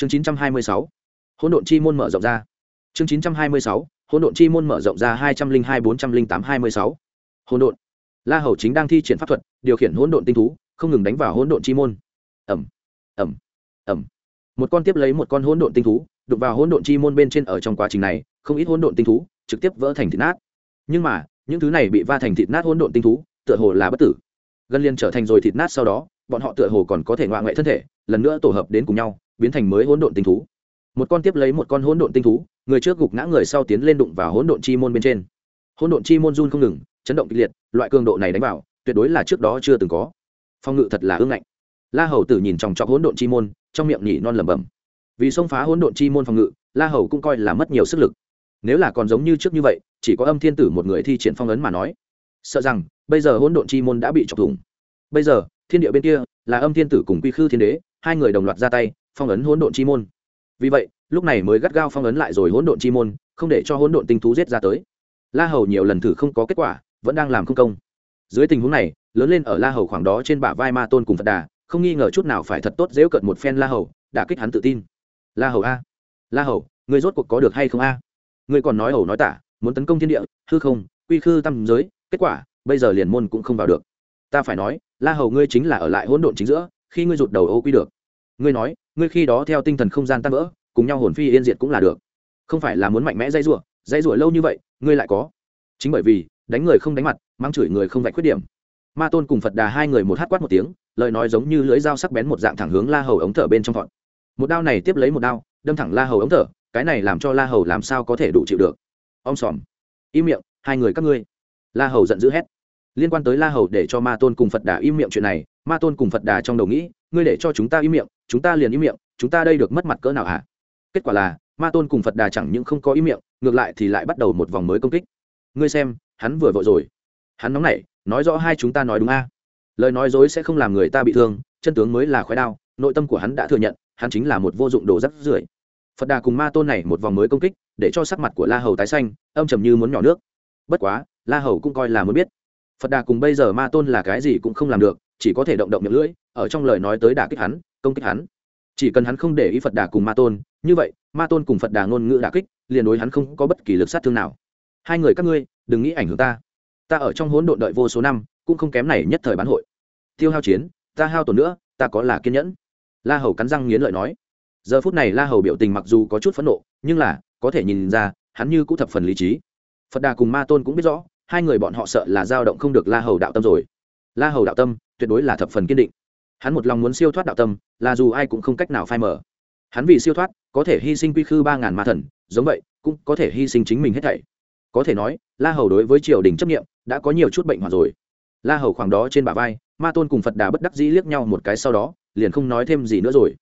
chương 926, hỗn độn chi môn mở rộng ra. Chương 926, hỗn độn chi môn mở rộng ra hai trăm linh hai bốn trăm linh tám hai mươi sáu. Hỗn độn. La hầu chính đang thi triển pháp thuật điều khiển hỗn độn tinh thú không ngừng đánh vào hỗn độn chi môn. Ẩm ẩm ẩm một con tiếp lấy một con hỗn độn tinh thú đụng vào hỗn độn chi môn bên trên ở trong quá trình này không ít hỗn độn tinh thú trực tiếp vỡ thành thịt nát. Nhưng mà những thứ này bị va thành thịt nát hỗn độn tinh thú tựa hồ là bất tử. Gần liên trở thành rồi thịt nát sau đó bọn họ tựa hồ còn có thể ngoại ngoại thân thể lần nữa tổ hợp đến cùng nhau biến thành mới hỗn độn tinh thú. Một con tiếp lấy một con hỗn độn tinh thú, người trước gục ngã người sau tiến lên đụng vào hỗn độn chi môn bên trên. Hỗn độn chi môn run không ngừng, chấn động kịch liệt, loại cường độ này đánh vào, tuyệt đối là trước đó chưa từng có. Phong ngự thật là ương ngạnh. La hầu tử nhìn chòng chọc hỗn độn chi môn, trong miệng nhỉ non lẩm bẩm. Vì xông phá hỗn độn chi môn phòng ngự, la hầu cũng coi là mất nhiều sức lực. Nếu là còn giống như trước như vậy, chỉ có âm thiên tử một người thi triển phong ấn mà nói. Sợ rằng, bây giờ hỗn độn chi môn đã bị chọc thủng. Bây giờ, thiên địa bên kia, là âm thiên tử cùng quy khư thiên đế, hai người đồng loạt ra tay phong ấn hỗn độn chi môn. Vì vậy, lúc này mới gắt gao phong ấn lại rồi hỗn độn chi môn, không để cho hỗn độn tinh thú giết ra tới. La hầu nhiều lần thử không có kết quả, vẫn đang làm không công. Dưới tình huống này, lớn lên ở la hầu khoảng đó trên bả vai ma tôn cùng phật đà, không nghi ngờ chút nào phải thật tốt dễu cận một phen la hầu đã kích hắn tự tin. La hầu a. La hầu người rốt cuộc có được hay không a? Người còn nói hầu nói tả, muốn tấn công thiên địa, hư không, quy khư tâm giới, kết quả, bây giờ liền môn cũng không vào được. Ta phải nói, la hầu ngươi chính là ở lại hỗn độn chính giữa, khi ngươi rụt đầu ô quy được. Ngươi nói ngươi khi đó theo tinh thần không gian tan vỡ, cùng nhau hồn phi yên diệt cũng là được. Không phải là muốn mạnh mẽ dây rủa dây rủa lâu như vậy, ngươi lại có. Chính bởi vì, đánh người không đánh mặt, mang chửi người không vạch khuyết điểm. Ma tôn cùng phật đà hai người một hát quát một tiếng, lời nói giống như lưỡi dao sắc bén một dạng thẳng hướng la hầu ống thở bên trong thọn một đao này tiếp lấy một đao, đâm thẳng la hầu ống thở, cái này làm cho la hầu làm sao có thể đủ chịu được? Ông xòm im miệng, hai người các ngươi. La hầu giận dữ hét. Liên quan tới la hầu để cho ma tôn cùng phật đà im miệng chuyện này, ma tôn cùng phật đà trong đầu nghĩ ngươi để cho chúng ta im miệng, chúng ta liền im miệng, chúng ta đây được mất mặt cỡ nào hả? Kết quả là, ma tôn cùng phật đà chẳng những không có im miệng, ngược lại thì lại bắt đầu một vòng mới công kích. Ngươi xem, hắn vừa vội rồi. Hắn nóng nảy, nói rõ hai chúng ta nói đúng a. Lời nói dối sẽ không làm người ta bị thương, chân tướng mới là khói đao, nội tâm của hắn đã thừa nhận, hắn chính là một vô dụng đồ rắc rưởi. Phật đà cùng ma tôn này một vòng mới công kích, để cho sắc mặt của la hầu tái xanh, âm trầm như muốn nhỏ nước. Bất quá, la hầu cũng coi là muốn biết. Phật đà cùng bây giờ ma tôn là cái gì cũng không làm được chỉ có thể động động miệng lưỡi, ở trong lời nói tới đả kích hắn, công kích hắn. Chỉ cần hắn không để ý phật đà cùng ma tôn, như vậy, ma tôn cùng phật đà ngôn ngữ đà kích, liền đối hắn không có bất kỳ lực sát thương nào. Hai người các ngươi, đừng nghĩ ảnh hưởng ta. Ta ở trong hỗn độn đợi vô số năm, cũng không kém này nhất thời bán hội. Tiêu hao chiến, ta hao tổn nữa, ta có là kiên nhẫn. La hầu cắn răng nghiến lợi nói. Giờ phút này la hầu biểu tình mặc dù có chút phẫn nộ, nhưng là, có thể nhìn ra, hắn như cũng thập phần lý trí. Phật đà cùng ma tôn cũng biết rõ, hai người bọn họ sợ là dao động không được la hầu đạo tâm rồi la hầu đạo tâm, tuyệt đối là thập phần kiên định. Hắn một lòng muốn siêu thoát đạo tâm, là dù ai cũng không cách nào phai mở hắn vì siêu thoát, có thể hy sinh quy khư ba ngàn ma thần, giống vậy, cũng có thể hy sinh chính mình hết thảy. Có thể nói, la hầu đối với triều đình chấp nghiệm đã có nhiều chút bệnh hoạn rồi. La hầu khoảng đó trên bả vai, ma tôn cùng phật đà bất đắc dĩ liếc nhau một cái sau đó, liền không nói thêm gì nữa rồi.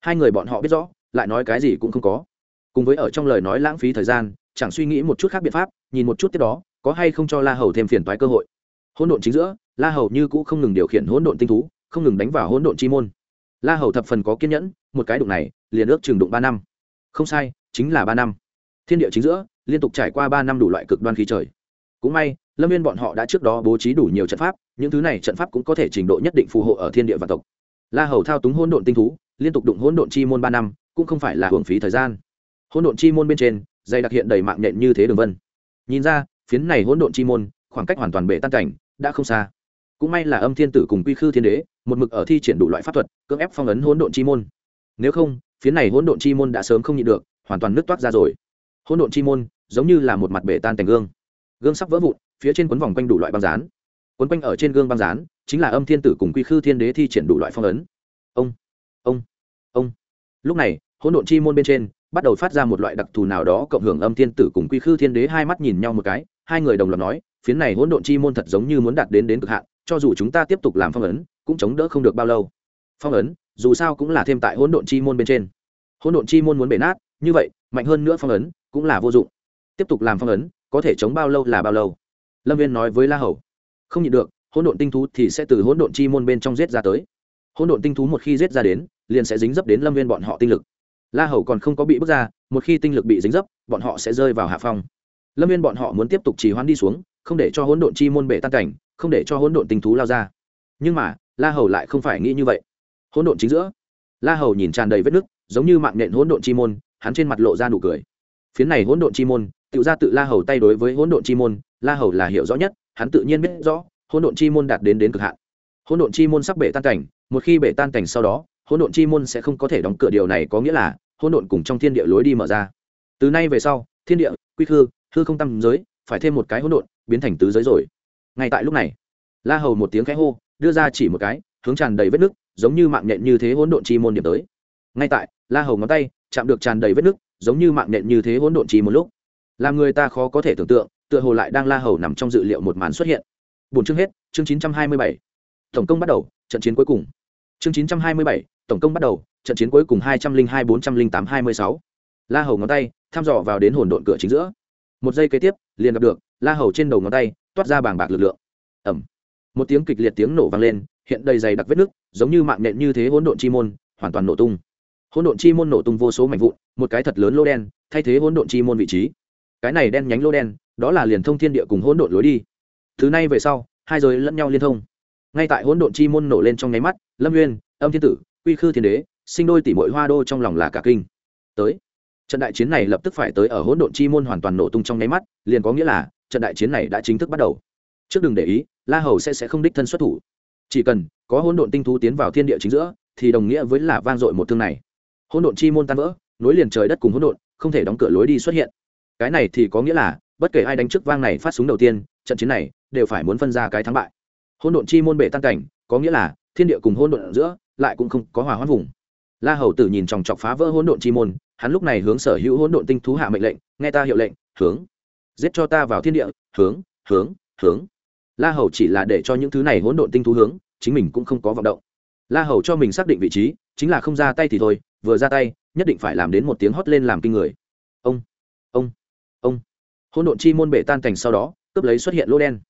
Hai người bọn họ biết rõ, lại nói cái gì cũng không có. Cùng với ở trong lời nói lãng phí thời gian, chẳng suy nghĩ một chút khác biện pháp, nhìn một chút tiếp đó, có hay không cho la hầu thêm phiền toái cơ hội. Hỗn độn chính giữa la hầu như cũ không ngừng điều khiển hỗn độn tinh thú, không ngừng đánh vào hỗn độn chi môn. La hầu thập phần có kiên nhẫn, một cái đụng này, liền ước chừng đụng ba năm. Không sai, chính là ba năm. Thiên địa chính giữa, liên tục trải qua ba năm đủ loại cực đoan khí trời. Cũng may, lâm viên bọn họ đã trước đó bố trí đủ nhiều trận pháp, những thứ này trận pháp cũng có thể trình độ nhất định phù hộ ở thiên địa và tộc. La hầu thao túng hỗn độn tinh thú, liên tục đụng hỗn độn chi môn ba năm, cũng không phải là hưởng phí thời gian. Hỗn độn chi môn bên trên, dày đặc hiện đầy mạng nhện như thế đường vân. Nhìn ra, phiến này hỗn độn chi môn, khoảng cách hoàn toàn bể tan cảnh, đã không xa cũng may là âm thiên tử cùng quy khư thiên đế, một mực ở thi triển đủ loại pháp thuật, cưỡng ép phong ấn hỗn độn chi môn. Nếu không phía này hỗn độn chi môn đã sớm không nhịn được, hoàn toàn nứt toát ra rồi. Hỗn độn chi môn giống như là một mặt bể tan thành gương. Gương sắp vỡ vụn, phía trên quấn vòng quanh đủ loại băng rán quấn quanh ở trên gương băng rán chính là âm thiên tử cùng quy khư thiên đế thi triển đủ loại phong ấn. Ông ông ông. Lúc này, hỗn độn chi môn bên trên, bắt đầu phát ra một loại đặc thù nào đó cộng hưởng âm thiên tử cùng quy khư thiên đế hai mắt nhìn nhau một cái, hai người đồng loạt nói, phiến này hỗn độn chi môn thật giống như muốn đạt đến đến cực hạn cho dù chúng ta tiếp tục làm phong ấn, cũng chống đỡ không được bao lâu. Phong ấn, dù sao cũng là thêm tại hỗn độn chi môn bên trên. Hỗn độn chi môn muốn bể nát, như vậy, mạnh hơn nữa phong ấn, cũng là vô dụng. Tiếp tục làm phong ấn, có thể chống bao lâu là bao lâu. Lâm viên nói với la hầu. Không nhịn được, hỗn độn tinh thú thì sẽ từ hỗn độn chi môn bên trong giết ra tới. Hỗn độn tinh thú một khi giết ra đến, liền sẽ dính dấp đến lâm viên bọn họ tinh lực. La hầu còn không có bị bước ra, một khi tinh lực bị dính dấp, bọn họ sẽ rơi vào hạ phong. Lâm viên bọn họ muốn tiếp tục trì hoãn đi xuống, không để cho hỗn độn chi môn bể tan cảnh không để cho hỗn độn tinh thú lao ra. Nhưng mà, la hầu lại không phải nghĩ như vậy. Hỗn độn chính giữa, la hầu nhìn tràn đầy vết nứt, giống như mạng nhện hỗn độn chi môn, hắn trên mặt lộ ra nụ cười. Phía này hỗn độn chi môn tự ra tự la hầu tay đối với hỗn độn chi môn, la hầu là hiểu rõ nhất, hắn tự nhiên biết rõ, hỗn độn chi môn đạt đến đến cực hạn. Hỗn độn chi môn sắp bể tan cảnh, một khi bể tan cảnh sau đó, hỗn độn chi môn sẽ không có thể đóng cửa, điều này có nghĩa là hỗn độn cùng trong thiên địa lối đi mở ra. Từ nay về sau, thiên địa, quy khư, hư không tâm giới, phải thêm một cái hỗn độn, biến thành tứ giới rồi ngay tại lúc này, la hầu một tiếng khẽ hô, đưa ra chỉ một cái, hướng tràn đầy vết nứt giống như mạng nhện như thế hỗn độn chi môn điểm tới. Ngay tại, la hầu ngón tay chạm được tràn đầy vết nứt giống như mạng nhện như thế hỗn độn chi một lúc. Làm người ta khó có thể tưởng tượng, tựa hồ lại đang la hầu nằm trong dự liệu một màn xuất hiện. Bốn chương hết, chương chín trăm hai mươi bảy. Tổng công bắt đầu, trận chiến cuối cùng. Chương chín trăm hai mươi bảy, tổng công bắt đầu, trận chiến cuối cùng hai trăm linh hai bốn trăm linh tám hai mươi sáu. La hầu ngón tay thăm dò vào đến hồn độn cửa chính giữa. Một giây kế tiếp, liền gặp được la hầu trên đầu ngón tay toát ra bàng bạc lực lượng. Ẩm một tiếng kịch liệt tiếng nổ vang lên, hiện đầy dày đặc vết nước, giống như mạng nện như thế hỗn độn chi môn, hoàn toàn nổ tung. Hỗn độn chi môn nổ tung vô số mảnh vụn, một cái thật lớn lô đen, thay thế hỗn độn chi môn vị trí. Cái này đen nhánh lô đen, đó là liền thông thiên địa cùng hỗn độn lối đi. Thứ này về sau, hai giới lẫn nhau liên thông. Ngay tại hỗn độn chi môn nổ lên trong nháy mắt, lâm nguyên âm thiên tử, quy khư thiên đế, sinh đôi tỷ mội hoa đô trong lòng là cả kinh. Tới. Trận đại chiến này lập tức phải tới ở hỗn độn chi môn hoàn toàn nổ tung trong nháy mắt, liền có nghĩa là trận đại chiến này đã chính thức bắt đầu. Trước đừng để ý, la hầu sẽ sẽ không đích thân xuất thủ. Chỉ cần có hỗn độn tinh thú tiến vào thiên địa chính giữa, thì đồng nghĩa với là vang dội một thương này. Hỗn độn chi môn tan vỡ, nối liền trời đất cùng hỗn độn, không thể đóng cửa lối đi xuất hiện. Cái này thì có nghĩa là, bất kể ai đánh trước vang này phát súng đầu tiên, trận chiến này đều phải muốn phân ra cái thắng bại. Hỗn độn chi môn bể tan cảnh, có nghĩa là thiên địa cùng hỗn độn ở giữa lại cũng không có hòa hoãn vùng. La hầu tử nhìn chòng chọc phá vỡ hỗn độn chi môn, hắn lúc này hướng sở hữu hỗn độn tinh thú hạ mệnh lệnh, nghe ta hiệu lệnh, hướng giết cho ta vào thiên địa, hướng hướng hướng. La hầu chỉ là để cho những thứ này hỗn độn tinh thú hướng, chính mình cũng không có vọng động. La hầu cho mình xác định vị trí, chính là không ra tay thì thôi, vừa ra tay, nhất định phải làm đến một tiếng hót lên làm kinh người. Ông ông ông. Hỗn độn chi môn bể tan cảnh sau đó, cướp lấy xuất hiện lô đen.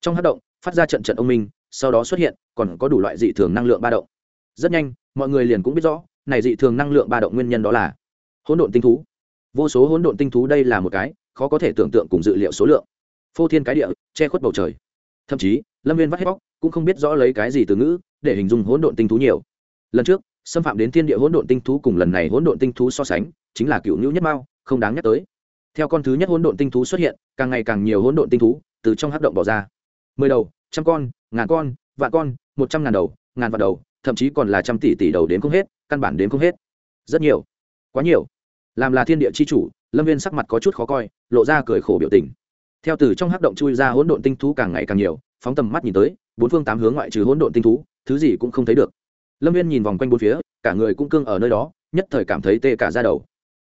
Trong hát động, phát ra trận trận ông minh, sau đó xuất hiện, còn có đủ loại dị thường năng lượng ba động. Rất nhanh, mọi người liền cũng biết rõ, này dị thường năng lượng ba động nguyên nhân đó là hỗn độn tinh thú. Vô số hỗn độn tinh thú đây là một cái khó có thể tưởng tượng cùng dự liệu số lượng. Phô thiên cái địa, che khuất bầu trời. Thậm chí, lâm viên vắt hết bóc, cũng không biết rõ lấy cái gì từ ngữ, để hình dung hỗn độn tinh thú nhiều. Lần trước, xâm phạm đến thiên địa hỗn độn tinh thú cùng lần này hỗn độn tinh thú so sánh, chính là cựu ngữ nhất mao, không đáng nhắc tới. Theo con thứ nhất hỗn độn tinh thú xuất hiện, càng ngày càng nhiều hỗn độn tinh thú từ trong hắc động bỏ ra. Mười đầu, trăm con, ngàn con, vạn con, một trăm ngàn đầu, ngàn vạn đầu, thậm chí còn là trăm tỷ tỷ đầu đến không hết, căn bản đến không hết. Rất nhiều. Quá nhiều. Làm là thiên địa c h i chủ lâm viên sắc mặt có chút khó coi lộ ra cười khổ biểu tình theo từ trong hắc động chui ra hỗn độn tinh thú càng ngày càng nhiều phóng tầm mắt nhìn tới bốn phương tám hướng ngoại trừ hỗn độn tinh thú thứ gì cũng không thấy được lâm viên nhìn vòng quanh bốn phía cả người cũng cương ở nơi đó nhất thời cảm thấy tê cả ra đầu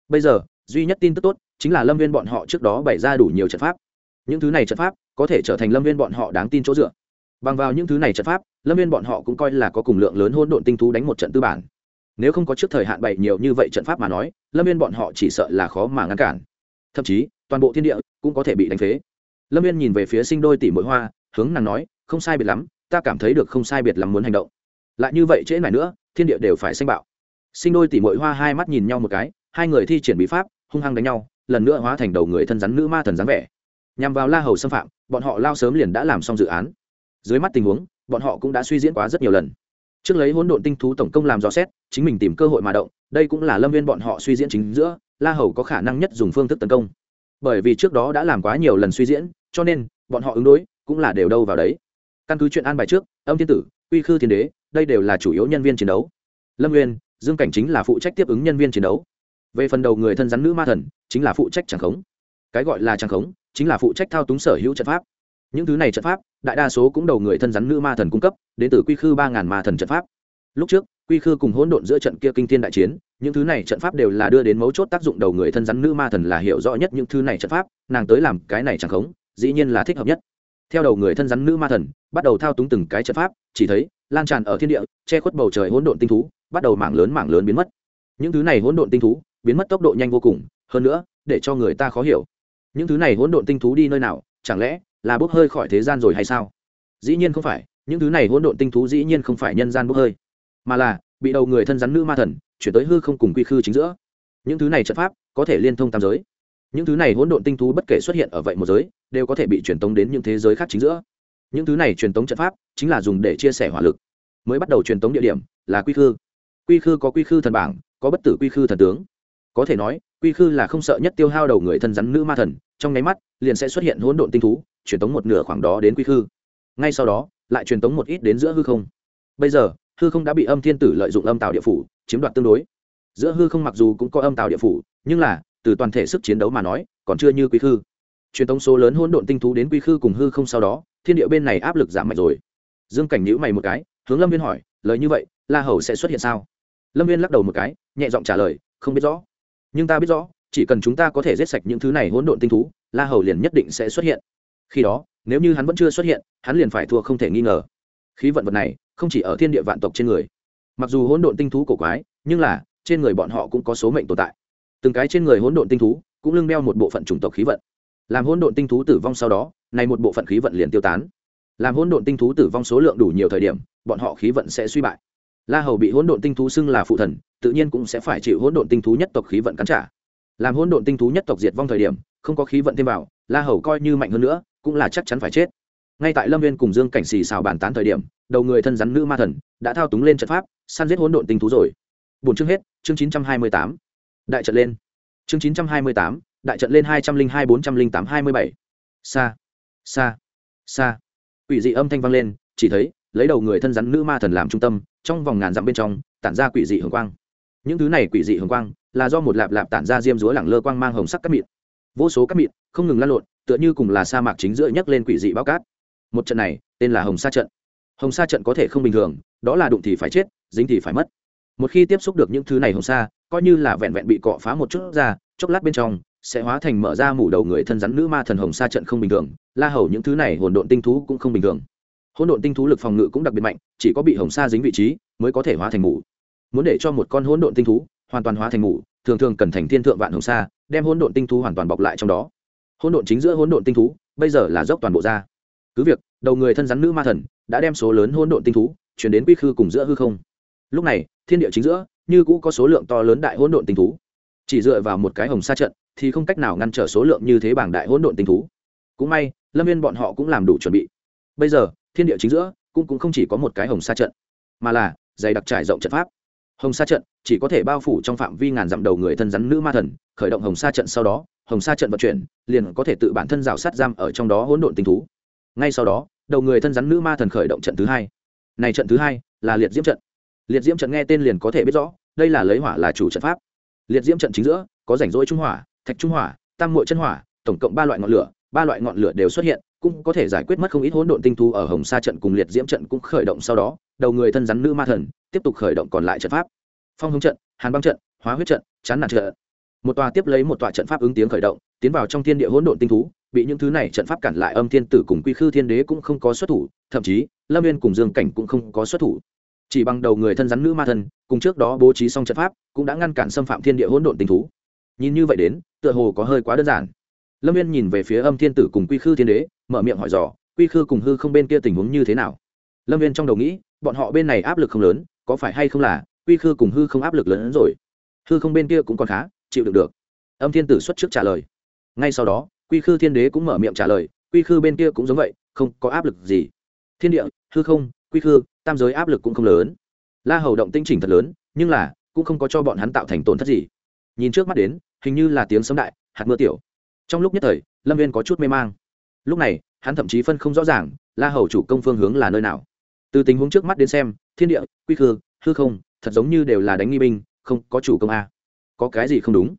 bây giờ duy nhất tin tức tốt chính là lâm viên bọn họ trước đó bày ra đủ nhiều trận pháp những thứ này trận pháp có thể trở thành lâm viên bọn họ đáng tin chỗ dựa bằng vào những thứ này trận pháp lâm viên bọn họ cũng coi là có cùng lượng lớn hỗn độn tinh thú đánh một trận tư bản nếu không có trước thời hạn bày nhiều như vậy trận pháp mà nói, lâm viên bọn họ chỉ sợ là khó mà ngăn cản. Thậm chí, toàn bộ thiên địa cũng có thể bị đánh phế. Lâm viên nhìn về phía sinh đôi tỷ mỗi hoa, hướng nàng nói, không sai biệt lắm, ta cảm thấy được không sai biệt lắm muốn hành động. Lại như vậy trễ này nữa, thiên địa đều phải xanh bạo. Sinh đôi tỷ mỗi hoa hai mắt nhìn nhau một cái, hai người thi triển bí pháp, hung hăng đánh nhau, lần nữa hóa thành đầu người thân rắn nữ ma thần dáng vẻ. Nhằm vào la hầu xâm phạm, bọn họ lao sớm liền đã làm xong dự án. Dưới mắt tình huống, bọn họ cũng đã suy diễn quá rất nhiều lần trước lấy hỗn độn tinh thú tổng công làm dò xét, chính mình tìm cơ hội mà động, đây cũng là lâm viên bọn họ suy diễn chính giữa, la hầu có khả năng nhất dùng phương thức tấn công. Bởi vì trước đó đã làm quá nhiều lần suy diễn, cho nên, bọn họ ứng đối cũng là đều đâu vào đấy. Căn cứ chuyện an bài trước, âm thiên tử uy khư thiên đế, đây đều là chủ yếu nhân viên chiến đấu. Lâm nguyên, dương cảnh chính là phụ trách tiếp ứng nhân viên chiến đấu. Về phần đầu người thân rắn nữ ma thần, chính là phụ trách tràng khống. Cái gọi là tràng khống, chính là phụ trách thao túng sở hữu trận pháp. Những thứ này trận pháp đại đa số cũng đầu người thân rắn nữ ma thần cung cấp, đến từ quy khư ba ngàn ma thần trận pháp. Lúc trước, quy khư cùng hỗn độn giữa trận kia kinh thiên đại chiến, những thứ này trận pháp đều là đưa đến mấu chốt tác dụng đầu người thân rắn nữ ma thần là hiểu rõ nhất những thứ này trận pháp, nàng tới làm cái này chẳng khống, dĩ nhiên là thích hợp nhất. Theo đầu người thân rắn nữ ma thần, bắt đầu thao túng từng cái trận pháp, chỉ thấy, lan tràn ở thiên địa, che khuất bầu trời hỗn độn tinh thú, bắt đầu mảng lớn mảng lớn biến mất. Những thứ này hỗn độn tinh thú, biến mất tốc độ nhanh vô cùng, hơn nữa, để cho người ta khó hiểu. Những thứ này hỗn độn tinh thú đi nơi nào, chẳng lẽ là bốc hơi khỏi thế gian rồi hay sao? Dĩ nhiên không phải, những thứ này hỗn độn tinh thú dĩ nhiên không phải nhân gian bốc hơi, mà là, bị đầu người thân rắn nữ ma thần, chuyển tới hư không cùng quy khư chính giữa. Những thứ này trận pháp, có thể liên thông tam giới. Những thứ này hỗn độn tinh thú bất kể xuất hiện ở vậy một giới, đều có thể bị truyền tống đến những thế giới khác chính giữa. Những thứ này truyền tống trận pháp, chính là dùng để chia sẻ hỏa lực, mới bắt đầu truyền tống địa điểm là quy khư. Quy khư có quy khư thần bảng, có bất tử quy khư thần tướng. Có thể nói, quy khư là không sợ nhất tiêu hao đầu người thân rắn nữ ma thần, trong nháy mắt liền sẽ xuất hiện hỗn độn tinh thú, truyền tống một nửa khoảng đó đến quy khư. Ngay sau đó, lại truyền tống một ít đến giữa hư không. Bây giờ, hư không đã bị âm thiên tử lợi dụng âm tạo địa phủ, chiếm đoạt tương đối. Giữa hư không mặc dù cũng có âm tạo địa phủ, nhưng là, từ toàn thể sức chiến đấu mà nói, còn chưa như quy khư. Truyền tống số lớn hỗn độn tinh thú đến quy khư cùng hư không sau đó, thiên địa bên này áp lực giảm mạnh rồi. Dương cảnh nhữ mày một cái, hướng lâm viên hỏi, lời như vậy, la hầu sẽ xuất hiện sao? Lâm viên lắc đầu một cái, nhẹ giọng trả lời, không biết rõ. Nhưng ta biết rõ, chỉ cần chúng ta có thể giết sạch những thứ này hỗn độn tinh thú la hầu liền nhất định sẽ xuất hiện. Khi đó, nếu như hắn vẫn chưa xuất hiện, hắn liền phải thua không thể nghi ngờ. Khí vận vật này không chỉ ở thiên địa vạn tộc trên người, mặc dù hỗn độn tinh thú cổ quái, nhưng là trên người bọn họ cũng có số mệnh tồn tại. Từng cái trên người hỗn độn tinh thú cũng lưng đeo một bộ phận chủng tộc khí vận. Làm hỗn độn tinh thú tử vong sau đó, này một bộ phận khí vận liền tiêu tán. Làm hỗn độn tinh thú tử vong số lượng đủ nhiều thời điểm, bọn họ khí vận sẽ suy bại. La hầu bị hỗn độn tinh thú xưng là phụ thần, tự nhiên cũng sẽ phải chịu hỗn độn tinh thú nhất tộc khí vận cắn trả. Làm hỗn độn tinh thú nhất tộc diệt vong thời điểm không có khí vận thêm vào, la hầu coi như mạnh hơn nữa, cũng là chắc chắn phải chết. Ngay tại lâm viên cùng dương cảnh xì xào bàn tán thời điểm, đầu người thân rắn nữ ma thần đã thao túng lên trận pháp, săn giết hỗn độn tinh thú rồi. Bốn chương hết, chương chín trăm hai mươi tám. Đại trận lên. Chương chín trăm hai mươi tám, đại trận lên hai trăm linh hai bốn trăm linh tám hai mươi bảy. Xa xa xa quỷ dị âm thanh vang lên, chỉ thấy, lấy đầu người thân rắn nữ ma thần làm trung tâm, trong vòng ngàn dặm bên trong, tản ra quỷ dị hồng quang. Những thứ này quỷ dị hồng quang là do một lạp lạp tản ra diêm dúa lẳng lơ quang mang hồng sắc cắt mịn vô số cát mịn, không ngừng lan lộn, tựa như cùng là sa mạc chính giữa nhấc lên quỷ dị bao cát. Một trận này, tên là hồng sa trận. Hồng sa trận có thể không bình thường, đó là đụng thì phải chết, dính thì phải mất. Một khi tiếp xúc được những thứ này hồng sa, coi như là vẹn vẹn bị cọ phá một chút ra, chốc lát bên trong, sẽ hóa thành mở ra mủ đầu người thân rắn nữ ma thần hồng sa trận không bình thường, la hầu những thứ này hỗn độn tinh thú cũng không bình thường. Hỗn độn tinh thú lực phòng ngự cũng đặc biệt mạnh, chỉ có bị hồng sa dính vị trí, mới có thể hóa thành mủ muốn để cho một con hỗn độn tinh thú hoàn toàn hóa thành mủ thường thường cần thành thiên thượng vạn hồng sa đem hỗn độn tinh thú hoàn toàn bọc lại trong đó. Hỗn độn chính giữa hỗn độn tinh thú bây giờ là dốc toàn bộ ra. Cứ việc đầu người thân rắn nữ ma thần đã đem số lớn hỗn độn tinh thú chuyển đến quy khư cùng giữa hư không. Lúc này thiên địa chính giữa như cũ có số lượng to lớn đại hỗn độn tinh thú. Chỉ dựa vào một cái hồng sa trận thì không cách nào ngăn trở số lượng như thế bảng đại hỗn độn tinh thú. Cũng may lâm viên bọn họ cũng làm đủ chuẩn bị. Bây giờ thiên địa chính giữa cũng, cũng không chỉ có một cái hồng sa trận mà là dày đặc trải rộng trận pháp hồng sa trận chỉ có thể bao phủ trong phạm vi ngàn dặm đầu người thân rắn nữ ma thần, khởi động hồng sa trận sau đó, hồng sa trận vận chuyển, liền có thể tự bản thân rào sát giam ở trong đó hỗn độn tinh thú. Ngay sau đó, đầu người thân rắn nữ ma thần khởi động trận thứ hai. Này trận thứ hai là liệt diễm trận. Liệt diễm trận nghe tên liền có thể biết rõ, đây là lấy hỏa là chủ trận pháp. Liệt diễm trận chính giữa có rảnh rỗi trung hỏa, thạch trung hỏa, tam mội chân hỏa, tổng cộng ba loại ngọn lửa, ba loại ngọn lửa đều xuất hiện cũng có thể giải quyết mất không ít hỗn độn tinh thu ở hồng sa trận cùng liệt diễm trận cũng khởi động sau đó, đầu người thân rắn nữ ma thần tiếp tục khởi động còn lại trận pháp. Phong hống trận, hàn băng trận, hóa huyết trận, chán nản trận. Một tòa tiếp lấy một tòa trận pháp ứng tiếng khởi động, tiến vào trong thiên địa hỗn độn tinh thú, bị những thứ này trận pháp cản lại âm thiên tử cùng quy khư thiên đế cũng không có xuất thủ, thậm chí, lâm viên cùng dương cảnh cũng không có xuất thủ. Chỉ bằng đầu người thân rắn nữ ma thân cùng trước đó bố trí xong trận pháp, cũng đã ngăn cản xâm phạm thiên địa hỗn độn tinh thú. Nhìn như vậy đến, tựa hồ có hơi quá đơn giản lâm viên nhìn về phía âm thiên tử cùng quy khư thiên đế, mở miệng hỏi dò, quy khư cùng hư không bên kia tình huống như thế nào? Lâm viên trong đầu nghĩ, bọn họ bên này áp lực không lớn, có phải hay không là quy khư cùng hư không áp lực lớn hơn rồi? Hư không bên kia cũng còn khá, chịu được được. Âm thiên tử xuất trước trả lời. Ngay sau đó, quy khư thiên đế cũng mở miệng trả lời, quy khư bên kia cũng giống vậy, không có áp lực gì. Thiên địa, hư không, quy khư, tam giới áp lực cũng không lớn. La hầu động tinh chỉnh thật lớn, nhưng là cũng không có cho bọn hắn tạo thành tổn thất gì. Nhìn trước mắt đến, hình như là tiếng sấm đại, hạt mưa tiểu trong lúc nhất thời, lâm viên có chút mê mang. Lúc này, hắn thậm chí phân không rõ ràng, la hầu chủ công phương hướng là nơi nào. Từ tình huống trước mắt đến xem, thiên địa, quy khư, hư không, thật giống như đều là đánh nghi binh, không có chủ công a. Có cái gì không đúng?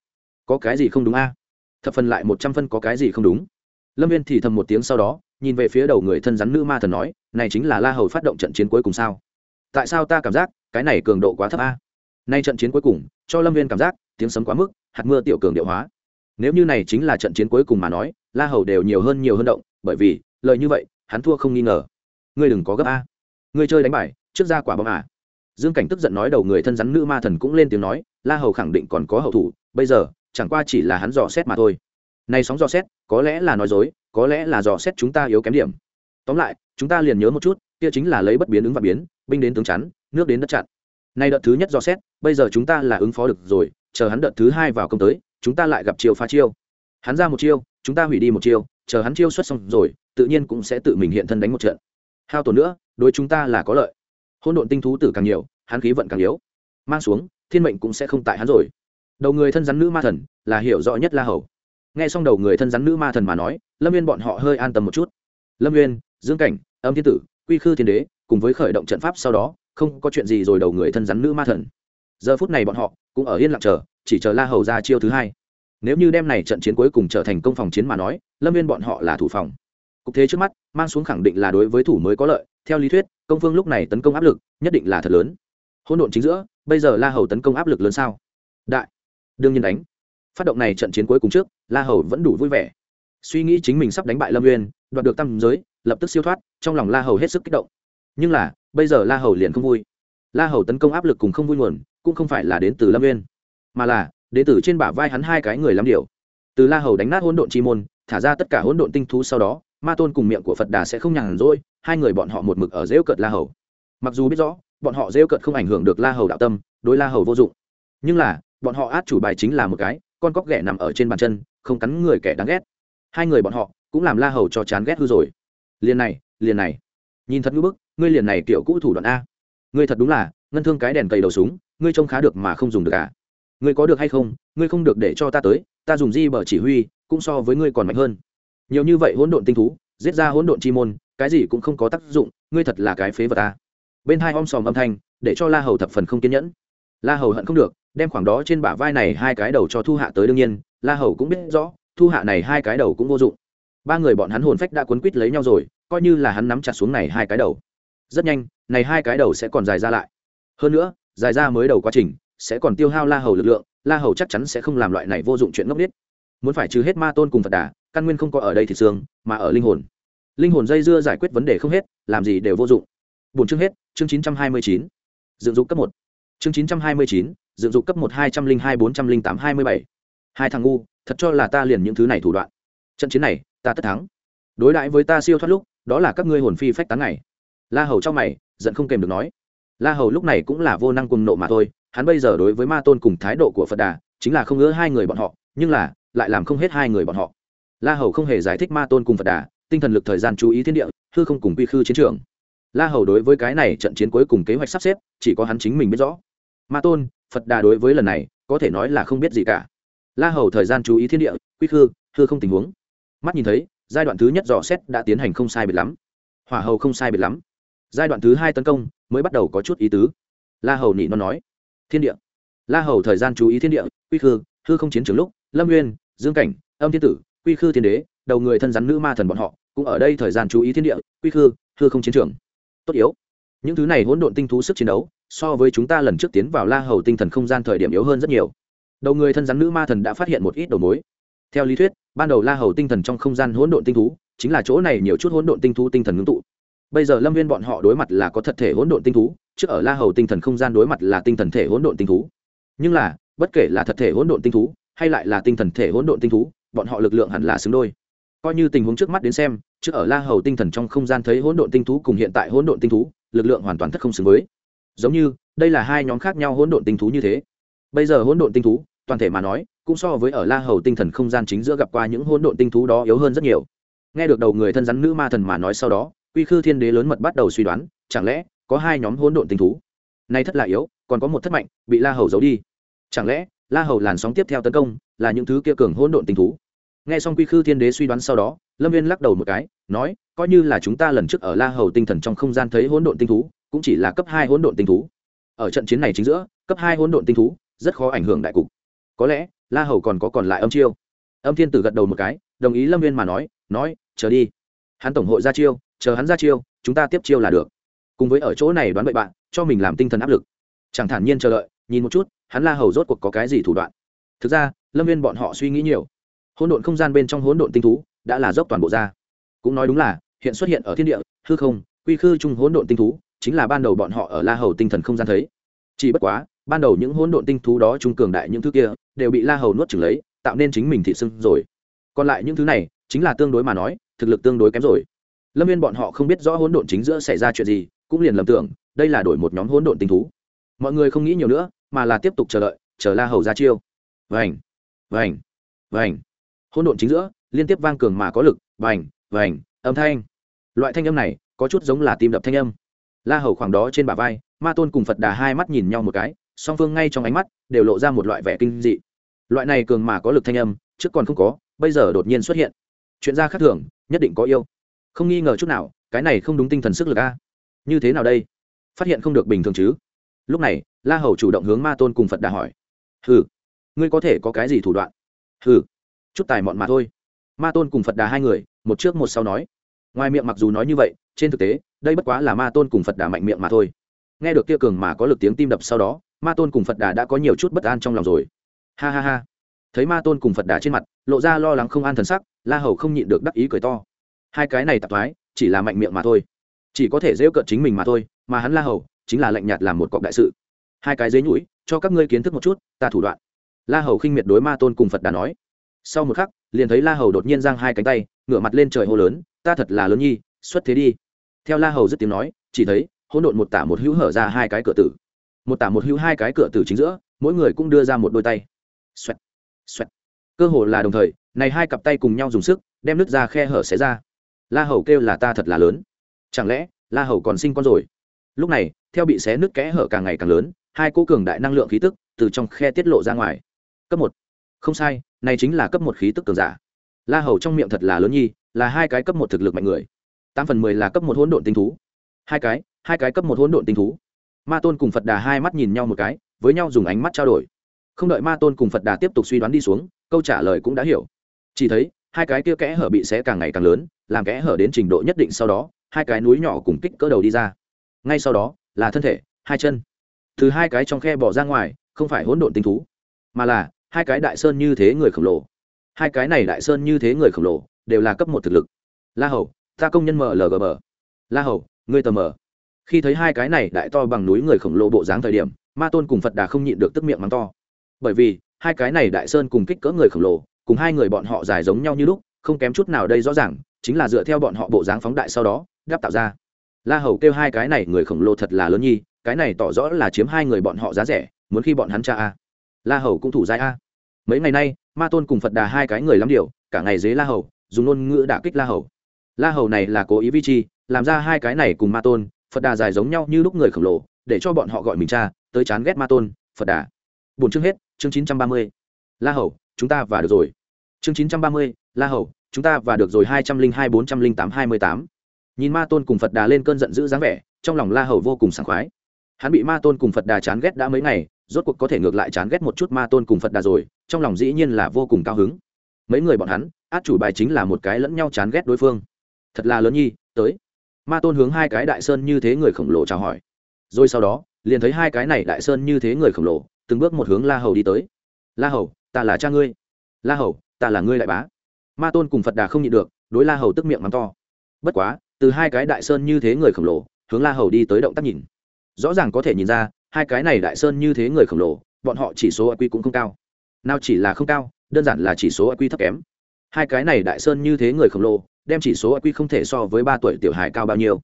Có cái gì không đúng a? Thập phần lại một trăm phân có cái gì không đúng? Lâm viên thì thầm một tiếng sau đó, nhìn về phía đầu người thân rắn nữ ma thần nói, này chính là la hầu phát động trận chiến cuối cùng sao? Tại sao ta cảm giác, cái này cường độ quá thấp a? Nay trận chiến cuối cùng, cho lâm viên cảm giác, tiếng sấm quá mức, hạt mưa tiểu cường điệu hóa nếu như này chính là trận chiến cuối cùng mà nói, la hầu đều nhiều hơn nhiều hơn động, bởi vì lợi như vậy, hắn thua không nghi ngờ. Ngươi đừng có gấp a. Ngươi chơi đánh bài trước ra quả bom à. Dương cảnh tức giận nói đầu người thân rắn nữ ma thần cũng lên tiếng nói, la hầu khẳng định còn có hậu thủ, bây giờ, chẳng qua chỉ là hắn dò xét mà thôi. Này sóng dò xét, có lẽ là nói dối, có lẽ là dò xét chúng ta yếu kém điểm. Tóm lại, chúng ta liền nhớ một chút, kia chính là lấy bất biến ứng và biến, binh đến tướng chắn, nước đến đất chặn. Nay đợt thứ nhất dò xét, bây giờ chúng ta là ứng phó được rồi, chờ hắn đợt thứ hai vào công tới chúng ta lại gặp chiêu phá chiêu. Hắn ra một chiêu, chúng ta hủy đi một chiêu, chờ hắn chiêu xuất xong rồi, tự nhiên cũng sẽ tự mình hiện thân đánh một trận. Hao tổn nữa, đối chúng ta là có lợi. Hôn độn tinh thú tử càng nhiều, hắn khí vận càng yếu. Mang xuống, thiên mệnh cũng sẽ không tại hắn rồi. Đầu người thân rắn nữ ma thần, là hiểu rõ nhất la hầu. Nghe xong đầu người thân rắn nữ ma thần mà nói, lâm viên bọn họ hơi an tâm một chút. Lâm viên dương cảnh, âm thiên tử, quy khư thiên đế, cùng với khởi động trận pháp sau đó, không có chuyện gì rồi đầu người thân rắn nữ ma thần. Giờ phút này bọn họ cũng ở yên lặng chờ chỉ chờ la hầu ra chiêu thứ hai. Nếu như đêm này trận chiến cuối cùng trở thành công phòng chiến mà nói, lâm viên bọn họ là thủ phòng. Cục thế trước mắt, mang xuống khẳng định là đối với thủ mới có lợi. Theo lý thuyết, công phương lúc này tấn công áp lực nhất định là thật lớn. Hỗn độn chính giữa, bây giờ la hầu tấn công áp lực lớn sao? Đại. Đương nhiên đánh. Phát động này trận chiến cuối cùng trước, la hầu vẫn đủ vui vẻ. Suy nghĩ chính mình sắp đánh bại lâm uyên đoạt được tam giới, lập tức siêu thoát, trong lòng la hầu hết sức kích động. Nhưng là, bây giờ la hầu liền không vui. La hầu tấn công áp lực cùng không vui nguồn, cũng không phải là đến từ lâm uyên mà là đến từ trên bả vai hắn hai cái người làm điều. Từ la hầu đánh nát hỗn độn chi môn, thả ra tất cả hỗn độn tinh thú sau đó, ma tôn cùng miệng của phật đà sẽ không nhàn rỗi, hai người bọn họ một mực ở rêu cợt la hầu. Mặc dù biết rõ, bọn họ rêu cợt không ảnh hưởng được la hầu đạo tâm, đối la hầu vô dụng. Nhưng là, bọn họ át chủ bài chính là một cái, con cóc ghẻ nằm ở trên bàn chân, không cắn người kẻ đáng ghét. Hai người bọn họ cũng làm la hầu cho chán ghét hư rồi. Liền này liền này. Nhìn thật ngữ bức, ngươi liền này kiểu cũ thủ đoạn a. Ngươi thật đúng là, ngân thương cái đèn cầy đầu súng, ngươi trông khá được mà không dùng được à ngươi có được hay không? Ngươi không được để cho ta tới, ta dùng di bờ chỉ huy, cũng so với ngươi còn mạnh hơn. Nhiều như vậy hỗn độn tinh thú, giết ra hỗn độn chi môn, cái gì cũng không có tác dụng, ngươi thật là cái phế vật ta. Bên hai om sòm âm thanh, để cho la hầu thập phần không kiên nhẫn. La hầu hận không được, đem khoảng đó trên bả vai này hai cái đầu cho thu hạ tới đương nhiên, la hầu cũng biết rõ, thu hạ này hai cái đầu cũng vô dụng. Ba người bọn hắn hồn phách đã quấn quít lấy nhau rồi, coi như là hắn nắm chặt xuống này hai cái đầu. Rất nhanh, này hai cái đầu sẽ còn dài ra lại. Hơn nữa, dài ra mới đầu quá trình sẽ còn tiêu hao la hầu lực lượng, la hầu chắc chắn sẽ không làm loại này vô dụng chuyện ngốc nghếch. Muốn phải trừ hết ma tôn cùng phật đà, căn nguyên không có ở đây thì xương, mà ở linh hồn. Linh hồn dây dưa giải quyết vấn đề không hết, làm gì đều vô dụng. Bốn chương hết, chương chín trăm hai mươi chín. Dựng dục cấp một. Chương chín trăm hai mươi chín, dựng dục cấp một hai trăm linh hai bốn trăm linh tám hai mươi bảy. Hai thằng ngu, thật cho là ta liền những thứ này thủ đoạn. Trận chiến này, ta tất thắng. Đối đãi với ta siêu thoát lúc, đó là các ngươi hồn phi phách tán này la hầu trong mày, giận không kèm được nói. La hầu lúc này cũng là vô năng cùng nộ mà thôi hắn bây giờ đối với ma tôn cùng thái độ của phật đà chính là không ngứa hai người bọn họ, nhưng là lại làm không hết hai người bọn họ. La hầu không hề giải thích ma tôn cùng phật đà, tinh thần lực thời gian chú ý thiên địa, hư không cùng quy khư chiến trường. La hầu đối với cái này trận chiến cuối cùng kế hoạch sắp xếp, chỉ có hắn chính mình biết rõ. Ma tôn, phật đà đối với lần này, có thể nói là không biết gì cả. La hầu thời gian chú ý thiên địa, quy khư, hư không tình huống. Mắt nhìn thấy, giai đoạn thứ nhất dò xét đã tiến hành không sai biệt lắm. Hỏa hầu không sai biệt lắm. Giai đoạn thứ hai tấn công mới bắt đầu có chút ý tứ. La hầu nị nó nói thiên địa. La hầu thời gian chú ý thiên địa, quy khư, hư không chiến trường lúc, lâm nguyên, dương cảnh, âm thiên tử, quy khư thiên đế, đầu người thân rắn nữ ma thần bọn họ, cũng ở đây thời gian chú ý thiên địa, quy khư, hư không chiến trường. Tốt yếu. Những thứ này hỗn độn tinh thú sức chiến đấu, so với chúng ta lần trước tiến vào la hầu tinh thần không gian thời điểm yếu hơn rất nhiều. Đầu người thân rắn nữ ma thần đã phát hiện một ít đầu mối. Theo lý thuyết, ban đầu la hầu tinh thần trong không gian hỗn độn tinh thú, chính là chỗ này nhiều chút hỗn độn tinh thú tinh thần ngưng tụ bây giờ lâm viên bọn họ đối mặt là có thật thể hỗn độn tinh thú trước ở la hầu tinh thần không gian đối mặt là tinh thần thể hỗn độn tinh thú. Nhưng là, bất kể là thật thể hỗn độn tinh thú, hay lại là tinh thần thể hỗn độn tinh thú, bọn họ lực lượng hẳn là xứng đôi. Coi như tình huống trước mắt đến xem trước ở la hầu tinh thần trong không gian thấy hỗn độn tinh thú cùng hiện tại hỗn độn tinh thú, lực lượng hoàn toàn thất không xứng với. Giống như, đây là hai nhóm khác nhau hỗn độn tinh thú như thế. Bây giờ hỗn độn tinh thú, toàn thể mà nói, cũng so với ở la hầu tinh thần không gian chính giữa gặp qua những hỗn độn tinh thú đó yếu hơn rất nhiều. Nghe được đầu người thân rắn nữ ma thần mà nói sau đó quy khư thiên đế lớn mật bắt đầu suy đoán, chẳng lẽ có hai nhóm hỗn độn tinh thú? Nay thất là yếu, còn có một thất mạnh, bị la hầu giấu đi. Chẳng lẽ la hầu làn sóng tiếp theo tấn công là những thứ kia cường hỗn độn tinh thú? Nghe xong quy khư thiên đế suy đoán sau đó, lâm viên lắc đầu một cái, nói, coi như là chúng ta lần trước ở la hầu tinh thần trong không gian thấy hỗn độn tinh thú, cũng chỉ là cấp hai hỗn độn tinh thú. Ở trận chiến này chính giữa, cấp hai hỗn độn tinh thú rất khó ảnh hưởng đại cục. Có lẽ la hầu còn có còn lại âm chiêu. Âm thiên tử gật đầu một cái, đồng ý lâm viên mà nói nói, chờ đi. Hắn tổng hội ra chiêu chờ hắn ra chiêu, chúng ta tiếp chiêu là được. Cùng với ở chỗ này đoán bậy bạn, cho mình làm tinh thần áp lực. Chẳng thản nhiên chờ đợi, nhìn một chút, hắn la hầu rốt cuộc có cái gì thủ đoạn? Thực ra, lâm viên bọn họ suy nghĩ nhiều. Hỗn độn không gian bên trong hỗn độn tinh thú đã là dốc toàn bộ ra. Cũng nói đúng là, hiện xuất hiện ở thiên địa, hư không, quy khư trung hỗn độn tinh thú, chính là ban đầu bọn họ ở la hầu tinh thần không gian thấy. Chỉ bất quá, ban đầu những hỗn độn tinh thú đó trung cường đại những thứ kia, đều bị la hầu nuốt chửng lấy, tạo nên chính mình thị sưng rồi. Còn lại những thứ này, chính là tương đối mà nói, thực lực tương đối kém rồi lâm viên bọn họ không biết rõ hỗn độn chính giữa xảy ra chuyện gì, cũng liền lầm tưởng, đây là đổi một nhóm hỗn độn tinh thú. Mọi người không nghĩ nhiều nữa, mà là tiếp tục chờ đợi, chờ la hầu ra chiêu. Vành vành vành. Hỗn độn chính giữa, liên tiếp vang cường mà có lực, vành vành, âm thanh. Loại thanh âm này, có chút giống là tim đập thanh âm. La hầu khoảng đó trên bả vai, ma tôn cùng phật đà hai mắt nhìn nhau một cái, song phương ngay trong ánh mắt, đều lộ ra một loại vẻ kinh dị. Loại này cường mà có lực thanh âm, trước còn không có, bây giờ đột nhiên xuất hiện. Chuyện ra khác thường, nhất định có yêu không nghi ngờ chút nào cái này không đúng tinh thần sức lực a. Như thế nào đây? Phát hiện không được bình thường chứ? Lúc này la hầu chủ động hướng ma tôn cùng phật đà hỏi. Hừ, ngươi có thể có cái gì thủ đoạn? Hừ, chút tài mọn mà thôi. Ma tôn cùng phật đà hai người một trước một sau nói. Ngoài miệng mặc dù nói như vậy trên thực tế đây bất quá là ma tôn cùng phật đà mạnh miệng mà thôi. Nghe được kia cường mà có lực tiếng tim đập sau đó ma tôn cùng phật đà đã có nhiều chút bất an trong lòng rồi. Ha ha ha. Thấy ma tôn cùng phật đà trên mặt lộ ra lo lắng không an thần sắc la hầu không nhịn được đắc ý cười to hai cái này tạp thoái chỉ là mạnh miệng mà thôi. Chỉ có thể rêu cợt chính mình mà thôi mà hắn la hầu chính là lạnh nhạt làm một cọc đại sự. Hai cái dế nhũi cho các ngươi kiến thức một chút ta thủ đoạn. La hầu khinh miệt đối ma tôn cùng phật đã nói. Sau một khắc liền thấy la hầu đột nhiên giang hai cánh tay ngửa mặt lên trời hô lớn ta thật là lớn nhi xuất thế đi. Theo la hầu dứt tiếng nói chỉ thấy hỗn độn một tả một hữu hở ra hai cái cửa tử. Một tả một hữu hai cái cửa tử chính giữa mỗi người cũng đưa ra một đôi tay. Xoẹt, xoẹt. cơ hồ là đồng thời này hai cặp tay cùng nhau dùng sức đem nước ra khe hở xé ra la hầu kêu là ta thật là lớn. Chẳng lẽ, la hầu còn sinh con rồi? Lúc này, theo bị xé nứt kẽ hở càng ngày càng lớn, hai cô cường đại năng lượng khí tức từ trong khe tiết lộ ra ngoài. Cấp một. Không sai, này chính là cấp một khí tức cường giả. La hầu trong miệng thật là lớn nhi, là hai cái cấp một thực lực mạnh người. Tám phần mười là cấp một hỗn độn tinh thú. Hai cái hai cái cấp một hỗn độn tinh thú. Ma tôn cùng phật đà hai mắt nhìn nhau một cái, với nhau dùng ánh mắt trao đổi. Không đợi ma tôn cùng phật đà tiếp tục suy đoán đi xuống, câu trả lời cũng đã hiểu. Chỉ thấy, hai cái kia kẽ hở bị xé càng ngày càng lớn làm kẽ hở đến trình độ nhất định sau đó, hai cái núi nhỏ cùng kích cỡ đầu đi ra. Ngay sau đó, là thân thể, hai chân. Từ hai cái trong khe bỏ ra ngoài, không phải hỗn độn tinh thú, mà là hai cái đại sơn như thế người khổng lồ. Hai cái này đại sơn như thế người khổng lồ đều là cấp một thực lực. La hầu, ta công nhân mlgm la hầu, ngươi tờ mờ khi thấy hai cái này đại to bằng núi người khổng lồ bộ dáng thời điểm, ma tôn cùng phật đà không nhịn được tức miệng mắng to. Bởi vì, hai cái này đại sơn cùng kích cỡ người khổng lồ, cùng hai người bọn họ dài giống nhau như lúc không kém chút nào đây rõ ràng, chính là dựa theo bọn họ bộ dáng phóng đại sau đó, đáp tạo ra. La hầu kêu hai cái này người khổng lồ thật là lớn nhi, cái này tỏ rõ là chiếm hai người bọn họ giá rẻ, muốn khi bọn hắn cha a. La hầu cũng thủ giai a. Mấy ngày nay, ma tôn cùng phật đà hai cái người lắm điều, cả ngày dế la hầu, dùng ngôn ngữ đả kích la hầu. La hầu này là cố ý vi chi, làm ra hai cái này cùng ma tôn, phật đà dài giống nhau như lúc người khổng lồ, để cho bọn họ gọi mình cha, tới chán ghét ma tôn, phật đà. Bốn chương hết, chương chín trăm ba mươi. La hầu, chúng ta và được rồi. Chương chín trăm ba mươi la hầu, chúng ta và được rồi hai trăm linh hai bốn trăm linh tám hai mươi tám. Nhìn ma tôn cùng phật đà lên cơn giận dữ dáng vẻ, trong lòng la hầu vô cùng sảng khoái. Hắn bị ma tôn cùng phật đà chán ghét đã mấy ngày, rốt cuộc có thể ngược lại chán ghét một chút ma tôn cùng phật đà rồi, trong lòng dĩ nhiên là vô cùng cao hứng. Mấy người bọn hắn, át chủ bài chính là một cái lẫn nhau chán ghét đối phương. Thật là lớn nhi, tới. Ma tôn hướng hai cái đại sơn như thế người khổng lồ chào hỏi. Rồi sau đó, liền thấy hai cái này đại sơn như thế người khổng lồ, từng bước một hướng la hầu đi tới. La hầu, ta là cha ngươi. La hầu, ta là ngươi đại bá ma tôn cùng phật đà không nhịn được, đối la hầu tức miệng mắng to. Bất quá, từ hai cái đại sơn như thế người khổng lồ, hướng la hầu đi tới động tác nhìn. Rõ ràng có thể nhìn ra, hai cái này đại sơn như thế người khổng lồ, bọn họ chỉ số IQ cũng không cao. Nào chỉ là không cao, đơn giản là chỉ số IQ thấp kém. Hai cái này đại sơn như thế người khổng lồ, đem chỉ số IQ không thể so với ba tuổi tiểu hài cao bao nhiêu.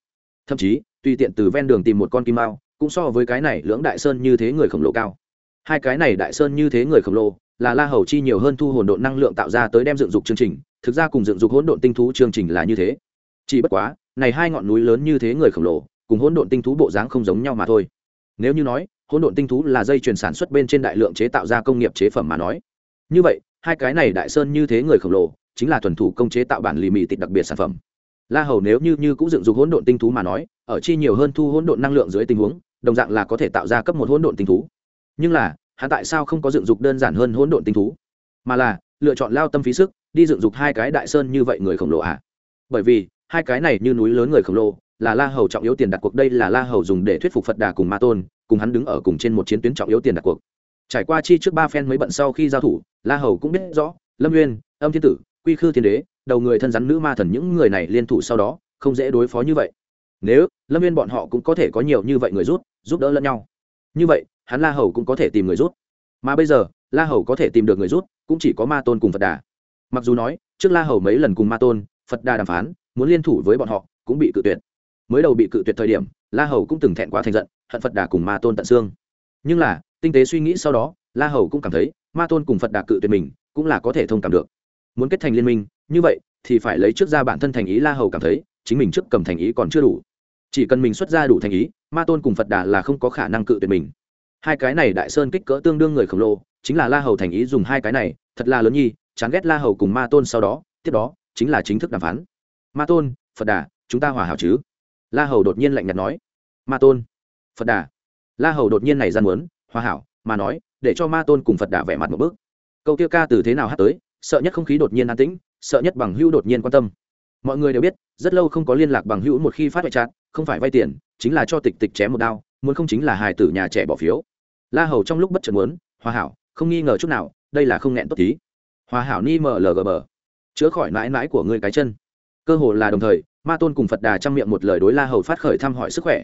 Thậm chí, tùy tiện từ ven đường tìm một con kim mao, cũng so với cái này lưỡng đại sơn như thế người khổng lồ cao. Hai cái này đại sơn như thế người khổng lồ là la hầu chi nhiều hơn thu hồn độn năng lượng tạo ra tới đem dựng dục chương trình, thực ra cùng dựng dục hỗn độn tinh thú chương trình là như thế. Chỉ bất quá, này hai ngọn núi lớn như thế người khổng lồ, cùng hỗn độn tinh thú bộ dáng không giống nhau mà thôi. Nếu như nói, hỗn độn tinh thú là dây chuyền sản xuất bên trên đại lượng chế tạo ra công nghiệp chế phẩm mà nói. Như vậy, hai cái này đại sơn như thế người khổng lồ, chính là thuần thủ công chế tạo bản lì mì tịt đặc biệt sản phẩm. La hầu nếu như như cũng dựng dục hỗn độn tinh thú mà nói, ở chi nhiều hơn thu hỗn độn năng lượng dưới tình huống, đồng dạng là có thể tạo ra cấp một hỗn độn tinh thú. Nhưng là hắn tại sao không có dựng dục đơn giản hơn hỗn độn tinh thú? Mà là, lựa chọn lao tâm phí sức, đi dựng dục hai cái đại sơn như vậy người khổng lồ à? Bởi vì, hai cái này như núi lớn người khổng lồ, là la hầu trọng yếu tiền đặt cuộc, đây là la hầu dùng để thuyết phục phật đà cùng ma tôn, cùng hắn đứng ở cùng trên một chiến tuyến trọng yếu tiền đặt cuộc. Trải qua chi trước ba phen mới bận sau khi giao thủ, la hầu cũng biết rõ, lâm nguyên âm thiên tử, quy khư thiên đế, đầu người thân rắn nữ ma thần những người này liên thủ sau đó, không dễ đối phó như vậy. Nếu, lâm nguyên bọn họ cũng có thể có nhiều như vậy người rút, giúp đỡ lẫn nhau. Như vậy hắn la hầu cũng có thể tìm người rút. Mà bây giờ, la hầu có thể tìm được người rút, cũng chỉ có ma tôn cùng phật đà. Mặc dù nói, trước la hầu mấy lần cùng ma tôn, phật đà đàm phán, muốn liên thủ với bọn họ, cũng bị cự tuyệt. Mới đầu bị cự tuyệt thời điểm, la hầu cũng từng thẹn quá thành giận, hận phật đà cùng ma tôn tận xương. Nhưng là, tinh tế suy nghĩ sau đó, la hầu cũng cảm thấy, ma tôn cùng phật đà cự tuyệt mình, cũng là có thể thông cảm được. Muốn kết thành liên minh, như vậy, thì phải lấy trước ra bản thân thành ý la hầu cảm thấy, chính mình trước cầm thành ý còn chưa đủ. Chỉ cần mình xuất ra đủ thành ý, ma tôn cùng phật đà là không có khả năng cự tuyệt mình hai cái này đại sơn kích cỡ tương đương người khổng lồ, chính là la hầu thành ý dùng hai cái này, thật là lớn nhi, chán ghét la hầu cùng ma tôn sau đó, tiếp đó, chính là chính thức đàm phán. Ma tôn, phật đà, chúng ta hòa hảo chứ? La hầu đột nhiên lạnh nhạt nói. Ma tôn, phật đà. La hầu đột nhiên này gian muốn, hòa hảo, mà nói, để cho ma tôn cùng phật đà vẻ mặt một bước. Câu tiêu ca từ thế nào hát tới, sợ nhất không khí đột nhiên an tĩnh, sợ nhất bằng hữu đột nhiên quan tâm. Mọi người đều biết, rất lâu không có liên lạc bằng hữu một khi phát hoại trạng, không phải vay tiền, chính là cho tịch tịch chém một đao, muốn không chính là hài tử nhà trẻ bỏ phiếu la hầu trong lúc bất chợt muốn, hòa hảo, không nghi ngờ chút nào, đây là không nghẹn tốt tí. Hòa hảo ni mlgb chữa khỏi mãi mãi của ngươi cái chân. Cơ hồ là đồng thời, ma tôn cùng phật đà trang miệng một lời đối la hầu phát khởi thăm hỏi sức khỏe.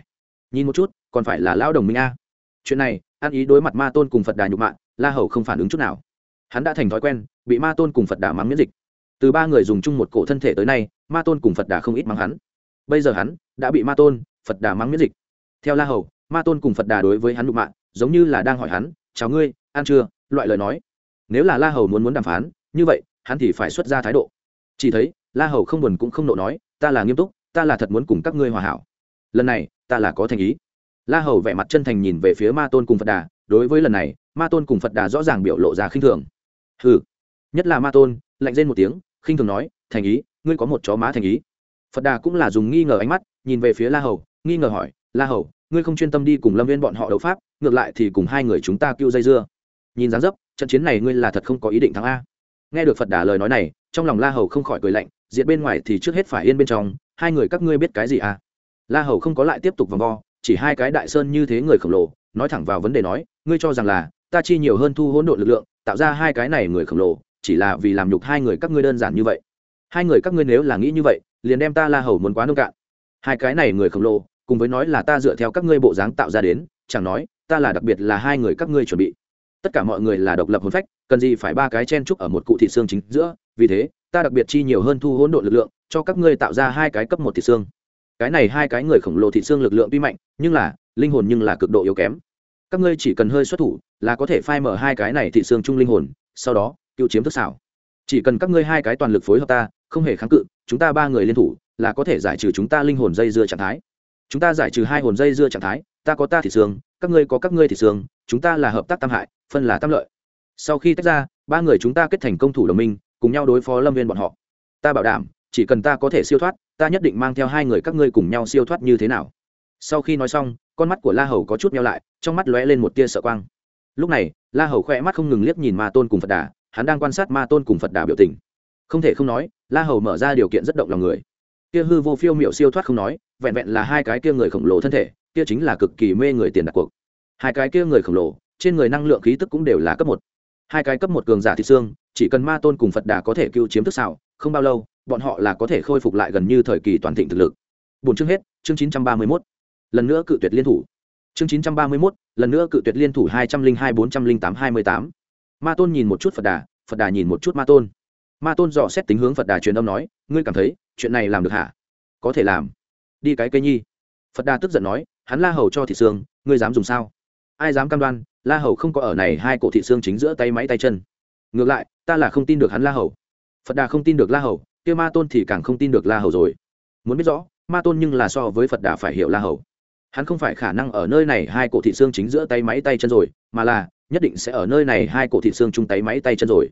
Nhìn một chút, còn phải là lao đồng minh a. Chuyện này, ăn ý đối mặt ma tôn cùng phật đà nhục mạ, la hầu không phản ứng chút nào. Hắn đã thành thói quen, bị ma tôn cùng phật đà mắng miễn dịch. Từ ba người dùng chung một cổ thân thể tới nay, ma tôn cùng phật đà không ít mắng hắn. Bây giờ hắn đã bị ma tôn, phật đà mắng miễn dịch. Theo la hầu, ma tôn cùng phật đà đối với hắn nhục mạ giống như là đang hỏi hắn, chào ngươi, ăn chưa? Loại lời nói. Nếu là la hầu muốn muốn đàm phán, như vậy, hắn thì phải xuất ra thái độ. Chỉ thấy, la hầu không buồn cũng không nộ nói, ta là nghiêm túc, ta là thật muốn cùng các ngươi hòa hảo. Lần này, ta là có thành ý. La hầu vẻ mặt chân thành nhìn về phía ma tôn cùng phật đà. Đối với lần này, ma tôn cùng phật đà rõ ràng biểu lộ ra khinh thường. Hừ. Nhất là ma tôn, lạnh rên một tiếng, khinh thường nói, thành ý, ngươi có một chó má thành ý. Phật đà cũng là dùng nghi ngờ ánh mắt, nhìn về phía la hầu, nghi ngờ hỏi, la hầu ngươi không chuyên tâm đi cùng lâm viên bọn họ đấu pháp, ngược lại thì cùng hai người chúng ta kêu dây dưa. Nhìn dáng dấp, trận chiến này ngươi là thật không có ý định thắng a. Nghe được phật đà lời nói này, trong lòng la hầu không khỏi cười lạnh diện bên ngoài thì trước hết phải yên bên trong, hai người các ngươi biết cái gì à la hầu không có lại tiếp tục vòng vo, chỉ hai cái đại sơn như thế người khổng lồ, nói thẳng vào vấn đề nói, ngươi cho rằng là, ta chi nhiều hơn thu hỗn độn lực lượng, tạo ra hai cái này người khổng lồ, chỉ là vì làm nhục hai người các ngươi đơn giản như vậy. Hai người các ngươi nếu là nghĩ như vậy, liền đem ta la hầu muốn quá nông cạn. Hai cái này người khổng lồ cùng với nói là ta dựa theo các ngươi bộ dáng tạo ra đến, chẳng nói, ta là đặc biệt là hai người các ngươi chuẩn bị. Tất cả mọi người là độc lập hôn phách, cần gì phải ba cái chen trúc ở một cụ thị xương chính giữa, vì thế, ta đặc biệt chi nhiều hơn thu hỗn độn lực lượng, cho các ngươi tạo ra hai cái cấp một thị xương. Cái này hai cái người khổng lồ thị xương lực lượng tuy mạnh, nhưng là, linh hồn nhưng là cực độ yếu kém. Các ngươi chỉ cần hơi xuất thủ, là có thể phai mở hai cái này thị xương chung linh hồn, sau đó cựu chiếm thức xảo. Chỉ cần các ngươi hai cái toàn lực phối hợp ta, không hề kháng cự, chúng ta ba người liên thủ, là có thể giải trừ chúng ta linh hồn dây dưa trạng thái chúng ta giải trừ hai hồn dây dưa trạng thái, ta có ta thị xương, các ngươi có các ngươi thị xương, chúng ta là hợp tác tam hại, phân là tam lợi. Sau khi tách ra, ba người chúng ta kết thành công thủ đồng minh, cùng nhau đối phó lâm viên bọn họ. Ta bảo đảm, chỉ cần ta có thể siêu thoát, ta nhất định mang theo hai người các ngươi cùng nhau siêu thoát như thế nào. Sau khi nói xong, con mắt của la hầu có chút nhau lại, trong mắt lóe lên một tia sợ quang. Lúc này, la hầu khoe mắt không ngừng liếc nhìn ma tôn cùng phật đà, hắn đang quan sát ma tôn cùng phật đà biểu tình. Không thể không nói, la hầu mở ra điều kiện rất động lòng người kia hư vô phiêu miệu siêu thoát không nói, vẹn vẹn là hai cái kia người khổng lồ thân thể, kia chính là cực kỳ mê người tiền đặt cuộc. Hai cái kia người khổng lồ, trên người năng lượng khí tức cũng đều là cấp một. Hai cái cấp một cường giả thị xương, chỉ cần ma tôn cùng phật đà có thể cứu chiếm thức xảo, không bao lâu, bọn họ là có thể khôi phục lại gần như thời kỳ toàn thịnh thực lực. Bốn chương hết, chương chín trăm ba mươi mốt. Lần nữa cự tuyệt liên thủ. Chương chín trăm ba mươi mốt, lần nữa cự tuyệt liên thủ hai trăm linh hai bốn trăm linh tám hai mươi tám. Ma tôn nhìn một chút phật đà phật đà nhìn một chút ma tôn. Ma tôn dò xét tính hướng phật đà truyền âm nói, ngươi cảm thấy chuyện này làm được hả? Có thể làm. Đi cái cây nhi. Phật đà tức giận nói, hắn la hầu cho thị xương, ngươi dám dùng sao? Ai dám cam đoan, la hầu không có ở này hai cổ thị xương chính giữa tay máy tay chân. Ngược lại, ta là không tin được hắn la hầu. Phật đà không tin được la hầu, kia ma tôn thì càng không tin được la hầu rồi. Muốn biết rõ, ma tôn nhưng là so với phật đà phải hiểu la hầu. Hắn không phải khả năng ở nơi này hai cổ thị xương chính giữa tay máy tay chân rồi, mà là nhất định sẽ ở nơi này hai cổ thị xương chung tay máy tay chân rồi.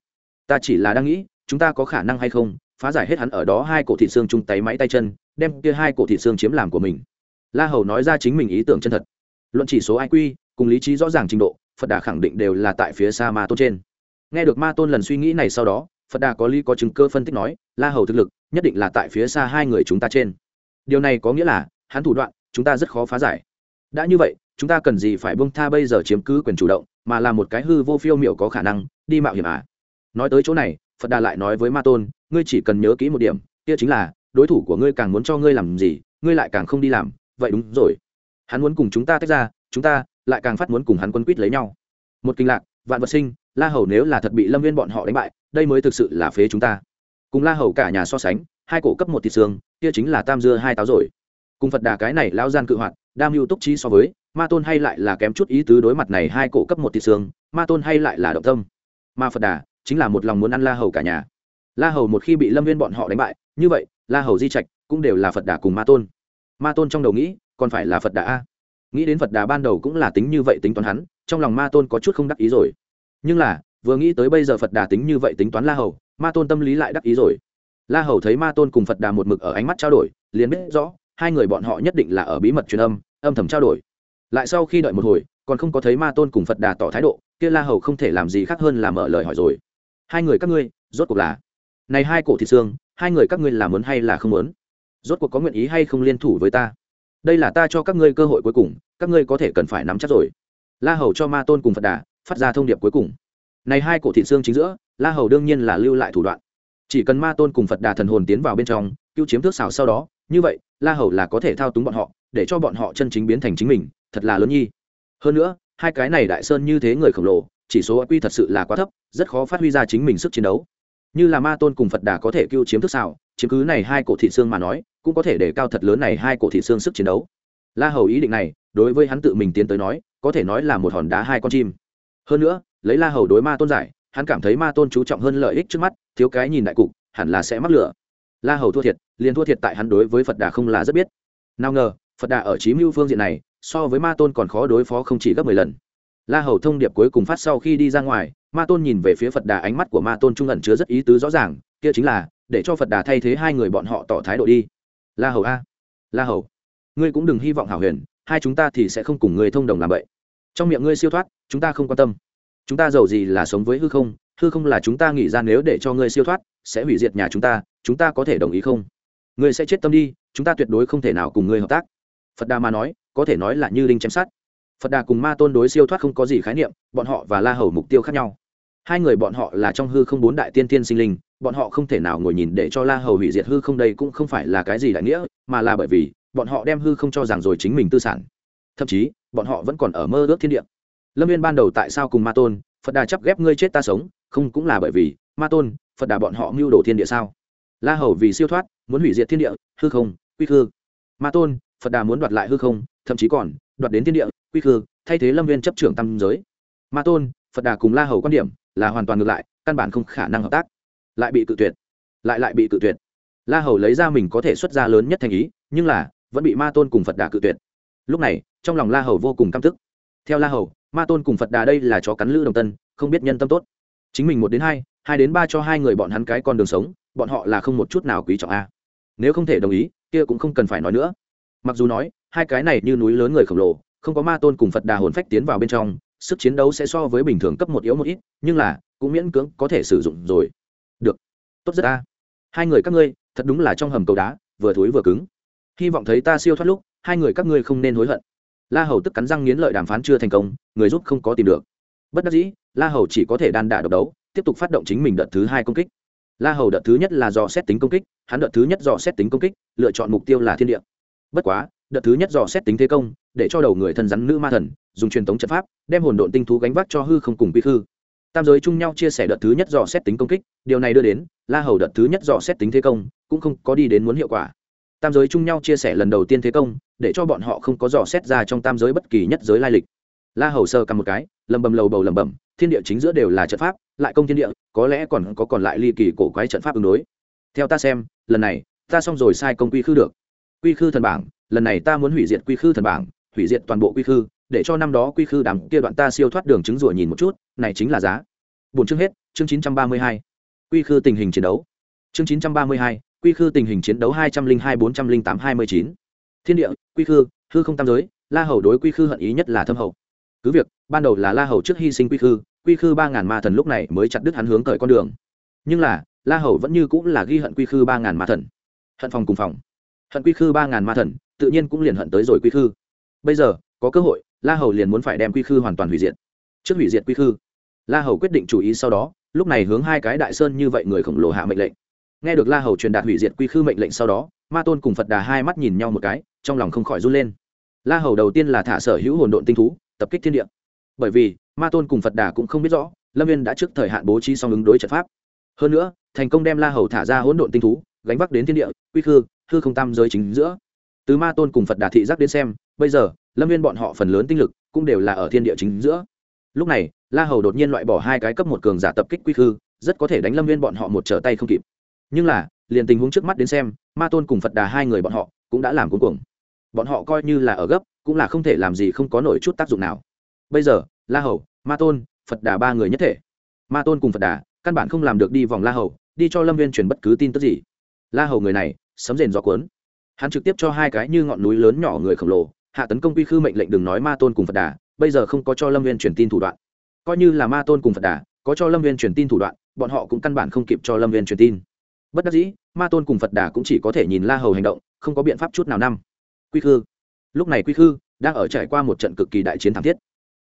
Ta chỉ là đang nghĩ, chúng ta có khả năng hay không phá giải hết hắn ở đó hai cổ thị xương chung tay máy tay chân, đem kia hai cổ thị xương chiếm làm của mình. La hầu nói ra chính mình ý tưởng chân thật. Luận chỉ số iq cùng lý trí rõ ràng trình độ, phật đà khẳng định đều là tại phía xa ma tôn trên. Nghe được ma tôn lần suy nghĩ này sau đó, phật đà có lý có chứng cơ phân tích nói, la hầu thực lực nhất định là tại phía xa hai người chúng ta trên. Điều này có nghĩa là, hắn thủ đoạn, chúng ta rất khó phá giải. Đã như vậy, chúng ta cần gì phải bông tha bây giờ chiếm cứ quyền chủ động, mà là một cái hư vô phiêu miểu có khả năng, đi mạo hiểm à? Nói tới chỗ này phật đà lại nói với ma tôn, ngươi chỉ cần nhớ kỹ một điểm, kia chính là, đối thủ của ngươi càng muốn cho ngươi làm gì, ngươi lại càng không đi làm. Vậy đúng rồi. Hắn muốn cùng chúng ta tách ra, chúng ta lại càng phát muốn cùng hắn quân quýt lấy nhau. Một kinh lạc, vạn vật sinh, la hầu nếu là thật bị lâm viên bọn họ đánh bại, đây mới thực sự là phế chúng ta. Cùng la hầu cả nhà so sánh, hai cổ cấp một thịt xương, kia chính là tam dưa hai táo rồi. Cùng phật đà cái này lao gian cự hoạt, đam mưu túc trí so với, ma tôn hay lại là kém chút ý tứ đối mặt này hai cổ cấp một thịt xương, ma tôn hay lại là động tâm. Ma phật đà chính là một lòng muốn ăn la hầu cả nhà. La hầu một khi bị lâm viên bọn họ đánh bại, như vậy, la hầu di trạch cũng đều là phật đà cùng ma tôn. Ma tôn trong đầu nghĩ, còn phải là phật đà a. Nghĩ đến phật đà ban đầu cũng là tính như vậy tính toán hắn, trong lòng ma tôn có chút không đắc ý rồi. Nhưng là, vừa nghĩ tới bây giờ phật đà tính như vậy tính toán la hầu, ma tôn tâm lý lại đắc ý rồi. La hầu thấy ma tôn cùng phật đà một mực ở ánh mắt trao đổi, liền biết rõ, hai người bọn họ nhất định là ở bí mật truyền âm âm thầm trao đổi. Lại sau khi đợi một hồi, còn không có thấy ma tôn cùng phật đà tỏ thái độ, kia la hầu không thể làm gì khác hơn là mở lời hỏi rồi hai người các ngươi, rốt cuộc là, này hai cổ thịt xương, hai người các ngươi là muốn hay là không muốn? Rốt cuộc có nguyện ý hay không liên thủ với ta? Đây là ta cho các ngươi cơ hội cuối cùng, các ngươi có thể cần phải nắm chắc rồi. La hầu cho ma tôn cùng phật đà, phát ra thông điệp cuối cùng. Này hai cổ thịt xương chính giữa, la hầu đương nhiên là lưu lại thủ đoạn. Chỉ cần ma tôn cùng phật đà thần hồn tiến vào bên trong, cứu chiếm thước xào sau đó, như vậy, la hầu là có thể thao túng bọn họ, để cho bọn họ chân chính biến thành chính mình, thật là lớn nhi. Hơn nữa, hai cái này đại sơn như thế người khổng lồ chỉ số quy thật sự là quá thấp, rất khó phát huy ra chính mình sức chiến đấu. Như là ma tôn cùng phật đà có thể cưu chiếm thức xảo, chiếm cứ này hai cổ thị xương mà nói, cũng có thể để cao thật lớn này hai cổ thị xương sức chiến đấu. La hầu ý định này, đối với hắn tự mình tiến tới nói, có thể nói là một hòn đá hai con chim. Hơn nữa, lấy la hầu đối ma tôn giải, hắn cảm thấy ma tôn chú trọng hơn lợi ích trước mắt, thiếu cái nhìn đại cục, hẳn là sẽ mắc lửa. La hầu thua thiệt, liền thua thiệt tại hắn đối với phật đà không là rất biết. Nào ngờ, phật đà ở trí mưu phương diện này, so với ma tôn còn khó đối phó không chỉ gấp mười lần la hầu thông điệp cuối cùng phát sau khi đi ra ngoài, ma tôn nhìn về phía phật đà, ánh mắt của ma tôn trung ẩn chứa rất ý tứ rõ ràng, kia chính là, để cho phật đà thay thế hai người bọn họ tỏ thái độ đi. La hầu a, la hầu, ngươi cũng đừng hy vọng hảo huyền, hai chúng ta thì sẽ không cùng ngươi thông đồng làm vậy. Trong miệng ngươi siêu thoát, chúng ta không quan tâm. Chúng ta giàu gì là sống với hư không hư không là chúng ta nghĩ ra nếu để cho ngươi siêu thoát, sẽ hủy diệt nhà chúng ta chúng ta có thể đồng ý không? Ngươi sẽ chết tâm đi, chúng ta tuyệt đối không thể nào cùng ngươi hợp tác. Phật đà mà nói, có thể nói là như đinh chém sát phật đà cùng ma tôn đối siêu thoát không có gì khái niệm, bọn họ và la hầu mục tiêu khác nhau. Hai người bọn họ là trong hư không bốn đại tiên tiên sinh linh, bọn họ không thể nào ngồi nhìn để cho la hầu hủy diệt hư không đây cũng không phải là cái gì đại nghĩa, mà là bởi vì, bọn họ đem hư không cho rằng rồi chính mình tư sản. Thậm chí, bọn họ vẫn còn ở mơ ước thiên địa. Lâm viên ban đầu tại sao cùng ma tôn, phật đà chấp ghép ngươi chết ta sống, không cũng là bởi vì, ma tôn, phật đà bọn họ mưu đồ thiên địa sao? La hầu vì siêu thoát, muốn hủy diệt thiên địa, hư không, quy hư. Ma tôn, phật đà muốn đoạt lại hư không, thậm chí còn, đoạt đến thiên địa quy khư, thay thế lâm viên chấp trưởng tam giới. Ma tôn, phật đà cùng la hầu quan điểm là hoàn toàn ngược lại, căn bản không khả năng hợp tác. Lại bị cự tuyệt. Lại lại bị cự tuyệt. La hầu lấy ra mình có thể xuất ra lớn nhất thành ý, nhưng là vẫn bị ma tôn cùng phật đà cự tuyệt. Lúc này, trong lòng la hầu vô cùng căm tức. Theo la hầu, ma tôn cùng phật đà đây là chó cắn lữ đồng tân, không biết nhân tâm tốt. Chính mình một đến hai hai đến ba cho hai người bọn hắn cái con đường sống, bọn họ là không một chút nào quý trọng a. Nếu không thể đồng ý, kia cũng không cần phải nói nữa. Mặc dù nói, hai cái này như núi lớn người khổng lồ không có ma tôn cùng phật đà hồn phách tiến vào bên trong, sức chiến đấu sẽ so với bình thường cấp một yếu một ít, nhưng là, cũng miễn cưỡng có thể sử dụng rồi. Được. Tốt rất a. Hai người các ngươi, thật đúng là trong hầm cầu đá, vừa thối vừa cứng. Hy vọng thấy ta siêu thoát lúc, hai người các ngươi không nên hối hận. La hầu tức cắn răng nghiến lợi đàm phán chưa thành công, người giúp không có tìm được. Bất đắc dĩ, la hầu chỉ có thể đan đả độc đấu, tiếp tục phát động chính mình đợt thứ hai công kích. La hầu đợt thứ nhất là do xét tính công kích, hắn đợt thứ nhất do xét tính công kích, lựa chọn mục tiêu là thiên địa. Bất quá đợt thứ nhất dò xét tính thế công, để cho đầu người thân rắn nữ ma thần, dùng truyền thống trận pháp, đem hồn độn tinh thú gánh vác cho hư không cùng quy hư tam giới chung nhau chia sẻ đợt thứ nhất dò xét tính công kích, điều này đưa đến, la hầu đợt thứ nhất dò xét tính thế công, cũng không có đi đến muốn hiệu quả. Tam giới chung nhau chia sẻ lần đầu tiên thế công, để cho bọn họ không có dò xét ra trong tam giới bất kỳ nhất giới lai lịch. La hầu sơ cầm một cái, lầm bầm lầu bầu lầm bầm thiên địa chính giữa đều là trận pháp, lại công thiên địa, có lẽ còn có còn lại ly kỳ cổ quái trận pháp ứng đối. Theo ta xem, lần này, ta xong rồi sai công quy khư được. Quy khư thần bảng lần này ta muốn hủy diệt quy khư thần bảng, hủy diệt toàn bộ quy khư, để cho năm đó quy khư đám kia đoạn ta siêu thoát đường chứng rủa nhìn một chút, này chính là giá. Bốn chương hết, chương chín trăm ba mươi hai. Quy khư tình hình chiến đấu. Chương chín trăm ba mươi hai, quy khư tình hình chiến đấu hai trăm linh hai, bốn trăm linh tám, hai mươi chín. Thiên địa, quy khư, hư không tam giới, la hầu đối quy khư hận ý nhất là thâm hậu. Cứ việc, ban đầu là la hầu trước hy sinh quy khư quy khư ba ngàn ma thần lúc này mới chặt đứt hắn hướng cởi con đường. Nhưng là, la hầu vẫn như cũng là ghi hận quy khư ba ngàn ma thần. Hận phòng cùng phòng. Hận quy khư ba ngàn ma thần tự nhiên cũng liền hận tới rồi quy khư. Bây giờ, có cơ hội, la hầu liền muốn phải đem quy khư hoàn toàn hủy diệt. Trước hủy diệt quy khư, la hầu quyết định chủ ý sau đó, lúc này hướng hai cái đại sơn như vậy người khổng lồ hạ mệnh lệnh. Nghe được la hầu truyền đạt hủy diệt quy khư mệnh lệnh sau đó, ma tôn cùng phật đà hai mắt nhìn nhau một cái, trong lòng không khỏi run lên. La hầu đầu tiên là thả sở hữu hồn độn tinh thú, tập kích thiên địa. Bởi vì, ma tôn cùng phật đà cũng không biết rõ, lâm viên đã trước thời hạn bố trí song ứng đối trận pháp. Hơn nữa, thành công đem la hầu thả ra hỗn độn tinh thú, gánh vác đến thiên địa, quy khư, hư không tam giới chính giữa từ ma tôn cùng phật đà thị giác đến xem, bây giờ, lâm viên bọn họ phần lớn tinh lực cũng đều là ở thiên địa chính giữa. Lúc này, la hầu đột nhiên loại bỏ hai cái cấp một cường giả tập kích quy khư, rất có thể đánh lâm viên bọn họ một trở tay không kịp. Nhưng là, liền tình huống trước mắt đến xem, ma tôn cùng phật đà hai người bọn họ cũng đã làm cuối cùng bọn họ coi như là ở gấp, cũng là không thể làm gì không có nổi chút tác dụng nào. Bây giờ, la hầu, ma tôn, phật đà ba người nhất thể. Ma tôn cùng phật đà, căn bản không làm được đi vòng la hầu, đi cho lâm viên truyền bất cứ tin tức gì. La hầu người này, sấm rền gió cuốn hắn trực tiếp cho hai cái như ngọn núi lớn nhỏ người khổng lồ, hạ tấn công quy khư mệnh lệnh đừng nói ma tôn cùng phật đà, bây giờ không có cho lâm viên truyền tin thủ đoạn. Coi như là ma tôn cùng phật đà, có cho lâm viên truyền tin thủ đoạn, bọn họ cũng căn bản không kịp cho lâm viên truyền tin. Bất đắc dĩ, ma tôn cùng phật đà cũng chỉ có thể nhìn la hầu hành động, không có biện pháp chút nào năm. Quy khư. Lúc này quy khư đang ở trải qua một trận cực kỳ đại chiến thảm thiết.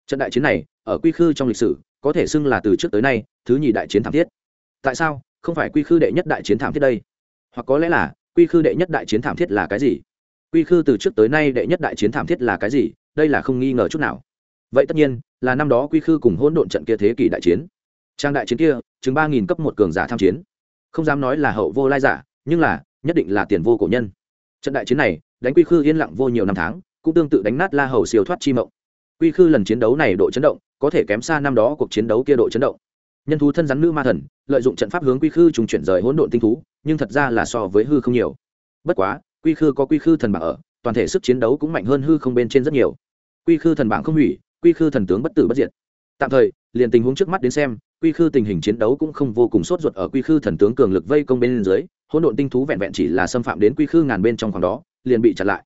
Trận đại chiến này, ở quy khư trong lịch sử, có thể xưng là từ trước tới nay thứ nhì đại chiến thảm thiết. Tại sao? Không phải quy khư đệ nhất đại chiến thảm thiết đây. Hoặc có lẽ là quy khư đệ nhất đại chiến thảm thiết là cái gì? Quy khư từ trước tới nay đệ nhất đại chiến thảm thiết là cái gì? Đây là không nghi ngờ chút nào. Vậy tất nhiên, là năm đó quy khư cùng hỗn độn trận kia thế kỷ đại chiến. Trang đại chiến kia chứng ba nghìn cấp một cường giả tham chiến. Không dám nói là hậu vô lai giả, nhưng là, nhất định là tiền vô cổ nhân. Trận đại chiến này, đánh quy khư yên lặng vô nhiều năm tháng, cũng tương tự đánh nát la hầu siêu thoát chi mộng. Quy khư lần chiến đấu này độ chấn động, có thể kém xa năm đó cuộc chiến đấu kia độ chấn động nhân thú thân rắn nữ ma thần, lợi dụng trận pháp hướng quy khư trùng chuyển rời hỗn độn tinh thú, nhưng thật ra là so với hư không nhiều. Bất quá, quy khư có quy khư thần bảng ở, toàn thể sức chiến đấu cũng mạnh hơn hư không bên trên rất nhiều. Quy khư thần bảng không hủy, quy khư thần tướng bất tử bất diệt. Tạm thời, liền tình huống trước mắt đến xem, quy khư tình hình chiến đấu cũng không vô cùng sốt ruột ở quy khư thần tướng cường lực vây công bên dưới, hỗn độn tinh thú vẹn vẹn chỉ là xâm phạm đến quy khư ngàn bên trong khoảng đó, liền bị chặn lại.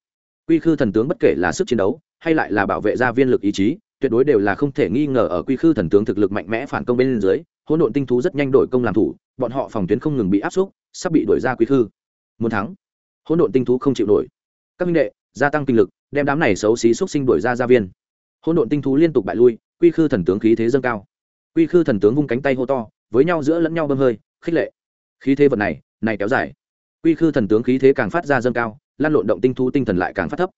Quy khư thần tướng bất kể là sức chiến đấu, hay lại là bảo vệ gia viên lực ý chí tuyệt đối đều là không thể nghi ngờ ở quy khư thần tướng thực lực mạnh mẽ phản công bên dưới, hỗn độn tinh thú rất nhanh đổi công làm thủ, bọn họ phòng tuyến không ngừng bị áp xúc, sắp bị đuổi ra quy khư. Muốn thắng, hỗn độn tinh thú không chịu nổi. Các minh đệ, gia tăng kinh lực, đem đám này xấu xí xúc sinh đuổi ra gia viên. Hỗn độn tinh thú liên tục bại lui, quy khư thần tướng khí thế dâng cao. Quy khư thần tướng vung cánh tay hô to, với nhau giữa lẫn nhau bơm hơi, khích lệ. Khí thế vật này này kéo dài. Quy khư thần tướng khí thế càng phát ra dâng cao, lan lộn động tinh thú tinh thần lại càng phát thấp.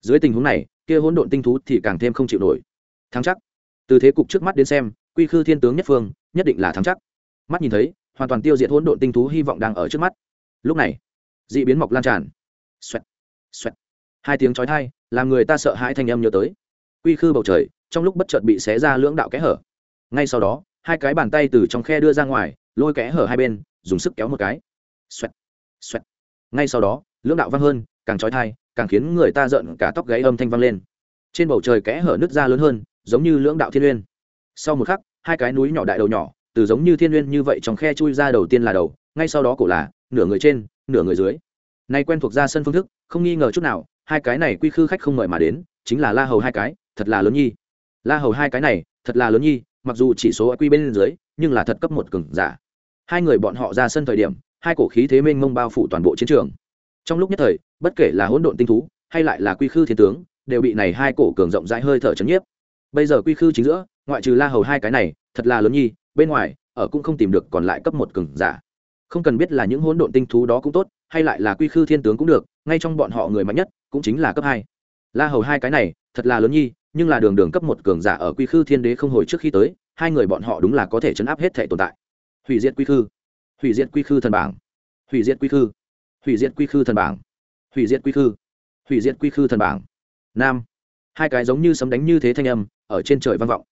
Dưới tình huống này, kia hỗn độn tinh thú thì càng thêm không chịu nổi thắng chắc. Từ thế cục trước mắt đến xem quy khư thiên tướng nhất phương nhất định là thắng chắc. Mắt nhìn thấy hoàn toàn tiêu diệt hỗn độn tinh thú hy vọng đang ở trước mắt. Lúc này d ị biến mọc lan tràn. Xoẹt, xoẹt. hai tiếng chói thai làm người ta sợ hãi thanh âm nhớ tới. Quy khư bầu trời trong lúc bất chợt bị xé ra lưỡng đạo kẽ hở. Ngay sau đó hai cái bàn tay từ trong khe đưa ra ngoài lôi kẽ hở hai bên dùng sức kéo một cái. Xoẹt, xoẹt. ngay sau đó lưỡng đạo vang hơn càng chói thai càng khiến người ta giận cả tóc gáy âm thanh vang lên. Trên bầu trời kẽ hở nứt ra lớn hơn giống như lưỡng đạo thiên uyên sau một khắc, hai cái núi nhỏ đại đầu nhỏ, từ giống như thiên uyên như vậy trong khe chui ra đầu tiên là đầu, ngay sau đó cổ là, nửa người trên, nửa người dưới. Nay quen thuộc ra sân phương thức, không nghi ngờ chút nào, hai cái này quy khư khách không mời mà đến, chính là la hầu hai cái, thật là lớn nhi. La hầu hai cái này, thật là lớn nhi, mặc dù chỉ số quy bên dưới, nhưng là thật cấp một cường giả. Hai người bọn họ ra sân thời điểm, hai cổ khí thế mênh mông bao phủ toàn bộ chiến trường. Trong lúc nhất thời, bất kể là hỗn độn tinh thú, hay lại là quy khư thiên tướng, đều bị này hai cổ cường rộng rãi hơi thở chấn nhiếp bây giờ quy khư chính giữa, ngoại trừ la hầu hai cái này, thật là lớn nhi, bên ngoài, ở cũng không tìm được còn lại cấp một cường giả. Không cần biết là những hỗn độn tinh thú đó cũng tốt, hay lại là quy khư thiên tướng cũng được, ngay trong bọn họ người mạnh nhất, cũng chính là cấp hai. La hầu hai cái này, thật là lớn nhi, nhưng là đường đường cấp một cường giả ở quy khư thiên đế không hồi trước khi tới, hai người bọn họ đúng là có thể chấn áp hết thể tồn tại. Hủy diệt quy khư. Hủy diệt quy khư thần bảng. Hủy diệt quy khư. Hủy diệt quy khư thần bảng. Hủy diệt quy khư. Hủy diệt quy khư thần bảng. Nam. Hai cái giống như sấm đánh như thế thanh âm ở trên trời vang vọng.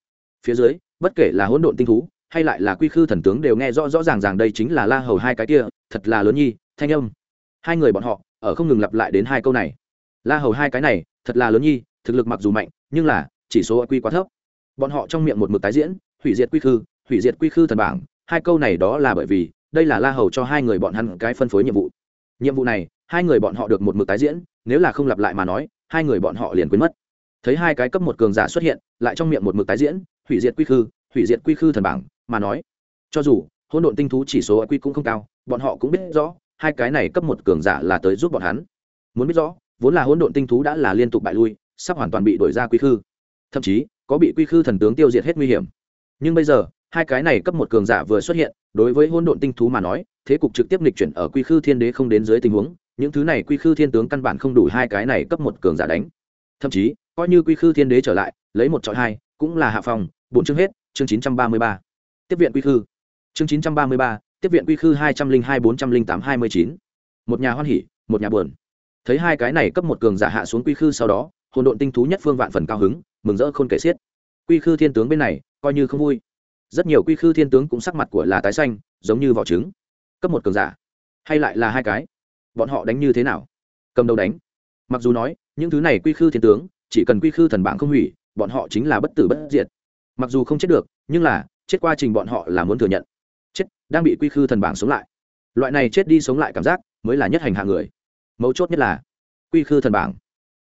Phía dưới, bất kể là hỗn độn tinh thú, hay lại là quy khư thần tướng đều nghe rõ rõ ràng ràng đây chính là la hầu hai cái kia, thật là lớn nhi, thanh âm. Hai người bọn họ, ở không ngừng lặp lại đến hai câu này. La hầu hai cái này, thật là lớn nhi, thực lực mặc dù mạnh, nhưng là, chỉ số quy quá thấp. Bọn họ trong miệng một mực tái diễn, hủy diệt quy khư, hủy diệt quy khư thần bảng. Hai câu này đó là bởi vì, đây là la hầu cho hai người bọn hắn cái phân phối nhiệm vụ. Nhiệm vụ này, hai người bọn họ được một mực tái diễn, nếu là không lặp lại mà nói, hai người bọn họ liền quên mất thấy hai cái cấp một cường giả xuất hiện, lại trong miệng một mực tái diễn, hủy diệt quy khư, hủy diệt quy khư thần bảng, mà nói, cho dù hỗn độn tinh thú chỉ số quy cũng không cao, bọn họ cũng biết rõ, hai cái này cấp một cường giả là tới giúp bọn hắn. Muốn biết rõ, vốn là hỗn độn tinh thú đã là liên tục bại lui, sắp hoàn toàn bị đổi ra quy khư. Thậm chí, có bị quy khư thần tướng tiêu diệt hết nguy hiểm. Nhưng bây giờ, hai cái này cấp một cường giả vừa xuất hiện, đối với hỗn độn tinh thú mà nói, thế cục trực tiếp nghịch chuyển ở quy khư thiên đế không đến dưới tình huống, những thứ này quy khư thiên tướng căn bản không đủ hai cái này cấp một cường giả đánh. Thậm chí coi như quy khư thiên đế trở lại, lấy một trọi hai, cũng là hạ phòng bốn chương hết, chương chín trăm ba mươi ba. Tiếp viện quy khư. Chương chín trăm ba mươi ba, tiếp viện quy khư hai trăm linh hai, bốn trăm linh tám, hai mươi chín. Một nhà hoan hỉ, một nhà buồn. Thấy hai cái này cấp một cường giả hạ xuống quy khư sau đó, hồn độn tinh thú nhất phương vạn phần cao hứng, mừng rỡ khôn kể xiết. Quy khư thiên tướng bên này, coi như không vui. Rất nhiều quy khư thiên tướng cũng sắc mặt của là tái xanh, giống như vỏ trứng. Cấp một cường giả, hay lại là hai cái, bọn họ đánh như thế nào? Cầm đầu đánh. Mặc dù nói, những thứ này quy khư thiên tướng chỉ cần quy khư thần bảng không hủy, bọn họ chính là bất tử bất diệt. Mặc dù không chết được, nhưng là, chết qua trình bọn họ là muốn thừa nhận. Chết, đang bị quy khư thần bảng sống lại. Loại này chết đi sống lại cảm giác, mới là nhất hành hạ người. Mấu chốt nhất là, quy khư thần bảng.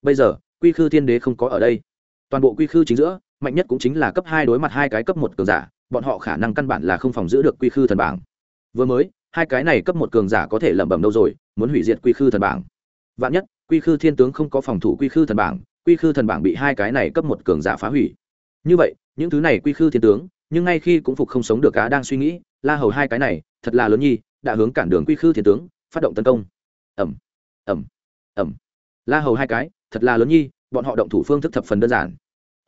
Bây giờ, quy khư thiên đế không có ở đây. Toàn bộ quy khư chính giữa, mạnh nhất cũng chính là cấp hai đối mặt hai cái cấp một cường giả, bọn họ khả năng căn bản là không phòng giữ được quy khư thần bảng. Vừa mới, hai cái này cấp một cường giả có thể lẩm bẩm đâu rồi, muốn hủy diệt quy khư thần bảng. Vạn nhất, quy khư thiên tướng không có phòng thủ quy khư thần bảng quy khư thần bảng bị hai cái này cấp một cường giả phá hủy. Như vậy, những thứ này quy khư thiên tướng, nhưng ngay khi cũng phục không sống được cá đang suy nghĩ, la hầu hai cái này, thật là lớn nhi, đã hướng cản đường quy khư thiên tướng, phát động tấn công. Ẩm ẩm ẩm la hầu hai cái, thật là lớn nhi, bọn họ động thủ phương thức thập phần đơn giản.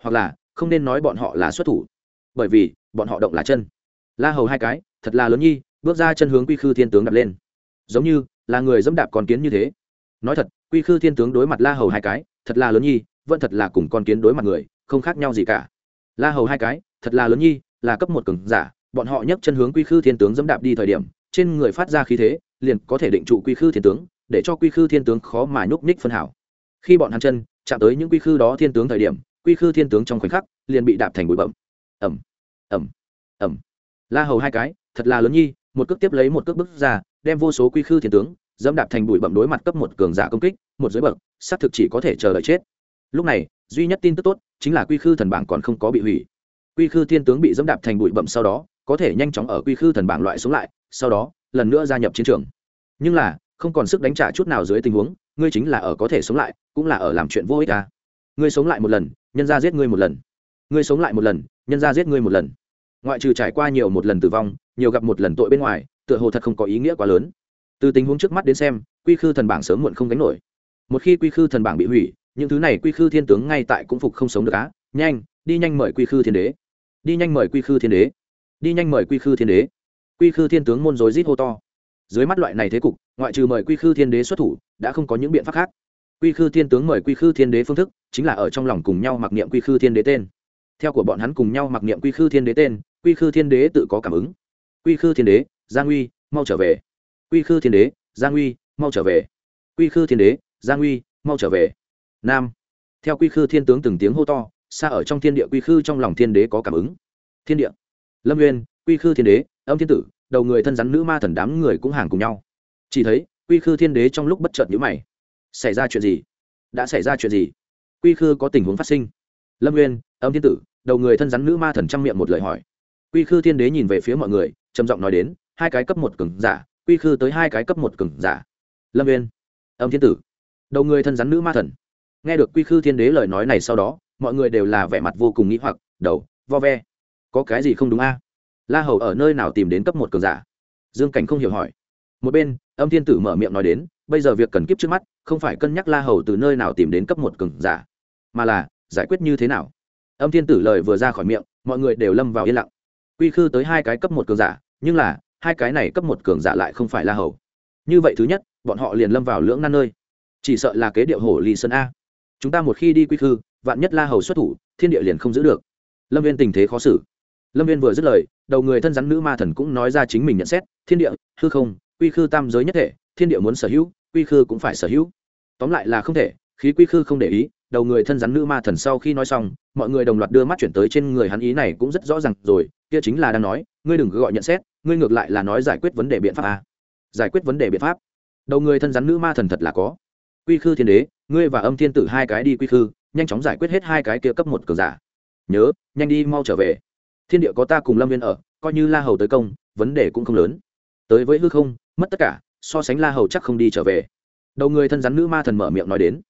Hoặc là, không nên nói bọn họ là xuất thủ, bởi vì, bọn họ động là chân. La hầu hai cái, thật là lớn nhi, bước ra chân hướng quy khư thiên tướng đập lên. Giống như, là người dẫm đạp con kiến như thế. Nói thật, quy khư thiên tướng đối mặt la hầu hai cái, thật là lớn nhi vẫn thật là cùng con kiến đối mặt người, không khác nhau gì cả. La hầu hai cái, thật là lớn nhi, là cấp một cường giả, bọn họ nhấc chân hướng quy khư thiên tướng dẫm đạp đi thời điểm, trên người phát ra khí thế, liền có thể định trụ quy khư thiên tướng, để cho quy khư thiên tướng khó mà nhúc nhích phân hảo. Khi bọn hắn chân chạm tới những quy khư đó thiên tướng thời điểm, quy khư thiên tướng trong khoảnh khắc liền bị đạp thành bụi bẩm ẩm ẩm ẩm la hầu hai cái, thật là lớn nhi, một cước tiếp lấy một cước bước ra, đem vô số quy khư thiên tướng dẫm đạp thành bụi bẩm đối mặt cấp một cường giả công kích, một dưới bậc, xác thực chỉ có thể chờ đợi chết lúc này, duy nhất tin tức tốt chính là quy khư thần bảng còn không có bị hủy. Quy khư thiên tướng bị dẫm đạp thành bụi bậm sau đó, có thể nhanh chóng ở quy khư thần bảng loại xuống lại, sau đó, lần nữa gia nhập chiến trường. Nhưng là, không còn sức đánh trả chút nào dưới tình huống, ngươi chính là ở có thể sống lại, cũng là ở làm chuyện vô ích à. ngươi sống lại một lần, nhân ra giết ngươi một lần. Ngươi sống lại một lần, nhân ra giết ngươi một lần. Ngoại trừ trải qua nhiều một lần tử vong, nhiều gặp một lần tội bên ngoài, tựa hồ thật không có ý nghĩa quá lớn. Từ tình huống trước mắt đến xem, quy khư thần bảng sớm muộn không gánh nổi. Một khi quy khư thần bảng bị hủy những thứ này quy khư thiên tướng ngay tại cũng phục không sống được á nhanh đi nhanh mời quy khư thiên đế đi nhanh mời quy khư thiên đế đi nhanh mời quy khư thiên đế quy khư thiên tướng môn rối rít hô to dưới mắt loại này thế cục ngoại trừ mời quy khư thiên đế xuất thủ đã không có những biện pháp khác quy khư thiên tướng mời quy khư thiên đế phương thức chính là ở trong lòng cùng nhau mặc niệm quy khư thiên đế tên theo của bọn hắn cùng nhau mặc niệm quy khư thiên đế tên quy khư thiên đế tự có cảm ứng quy khư thiên đế giang uy mau trở về quy khư thiên đế giang uy mau trở về quy khư thiên đế giang uy mau trở về nam. Theo quy khư thiên tướng từng tiếng hô to, xa ở trong thiên địa quy khư trong lòng thiên đế có cảm ứng. Thiên địa. Lâm nguyên quy khư thiên đế, âm thiên tử, đầu người thân rắn nữ ma thần đám người cũng hàng cùng nhau. Chỉ thấy, quy khư thiên đế trong lúc bất chợt nhữ mày. Xảy ra chuyện gì? Đã xảy ra chuyện gì? Quy khư có tình huống phát sinh. Lâm nguyên âm thiên tử, đầu người thân rắn nữ ma thần trang miệng một lời hỏi. Quy khư thiên đế nhìn về phía mọi người, trầm giọng nói đến, hai cái cấp một cường giả, quy khư tới hai cái cấp một cường giả. Lâm nguyên âm thiên tử, đầu người thân rắn nữ ma thần nghe được quy khư thiên đế lời nói này sau đó, mọi người đều là vẻ mặt vô cùng nghĩ hoặc, đầu, vo ve. Có cái gì không đúng a? La hầu ở nơi nào tìm đến cấp một cường giả? Dương cảnh không hiểu hỏi. Một bên, âm thiên tử mở miệng nói đến, bây giờ việc cần kiếp trước mắt, không phải cân nhắc la hầu từ nơi nào tìm đến cấp một cường giả, mà là giải quyết như thế nào? Âm thiên tử lời vừa ra khỏi miệng, mọi người đều lâm vào yên lặng. Quy khư tới hai cái cấp một cường giả, nhưng là, hai cái này cấp một cường giả lại không phải la hầu. Như vậy thứ nhất, bọn họ liền lâm vào lưỡng nan nơi. Chỉ sợ là kế điệu hổ lì sơn a chúng ta một khi đi quy khư, vạn nhất la hầu xuất thủ, thiên địa liền không giữ được. Lâm viên tình thế khó xử. Lâm viên vừa dứt lời, đầu người thân rắn nữ ma thần cũng nói ra chính mình nhận xét, thiên địa, hư không, quy khư tam giới nhất thể, thiên địa muốn sở hữu, quy khư cũng phải sở hữu. Tóm lại là không thể, khí quy khư không để ý, đầu người thân rắn nữ ma thần sau khi nói xong, mọi người đồng loạt đưa mắt chuyển tới trên người hắn ý này cũng rất rõ ràng rồi, kia chính là đang nói, ngươi đừng gọi nhận xét, ngươi ngược lại là nói giải quyết vấn đề biện pháp à giải quyết vấn đề biện pháp. Đầu người thân rắn nữ ma thần thật là có. Quy khư thiên đế ngươi và âm thiên tử hai cái đi quy khư, nhanh chóng giải quyết hết hai cái kia cấp một cờ giả. Nhớ, nhanh đi mau trở về. Thiên địa có ta cùng lâm viên ở, coi như la hầu tới công, vấn đề cũng không lớn. Tới với hư không, mất tất cả, so sánh la hầu chắc không đi trở về. Đầu người thân rắn nữ ma thần mở miệng nói đến.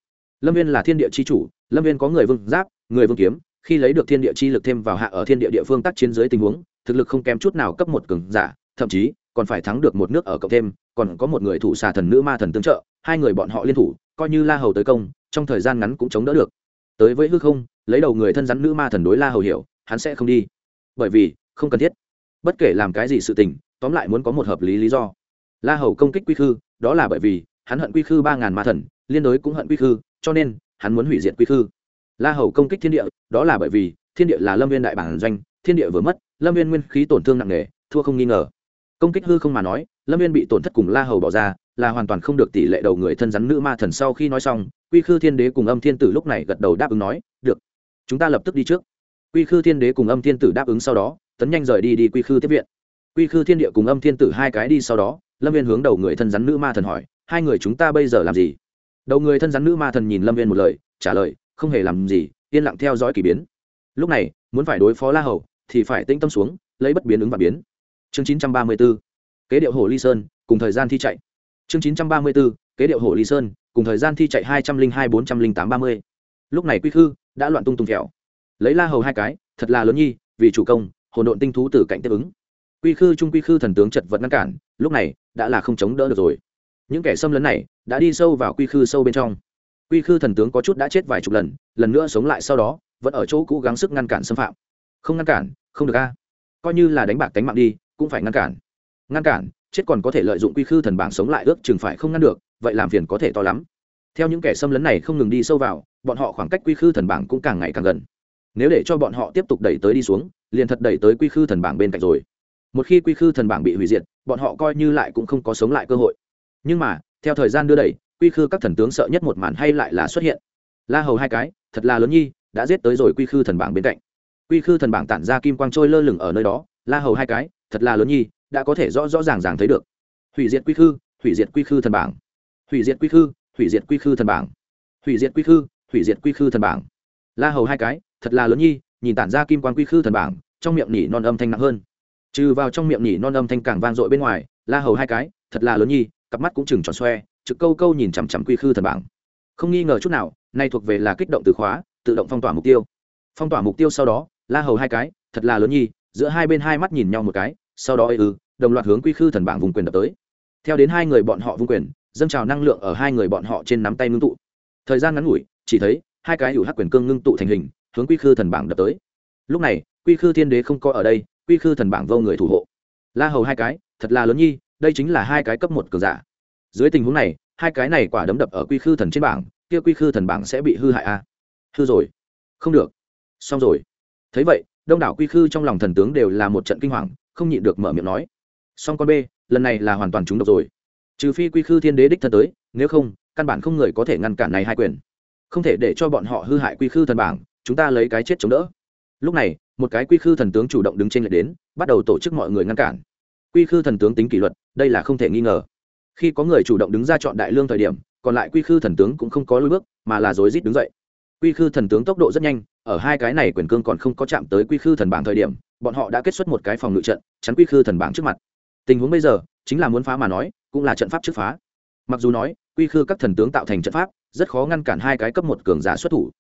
Lâm viên là thiên địa c h i chủ, lâm viên có người vương giáp, người vương kiếm, khi lấy được thiên địa chi lực thêm vào hạ ở thiên địa địa phương tác chiến dưới tình huống, thực lực không kém chút nào cấp một cường giả, thậm chí còn phải thắng được một nước ở cộng thêm, còn có một người thủ xà thần nữ ma thần tương trợ, hai người bọn họ liên thủ coi như la hầu tới công, trong thời gian ngắn cũng chống đỡ được. Tới với hư không, lấy đầu người thân rắn nữ ma thần đối la hầu hiểu, hắn sẽ không đi. Bởi vì, không cần thiết. Bất kể làm cái gì sự tình, tóm lại muốn có một hợp lý lý do. La hầu công kích quy khư, đó là bởi vì, hắn hận quy khư ba ngàn ma thần, liên đối cũng hận quy khư, cho nên, hắn muốn hủy diệt quy khư. La hầu công kích thiên địa, đó là bởi vì, thiên địa là lâm viên đại bản doanh, thiên địa vừa mất, lâm viên nguyên khí tổn thương nặng nề, thua không nghi ngờ. Công kích hư không mà nói, lâm viên bị tổn thất cùng la hầu bỏ ra là hoàn toàn không được tỷ lệ đầu người thân rắn nữ ma thần sau khi nói xong, quy khư thiên đế cùng âm thiên tử lúc này gật đầu đáp ứng nói, được, chúng ta lập tức đi trước. Quy khư thiên đế cùng âm thiên tử đáp ứng sau đó, tấn nhanh rời đi đi quy khư tiếp viện. Quy khư thiên địa cùng âm thiên tử hai cái đi sau đó, lâm viên hướng đầu người thân rắn nữ ma thần hỏi, hai người chúng ta bây giờ làm gì? Đầu người thân rắn nữ ma thần nhìn lâm viên một lời, trả lời, không hề làm gì, yên lặng theo dõi k ỳ biến. Lúc này, muốn phải đối phó la hầu, thì phải tĩnh tâm xuống, lấy bất biến ứng và biến. Chương chín trăm ba mươi b ố kế điệu hồ ly sơn, cùng thời gian thi chạy chương chín trăm ba mươi b ố kế điệu hồ ly sơn, cùng thời gian thi chạy hai trăm linh hai bốn trăm linh tám ba mươi. Lúc này quy khư đã loạn tung tung kẹo. Lấy la hầu hai cái, thật là lớn nhi, vì chủ công, hồn độn tinh thú từ cạnh tiếp ứng. Quy khư trung quy khư thần tướng chật vật ngăn cản, lúc này đã là không chống đỡ được rồi. Những kẻ xâm lấn này đã đi sâu vào quy khư sâu bên trong. Quy khư thần tướng có chút đã chết vài chục lần lần nữa sống lại sau đó, vẫn ở chỗ cũ gắng sức ngăn cản xâm phạm. Không ngăn cản, không được a. Coi như là đánh bạc đánh mạng đi, cũng phải ngăn cản. Ngăn cản chết còn có thể lợi dụng quy khư thần bảng sống lại ước chừng phải không ngăn được, vậy làm phiền có thể to lắm. Theo những kẻ xâm lấn này không ngừng đi sâu vào, bọn họ khoảng cách quy khư thần bảng cũng càng ngày càng gần. Nếu để cho bọn họ tiếp tục đẩy tới đi xuống, liền thật đẩy tới quy khư thần bảng bên cạnh rồi. Một khi quy khư thần bảng bị hủy diệt, bọn họ coi như lại cũng không có sống lại cơ hội. Nhưng mà, theo thời gian đưa đẩy, quy khư các thần tướng sợ nhất một màn hay lại là xuất hiện. La hầu hai cái, thật là lớn nhi, đã giết tới rồi quy khư thần bảng bên cạnh. Quy khư thần bảng tản ra kim quang trôi lơ lửng ở nơi đó, la hầu hai cái, thật là lớn nhi đã có thể rõ rõ ràng ràng thấy được. Hủy diệt quy khư, hủy diệt quy khư thần bảng. Hủy diệt quy khư, hủy diệt quy khư thần bảng. Hủy diệt quy khư, hủy diệt quy khư thần bảng. La hầu hai cái, thật là lớn nhi, nhìn tản ra kim quan quy khư thần bảng, trong miệng nhỉ non âm thanh nặng hơn. Trừ vào trong miệng nhỉ non âm thanh càng vang dội bên ngoài, la hầu hai cái, thật là lớn nhi, cặp mắt cũng chừng tròn xoe, trực câu câu nhìn chằm chằm quy khư thần bảng. Không nghi ngờ chút nào, nay thuộc về là kích động từ khóa, tự động phong tỏa mục tiêu. Phong tỏa mục tiêu sau đó, la hầu hai cái, thật là lớn nhi, giữa hai bên hai mắt nhìn nhau một cái sau đó ư, đồng loạt hướng quy khư thần bảng vùng quyền đập tới. Theo đến hai người bọn họ vung quyền, dâng trào năng lượng ở hai người bọn họ trên nắm tay ngưng tụ. Thời gian ngắn ngủi, chỉ thấy hai cái hữu hắc quyền cương ngưng tụ thành hình, hướng quy khư thần bảng đập tới. Lúc này, quy khư thiên đế không có ở đây, quy khư thần bảng vô người thủ hộ. La hầu hai cái, thật là lớn nhi, đây chính là hai cái cấp một cường giả. Dưới tình huống này, hai cái này quả đấm đập ở quy khư thần trên bảng, kia quy khư thần bảng sẽ bị hư hại a à? hư rồi. Không được. Xong rồi. Thấy vậy, đông đảo quy khư trong lòng thần tướng đều là một trận kinh hoàng không nhịn được mở miệng nói. Song con b lần này là hoàn toàn trúng độc rồi. Trừ phi quy khư thiên đế đích thân tới, nếu không, căn bản không người có thể ngăn cản này hai quyền. Không thể để cho bọn họ hư hại quy khư thần bảng, chúng ta lấy cái chết chống đỡ. Lúc này, một cái quy khư thần tướng chủ động đứng trên lệch đến, bắt đầu tổ chức mọi người ngăn cản. Quy khư thần tướng tính kỷ luật, đây là không thể nghi ngờ. Khi có người chủ động đứng ra chọn đại lương thời điểm, còn lại quy khư thần tướng cũng không có lối bước, mà là rối rít đứng dậy. Quy khư thần tướng tốc độ rất nhanh, ở hai cái này quyền cương còn không có chạm tới quy khư thần bảng thời điểm bọn họ đã kết xuất một cái phòng ngự trận, chắn quy khư thần bảng trước mặt. Tình huống bây giờ, chính là muốn phá mà nói, cũng là trận pháp trước phá. Mặc dù nói, quy khư các thần tướng tạo thành trận pháp, rất khó ngăn cản hai cái cấp một cường giả xuất thủ.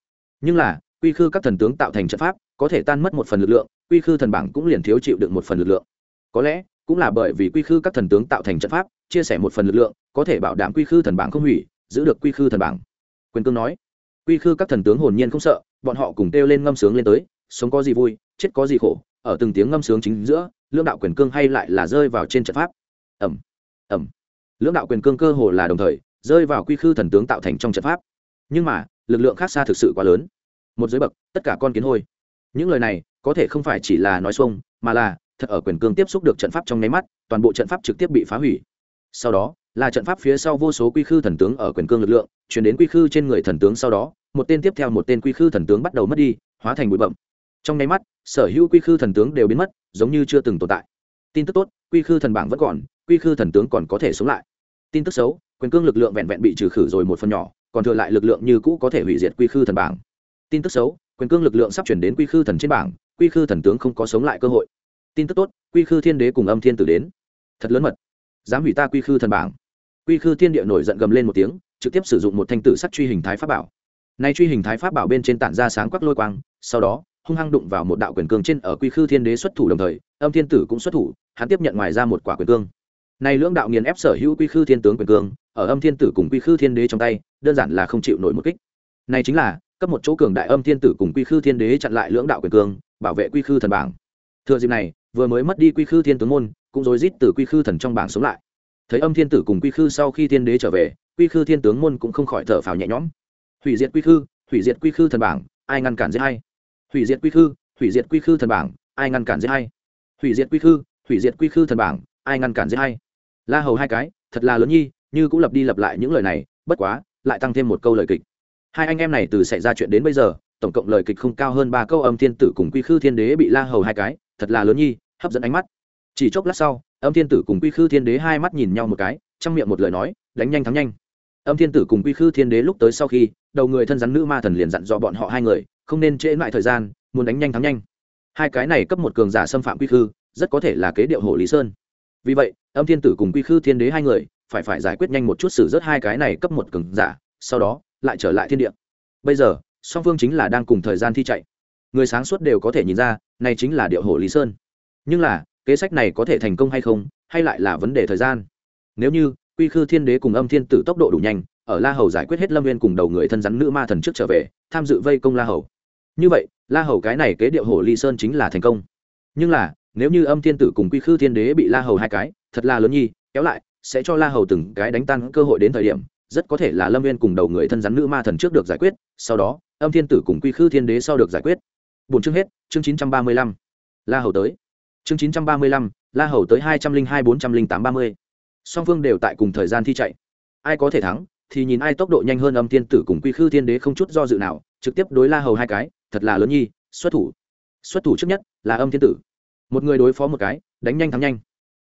Nhưng là, quy khư các thần tướng tạo thành trận pháp, có thể tan mất một phần lực lượng, quy khư thần bảng cũng liền thiếu chịu được một phần lực lượng. Có lẽ, cũng là bởi vì quy khư các thần tướng tạo thành trận pháp, chia sẻ một phần lực lượng, có thể bảo đảm quy khư thần bảng không hủy, giữ được quy khư thần bảng. Quyền cương nói, quy khư các thần tướng hồn nhiên không sợ, bọn họ cùng kêu lên ngâm sướng lên tới, sống có gì vui, chết có gì khổ ở từng tiếng ngâm sướng chính giữa, lưỡng đạo quyền cương hay lại là rơi vào trên trận pháp. Ẩm ẩm lưỡng đạo quyền cương cơ hồ là đồng thời, rơi vào quy khư thần tướng tạo thành trong trận pháp. Nhưng mà, lực lượng khác xa thực sự quá lớn. Một giới bậc, tất cả con kiến hôi. Những lời này, có thể không phải chỉ là nói xuông, mà là, thật ở quyền cương tiếp xúc được trận pháp trong nháy mắt, toàn bộ trận pháp trực tiếp bị phá hủy. Sau đó, là trận pháp phía sau vô số quy khư thần tướng ở quyền cương lực lượng, chuyển đến quy khư trên người thần tướng sau đó, một tên tiếp theo một tên quy khư thần tướng bắt đầu mất đi, hóa thành bụi bậm trong nháy mắt, sở hữu quy khư thần tướng đều biến mất, giống như chưa từng tồn tại. Tin tức tốt, quy khư thần bảng vẫn còn, quy khư thần tướng còn có thể sống lại. Tin tức xấu, quyền cương lực lượng vẹn vẹn bị trừ khử rồi một phần nhỏ, còn thừa lại lực lượng như cũ có thể hủy diệt quy khư thần bảng. Tin tức xấu, quyền cương lực lượng sắp chuyển đến quy khư thần trên bảng, quy khư thần tướng không có sống lại cơ hội. Tin tức tốt, quy khư thiên đế cùng âm thiên tử đến. Thật lớn mật. Dám hủy ta quy khư thần bảng. Quy khư thiên địa nổi giận gầm lên một tiếng, trực tiếp sử dụng một thanh tử sắc truy hình thái pháp bảo. Nay truy hình thái pháp bảo bên trên tản ra sáng quắc lôi quang, sau đó hung hăng đụng vào một đạo quyền cương trên ở quy khư thiên đế xuất thủ đồng thời âm thiên tử cũng xuất thủ hắn tiếp nhận ngoài ra một quả quyền cương này lưỡng đạo nghiền ép sở hữu quy khư thiên tướng quyền cương ở âm thiên tử cùng quy khư thiên đế trong tay đơn giản là không chịu nổi một kích này chính là cấp một chỗ cường đại âm thiên tử cùng quy khư thiên đế chặn lại lưỡng đạo quyền cương bảo vệ quy khư thần bảng thừa dịp này vừa mới mất đi quy khư thiên tướng môn cũng rối rít từ quy khư thần trong bảng sống lại thấy âm thiên tử cùng quy khư sau khi thiên đế trở về quy khư thiên tướng môn cũng không khỏi thở phào nhẹ nhõm hủy diệt quy khư hủy diệt quy khư thần bảng ai ngăn cản giết hay hủy diệt quy khư, hủy diệt quy khư thần bảng, ai ngăn cản dễ hay hủy diệt quy khư, hủy diệt quy khư thần bảng, ai ngăn cản dễ hay la hầu hai cái, thật là lớn nhi, như cũng lập đi lập lại những lời này, bất quá, lại tăng thêm một câu lời kịch. Hai anh em này từ xảy ra chuyện đến bây giờ, tổng cộng lời kịch không cao hơn ba câu âm thiên tử cùng quy khư thiên đế bị la hầu hai cái, thật là lớn nhi, hấp dẫn ánh mắt. Chỉ chốc lát sau, âm thiên tử cùng quy khư thiên đế hai mắt nhìn nhau một cái, trong miệng một lời nói, đánh nhanh thắng nhanh. Âm thiên tử cùng quy khư thiên đế lúc tới sau khi, đầu người thân rắn nữ ma thần liền dặn dò bọn họ hai người không nên trễ lại thời gian, muốn đánh nhanh thắng nhanh. Hai cái này cấp một cường giả xâm phạm quy khư, rất có thể là kế điệu hồ lý sơn. Vì vậy, âm thiên tử cùng quy khư thiên đế hai người, phải phải giải quyết nhanh một chút xử rớt hai cái này cấp một cường giả, sau đó, lại trở lại thiên địa. Bây giờ, song phương chính là đang cùng thời gian thi chạy. Người sáng suốt đều có thể nhìn ra, này chính là điệu hồ lý sơn. Nhưng là, kế sách này có thể thành công hay không, hay lại là vấn đề thời gian? Nếu như, quy khư thiên đế cùng âm thiên tử tốc độ đủ nhanh, ở la hầu giải quyết hết lâm viên cùng đầu người thân rắn nữ ma thần trước trở về, tham dự vây công la hầu như vậy, la hầu cái này kế điệu hồ ly sơn chính là thành công. Nhưng là, nếu như âm thiên tử cùng quy khư thiên đế bị la hầu hai cái, thật là lớn nhi, kéo lại, sẽ cho la hầu từng cái đánh tan cơ hội đến thời điểm, rất có thể là lâm viên cùng đầu người thân rắn nữ ma thần trước được giải quyết, sau đó, âm thiên tử cùng quy khư thiên đế sau được giải quyết. Bốn chương hết, chương chín trăm ba mươi lăm. La hầu tới. Chương chín trăm ba mươi lăm, la hầu tới hai trăm linh hai bốn trăm linh tám ba mươi. Song phương đều tại cùng thời gian thi chạy. Ai có thể thắng, thì nhìn ai tốc độ nhanh hơn âm thiên tử cùng quy khư thiên đế không chút do dự nào trực tiếp đối la hầu hai cái, thật là lớn nhi, xuất thủ. Xuất thủ trước nhất là âm thiên tử. Một người đối phó một cái, đánh nhanh thắng nhanh.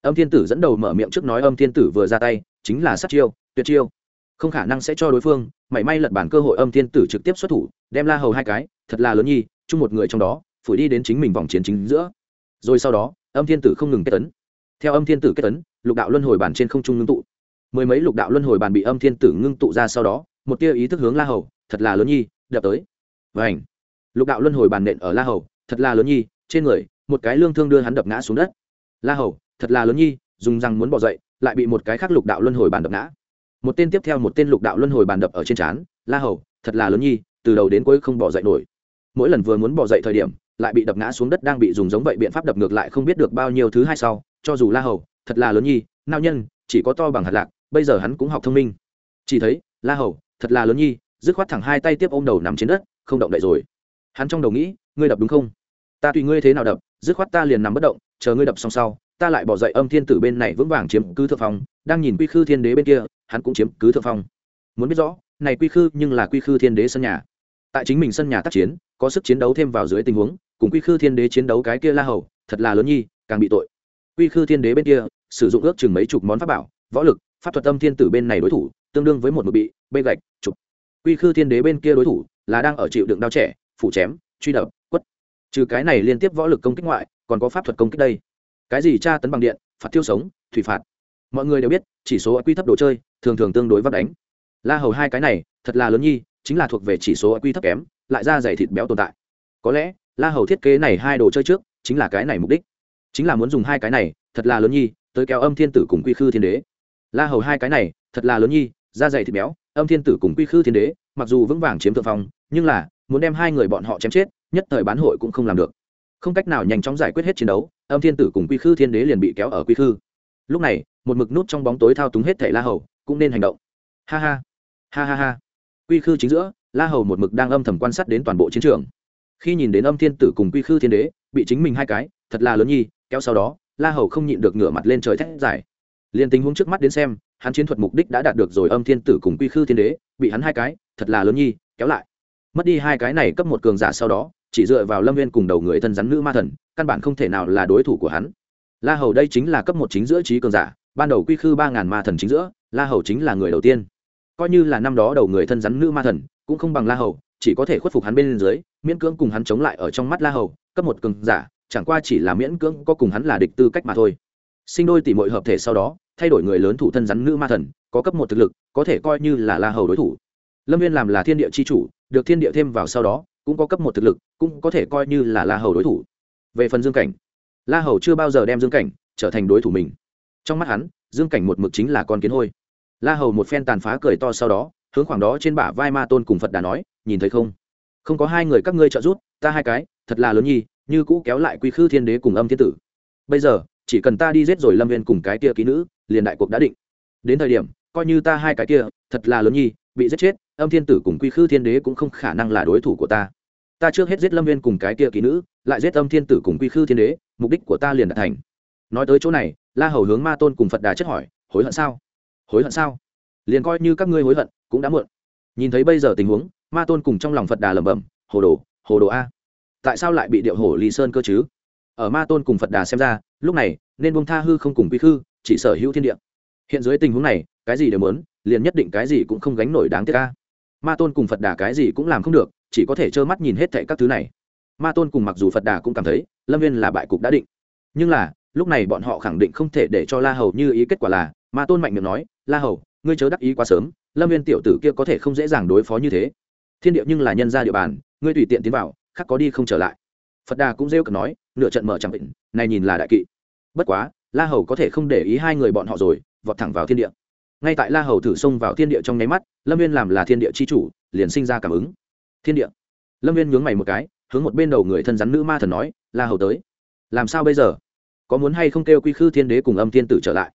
Âm thiên tử dẫn đầu mở miệng trước nói âm thiên tử vừa ra tay, chính là sát chiêu, tuyệt chiêu. Không khả năng sẽ cho đối phương, mảy may lật bản cơ hội âm thiên tử trực tiếp xuất thủ, đem la hầu hai cái, thật là lớn nhi, chung một người trong đó, phủi đi đến chính mình vòng chiến chính giữa. Rồi sau đó, âm thiên tử không ngừng kết tấn theo âm thiên tử kết tấn lục đạo luân hồi bàn trên không trung ngưng tụ. Mười mấy lục đạo luân hồi bàn bị âm thiên tử ngưng tụ ra sau đó, một tia ý thức hướng la hầu, thật là lớn nhi đập tới. Và ảnh lục đạo luân hồi bàn nện ở la hầu, thật là lớn nhi, trên người, một cái lương thương đưa hắn đập ngã xuống đất. La hầu, thật là lớn nhi, dùng răng muốn bỏ dậy, lại bị một cái khác lục đạo luân hồi bàn đập ngã. Một tên tiếp theo một tên lục đạo luân hồi bàn đập ở trên trán, la hầu, thật là lớn nhi, từ đầu đến cuối không bỏ dậy nổi. Mỗi lần vừa muốn bỏ dậy thời điểm, lại bị đập ngã xuống đất đang bị dùng giống vậy biện pháp đập ngược lại không biết được bao nhiêu thứ hai sau, cho dù la hầu, thật là lớn nhi nao nhân, chỉ có to bằng hạt lạc, bây giờ hắn cũng học thông minh. Chỉ thấy, la hầu, thật là lớn nhi dứt khoát thẳng hai tay tiếp ôm đầu nằm trên đất, không động đậy rồi. Hắn trong đầu nghĩ, ngươi đập đúng không? Ta tùy ngươi thế nào đập, dứt khoát ta liền nằm bất động, chờ ngươi đập xong sau, ta lại bỏ dậy âm thiên tử bên này vững vàng chiếm cứ thượng phong, đang nhìn quy khư thiên đế bên kia, hắn cũng chiếm cứ thượng phong. Muốn biết rõ, này quy khư nhưng là quy khư thiên đế sân nhà. Tại chính mình sân nhà tác chiến, có sức chiến đấu thêm vào dưới tình huống, cùng quy khư thiên đế chiến đấu cái kia la hầu, thật là lớn nhi, càng bị tội. Quy khư thiên đế bên kia, sử dụng ước chừng mấy chục món pháp bảo, võ lực, pháp thuật âm thiên tử bên này đối thủ, tương đương với một mực bị, bê gạch trục quy khư thiên đế bên kia đối thủ là đang ở chịu đựng đao trẻ, phủ chém, truy đập, quất. Trừ cái này liên tiếp võ lực công kích ngoại, còn có pháp thuật công kích đây. Cái gì tra tấn bằng điện, phạt tiêu sống, thủy phạt. Mọi người đều biết, chỉ số quy thấp đồ chơi, thường thường tương đối vắt đánh. La hầu hai cái này, thật là lớn nhi, chính là thuộc về chỉ số quy thấp kém, lại ra dày thịt béo tồn tại. Có lẽ, la hầu thiết kế này hai đồ chơi trước, chính là cái này mục đích. Chính là muốn dùng hai cái này, thật là lớn nhi, tới kéo âm thiên tử cùng quy khư thiên đế. La hầu hai cái này, thật là lớn nhi da dày thịt béo, âm thiên tử cùng quy khư thiên đế, mặc dù vững vàng chiếm thượng phong, nhưng là, muốn đem hai người bọn họ chém chết, nhất thời bán hội cũng không làm được. Không cách nào nhanh chóng giải quyết hết chiến đấu, âm thiên tử cùng quy khư thiên đế liền bị kéo ở quy khư. Lúc này, một mực nút trong bóng tối thao túng hết thảy la hầu, cũng nên hành động. Ha ha ha ha ha. Quy khư chính giữa, la hầu một mực đang âm thầm quan sát đến toàn bộ chiến trường. Khi nhìn đến âm thiên tử cùng quy khư thiên đế, bị chính mình hai cái, thật là lớn nhi, kéo sau đó, la hầu không nhịn được ngửa mặt lên trời thét giải liền tình huống trước mắt đến xem, hắn chiến thuật mục đích đã đạt được rồi âm thiên tử cùng quy khư thiên đế, bị hắn hai cái, thật là lớn nhi, kéo lại. Mất đi hai cái này cấp một cường giả sau đó, chỉ dựa vào lâm viên cùng đầu người thân rắn nữ ma thần, căn bản không thể nào là đối thủ của hắn. La hầu đây chính là cấp một chính giữa trí cường giả, ban đầu quy khư ba ngàn ma thần chính giữa, la hầu chính là người đầu tiên. Coi như là năm đó đầu người thân rắn nữ ma thần, cũng không bằng la hầu, chỉ có thể khuất phục hắn bên dưới, miễn cưỡng cùng hắn chống lại ở trong mắt la hầu, cấp một cường giả, chẳng qua chỉ là miễn cưỡng có cùng hắn là địch tư cách mà thôi sinh đôi tỷ mội hợp thể sau đó, thay đổi người lớn thủ thân rắn nữ ma thần, có cấp một thực lực, có thể coi như là la hầu đối thủ. Lâm viên làm là thiên địa c h i chủ, được thiên địa thêm vào sau đó, cũng có cấp một thực lực, cũng có thể coi như là la hầu đối thủ. Về phần dương cảnh, la hầu chưa bao giờ đem dương cảnh trở thành đối thủ mình. Trong mắt hắn, dương cảnh một mực chính là con kiến hôi. La hầu một phen tàn phá cười to sau đó, hướng khoảng đó trên bả vai ma tôn cùng phật đà nói, nhìn thấy không? Không có hai người các ngươi trợ giúp, ta hai cái, thật là lớn nhi, như cũ kéo lại quy khư thiên đế cùng âm thiên tử. Bây giờ chỉ cần ta đi giết rồi lâm viên cùng cái kia ký nữ, liền đại cuộc đã định. Đến thời điểm, coi như ta hai cái kia, thật là lớn nhi, bị giết chết, âm thiên tử cùng quy khư thiên đế cũng không khả năng là đối thủ của ta. Ta trước hết giết lâm viên cùng cái kia ký nữ, lại giết âm thiên tử cùng quy khư thiên đế, mục đích của ta liền đạt thành. Nói tới chỗ này, la hầu hướng ma tôn cùng phật đà chất hỏi, hối hận sao? Hối hận sao? Liền coi như các ngươi hối hận, cũng đã muộn. Nhìn thấy bây giờ tình huống, ma tôn cùng trong lòng phật đà lẩm bẩm, hồ đồ hồ đồ a, tại sao lại bị điệu hổ lý sơn cơ chứ? Ở ma tôn cùng phật đà xem ra, lúc này, nên bông tha hư không cùng quy khư, chỉ sở hữu thiên địa. Hiện dưới tình huống này, cái gì đều muốn, liền nhất định cái gì cũng không gánh nổi đáng tiếc ca ma tôn cùng phật đà cái gì cũng làm không được, chỉ có thể trơ mắt nhìn hết thệ các thứ này. Ma tôn cùng mặc dù phật đà cũng cảm thấy, lâm viên là bại cục đã định. Nhưng là, lúc này bọn họ khẳng định không thể để cho la hầu như ý kết quả là, ma tôn mạnh miệng nói, la hầu, ngươi chớ đắc ý quá sớm, lâm viên tiểu tử kia có thể không dễ dàng đối phó như thế. Thiên địa nhưng là nhân gia địa bàn, ngươi tùy tiện tiến vào khác có đi không trở lại. Phật đà cũng rêu cực nói nửa trận mở chẳng định, này nhìn là đại kỵ. Bất quá, la hầu có thể không để ý hai người bọn họ rồi, vọt thẳng vào thiên địa. Ngay tại la hầu thử xông vào thiên địa trong nháy mắt, lâm viên làm là thiên địa c h i chủ, liền sinh ra cảm ứng. Thiên địa. Lâm viên nhướng mày một cái, hướng một bên đầu người thân rắn nữ ma thần nói, la hầu tới. Làm sao bây giờ? Có muốn hay không kêu quy khư thiên đế cùng âm thiên tử trở lại?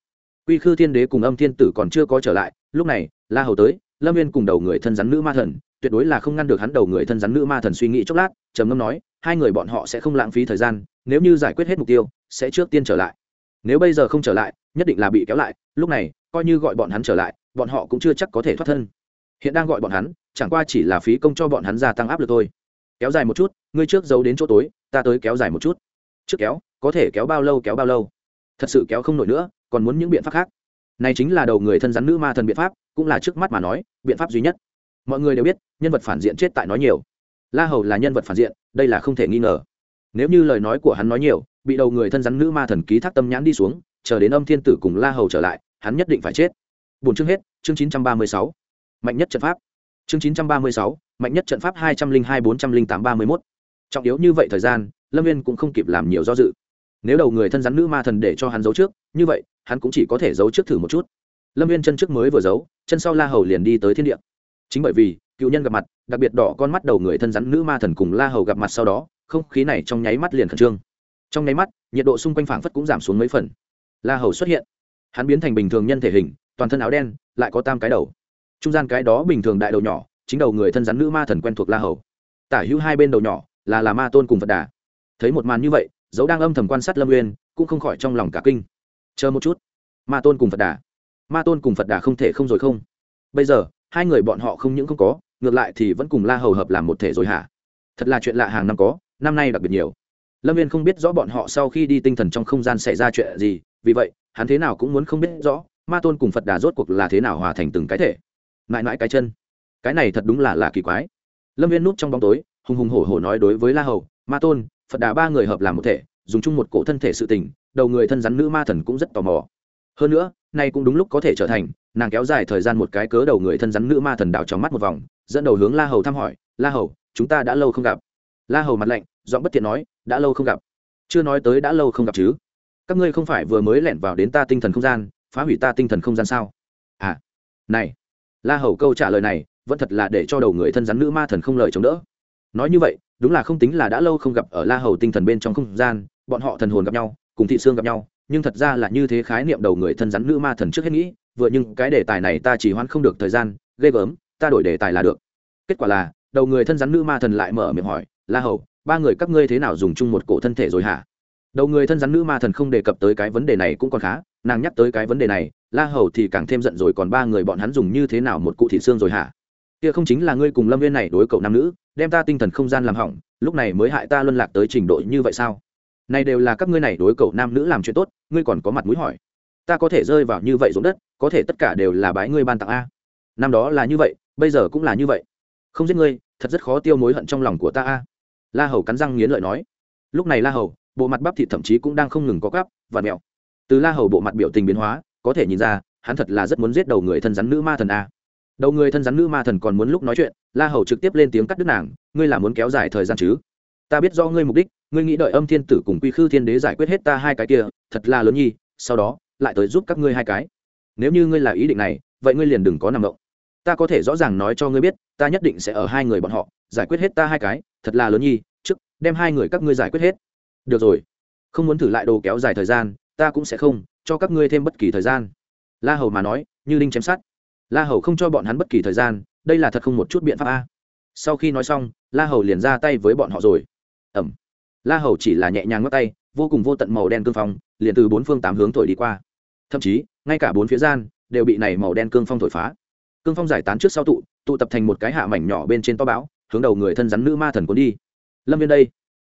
Quy khư thiên đế cùng âm thiên tử còn chưa có trở lại, lúc này, la hầu tới, lâm viên cùng đầu người thân rắn nữ ma thần tuyệt đối là không ngăn được hắn đầu người thân rắn nữ ma thần suy nghĩ chốc lát, trầm ngâm nói, hai người bọn họ sẽ không lãng phí thời gian, nếu như giải quyết hết mục tiêu, sẽ trước tiên trở lại. Nếu bây giờ không trở lại, nhất định là bị kéo lại, lúc này, coi như gọi bọn hắn trở lại, bọn họ cũng chưa chắc có thể thoát thân. Hiện đang gọi bọn hắn, chẳng qua chỉ là phí công cho bọn hắn gia tăng áp lực thôi. Kéo dài một chút, ngươi trước giấu đến chỗ tối, ta tới kéo dài một chút. Trước kéo, có thể kéo bao lâu kéo bao lâu. Thật sự kéo không nổi nữa, còn muốn những biện pháp khác. Này chính là đầu người thân rắn nữ ma thần biện pháp, cũng là trước mắt mà nói, biện pháp duy nhất mọi người đều biết, nhân vật phản diện chết tại nói nhiều. La hầu là nhân vật phản diện, đây là không thể nghi ngờ. Nếu như lời nói của hắn nói nhiều, bị đầu người thân rắn nữ ma thần ký thác tâm nhãn đi xuống, chờ đến âm thiên tử cùng la hầu trở lại, hắn nhất định phải chết. Bốn chương hết, chương chín trăm ba mươi sáu. Mạnh nhất trận pháp. Chương chín trăm ba mươi sáu, mạnh nhất trận pháp hai trăm linh hai bốn trăm linh tám ba mươi mốt. Trọng yếu như vậy thời gian, lâm viên cũng không kịp làm nhiều do dự. Nếu đầu người thân rắn nữ ma thần để cho hắn giấu trước, như vậy, hắn cũng chỉ có thể giấu trước thử một chút. Lâm viên chân trước mới vừa giấu, chân sau la hầu liền đi tới thiên địa chính bởi vì, cựu nhân gặp mặt, đặc biệt đỏ con mắt đầu người thân rắn nữ ma thần cùng la hầu gặp mặt sau đó, không khí này trong nháy mắt liền khẩn trương. Trong nháy mắt, nhiệt độ xung quanh phảng phất cũng giảm xuống mấy phần. La hầu xuất hiện. Hắn biến thành bình thường nhân thể hình, toàn thân áo đen, lại có tam cái đầu. Trung gian cái đó bình thường đại đầu nhỏ, chính đầu người thân rắn nữ ma thần quen thuộc la hầu. Tả hữu hai bên đầu nhỏ, là là ma tôn cùng phật đà. Thấy một màn như vậy, dấu đang âm thầm quan sát lâm uyên, cũng không khỏi trong lòng cả kinh. Chờ một chút. Ma tôn cùng phật đà. Ma tôn cùng phật đà không thể không rồi không? Bây giờ hai người bọn họ không những không có, ngược lại thì vẫn cùng la hầu hợp làm một thể rồi hả? Thật là chuyện lạ hàng năm có, năm nay đặc biệt nhiều. Lâm viên không biết rõ bọn họ sau khi đi tinh thần trong không gian xảy ra chuyện gì, vì vậy, hắn thế nào cũng muốn không biết rõ, ma tôn cùng phật đà rốt cuộc là thế nào hòa thành từng cái thể. Mãi mãi cái chân. Cái này thật đúng là là kỳ quái. Lâm viên núp trong bóng tối, hùng hùng hổ hổ nói đối với la hầu, ma tôn, phật đà ba người hợp làm một thể, dùng chung một cổ thân thể sự tình, đầu người thân rắn nữ ma thần cũng rất tò mò. Hơn nữa, nay cũng đúng lúc có thể trở thành nàng kéo dài thời gian một cái cớ đầu người thân rắn nữ ma thần đảo trong mắt một vòng, dẫn đầu hướng la hầu thăm hỏi, la hầu, chúng ta đã lâu không gặp. La hầu mặt lạnh, giọng bất thiện nói, đã lâu không gặp. Chưa nói tới đã lâu không gặp chứ. Các ngươi không phải vừa mới lẻn vào đến ta tinh thần không gian, phá hủy ta tinh thần không gian sao? À này. La hầu câu trả lời này, vẫn thật là để cho đầu người thân rắn nữ ma thần không lời chống đỡ. Nói như vậy, đúng là không tính là đã lâu không gặp ở la hầu tinh thần bên trong không gian, bọn họ thần hồn gặp nhau, cùng thị xương gặp nhau, nhưng thật ra là như thế khái niệm đầu người thân rắn nữ ma thần trước hết nghĩ vừa nhưng cái đề tài này ta chỉ hoãn không được thời gian, ghê gớm, ta đổi đề tài là được. Kết quả là, đầu người thân rắn nữ ma thần lại mở miệng hỏi, la hầu, ba người các ngươi thế nào dùng chung một cổ thân thể rồi hả? Đầu người thân rắn nữ ma thần không đề cập tới cái vấn đề này cũng còn khá, nàng nhắc tới cái vấn đề này, la hầu thì càng thêm giận rồi, còn ba người bọn hắn dùng như thế nào một cụ thị xương rồi hả? Kia không chính là ngươi cùng lâm viên này đối cậu nam nữ, đem ta tinh thần không gian làm hỏng, lúc này mới hại ta luân lạc tới trình độ như vậy sao? Này đều là các ngươi này đối cậu nam nữ làm chuyện tốt, ngươi còn có mặt mũi hỏi ta có thể rơi vào như vậy ruộng đất, có thể tất cả đều là bái ngươi ban tặng a. Năm đó là như vậy, bây giờ cũng là như vậy. Không giết ngươi, thật rất khó tiêu mối hận trong lòng của ta a. La hầu cắn răng nghiến lợi nói. Lúc này la hầu, bộ mặt bắp thịt thậm chí cũng đang không ngừng có gắp và mẹo. Từ la hầu bộ mặt biểu tình biến hóa, có thể nhìn ra, hắn thật là rất muốn giết đầu người thân rắn nữ ma thần a. Đầu người thân rắn nữ ma thần còn muốn lúc nói chuyện, la hầu trực tiếp lên tiếng cắt đứt nàng, ngươi là muốn kéo dài thời gian chứ? Ta biết do ngươi mục đích, ngươi nghĩ đợi âm thiên tử cùng quy khư thiên đế giải quyết hết ta hai cái kia, thật là lớn nhi, sau đó lại tới giúp các ngươi hai cái. Nếu như ngươi là ý định này, vậy ngươi liền đừng có nằm động. Ta có thể rõ ràng nói cho ngươi biết, ta nhất định sẽ ở hai người bọn họ, giải quyết hết ta hai cái, thật là lớn nhi, trước, đem hai người các ngươi giải quyết hết. Được rồi. Không muốn thử lại đồ kéo dài thời gian, ta cũng sẽ không, cho các ngươi thêm bất kỳ thời gian. La hầu mà nói, như đinh chém sát la hầu không cho bọn hắn bất kỳ thời gian, đây là thật không một chút biện pháp a. Sau khi nói xong, la hầu liền ra tay với bọn họ rồi. Ẩm. La hầu chỉ là nhẹ nhàng ngắt tay, vô cùng vô tận màu đen cương phong, liền từ bốn phương tám hướng thổi đi qua thậm chí, ngay cả bốn phía gian đều bị này màu đen cương phong thổi phá. Cương phong giải tán trước sau tụ tụ tập thành một cái hạ mảnh nhỏ bên trên to bão, hướng đầu người thân rắn nữ ma thần cuốn đi. Lâm viên đây.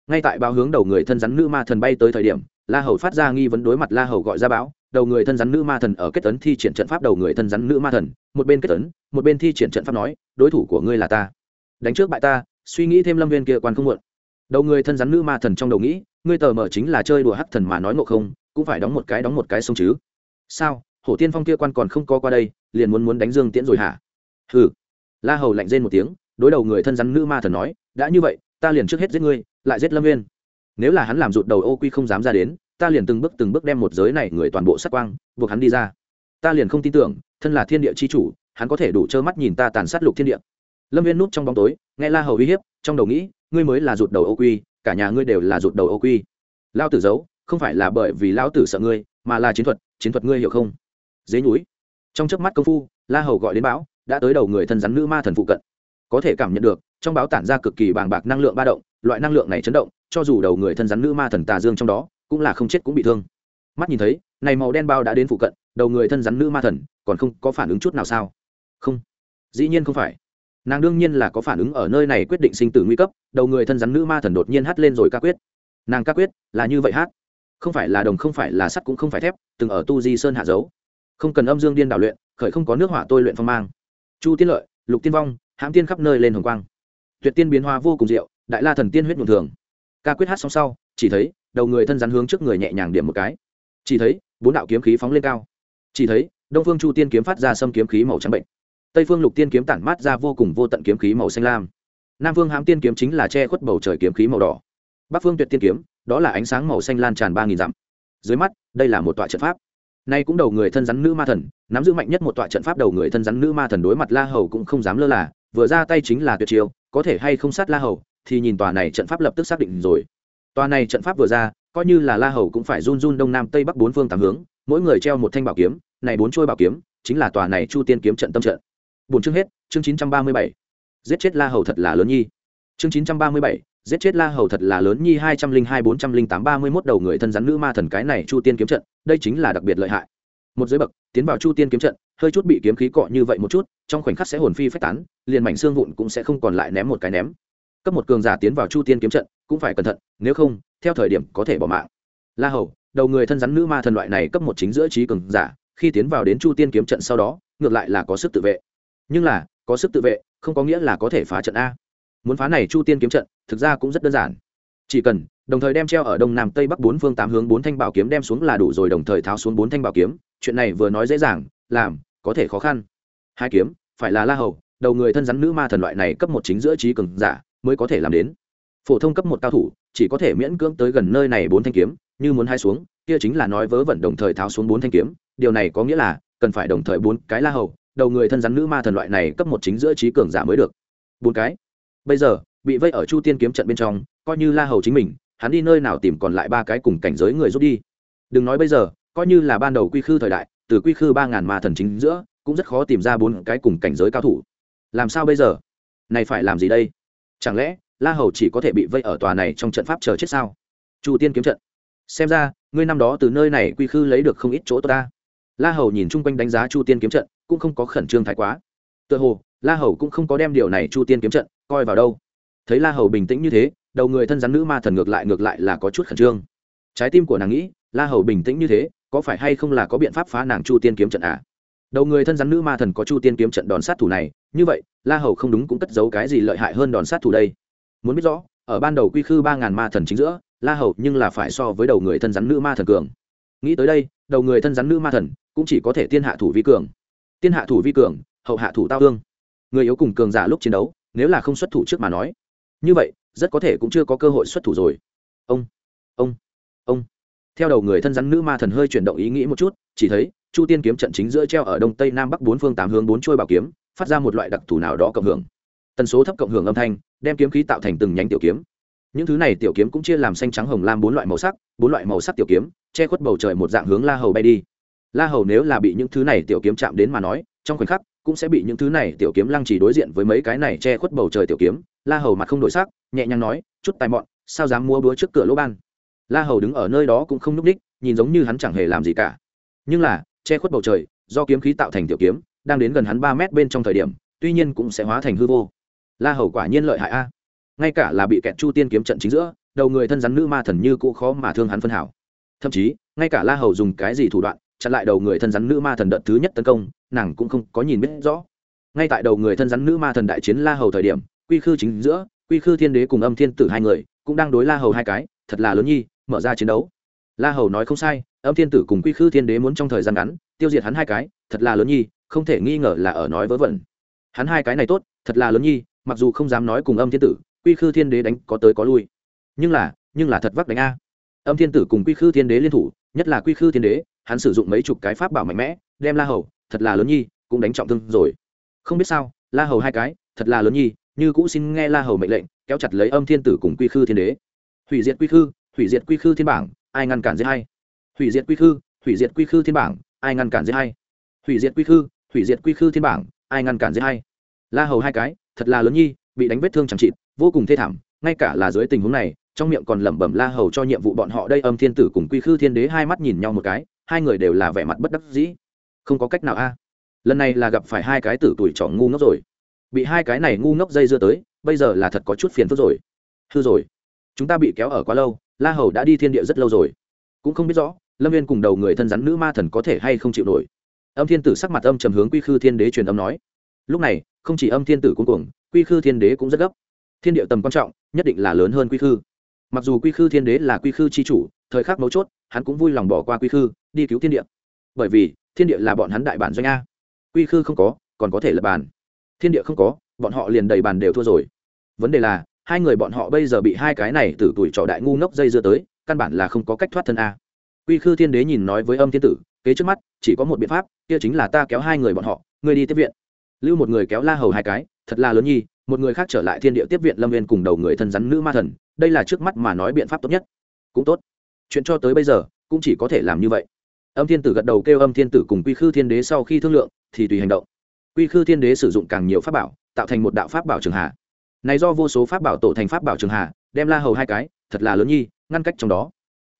Ngay tại báo hướng đầu người thân rắn nữ ma thần bay tới thời điểm, la hầu phát ra nghi vấn đối mặt la hầu gọi ra báo đầu người thân rắn nữ ma thần ở kết tấn thi triển trận pháp đầu người thân rắn nữ ma thần, một bên kết tấn, một bên thi triển trận pháp nói, đối thủ của ngươi là ta. Đánh trước bại ta, suy nghĩ thêm lâm viên kia quan không muộn. Đầu người thân rắn nữ ma thần trong đầu nghĩ, ngươi tờ mở chính là chơi đùa hắc thần mà nói ngộ không, cũng phải đóng một cái đóng một cái xong chứ sao? Hổ tiên phong kia quan còn không có qua đây, liền muốn muốn đánh dương tiễn rồi hả? Hừ. La hầu lạnh rên một tiếng, đối đầu người thân rắn nữ ma thần nói, đã như vậy, ta liền trước hết giết ngươi, lại giết lâm viên nếu là hắn làm rụt đầu ô quy không dám ra đến, ta liền từng bước từng bước đem một giới này người toàn bộ sát quang, buộc hắn đi ra. Ta liền không tin tưởng, thân là thiên địa c h i chủ, hắn có thể đủ trơ mắt nhìn ta tàn sát lục thiên địa. Lâm viên núp trong bóng tối, nghe la hầu uy hiếp, trong đầu nghĩ, ngươi mới là rụt đầu ô quy, cả nhà ngươi đều là rụt đầu ô quy. Lao tử giấu, không phải là bởi vì lao tử sợ ngươi, mà là chiến thuật chiến thuật ngươi hiểu không? Dế núi trong chớp mắt công phu, la hầu gọi đến bão đã tới đầu người thân rắn nữ ma thần phụ cận. Có thể cảm nhận được, trong báo tản ra cực kỳ bàng bạc năng lượng ba động, loại năng lượng này chấn động, cho dù đầu người thân rắn nữ ma thần tà dương trong đó, cũng là không chết cũng bị thương. Mắt nhìn thấy, này màu đen bao đã đến phụ cận, đầu người thân rắn nữ ma thần, còn không có phản ứng chút nào sao? Không. Dĩ nhiên không phải. Nàng đương nhiên là có phản ứng ở nơi này quyết định sinh tử nguy cấp, đầu người thân rắn nữ ma thần đột nhiên hát lên rồi ca quyết. Nàng ca quyết là như vậy hát không phải là đồng, không phải là sắt cũng không phải thép, từng ở tu di sơn hạ dấu. Không cần âm dương điên đảo luyện, khởi không có nước hỏa tôi luyện phong mang. Chu tiên lợi, lục tiên vong, hãm tiên khắp nơi lên hồng quang. Tuyệt tiên biến hoa vô cùng diệu, đại la thần tiên huyết nhuộm thường. Ca quyết hát xong sau, chỉ thấy, đầu người thân rắn hướng trước người nhẹ nhàng điểm một cái. Chỉ thấy, bốn đạo kiếm khí phóng lên cao. Chỉ thấy, đông phương chu tiên kiếm phát ra xâm kiếm khí màu trắng bệnh. Tây phương lục tiên kiếm tản mát ra vô cùng vô tận kiếm khí màu xanh lam. Nam phương hãm tiên kiếm chính là che khuất bầu trời kiếm khí màu đỏ. Bắc phương tuyệt tiên kiếm đó là ánh sáng màu xanh lan tràn ba nghìn dặm. Dưới mắt, đây là một tọa trận pháp. Nay cũng đầu người thân rắn nữ ma thần, nắm giữ mạnh nhất một tọa trận pháp đầu người thân rắn nữ ma thần đối mặt la hầu cũng không dám lơ là, vừa ra tay chính là tuyệt chiêu, có thể hay không sát la hầu, thì nhìn tòa này trận pháp lập tức xác định rồi. Tòa này trận pháp vừa ra, coi như là la hầu cũng phải run run đông nam tây bắc bốn phương tám hướng, mỗi người treo một thanh bảo kiếm, này bốn trôi bảo kiếm, chính là tòa này chu tiên kiếm trận tâm trận. Bốn chương hết, chương chín trăm ba mươi bảy. Giết chết la hầu thật là lớn nhi. Chương chín trăm ba mươi bảy giết chết la hầu thật là lớn nhi hai trăm linh hai bốn trăm linh tám ba mươi mốt đầu người thân rắn nữ ma thần cái này chu tiên kiếm trận, đây chính là đặc biệt lợi hại. Một giới bậc, tiến vào chu tiên kiếm trận, hơi chút bị kiếm khí cọ như vậy một chút, trong khoảnh khắc sẽ hồn phi phách tán, liền mảnh xương vụn cũng sẽ không còn lại ném một cái ném. Cấp một cường giả tiến vào chu tiên kiếm trận, cũng phải cẩn thận, nếu không, theo thời điểm có thể bỏ mạng. La hầu, đầu người thân rắn nữ ma thần loại này cấp một chính giữa trí cường giả, khi tiến vào đến chu tiên kiếm trận sau đó, ngược lại là có sức tự vệ. Nhưng là, có sức tự vệ, không có nghĩa là có thể phá trận a. Muốn phá này chu tiên kiếm trận thực ra cũng rất đơn giản. Chỉ cần, đồng thời đem treo ở đông nam tây bắc bốn phương tám hướng bốn thanh bảo kiếm đem xuống là đủ rồi, đồng thời tháo xuống bốn thanh bảo kiếm. Chuyện này vừa nói dễ dàng, làm, có thể khó khăn. Hai kiếm, phải là la hầu, đầu người thân rắn nữ ma thần loại này cấp một chính giữa trí cường giả, mới có thể làm đến. Phổ thông cấp một cao thủ, chỉ có thể miễn cưỡng tới gần nơi này bốn thanh kiếm, như muốn hai xuống, kia chính là nói vớ vẩn đồng thời tháo xuống bốn thanh kiếm. Điều này có nghĩa là, cần phải đồng thời bốn cái la hầu, đầu người thân rắn nữ ma thần loại này cấp một chính giữa trí cường giả mới được. Bốn cái. Bây giờ bị vây ở chu tiên kiếm trận bên trong, coi như la hầu chính mình, hắn đi nơi nào tìm còn lại ba cái cùng cảnh giới người rút đi. Đừng nói bây giờ, coi như là ban đầu quy khư thời đại, từ quy khư ba ngàn ma thần chính giữa, cũng rất khó tìm ra bốn cái cùng cảnh giới cao thủ. Làm sao bây giờ? Này phải làm gì đây? Chẳng lẽ, la hầu chỉ có thể bị vây ở tòa này trong trận pháp chờ chết sao? Chu tiên kiếm trận. Xem ra, ngươi năm đó từ nơi này quy khư lấy được không ít chỗ tốt ta. La hầu nhìn chung quanh đánh giá chu tiên kiếm trận, cũng không có khẩn trương thái quá. Tựa hồ, la hầu cũng không có đem điều này chu tiên kiếm trận coi vào đâu thấy la hầu bình tĩnh như thế, đầu người thân rắn nữ ma thần ngược lại ngược lại là có chút khẩn trương. Trái tim của nàng nghĩ, la hầu bình tĩnh như thế, có phải hay không là có biện pháp phá nàng chu tiên kiếm trận à? Đầu người thân rắn nữ ma thần có chu tiên kiếm trận đòn sát thủ này, như vậy, la hầu không đúng cũng cất giấu cái gì lợi hại hơn đòn sát thủ đây. Muốn biết rõ, ở ban đầu quy khư ba ngàn ma thần chính giữa, la hầu nhưng là phải so với đầu người thân rắn nữ ma thần cường. Nghĩ tới đây, đầu người thân rắn nữ ma thần cũng chỉ có thể tiên hạ thủ vi cường. Tiên hạ thủ vi cường, hậu hạ thủ tao thương. Người yếu cùng cường giả lúc chiến đấu, nếu là không xuất thủ trước mà nói như vậy, rất có thể cũng chưa có cơ hội xuất thủ rồi. Ông ông ông. Theo đầu người thân rắn nữ ma thần hơi chuyển động ý nghĩ một chút, chỉ thấy, chu tiên kiếm trận chính giữa treo ở đông tây nam bắc bốn phương tám hướng bốn chuôi bảo kiếm, phát ra một loại đặc thù nào đó cộng hưởng. Tần số thấp cộng hưởng âm thanh, đem kiếm khí tạo thành từng nhánh tiểu kiếm. Những thứ này tiểu kiếm cũng chia làm xanh trắng hồng lam bốn loại màu sắc, bốn loại màu sắc tiểu kiếm, che khuất bầu trời một dạng hướng la hầu bay đi. La hầu nếu là bị những thứ này tiểu kiếm chạm đến mà nói, trong khoảnh khắc cũng sẽ bị những thứ này tiểu kiếm lăng trì đối diện với mấy cái này che khuất bầu trời tiểu kiếm, la hầu mặt không đổi sắc, nhẹ nhàng nói, chút tài mọn, sao dám mua búa trước cửa lỗ ban? La hầu đứng ở nơi đó cũng không n ú c ních nhìn giống như hắn chẳng hề làm gì cả. Nhưng là, che khuất bầu trời, do kiếm khí tạo thành tiểu kiếm, đang đến gần hắn ba mét bên trong thời điểm, tuy nhiên cũng sẽ hóa thành hư vô. La hầu quả nhiên lợi hại a. Ngay cả là bị kẹt chu tiên kiếm trận chính giữa, đầu người thân rắn nữ ma thần như cũ khó mà thương hắn phân hảo. Thậm chí, ngay cả la hầu dùng cái gì thủ đoạn chặn lại đầu người thân rắn nữ ma thần đợt thứ nhất tấn công, nàng cũng không có nhìn biết rõ. Ngay tại đầu người thân rắn nữ ma thần đại chiến la hầu thời điểm, quy khư chính giữa, quy khư thiên đế cùng âm thiên tử hai người cũng đang đối la hầu hai cái, thật là lớn nhi, mở ra chiến đấu. La hầu nói không sai, âm thiên tử cùng quy khư thiên đế muốn trong thời gian ngắn tiêu diệt hắn hai cái, thật là lớn nhi, không thể nghi ngờ là ở nói vớ vẩn. Hắn hai cái này tốt, thật là lớn nhi, mặc dù không dám nói cùng âm thiên tử, quy khư thiên đế đánh có tới có lui. Nhưng là nhưng là thật vắc đánh a. Âm thiên tử cùng quy khư thiên đế liên thủ, nhất là quy khư thiên đế hắn sử dụng mấy chục cái pháp bảo mạnh mẽ, đem la hầu, thật là lớn nhi, cũng đánh trọng thương rồi. Không biết sao, la hầu hai cái, thật là lớn nhi, như cũ xin nghe la hầu mệnh lệnh, kéo chặt lấy âm thiên tử cùng quy khư thiên đế. Hủy diệt quy khư, hủy diệt quy khư thiên bảng, ai ngăn cản dễ hay? Hủy diệt quy khư, hủy diệt quy khư thiên bảng, ai ngăn cản dễ hay? Hủy diệt quy khư, hủy diệt quy khư thiên bảng, ai ngăn cản dễ hay? La hầu hai cái, thật là lớn nhi, bị đánh vết thương chẳng trị vô cùng thê thảm, ngay cả là dưới tình huống này, trong miệng còn lẩm bẩm la hầu cho nhiệm vụ bọn họ đây âm thiên tử cùng quy khư thiên đế hai mắt nhìn nhau một cái hai người đều là vẻ mặt bất đắc dĩ. Không có cách nào a. Lần này là gặp phải hai cái tử tuổi trỏ ngu ngốc rồi. Bị hai cái này ngu ngốc dây dưa tới, bây giờ là thật có chút phiền phức rồi. Hư rồi. Chúng ta bị kéo ở quá lâu, la hầu đã đi thiên địa rất lâu rồi. Cũng không biết rõ, lâm viên cùng đầu người thân rắn nữ ma thần có thể hay không chịu nổi. Âm thiên tử sắc mặt âm trầm hướng quy khư thiên đế truyền âm nói. Lúc này, không chỉ âm thiên tử cuống cuồng, quy khư thiên đế cũng rất gấp. Thiên địa tầm quan trọng, nhất định là lớn hơn quy khư. Mặc dù quy khư thiên đế là quy khư c h i chủ, thời khắc mấu chốt, hắn cũng vui lòng bỏ qua quy khư đi cứu thiên địa. Bởi vì, thiên địa là bọn hắn đại bản doanh a. Quy khư không có, còn có thể lập bàn. Thiên địa không có, bọn họ liền đầy bàn đều thua rồi. Vấn đề là, hai người bọn họ bây giờ bị hai cái này từ tuổi trọ đại ngu ngốc dây dưa tới, căn bản là không có cách thoát thân a. Quy khư thiên đế nhìn nói với âm thiên tử, kế trước mắt, chỉ có một biện pháp, kia chính là ta kéo hai người bọn họ, ngươi đi tiếp viện. Lưu một người kéo la hầu hai cái, thật là lớn nhi, một người khác trở lại thiên địa tiếp viện lâm viên cùng đầu người thân rắn nữ ma thần, đây là trước mắt mà nói biện pháp tốt nhất. Cũng tốt. Chuyện cho tới bây giờ, cũng chỉ có thể làm như vậy âm thiên tử gật đầu kêu âm thiên tử cùng quy khư thiên đế sau khi thương lượng, thì tùy hành động. Quy khư thiên đế sử dụng càng nhiều pháp bảo, tạo thành một đạo pháp bảo trường hà này do vô số pháp bảo tổ thành pháp bảo trường hà đem la hầu hai cái, thật là lớn nhi, ngăn cách trong đó.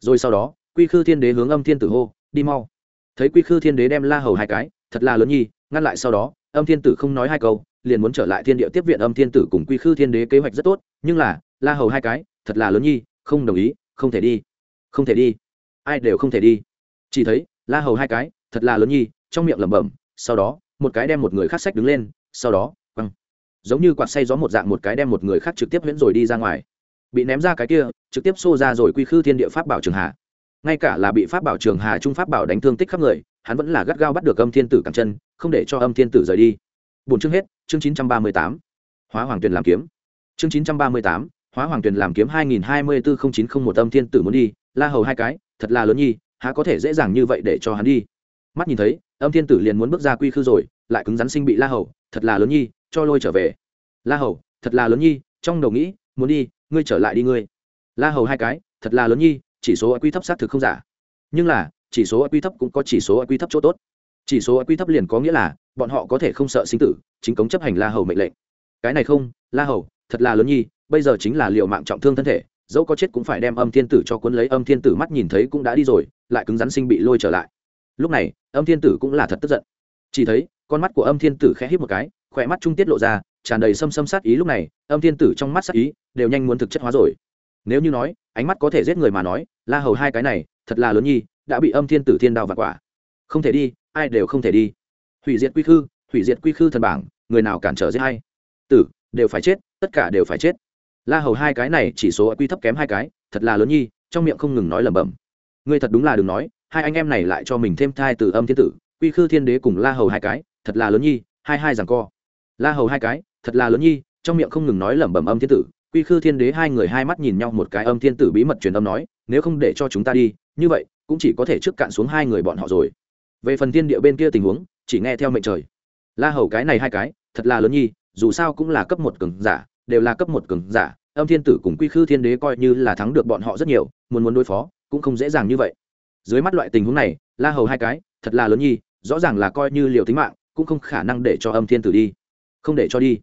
Rồi sau đó, quy khư thiên đế hướng âm thiên tử hô, đi mau. Thấy quy khư thiên đế đem la hầu hai cái, thật là lớn nhi, ngăn lại sau đó, âm thiên tử không nói hai câu, liền muốn trở lại thiên địa tiếp viện âm thiên tử cùng quy khư thiên đế kế hoạch rất tốt, nhưng là, la hầu hai cái, thật là lớn nhi, không đồng ý, không thể đi, không thể đi, ai đều không thể đi chỉ thấy, la hầu hai cái, thật là lớn nhi, trong miệng lẩm bẩm, sau đó, một cái đem một người khác sách đứng lên, sau đó văng giống như quạt say gió một dạng một cái đem một người khác trực tiếp huyễn rồi đi ra ngoài. Bị ném ra cái kia, trực tiếp xô ra rồi quy khư thiên địa pháp bảo trường hà ngay cả là bị pháp bảo trường hà trung pháp bảo đánh thương tích khắp người, hắn vẫn là gắt gao bắt được âm thiên tử cẳng chân, không để cho âm thiên tử rời đi. Bốn chương hết, chương chín trăm ba mươi tám. Hóa hoàng tuyền làm kiếm. Chương chín trăm ba mươi tám, hóa hoàng tuyền làm kiếm hai nghìn hai mươi bốn chín không một âm thiên tử muốn đi, la hầu hai cái, thật là lớn nhi há có thể dễ dàng như vậy để cho hắn đi. Mắt nhìn thấy, âm thiên tử liền muốn bước ra quy khư rồi, lại cứng rắn sinh bị la hầu, thật là lớn nhi, cho lôi trở về. La hầu, thật là lớn nhi, trong đầu nghĩ, muốn đi, ngươi trở lại đi ngươi. La hầu hai cái, thật là lớn nhi, chỉ số quy thấp xác thực không giả. Nhưng là, chỉ số quy thấp cũng có chỉ số quy thấp chỗ tốt. Chỉ số quy thấp liền có nghĩa là, bọn họ có thể không sợ sinh tử, chính cống chấp hành la hầu mệnh lệnh. Cái này không, la hầu, thật là lớn nhi, bây giờ chính là liệu mạng trọng thương thân thể dẫu có chết cũng phải đem âm thiên tử cho cuốn lấy, âm thiên tử mắt nhìn thấy cũng đã đi rồi, lại cứng rắn sinh bị lôi trở lại. Lúc này, âm thiên tử cũng là thật tức giận. Chỉ thấy, con mắt của âm thiên tử khẽ hít một cái, khỏe mắt trung tiết lộ ra, tràn đầy xâm xâm sát ý lúc này, âm thiên tử trong mắt sát ý đều nhanh muốn thực chất hóa rồi. Nếu như nói, ánh mắt có thể giết người mà nói, la hầu hai cái này, thật là lớn nhi, đã bị âm thiên tử thiên đao vặt quả. Không thể đi, ai đều không thể đi. Hủy diệt quy khư, hủy diệt quy khư thần bảng, người nào cản trở giết hay tử, đều phải chết, tất cả đều phải chết la hầu hai cái này chỉ số quy thấp kém hai cái, thật là lớn nhi, trong miệng không ngừng nói lẩm bẩm. Ngươi thật đúng là đừng nói, hai anh em này lại cho mình thêm thai từ âm thiên tử, quy khư thiên đế cùng la hầu hai cái, thật là lớn nhi, hai hai rằng co. La hầu hai cái, thật là lớn nhi, trong miệng không ngừng nói lẩm bẩm âm thiên tử, quy khư thiên đế hai người hai mắt nhìn nhau một cái âm thiên tử bí mật truyền âm nói, nếu không để cho chúng ta đi, như vậy, cũng chỉ có thể trước cạn xuống hai người bọn họ rồi. Về phần thiên địa bên kia tình huống, chỉ nghe theo mệnh trời. La hầu cái này hai cái, thật là lớn nhi, dù sao cũng là cấp một cường giả đều là cấp một cường giả, âm thiên tử cùng quy khư thiên đế coi như là thắng được bọn họ rất nhiều, muốn muốn đối phó, cũng không dễ dàng như vậy. Dưới mắt loại tình huống này, la hầu hai cái, thật là lớn nhi, rõ ràng là coi như liều tính mạng, cũng không khả năng để cho âm thiên tử đi. Không để cho đi.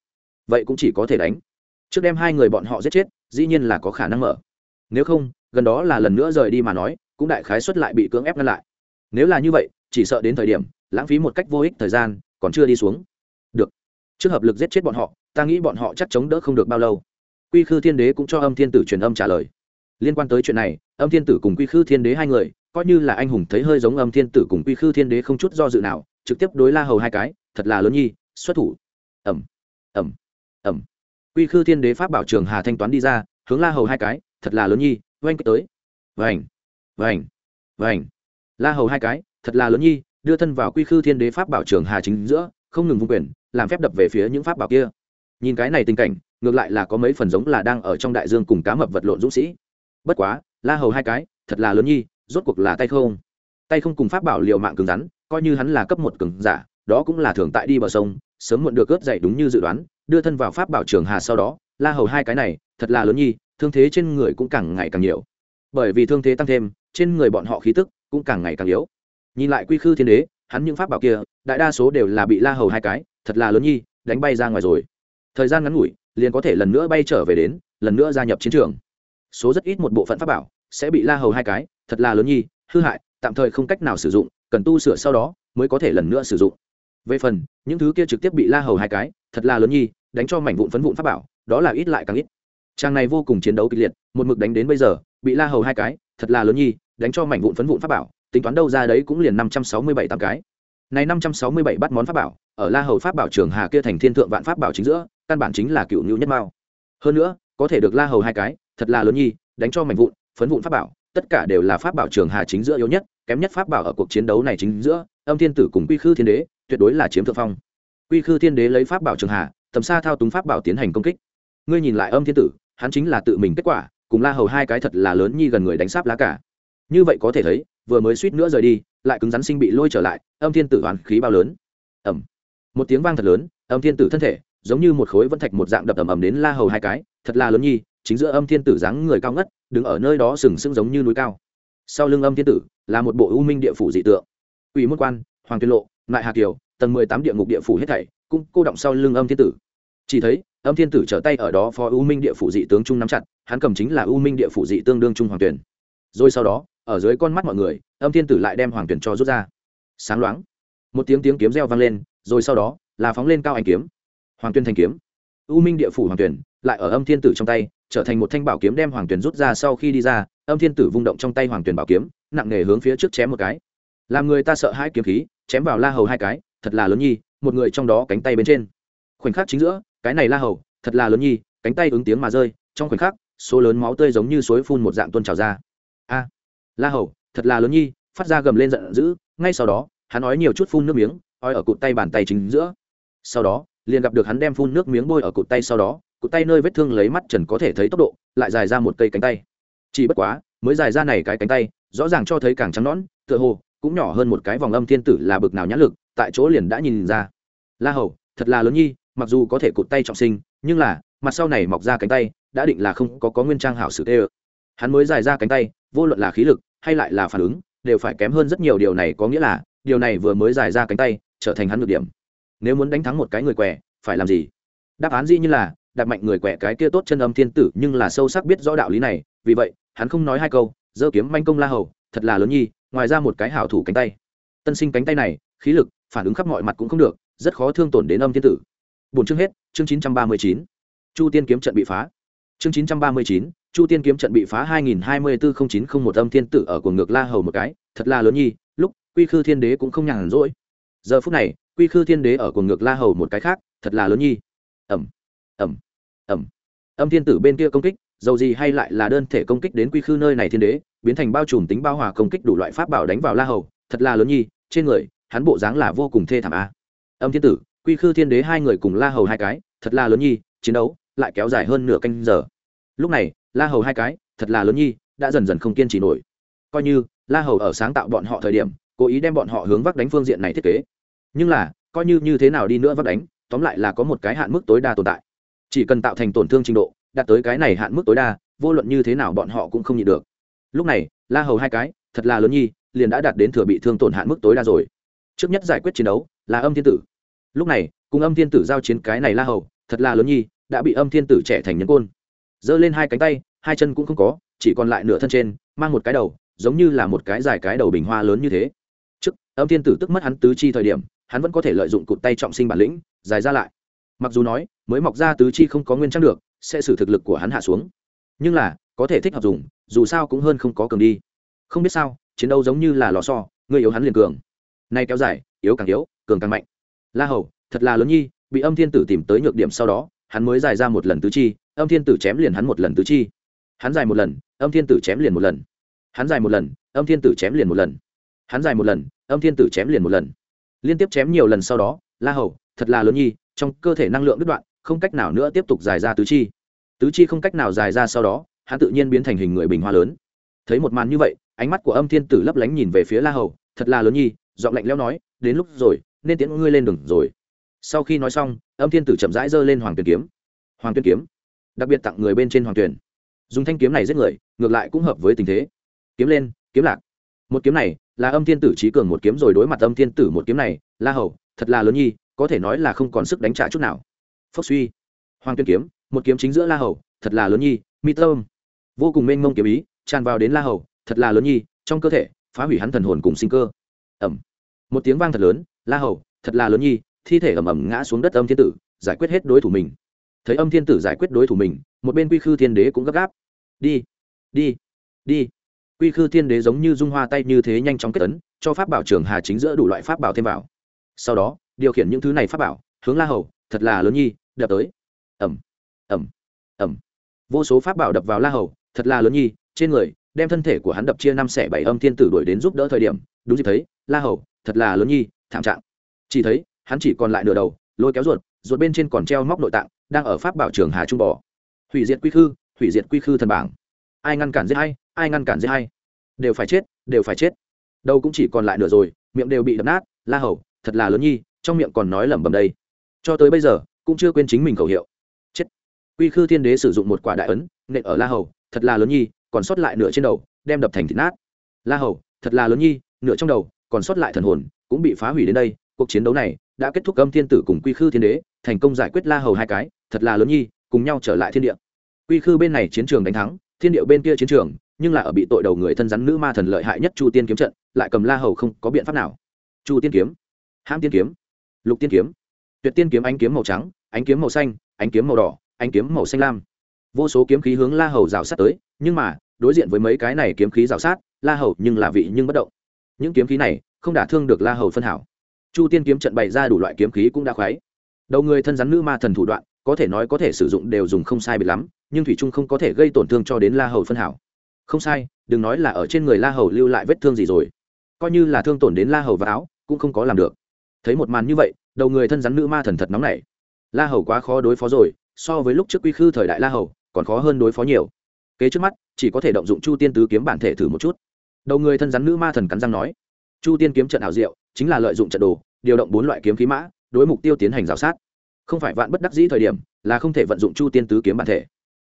Vậy cũng chỉ có thể đánh. Trước đem hai người bọn họ giết chết, dĩ nhiên là có khả năng mở. Nếu không, gần đó là lần nữa rời đi mà nói, cũng đại khái xuất lại bị cưỡng ép ngăn lại. Nếu là như vậy, chỉ sợ đến thời điểm, lãng phí một cách vô ích thời gian, còn chưa đi xuống trước hợp lực giết chết bọn họ, ta nghĩ bọn họ chắc chống đỡ không được bao lâu. Quy khư thiên đế cũng cho âm thiên tử truyền âm trả lời. Liên quan tới chuyện này, âm thiên tử cùng quy khư thiên đế hai người, coi như là anh hùng thấy hơi giống âm thiên tử cùng quy khư thiên đế không chút do dự nào, trực tiếp đối la hầu hai cái, thật là lớn nhi, xuất thủ. Ẩm ẩm ẩm quy khư thiên đế pháp bảo trường hà thanh toán đi ra, hướng la hầu hai cái, thật là lớn nhi, oanh kích tới. Vành vành vành. La hầu hai cái, thật là lớn nhi, đưa thân vào quy khư thiên đế pháp bảo trường hà chính giữa không ngừng vung quyền, làm phép đập về phía những pháp bảo kia. Nhìn cái này tình cảnh, ngược lại là có mấy phần giống là đang ở trong đại dương cùng cá mập vật lộn dũng sĩ. Bất quá, la hầu hai cái, thật là lớn nhi, rốt cuộc là tay không? Tay không cùng pháp bảo liều mạng cứng rắn, coi như hắn là cấp một cứng giả, đó cũng là thường tại đi bờ sông, sớm muộn được ướt dậy đúng như dự đoán, đưa thân vào pháp bảo trường hà sau đó, la hầu hai cái này, thật là lớn nhi, thương thế trên người cũng càng ngày càng nhiều. Bởi vì thương thế tăng thêm, trên người bọn họ khí tức cũng càng ngày càng yếu. Nhìn lại quy khư thiên đế hắn những pháp bảo kia, đại đa số đều là bị la hầu hai cái, thật là lớn nhi, đánh bay ra ngoài rồi. Thời gian ngắn ngủi, liền có thể lần nữa bay trở về đến, lần nữa gia nhập chiến trường. Số rất ít một bộ phận pháp bảo sẽ bị la hầu hai cái, thật là lớn nhi, hư hại, tạm thời không cách nào sử dụng, cần tu sửa sau đó mới có thể lần nữa sử dụng. Về phần, những thứ kia trực tiếp bị la hầu hai cái, thật là lớn nhi, đánh cho mảnh vụn phấn vụn pháp bảo, đó là ít lại càng ít. Trang này vô cùng chiến đấu kịch liệt, một mực đánh đến bây giờ, bị la hầu hai cái, thật là lớn nhi, đánh cho mảnh vụn phấn vụn pháp bảo tính toán đâu ra đấy cũng liền năm trăm sáu mươi bảy tám cái. Này năm trăm sáu mươi bảy bắt món pháp bảo, ở la hầu pháp bảo trường hà kia thành thiên thượng vạn pháp bảo chính giữa, căn bản chính là cựu nhu nhất mao. Hơn nữa, có thể được la hầu hai cái, thật là lớn nhi, đánh cho mảnh vụn, phấn vụn pháp bảo, tất cả đều là pháp bảo trường hà chính giữa yếu nhất, kém nhất pháp bảo ở cuộc chiến đấu này chính giữa, âm thiên tử cùng quy khư thiên đế, tuyệt đối là chiếm thượng phong. Quy khư thiên đế lấy pháp bảo trường hà, tầm xa thao túng pháp bảo tiến hành công kích. Ngươi nhìn lại âm thiên tử, hắn chính là tự mình kết quả, cùng la hầu hai cái thật là lớn nhi gần người đánh sáp lá cả. Như vậy có thể thấy vừa mới suýt nữa rời đi, lại cứng rắn sinh bị lôi trở lại, âm thiên tử hoàn khí bao lớn. Ẩm một tiếng vang thật lớn, âm thiên tử thân thể, giống như một khối vân thạch một dạng đập ầm ầm đến la hầu hai cái, thật là lớn nhi, chính giữa âm thiên tử dáng người cao ngất, đứng ở nơi đó sừng sững giống như núi cao. Sau lưng âm thiên tử, là một bộ u minh địa phủ dị tượng. Ủy môn quan, hoàng tiên lộ nại hà kiều, tầng mười tám địa ngục địa phủ hết thảy, cũng cô động sau lưng âm thiên tử. Chỉ thấy, âm thiên tử trở tay ở đó phó u minh địa phủ dị tướng trung nắm chặt, hắn cầm chính là u minh địa phủ dị tương đương trung hoàng tuyển rồi sau đó ở dưới con mắt mọi người, âm thiên tử lại đem hoàng tuyển cho rút ra. Sáng loáng, một tiếng tiếng kiếm reo vang lên, rồi sau đó là phóng lên cao anh kiếm. Hoàng tuyên thành kiếm. U minh địa phủ hoàng tuyển lại ở âm thiên tử trong tay, trở thành một thanh bảo kiếm đem hoàng tuyển rút ra sau khi đi ra, âm thiên tử vung động trong tay hoàng tuyển bảo kiếm, nặng nề hướng phía trước chém một cái. Làm người ta sợ hai kiếm khí, chém vào la hầu hai cái, thật là lớn nhi, một người trong đó cánh tay bên trên. Khoảnh khắc chính giữa, cái này la hầu, thật là lớn nhi, cánh tay ứng tiếng mà rơi, trong khoảnh khắc, số lớn máu tươi giống như suối phun một dạng tuôn trào ra. A! La hầu, thật là lớn nhi, phát ra gầm lên giận dữ, ngay sau đó, hắn nói nhiều chút phun nước miếng oi ở cụt tay bàn tay chính giữa. Sau đó, liền gặp được hắn đem phun nước miếng bôi ở cụt tay sau đó, cụt tay nơi vết thương lấy mắt trần có thể thấy tốc độ, lại dài ra một cây cánh tay. Chỉ bất quá, mới dài ra này cái cánh tay, rõ ràng cho thấy càng trắng nõn, tựa hồ cũng nhỏ hơn một cái vòng âm thiên tử là bực nào nhãn lực, tại chỗ liền đã nhìn ra. La hầu, thật là lớn nhi, mặc dù có thể cụt tay trọng sinh, nhưng là, mặt sau này mọc ra cánh tay, đã định là không có có nguyên trang hảo sử tê ơ hắn mới dài ra cánh tay, vô luận là khí lực hay lại là phản ứng, đều phải kém hơn rất nhiều, điều này có nghĩa là, điều này vừa mới dài ra cánh tay, trở thành hắn được điểm. Nếu muốn đánh thắng một cái người què, phải làm gì? Đáp án gì như là, đặt mạnh người quẻ cái kia tốt chân âm thiên tử nhưng là sâu sắc biết rõ đạo lý này, vì vậy, hắn không nói hai câu, giơ kiếm manh công la hầu, thật là lớn nhi, ngoài ra một cái hảo thủ cánh tay. Tân sinh cánh tay này, khí lực, phản ứng khắp mọi mặt cũng không được, rất khó thương tổn đến âm thiên tử. Bốn chương hết, chương chín trăm ba mươi chín. Chu tiên kiếm trận bị phá. Chương chín trăm ba mươi chín chu tiên kiếm trận bị phá hai nghìn hai mươi bốn chín không một âm thiên tử ở cuồng ngược la hầu một cái, thật là lớn nhi, lúc, quy khư thiên đế cũng không nhàn rỗi. Giờ phút này, quy khư thiên đế ở cuồng ngược la hầu một cái khác, thật là lớn nhi. Ẩm ẩm ẩm. Âm thiên tử bên kia công kích, dầu gì hay lại là đơn thể công kích đến quy khư nơi này thiên đế, biến thành bao trùm tính bao hòa công kích đủ loại pháp bảo đánh vào la hầu, thật là lớn nhi, trên người, hắn bộ dáng là vô cùng thê thảm a. Âm thiên tử, quy khư thiên đế hai người cùng la hầu hai cái, thật là lớn nhi, chiến đấu lại kéo dài hơn nửa canh giờ. Lúc này la hầu hai cái, thật là lớn nhi, đã dần dần không kiên trì nổi. Coi như, la hầu ở sáng tạo bọn họ thời điểm, cố ý đem bọn họ hướng vác đánh phương diện này thiết kế. Nhưng là, coi như như thế nào đi nữa vác đánh, tóm lại là có một cái hạn mức tối đa tồn tại. Chỉ cần tạo thành tổn thương trình độ, đạt tới cái này hạn mức tối đa, vô luận như thế nào bọn họ cũng không nhịn được. Lúc này, la hầu hai cái, thật là lớn nhi, liền đã đạt đến thừa bị thương tổn hạn mức tối đa rồi. Trước nhất giải quyết chiến đấu, là âm thiên tử. Lúc này, cùng âm thiên tử giao chiến cái này la hầu, thật là lớn nhi, đã bị âm thiên tử trẻ thành nhân côn giơ lên hai cánh tay hai chân cũng không có chỉ còn lại nửa thân trên mang một cái đầu giống như là một cái dài cái đầu bình hoa lớn như thế. Trước âm thiên tử tức mất hắn tứ chi thời điểm hắn vẫn có thể lợi dụng cụt tay trọng sinh bản lĩnh dài ra lại. Mặc dù nói mới mọc ra tứ chi không có nguyên trang được sẽ xử thực lực của hắn hạ xuống. Nhưng là có thể thích hợp dùng dù sao cũng hơn không có cường đi. Không biết sao chiến đấu giống như là lò xo, người yếu hắn liền cường. Nay kéo dài yếu càng yếu cường càng mạnh. La hầu thật là lớn nhi bị âm thiên tử tìm tới nhược điểm sau đó hắn mới dài ra một lần tứ chi, âm thiên tử chém liền hắn một lần tứ chi. Hắn dài một lần, âm thiên tử chém liền một lần. Hắn dài một lần, âm thiên tử chém liền một lần. Hắn dài một lần, âm thiên tử chém liền một lần. Liên tiếp chém nhiều lần sau đó, la hầu, thật là lớn nhi, trong cơ thể năng lượng đứt đoạn, không cách nào nữa tiếp tục dài ra tứ chi. Tứ chi không cách nào dài ra sau đó, hắn tự nhiên biến thành hình người bình hoa lớn. Thấy một màn như vậy, ánh mắt của âm thiên tử lấp lánh nhìn về phía la hầu, thật là lớn nhi, giọng lạnh lẽo nói, đến lúc rồi, nên tiễn ngươi lên đường rồi sau khi nói xong, âm thiên tử chậm rãi giơ lên hoàng tuyển kiếm. Hoàng tuyển kiếm, đặc biệt tặng người bên trên hoàng tuyển. Dùng thanh kiếm này giết người, ngược lại cũng hợp với tình thế. Kiếm lên, kiếm lạc. Một kiếm này là âm thiên tử trí cường một kiếm rồi đối mặt âm thiên tử một kiếm này, la hầu, thật là lớn nhi, có thể nói là không còn sức đánh trả chút nào. Phốc suy. Hoàng tuyên kiếm, một kiếm chính giữa la hầu, thật là lớn nhi, mi tâm. Vô cùng mênh mông kiếm ý, tràn vào đến la hầu, thật là lớn nhi, trong cơ thể, phá hủy hắn thần hồn cùng sinh cơ. Ẩm. Một tiếng vang thật lớn, la hầu, thật là lớn nhi thi thể ẩm ẩm ngã xuống đất âm thiên tử, giải quyết hết đối thủ mình. Thấy âm thiên tử giải quyết đối thủ mình, một bên quy khư thiên đế cũng gấp gáp. Đi đi đi. Quy khư thiên đế giống như dung hoa tay như thế nhanh chóng kết tấn cho pháp bảo trường hà chính giữa đủ loại pháp bảo thêm vào. Sau đó, điều khiển những thứ này pháp bảo, hướng la hầu, thật là lớn nhi, đập tới. Ẩm ẩm ẩm vô số pháp bảo đập vào la hầu, thật là lớn nhi, trên người, đem thân thể của hắn đập chia năm xẻ bảy âm thiên tử đuổi đến giúp đỡ thời điểm, đúng dịp thấy, la hầu, thật là lớn nhi, thảm trạng. Chỉ thấy hắn chỉ còn lại nửa đầu, lôi kéo ruột ruột bên trên còn treo móc nội tạng, đang ở pháp bảo trường hà trung bò. Hủy diệt quy khư, hủy diệt quy khư thần bảng. Ai ngăn cản giết hay ai ngăn cản giết hay đều phải chết, đều phải chết. Đâu cũng chỉ còn lại nửa rồi, miệng đều bị đập nát, la hầu, thật là lớn nhi, trong miệng còn nói lẩm bẩm đây. Cho tới bây giờ, cũng chưa quên chính mình khẩu hiệu. Chết. Quy khư thiên đế sử dụng một quả đại ấn, nện ở la hầu, thật là lớn nhi, còn sót lại nửa trên đầu, đem đập thành thịt nát. La hầu, thật là lớn nhi, nửa trong đầu, còn sót lại thần hồn, cũng bị phá hủy đến đây, cuộc chiến đấu này đã kết thúc âm thiên tử cùng quy khư thiên đế, thành công giải quyết la hầu hai cái, thật là lớn nhi, cùng nhau trở lại thiên địa. Quy khư bên này chiến trường đánh thắng, thiên điệu bên kia chiến trường, nhưng là ở bị tội đầu người thân rắn nữ ma thần lợi hại nhất chu tiên kiếm trận, lại cầm la hầu không có biện pháp nào. Chu tiên kiếm, hãm tiên kiếm, lục tiên kiếm, tuyệt tiên kiếm ánh kiếm màu trắng, ánh kiếm màu xanh, ánh kiếm màu đỏ, ánh kiếm màu xanh lam. Vô số kiếm khí hướng la hầu rào sát tới, nhưng mà, đối diện với mấy cái này kiếm khí rào sát, la hầu nhưng là vị nhưng bất động. Những kiếm khí này không đả thương được la hầu phân hảo chu tiên kiếm trận bày ra đủ loại kiếm khí cũng đã khoái. Đầu người thân rắn nữ ma thần thủ đoạn, có thể nói có thể sử dụng đều dùng không sai biệt lắm, nhưng thủy trung không có thể gây tổn thương cho đến la hầu phân hảo. Không sai, đừng nói là ở trên người la hầu lưu lại vết thương gì rồi. Coi như là thương tổn đến la hầu và áo, cũng không có làm được. Thấy một màn như vậy, đầu người thân rắn nữ ma thần thật nóng nảy. La hầu quá khó đối phó rồi, so với lúc trước quy khư thời đại la hầu, còn khó hơn đối phó nhiều. Kế trước mắt, chỉ có thể động dụng chu tiên tứ kiếm bản thể thử một chút. Đầu người thân rắn nữ ma thần cắn răng nói chu tiên kiếm trận ảo diệu, chính là lợi dụng trận đồ, điều động bốn loại kiếm khí mã, đối mục tiêu tiến hành rào sát. Không phải vạn bất đắc dĩ thời điểm, là không thể vận dụng chu tiên tứ kiếm bản thể.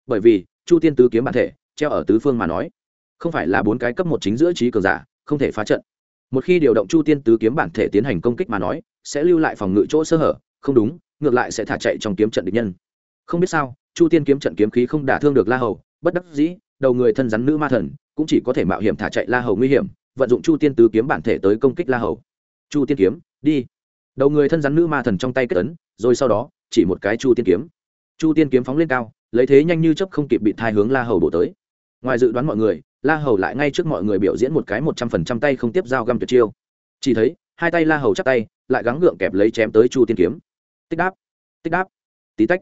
Bởi vì, chu tiên tứ kiếm bản thể, treo ở tứ phương mà nói, không phải là bốn cái cấp một chính giữa trí cường giả, không thể phá trận. Một khi điều động chu tiên tứ kiếm bản thể tiến hành công kích mà nói, sẽ lưu lại phòng ngự chỗ sơ hở, không đúng, ngược lại sẽ thả chạy trong kiếm trận địch nhân. Không biết sao, chu tiên kiếm trận kiếm khí không đả thương được la hầu, bất đắc dĩ, đầu người thân rắn nữ ma thần, cũng chỉ có thể mạo hiểm thả chạy la hầu nguy hiểm vận dụng chu tiên tứ kiếm bản thể tới công kích la hầu. Chu tiên kiếm, đi. Đầu người thân rắn nữ ma thần trong tay kết ấn, rồi sau đó, chỉ một cái chu tiên kiếm. Chu tiên kiếm phóng lên cao, lấy thế nhanh như chấp không kịp bị thai hướng la hầu bổ tới. Ngoài dự đoán mọi người, la hầu lại ngay trước mọi người biểu diễn một cái một trăm phần trăm tay không tiếp dao găm tuyệt chiêu. Chỉ thấy, hai tay la hầu chắc tay, lại gắng gượng kẹp lấy chém tới chu tiên kiếm. Tích đáp tích đáp. Tí tách.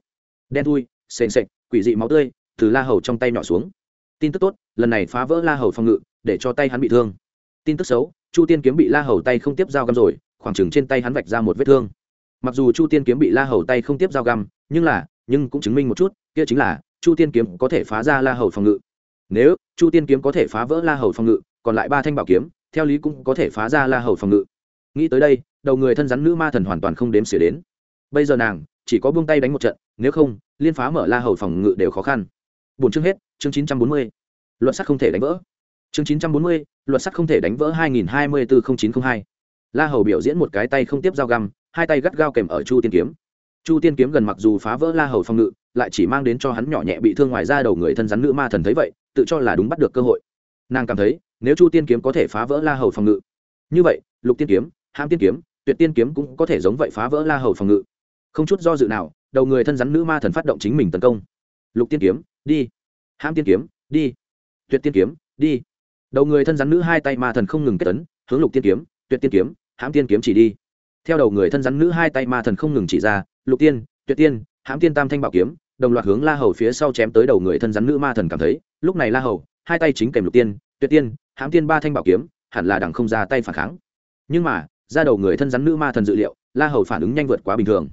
Đen thui, sền sệt, quỷ dị máu tươi, từ la hầu trong tay nhỏ xuống. Tin tức tốt, lần này phá vỡ la hầu phòng ngự, để cho tay hắn bị thương tin tức xấu, chu tiên kiếm bị la hầu tay không tiếp dao găm rồi, khoảng chừng trên tay hắn vạch ra một vết thương. Mặc dù chu tiên kiếm bị la hầu tay không tiếp dao găm, nhưng là, nhưng cũng chứng minh một chút, kia chính là, chu tiên kiếm có thể phá ra la hầu phòng ngự. Nếu chu tiên kiếm có thể phá vỡ la hầu phòng ngự, còn lại ba thanh bảo kiếm, theo lý cũng có thể phá ra la hầu phòng ngự. Nghĩ tới đây, đầu người thân rắn nữ ma thần hoàn toàn không đếm xỉa đến. Bây giờ nàng, chỉ có buông tay đánh một trận, nếu không, liên phá mở la hầu phòng ngự đều khó khăn. Bốn chương hết, chương chín trăm bốn mươi. Luận sắt không thể đánh vỡ chương chín trăm bốn mươi, luật sắt không thể đánh vỡ hai nghìn hai mươi bốn chín t r ă n h hai. La hầu biểu diễn một cái tay không tiếp dao găm, hai tay gắt gao kèm ở chu tiên kiếm. Chu tiên kiếm gần mặc dù phá vỡ la hầu phòng ngự, lại chỉ mang đến cho hắn nhỏ nhẹ bị thương ngoài ra đầu người thân rắn nữ ma thần thấy vậy, tự cho là đúng bắt được cơ hội. Nàng cảm thấy, nếu chu tiên kiếm có thể phá vỡ la hầu phòng ngự, như vậy, lục tiên kiếm ham tiên kiếm, tuyệt tiên kiếm cũng có thể giống vậy phá vỡ la hầu phòng ngự. Không chút do dự nào, đầu người thân rắn nữ ma thần phát động chính mình tấn công. Lục tiên kiếm, đi. Hãm tiên kiếm, đi. Tuyệt tiên kiếm, đi đầu người thân rắn nữ hai tay ma thần không ngừng kết tấn, hướng lục tiên kiếm, tuyệt tiên kiếm, hãm tiên kiếm chỉ đi. Theo đầu người thân rắn nữ hai tay ma thần không ngừng chỉ ra, lục tiên, tuyệt tiên, hãm tiên tam thanh bảo kiếm, đồng loạt hướng la hầu phía sau chém tới đầu người thân rắn nữ ma thần cảm thấy, lúc này la hầu, hai tay chính kèm lục tiên, tuyệt tiên, hãm tiên ba thanh bảo kiếm, hẳn là đằng không ra tay phản kháng. Nhưng mà, ra đầu người thân rắn nữ ma thần dự liệu, la hầu phản ứng nhanh vượt quá bình thường.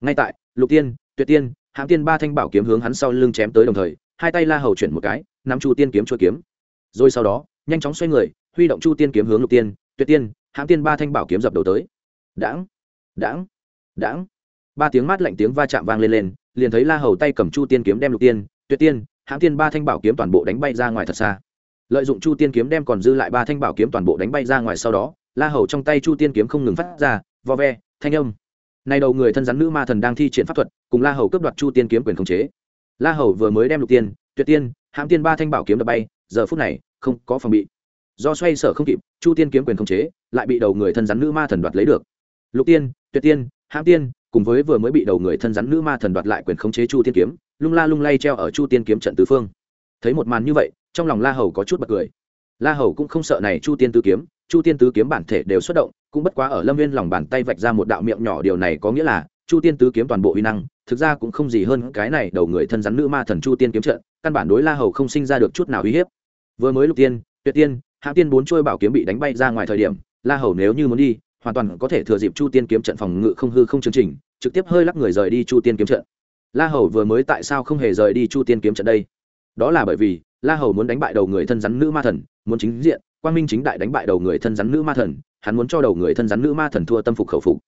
Ngay tại, lục tiên, tuyệt tiên, hãm tiên ba thanh bảo kiếm hướng hắn sau lưng chém tới đồng thời, hai tay la hầu chuyển một cái, nắm chu tiên kiếm chuôi kiếm. Rồi sau đó nhanh chóng xoay người, huy động chu tiên kiếm hướng lục tiên, tuyệt tiên hãm tiên ba thanh bảo kiếm dập đầu tới. Đãng đãng đãng. Ba tiếng mát lạnh tiếng va chạm vang lên lên, liền thấy la hầu tay cầm chu tiên kiếm đem lục tiên, tuyệt tiên hãm tiên ba thanh bảo kiếm toàn bộ đánh bay ra ngoài thật xa. Lợi dụng chu tiên kiếm đem còn dư lại ba thanh bảo kiếm toàn bộ đánh bay ra ngoài sau đó, la hầu trong tay chu tiên kiếm không ngừng phát ra, vo ve, thanh âm. Này đầu người thân rắn nữ ma thần đang thi triển pháp thuật, cùng la hầu cướp đoạt chu tiên kiếm quyền khống chế. La hầu vừa mới đem lục tiên, tuyệt tiên hãm tiên ba thanh bảo kiếm đập bay giờ phút này không có phòng bị. Do xoay sở không kịp, chu tiên kiếm quyền khống chế, lại bị đầu người thân rắn nữ ma thần đoạt lấy được. Lục tiên, tuyệt tiên, hãm tiên, cùng với vừa mới bị đầu người thân rắn nữ ma thần đoạt lại quyền khống chế chu tiên kiếm, lung la lung lay treo ở chu tiên kiếm trận tứ phương. Thấy một màn như vậy, trong lòng la hầu có chút bật cười. La hầu cũng không sợ này chu tiên tứ kiếm, chu tiên tứ kiếm bản thể đều xuất động, cũng bất quá ở lâm viên lòng bàn tay vạch ra một đạo miệng nhỏ, điều này có nghĩa là chu tiên tứ kiếm toàn bộ uy năng, thực ra cũng không gì hơn cái này đầu người thân rắn nữ ma thần chu tiên kiếm trận, căn bản đối la hầu không sinh ra được chút nào uy hiếp vừa mới lục tiên, tuyệt tiên hạ tiên bốn trôi bảo kiếm bị đánh bay ra ngoài thời điểm, la hầu nếu như muốn đi, hoàn toàn có thể thừa dịp chu tiên kiếm trận phòng ngự không hư không chương trình, trực tiếp hơi lắc người rời đi chu tiên kiếm trận. La hầu vừa mới tại sao không hề rời đi chu tiên kiếm trận đây? Đó là bởi vì, la hầu muốn đánh bại đầu người thân rắn nữ ma thần, muốn chính diện, quang minh chính đại đánh bại đầu người thân rắn nữ ma thần, hắn muốn cho đầu người thân rắn nữ ma thần thua tâm phục khẩu phục.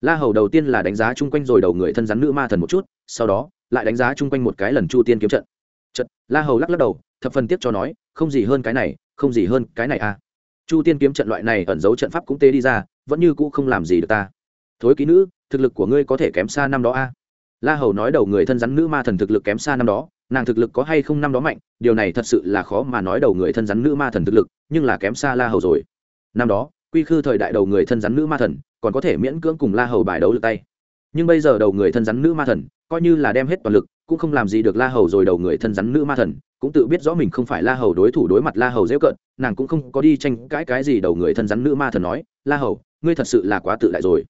La hầu đầu tiên là đánh giá chung quanh rồi đầu người thân rắn nữ ma thần một chút, sau đó, lại đánh giá chung quanh một cái lần chu tiên kiếm trận trận la hầu lắc lắc đầu, thập phần tiếc cho nói, không gì hơn cái này, không gì hơn cái này à. Chu tiên kiếm trận loại này ẩn giấu trận pháp cũng tê đi ra, vẫn như cũ không làm gì được ta. Thối ký nữ, thực lực của ngươi có thể kém xa năm đó a à? la hầu nói đầu người thân rắn nữ ma thần thực lực kém xa năm đó, nàng thực lực có hay không năm đó mạnh, điều này thật sự là khó mà nói đầu người thân rắn nữ ma thần thực lực, nhưng là kém xa la hầu rồi. Năm đó, quy khư thời đại đầu người thân rắn nữ ma thần, còn có thể miễn cưỡng cùng la hầu bài đấu được tay. Nhưng bây giờ đầu người thân rắn nữ ma thần coi như là đem hết toàn lực, cũng không làm gì được la hầu rồi đầu người thân rắn nữ ma thần, cũng tự biết rõ mình không phải la hầu đối thủ đối mặt la hầu dễ cận, nàng cũng không có đi tranh cãi cái gì đầu người thân rắn nữ ma thần nói, la hầu, ngươi thật sự là quá tự đại rồi.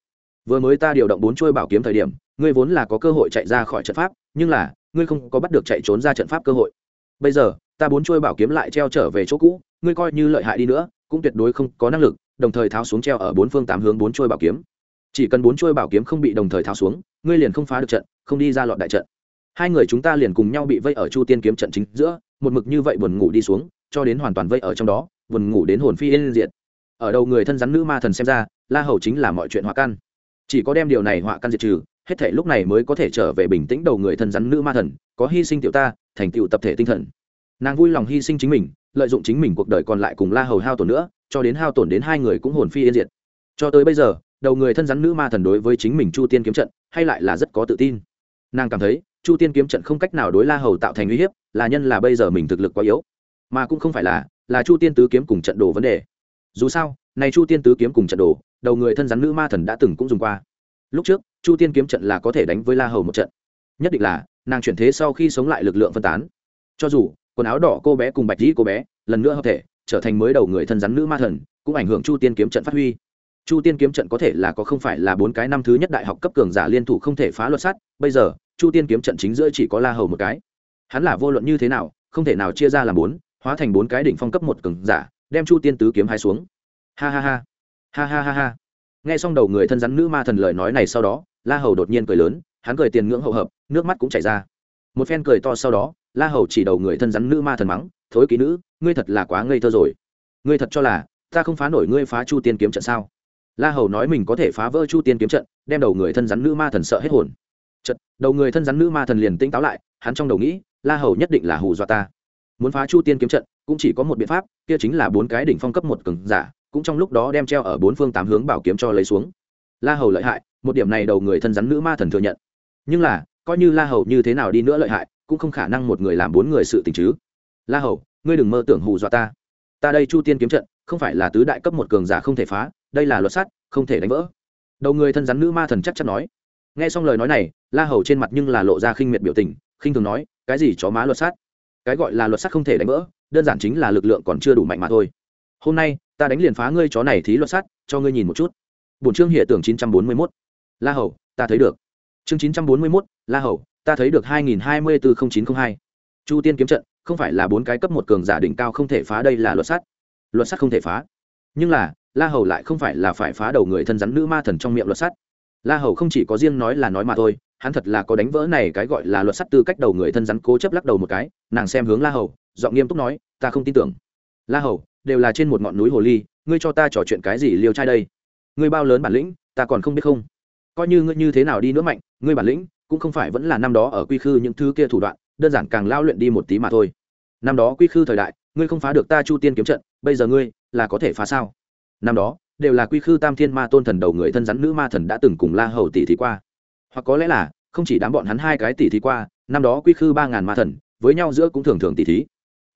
Vừa mới ta điều động bốn chuôi bảo kiếm thời điểm, ngươi vốn là có cơ hội chạy ra khỏi trận pháp, nhưng là, ngươi không có bắt được chạy trốn ra trận pháp cơ hội. Bây giờ, ta bốn chuôi bảo kiếm lại treo trở về chỗ cũ, ngươi coi như lợi hại đi nữa, cũng tuyệt đối không có năng lực, đồng thời tháo xuống treo ở bốn phương tám hướng bốn chuôi bảo kiếm chỉ cần bốn chuôi bảo kiếm không bị đồng thời tháo xuống, ngươi liền không phá được trận, không đi ra lọt đại trận. Hai người chúng ta liền cùng nhau bị vây ở chu tiên kiếm trận chính giữa, một mực như vậy buồn ngủ đi xuống, cho đến hoàn toàn vây ở trong đó, buồn ngủ đến hồn phi yên diệt. Ở đầu người thân rắn nữ ma thần xem ra, la hầu chính là mọi chuyện họa căn. Chỉ có đem điều này họa căn diệt trừ, hết thể lúc này mới có thể trở về bình tĩnh đầu người thân rắn nữ ma thần, có hy sinh tiểu ta, thành tựu tập thể tinh thần. Nàng vui lòng hy sinh chính mình, lợi dụng chính mình cuộc đời còn lại cùng la hầu hao tổn nữa, cho đến hao tổn đến hai người cũng hồn phi yên diệt. Cho tới bây giờ đầu người thân rắn nữ ma thần đối với chính mình chu tiên kiếm trận, hay lại là rất có tự tin. Nàng cảm thấy, chu tiên kiếm trận không cách nào đối la hầu tạo thành uy hiếp, là nhân là bây giờ mình thực lực quá yếu. Mà cũng không phải là là chu tiên tứ kiếm cùng trận đồ vấn đề. Dù sao, này chu tiên tứ kiếm cùng trận đồ, đầu người thân rắn nữ ma thần đã từng cũng dùng qua. Lúc trước, chu tiên kiếm trận là có thể đánh với la hầu một trận. Nhất định là, nàng chuyển thế sau khi sống lại lực lượng phân tán. Cho dù, quần áo đỏ cô bé cùng bạch dĩ cô bé, lần nữa hợp thể, trở thành mới đầu người thân rắn nữ ma thần, cũng ảnh hưởng chu tiên kiếm trận phát huy chu tiên kiếm trận có thể là có không phải là bốn cái năm thứ nhất đại học cấp cường giả liên thủ không thể phá luật sắt bây giờ, chu tiên kiếm trận chính giữa chỉ có la hầu một cái. Hắn là vô luận như thế nào, không thể nào chia ra làm bốn, hóa thành bốn cái đỉnh phong cấp một cường giả, đem chu tiên tứ kiếm hai xuống. Ha ha ha. Ha ha ha ha. Nghe xong đầu người thân rắn nữ ma thần lời nói này sau đó, la hầu đột nhiên cười lớn, hắn cười tiền ngưỡng hậu hợp, nước mắt cũng chảy ra. Một phen cười to sau đó, la hầu chỉ đầu người thân rắn nữ ma thần mắng, thối ký nữ, ngươi thật là quá ngây thơ rồi. Ngươi thật cho là, ta không phá nổi ngươi phá chu tiên kiếm trận sao? La hầu nói mình có thể phá vỡ chu tiên kiếm trận, đem đầu người thân rắn nữ ma thần sợ hết hồn. Trận đầu người thân rắn nữ ma thần liền tỉnh táo lại, hắn trong đầu nghĩ, la hầu nhất định là hù dọa ta. Muốn phá chu tiên kiếm trận, cũng chỉ có một biện pháp, kia chính là bốn cái đỉnh phong cấp một cường giả, cũng trong lúc đó đem treo ở bốn phương tám hướng bảo kiếm cho lấy xuống. La hầu lợi hại, một điểm này đầu người thân rắn nữ ma thần thừa nhận. Nhưng là, coi như la hầu như thế nào đi nữa lợi hại, cũng không khả năng một người làm bốn người sự tình chứ. La hầu, ngươi đừng mơ tưởng hù dọa ta. Ta đây chu tiên kiếm trận không phải là tứ đại cấp một cường giả không thể phá đây là luật sắt không thể đánh vỡ. Đầu người thân rắn nữ ma thần chắc chắn nói. Nghe xong lời nói này la hầu trên mặt nhưng là lộ ra khinh miệt biểu tình khinh thường nói cái gì chó má luật sát cái gọi là luật sát không thể đánh vỡ đơn giản chính là lực lượng còn chưa đủ mạnh mà thôi. Hôm nay ta đánh liền phá ngươi chó này thí luật sát cho ngươi nhìn một chút. Bổn chương hiện tưởng chín trăm bốn mươi 941. la hầu ta thấy được. Chương chín trăm bốn mươi 941, la hầu ta thấy được hai nghìn hai mươi bốn chín trăm hai. Chu tiên kiếm trận không phải là bốn cái cấp một cường giả đỉnh cao không thể phá đây là luật sắt luật sắt không thể phá. Nhưng là, la hầu lại không phải là phải phá đầu người thân rắn nữ ma thần trong miệng luật sắt. La hầu không chỉ có riêng nói là nói mà thôi, hắn thật là có đánh vỡ này cái gọi là luật sắt tư cách đầu người thân rắn cố chấp lắc đầu một cái, nàng xem hướng la hầu, giọng nghiêm túc nói, ta không tin tưởng. La hầu, đều là trên một ngọn núi hồ ly, ngươi cho ta trò chuyện cái gì liêu trai đây? Ngươi bao lớn bản lĩnh, ta còn không biết không? Coi như ngươi như thế nào đi nữa mạnh, ngươi bản lĩnh cũng không phải vẫn là năm đó ở quy khư những thứ kia thủ đoạn, đơn giản càng lao luyện đi một tí mà thôi. Năm đó quy khư thời đại, ngươi không phá được ta chu tiên kiếm trận bây giờ ngươi là có thể phá sao? Năm đó, đều là quy khư tam thiên ma tôn thần đầu người thân rắn nữ ma thần đã từng cùng la hầu tỷ thí qua. Hoặc có lẽ là, không chỉ đám bọn hắn hai cái tỷ thí qua, năm đó quy khư ba ngàn ma thần, với nhau giữa cũng thường thường tỷ thí.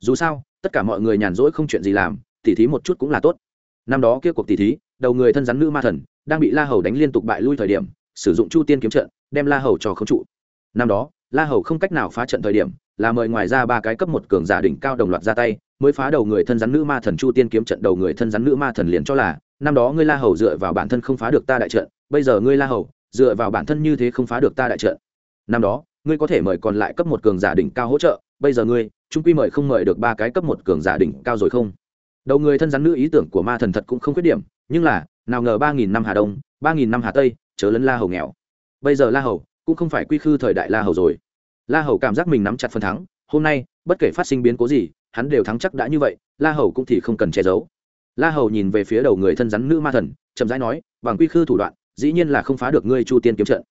Dù sao, tất cả mọi người nhàn rỗi không chuyện gì làm, tỷ thí một chút cũng là tốt. Năm đó kia cuộc tỷ thí, đầu người thân rắn nữ ma thần, đang bị la hầu đánh liên tục bại lui thời điểm, sử dụng chu tiên kiếm trận, đem la hầu cho khống trụ. Năm đó la hầu không cách nào phá trận thời điểm, là mời ngoài ra ba cái cấp một cường giả đỉnh cao đồng loạt ra tay, mới phá đầu người thân rắn nữ ma thần chu tiên kiếm trận đầu người thân rắn nữ ma thần liền cho là, năm đó ngươi la hầu dựa vào bản thân không phá được ta đại trận, bây giờ ngươi la hầu dựa vào bản thân như thế không phá được ta đại trận. Năm đó, ngươi có thể mời còn lại cấp một cường giả đỉnh cao hỗ trợ, bây giờ ngươi trung quy mời không mời được ba cái cấp một cường giả đỉnh cao rồi không? Đầu người thân rắn nữ ý tưởng của ma thần thật cũng không khuyết điểm, nhưng là, nào ngờ ba nghìn năm hà đông, ba nghìn năm hà tây, chớ lấn la hầu nghèo. Bây giờ la hầu cũng không phải quy khư thời đại la hầu rồi. La hầu cảm giác mình nắm chặt phần thắng hôm nay bất kể phát sinh biến cố gì hắn đều thắng chắc đã như vậy la hầu cũng thì không cần che giấu. La hầu nhìn về phía đầu người thân rắn nữ ma thần chậm rãi nói bằng quy khư thủ đoạn dĩ nhiên là không phá được ngươi chu tiên kiếm trận.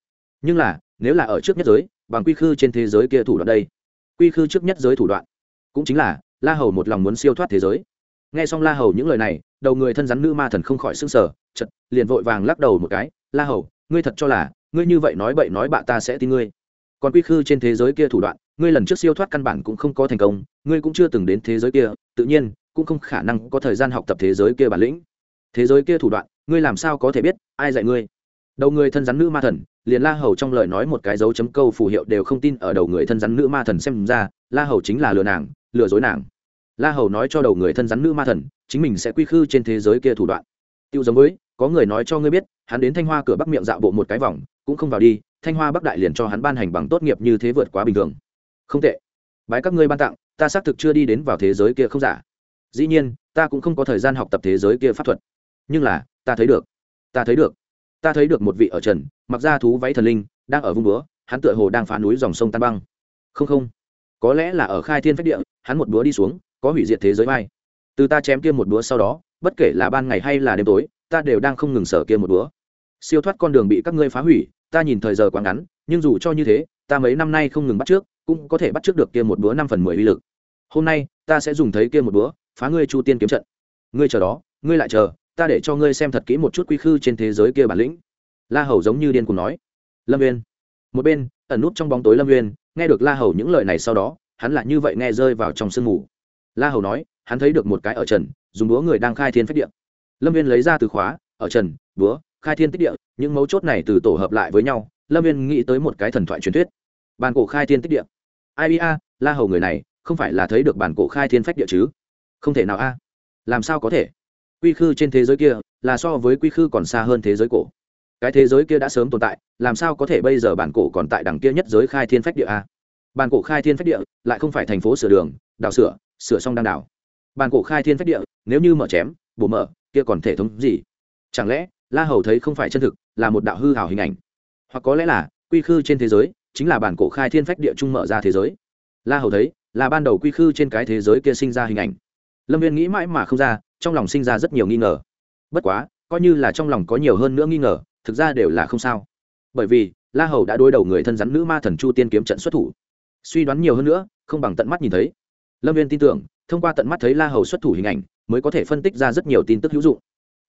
Nhưng là nếu là ở trước nhất giới bằng quy khư trên thế giới kia thủ đoạn đây quy khư trước nhất giới thủ đoạn cũng chính là la hầu một lòng muốn siêu thoát thế giới. Nghe xong la hầu những lời này đầu người thân rắn nữ ma thần không khỏi sưng sở, chật liền vội vàng lắc đầu một cái la hầu ngươi thật cho là ngươi như vậy nói bậy nói bạ ta sẽ tin ngươi. Còn quy khư trên thế giới kia thủ đoạn, ngươi lần trước siêu thoát căn bản cũng không có thành công, ngươi cũng chưa từng đến thế giới kia, tự nhiên, cũng không khả năng có thời gian học tập thế giới kia bản lĩnh. Thế giới kia thủ đoạn, ngươi làm sao có thể biết, ai dạy ngươi? Đầu người thân rắn nữ ma thần, liền la hầu trong lời nói một cái dấu chấm câu phù hiệu đều không tin ở đầu người thân rắn nữ ma thần xem ra, la hầu chính là lừa nàng, lừa dối nàng. La hầu nói cho đầu người thân rắn nữ ma thần, chính mình sẽ quy khư trên thế giới kia thủ đoạn. Tiêu giống với có người nói cho ngươi biết, hắn đến thanh hoa cửa bắc miệng dạo bộ một cái vòng, cũng không vào đi, thanh hoa bắc đại liền cho hắn ban hành bằng tốt nghiệp như thế vượt quá bình thường. Không tệ. Bái các ngươi ban tặng, ta xác thực chưa đi đến vào thế giới kia không giả. Dĩ nhiên, ta cũng không có thời gian học tập thế giới kia pháp thuật. Nhưng là, ta thấy được. Ta thấy được. Ta thấy được một vị ở trần, mặc ra thú váy thần linh, đang ở vùng búa, hắn tựa hồ đang phá núi dòng sông tan băng. Không không. Có lẽ là ở khai thiên phách địa, hắn một búa đi xuống, có hủy diệt thế giới vai. Từ ta chém kia một búa sau đó, bất kể là ban ngày hay là đêm tối ta đều đang không ngừng sở kia một búa siêu thoát con đường bị các ngươi phá hủy, ta nhìn thời giờ quá ngắn, nhưng dù cho như thế, ta mấy năm nay không ngừng bắt trước, cũng có thể bắt trước được kia một búa năm phần mười uy lực. Hôm nay, ta sẽ dùng thấy kia một búa phá ngươi chu tiên kiếm trận. Ngươi chờ đó, ngươi lại chờ, ta để cho ngươi xem thật kỹ một chút quy khư trên thế giới kia bản lĩnh. La hầu giống như điên cùng nói. Lâm viên một bên, ẩn núp trong bóng tối lâm viên nghe được la hầu những lời này sau đó, hắn lại như vậy nghe rơi vào trong sương mù. La hầu nói, hắn thấy được một cái ở trần, dùng búa người đang khai thiên phách địa lâm viên lấy ra từ khóa, ở trần, búa, khai thiên tích địa, những mấu chốt này từ tổ hợp lại với nhau, lâm viên nghĩ tới một cái thần thoại truyền thuyết. Bàn cổ khai thiên tích địa. Ai a, la hầu người này, không phải là thấy được bản cổ khai thiên phách địa chứ? Không thể nào a. Làm sao có thể? Quy khư trên thế giới kia, là so với quy khư còn xa hơn thế giới cổ. Cái thế giới kia đã sớm tồn tại, làm sao có thể bây giờ bản cổ còn tại đằng kia nhất giới khai thiên phách địa a? Bản cổ khai thiên phách địa, lại không phải thành phố sửa đường đào sửa sửa xong đang đào bản cổ khai thiên phách địa, nếu như mở chém, bổ mở kia còn thể thống gì? Chẳng lẽ, la hầu thấy không phải chân thực, là một đạo hư hào hình ảnh? Hoặc có lẽ là, quy khư trên thế giới, chính là bản cổ khai thiên phách địa trung mở ra thế giới. La hầu thấy, là ban đầu quy khư trên cái thế giới kia sinh ra hình ảnh. Lâm viên nghĩ mãi mà không ra, trong lòng sinh ra rất nhiều nghi ngờ. Bất quá, coi như là trong lòng có nhiều hơn nữa nghi ngờ, thực ra đều là không sao. Bởi vì, la hầu đã đối đầu người thân rắn nữ ma thần chu tiên kiếm trận xuất thủ. Suy đoán nhiều hơn nữa, không bằng tận mắt nhìn thấy. Lâm viên tin tưởng, thông qua tận mắt thấy la hầu xuất thủ hình ảnh mới có thể phân tích ra rất nhiều tin tức hữu dụng.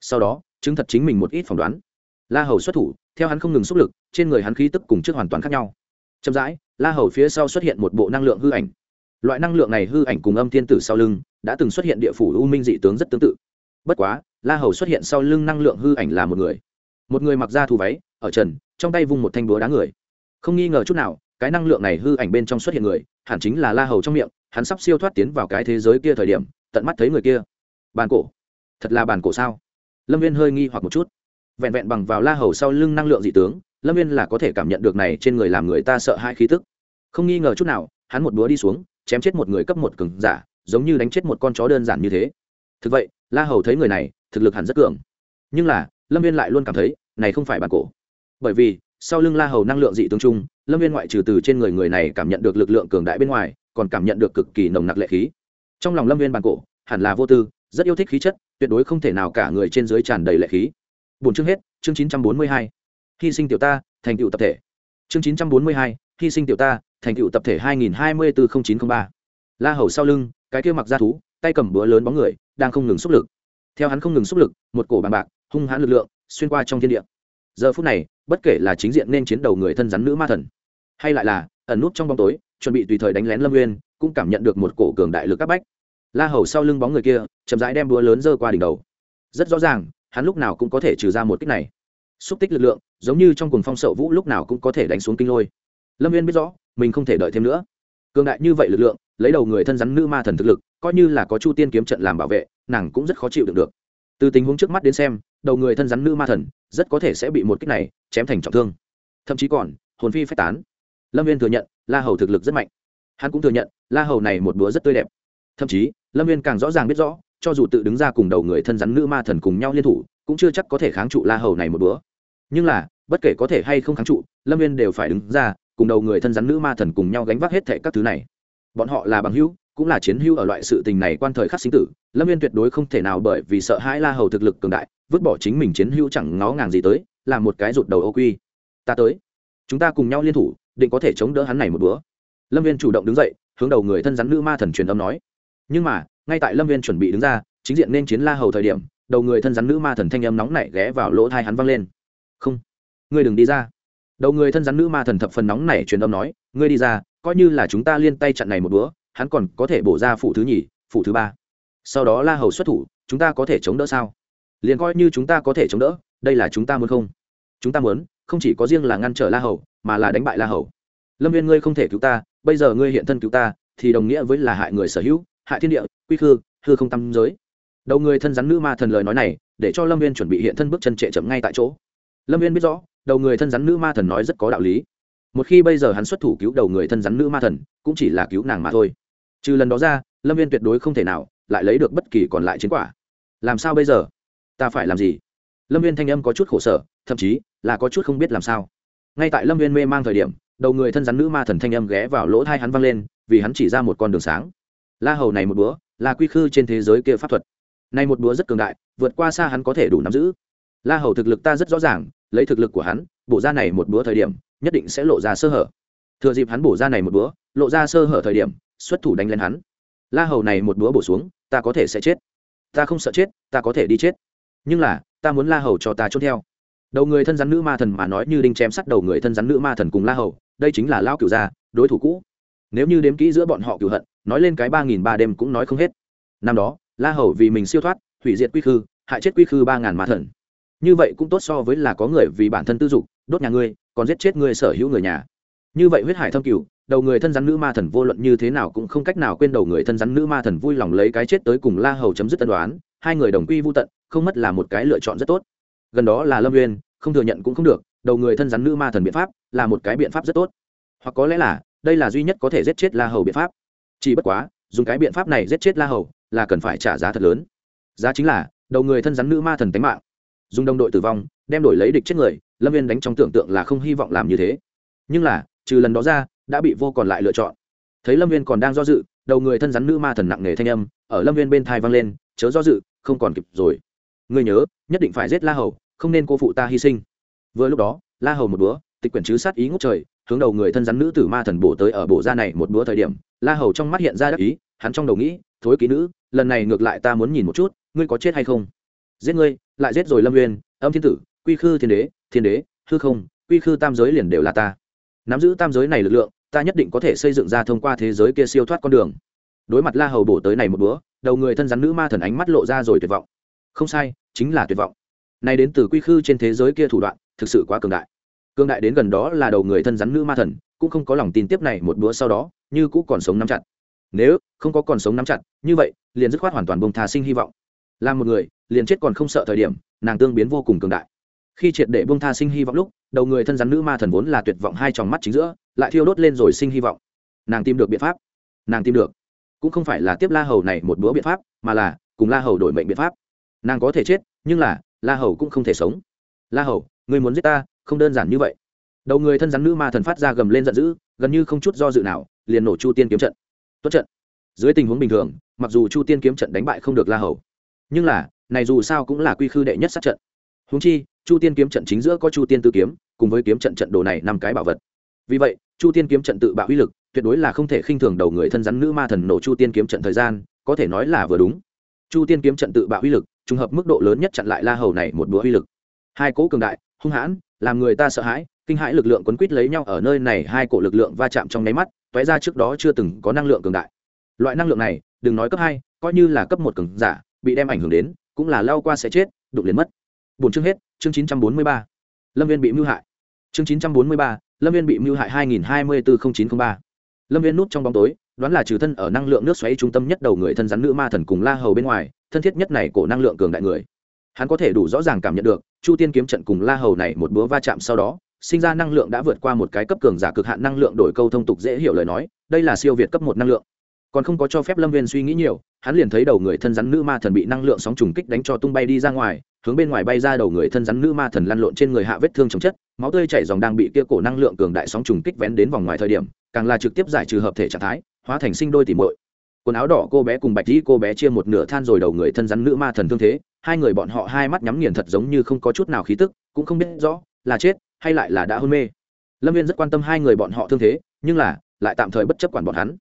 Sau đó, chứng thật chính mình một ít phỏng đoán. La hầu xuất thủ, theo hắn không ngừng xúc lực, trên người hắn khí tức cùng trước hoàn toàn khác nhau. Chậm rãi, la hầu phía sau xuất hiện một bộ năng lượng hư ảnh. Loại năng lượng này hư ảnh cùng âm thiên tử sau lưng đã từng xuất hiện địa phủ u minh dị tướng rất tương tự. Bất quá, la hầu xuất hiện sau lưng năng lượng hư ảnh là một người. Một người mặc da thù váy, ở trần, trong tay vung một thanh búa đá người. Không nghi ngờ chút nào, cái năng lượng này hư ảnh bên trong xuất hiện người, hẳn chính là la hầu trong miệng, hắn sắp siêu thoát tiến vào cái thế giới kia thời điểm, tận mắt thấy người kia bàn cổ. Thật là bàn cổ sao? Lâm viên hơi nghi hoặc một chút. Vẹn vẹn bằng vào la hầu sau lưng năng lượng dị tướng, lâm viên là có thể cảm nhận được này trên người làm người ta sợ hai khí tức. Không nghi ngờ chút nào, hắn một búa đi xuống, chém chết một người cấp một cừng giả, giống như đánh chết một con chó đơn giản như thế. Thực vậy, la hầu thấy người này, thực lực hẳn rất cường. Nhưng là, lâm viên lại luôn cảm thấy, này không phải bàn cổ. Bởi vì, sau lưng la hầu năng lượng dị tướng chung, lâm viên ngoại trừ từ trên người người này cảm nhận được lực lượng cường đại bên ngoài, còn cảm nhận được cực kỳ nồng nặc lệ khí. Trong lòng lâm viên bàn cổ, hẳn là vô tư rất yêu thích khí chất, tuyệt đối không thể nào cả người trên dưới tràn đầy lệ khí. Bốn chương hết, chương chín trăm bốn mươi hai. Hy sinh tiểu ta, thành tựu tập thể. Chương chín trăm bốn mươi hai, hy sinh tiểu ta, thành tựu tập thể hai nghìn hai mươi bốn chín t r ă n h ba. La hầu sau lưng, cái kia mặc ra thú, tay cầm búa lớn bóng người, đang không ngừng xúc lực. Theo hắn không ngừng xúc lực, một cổ bằng bạc, hung hãn lực lượng, xuyên qua trong thiên địa. Giờ phút này, bất kể là chính diện nên chiến đầu người thân rắn nữ ma thần, hay lại là ẩn nút trong bóng tối, chuẩn bị tùy thời đánh lén lâm nguyên cũng cảm nhận được một cổ cường đại lực áp bách la hầu sau lưng bóng người kia, chậm rãi đem đũa lớn giơ qua đỉnh đầu. Rất rõ ràng, hắn lúc nào cũng có thể trừ ra một kích này. Xúc tích lực lượng, giống như trong cùng phong sậu vũ lúc nào cũng có thể đánh xuống kinh lôi. Lâm viên biết rõ, mình không thể đợi thêm nữa. Cường đại như vậy lực lượng, lấy đầu người thân rắn nữ ma thần thực lực, coi như là có chu tiên kiếm trận làm bảo vệ, nàng cũng rất khó chịu được được. Từ tình huống trước mắt đến xem, đầu người thân rắn nữ ma thần rất có thể sẽ bị một kích này chém thành trọng thương. Thậm chí còn, hồn phi phách tán. Lâm viên thừa nhận, la hầu thực lực rất mạnh. Hắn cũng thừa nhận, la hầu này một búa rất tươi đẹp thậm chí, lâm viên càng rõ ràng biết rõ, cho dù tự đứng ra cùng đầu người thân rắn nữ ma thần cùng nhau liên thủ, cũng chưa chắc có thể kháng trụ la hầu này một bữa. nhưng là, bất kể có thể hay không kháng trụ, lâm viên đều phải đứng ra, cùng đầu người thân rắn nữ ma thần cùng nhau gánh vác hết thệ các thứ này. Bọn họ là bằng hữu, cũng là chiến hữu ở loại sự tình này quan thời khắc sinh tử, lâm viên tuyệt đối không thể nào bởi vì sợ hãi la hầu thực lực cường đại, vứt bỏ chính mình chiến hữu chẳng ngó ngàng gì tới làm một cái rụt đầu ô quy. Ta tới. Chúng ta cùng nhau liên thủ, định có thể chống đỡ hắn này một bữa. Lâm viên chủ động đứng dậy, hướng đầu người thân rắn nữ ma thần truyền âm nói nhưng mà, ngay tại lâm viên chuẩn bị đứng ra, chính diện nên chiến la hầu thời điểm, đầu người thân rắn nữ ma thần thanh âm nóng nảy ghé vào lỗ thai hắn văng lên. Không, ngươi đừng đi ra. Đầu người thân rắn nữ ma thần thập phần nóng nảy truyền âm nói, ngươi đi ra, coi như là chúng ta liên tay chặn này một bữa hắn còn có thể bổ ra phụ thứ nhì phụ thứ ba. Sau đó la hầu xuất thủ, chúng ta có thể chống đỡ sao? Liền coi như chúng ta có thể chống đỡ, đây là chúng ta muốn không? Chúng ta muốn, không chỉ có riêng là ngăn trở la hầu, mà là đánh bại la hầu. Lâm viên, ngươi không thể cứu ta, bây giờ ngươi hiện thân cứu ta, thì đồng nghĩa với là hại người sở hữu hại thiên địa, quy khư, hư không tâm giới. Đầu người thân rắn nữ ma thần lời nói này, để cho lâm viên chuẩn bị hiện thân bước chân trệ chậm ngay tại chỗ. Lâm viên biết rõ, đầu người thân rắn nữ ma thần nói rất có đạo lý. Một khi bây giờ hắn xuất thủ cứu đầu người thân rắn nữ ma thần, cũng chỉ là cứu nàng mà thôi. Trừ lần đó ra, lâm viên tuyệt đối không thể nào lại lấy được bất kỳ còn lại chiến quả. Làm sao bây giờ? Ta phải làm gì? Lâm viên thanh âm có chút khổ sở, thậm chí là có chút không biết làm sao. Ngay tại lâm viên mê mang thời điểm, đầu người thân rắn nữ ma thần thanh âm ghé vào lỗ thai hắn văng lên, vì hắn chỉ ra một con đường sáng la hầu này một búa, là quy khư trên thế giới kia pháp thuật. Này một búa rất cường đại, vượt qua xa hắn có thể đủ nắm giữ. La hầu thực lực ta rất rõ ràng, lấy thực lực của hắn, bổ ra này một búa thời điểm, nhất định sẽ lộ ra sơ hở. Thừa dịp hắn bổ ra này một búa, lộ ra sơ hở thời điểm, xuất thủ đánh lên hắn. La hầu này một búa bổ xuống, ta có thể sẽ chết. Ta không sợ chết, ta có thể đi chết. Nhưng là, ta muốn la hầu cho ta trốn theo. Đầu người thân rắn nữ ma thần mà nói như đinh chém sắt đầu người thân rắn nữ ma thần cùng la hầu, đây chính là lao cửu gia, đối thủ cũ. Nếu như đếm kỹ giữa bọn họ cửu hận nói lên cái ba nghìn ba đêm cũng nói không hết. Năm đó, la hầu vì mình siêu thoát, hủy diệt quy khư, hại chết quy khư ba ngàn ma thần. Như vậy cũng tốt so với là có người vì bản thân tư dục, đốt nhà ngươi, còn giết chết ngươi sở hữu người nhà. Như vậy huyết hải thâm cửu, đầu người thân rắn nữ ma thần vô luận như thế nào cũng không cách nào quên đầu người thân rắn nữ ma thần vui lòng lấy cái chết tới cùng la hầu chấm dứt tân đoán hai người đồng quy vô tận, không mất là một cái lựa chọn rất tốt. Gần đó là lâm uyên, không thừa nhận cũng không được, đầu người thân rắn nữ ma thần biện pháp là một cái biện pháp rất tốt. Hoặc có lẽ là, đây là duy nhất có thể giết chết la hầu biện pháp chỉ bất quá, dùng cái biện pháp này giết chết la hầu là cần phải trả giá thật lớn. Giá chính là, đầu người thân rắn nữ ma thần tánh mạng. Dùng đồng đội tử vong, đem đổi lấy địch chết người, lâm viên đánh trong tưởng tượng là không hy vọng làm như thế. Nhưng là, trừ lần đó ra, đã bị vô còn lại lựa chọn. Thấy lâm viên còn đang do dự, đầu người thân rắn nữ ma thần nặng nề thanh âm ở lâm viên bên thai vang lên, chớ do dự, không còn kịp rồi. Người nhớ, nhất định phải giết la hầu, không nên cô phụ ta hy sinh. Vừa lúc đó, la hầu một búa tịch quyển chứ sát ý ngốc trời hướng đầu người thân rắn nữ tử ma thần bổ tới ở bổ ra này một bữa thời điểm la hầu trong mắt hiện ra đắc ý hắn trong đầu nghĩ thối ký nữ lần này ngược lại ta muốn nhìn một chút ngươi có chết hay không? Giết ngươi lại giết rồi lâm Nguyên, âm thiên tử quy khư thiên đế thiên đế hư không quy khư tam giới liền đều là ta. Nắm giữ tam giới này lực lượng ta nhất định có thể xây dựng ra thông qua thế giới kia siêu thoát con đường. Đối mặt la hầu bổ tới này một bữa, đầu người thân rắn nữ ma thần ánh mắt lộ ra rồi tuyệt vọng. Không sai chính là tuyệt vọng. Này đến từ quy khư trên thế giới kia thủ đoạn thực sự quá cường đại cương đại đến gần đó là đầu người thân rắn nữ ma thần, cũng không có lòng tin tiếp này một bữa sau đó, như cũ còn sống nắm chặt. Nếu không có còn sống nắm chặt, như vậy, liền dứt khoát hoàn toàn bông thà sinh hy vọng. Là một người, liền chết còn không sợ thời điểm, nàng tương biến vô cùng cường đại. Khi triệt để bông tha sinh hy vọng lúc, đầu người thân rắn nữ ma thần vốn là tuyệt vọng hai tròng mắt chính giữa, lại thiêu đốt lên rồi sinh hy vọng. Nàng tìm được biện pháp. Nàng tìm được. Cũng không phải là tiếp la hầu này một bữa biện pháp, mà là cùng la hầu đổi mệnh biện pháp. Nàng có thể chết, nhưng là la hầu cũng không thể sống. La hầu người muốn giết ta không đơn giản như vậy. Đầu người thân rắn nữ ma thần phát ra gầm lên giận dữ, gần như không chút do dự nào, liền nổ chu tiên kiếm trận. Tuất trận. Dưới tình huống bình thường, mặc dù chu tiên kiếm trận đánh bại không được la hầu, nhưng là, này dù sao cũng là quy khư đệ nhất sát trận. Húng chi, chu tiên kiếm trận chính giữa có chu tiên tư kiếm, cùng với kiếm trận trận đồ này năm cái bảo vật. Vì vậy, chu tiên kiếm trận tự bạo uy lực, tuyệt đối là không thể khinh thường đầu người thân rắn nữ ma thần nổ chu tiên kiếm trận thời gian, có thể nói là vừa đúng. Chu tiên kiếm trận tự bạo uy lực, trùng hợp mức độ lớn nhất chặn lại la hầu này một búa uy lực. Hai cỗ cường đại, hung hãn làm người ta sợ hãi, kinh hãi lực lượng quấn quýt lấy nhau ở nơi này, hai cổ lực lượng va chạm trong nháy mắt toé ra trước đó chưa từng có năng lượng cường đại. Loại năng lượng này, đừng nói cấp hai, coi như là cấp một cường giả, bị đem ảnh hưởng đến, cũng là lao qua sẽ chết, đụng liền mất. Bốn chương hết, chương chín trăm bốn mươi ba. Lâm viên bị mưu hại. Chương chín trăm bốn mươi ba, lâm viên bị mưu hại hai nghìn hai mươi bốn chín t r ă n h ba. Lâm viên núp trong bóng tối, đoán là trừ thân ở năng lượng nước xoáy trung tâm nhất đầu người thân rắn nữ ma thần cùng la hầu bên ngoài, thân thiết nhất này cổ năng lượng cường đại người hắn có thể đủ rõ ràng cảm nhận được, chu tiên kiếm trận cùng la hầu này một búa va chạm sau đó, sinh ra năng lượng đã vượt qua một cái cấp cường giả cực hạn năng lượng đổi câu thông tục dễ hiểu lời nói, đây là siêu việt cấp một năng lượng. Còn không có cho phép lâm viên suy nghĩ nhiều, hắn liền thấy đầu người thân rắn nữ ma thần bị năng lượng sóng trùng kích đánh cho tung bay đi ra ngoài, hướng bên ngoài bay ra đầu người thân rắn nữ ma thần lăn lộn trên người hạ vết thương chồng chất, máu tươi chảy dòng đang bị kia cổ năng lượng cường đại sóng trùng kích vén đến vòng ngoài thời điểm, càng là trực tiếp giải trừ hợp thể trạng thái, hóa thành sinh đôi tỉ mội quần áo đỏ cô bé cùng bạch dĩ cô bé chia một nửa than rồi đầu người thân rắn nữ ma thần thương thế, hai người bọn họ hai mắt nhắm nghiền thật giống như không có chút nào khí tức, cũng không biết rõ là chết hay lại là đã hôn mê. Lâm viên rất quan tâm hai người bọn họ thương thế, nhưng là lại tạm thời bất chấp quản bọn hắn.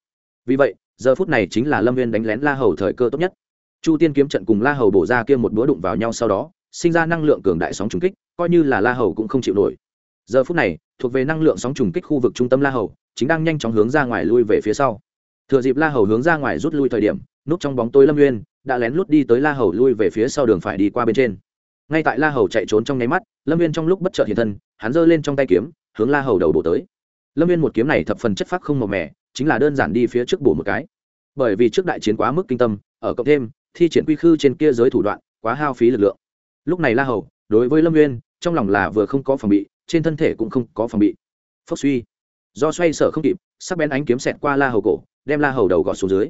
Vì vậy, giờ phút này chính là lâm viên đánh lén la hầu thời cơ tốt nhất. Chu tiên kiếm trận cùng la hầu bổ ra kia một búa đụng vào nhau sau đó, sinh ra năng lượng cường đại sóng trùng kích, coi như là la hầu cũng không chịu nổi. Giờ phút này, thuộc về năng lượng sóng trùng kích khu vực trung tâm la hầu, chính đang nhanh chóng hướng ra ngoài lui về phía sau thừa dịp la hầu hướng ra ngoài rút lui thời điểm, núp trong bóng tối lâm nguyên đã lén lút đi tới la hầu lui về phía sau đường phải đi qua bên trên. Ngay tại la hầu chạy trốn trong nháy mắt, lâm Nguyên trong lúc bất chợt hiện thân, hắn giơ lên trong tay kiếm, hướng la hầu đầu bổ tới. Lâm Nguyên một kiếm này thập phần chất phác không màu mẻ chính là đơn giản đi phía trước bổ một cái. Bởi vì trước đại chiến quá mức kinh tâm, ở cộng thêm, thi triển quy khư trên kia giới thủ đoạn, quá hao phí lực lượng. Lúc này la hầu, đối với lâm nguyên trong lòng là vừa không có phòng bị, trên thân thể cũng không có phòng bị. Phốc suy. Do xoay sở không kịp, sắc bén ánh kiếm xẹt qua la hầu cổ đem la hầu đầu gọt xuống dưới.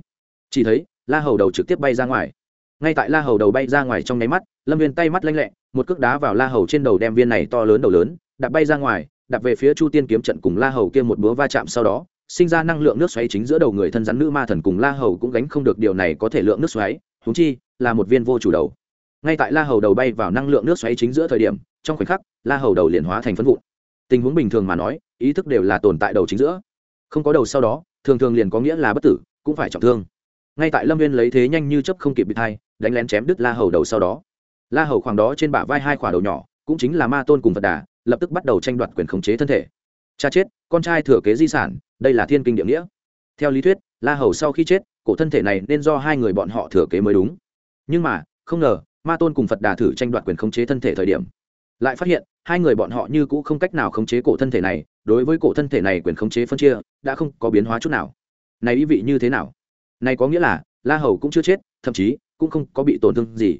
Chỉ thấy, la hầu đầu trực tiếp bay ra ngoài. Ngay tại la hầu đầu bay ra ngoài trong nháy mắt, lâm viên tay mắt lanh lẹ, một cước đá vào la hầu trên đầu đem viên này to lớn đầu lớn, đạp bay ra ngoài, đạp về phía chu tiên kiếm trận cùng la hầu kia một búa va chạm sau đó, sinh ra năng lượng nước xoáy chính giữa đầu người thân rắn nữ ma thần cùng la hầu cũng gánh không được điều này có thể lượng nước xoáy húng chi, là một viên vô chủ đầu. Ngay tại la hầu đầu bay vào năng lượng nước xoáy chính giữa thời điểm, trong khoảnh khắc, la hầu đầu liền hóa thành phân vụn. Tình huống bình thường mà nói, ý thức đều là tồn tại đầu chính giữa. Không có đầu sau đó thường thường liền có nghĩa là bất tử, cũng phải trọng thương. Ngay tại lâm viên lấy thế nhanh như chấp không kịp bị thai, đánh lén chém đứt la hầu đầu sau đó. La hầu khoảng đó trên bả vai hai khỏa đầu nhỏ, cũng chính là ma tôn cùng phật đà, lập tức bắt đầu tranh đoạt quyền khống chế thân thể. Cha chết, con trai thừa kế di sản, đây là thiên kinh địa nghĩa. Theo lý thuyết, la hầu sau khi chết, cổ thân thể này nên do hai người bọn họ thừa kế mới đúng. Nhưng mà, không ngờ, ma tôn cùng phật đà thử tranh đoạt quyền khống chế thân thể thời điểm, lại phát hiện, hai người bọn họ như cũ không cách nào khống chế cổ thân thể này đối với cổ thân thể này quyền khống chế phân chia, đã không có biến hóa chút nào. Này ý vị như thế nào? Này có nghĩa là, la hầu cũng chưa chết, thậm chí, cũng không có bị tổn thương gì.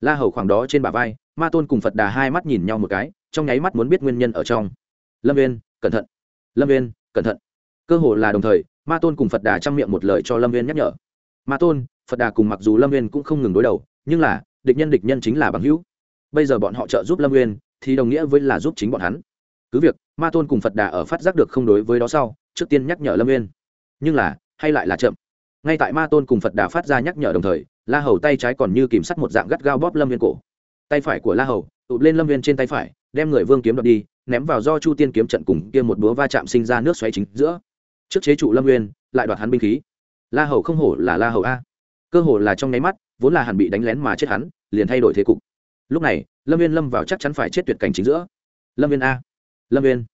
La hầu khoảng đó trên bả vai, ma tôn cùng phật đà hai mắt nhìn nhau một cái, trong nháy mắt muốn biết nguyên nhân ở trong. Lâm viên cẩn thận. Lâm viên cẩn thận. Cơ hồ là đồng thời, ma tôn cùng phật đà chăm miệng một lời cho lâm viên nhắc nhở. Ma tôn, phật đà cùng mặc dù lâm viên cũng không ngừng đối đầu, nhưng là, địch nhân địch nhân chính là bằng hữu. Bây giờ bọn họ trợ giúp lâm viên thì đồng nghĩa với là giúp chính bọn hắn. Cứ việc ma tôn cùng phật đà ở phát giác được không đối với đó sau, trước tiên nhắc nhở lâm viên nhưng là, hay lại là chậm. Ngay tại ma tôn cùng phật đà phát ra nhắc nhở đồng thời, la hầu tay trái còn như kìm sắt một dạng gắt gao bóp lâm viên cổ. Tay phải của la hầu, tụt lên lâm viên trên tay phải, đem người vương kiếm đập đi, ném vào do chu tiên kiếm trận cùng kia một búa va chạm sinh ra nước xoáy chính giữa. Trước chế trụ lâm nguyên lại đoạt hắn binh khí. La hầu không hổ là la hầu a. Cơ hồ là trong nháy mắt, vốn là hẳn bị đánh lén mà chết hắn, liền thay đổi thế cục. Lúc này, lâm viên lâm vào chắc chắn phải chết tuyệt cảnh chính giữa. Lâm viên a lâm viên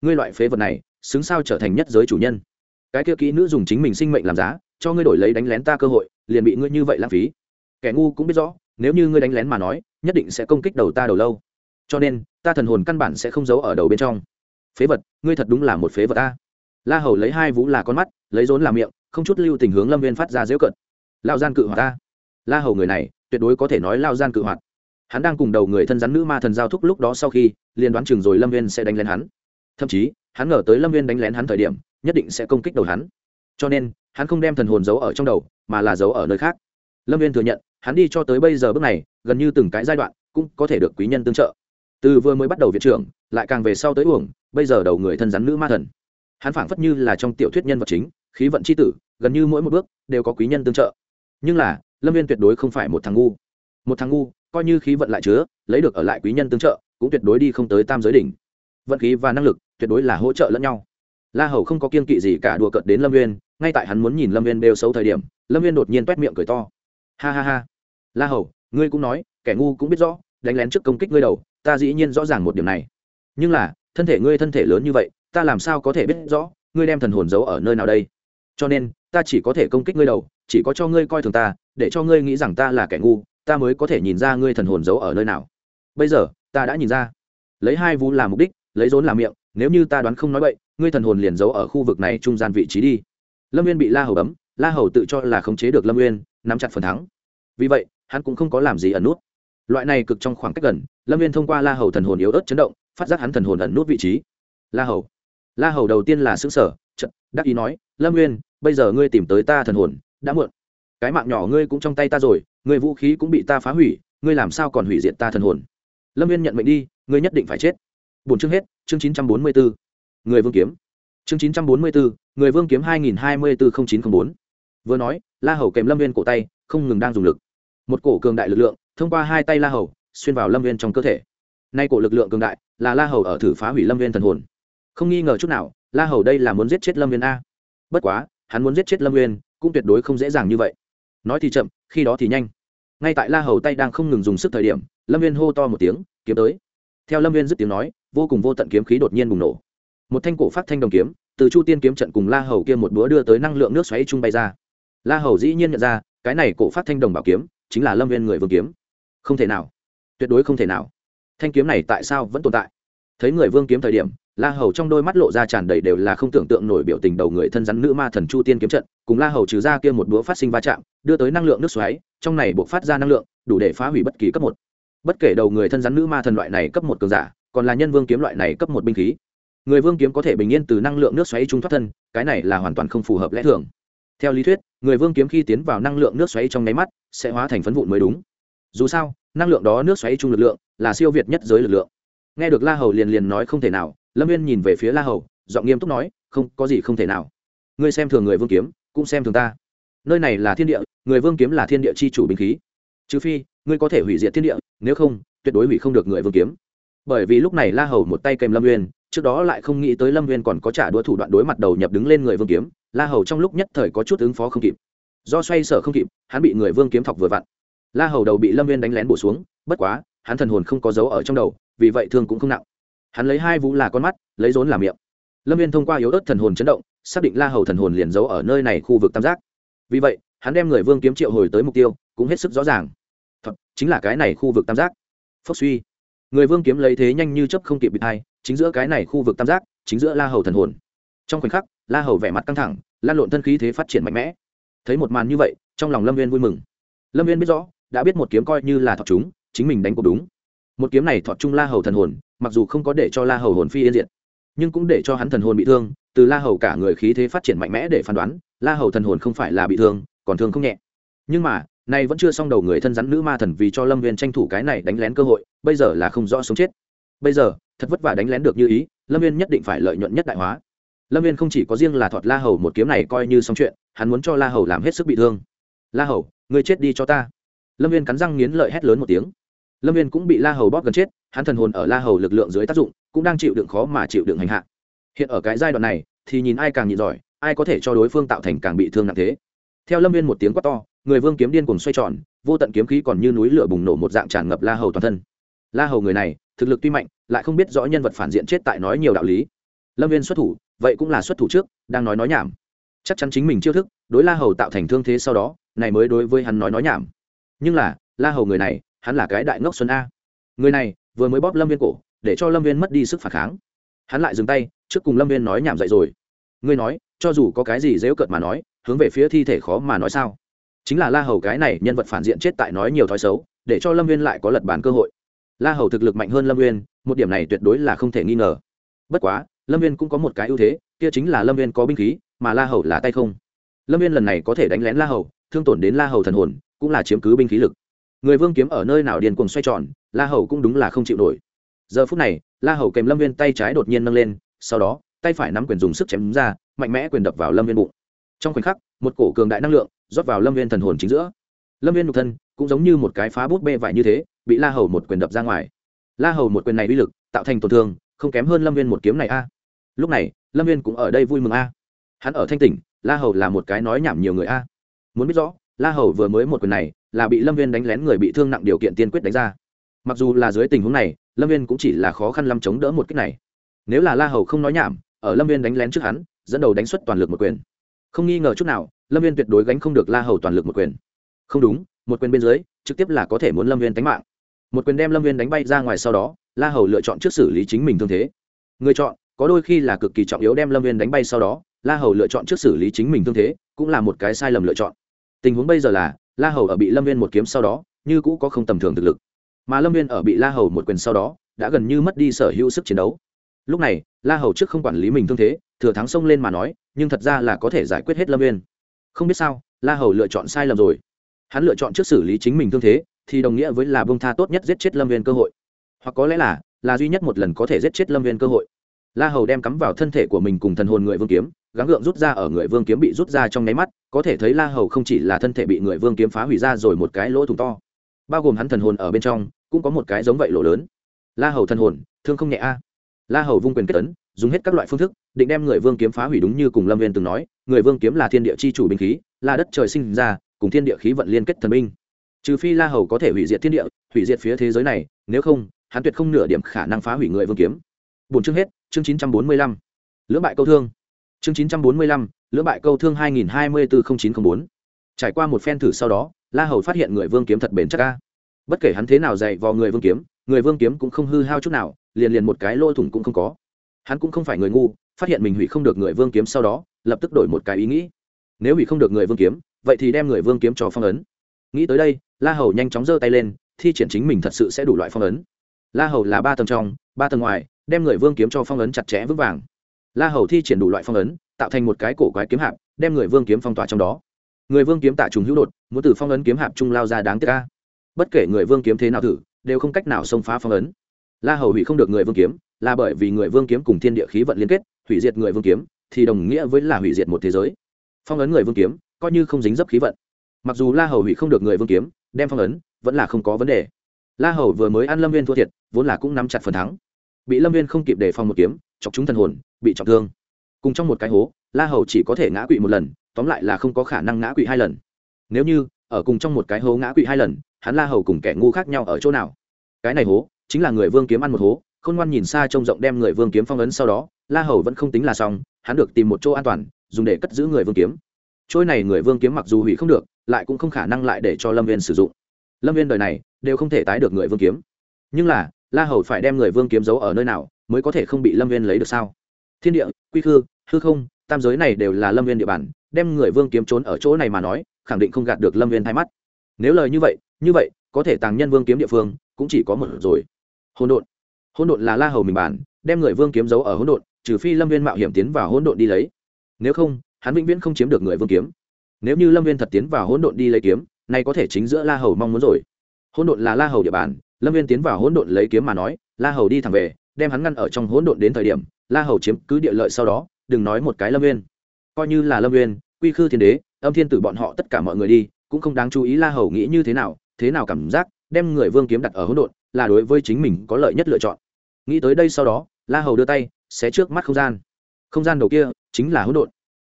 ngươi loại phế vật này, xứng sao trở thành nhất giới chủ nhân? Cái kia kỹ nữ dùng chính mình sinh mệnh làm giá, cho ngươi đổi lấy đánh lén ta cơ hội, liền bị ngươi như vậy lãng phí. Kẻ ngu cũng biết rõ, nếu như ngươi đánh lén mà nói, nhất định sẽ công kích đầu ta đầu lâu. Cho nên, ta thần hồn căn bản sẽ không giấu ở đầu bên trong. Phế vật, ngươi thật đúng là một phế vật ta la hầu lấy hai vú là con mắt, lấy rốn làm miệng, không chút lưu tình hướng lâm viên phát ra dễu cận lao gian cự hoạt ta la hầu người này, tuyệt đối có thể nói lao gian cự hoạt hắn đang cùng đầu người thân rắn nữ ma thần giao thúc lúc đó sau khi liên đoán chừng rồi lâm viên sẽ đánh lén hắn. Thậm chí, hắn ngờ tới lâm viên đánh lén hắn thời điểm, nhất định sẽ công kích đầu hắn. Cho nên, hắn không đem thần hồn giấu ở trong đầu, mà là giấu ở nơi khác. Lâm viên thừa nhận, hắn đi cho tới bây giờ bước này, gần như từng cái giai đoạn, cũng có thể được quý nhân tương trợ. Từ vừa mới bắt đầu viện trưởng, lại càng về sau tới uổng, bây giờ đầu người thân rắn nữ ma thần. Hắn phảng phất như là trong tiểu thuyết nhân vật chính, khí vận c h i tử, gần như mỗi một bước đều có quý nhân tương trợ. Nhưng là, lâm viên tuyệt đối không phải một thằng ngu. Một thằng ngu coi như khí vận lại chứa, lấy được ở lại quý nhân tương trợ, cũng tuyệt đối đi không tới tam giới đỉnh. Vận khí và năng lực tuyệt đối là hỗ trợ lẫn nhau. La hầu không có kiên kỵ gì cả đùa cợt đến lâm viên ngay tại hắn muốn nhìn lâm viên đều xấu thời điểm, lâm viên đột nhiên t u é t miệng cười to. Ha ha ha. La hầu, ngươi cũng nói, kẻ ngu cũng biết rõ, đánh lén trước công kích ngươi đầu, ta dĩ nhiên rõ ràng một điểm này. Nhưng là, thân thể ngươi thân thể lớn như vậy, ta làm sao có thể biết rõ, ngươi đem thần hồn giấu ở nơi nào đây? Cho nên, ta chỉ có thể công kích ngươi đầu, chỉ có cho ngươi coi thường ta, để cho ngươi nghĩ rằng ta là kẻ ngu ta mới có thể nhìn ra ngươi thần hồn giấu ở nơi nào. Bây giờ ta đã nhìn ra. Lấy hai vú làm mục đích lấy rốn làm miệng nếu như ta đoán không nói vậy ngươi thần hồn liền giấu ở khu vực này trung gian vị trí đi. Lâm viên bị la hầu bấm la hầu tự cho là khống chế được lâm viên nắm chặt phần thắng. Vì vậy hắn cũng không có làm gì ẩn nút. Loại này cực trong khoảng cách gần lâm viên thông qua la hầu thần hồn yếu ớt chấn động phát giác hắn thần hồn ẩn nút vị trí. La hầu. La hầu đầu tiên là xứng sở trận đắc ý nói lâm Nguyên, bây giờ ngươi tìm tới ta thần hồn đã muộn. Cái mạng nhỏ ngươi cũng trong tay ta rồi người vũ khí cũng bị ta phá hủy, ngươi làm sao còn hủy diệt ta thần hồn? Lâm viên nhận mệnh đi, ngươi nhất định phải chết. Bốn chương hết, chương chín trăm bốn mươi bốn người vương kiếm. Chương chín trăm bốn mươi bốn người vương kiếm hai nghìn hai mươi bốn chín t r ă n h bốn. Vừa nói, la hầu kèm lâm viên cổ tay, không ngừng đang dùng lực. Một cổ cường đại lực lượng, thông qua hai tay la hầu, xuyên vào lâm viên trong cơ thể. Nay cổ lực lượng cường đại, là la hầu ở thử phá hủy lâm viên thần hồn. Không nghi ngờ chút nào, la hầu đây là muốn giết chết lâm viên a. Bất quá, hắn muốn giết chết lâm viên, cũng tuyệt đối không dễ dàng như vậy nói thì chậm, khi đó thì nhanh. Ngay tại la hầu tay đang không ngừng dùng sức thời điểm, lâm viên hô to một tiếng, kiếm tới! Theo lâm viên dứt tiếng nói, vô cùng vô tận kiếm khí đột nhiên bùng nổ. Một thanh cổ phát thanh đồng kiếm, từ chu tiên kiếm trận cùng la hầu kia một búa đưa tới năng lượng nước xoáy chung bay ra. La hầu dĩ nhiên nhận ra, cái này cổ phát thanh đồng bảo kiếm, chính là lâm viên người vương kiếm. Không thể nào. Tuyệt đối không thể nào. Thanh kiếm này tại sao vẫn tồn tại? Thấy người vương kiếm thời điểm la hầu trong đôi mắt lộ ra tràn đầy đều là không tưởng tượng nổi biểu tình đầu người thân rắn nữ ma thần chu tiên kiếm trận, cùng la hầu trừ ra kia một búa phát sinh va chạm, đưa tới năng lượng nước xoáy, trong này buộc phát ra năng lượng, đủ để phá hủy bất kỳ cấp một. Bất kể đầu người thân rắn nữ ma thần loại này cấp một cường giả, còn là nhân vương kiếm loại này cấp một binh khí, người vương kiếm có thể bình yên từ năng lượng nước xoáy trung thoát thân, cái này là hoàn toàn không phù hợp lẽ thường. Theo lý thuyết, người vương kiếm khi tiến vào năng lượng nước xoáy trong nháy mắt, sẽ hóa thành phấn vụn mới đúng. Dù sao, năng lượng đó nước xoáy chung lực lượng là siêu việt nhất giới lực lượng. Nghe được la hầu liền liền nói không thể nào lâm viên nhìn về phía la hầu, giọng nghiêm túc nói, không, có gì không thể nào. Ngươi xem thường người vương kiếm, cũng xem thường ta. Nơi này là thiên địa, người vương kiếm là thiên địa c h i chủ binh khí. Trừ phi, ngươi có thể hủy diệt thiên địa, nếu không, tuyệt đối hủy không được người vương kiếm. Bởi vì lúc này la hầu một tay kèm lâm uyên, trước đó lại không nghĩ tới lâm uyên còn có trả đũa thủ đoạn đối mặt đầu nhập đứng lên người vương kiếm, la hầu trong lúc nhất thời có chút ứng phó không kịp. Do xoay sở không kịp, hắn bị người vương kiếm thọc vừa vặn. La hầu đầu bị lâm uyên đánh lén bổ xuống, bất quá, hắn thần hồn không có dấu ở trong đầu, vì vậy thương cũng không nặng hắn lấy hai vũ là con mắt, lấy rốn làm miệng. Lâm viên thông qua yếu ớt thần hồn chấn động, xác định la hầu thần hồn liền giấu ở nơi này khu vực tam giác. Vì vậy, hắn đem người vương kiếm triệu hồi tới mục tiêu, cũng hết sức rõ ràng. Thật, chính là cái này khu vực tam giác. Phốc suy. Người vương kiếm lấy thế nhanh như chấp không kịp bị thai, chính giữa cái này khu vực tam giác, chính giữa la hầu thần hồn. Trong khoảnh khắc, la hầu vẻ mặt căng thẳng, lan lộn thân khí thế phát triển mạnh mẽ. Thấy một màn như vậy, trong lòng lâm viên vui mừng. Lâm viên biết rõ, đã biết một kiếm coi như là thọc chúng, chính mình đánh cuộc đúng một kiếm này thọt chung la hầu thần hồn, mặc dù không có để cho la hầu hồn phi yên diệt, nhưng cũng để cho hắn thần hồn bị thương, từ la hầu cả người khí thế phát triển mạnh mẽ để phán đoán, la hầu thần hồn không phải là bị thương, còn thương không nhẹ. Nhưng mà, nay vẫn chưa xong đầu người thân rắn nữ ma thần vì cho lâm viên tranh thủ cái này đánh lén cơ hội, bây giờ là không rõ sống chết. Bây giờ, thật vất vả đánh lén được như ý, lâm viên nhất định phải lợi nhuận nhất đại hóa. Lâm viên không chỉ có riêng là thọt la hầu một kiếm này coi như xong chuyện, hắn muốn cho la hầu làm hết sức bị thương. La hầu người chết đi cho ta. Lâm viên cắn răng nghiến lợi hét lớn một tiếng lâm viên cũng bị la hầu bóp gần chết, hắn thần hồn ở la hầu lực lượng dưới tác dụng, cũng đang chịu đựng khó mà chịu đựng hành hạ. Hiện ở cái giai đoạn này, thì nhìn ai càng nhịn giỏi, ai có thể cho đối phương tạo thành càng bị thương nặng thế. Theo lâm viên một tiếng quát to, người vương kiếm điên cùng xoay tròn, vô tận kiếm khí còn như núi lửa bùng nổ một dạng tràn ngập la hầu toàn thân. La hầu người này, thực lực tuy mạnh, lại không biết rõ nhân vật phản diện chết tại nói nhiều đạo lý. Lâm viên xuất thủ, vậy cũng là xuất thủ trước, đang nói nói nhảm. Chắc chắn chính mình chiêu thức, đối la hầu tạo thành thương thế sau đó, này mới đối với hắn nói nói nhảm. Nhưng là, la hầu người này hắn là cái đại ngốc xuân a. Người này, vừa mới bóp lâm viên cổ, để cho lâm viên mất đi sức phản kháng. Hắn lại dừng tay, trước cùng lâm viên nói nhảm dậy rồi. Ngươi nói, cho dù có cái gì dễu cợt mà nói, hướng về phía thi thể khó mà nói sao? Chính là la hầu cái này nhân vật phản diện chết tại nói nhiều thói xấu, để cho lâm viên lại có lật bàn cơ hội. La hầu thực lực mạnh hơn lâm viên, một điểm này tuyệt đối là không thể nghi ngờ. Bất quá, lâm viên cũng có một cái ưu thế, kia chính là lâm viên có binh khí, mà la hầu là tay không. Lâm viên lần này có thể đánh lén la hầu, thương tổn đến la hầu thần hồn, cũng là chiếm cứ binh khí lực người vương kiếm ở nơi nào điền cuồng xoay tròn, la hầu cũng đúng là không chịu nổi. Giờ phút này, la hầu kèm lâm viên tay trái đột nhiên nâng lên, sau đó, tay phải nắm quyền dùng sức chém ra, mạnh mẽ quyền đập vào lâm viên bụng. Trong khoảnh khắc, một cổ cường đại năng lượng rót vào lâm viên thần hồn chính giữa. Lâm viên nhục thân cũng giống như một cái phá bút bê vải như thế, bị la hầu một quyền đập ra ngoài. La hầu một quyền này uy lực tạo thành tổn thương, không kém hơn lâm viên một kiếm này a. Lúc này, lâm viên cũng ở đây vui mừng a. Hắn ở thanh tỉnh, la hầu là một cái nói nhảm nhiều người a. Muốn biết rõ la hầu vừa mới một quyền này, là bị lâm viên đánh lén người bị thương nặng điều kiện tiên quyết đánh ra. Mặc dù là dưới tình huống này, lâm viên cũng chỉ là khó khăn lâm chống đỡ một cách này. Nếu là la hầu không nói nhảm, ở lâm viên đánh lén trước hắn, dẫn đầu đánh xuất toàn lực một quyền. Không nghi ngờ chút nào, lâm viên tuyệt đối gánh không được la hầu toàn lực một quyền. Không đúng, một quyền bên dưới, trực tiếp là có thể muốn lâm viên đánh mạng. Một quyền đem lâm viên đánh bay ra ngoài sau đó, la hầu lựa chọn trước xử lý chính mình thương thế. Người chọn, có đôi khi là cực kỳ trọng yếu đem lâm viên đánh bay sau đó, la hầu lựa chọn trước xử lý chính mình thương thế, cũng là một cái sai lầm lựa chọn tình huống bây giờ là, la hầu ở bị lâm viên một kiếm sau đó, như cũ có không tầm thường thực lực. Mà lâm viên ở bị la hầu một quyền sau đó, đã gần như mất đi sở hữu sức chiến đấu. Lúc này, la hầu trước không quản lý mình thương thế, thừa thắng xông lên mà nói, nhưng thật ra là có thể giải quyết hết lâm viên không biết sao, la hầu lựa chọn sai lầm rồi. Hắn lựa chọn trước xử lý chính mình thương thế, thì đồng nghĩa với là bông tha tốt nhất giết chết lâm viên cơ hội. Hoặc có lẽ là là duy nhất một lần có thể giết chết lâm viên cơ hội. La hầu đem cắm vào thân thể của mình cùng thần hồn người vương kiếm gắng gượng rút ra ở người vương kiếm bị rút ra trong nháy mắt, có thể thấy la hầu không chỉ là thân thể bị người vương kiếm phá hủy ra rồi một cái lỗ thủng to. Bao gồm hắn thần hồn ở bên trong, cũng có một cái giống vậy lỗ lớn. La hầu thần hồn, thương không nhẹ a. La hầu vung quyền kết tấn dùng hết các loại phương thức, định đem người vương kiếm phá hủy đúng như cùng lâm viên từng nói, người vương kiếm là thiên địa c h i chủ binh khí, là đất trời sinh ra, cùng thiên địa khí vận liên kết thần binh. Trừ phi la hầu có thể hủy diệt thiên địa, hủy diệt phía thế giới này, nếu không, hắn tuyệt không nửa điểm khả năng phá hủy người vương kiếm. Bốn chương hết, chương chín trăm bốn mươi lăm. Lưỡng bại câu thương chương chín trăm bốn mươi lăm, lưỡng bại câu thương hai nghìn hai mươi bốn chín t r ă n h bốn. Trải qua một phen thử sau đó, la hầu phát hiện người vương kiếm thật bền chắc ca bất kể hắn thế nào dạy vào người vương kiếm, người vương kiếm cũng không hư hao chút nào, liền liền một cái lỗ thủng cũng không có. Hắn cũng không phải người ngu, phát hiện mình hủy không được người vương kiếm sau đó, lập tức đổi một cái ý nghĩ. Nếu hủy không được người vương kiếm, vậy thì đem người vương kiếm cho phong ấn. Nghĩ tới đây, la hầu nhanh chóng giơ tay lên, thi triển chính mình thật sự sẽ đủ loại phong ấn. La hầu là ba tầng trong, ba tầng ngoài, đem người vương kiếm cho phong ấn chặt chẽ vững vàng la hầu thi triển đủ loại phong ấn, tạo thành một cái cổ quái kiếm hạp, đem người vương kiếm phong tỏa trong đó. Người vương kiếm tạ trùng hữu đột, muốn từ phong ấn kiếm hạp trung lao ra đáng tiếc ca bất kể người vương kiếm thế nào thử, đều không cách nào xông phá phong ấn. La hầu hủy không được người vương kiếm, là bởi vì người vương kiếm cùng thiên địa khí vận liên kết, hủy diệt người vương kiếm, thì đồng nghĩa với là hủy diệt một thế giới. Phong ấn người vương kiếm, coi như không dính dấp khí vận. Mặc dù la hầu hủy không được người vương kiếm, đem phong ấn, vẫn là không có vấn đề. La hầu vừa mới ăn lâm viên thua thiệt, vốn là cũng nắm chặt phần thắng. Bị lâm viên không kịp đề phòng một kiếm chọc chúng thần hồn, bị trọng thương. Cùng trong một cái hố, la hầu chỉ có thể ngã quỵ một lần, tóm lại là không có khả năng ngã quỵ hai lần. Nếu như, ở cùng trong một cái hố ngã quỵ hai lần, hắn la hầu cùng kẻ ngu khác nhau ở chỗ nào? Cái này hố, chính là người vương kiếm ăn một hố, khôn ngoan nhìn xa trông rộng đem người vương kiếm phong ấn sau đó, la hầu vẫn không tính là xong, hắn được tìm một chỗ an toàn, dùng để cất giữ người vương kiếm. Trôi này người vương kiếm mặc dù hủy không được, lại cũng không khả năng lại để cho lâm viên sử dụng. Lâm viên đời này, đều không thể tái được người vương kiếm. Nhưng là, la hầu phải đem người vương kiếm giấu ở nơi nào mới có thể không bị lâm viên lấy được sao? Thiên địa, quy khư, hư không, tam giới này đều là lâm viên địa bàn, đem người vương kiếm trốn ở chỗ này mà nói, khẳng định không gạt được lâm viên thay mắt. Nếu lời như vậy như vậy, có thể tàng nhân vương kiếm địa phương, cũng chỉ có một rồi. Hỗn độn. Hỗn độn là la hầu mình bản, đem người vương kiếm giấu ở hỗn độn, trừ phi lâm viên mạo hiểm tiến vào hỗn độn đi lấy. Nếu không, hắn vĩnh viễn không chiếm được người vương kiếm. Nếu như lâm viên thật tiến vào hỗn độn đi lấy kiếm, nay có thể chính giữa la hầu mong muốn rồi. Hỗn độn là la hầu địa bàn, lâm viên tiến vào hỗn độn lấy kiếm mà nói, la hầu đi thẳng về đem hắn ngăn ở trong hỗn độn đến thời điểm la hầu chiếm cứ địa lợi sau đó đừng nói một cái lâm Nguyên coi như là lâm Nguyên, quy khư thiên đế âm thiên tử bọn họ tất cả mọi người đi cũng không đáng chú ý la hầu nghĩ như thế nào thế nào cảm giác đem người vương kiếm đặt ở hỗn độn là đối với chính mình có lợi nhất lựa chọn. Nghĩ tới đây sau đó la hầu đưa tay xé trước mắt không gian. Không gian đầu kia chính là hỗn độn.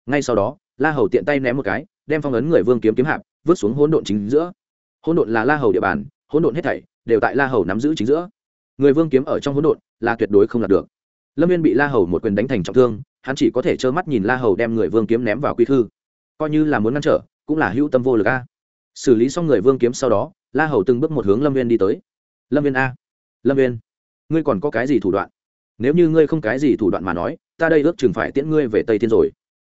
Ngay sau đó la hầu tiện tay ném một cái đem phong ấn người vương kiếm kiếm hạp vứt xuống hỗn độn chính giữa. Hỗn độn là la hầu địa bàn hỗn độn hết thảy đều tại la hầu nắm giữ chính giữa người vương kiếm ở trong hỗn độn là tuyệt đối không đạt được. Lâm viên bị la hầu một quyền đánh thành trọng thương, hắn chỉ có thể trơ mắt nhìn la hầu đem người vương kiếm ném vào quy thư. Coi như là muốn ngăn trở, cũng là hữu tâm vô lực a. Xử lý xong người vương kiếm sau đó, la hầu từng bước một hướng lâm viên đi tới. Lâm viên a. Lâm viên ngươi còn có cái gì thủ đoạn? Nếu như ngươi không cái gì thủ đoạn mà nói, ta đây ước chừng phải tiễn ngươi về tây thiên rồi.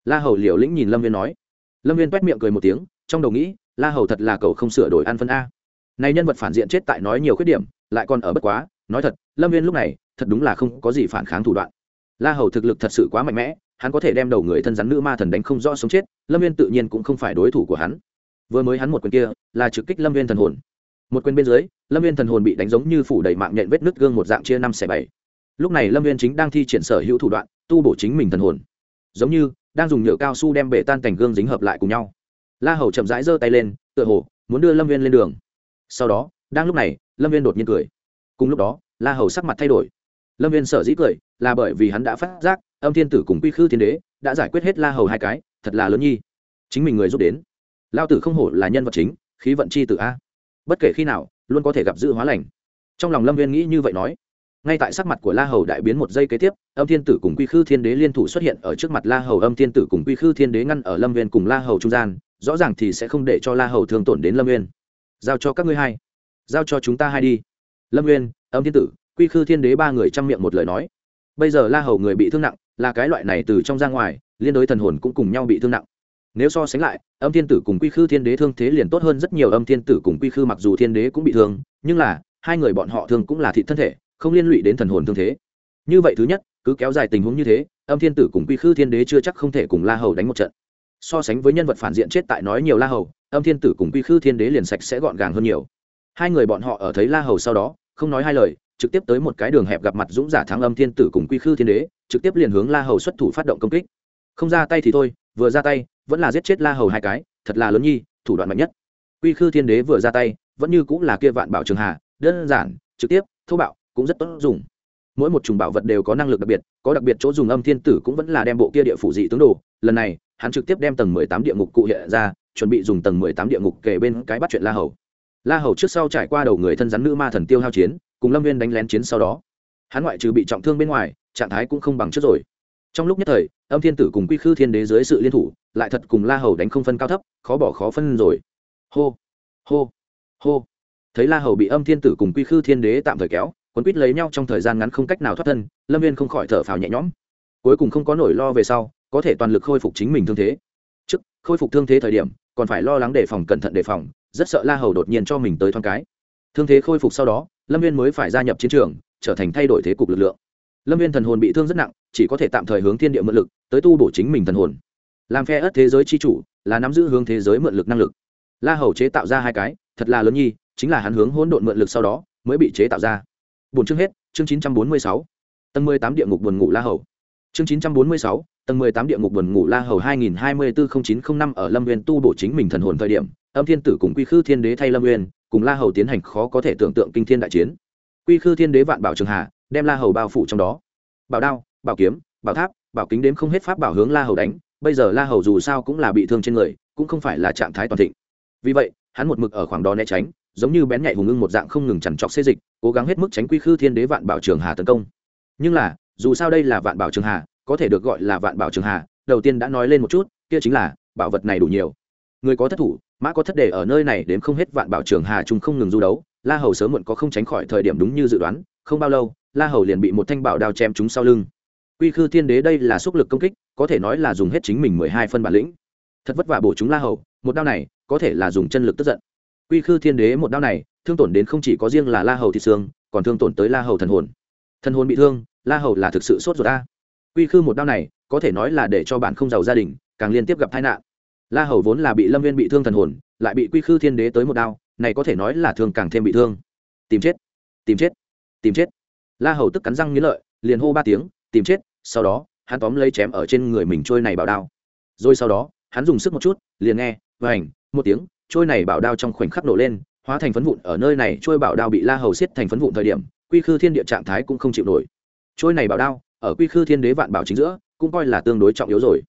La hầu liều lĩnh nhìn lâm viên nói. Lâm viên quét miệng cười một tiếng, trong đầu nghĩ, la hầu thật là cầu không sửa đổi ăn phân a. Này nhân vật phản diện chết tại nói nhiều khuyết điểm, lại còn ở bất quá nói thật, lâm viên lúc này, thật đúng là không có gì phản kháng thủ đoạn. La hầu thực lực thật sự quá mạnh mẽ, hắn có thể đem đầu người thân rắn nữ ma thần đánh không rõ sống chết, lâm viên tự nhiên cũng không phải đối thủ của hắn. Vừa mới hắn một quyền kia, là trực kích lâm viên thần hồn. Một quyền bên dưới, lâm viên thần hồn bị đánh giống như phủ đầy mạng nhện vết nứt gương một dạng chia năm xẻ bảy. Lúc này lâm viên chính đang thi triển sở hữu thủ đoạn, tu bổ chính mình thần hồn. Giống như, đang dùng nhựa cao su đem bể tan cảnh gương dính hợp lại cùng nhau. La hầu chậm rãi giơ tay lên, tựa hồ, muốn đưa lâm viên lên đường. Sau đó, đang lúc này, lâm viên đột nhiên cười. Cùng lúc đó la hầu sắc mặt thay đổi. Lâm viên sở dĩ cười là bởi vì hắn đã phát giác âm thiên tử cùng quy khư thiên đế đã giải quyết hết la hầu hai cái, thật là lớn nhi. Chính mình người giúp đến. Lao tử không hổ là nhân vật chính, khí vận chi tử a. Bất kể khi nào, luôn có thể gặp dự hóa lành. Trong lòng lâm viên nghĩ như vậy nói. Ngay tại sắc mặt của la hầu đại biến một giây kế tiếp, âm thiên tử cùng quy khư thiên đế liên thủ xuất hiện ở trước mặt la hầu. Âm thiên tử cùng quy khư thiên đế ngăn ở lâm viên cùng la hầu trung gian, rõ ràng thì sẽ không để cho la hầu thường tổn đến lâm viên. Giao cho các ngươi hai. Giao cho chúng ta hai đi. Lâm viên âm thiên tử, quy khư thiên đế ba người chăm miệng một lời nói. Bây giờ la hầu người bị thương nặng, là cái loại này từ trong ra ngoài, liên đối thần hồn cũng cùng nhau bị thương nặng. Nếu so sánh lại, âm thiên tử cùng quy khư thiên đế thương thế liền tốt hơn rất nhiều. Âm thiên tử cùng quy khư mặc dù thiên đế cũng bị thương, nhưng là, hai người bọn họ thương cũng là thị thân thể, không liên lụy đến thần hồn thương thế. Như vậy thứ nhất, cứ kéo dài tình huống như thế, âm thiên tử cùng quy khư thiên đế chưa chắc không thể cùng la hầu đánh một trận. So sánh với nhân vật phản diện chết tại nói nhiều la hầu, âm thiên tử cùng quy khư thiên đế liền sạch sẽ gọn gàng hơn nhiều. Hai người bọn họ ở thấy la hầu sau đó không nói hai lời, trực tiếp tới một cái đường hẹp gặp mặt dũng giả thắng âm thiên tử cùng quy khư thiên đế, trực tiếp liền hướng la hầu xuất thủ phát động công kích. Không ra tay thì thôi, vừa ra tay, vẫn là giết chết la hầu hai cái, thật là lớn nhi, thủ đoạn mạnh nhất. Quy khư thiên đế vừa ra tay, vẫn như cũng là kia vạn bảo trường hà, đơn giản, trực tiếp, thô bạo, cũng rất tốt dùng. Mỗi một chủng bảo vật đều có năng lực đặc biệt, có đặc biệt chỗ dùng âm thiên tử cũng vẫn là đem bộ kia địa phủ dị tướng đồ. Lần này, hắn trực tiếp đem tầng mười tám địa ngục cụ hiện ra, chuẩn bị dùng tầng mười tám địa ngục kể bên cái bắt chuyện la hầu la hầu trước sau trải qua đầu người thân rắn nữ ma thần tiêu hao chiến, cùng lâm viên đánh lén chiến sau đó, hắn ngoại trừ bị trọng thương bên ngoài, trạng thái cũng không bằng trước rồi. Trong lúc nhất thời, âm thiên tử cùng quy khư thiên đế dưới sự liên thủ, lại thật cùng la hầu đánh không phân cao thấp, khó bỏ khó phân rồi. Hô hô hô. Thấy la hầu bị âm thiên tử cùng quy khư thiên đế tạm thời kéo, quấn quýt lấy nhau trong thời gian ngắn không cách nào thoát thân, lâm viên không khỏi thở phào nhẹ nhõm. Cuối cùng không có nổi lo về sau, có thể toàn lực khôi phục chính mình thương thế. Trước, khôi phục thương thế thời điểm, còn phải lo lắng đề phòng cẩn thận đề phòng rất sợ la hầu đột nhiên cho mình tới thoáng cái. Thương thế khôi phục sau đó, lâm viên mới phải gia nhập chiến trường, trở thành thay đổi thế cục lực lượng. Lâm viên thần hồn bị thương rất nặng, chỉ có thể tạm thời hướng thiên địa mượn lực, tới tu bổ chính mình thần hồn. Làm phe ớt thế giới c h i chủ, là nắm giữ hướng thế giới mượn lực năng lực. La hầu chế tạo ra hai cái, thật là lớn nhi, chính là hắn hướng hỗn độn mượn lực sau đó, mới bị chế tạo ra. Bốn chương hết, chương chín trăm bốn mươi sáu. Tầng mười tám địa ngục buồn ngủ la hầu. Chương chín trăm bốn mươi sáu, tầng mười tám địa ngục buồn ngủ la hầu hai nghìn hai mươi bốn chín không năm ở lâm viên tu bổ chính mình thần hồn thời điểm âm thiên tử cùng quy khư thiên đế thay lâm nguyên cùng la hầu tiến hành khó có thể tưởng tượng kinh thiên đại chiến. Quy khư thiên đế vạn bảo trường hà đem la hầu bao phủ trong đó. Bảo đao, bảo kiếm, bảo tháp, bảo kính đếm không hết pháp bảo hướng la hầu đánh, bây giờ la hầu dù sao cũng là bị thương trên người, cũng không phải là trạng thái toàn thịnh. Vì vậy, hắn một mực ở khoảng đó né tránh, giống như bén nhạy hùng ưng một dạng không ngừng chằn trọc xê dịch, cố gắng hết mức tránh quy khư thiên đế vạn bảo trường hà tấn công. Nhưng là, dù sao đây là vạn bảo trường hà có thể được gọi là vạn bảo trường hà đầu tiên đã nói lên một chút, kia chính là bảo vật này đủ nhiều người có thất thủ, mã có thất đề ở nơi này đến không hết vạn bảo trường hà trung không ngừng du đấu, la hầu sớm muộn có không tránh khỏi thời điểm đúng như dự đoán, không bao lâu, la hầu liền bị một thanh bảo đao chém trúng sau lưng. Quy khư thiên đế đây là sốc lực công kích, có thể nói là dùng hết chính mình mười hai phân bản lĩnh. Thật vất vả bổ chúng la hầu, một đao này, có thể là dùng chân lực tức giận. Quy khư thiên đế một đao này, thương tổn đến không chỉ có riêng là la hầu thịt xương, còn thương tổn tới la hầu thần hồn. Thần hồn bị thương, la hầu là thực sự sốt ruột ta quy khư một đao này, có thể nói là để cho bạn không giàu gia đình, càng liên tiếp gặp tai nạn la hầu vốn là bị lâm viên bị thương thần hồn, lại bị quy khư thiên đế tới một đao, này có thể nói là thương càng thêm bị thương. Tìm chết tìm chết tìm chết. La hầu tức cắn răng nghĩ lợi, liền hô ba tiếng, tìm chết, sau đó, hắn tóm lấy chém ở trên người mình trôi này bảo đao. Rồi sau đó, hắn dùng sức một chút, liền nghe và một tiếng, trôi này bảo đao trong khoảnh khắc nổ lên, hóa thành phấn vụn, ở nơi này trôi bảo đao bị la hầu xiết thành phấn vụn thời điểm, quy khư thiên địa trạng thái cũng không chịu nổi. Trôi này bảo đao, ở quy khư thiên đế vạn bảo chính giữa, cũng coi là tương đối trọng yếu rồi.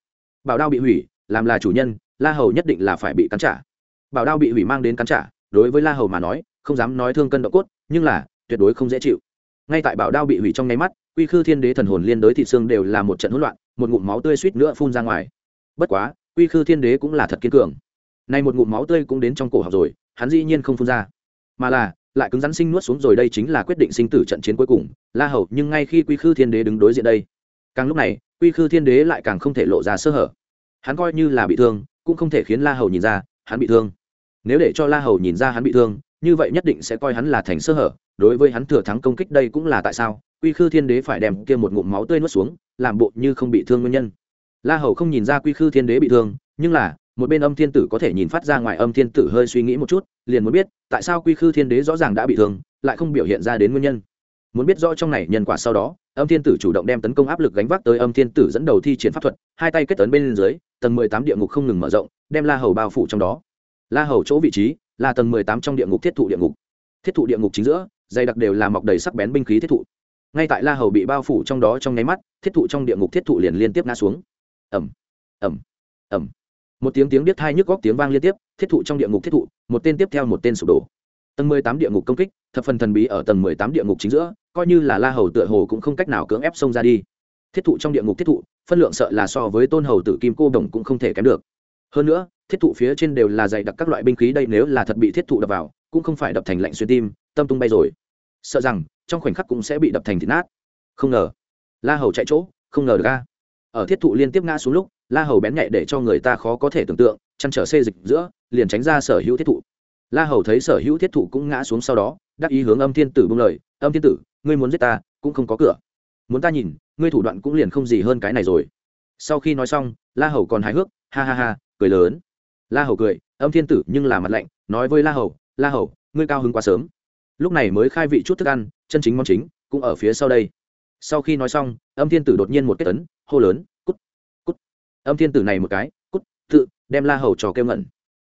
Bảo đao bị hủy, làm là chủ nhân la hầu nhất định là phải bị cắn trả. Bảo đao bị hủy mang đến cắn trả, đối với la hầu mà nói, không dám nói thương cân độ cốt, nhưng là, tuyệt đối không dễ chịu. Ngay tại bảo đao bị hủy trong nháy mắt, quy khư thiên đế thần hồn liên đối thị xương đều là một trận hỗn loạn, một ngụm máu tươi suýt nữa phun ra ngoài. Bất quá, quy khư thiên đế cũng là thật kiên cường. Nay một ngụm máu tươi cũng đến trong cổ học rồi, hắn dĩ nhiên không phun ra. Mà là, lại cứng rắn sinh nuốt xuống rồi đây chính là quyết định sinh tử trận chiến cuối cùng, la hầu, nhưng ngay khi quy khư thiên đế đứng đối diện đây, càng lúc này, quy khư thiên đế lại càng không thể lộ ra sơ hở. Hắn coi như là bị thương cũng không thể khiến la hầu nhìn ra hắn bị thương. Nếu để cho la hầu nhìn ra hắn bị thương, như vậy nhất định sẽ coi hắn là thành sơ hở. Đối với hắn thừa thắng công kích đây cũng là tại sao? Quy khư thiên đế phải đem kia một ngụm máu tươi nuốt xuống, làm bộ như không bị thương nguyên nhân. La hầu không nhìn ra quy khư thiên đế bị thương, nhưng là, một bên âm thiên tử có thể nhìn phát ra ngoài âm thiên tử hơi suy nghĩ một chút, liền muốn biết, tại sao quy khư thiên đế rõ ràng đã bị thương, lại không biểu hiện ra đến nguyên nhân. Muốn biết rõ trong này nhân quả sau đó, âm thiên tử chủ động đem tấn công áp lực gánh vác tới âm thiên tử dẫn đầu thi triển pháp thuật, hai tay kết tấn bên dưới tầng mười tám địa ngục không ngừng mở rộng, đem la hầu bao phủ trong đó. La hầu chỗ vị trí là tầng mười tám trong địa ngục thiết thụ địa ngục. Thiết thụ địa ngục chính giữa, dày đặc đều là mọc đầy sắc bén binh khí thiết thụ. Ngay tại la hầu bị bao phủ trong đó trong nháy mắt, thiết thụ trong địa ngục thiết thụ liền liên tiếp ngã xuống. Ẩm ẩm ẩm một tiếng tiếng biết thai nhức góc tiếng vang liên tiếp, thiết thụ trong địa ngục thiết thụ, một tên tiếp theo một tên sụp đổ. Tầng mười tám địa ngục công kích, thập phần thần bí ở tầng mười tám địa ngục chính giữa, coi như là la hầu tựa hồ cũng không cách nào cưỡng ép xông ra đi thiết thụ trong địa ngục thiết thụ, phân lượng sợ là so với tôn hầu tử kim cô đồng cũng không thể kém được. Hơn nữa, thiết thụ phía trên đều là dày đặc các loại binh khí đây nếu là thật bị thiết thụ đập vào, cũng không phải đập thành lạnh xuyên tim, tâm tung bay rồi. Sợ rằng, trong khoảnh khắc cũng sẽ bị đập thành thịt nát. Không ngờ, la hầu chạy chỗ, không ngờ được ga ở thiết thụ liên tiếp ngã xuống lúc, la hầu bén nhạy để cho người ta khó có thể tưởng tượng, chăn trở xê dịch giữa, liền tránh ra sở hữu thiết thụ. La hầu thấy sở hữu thiết thụ cũng ngã xuống sau đó, đắc ý hướng âm thiên tử bưng lời, âm thiên tử, ngươi muốn giết ta, cũng không có cửa. Muốn ta nhìn ngươi thủ đoạn cũng liền không gì hơn cái này rồi. Sau khi nói xong, la hầu còn hài hước, ha ha ha, cười lớn. La hầu cười, âm thiên tử nhưng là mặt lạnh, nói với la hầu la hầu, ngươi cao hứng quá sớm. Lúc này mới khai vị chút thức ăn, chân chính món chính, cũng ở phía sau đây. Sau khi nói xong, âm thiên tử đột nhiên một kết tấn hô lớn, cút cút. Âm thiên tử này một cái, cút, tự, đem la hầu trò kêu ngẩn.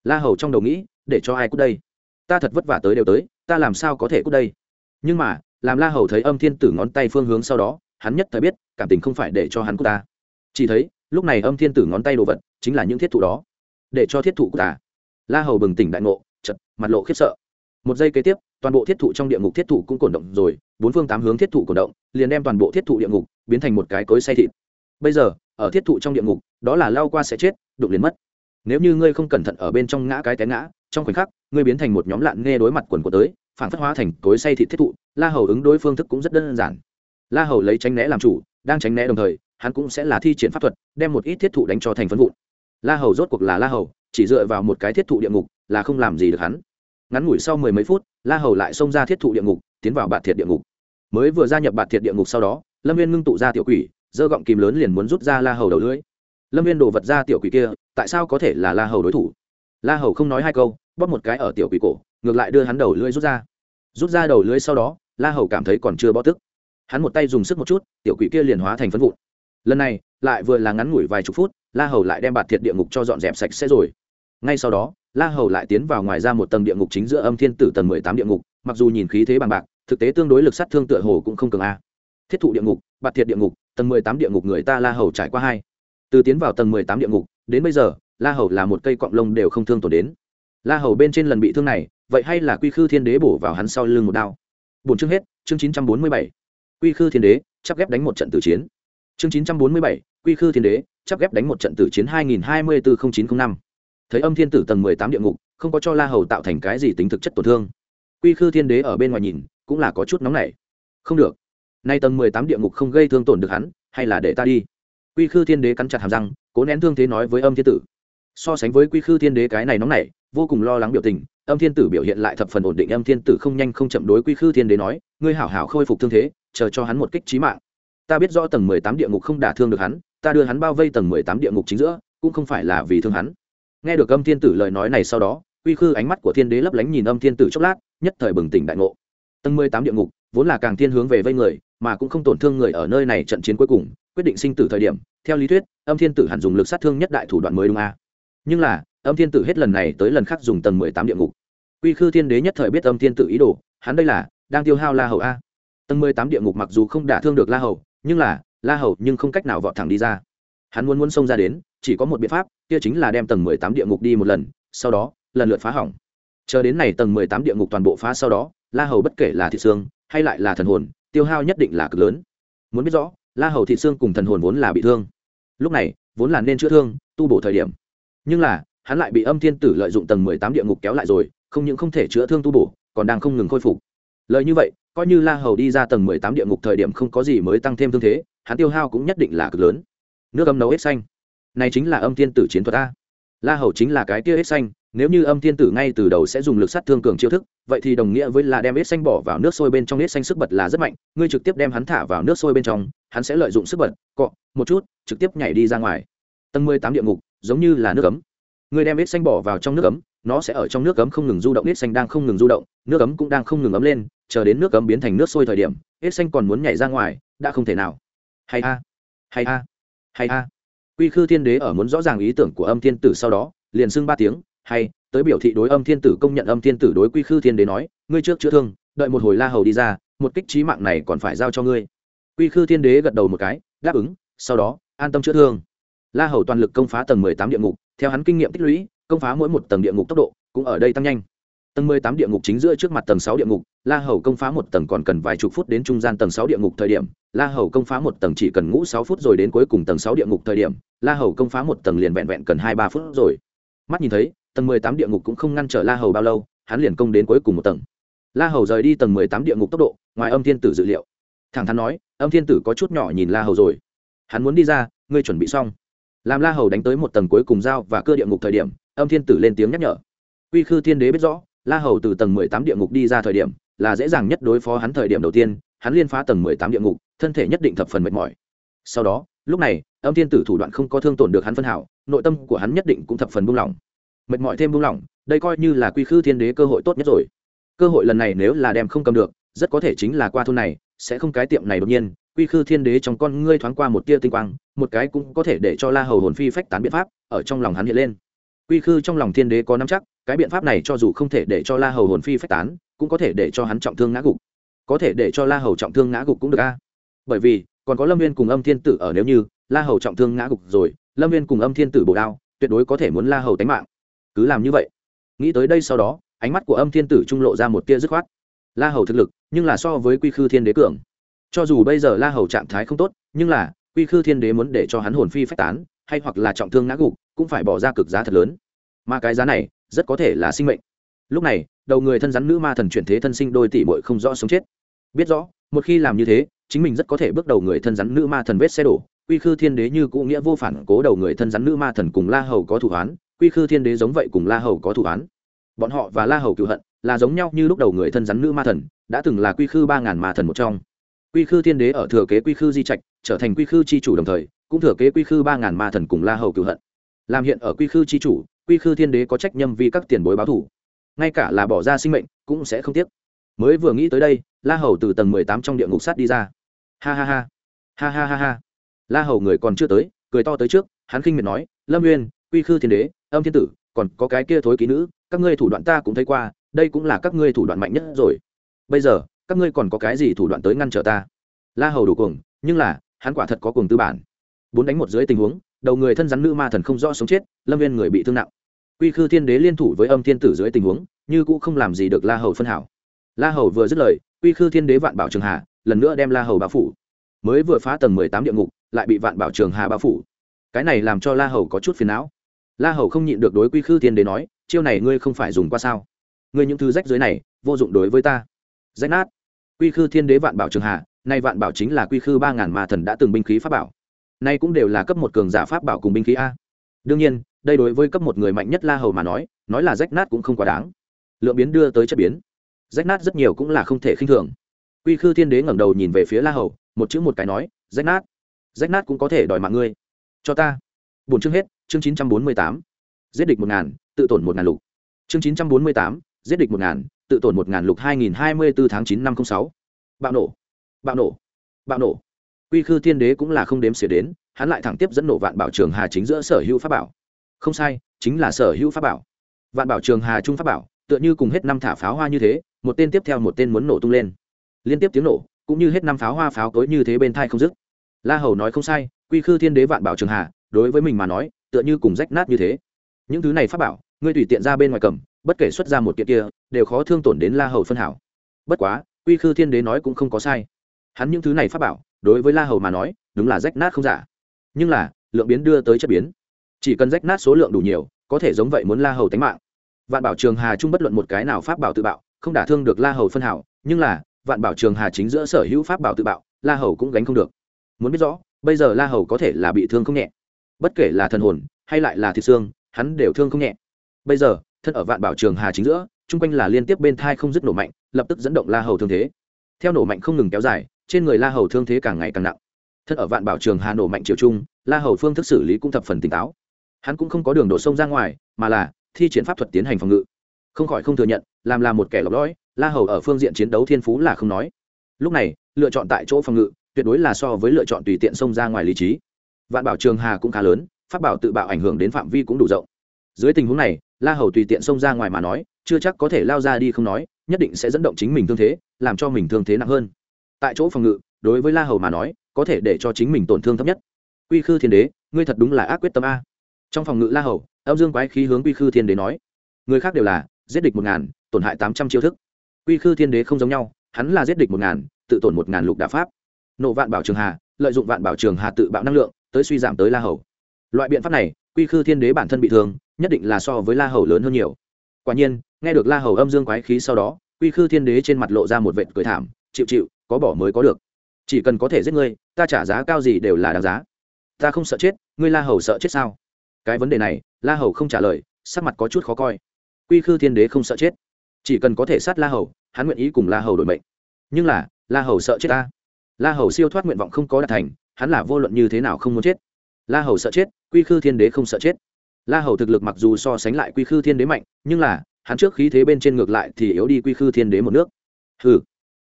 La hầu trong đầu nghĩ, để cho ai cút đây? Ta thật vất vả tới đều tới, ta làm sao có thể cút đây? Nhưng mà, làm la hầu thấy âm thiên tử ngón tay phương hướng sau đó hắn nhất thời biết, cảm tình không phải để cho hắn của ta. Chỉ thấy, lúc này âm thiên tử ngón tay đồ vật chính là những thiết thụ đó. Để cho thiết thụ của ta. La hầu bừng tỉnh đại ngộ chật mặt lộ khiếp sợ. Một giây kế tiếp, toàn bộ thiết thụ trong địa ngục thiết thụ cũng cổn động rồi, bốn phương tám hướng thiết thụ cổn động, liền đem toàn bộ thiết thụ địa ngục biến thành một cái cối say thịt. Bây giờ, ở thiết thụ trong địa ngục, đó là lao qua sẽ chết, đụng liền mất. Nếu như ngươi không cẩn thận ở bên trong ngã cái té ngã, trong khoảnh khắc, ngươi biến thành một nhóm lạn nghe đối mặt quần của tới, phản phất hóa thành cối say thịt thiết thụ, la hầu ứng đối phương thức cũng rất đơn giản la hầu lấy tránh né làm chủ, đang tránh né đồng thời, hắn cũng sẽ là thi triển pháp thuật, đem một ít thiết thụ đánh cho thành phân vụn. La hầu rốt cuộc là la hầu, chỉ dựa vào một cái thiết thụ địa ngục là không làm gì được hắn. Ngắn ngủi sau mười mấy phút, la hầu lại xông ra thiết thụ địa ngục, tiến vào bạt thiệt địa ngục. Mới vừa gia nhập bạt thiệt địa ngục sau đó, lâm viên ngưng tụ ra tiểu quỷ, giơ gọng kìm lớn liền muốn rút ra la hầu đầu lưỡi. Lâm viên đổ vật ra tiểu quỷ kia, tại sao có thể là la hầu đối thủ? La hầu không nói hai câu, bóp một cái ở tiểu quỷ cổ, ngược lại đưa hắn đầu lưỡi rút ra. Rút ra đầu lưỡi sau đó, la hầu cảm thấy còn chưa bó tức hắn một tay dùng sức một chút, tiểu quỷ kia liền hóa thành phân vụn. Lần này, lại vừa là ngắn ngủi vài chục phút, la hầu lại đem bạt thiệt địa ngục cho dọn dẹp sạch sẽ rồi. Ngay sau đó, la hầu lại tiến vào ngoài ra một tầng địa ngục chính giữa âm thiên tử tầng mười tám địa ngục, mặc dù nhìn khí thế bằng bạc, thực tế tương đối lực sát thương tựa hồ cũng không cường a. Thiết thụ địa ngục, bạt thiệt địa ngục, tầng mười tám địa ngục người ta la hầu trải qua hai. Từ tiến vào tầng mười tám địa ngục, đến bây giờ, la hầu là một cây cọng lông đều không thương tổn đến. La hầu bên trên lần bị thương này, vậy hay là quy khư thiên đế bổ vào hắn sau lưng một đao? Bốn chương hết, chương chín trăm bốn mươi bảy quy khư thiên đế, chắp ghép đánh một trận tử chiến. Chương chín trăm bốn mươi bảy, quy khư thiên đế, chắp ghép đánh một trận tử chiến hai nghìn hai mươi bốn chín t r ă n h năm. Thấy âm thiên tử tầng mười tám địa ngục, không có cho la hầu tạo thành cái gì tính thực chất tổn thương. Quy khư thiên đế ở bên ngoài nhìn, cũng là có chút nóng nảy. Không được. Nay tầng mười tám địa ngục không gây thương tổn được hắn, hay là để ta đi? Quy khư thiên đế cắn chặt hàm răng, cố nén thương thế nói với âm thiên tử. So sánh với quy khư thiên đế cái này nóng nảy, vô cùng lo lắng biểu tình, âm thiên tử biểu hiện lại thập phần ổn định. Âm thiên tử không nhanh không chậm đối quy khư thiên đế nói, ngươi hảo hảo khôi phục thương thế chờ cho hắn một kích trí mạng. Ta biết rõ tầng mười tám địa ngục không đả thương được hắn, ta đưa hắn bao vây tầng mười tám địa ngục chính giữa, cũng không phải là vì thương hắn. Nghe được âm thiên tử lời nói này sau đó uy khư ánh mắt của thiên đế lấp lánh nhìn âm thiên tử chốc lát, nhất thời bừng tỉnh đại ngộ. Tầng mười tám địa ngục, vốn là càng thiên hướng về vây người, mà cũng không tổn thương người ở nơi này trận chiến cuối cùng, quyết định sinh tử thời điểm, theo lý thuyết, âm thiên tử hẳn dùng lực sát thương nhất đại thủ đoạn mới đúng a. À? nhưng là, âm thiên tử hết lần này tới lần khác dùng tầng mười tám địa ngục. Quy khư thiên đế nhất thời biết âm thiên tử ý đồ, hắn đây là đang tiêu hao la hầu a tầng mười tám địa ngục mặc dù không đả thương được la hầu, nhưng là, la hầu nhưng không cách nào vọt thẳng đi ra. Hắn muốn muốn xông ra đến, chỉ có một biện pháp, kia chính là đem tầng mười tám địa ngục đi một lần, sau đó, lần lượt phá hỏng. Chờ đến này tầng mười tám địa ngục toàn bộ phá sau đó, la hầu bất kể là thị xương, hay lại là thần hồn, tiêu hao nhất định là cực lớn. Muốn biết rõ, la hầu thị xương cùng thần hồn vốn là bị thương. Lúc này, vốn là nên chữa thương, tu bổ thời điểm. Nhưng là, hắn lại bị âm thiên tử lợi dụng tầng mười tám địa ngục kéo lại rồi, không những không thể chữa thương tu bổ, còn đang không ngừng khôi phục. Lời như vậy coi như la hầu đi ra tầng mười tám địa ngục thời điểm không có gì mới tăng thêm thương thế, hắn tiêu hao cũng nhất định là cực lớn. Nước ấm nấu ếch xanh. Này chính là âm thiên tử chiến thuật a la hầu chính là cái kia ếch xanh, nếu như âm thiên tử ngay từ đầu sẽ dùng lực sát thương cường chiêu thức, vậy thì đồng nghĩa với là đem ếch xanh bỏ vào nước sôi bên trong ếch xanh sức bật là rất mạnh, ngươi trực tiếp đem hắn thả vào nước sôi bên trong, hắn sẽ lợi dụng sức bật, cọ, một chút, trực tiếp nhảy đi ra ngoài. Tầng mười tám địa ngục, giống như là nước ấm. Ngươi đem ếch xanh bỏ vào trong nước ấm, nó sẽ ở trong nước ấm không ngừng du động ếch xanh đang không ngừng du động, nước ấm cũng đang không ngừng ấm lên chờ đến nước cấm biến thành nước sôi thời điểm, hết xanh còn muốn nhảy ra ngoài, đã không thể nào. Hay a hay a hay a. Quy khư thiên đế ở muốn rõ ràng ý tưởng của âm thiên tử sau đó, liền xưng ba tiếng, hay, tới biểu thị đối âm thiên tử công nhận âm thiên tử đối quy khư thiên đế nói, ngươi trước chữa thương, đợi một hồi la hầu đi ra, một kích trí mạng này còn phải giao cho ngươi. Quy khư thiên đế gật đầu một cái, đáp ứng, sau đó, an tâm chữa thương. La hầu toàn lực công phá tầng mười tám địa ngục, theo hắn kinh nghiệm tích lũy, công phá mỗi một tầng địa ngục tốc độ, cũng ở đây tăng nhanh tầng mười tám địa ngục chính giữa trước mặt tầng sáu địa ngục, la hầu công phá một tầng còn cần vài chục phút đến trung gian tầng sáu địa ngục thời điểm, la hầu công phá một tầng chỉ cần ngũ sáu phút rồi đến cuối cùng tầng sáu địa ngục thời điểm, la hầu công phá một tầng liền vẹn vẹn cần hai ba phút rồi. Mắt nhìn thấy, tầng mười tám địa ngục cũng không ngăn trở la hầu bao lâu, hắn liền công đến cuối cùng một tầng. La hầu rời đi tầng mười tám địa ngục tốc độ, ngoài âm thiên tử dự liệu. Thẳng thắn nói, âm thiên tử có chút nhỏ nhìn la hầu rồi. Hắn muốn đi ra, ngươi chuẩn bị xong. Làm la hầu đánh tới một tầng cuối cùng dao và cơ địa ngục thời điểm, âm thiên tử lên tiếng nhắc nhở. Quy khư thiên đế biết rõ la hầu từ tầng mười tám địa ngục đi ra thời điểm, là dễ dàng nhất đối phó hắn thời điểm đầu tiên, hắn liên phá tầng mười tám địa ngục, thân thể nhất định thập phần mệt mỏi. Sau đó, lúc này, âm thiên tử thủ đoạn không có thương tổn được hắn phân hảo, nội tâm của hắn nhất định cũng thập phần buông lỏng. Mệt mỏi thêm buông lỏng, đây coi như là quy khư thiên đế cơ hội tốt nhất rồi. Cơ hội lần này nếu là đem không cầm được, rất có thể chính là qua thôn này, sẽ không cái tiệm này đột nhiên, quy khư thiên đế trong con ngươi thoáng qua một tia tinh quang, một cái cũng có thể để cho la hầu hồn phi phách tán biện pháp, ở trong lòng hắn hiện lên. Quy khư trong lòng thiên đế có nắm chắc cái biện pháp này cho dù không thể để cho la hầu hồn phi phách tán, cũng có thể để cho hắn trọng thương ngã gục. Có thể để cho la hầu trọng thương ngã gục cũng được a. Bởi vì, còn có lâm viên cùng âm thiên tử ở nếu như la hầu trọng thương ngã gục rồi, lâm viên cùng âm thiên tử bổ đao, tuyệt đối có thể muốn la hầu tánh mạng. Cứ làm như vậy. Nghĩ tới đây sau đó, ánh mắt của âm thiên tử trung lộ ra một tia dứt khoát. La hầu thực lực, nhưng là so với quy khư thiên đế cường. Cho dù bây giờ la hầu trạng thái không tốt, nhưng là, quy khư thiên đế muốn để cho hắn hồn phi phách tán, hay hoặc là trọng thương ngã gục, cũng phải bỏ ra cực giá thật lớn. Mà cái giá này rất có thể là sinh mệnh. Lúc này, đầu người thân rắn nữ ma thần chuyển thế thân sinh đôi tỷ bội không rõ sống chết. Biết rõ, một khi làm như thế, chính mình rất có thể bước đầu người thân rắn nữ ma thần vết xe đổ. Quy khư thiên đế như cũng nghĩa vô phản cố đầu người thân rắn nữ ma thần cùng la hầu có thủ án, quy khư thiên đế giống vậy cùng la hầu có thủ án. Bọn họ và la hầu cựu hận, là giống nhau như lúc đầu người thân rắn nữ ma thần, đã từng là quy khư ba ngàn ma thần một trong. Quy khư thiên đế ở thừa kế quy khư di trạch, trở thành quy khư c h i chủ đồng thời, cũng thừa kế quy khư ba ngàn ma thần cùng la hầu cựu hận. Làm hiện ở quy khư c h i chủ quy khư thiên đế có trách nhâm vì các tiền bối báo thủ. Ngay cả là bỏ ra sinh mệnh cũng sẽ không tiếc. Mới vừa nghĩ tới đây, la hầu từ tầng mười tám trong địa ngục sát đi ra. Ha ha ha. Ha ha ha ha. La hầu người còn chưa tới, cười to tới trước, hắn khinh miệt nói, lâm nguyên quy khư thiên đế, âm thiên tử, còn có cái kia thối ký nữ, các ngươi thủ đoạn ta cũng thấy qua, đây cũng là các ngươi thủ đoạn mạnh nhất rồi. Bây giờ, các ngươi còn có cái gì thủ đoạn tới ngăn trở ta? La hầu đủ cuồng, nhưng là, hắn quả thật có cuồng tư bản. Bốn đánh một dưới tình huống, đầu người thân rắn nữ ma thần không rõ sống chết, lâm viên người bị thương nặng quy khư thiên đế liên thủ với âm thiên tử dưới tình huống, như cũng không làm gì được la hầu phân hảo. La hầu vừa dứt lời, quy khư thiên đế vạn bảo trường hà lần nữa đem la hầu bao phủ. Mới vừa phá tầng mười tám địa ngục, lại bị vạn bảo trường hà bao phủ. Cái này làm cho la hầu có chút phiền não. La hầu không nhịn được đối quy khư thiên đế nói, chiêu này ngươi không phải dùng qua sao? Ngươi những thứ rách dưới này, vô dụng đối với ta. Rách nát. Quy khư thiên đế vạn bảo trường hà nay vạn bảo chính là quy khư ba ngàn mà thần đã từng binh khí pháp bảo. Nay cũng đều là cấp một cường giả pháp bảo cùng binh khí a đương nhiên, đây đối với cấp một người mạnh nhất la hầu mà nói nói là rách nát cũng không quá đáng. Lượng biến đưa tới chất biến. Rách nát rất nhiều cũng là không thể khinh thường. Quy khư thiên đế ngẩng đầu nhìn về phía la hầu, một chữ một cái nói, rách nát. Rách nát cũng có thể đòi mạng ngươi. Cho ta. Bốn chương hết, chương chín trăm bốn mươi tám. Giết địch một ngàn, tự tổn một ngàn lục. Chương chín trăm bốn mươi tám, giết địch một ngàn, tự tổn một ngàn lục hai nghìn hai mươi bốn tháng chín năm không sáu. Bạo nổ. Bạo nổ. Bạo nổ. Quy khư thiên đế cũng là không đếm xỉa đến hắn lại thẳng tiếp dẫn nổ vạn bảo trường hà chính giữa sở hữu pháp bảo. Không sai, chính là sở hữu pháp bảo. Vạn bảo trường hà trung pháp bảo, tựa như cùng hết năm thả pháo hoa như thế, một tên tiếp theo một tên muốn nổ tung lên. Liên tiếp tiếng nổ, cũng như hết năm pháo hoa pháo cối như thế bên thai không dứt. La hầu nói không sai, quy khư thiên đế vạn bảo trường hà, đối với mình mà nói, tựa như cùng rách nát như thế. Những thứ này pháp bảo, ngươi tùy tiện ra bên ngoài cầm, bất kể xuất ra một kiện kia, đều khó thương tổn đến la hầu phân hảo. Bất quá, quy khư thiên đế nói cũng không có sai. Hắn những thứ này pháp bảo, đối với la hầu mà nói, đúng là rách nát không giả nhưng là, lượng biến đưa tới chất biến. Chỉ cần rách nát số lượng đủ nhiều, có thể giống vậy muốn la hầu tánh mạng. Vạn bảo trường hà trung bất luận một cái nào pháp bảo tự bạo, không đả thương được la hầu phân hảo, nhưng là, vạn bảo trường hà chính giữa sở hữu pháp bảo tự bạo, la hầu cũng gánh không được. Muốn biết rõ, bây giờ la hầu có thể là bị thương không nhẹ? Bất kể là thần hồn, hay lại là thịt xương, hắn đều thương không nhẹ. Bây giờ, thân ở vạn bảo trường hà chính giữa, chung quanh là liên tiếp bên thai không dứt nổ mạnh, lập tức dẫn động la hầu thương thế. Theo nổ mạnh không ngừng kéo dài, trên người la hầu thương thế càng ngày càng nặng thân ở vạn bảo trường hà nổ mạnh Triều trung, la hầu phương thức xử lý cũng thập phần tỉnh táo. Hắn cũng không có đường đổ sông ra ngoài, mà là thi triển pháp thuật tiến hành phòng ngự. Không khỏi không thừa nhận, làm là một kẻ lọc lõi, la hầu ở phương diện chiến đấu thiên phú là không nói. Lúc này, lựa chọn tại chỗ phòng ngự, tuyệt đối là so với lựa chọn tùy tiện xông ra ngoài lý trí. Vạn bảo trường hà cũng khá lớn, pháp bảo tự bạo ảnh hưởng đến phạm vi cũng đủ rộng. Dưới tình huống này, la hầu tùy tiện xông ra ngoài mà nói, chưa chắc có thể lao ra đi không nói, nhất định sẽ dẫn động chính mình thương thế, làm cho mình thương thế nặng hơn. Tại chỗ phòng ngự, đối với la hầu mà nói có thể để cho chính mình tổn thương thấp nhất. Quy khư thiên đế, ngươi thật đúng là ác quyết tâm a. Trong phòng ngự la hầu, âm dương quái khí hướng quy khư thiên đế nói. Người khác đều là, giết địch một ngàn, tổn hại tám trăm chiêu thức. Quy khư thiên đế không giống nhau, hắn là giết địch một ngàn, tự tổn một ngàn lục đà pháp. Nộ vạn bảo trường hà, lợi dụng vạn bảo trường hà tự bạo năng lượng, tới suy giảm tới la hầu. Loại biện pháp này, quy khư thiên đế bản thân bị thương, nhất định là so với la hầu lớn hơn nhiều. Quả nhiên, nghe được la hầu âm dương quái khí sau đó, quy khư thiên đế trên mặt lộ ra một vệt cười thảm, chịu chịu, có bỏ mới có được chỉ cần có thể giết ngươi, ta trả giá cao gì đều là đáng giá. Ta không sợ chết, ngươi la hầu sợ chết sao? Cái vấn đề này, la hầu không trả lời, sắc mặt có chút khó coi. Quy khư thiên đế không sợ chết. Chỉ cần có thể sát la hầu, hắn nguyện ý cùng la hầu đổi mệnh. Nhưng là, la hầu sợ chết ta. La hầu siêu thoát nguyện vọng không có đạt thành, hắn là vô luận như thế nào không muốn chết. La hầu sợ chết, quy khư thiên đế không sợ chết. La hầu thực lực mặc dù so sánh lại quy khư thiên đế mạnh, nhưng là, hắn trước khí thế bên trên ngược lại thì yếu đi quy khư thiên đế một nước. Hừ.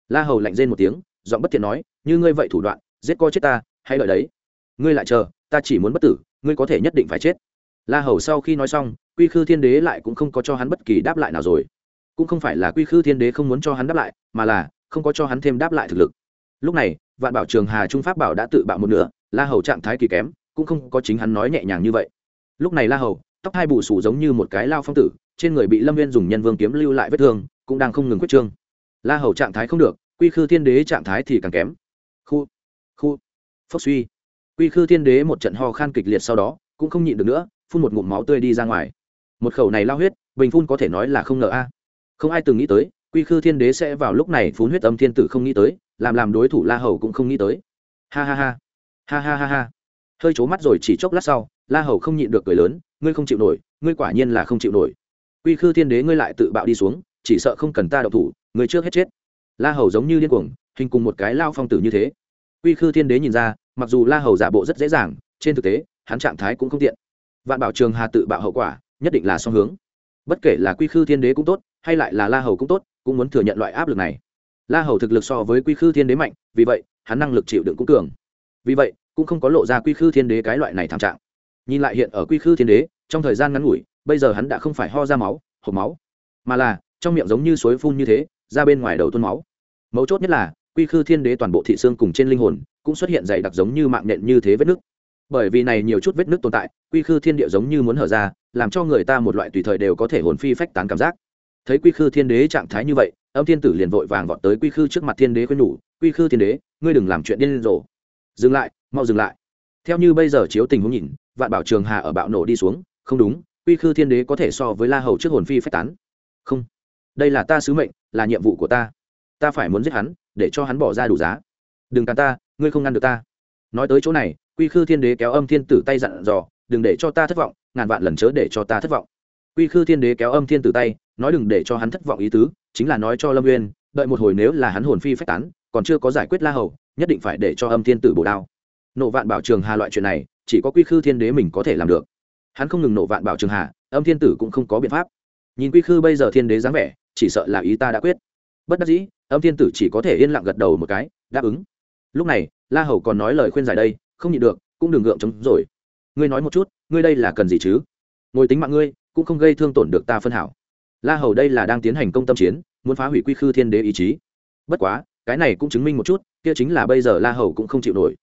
La hầu lạnh rên một tiếng, giọng bất thiện nói như ngươi vậy thủ đoạn, giết co chết ta hay đợi đấy. Ngươi lại chờ, ta chỉ muốn bất tử, ngươi có thể nhất định phải chết. La hầu sau khi nói xong, quy khư thiên đế lại cũng không có cho hắn bất kỳ đáp lại nào rồi. Cũng không phải là quy khư thiên đế không muốn cho hắn đáp lại, mà là không có cho hắn thêm đáp lại thực lực. Lúc này, vạn bảo trường hà trung pháp bảo đã tự bạo một nửa, la hầu trạng thái kỳ kém, cũng không có chính hắn nói nhẹ nhàng như vậy. Lúc này la hầu, tóc hai bù sù giống như một cái lao phong tử, trên người bị lâm viên dùng nhân vương kiếm lưu lại vết thương, cũng đang không ngừng quyết trương. La hầu trạng thái không được, quy khư thiên đế trạng thái thì càng kém khu khu. Phốc suy. Quy khư thiên đế một trận ho khan kịch liệt sau đó, cũng không nhịn được nữa, phun một ngụm máu tươi đi ra ngoài. Một khẩu này lao huyết, bình phun có thể nói là không ngờ a. Không ai từng nghĩ tới, quy khư thiên đế sẽ vào lúc này phun huyết âm thiên tử không nghĩ tới, làm làm đối thủ la hầu cũng không nghĩ tới. Ha ha ha. Ha ha ha ha. Hơi c mắt rồi chỉ chốc lát sau, la hầu không nhịn được cười lớn, ngươi không chịu nổi, ngươi quả nhiên là không chịu nổi. Quy khư thiên đế ngươi lại tự bạo đi xuống, chỉ sợ không cần ta đậu thủ, ngươi trước hết chết. La hầu giống như điên cuồng hình cùng một cái lao phong tử như thế. Quy khư thiên đế nhìn ra, mặc dù la hầu giả bộ rất dễ dàng, trên thực tế, hắn trạng thái cũng không tiện. Vạn bảo trường hà tự bạo hậu quả, nhất định là song hướng. Bất kể là quy khư thiên đế cũng tốt, hay lại là la hầu cũng tốt, cũng muốn thừa nhận loại áp lực này. La hầu thực lực so với quy khư thiên đế mạnh, vì vậy, hắn năng lực chịu đựng cũng cường. Vì vậy, cũng không có lộ ra quy khư thiên đế cái loại này thảm trạng. Nhìn lại hiện ở quy khư thiên đế, trong thời gian ngắn ngủi, bây giờ hắn đã không phải ho ra máu hộp máu, mà là, trong miệng giống như suối phun như thế, ra bên ngoài đầu tuôn máu. Mấu chốt nhất là quy khư thiên đế toàn bộ thị xương cùng trên linh hồn cũng xuất hiện dày đặc giống như mạng nện như thế vết nứt. Bởi vì này nhiều chút vết nứt tồn tại, quy khư thiên địa giống như muốn hở ra, làm cho người ta một loại tùy thời đều có thể hồn phi phách tán cảm giác. Thấy quy khư thiên đế trạng thái như vậy, âm thiên tử liền vội vàng vọt tới quy khư trước mặt thiên đế khuyên nhủ, quy khư thiên đế, ngươi đừng làm chuyện điên rồ. Dừng lại, mau dừng lại. Theo như bây giờ chiếu tình huống nhìn, vạn bảo trường hà ở bạo nổ đi xuống, không đúng, quy khư thiên đế có thể so với la hầu trước hồn phi phách tán. Không, đây là ta sứ mệnh, là nhiệm vụ của ta ta phải muốn giết hắn để cho hắn bỏ ra đủ giá. Đừng cản ta ngươi không ngăn được ta. Nói tới chỗ này quy khư thiên đế kéo âm thiên tử tay dặn dò đừng để cho ta thất vọng ngàn vạn lần chớ để cho ta thất vọng. Quy khư thiên đế kéo âm thiên tử tay nói đừng để cho hắn thất vọng ý tứ chính là nói cho lâm Uyên, đợi một hồi nếu là hắn hồn phi phách tán còn chưa có giải quyết la hầu nhất định phải để cho âm thiên tử bổ đao. Nộ vạn bảo trường hà loại chuyện này chỉ có quy khư thiên đế mình có thể làm được. Hắn không ngừng nộ vạn bảo trường hà âm thiên tử cũng không có biện pháp. Nhìn quy khư bây giờ thiên đế dáng vẻ chỉ sợ là ý ta đã quyết bất đắc dĩ, âm thiên tử chỉ có thể yên lặng gật đầu một cái, đáp ứng. Lúc này, la hầu còn nói lời khuyên giải đây, không nhịn được, cũng đừng gượng chống rồi. Ngươi nói một chút, ngươi đây là cần gì chứ? Ngồi tính mạng ngươi, cũng không gây thương tổn được ta phân hảo. La hầu đây là đang tiến hành công tâm chiến, muốn phá hủy quy khư thiên đế ý chí. Bất quá, cái này cũng chứng minh một chút, kia chính là bây giờ la hầu cũng không chịu nổi.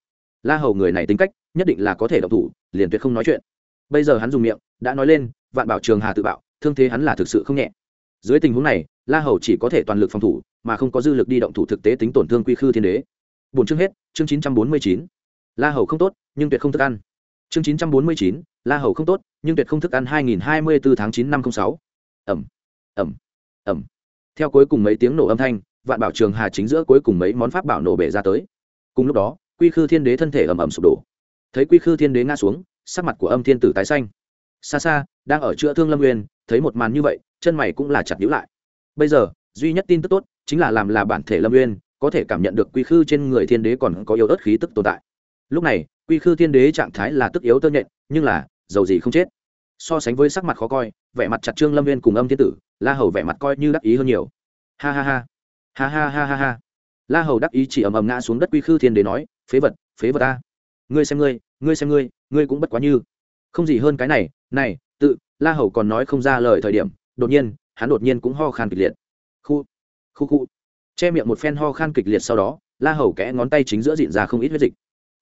La hầu người này tính cách, nhất định là có thể độc thủ, liền tuyệt không nói chuyện. Bây giờ hắn dùng miệng, đã nói lên, vạn bảo trường hà tự bạo, thương thế hắn là thực sự không nhẹ dưới tình huống này, la hầu chỉ có thể toàn lực phòng thủ, mà không có dư lực đi động thủ thực tế tính tổn thương quy khư thiên đế. Bốn chương hết, chương chín trăm bốn mươi chín. La hầu không tốt, nhưng tuyệt không thức ăn. Chương chín trăm bốn mươi chín, la hầu không tốt, nhưng tuyệt không thức ăn hai nghìn hai mươi bốn tháng chín năm sáu. Ẩm ẩm ẩm. Theo cuối cùng mấy tiếng nổ âm thanh, vạn bảo trường hà chính giữa cuối cùng mấy món pháp bảo nổ bể ra tới. Cùng lúc đó, quy khư thiên đế thân thể ầm ầm sụp đổ. Thấy quy khư thiên đế ngã xuống, sắc mặt của âm thiên tử tái xanh. Xa xa, đang ở chữa thương lâm nguyên thấy một màn như vậy chân mày cũng là chặt nhữ lại. Bây giờ duy nhất tin tức tốt chính là làm là bản thể lâm uyên, có thể cảm nhận được quy khư trên người thiên đế còn có yếu ớt khí tức tồn tại. Lúc này quy khư thiên đế trạng thái là tức yếu tơ nhện nhưng là dầu gì không chết. So sánh với sắc mặt khó coi vẻ mặt chặt trương lâm viên cùng âm thiên tử la hầu vẻ mặt coi như đắc ý hơn nhiều. Ha ha ha. Ha ha ha ha ha. La hầu đắc ý chỉ ầm ầm ngã xuống đất quy khư thiên đế nói phế vật phế vật ta ngươi xem ngươi ngươi xem ngươi ngươi cũng bất quá như. Không gì hơn cái này này tự la hầu còn nói không ra lời thời điểm, đột nhiên, hắn đột nhiên cũng ho khan kịch liệt. Khu khu khu. Che miệng một phen ho khan kịch liệt sau đó, la hầu kẽ ngón tay chính giữa dịn ra không ít huyết dịch.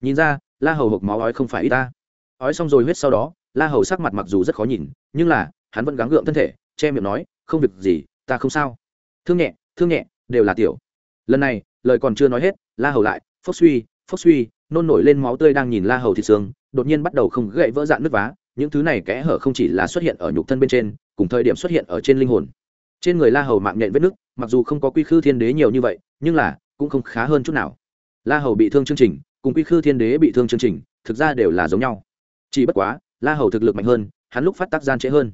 Nhìn ra, la hầu hộp máu ói không phải ít ta. Ói xong rồi huyết sau đó, la hầu sắc mặt mặc dù rất khó nhìn, nhưng là, hắn vẫn gắng gượng thân thể, che miệng nói, không việc gì, ta không sao. Thương nhẹ thương nhẹ, đều là tiểu. Lần này, lời còn chưa nói hết, la hầu lại, phốc suy phốc suy, nôn nổi lên máu tươi đang nhìn la hầu thịt xương, đột nhiên bắt đầu không gậy vỡ dạn nước vá những thứ này kẽ hở không chỉ là xuất hiện ở nhục thân bên trên, cùng thời điểm xuất hiện ở trên linh hồn. Trên người la hầu mạng nhện vết nứt, mặc dù không có quy khư thiên đế nhiều như vậy, nhưng là cũng không khá hơn chút nào. La hầu bị thương chương trình, cùng quy khư thiên đế bị thương chương trình, thực ra đều là giống nhau. Chỉ bất quá, la hầu thực lực mạnh hơn, hắn lúc phát tác gian trễ hơn.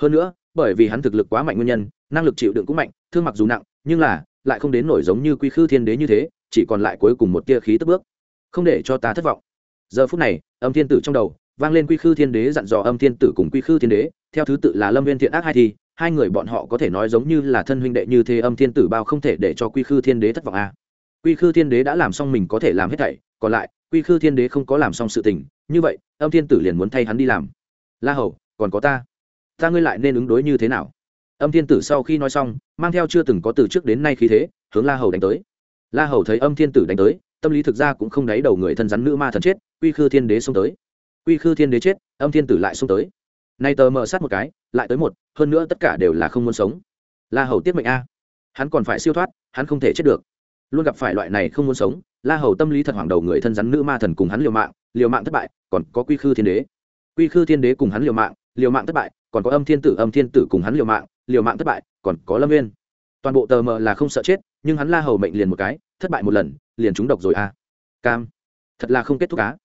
Hơn nữa, bởi vì hắn thực lực quá mạnh nguyên nhân, năng lực chịu đựng cũng mạnh, thương mặc dù nặng, nhưng là lại không đến nổi giống như quy khư thiên đế như thế, chỉ còn lại cuối cùng một tia khí tức bước. Không để cho ta thất vọng. Giờ phút này, âm thiên tử trong đầu vang lên quy khư thiên đế dặn dò âm thiên tử cùng quy khư thiên đế, theo thứ tự là lâm viên thiện ác hai thì hai người bọn họ có thể nói giống như là thân huynh đệ như thế âm thiên tử bao không thể để cho quy khư thiên đế thất vọng a à. quy khư thiên đế đã làm xong mình có thể làm hết thảy, còn lại, quy khư thiên đế không có làm xong sự tình, như vậy, âm thiên tử liền muốn thay hắn đi làm. La hầu, còn có ta. Ta ngươi lại nên ứng đối như thế nào? Âm thiên tử sau khi nói xong, mang theo chưa từng có từ trước đến nay khí thế, hướng la hầu đánh tới. La hầu thấy âm thiên tử đánh tới, tâm lý thực ra cũng không đáy đầu người thân rắn nữ ma thần chết, quy khư thiên đế xông tới quy khư thiên đế chết, âm thiên tử lại xông tới. Nay tờ mở sát một cái, lại tới một, hơn nữa tất cả đều là không muốn sống. La hầu tiết mệnh a. Hắn còn phải siêu thoát, hắn không thể chết được. Luôn gặp phải loại này không muốn sống, la hầu tâm lý thật hoàng đầu người thân rắn nữ ma thần cùng hắn liều mạng liều mạng thất bại, còn có quy khư thiên đế. Quy khư thiên đế cùng hắn liều mạng liều mạng thất bại, còn có âm thiên tử, âm thiên tử cùng hắn liều mạng liều mạng thất bại, còn có lâm viên toàn bộ tờ mờ là không sợ chết, nhưng hắn la hầu mệnh liền một cái, thất bại một lần, liền trúng độc rồi a. Cam. Thật là không kết thúc á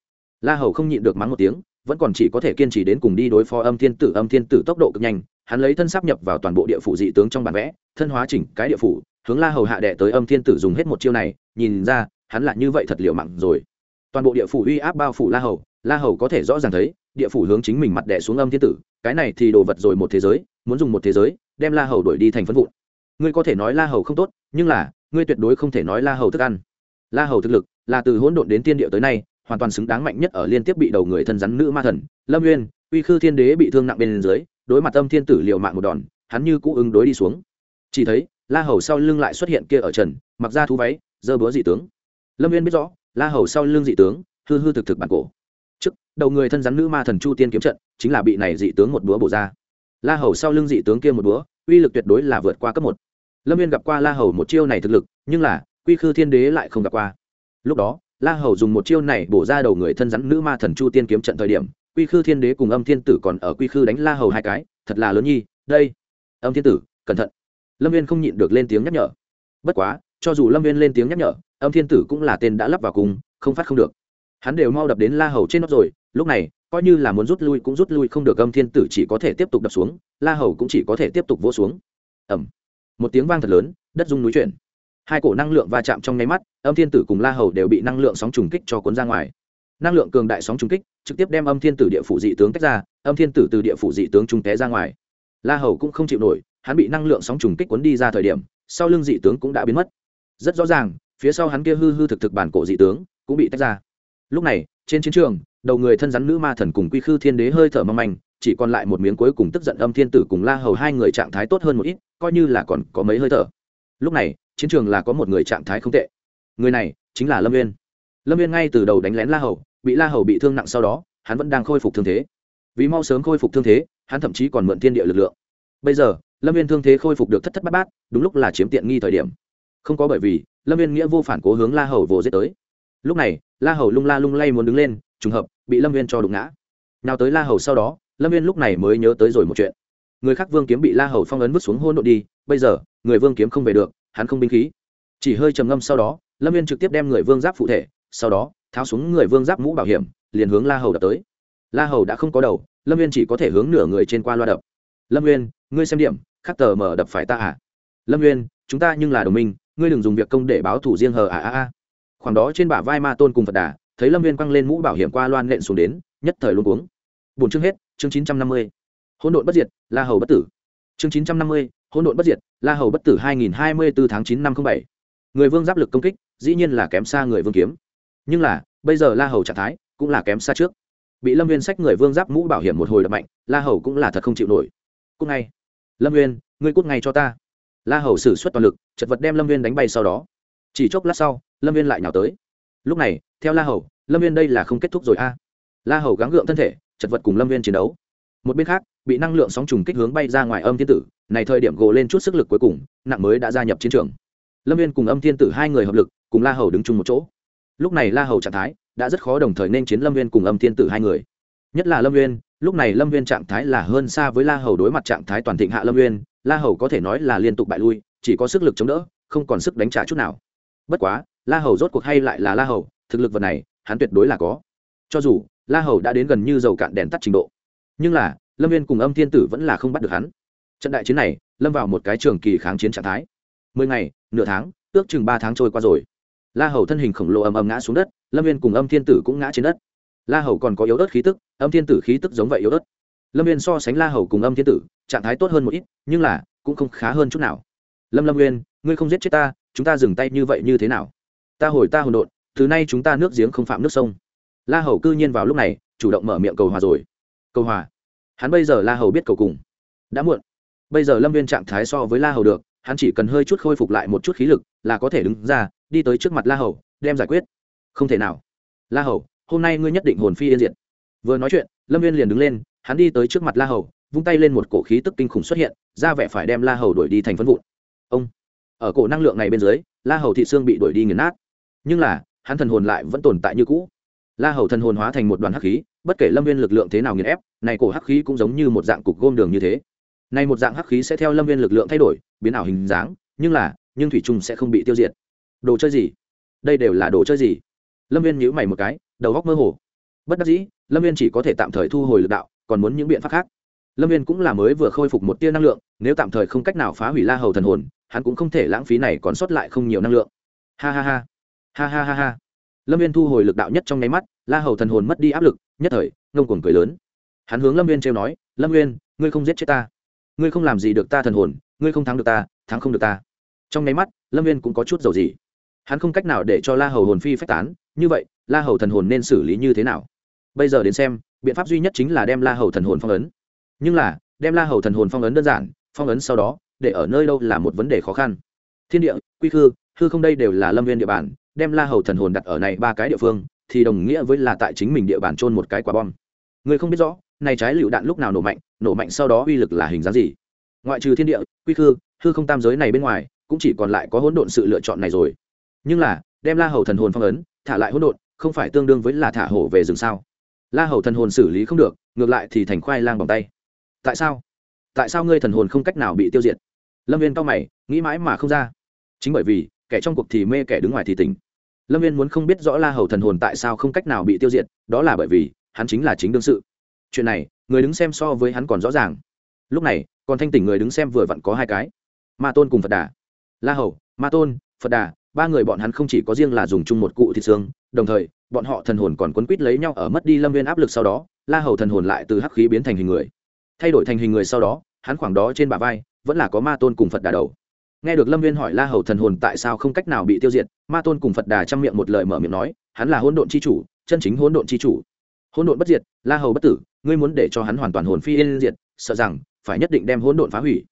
la hầu không nhịn được mắng một tiếng, vẫn còn chỉ có thể kiên trì đến cùng đi đối phó âm thiên tử. Âm thiên tử tốc độ cực nhanh, hắn lấy thân sắp nhập vào toàn bộ địa phủ dị tướng trong bản vẽ, thân hóa chỉnh cái địa phủ, hướng la hầu hạ đệ tới âm thiên tử dùng hết một chiêu này, nhìn ra, hắn lại như vậy thật liệu mặn rồi. Toàn bộ địa phủ uy áp bao phủ la hầu la hầu có thể rõ ràng thấy, địa phủ hướng chính mình mặt đệ xuống âm thiên tử, cái này thì đồ vật rồi một thế giới, muốn dùng một thế giới, đem la hầu đuổi đi thành phân vụn. Ngươi có thể nói la hầu không tốt, nhưng là, ngươi tuyệt đối không thể nói la hầu thức ăn. La hầu thực lực, là từ hỗn độn đến tiên địa tới nay hoàn toàn xứng đáng mạnh nhất ở liên tiếp bị đầu người thân rắn nữ ma thần. Lâm nguyên uy khư thiên đế bị thương nặng bên dưới, đối mặt âm thiên tử liều mạng một đòn, hắn như cũ ứng đối đi xuống. Chỉ thấy, la hầu sau lưng lại xuất hiện kia ở trần, mặc ra thú váy, dơ búa dị tướng. Lâm viên biết rõ, la hầu sau lưng dị tướng, hư hư thực thực bản cổ. Trước, đầu người thân rắn nữ ma thần chu tiên kiếm trận, chính là bị này dị tướng một búa bổ ra. La hầu sau lưng dị tướng kia một búa, uy lực tuyệt đối là vượt qua cấp một. Lâm viên gặp qua la hầu một chiêu này thực lực, nhưng là quy khư thiên đế lại không gặp qua. Lúc đó la hầu dùng một chiêu này bổ ra đầu người thân rắn nữ ma thần chu tiên kiếm trận thời điểm, quy khư thiên đế cùng âm thiên tử còn ở quy khư đánh la hầu hai cái, thật là lớn nhi, đây. Âm thiên tử, cẩn thận. Lâm viên không nhịn được lên tiếng nhắc nhở. Bất quá, cho dù lâm viên lên tiếng nhắc nhở, âm thiên tử cũng là tên đã lắp vào cùng, không phát không được. Hắn đều mau đập đến la hầu trên nó rồi, lúc này, coi như là muốn rút lui cũng rút lui không được, âm thiên tử chỉ có thể tiếp tục đập xuống, la hầu cũng chỉ có thể tiếp tục vỗ xuống. Ẩm một tiếng vang thật lớn, đất rung núi chuyển hai cổ năng lượng va chạm trong nháy mắt, âm thiên tử cùng la hầu đều bị năng lượng sóng trùng kích cho cuốn ra ngoài. Năng lượng cường đại sóng trùng kích trực tiếp đem âm thiên tử địa phủ dị tướng tách ra, âm thiên tử từ địa phủ dị tướng trung té ra ngoài. La hầu cũng không chịu nổi, hắn bị năng lượng sóng trùng kích cuốn đi ra thời điểm, sau lưng dị tướng cũng đã biến mất. Rất rõ ràng, phía sau hắn kia hư hư thực thực bản cổ dị tướng cũng bị tách ra. Lúc này, trên chiến trường, đầu người thân rắn nữ ma thần cùng quy khư thiên đế hơi thở mong manh, chỉ còn lại một miếng cuối cùng tức giận âm thiên tử cùng la hầu hai người trạng thái tốt hơn một ít, coi như là còn có mấy hơi thở. Lúc này chiến trường là có một người trạng thái không tệ. Người này chính là lâm viên lâm viên ngay từ đầu đánh lén la hầu, bị la hầu bị thương nặng sau đó, hắn vẫn đang khôi phục thương thế. Vì mau sớm khôi phục thương thế, hắn thậm chí còn mượn thiên địa lực lượng. Bây giờ, lâm viên thương thế khôi phục được thất thất bát bát, đúng lúc là chiếm tiện nghi thời điểm. Không có bởi vì, lâm viên nghĩa vô phản cố hướng la hầu vồ giết tới. Lúc này, la hầu lung la lung lay muốn đứng lên, trùng hợp, bị lâm viên cho đụng ngã. Nào tới la hầu sau đó, lâm viên lúc này mới nhớ tới rồi một chuyện. Người khác vương kiếm bị la hầu phong ấn vứt xuống hôn đ ộ đi, bây giờ, người vương kiếm không về được hắn không binh khí. Chỉ hơi trầm ngâm sau đó, lâm viên trực tiếp đem người vương giáp phụ thể, sau đó, tháo xuống người vương giáp mũ bảo hiểm, liền hướng la hầu đập tới. La hầu đã không có đầu, lâm viên chỉ có thể hướng nửa người trên qua loa đập. Lâm viên ngươi xem điểm, khắc tờ mở đập phải ta à? Lâm viên chúng ta nhưng là đồng minh, ngươi đừng dùng việc công để báo thủ riêng hờ à à à. Khoảng đó trên bả vai ma tôn cùng phật đà, thấy lâm viên quăng lên mũ bảo hiểm qua loan nện xuống đến, nhất thời luôn cuống. Bốn chương hết, chương chín trăm năm mươi. Hỗn độn bất diệt, la hầu bất tử chương chín trăm năm mươi, hỗn độn bất diệt, la hầu bất tử hai nghìn hai mươi bốn tháng chín năm không bảy. Người vương giáp lực công kích, dĩ nhiên là kém xa người vương kiếm. Nhưng là, bây giờ la hầu trạng thái cũng là kém xa trước. Bị lâm viên sách người vương giáp mũ bảo hiểm một hồi đập mạnh, la hầu cũng là thật không chịu nổi. Cúc ngay. Lâm viên ngươi cút ngay cho ta. La hầu xử suất toàn lực, chật vật đem lâm viên đánh bay sau đó. Chỉ chốc lát sau, lâm viên lại nhào tới. Lúc này, theo la hầu, lâm viên đây là không kết thúc rồi a. La hầu gắng gượng thân thể, chật vật cùng lâm viên chiến đấu một bên khác, bị năng lượng sóng trùng kích hướng bay ra ngoài âm thiên tử, này thời điểm gồ lên chút sức lực cuối cùng, nặng mới đã gia nhập chiến trường. Lâm viên cùng âm thiên tử hai người hợp lực, cùng la hầu đứng chung một chỗ. Lúc này la hầu trạng thái đã rất khó đồng thời nên chiến lâm viên cùng âm thiên tử hai người. Nhất là lâm viên, lúc này lâm viên trạng thái là hơn xa với la hầu đối mặt trạng thái toàn thịnh hạ lâm viên, la hầu có thể nói là liên tục bại lui, chỉ có sức lực chống đỡ, không còn sức đánh trả chút nào. Bất quá, la hầu rốt cuộc hay lại là la hầu, thực lực vật này, hắn tuyệt đối là có. Cho dù la hầu đã đến gần như dầu cạn đèn tắt trình độ nhưng là, lâm viên cùng âm thiên tử vẫn là không bắt được hắn. Trận đại chiến này, lâm vào một cái trường kỳ kháng chiến trạng thái. Mười ngày, nửa tháng, ước chừng ba tháng trôi qua rồi. La hầu thân hình khổng lồ ầm ầm ngã xuống đất, lâm viên cùng âm thiên tử cũng ngã trên đất. La hầu còn có yếu ớt khí tức, âm thiên tử khí tức giống vậy yếu ớt. Lâm viên so sánh la hầu cùng âm thiên tử, trạng thái tốt hơn một ít, nhưng là, cũng không khá hơn chút nào. Lâm lâm nguyên ngươi không giết chết ta, chúng ta dừng tay như vậy như thế nào? Ta hồi ta hồn đột từ nay chúng ta nước giếng không phạm nước sông. La hầu cư nhiên vào lúc này, chủ động mở miệng cầu hòa rồi cầu hòa. Hắn bây giờ la hầu biết cầu cùng. Đã muộn. Bây giờ lâm viên trạng thái so với la hầu được, hắn chỉ cần hơi chút khôi phục lại một chút khí lực là có thể đứng ra, đi tới trước mặt la hầu, đem giải quyết. Không thể nào. La hầu, hôm nay ngươi nhất định hồn phi yên diệt. Vừa nói chuyện, lâm viên liền đứng lên, hắn đi tới trước mặt la hầu, vung tay lên một cổ khí tức kinh khủng xuất hiện, ra vẻ phải đem la hầu đuổi đi thành phân vụn. Ông, ở cổ năng lượng này bên dưới, la hầu thị xương bị đuổi đi nghiền nát. Nhưng là, hắn thần hồn lại vẫn tồn tại như cũ. La hầu thần hồn hóa thành một đoàn hắc khí bất kể lâm viên lực lượng thế nào nghiền ép, này cổ hắc khí cũng giống như một dạng cục gôm đường như thế. Này một dạng hắc khí sẽ theo lâm viên lực lượng thay đổi, biến ảo hình dáng, nhưng là, nhưng thủy trung sẽ không bị tiêu diệt. Đồ chơi gì? Đây đều là đồ chơi gì? Lâm viên nhíu mày một cái, đầu góc mơ hồ. Bất đắc dĩ, lâm viên chỉ có thể tạm thời thu hồi lực đạo, còn muốn những biện pháp khác. Lâm viên cũng là mới vừa khôi phục một tia năng lượng, nếu tạm thời không cách nào phá hủy la hầu thần hồn, hắn cũng không thể lãng phí này còn sót lại không nhiều năng lượng. Ha ha ha. Ha ha ha ha. Lâm viên thu hồi lực đạo nhất trong nháy mắt, la hầu thần hồn mất đi áp lực nhất thời, ngông cuồng cười lớn. Hắn hướng lâm viên trêu nói, lâm viên ngươi không giết chết ta. Ngươi không làm gì được ta thần hồn, ngươi không thắng được ta, thắng không được ta. Trong nháy mắt, lâm viên cũng có chút dầu gì hắn không cách nào để cho la hầu hồn phi phách tán, như vậy, la hầu thần hồn nên xử lý như thế nào? Bây giờ đến xem, biện pháp duy nhất chính là đem la hầu thần hồn phong ấn. Nhưng là, đem la hầu thần hồn phong ấn đơn giản, phong ấn sau đó, để ở nơi đâu là một vấn đề khó khăn. Thiên địa, quy khư, hư không đây đều là lâm viên địa bàn, đem la hầu thần hồn đặt ở này ba cái địa phương thì đồng nghĩa với là tại chính mình địa bàn trôn một cái quả bom. Người không biết rõ, này trái lựu đạn lúc nào nổ mạnh nổ mạnh sau đó uy lực là hình dáng gì. Ngoại trừ thiên địa, quy khư, hư không tam giới này bên ngoài, cũng chỉ còn lại có hỗn độn sự lựa chọn này rồi. Nhưng là, đem la hầu thần hồn phong ấn, thả lại hỗn độn, không phải tương đương với là thả hổ về rừng sao? La hầu thần hồn xử lý không được, ngược lại thì thành khoai lang bằng tay. Tại sao? Tại sao ngươi thần hồn không cách nào bị tiêu diệt? Lâm viên cao mày, nghĩ mãi mà không ra. Chính bởi vì, kẻ trong cuộc thì mê, kẻ đứng ngoài thì tỉnh lâm viên muốn không biết rõ la hầu thần hồn tại sao không cách nào bị tiêu diệt, đó là bởi vì, hắn chính là chính đương sự. Chuyện này, người đứng xem so với hắn còn rõ ràng. Lúc này, còn thanh tỉnh người đứng xem vừa vặn có hai cái. Ma tôn cùng phật đà. La hầu, ma tôn, phật đà, ba người bọn hắn không chỉ có riêng là dùng chung một cụ thịt xương, đồng thời, bọn họ thần hồn còn quấn quít lấy nhau ở mất đi lâm viên áp lực sau đó, la hầu thần hồn lại từ hắc khí biến thành hình người. Thay đổi thành hình người sau đó, hắn khoảng đó trên bả vai, vẫn là có ma tôn cùng phật đà đầu nghe được lâm viên hỏi la hầu thần hồn tại sao không cách nào bị tiêu diệt, ma tôn cùng phật đà chăm miệng một lời mở miệng nói, hắn là hôn độn c h i chủ, chân chính hôn độn c h i chủ. Hôn độn bất diệt, la hầu bất tử, ngươi muốn để cho hắn hoàn toàn hồn phi yên diệt, sợ rằng phải nhất định đem hôn độn phá hủy.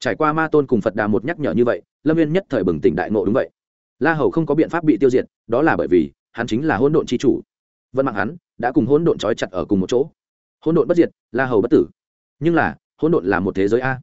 Trải qua ma tôn cùng phật đà một nhắc nhở như vậy, lâm viên nhất thời bừng tỉnh đại ngộ đúng vậy. La hầu không có biện pháp bị tiêu diệt, đó là bởi vì hắn chính là hôn độn c h i chủ. Vận mạng hắn đã cùng hôn độn trói chặt ở cùng một chỗ. Hôn độn bất diệt, la hầu bất tử. Nhưng là hôn độn là một thế giới a.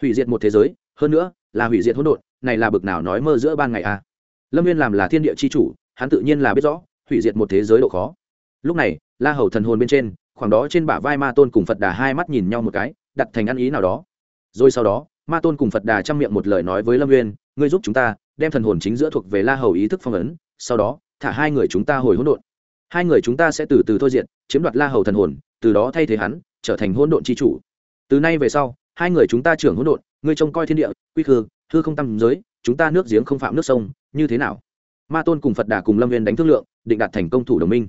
Hủy diệt một thế giới, hơn nữa là hủy diệt hỗn độn, này là bực nào nói mơ giữa ban ngày a lâm viên làm là thiên địa c h i chủ, hắn tự nhiên là biết rõ, hủy diệt một thế giới độ khó. Lúc này, la hầu thần hồn bên trên, khoảng đó trên bả vai ma tôn cùng phật đà hai mắt nhìn nhau một cái, đặt thành ăn ý nào đó. Rồi sau đó, ma tôn cùng phật đà chăm miệng một lời nói với lâm nguyên, ngươi giúp chúng ta, đem thần hồn chính giữa thuộc về la hầu ý thức phong ấn, sau đó, thả hai người chúng ta hồi hỗn độn. Hai người chúng ta sẽ từ từ thôi diện chiếm đoạt la hầu thần hồn, từ đó thay thế hắn, trở thành hỗn độn c chủ. Từ nay về sau, hai người chúng ta trưởng hỗn độn ngươi trông coi thiên địa, quy khư, hư không tâm giới, chúng ta nước giếng không phạm nước sông, như thế nào? Ma tôn cùng phật đà cùng lâm viên đánh thương lượng, định đạt thành công thủ đồng minh.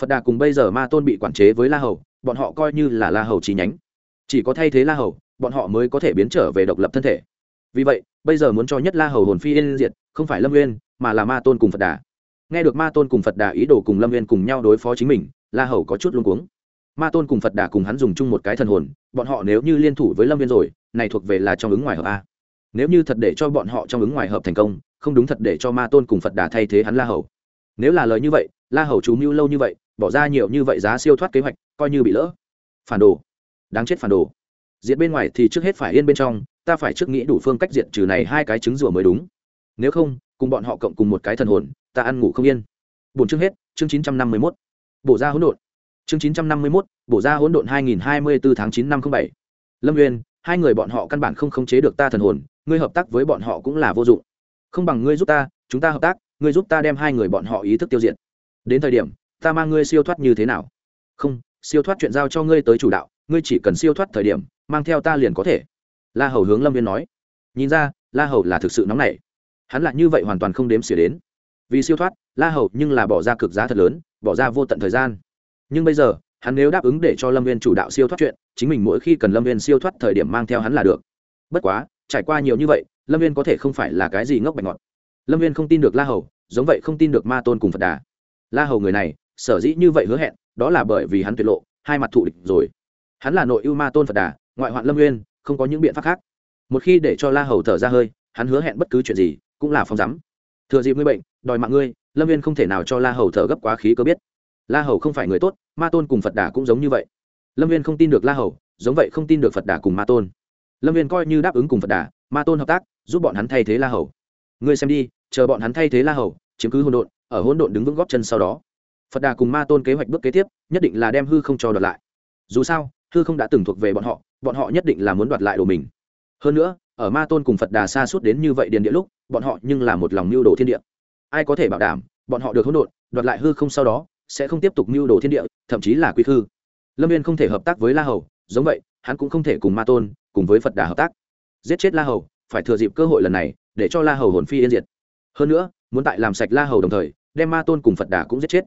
Phật đà cùng bây giờ ma tôn bị quản chế với la hầu, bọn họ coi như là la hầu chi nhánh. Chỉ có thay thế la hầu, bọn họ mới có thể biến trở về độc lập thân thể. Vì vậy, bây giờ muốn cho nhất la hầu hồn phi yên diệt, không phải lâm nguyên mà là ma tôn cùng phật đà. Nghe được ma tôn cùng phật đà ý đồ cùng lâm nguyên cùng nhau đối phó chính mình, la hầu có chút luôn cuống. Ma tôn cùng phật đà cùng hắn dùng chung một cái thần hồn, bọn họ nếu như liên thủ với lâm viên rồi này thuộc về là trong ứng ngoài hợp a. Nếu như thật để cho bọn họ trong ứng ngoài hợp thành công, không đúng thật để cho ma tôn cùng phật đà thay thế hắn la hầu. Nếu là lời như vậy, la hầu chú mưu lâu như vậy, bỏ ra nhiều như vậy giá siêu thoát kế hoạch, coi như bị lỡ. Phản đồ. Đáng chết phản đồ. Diện bên ngoài thì trước hết phải yên bên trong, ta phải trước nghĩ đủ phương cách diện trừ này hai cái trứng rùa mới đúng. Nếu không, cùng bọn họ cộng cùng một cái thần hồn, ta ăn ngủ không yên. Bốn chương hết, chương chín trăm năm mươi mốt. Bổ ra hỗn độn. Chương chín trăm năm mươi mốt, bổ ra hỗn độn hai nghìn hai mươi bốn tháng chín năm không bảy. Lâm nguyên hai người bọn họ căn bản không khống chế được ta thần hồn, ngươi hợp tác với bọn họ cũng là vô dụng. Không bằng ngươi giúp ta, chúng ta hợp tác, ngươi giúp ta đem hai người bọn họ ý thức tiêu diệt. Đến thời điểm, ta mang ngươi siêu thoát như thế nào? Không, siêu thoát chuyện giao cho ngươi tới chủ đạo, ngươi chỉ cần siêu thoát thời điểm, mang theo ta liền có thể. La hầu hướng lâm viên nói. Nhìn ra, la hầu là thực sự nóng nảy. Hắn lại như vậy hoàn toàn không đếm xỉa đến. Vì siêu thoát, la hầu nhưng là bỏ ra cực giá thật lớn, bỏ ra vô tận thời gian. Nhưng bây giờ hắn nếu đáp ứng để cho lâm viên chủ đạo siêu thoát chuyện, chính mình mỗi khi cần lâm viên siêu thoát thời điểm mang theo hắn là được. Bất quá, trải qua nhiều như vậy, lâm viên có thể không phải là cái gì ngốc bạch ngọt lâm viên không tin được la hầu, giống vậy không tin được ma tôn cùng phật đà. La hầu người này, sở dĩ như vậy hứa hẹn, đó là bởi vì hắn tuyệt lộ, hai mặt thù địch rồi. Hắn là nội ưu ma tôn phật đà, ngoại hoạn lâm nguyên không có những biện pháp khác. Một khi để cho la hầu thở ra hơi, hắn hứa hẹn bất cứ chuyện gì, cũng là phong rắm thừa dịp ngươi bệnh, đòi mạng ngươi, lâm viên không thể nào cho la hầu thở gấp quá khí cơ biết la hầu không phải người tốt, ma tôn cùng phật đà cũng giống như vậy. Lâm viên không tin được la hầu, giống vậy không tin được phật đà cùng ma tôn. Lâm viên coi như đáp ứng cùng phật đà, ma tôn hợp tác, giúp bọn hắn thay thế la hầu. Ngươi xem đi, chờ bọn hắn thay thế la hầu, chiếm cứ hỗn độn, ở hỗn độn đứng vững góp chân sau đó. Phật đà cùng ma tôn kế hoạch bước kế tiếp, nhất định là đem hư không cho đoạt lại. Dù sao, hư không đã từng thuộc về bọn họ bọn họ nhất định là muốn đoạt lại đồ mình. Hơn nữa, ở ma tôn cùng phật đà xa suốt đến như vậy điền địa lúc, bọn họ nhưng là một lòng mưu đồ thiên địa. Ai có thể bảo đảm, bọn họ được hỗn độn, đoạt lại hư không sau đó sẽ không tiếp tục mưu đồ thiên địa, thậm chí là quy hư lâm viên không thể hợp tác với la hầu, giống vậy, hắn cũng không thể cùng ma tôn, cùng với phật đà hợp tác. Giết chết la hầu, phải thừa dịp cơ hội lần này, để cho la hầu hồn phi yên diệt. Hơn nữa, muốn tại làm sạch la hầu đồng thời, đem ma tôn cùng phật đà cũng giết chết.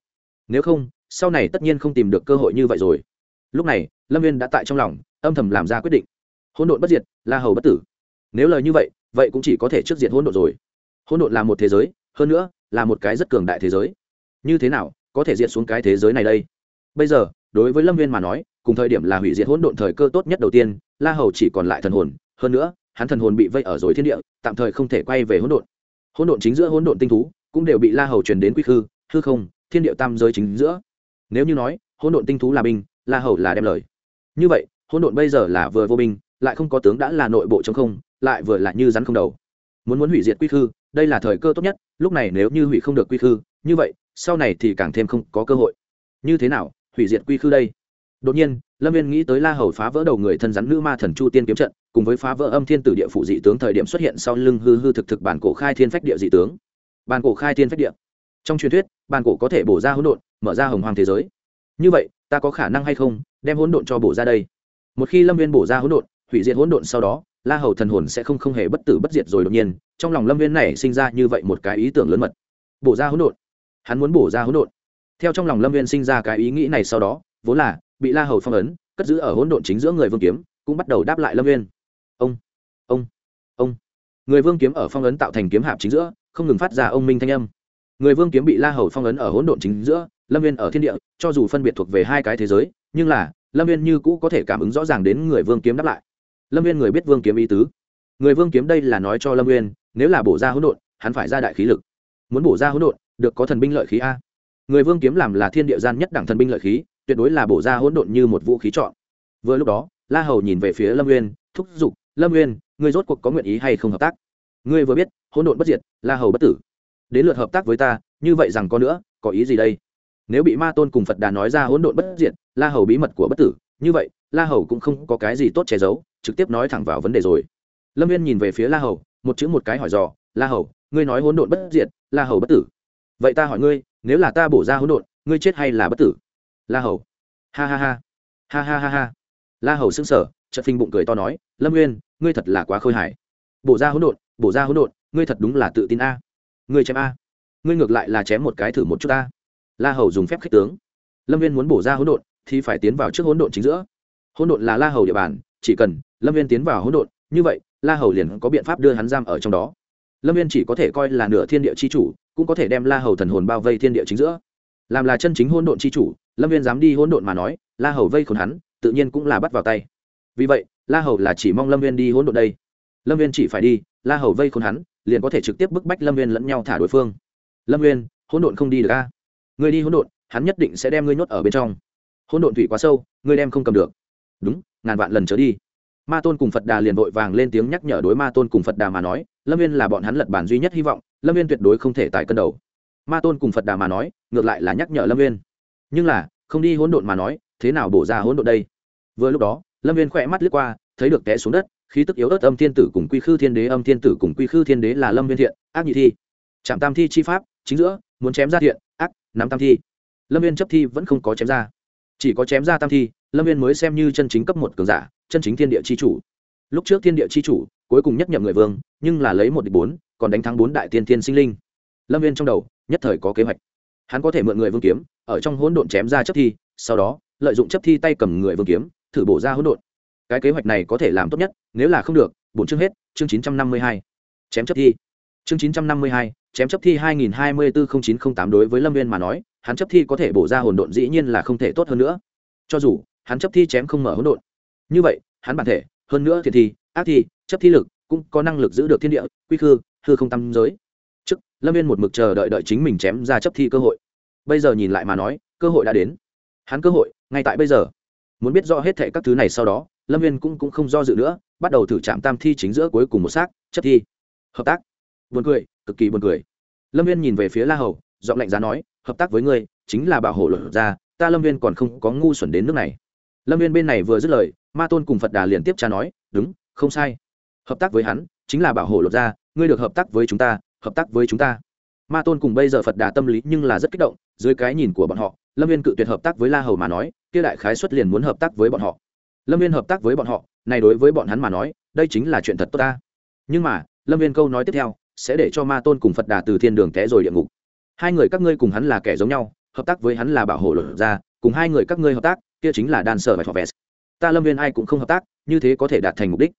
Nếu không, sau này tất nhiên không tìm được cơ hội như vậy rồi. Lúc này, lâm viên đã tại trong lòng, âm thầm làm ra quyết định. Hỗn độn bất diệt, la hầu bất tử. Nếu lời như vậy vậy cũng chỉ có thể trước diện hỗn độn rồi. Hỗn độn là một thế giới, hơn nữa, là một cái rất cường đại thế giới. Như thế nào có thể diệt xuống cái thế giới này đây. Bây giờ, đối với lâm viên mà nói, cùng thời điểm là hủy diệt hỗn độn thời cơ tốt nhất đầu tiên, la hầu chỉ còn lại thần hồn, hơn nữa, hắn thần hồn bị vây ở rồi thiên địa, tạm thời không thể quay về hỗn độn. Hỗn độn chính giữa hỗn độn tinh thú, cũng đều bị la hầu truyền đến quy khư, hư không, thiên địa tam giới chính giữa. Nếu như nói, hỗn độn tinh thú là binh, la hầu là đem lời. Như vậy, hỗn độn bây giờ là vừa vô binh, lại không có tướng đã là nội bộ chống không, lại vừa là như rắn không đầu. Muốn muốn hủy diệt quy khư, đây là thời cơ tốt nhất, lúc này nếu như hủy không được quy khư, như vậy sau này thì càng thêm không có cơ hội. Như thế nào, hủy diệt quy khư đây? Đột nhiên, lâm viên nghĩ tới la hầu phá vỡ đầu người thân rắn nữ ma thần chu tiên kiếm trận, cùng với phá vỡ âm thiên tử địa phủ dị tướng thời điểm xuất hiện sau lưng hư hư thực thực bản cổ khai thiên phách địa dị tướng. Bản cổ khai thiên phách địa. Trong truyền thuyết, bản cổ có thể bổ ra hỗn độn, mở ra hồng hoàng thế giới. Như vậy, ta có khả năng hay không đem hỗn độn cho bổ ra đây? Một khi lâm viên bổ ra hỗn độn, hủy diệt hỗn độn sau đó, la hầu thần hồn sẽ không không hề bất tử bất diệt rồi đột nhiên, trong lòng lâm viên này sinh ra như vậy một cái ý tưởng lớn mật. Bổ ra hỗn độn hắn muốn bổ ra hỗn độn. Theo trong lòng lâm viên sinh ra cái ý nghĩ này sau đó, vốn là bị la hầu phong ấn, cất giữ ở hỗn độn chính giữa người vương kiếm, cũng bắt đầu đáp lại lâm viên ông ông ông. Người vương kiếm ở phong ấn tạo thành kiếm hạp chính giữa, không ngừng phát ra ông minh thanh âm. Người vương kiếm bị la hầu phong ấn ở hỗn độn chính giữa, lâm viên ở thiên địa, cho dù phân biệt thuộc về hai cái thế giới, nhưng là, lâm viên như cũ có thể cảm ứng rõ ràng đến người vương kiếm đáp lại. Lâm viên người biết vương kiếm ý tứ. Người vương kiếm đây là nói cho lâm viên nếu là bổ ra hỗn độn, hắn phải ra đại khí lực. Muốn bổ ra hỗn độn được có thần binh lợi khí a. Người vương kiếm làm là thiên địa gian nhất đẳng thần binh lợi khí, tuyệt đối là bổ ra hỗn độn như một vũ khí chọn. Vừa lúc đó, la hầu nhìn về phía lâm nguyên thúc giục, lâm nguyên ngươi rốt cuộc có nguyện ý hay không hợp tác? Ngươi vừa biết, hỗn độn bất diệt, la hầu bất tử. Đến lượt hợp tác với ta, như vậy rằng có nữa, có ý gì đây? Nếu bị ma tôn cùng phật đà nói ra hỗn độn bất diệt, la hầu bí mật của bất tử, như vậy, la hầu cũng không có cái gì tốt che giấu, trực tiếp nói thẳng vào vấn đề rồi. Lâm viên nhìn về phía la hầu, một chữ một cái hỏi dò, la hầu, ngươi nói hỗn độn bất diệt, la hầu bất tử vậy ta hỏi ngươi, nếu là ta bổ ra hỗn độn, ngươi chết hay là bất tử? La hầu. Ha ha ha. Ha ha ha ha. La hầu sững sờ, chợt phình bụng cười to nói, lâm nguyên, ngươi thật là quá khôi hài. Bổ ra hỗn độn, bổ ra hỗn độn, ngươi thật đúng là tự tin a. Ngươi chém a. Ngươi ngược lại là chém một cái thử một chút a la hầu dùng phép khích tướng. Lâm viên muốn bổ ra hỗn độn, thì phải tiến vào trước hỗn độn chính giữa. Hỗn độn là la hầu địa bàn, chỉ cần lâm viên tiến vào hỗn độn, như vậy, la hầu liền có biện pháp đưa hắn giam ở trong đó lâm viên chỉ có thể coi là nửa thiên địa c h i chủ, cũng có thể đem la hầu thần hồn bao vây thiên địa chính giữa. Làm là chân chính Hôn độn c h i chủ, lâm viên dám đi Hôn độn mà nói, la hầu vây khốn hắn, tự nhiên cũng là bắt vào tay. Vì vậy, la hầu là chỉ mong lâm viên đi Hôn độn đây. Lâm viên chỉ phải đi, la hầu vây khốn hắn, liền có thể trực tiếp bức bách lâm viên lẫn nhau thả đối phương. Lâm viên Hôn độn không đi được a. Người đi Hôn độn, hắn nhất định sẽ đem ngươi nhốt ở bên trong. Hôn độn thủy quá sâu, ngươi đem không cầm được. Đúng, ngàn vạn lần trở đi. Ma tôn cùng phật đà liền vội vàng lên tiếng nhắc nhở đối ma tôn cùng phật đà mà nói lâm viên là bọn hắn lật bản duy nhất hy vọng, lâm viên tuyệt đối không thể tại cân đầu. Ma tôn cùng phật đà mà nói, ngược lại là nhắc nhở lâm viên nhưng là, không đi hỗn độn mà nói, thế nào bổ ra hỗn độn đây? Vừa lúc đó, lâm viên khỏe mắt lướt qua, thấy được té xuống đất, khí tức yếu ớt âm thiên tử cùng quy khư thiên đế, âm thiên tử cùng quy khư thiên đế là lâm viên thiện, ác nhị thi. Trạm tam thi chi pháp, chính giữa, muốn chém ra thiện, ác, nắm tam thi. Lâm viên chấp thi vẫn không có chém ra. Chỉ có chém ra tam thi, lâm viên mới xem như chân chính cấp một cường giả, chân chính thiên địa chi chủ. Lúc trước thiên địa chi chủ, cuối cùng nhất nhậm người vương nhưng là lấy một địch bốn, còn đánh thắng bốn đại tiên thiên sinh linh. Lâm viên trong đầu, nhất thời có kế hoạch. Hắn có thể mượn người vương kiếm, ở trong hỗn độn chém ra chấp thi, sau đó, lợi dụng chấp thi tay cầm người vương kiếm, thử bổ ra hỗn độn. Cái kế hoạch này có thể làm tốt nhất, nếu là không được bổn chương hết, chương chín trăm năm mươi hai. Chém chấp thi. Chương chín trăm năm mươi hai, chém chấp thi hai nghìn hai mươi bốn chín t r ă tám đối với lâm viên mà nói, hắn chấp thi có thể bổ ra hỗn độn dĩ nhiên là không thể tốt hơn nữa. Cho dù, hắn chấp thi chém không mở hỗn độn. Như vậy, hắn bản thể, hơn nữa thiệt thi, ác thi, chấp thi lực cũng có năng lực giữ được thiên địa quy khư hư không tam giới. Trước lâm viên một mực chờ đợi đợi chính mình chém ra chấp thi cơ hội. Bây giờ nhìn lại mà nói cơ hội đã đến. Hắn cơ hội ngay tại bây giờ. Muốn biết rõ hết thệ các thứ này sau đó lâm viên cũng, cũng không do dự nữa bắt đầu thử chạm tam thi chính giữa cuối cùng một xác chấp thi. Hợp tác. Buồn cười cực kỳ buồn cười. Lâm viên nhìn về phía la hầu giọng lạnh giá nói hợp tác với ngươi chính là bảo hộ luật ra ta lâm viên còn không có ngu xuẩn đến nước này. Lâm viên bên này vừa dứt lời ma tôn cùng phật đà liên tiếp cha nói đúng không sai hợp tác với hắn, chính là bảo hộ lột ra ngươi được hợp tác với chúng ta, hợp tác với chúng ta. Ma tôn cùng bây giờ phật đà tâm lý nhưng là rất kích động, dưới cái nhìn của bọn họ, lâm viên cự tuyệt hợp tác với la hầu mà nói, kia đại khái xuất liền muốn hợp tác với bọn họ. Lâm viên hợp tác với bọn họ, này đối với bọn hắn mà nói, đây chính là chuyện thật tốt ta. Nhưng mà, lâm viên câu nói tiếp theo, sẽ để cho ma tôn cùng phật đà từ thiên đường té rồi địa ngục. Hai người các ngươi cùng hắn là kẻ giống nhau, hợp tác với hắn là bảo hộ lột ra cùng hai người các ngươi hợp tác, kia chính là đan sở và phò vest ta lâm viên ai cũng không hợp tác, như thế có thể đạt thành mục đích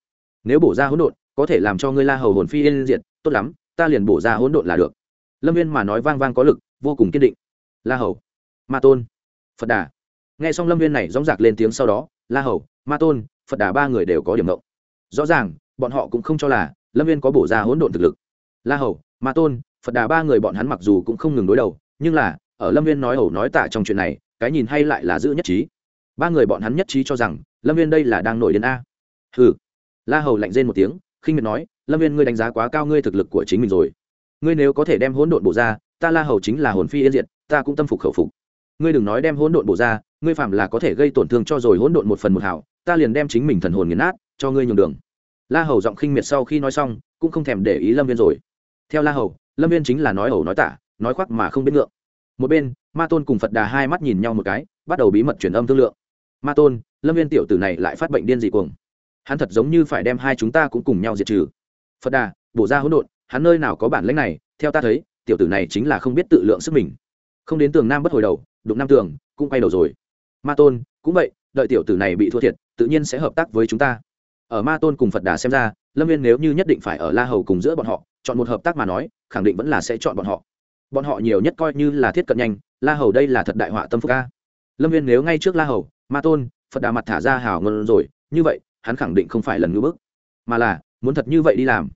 nếu bổ ra hỗn độn, có thể làm cho ngươi la hầu hồn phi yên diệt, tốt lắm, ta liền bổ ra hỗn độn là được. Lâm viên mà nói vang vang có lực, vô cùng kiên định. La hầu. Ma tôn. Phật đà. Nghe xong lâm viên này dóng dạc lên tiếng sau đó, la hầu, ma tôn, phật đà ba người đều có điểm động. rõ ràng, bọn họ cũng không cho là lâm viên có bổ ra hỗn độn thực lực. La hầu, ma tôn, phật đà ba người bọn hắn mặc dù cũng không ngừng đối đầu, nhưng là, ở lâm viên nói hầu nói tạ trong chuyện này, cái nhìn hay lại là giữ nhất trí. Ba người bọn hắn nhất trí cho rằng, lâm viên đây là đang nổi đến a. Hừ la hầu lạnh rên một tiếng khinh miệt nói lâm viên ngươi đánh giá quá cao ngươi thực lực của chính mình rồi. Ngươi nếu có thể đem hỗn độn bổ ra ta la hầu chính là hồn phi yên diện, ta cũng tâm phục khẩu phục. Ngươi đừng nói đem hỗn độn bổ ra ngươi phạm là có thể gây tổn thương cho rồi hỗn độn một phần một hảo ta liền đem chính mình thần hồn nghiền nát cho ngươi nhường đường. La hầu giọng khinh miệt sau khi nói xong cũng không thèm để ý lâm viên rồi. Theo la hầu lâm viên chính là nói ẩu nói tả nói khoác mà không biết ngượng. Một bên ma tôn cùng phật đà hai mắt nhìn nhau một cái bắt đầu bí mật truyền âm thương lượng. Ma tôn lâm viên tiểu tử này lại phát bệnh điên dị cuồng hắn thật giống như phải đem hai chúng ta cũng cùng nhau diệt trừ. Phật đà, bổ ra hỗn độn, hắn nơi nào có bản lãnh này, theo ta thấy, tiểu tử này chính là không biết tự lượng sức mình. Không đến tường nam bất hồi đầu, đụng nam tường, cũng quay đầu rồi. Ma tôn, cũng vậy, đợi tiểu tử này bị thua thiệt, tự nhiên sẽ hợp tác với chúng ta. Ở ma tôn cùng phật đà xem ra, lâm viên nếu như nhất định phải ở la hầu cùng giữa bọn họ, chọn một hợp tác mà nói, khẳng định vẫn là sẽ chọn bọn họ. Bọn họ nhiều nhất coi như là thiết cận nhanh, la hầu đây là thật đại họa tâm phúc ca lâm viên nếu ngay trước la hầu, ma tôn, phật đà mặt thả ra hào ngân rồi, như vậy hắn khẳng định không phải lần ngữ bức, mà là, muốn thật như vậy đi làm.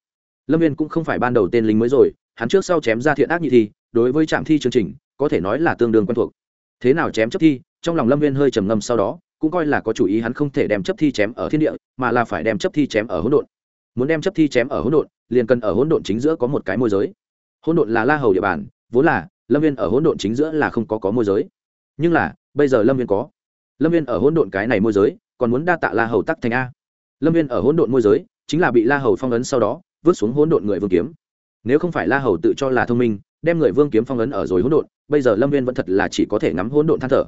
Lâm viên cũng không phải ban đầu tên lính mới rồi, hắn trước sau chém ra thiện ác nhị thi, đối với trạm thi chương trình, có thể nói là tương đương quen thuộc. Thế nào chém chấp thi, trong lòng lâm viên hơi trầm ngâm sau đó, cũng coi là có chủ ý hắn không thể đem chấp thi chém ở thiên địa, mà là phải đem chấp thi chém ở hỗn độn. Muốn đem chấp thi chém ở hỗn độn, liền cần ở hỗn độn chính giữa có một cái môi giới. Hỗn độn là la hầu địa bàn, vốn là, lâm viên ở hỗn độn chính giữa là không có có môi giới. Nhưng là, bây giờ lâm viên có. Lâm viên ở hỗn độn cái này môi giới còn muốn đa tạ la hầu tắc thành a. Lâm viên ở hỗn độn môi giới, chính là bị la hầu phong ấn sau đó, vứt xuống hỗn độn người vương kiếm. Nếu không phải la hầu tự cho là thông minh, đem người vương kiếm phong ấn ở rồi hỗn độn, bây giờ lâm viên vẫn thật là chỉ có thể ngắm hỗn độn than thở.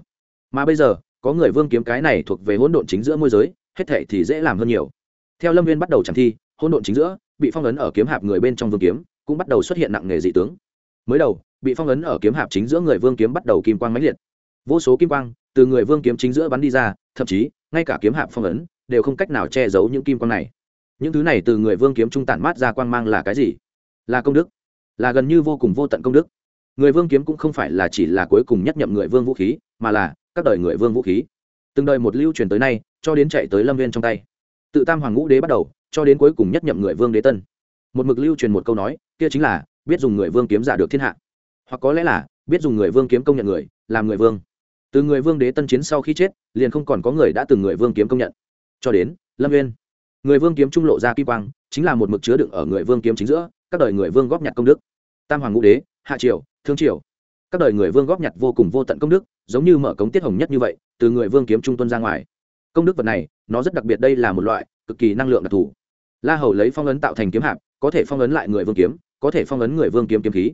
Mà bây giờ, có người vương kiếm cái này thuộc về hỗn độn chính giữa môi giới, hết thệ thì dễ làm hơn nhiều. Theo lâm viên bắt đầu chẳng thi, hỗn độn chính giữa, bị phong ấn ở kiếm hạp người bên trong vương kiếm, cũng bắt đầu xuất hiện nặng nghề dị tướng. Mới đầu, bị phong ấn ở kiếm hạp chính giữa người vương kiếm bắt đầu kim quang mãnh liệt. Vô số kim quang từ người vương kiếm chính giữa bắn đi ra, thậm chí ngay cả kiếm hạp phong ấn đều không cách nào che giấu những kim quang này. Những thứ này từ người vương kiếm trung tản mát ra quang mang là cái gì? Là công đức. Là gần như vô cùng vô tận công đức. Người vương kiếm cũng không phải là chỉ là cuối cùng nhất nhậm người vương vũ khí, mà là các đời người vương vũ khí. Từng đời một lưu truyền tới nay, cho đến chạy tới lâm viên trong tay. Tự tam hoàng ngũ đế bắt đầu, cho đến cuối cùng nhất nhậm người vương đế tân. Một mực lưu truyền một câu nói, kia chính là, biết dùng người vương kiếm giả được thiên hạ. Hoặc có lẽ là, biết dùng người vương kiếm công nhận người, làm người vương từ người vương đế tân chiến sau khi chết, liền không còn có người đã từng người vương kiếm công nhận. Cho đến, lâm viên người vương kiếm trung lộ ra kim quang, chính là một mực chứa đựng ở người vương kiếm chính giữa, các đời người vương góp nhặt công đức. Tam hoàng ngũ đế, hạ triều, thương triều. Các đời người vương góp nhặt vô cùng vô tận công đức, giống như mở cống tiết hồng nhất như vậy, từ người vương kiếm trung tuân ra ngoài. Công đức vật này, nó rất đặc biệt đây là một loại cực kỳ năng lượng đặc thù. La hầu lấy phong ấn tạo thành kiếm hạp, có thể phong ấn lại người vương kiếm, có thể phong ấn người vương kiếm kiếm khí.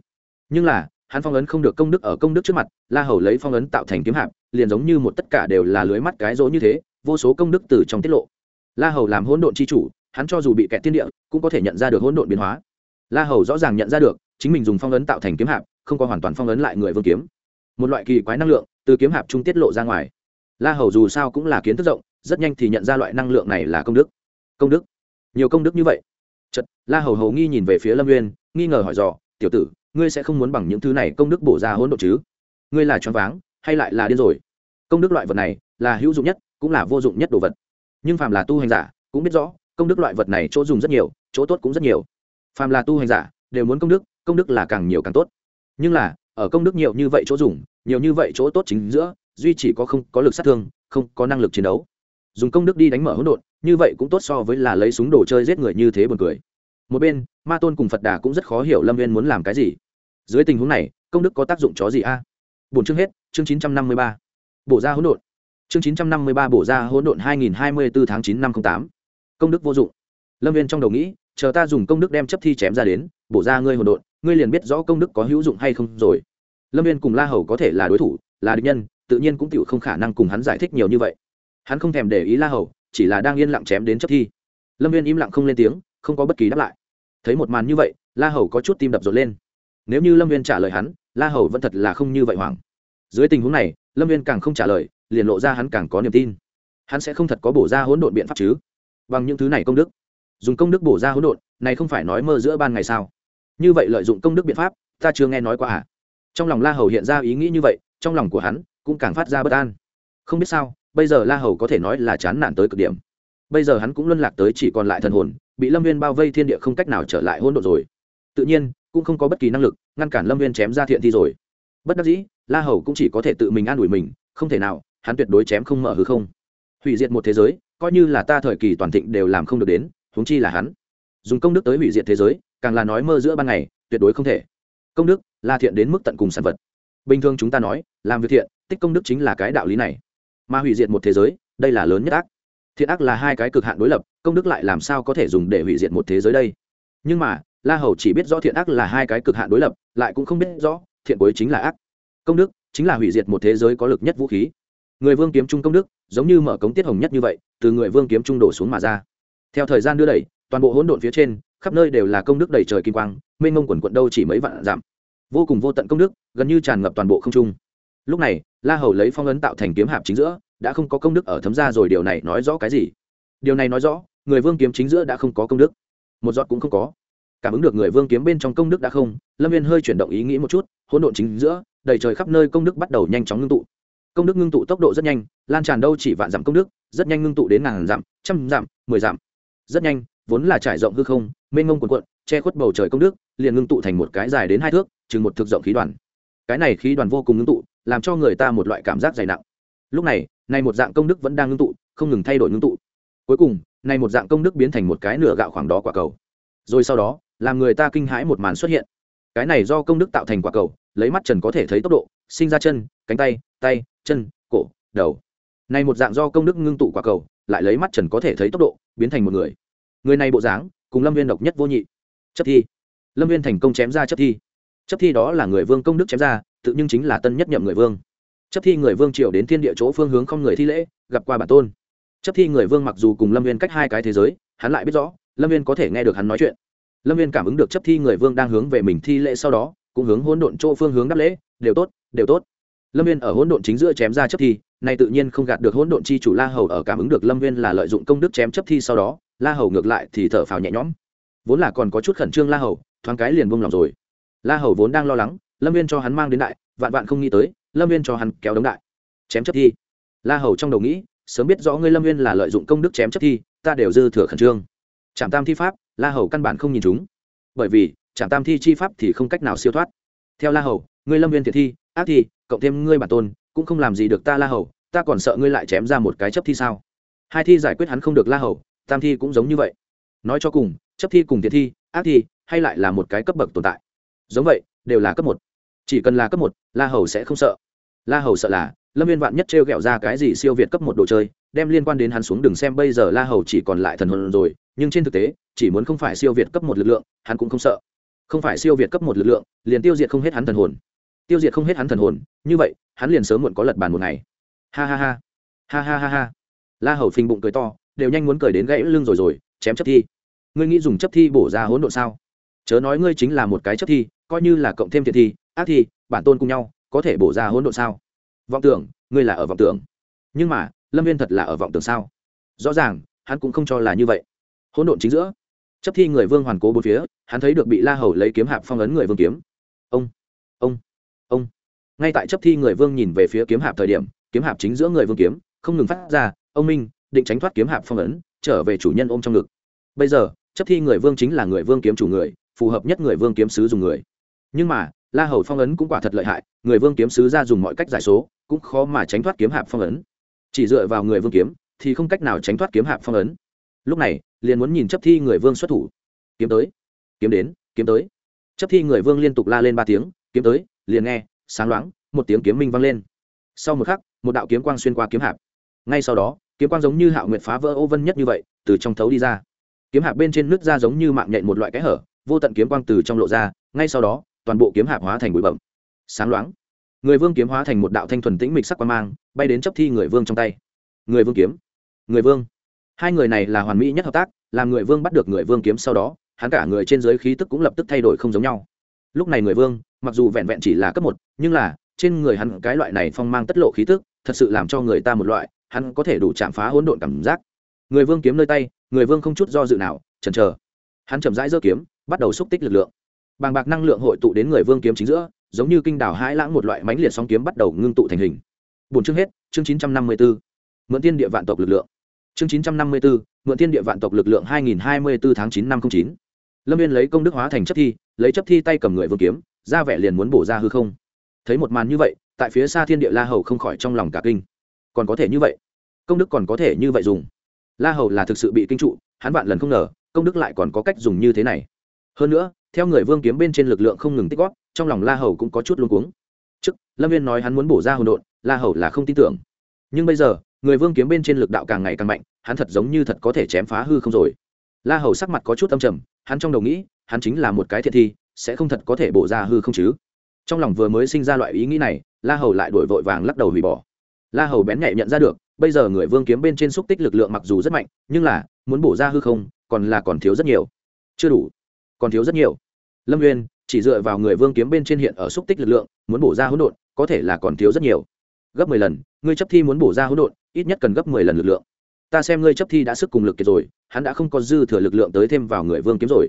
Nhưng là hắn phong ấn không được công đức ở công đức trước mặt, la hầu lấy phong ấn tạo thành kiếm hạp, liền giống như một tất cả đều là lưới mắt cái rỗ như thế, vô số công đức từ trong tiết lộ. La hầu làm hỗn độn c h i chủ, hắn cho dù bị kẹt tiên địa, cũng có thể nhận ra được hỗn độn biến hóa. La hầu rõ ràng nhận ra được, chính mình dùng phong ấn tạo thành kiếm hạp, không có hoàn toàn phong ấn lại người vương kiếm. Một loại kỳ quái năng lượng từ kiếm hạp trung tiết lộ ra ngoài. La hầu dù sao cũng là kiến thức rộng, rất nhanh thì nhận ra loại năng lượng này là công đức. Công đức? Nhiều công đức như vậy. Chật la hầu hầu nghi nhìn về phía lâm nguyên nghi ngờ hỏi dò, tiểu tử ngươi sẽ không muốn bằng những thứ này công đức bổ ra hỗn độ chứ? Ngươi là choáng váng, hay lại là điên rồi? Công đức loại vật này là hữu dụng nhất, cũng là vô dụng nhất đồ vật. Nhưng phàm là tu hành giả cũng biết rõ, công đức loại vật này chỗ dùng rất nhiều, chỗ tốt cũng rất nhiều. Phàm là tu hành giả đều muốn công đức công đức là càng nhiều càng tốt. Nhưng là, ở công đức nhiều như vậy chỗ dùng, nhiều như vậy chỗ tốt chính giữa, duy chỉ có không có lực sát thương, không có năng lực chiến đấu. Dùng công đức đi đánh mở hỗn độn, như vậy cũng tốt so với là lấy súng đồ chơi giết người như thế buồn cười. Một bên, ma tôn cùng phật đà cũng rất khó hiểu lâm viên muốn làm cái gì dưới tình huống này, công đức có tác dụng chó gì a? À? bổn chương hết, chương chín trăm năm mươi ba. Bổ ra hỗn độn. Chương chín trăm năm mươi ba bổ ra hỗn độn hai nghìn hai mươi bốn tháng chín năm t tám. Công đức vô dụng. Lâm viên trong đầu nghĩ, chờ ta dùng công đức đem chấp thi chém ra đến, bổ ra ngươi hỗn độn, ngươi liền biết rõ công đức có hữu dụng hay không rồi. Lâm viên cùng la hầu có thể là đối thủ, là địch nhân, tự nhiên cũng tự không khả năng cùng hắn giải thích nhiều như vậy. Hắn không thèm để ý la hầu, chỉ là đang yên lặng chém đến chấp thi. Lâm viên im lặng không lên tiếng, không có bất kỳ đáp lại. Thấy một màn như vậy, la hầu có chút tim đập rộn lên nếu như lâm viên trả lời hắn, la hầu vẫn thật là không như vậy hoảng. Dưới tình huống này, lâm viên càng không trả lời, liền lộ ra hắn càng có niềm tin. Hắn sẽ không thật có bổ ra hỗn độn biện pháp chứ? Bằng những thứ này công đức. Dùng công đức bổ ra hỗn độn, này không phải nói mơ giữa ban ngày sao? Như vậy lợi dụng công đức biện pháp, ta chưa nghe nói qua à? Trong lòng la hầu hiện ra ý nghĩ như vậy, trong lòng của hắn cũng càng phát ra bất an. Không biết sao, bây giờ la hầu có thể nói là chán nản tới cực điểm. Bây giờ hắn cũng luân lạc tới chỉ còn lại thần hồn, bị lâm viên bao vây thiên địa không cách nào trở lại hỗn độn rồi tự nhiên cũng không có bất kỳ năng lực ngăn cản lâm viên chém ra thiện thi rồi bất đắc dĩ la hầu cũng chỉ có thể tự mình an ủi mình không thể nào hắn tuyệt đối chém không mở hư không hủy diệt một thế giới coi như là ta thời kỳ toàn thịnh đều làm không được đến huống chi là hắn dùng công đức tới hủy diệt thế giới càng là nói mơ giữa ban ngày tuyệt đối không thể công đức là thiện đến mức tận cùng sản vật bình thường chúng ta nói làm việc thiện tích công đức chính là cái đạo lý này mà hủy diệt một thế giới đây là lớn nhất ác thiện ác là hai cái cực hạn đối lập công đức lại làm sao có thể dùng để hủy diệt một thế giới đây nhưng mà la hầu chỉ biết rõ thiện ác là hai cái cực hạn đối lập lại cũng không biết rõ thiện cuối chính là ác. Công đức chính là hủy diệt một thế giới có lực nhất vũ khí. Người vương kiếm trung công đức giống như mở cống tiết hồng nhất như vậy từ người vương kiếm trung đổ xuống mà ra. Theo thời gian đưa đẩy toàn bộ hỗn độn phía trên khắp nơi đều là công đức đầy trời kim quang mênh mông quần quận đâu chỉ mấy vạn giảm, vô cùng vô tận công đức gần như tràn ngập toàn bộ không trung. Lúc này la hầu lấy phong ấn tạo thành kiếm hạp chính giữa đã không có công đức ở thấm ra rồi điều này nói rõ cái gì? Điều này nói rõ người vương kiếm chính giữa đã không có công đức. Một giọt cũng không có cảm ứng được người vương kiếm bên trong công đức đã không? Lâm viên hơi chuyển động ý nghĩ một chút, hỗn độn chính giữa, đầy trời khắp nơi công đức bắt đầu nhanh chóng ngưng tụ. Công đức ngưng tụ tốc độ rất nhanh, lan tràn đâu chỉ vạn dặm công đức, rất nhanh ngưng tụ đến ngàn dặm, trăm dặm, mười dặm. Rất nhanh, vốn là trải rộng hư không, mênh ngông quần quận che khuất bầu trời công đức, liền ngưng tụ thành một cái dài đến hai thước, chừng một thực rộng khí đoàn. Cái này khí đoàn vô cùng ngưng tụ, làm cho người ta một loại cảm giác dày nặng. Lúc này này một dạng công đức vẫn đang ngưng tụ, không ngừng thay đổi ngưng tụ. Cuối cùng, này một dạng công đức biến thành một cái nửa gạo khoảng đó quả cầu. Rồi sau đó làm người ta kinh hãi một màn xuất hiện. Cái này do công đức tạo thành quả cầu, lấy mắt trần có thể thấy tốc độ, sinh ra chân, cánh tay tay, chân, cổ, đầu. Này một dạng do công đức ngưng tụ quả cầu, lại lấy mắt trần có thể thấy tốc độ, biến thành một người. Người này bộ dáng, cùng lâm viên độc nhất vô nhị. Chấp thi. Lâm viên thành công chém ra chấp thi. Chấp thi đó là người vương công đức chém ra, tự nhưng chính là tân nhất nhậm người vương. Chấp thi người vương triều đến thiên địa chỗ phương hướng không người thi lễ, gặp qua bản tôn. Chấp thi người vương mặc dù cùng lâm viên cách hai cái thế giới, hắn lại biết rõ, lâm viên có thể nghe được hắn nói chuyện lâm viên cảm ứng được chấp thi người vương đang hướng về mình thi lễ sau đó, cũng hướng hỗn độn chỗ phương hướng đáp lễ, đều tốt đều tốt. Lâm viên ở hỗn độn chính giữa chém ra chấp thi này tự nhiên không gạt được hỗn độn chi chủ la hầu ở cảm ứng được lâm viên là lợi dụng công đức chém chấp thi sau đó, la hầu ngược lại thì thở phào nhẹ nhõm. Vốn là còn có chút khẩn trương la hầu, thoáng cái liền buông lòng rồi. La hầu vốn đang lo lắng, lâm viên cho hắn mang đến đại, vạn vạn không nghĩ tới, lâm viên cho hắn kéo đống đại. Chém chấp thi. La hầu trong đầu nghĩ, sớm biết rõ ngươi lâm viên là lợi dụng công đức chém chấp thi, ta đều dư thừa khẩn trương. Trạm tam thi pháp la hầu căn bản không nhìn chúng. Bởi vì, trạm tam thi chi pháp thì không cách nào siêu thoát. Theo la hầu, ngươi lâm viên thiệt thi, ác thi, cộng thêm ngươi bản tôn, cũng không làm gì được ta la hầu, ta còn sợ ngươi lại chém ra một cái chấp thi sao? Hai thi giải quyết hắn không được la hầu, tam thi cũng giống như vậy. Nói cho cùng, chấp thi cùng thiệt thi, ác thi, hay lại là một cái cấp bậc tồn tại. Giống vậy, đều là cấp một. Chỉ cần là cấp một, la hầu sẽ không sợ. La hầu sợ là, lâm viên vạn nhất t r ra cái gì siêu việt cấp một đồ chơi, đem liên quan đến hắn xuống đường xem, bây giờ la hầu chỉ còn lại thần hồn rồi nhưng trên thực tế, chỉ muốn không phải siêu việt cấp một lực lượng, hắn cũng không sợ. Không phải siêu việt cấp một lực lượng, liền tiêu diệt không hết hắn thần hồn. Tiêu diệt không hết hắn thần hồn, như vậy, hắn liền sớm muộn có lật bàn một ngày. Ha ha ha. Ha ha ha ha. La hầu phình bụng cười to, đều nhanh muốn cười đến gãy lưng rồi rồi, chém chấp thi. Ngươi nghĩ dùng chấp thi bổ ra hỗn độn sao? Chớ nói ngươi chính là một cái chấp thi, coi như là cộng thêm thiệt thi, ác thi, bản tôn cùng nhau, có thể bổ ra hỗn độn sao? Vọng tưởng, ngươi là ở vọng tưởng. Nhưng mà, lâm viên thật là ở vọng tưởng sao? Rõ ràng, hắn cũng không cho là như vậy hỗn độn chính giữa. Chấp thi người vương hoàn cố bốn phía, hắn thấy được bị la hầu lấy kiếm hạp phong ấn người vương kiếm. Ông ông ông. Ngay tại chấp thi người vương nhìn về phía kiếm hạp thời điểm, kiếm hạp chính giữa người vương kiếm không ngừng phát ra, ông minh, định tránh thoát kiếm hạp phong ấn, trở về chủ nhân ôm trong ngực. Bây giờ, chấp thi người vương chính là người vương kiếm chủ người, phù hợp nhất người vương kiếm sứ dùng người. Nhưng mà, la hầu phong ấn cũng quả thật lợi hại, người vương kiếm sứ ra dùng mọi cách giải số, cũng khó mà tránh thoát kiếm hạp phong ấn. Chỉ dựa vào người vương kiếm thì không cách nào tránh thoát kiếm hạp phong ấn lúc này, liền muốn nhìn chấp thi người vương xuất thủ. Kiếm tới, kiếm đến, kiếm tới. Chấp thi người vương liên tục la lên ba tiếng, kiếm tới, liền nghe, sáng loáng, một tiếng kiếm minh vang lên. Sau một khắc, một đạo kiếm quang xuyên qua kiếm hạp. Ngay sau đó, kiếm quang giống như hạo nguyệt phá vỡ ô vân nhất như vậy, từ trong thấu đi ra. Kiếm hạp bên trên nước ra giống như mạng nhện một loại kẽ hở, vô tận kiếm quang từ trong lộ ra, ngay sau đó, toàn bộ kiếm hạp hóa thành bụi bậm sáng loáng, người vương kiếm hóa thành một đạo thanh thuần tĩnh mịch sắc quan mang, bay đến chấp thi người vương trong tay. Người vương kiếm. Người vương hai người này là hoàn mỹ nhất hợp tác, làm người vương bắt được người vương kiếm sau đó, hắn cả người trên giới khí tức cũng lập tức thay đổi không giống nhau. Lúc này người vương, mặc dù vẹn vẹn chỉ là cấp một, nhưng là, trên người hắn cái loại này phong mang tất lộ khí tức, thật sự làm cho người ta một loại, hắn có thể đủ chạm phá hỗn độn cảm giác. Người vương kiếm nơi tay, người vương không chút do dự nào, chần chờ. Hắn chậm rãi giơ kiếm, bắt đầu xúc tích lực lượng. Bàng bạc năng lượng hội tụ đến người vương kiếm chính giữa, giống như kinh đảo hãi lãng một loại mãnh liệt sóng kiếm bắt đầu ngưng tụ thành hình. Bốn chương hết, chương chín trăm năm mươi 954. mượn tiên địa vạn tộc lực lượng chương chín trăm năm mươi 954, mượn tiên địa vạn tộc lực lượng hai nghìn hai mươi bốn tháng chín năm không chín. Lâm viên lấy công đức hóa thành chấp thi lấy chấp thi tay cầm người vương kiếm ra vẻ liền muốn bổ ra hư không. Thấy một màn như vậy tại phía xa thiên địa la hầu không khỏi trong lòng cả kinh. Còn có thể như vậy? Công đức còn có thể như vậy dùng? La hầu là thực sự bị kinh trụ hắn vạn lần không ngờ công đức lại còn có cách dùng như thế này. Hơn nữa theo người vương kiếm bên trên lực lượng không ngừng tích góp trong lòng la hầu cũng có chút luôn cuống. Trước lâm viên nói hắn muốn bổ ra hồn độn la hầu là không tin tưởng. Nhưng bây giờ người vương kiếm bên trên lực đạo càng ngày càng mạnh, hắn thật giống như thật có thể chém phá hư không rồi. La hầu sắc mặt có chút âm trầm, hắn trong đầu nghĩ, hắn chính là một cái thiện thi, sẽ không thật có thể bổ ra hư không chứ? Trong lòng vừa mới sinh ra loại ý nghĩ này, la hầu lại đổi vội vàng lắc đầu hủy bỏ. La hầu bén nhạy nhận ra được, bây giờ người vương kiếm bên trên xúc tích lực lượng mặc dù rất mạnh, nhưng là, muốn bổ ra hư không, còn là còn thiếu rất nhiều. Chưa đủ. Còn thiếu rất nhiều. Lâm nguyên chỉ dựa vào người vương kiếm bên trên hiện ở xúc tích lực lượng, muốn bổ ra hỗn độn, có thể là còn thiếu rất nhiều. Gấp mười lần, ngươi chấp thi muốn bổ ra hỗn độn ít nhất cần gấp mười lần lực lượng. Ta xem ngươi chấp thi đã sức cùng lực kiệt rồi, hắn đã không có dư thừa lực lượng tới thêm vào người vương kiếm rồi.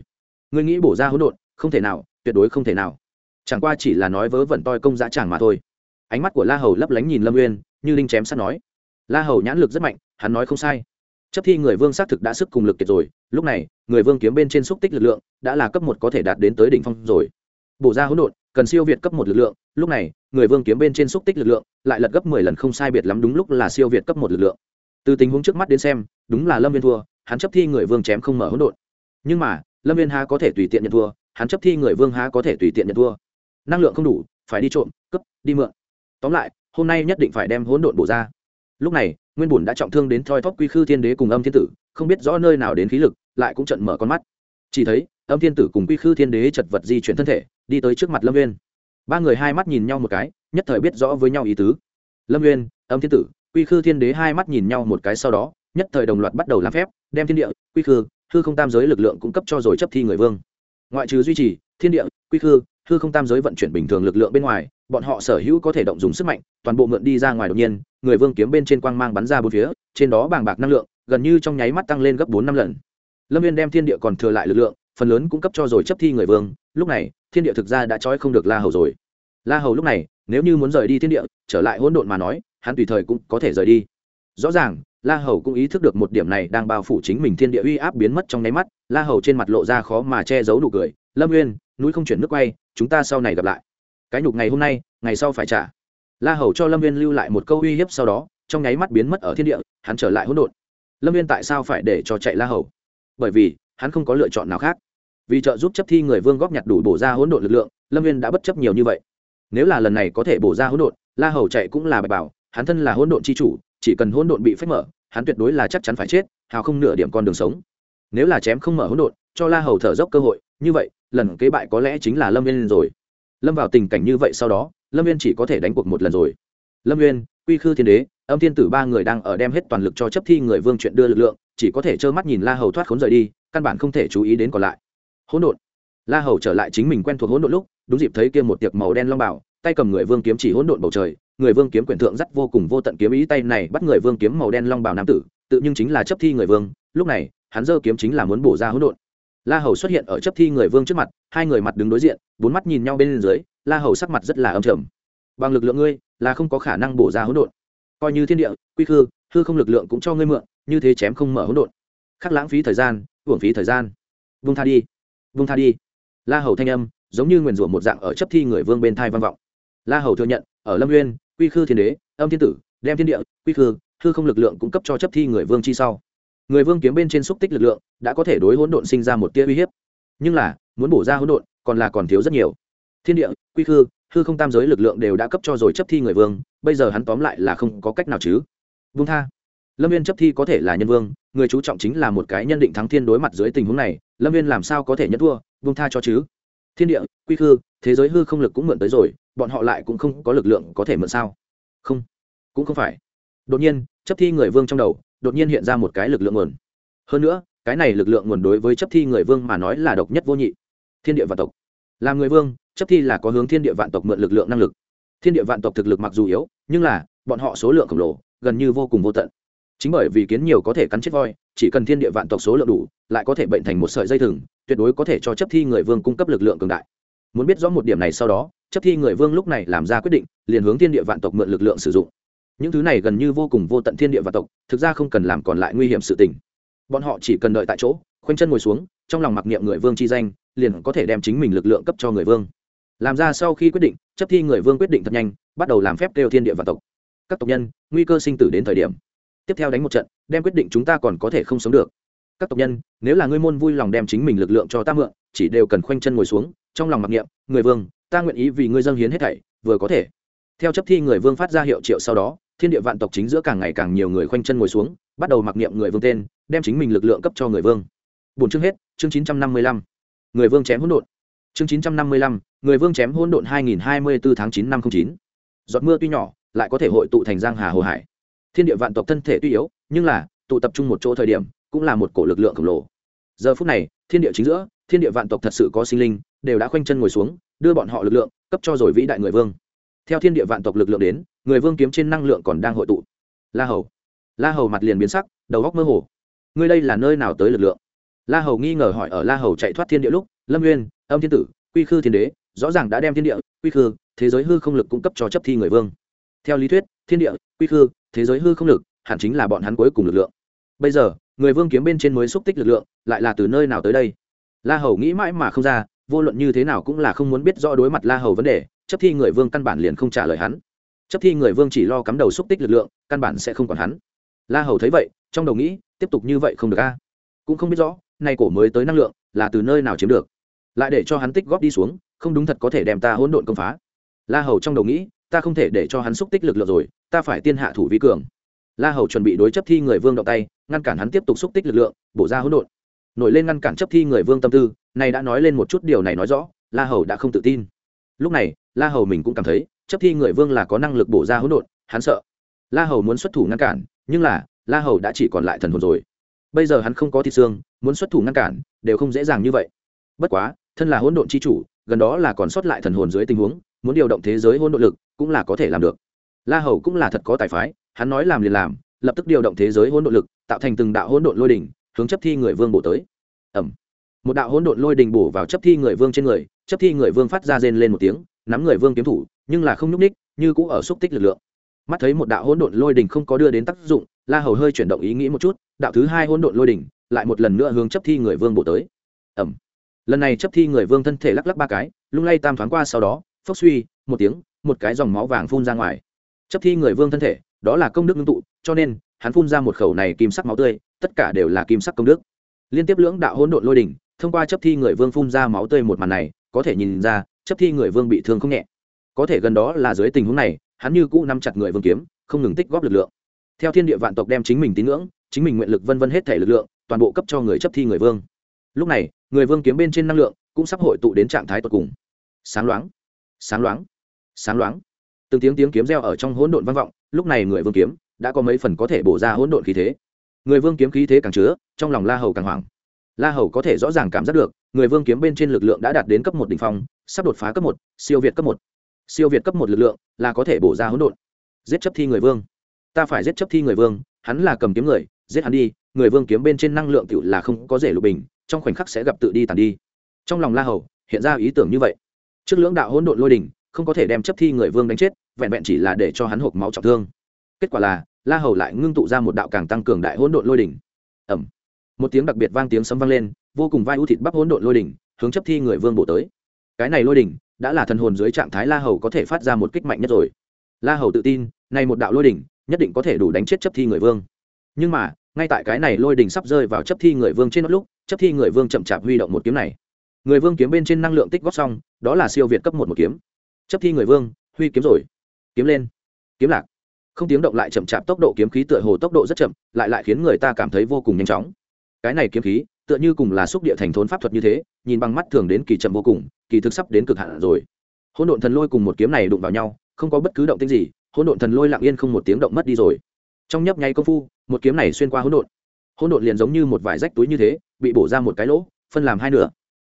Ngươi nghĩ bổ ra hỗn độn, không thể nào, tuyệt đối không thể nào. Chẳng qua chỉ là nói vớ vẩn toi công dã chẳng mà thôi. Ánh mắt của la hầu lấp lánh nhìn lâm uyên, như linh chém sắt nói. La hầu nhãn lực rất mạnh, hắn nói không sai. Chấp thi người vương xác thực đã sức cùng lực kiệt rồi, lúc này, người vương kiếm bên trên xúc tích lực lượng đã là cấp một có thể đạt đến tới đỉnh phong rồi. Bổ ra hỗn độn, cần siêu việt cấp một lực lượng, lúc này người vương kiếm bên trên xúc tích lực lượng, lại lật gấp mười lần không sai biệt lắm đúng lúc là siêu việt cấp một lực lượng. Từ tình huống trước mắt đến xem, đúng là lâm viên thua, hắn chấp thi người vương chém không mở hỗn độn. Nhưng mà, lâm viên há có thể tùy tiện nhận thua, hắn chấp thi người vương há có thể tùy tiện nhận thua. Năng lượng không đủ, phải đi trộm cấp đi mượn. Tóm lại, hôm nay nhất định phải đem hỗn độn bổ ra. Lúc này, nguyên bùn đã trọng thương đến thoi thóp quy khư thiên đế cùng âm thiên tử, không biết rõ nơi nào đến khí lực, lại cũng trận mở con mắt. Chỉ thấy, âm thiên tử cùng quy khư thiên đế chật vật di chuyển thân thể, đi tới trước mặt lâm viên ba người hai mắt nhìn nhau một cái nhất thời biết rõ với nhau ý tứ. Lâm Nguyên, âm thiên tử quy khư thiên đế hai mắt nhìn nhau một cái sau đó nhất thời đồng loạt bắt đầu làm phép đem thiên địa quy khư hư không tam giới lực lượng cung cấp cho rồi chấp thi người vương. Ngoại trừ duy trì thiên địa quy khư hư không tam giới vận chuyển bình thường lực lượng bên ngoài bọn họ sở hữu có thể động dùng sức mạnh toàn bộ mượn đi ra ngoài đột nhiên người vương kiếm bên trên quang mang bắn ra bốn phía trên đó bàng bạc năng lượng gần như trong nháy mắt tăng lên gấp bốn năm lần. Lâm viên đem thiên địa còn thừa lại lực lượng phần lớn cung cấp cho rồi chấp thi người vương lúc này thiên địa thực ra đã trói không được la hầu rồi. La hầu lúc này, nếu như muốn rời đi thiên địa, trở lại hỗn độn mà nói, hắn tùy thời cũng có thể rời đi. Rõ ràng, la hầu cũng ý thức được một điểm này đang bao phủ chính mình thiên địa uy áp biến mất trong nháy mắt, la hầu trên mặt lộ ra khó mà che giấu đủ cười, lâm uyên, núi không chuyển nước quay, chúng ta sau này gặp lại. Cái nhục ngày hôm nay, ngày sau phải trả. La hầu cho lâm viên lưu lại một câu uy hiếp sau đó, trong nháy mắt biến mất ở thiên địa, hắn trở lại hỗn độn. Lâm viên tại sao phải để cho chạy la hầu? Bởi vì, hắn không có lựa chọn nào khác vì trợ giúp chấp thi người vương góp nhặt đủ bổ ra hỗn độn lực lượng, lâm viên đã bất chấp nhiều như vậy. Nếu là lần này có thể bổ ra hỗn độn, la hầu chạy cũng là bạch bảo, hắn thân là hỗn độn c h i chủ, chỉ cần hỗn độn bị phách mở, hắn tuyệt đối là chắc chắn phải chết, hào không nửa điểm con đường sống. Nếu là chém không mở hỗn độn, cho la hầu thở dốc cơ hội, như vậy, lần kế bại có lẽ chính là lâm viên rồi. Lâm vào tình cảnh như vậy sau đó, lâm viên chỉ có thể đánh cuộc một lần rồi. Lâm viên quy khư thiên đế, âm thiên tử ba người đang ở đem hết toàn lực cho chấp thi người vương chuyện đưa lực lượng, chỉ có thể trơ mắt nhìn la hầu thoát khốn rời đi, căn bản không thể chú ý đến còn lại hỗn độn. La hầu trở lại chính mình quen thuộc hỗn độn lúc, đúng dịp thấy kia một tiệc màu đen long bảo, tay cầm người vương kiếm chỉ hỗn độn bầu trời, người vương kiếm quyển thượng dắt vô cùng vô tận kiếm ý tay này bắt người vương kiếm màu đen long bảo nam tử, tự nhưng chính là chấp thi người vương, lúc này, hắn giơ kiếm chính là muốn bổ ra hỗn độn. La hầu xuất hiện ở chấp thi người vương trước mặt, hai người mặt đứng đối diện, bốn mắt nhìn nhau bên dưới, la hầu sắc mặt rất là âm trầm. Bằng lực lượng ngươi, là không có khả năng bổ ra hỗn độn. Coi như thiên địa, quy khư, hư không lực lượng cũng cho ngươi mượn, như thế chém không mở hỗn độn. Khắc lãng phí thời gian, uổng phí thời gian. Vung tha đi vung tha đi. La hầu thanh âm, giống như nguyền rủa một dạng ở chấp thi người vương bên thai văn vọng. La hầu thừa nhận, ở lâm nguyên quy khư thiên đế, âm thiên tử, đem thiên địa, quy khư thư không lực lượng cung cấp cho chấp thi người vương chi sau. Người vương kiếm bên trên xúc tích lực lượng, đã có thể đối hỗn độn sinh ra một tia uy hiếp. Nhưng là, muốn bổ ra hỗn độn, còn là còn thiếu rất nhiều. Thiên địa, quy khư hư không tam giới lực lượng đều đã cấp cho rồi chấp thi người vương, bây giờ hắn tóm lại là không có cách nào chứ. Vung tha lâm viên chấp thi có thể là nhân vương, người chú trọng chính là một cái nhân định thắng thiên đối mặt dưới tình huống này, lâm viên làm sao có thể nhận thua vương tha cho chứ? Thiên địa, quy khư, thế giới hư không lực cũng mượn tới rồi, bọn họ lại cũng không có lực lượng có thể mượn sao? Không, cũng không phải. Đột nhiên, chấp thi người vương trong đầu, đột nhiên hiện ra một cái lực lượng nguồn. Hơn nữa, cái này lực lượng nguồn đối với chấp thi người vương mà nói là độc nhất vô nhị. Thiên địa vạn tộc. Làm người vương, chấp thi là có hướng thiên địa vạn tộc mượn lực lượng năng lực. Thiên địa vạn tộc thực lực mặc dù yếu, nhưng là, bọn họ số lượng khổng lồ, gần như vô cùng vô tận chính bởi vì kiến nhiều có thể cắn chết voi, chỉ cần thiên địa vạn tộc số lượng đủ, lại có thể bệnh thành một sợi dây thừng, tuyệt đối có thể cho chấp thi người vương cung cấp lực lượng cường đại. Muốn biết rõ một điểm này sau đó, chấp thi người vương lúc này làm ra quyết định, liền hướng thiên địa vạn tộc mượn lực lượng sử dụng. Những thứ này gần như vô cùng vô tận thiên địa vạn tộc, thực ra không cần làm còn lại nguy hiểm sự tình. Bọn họ chỉ cần đợi tại chỗ, khoanh chân ngồi xuống, trong lòng mặc niệm người vương chi danh, liền có thể đem chính mình lực lượng cấp cho người vương. Làm ra sau khi quyết định, chấp thi người vương quyết định thật nhanh, bắt đầu làm phép kêu thiên địa vạn tộc. Các tộc nhân, nguy cơ sinh tử đến thời điểm tiếp theo đánh một trận, đem quyết định chúng ta còn có thể không sống được. Các tộc nhân, nếu là ngươi môn vui lòng đem chính mình lực lượng cho ta mượn, chỉ đều cần khoanh chân ngồi xuống, trong lòng mặc niệm, người vương, ta nguyện ý vì ngươi dâng hiến hết thảy, vừa có thể. Theo chấp thi người vương phát ra hiệu triệu sau đó, thiên địa vạn tộc chính giữa càng ngày càng nhiều người khoanh chân ngồi xuống, bắt đầu mặc niệm người vương tên, đem chính mình lực lượng cấp cho người vương. Bốn chương hết, chương chín trăm năm mươi lăm. Người vương chém hỗn độn. Chương chín trăm năm mươi lăm, người vương chém hỗn độn hai nghìn hai mươi bốn tháng chín năm không chín. Giọt mưa tuy nhỏ, lại có thể hội tụ thành giang hà hồ hải thiên địa vạn tộc thân thể tuy yếu, nhưng là, tụ tập trung một chỗ thời điểm, cũng là một cổ lực lượng khổng lồ. Giờ phút này, thiên địa chính giữa, thiên địa vạn tộc thật sự có sinh linh, đều đã khoanh chân ngồi xuống, đưa bọn họ lực lượng, cấp cho rồi vĩ đại người vương. Theo thiên địa vạn tộc lực lượng đến, người vương kiếm trên năng lượng còn đang hội tụ. La hầu. La hầu mặt liền biến sắc, đầu góc mơ hồ. Ngươi đây là nơi nào tới lực lượng? La hầu nghi ngờ hỏi ở la hầu chạy thoát thiên địa lúc, lâm nguyên âm thiên tử, quy khư thiên đế, rõ ràng đã đem thiên địa, quy khư, thế giới hư không lực cung cấp cho chấp thi người vương. Theo lý thuyết, thiên địa, quy khư thế giới hư không lực, hẳn chính là bọn hắn cuối cùng lực lượng. Bây giờ, người vương kiếm bên trên mới xúc tích lực lượng, lại là từ nơi nào tới đây? La hầu nghĩ mãi mà không ra, vô luận như thế nào cũng là không muốn biết rõ đối mặt la hầu vấn đề, chấp thi người vương căn bản liền không trả lời hắn. Chấp thi người vương chỉ lo cắm đầu xúc tích lực lượng, căn bản sẽ không còn hắn. La hầu thấy vậy, trong đầu nghĩ, tiếp tục như vậy không được a. Cũng không biết rõ, nay cổ mới tới năng lượng, là từ nơi nào chiếm được? Lại để cho hắn tích góp đi xuống, không đúng thật có thể đem ta hỗn độn công phá. La hầu trong đầu nghĩ ta không thể để cho hắn xúc tích lực lượng rồi, ta phải tiên hạ thủ vi cường. La hầu chuẩn bị đối chấp thi người vương động tay, ngăn cản hắn tiếp tục xúc tích lực lượng, bổ ra hỗn độn. Nổi lên ngăn cản chấp thi người vương tâm tư, này đã nói lên một chút điều này nói rõ, la hầu đã không tự tin. Lúc này, la hầu mình cũng cảm thấy, chấp thi người vương là có năng lực bổ ra hỗn độn, hắn sợ. La hầu muốn xuất thủ ngăn cản, nhưng là, la hầu đã chỉ còn lại thần hồn rồi. Bây giờ hắn không có thịt xương, muốn xuất thủ ngăn cản, đều không dễ dàng như vậy. Bất quá, thân là hỗn độn c h i chủ, gần đó là còn sót lại thần hồn dưới tình huống muốn điều động thế giới hỗn độn lực cũng là có thể làm được. La hầu cũng là thật có tài phái, hắn nói làm liền làm, lập tức điều động thế giới hỗn độn lực, tạo thành từng đạo hỗn độn lôi đỉnh, hướng chấp thi người vương bổ tới. Ẩm một đạo hỗn độn lôi đỉnh bổ vào chấp thi người vương trên người, chấp thi người vương phát ra rên lên một tiếng, nắm người vương kiếm thủ, nhưng là không nhúc ních như cũng ở xúc tích lực lượng. Mắt thấy một đạo hỗn độn lôi đỉnh không có đưa đến tác dụng, la hầu hơi chuyển động ý nghĩ một chút, đạo thứ hai hỗn độn lôi đỉnh lại một lần nữa hướng chấp thi người vương bổ tới. Ẩm lần này chấp thi người vương thân thể lắc lắc ba cái, lung lay tam thoáng qua sau đó phốc suy, một tiếng, một cái dòng máu vàng phun ra ngoài. Chấp thi người vương thân thể, đó là công đức ngưng tụ, cho nên, hắn phun ra một khẩu này kim sắc máu tươi, tất cả đều là kim sắc công đức. Liên tiếp lưỡng đạo hỗn độn lôi đỉnh, thông qua chấp thi người vương phun ra máu tươi một màn này, có thể nhìn ra, chấp thi người vương bị thương không nhẹ. Có thể gần đó là dưới tình huống này, hắn như cũ nắm chặt người vương kiếm, không ngừng tích góp lực lượng. Theo thiên địa vạn tộc đem chính mình tín ngưỡng, chính mình nguyện lực vân vân hết thể lực lượng, toàn bộ cấp cho người chấp thi người vương. Lúc này, người vương kiếm bên trên năng lượng cũng sắp hội tụ đến trạng thái tột cùng. Sáng loáng sáng loáng. Sáng loáng. Từng tiếng tiếng kiếm reo ở trong hỗn độn vang vọng, lúc này người vương kiếm đã có mấy phần có thể bổ ra hỗn độn khí thế. Người vương kiếm khí thế càng chứa, trong lòng la hầu càng hoảng. La hầu có thể rõ ràng cảm giác được, người vương kiếm bên trên lực lượng đã đạt đến cấp một đ ỉ n h phong, sắp đột phá cấp một, siêu việt cấp một. Siêu việt cấp một lực lượng là có thể bổ ra hỗn độn. Giết chấp thi người vương. Ta phải giết chấp thi người vương, hắn là cầm kiếm người, giết hắn đi, người vương kiếm bên trên năng lượng tự là không có rể lục bình, trong khoảnh khắc sẽ gặp tự đi tàn đi. Trong lòng la hầu hiện ra ý tưởng như vậy trước lưỡng đạo hỗn độn lôi đình không có thể đem chấp thi người vương đánh chết, vẹn vẹn chỉ là để cho hắn hộp máu trọng thương. Kết quả là, la hầu lại ngưng tụ ra một đạo càng tăng cường đại hỗn độn lôi đỉnh. Ẩm một tiếng đặc biệt vang tiếng sấm vang lên, vô cùng vai u thịt bắp hỗn độn lôi đỉnh, hướng chấp thi người vương bổ tới. Cái này lôi đỉnh, đã là thần hồn dưới trạng thái la hầu có thể phát ra một kích mạnh nhất rồi. La hầu tự tin, này một đạo lôi đỉnh, nhất định có thể đủ đánh chết chấp thi người vương. Nhưng mà, ngay tại cái này lôi đỉnh sắp rơi vào chấp thi người vương trên lúc, chấp thi người vương chậm chạp huy động một kiếm này. Người vương kiếm bên trên năng lượng tích góp xong đó là siêu việt cấp một một kiếm. Chấp thi người vương, huy kiếm rồi. Kiếm lên. Kiếm lạc. Không tiếng động lại chậm chạp tốc độ kiếm khí tựa hồ tốc độ rất chậm, lại lại khiến người ta cảm thấy vô cùng nhanh chóng. Cái này kiếm khí, tựa như cùng là xúc địa thành thốn pháp thuật như thế, nhìn bằng mắt thường đến kỳ chậm vô cùng, kỳ thực sắp đến cực hạn rồi. Hỗn độn thần lôi cùng một kiếm này đụng vào nhau, không có bất cứ động tĩnh gì, hỗn độn thần lôi lặng yên không một tiếng động mất đi rồi. Trong nhấp nháy công phu, một kiếm này xuyên qua hỗn độn. Hỗn độn liền giống như một vải rách túi như thế, bị bổ ra một cái lỗ, phân làm hai nửa.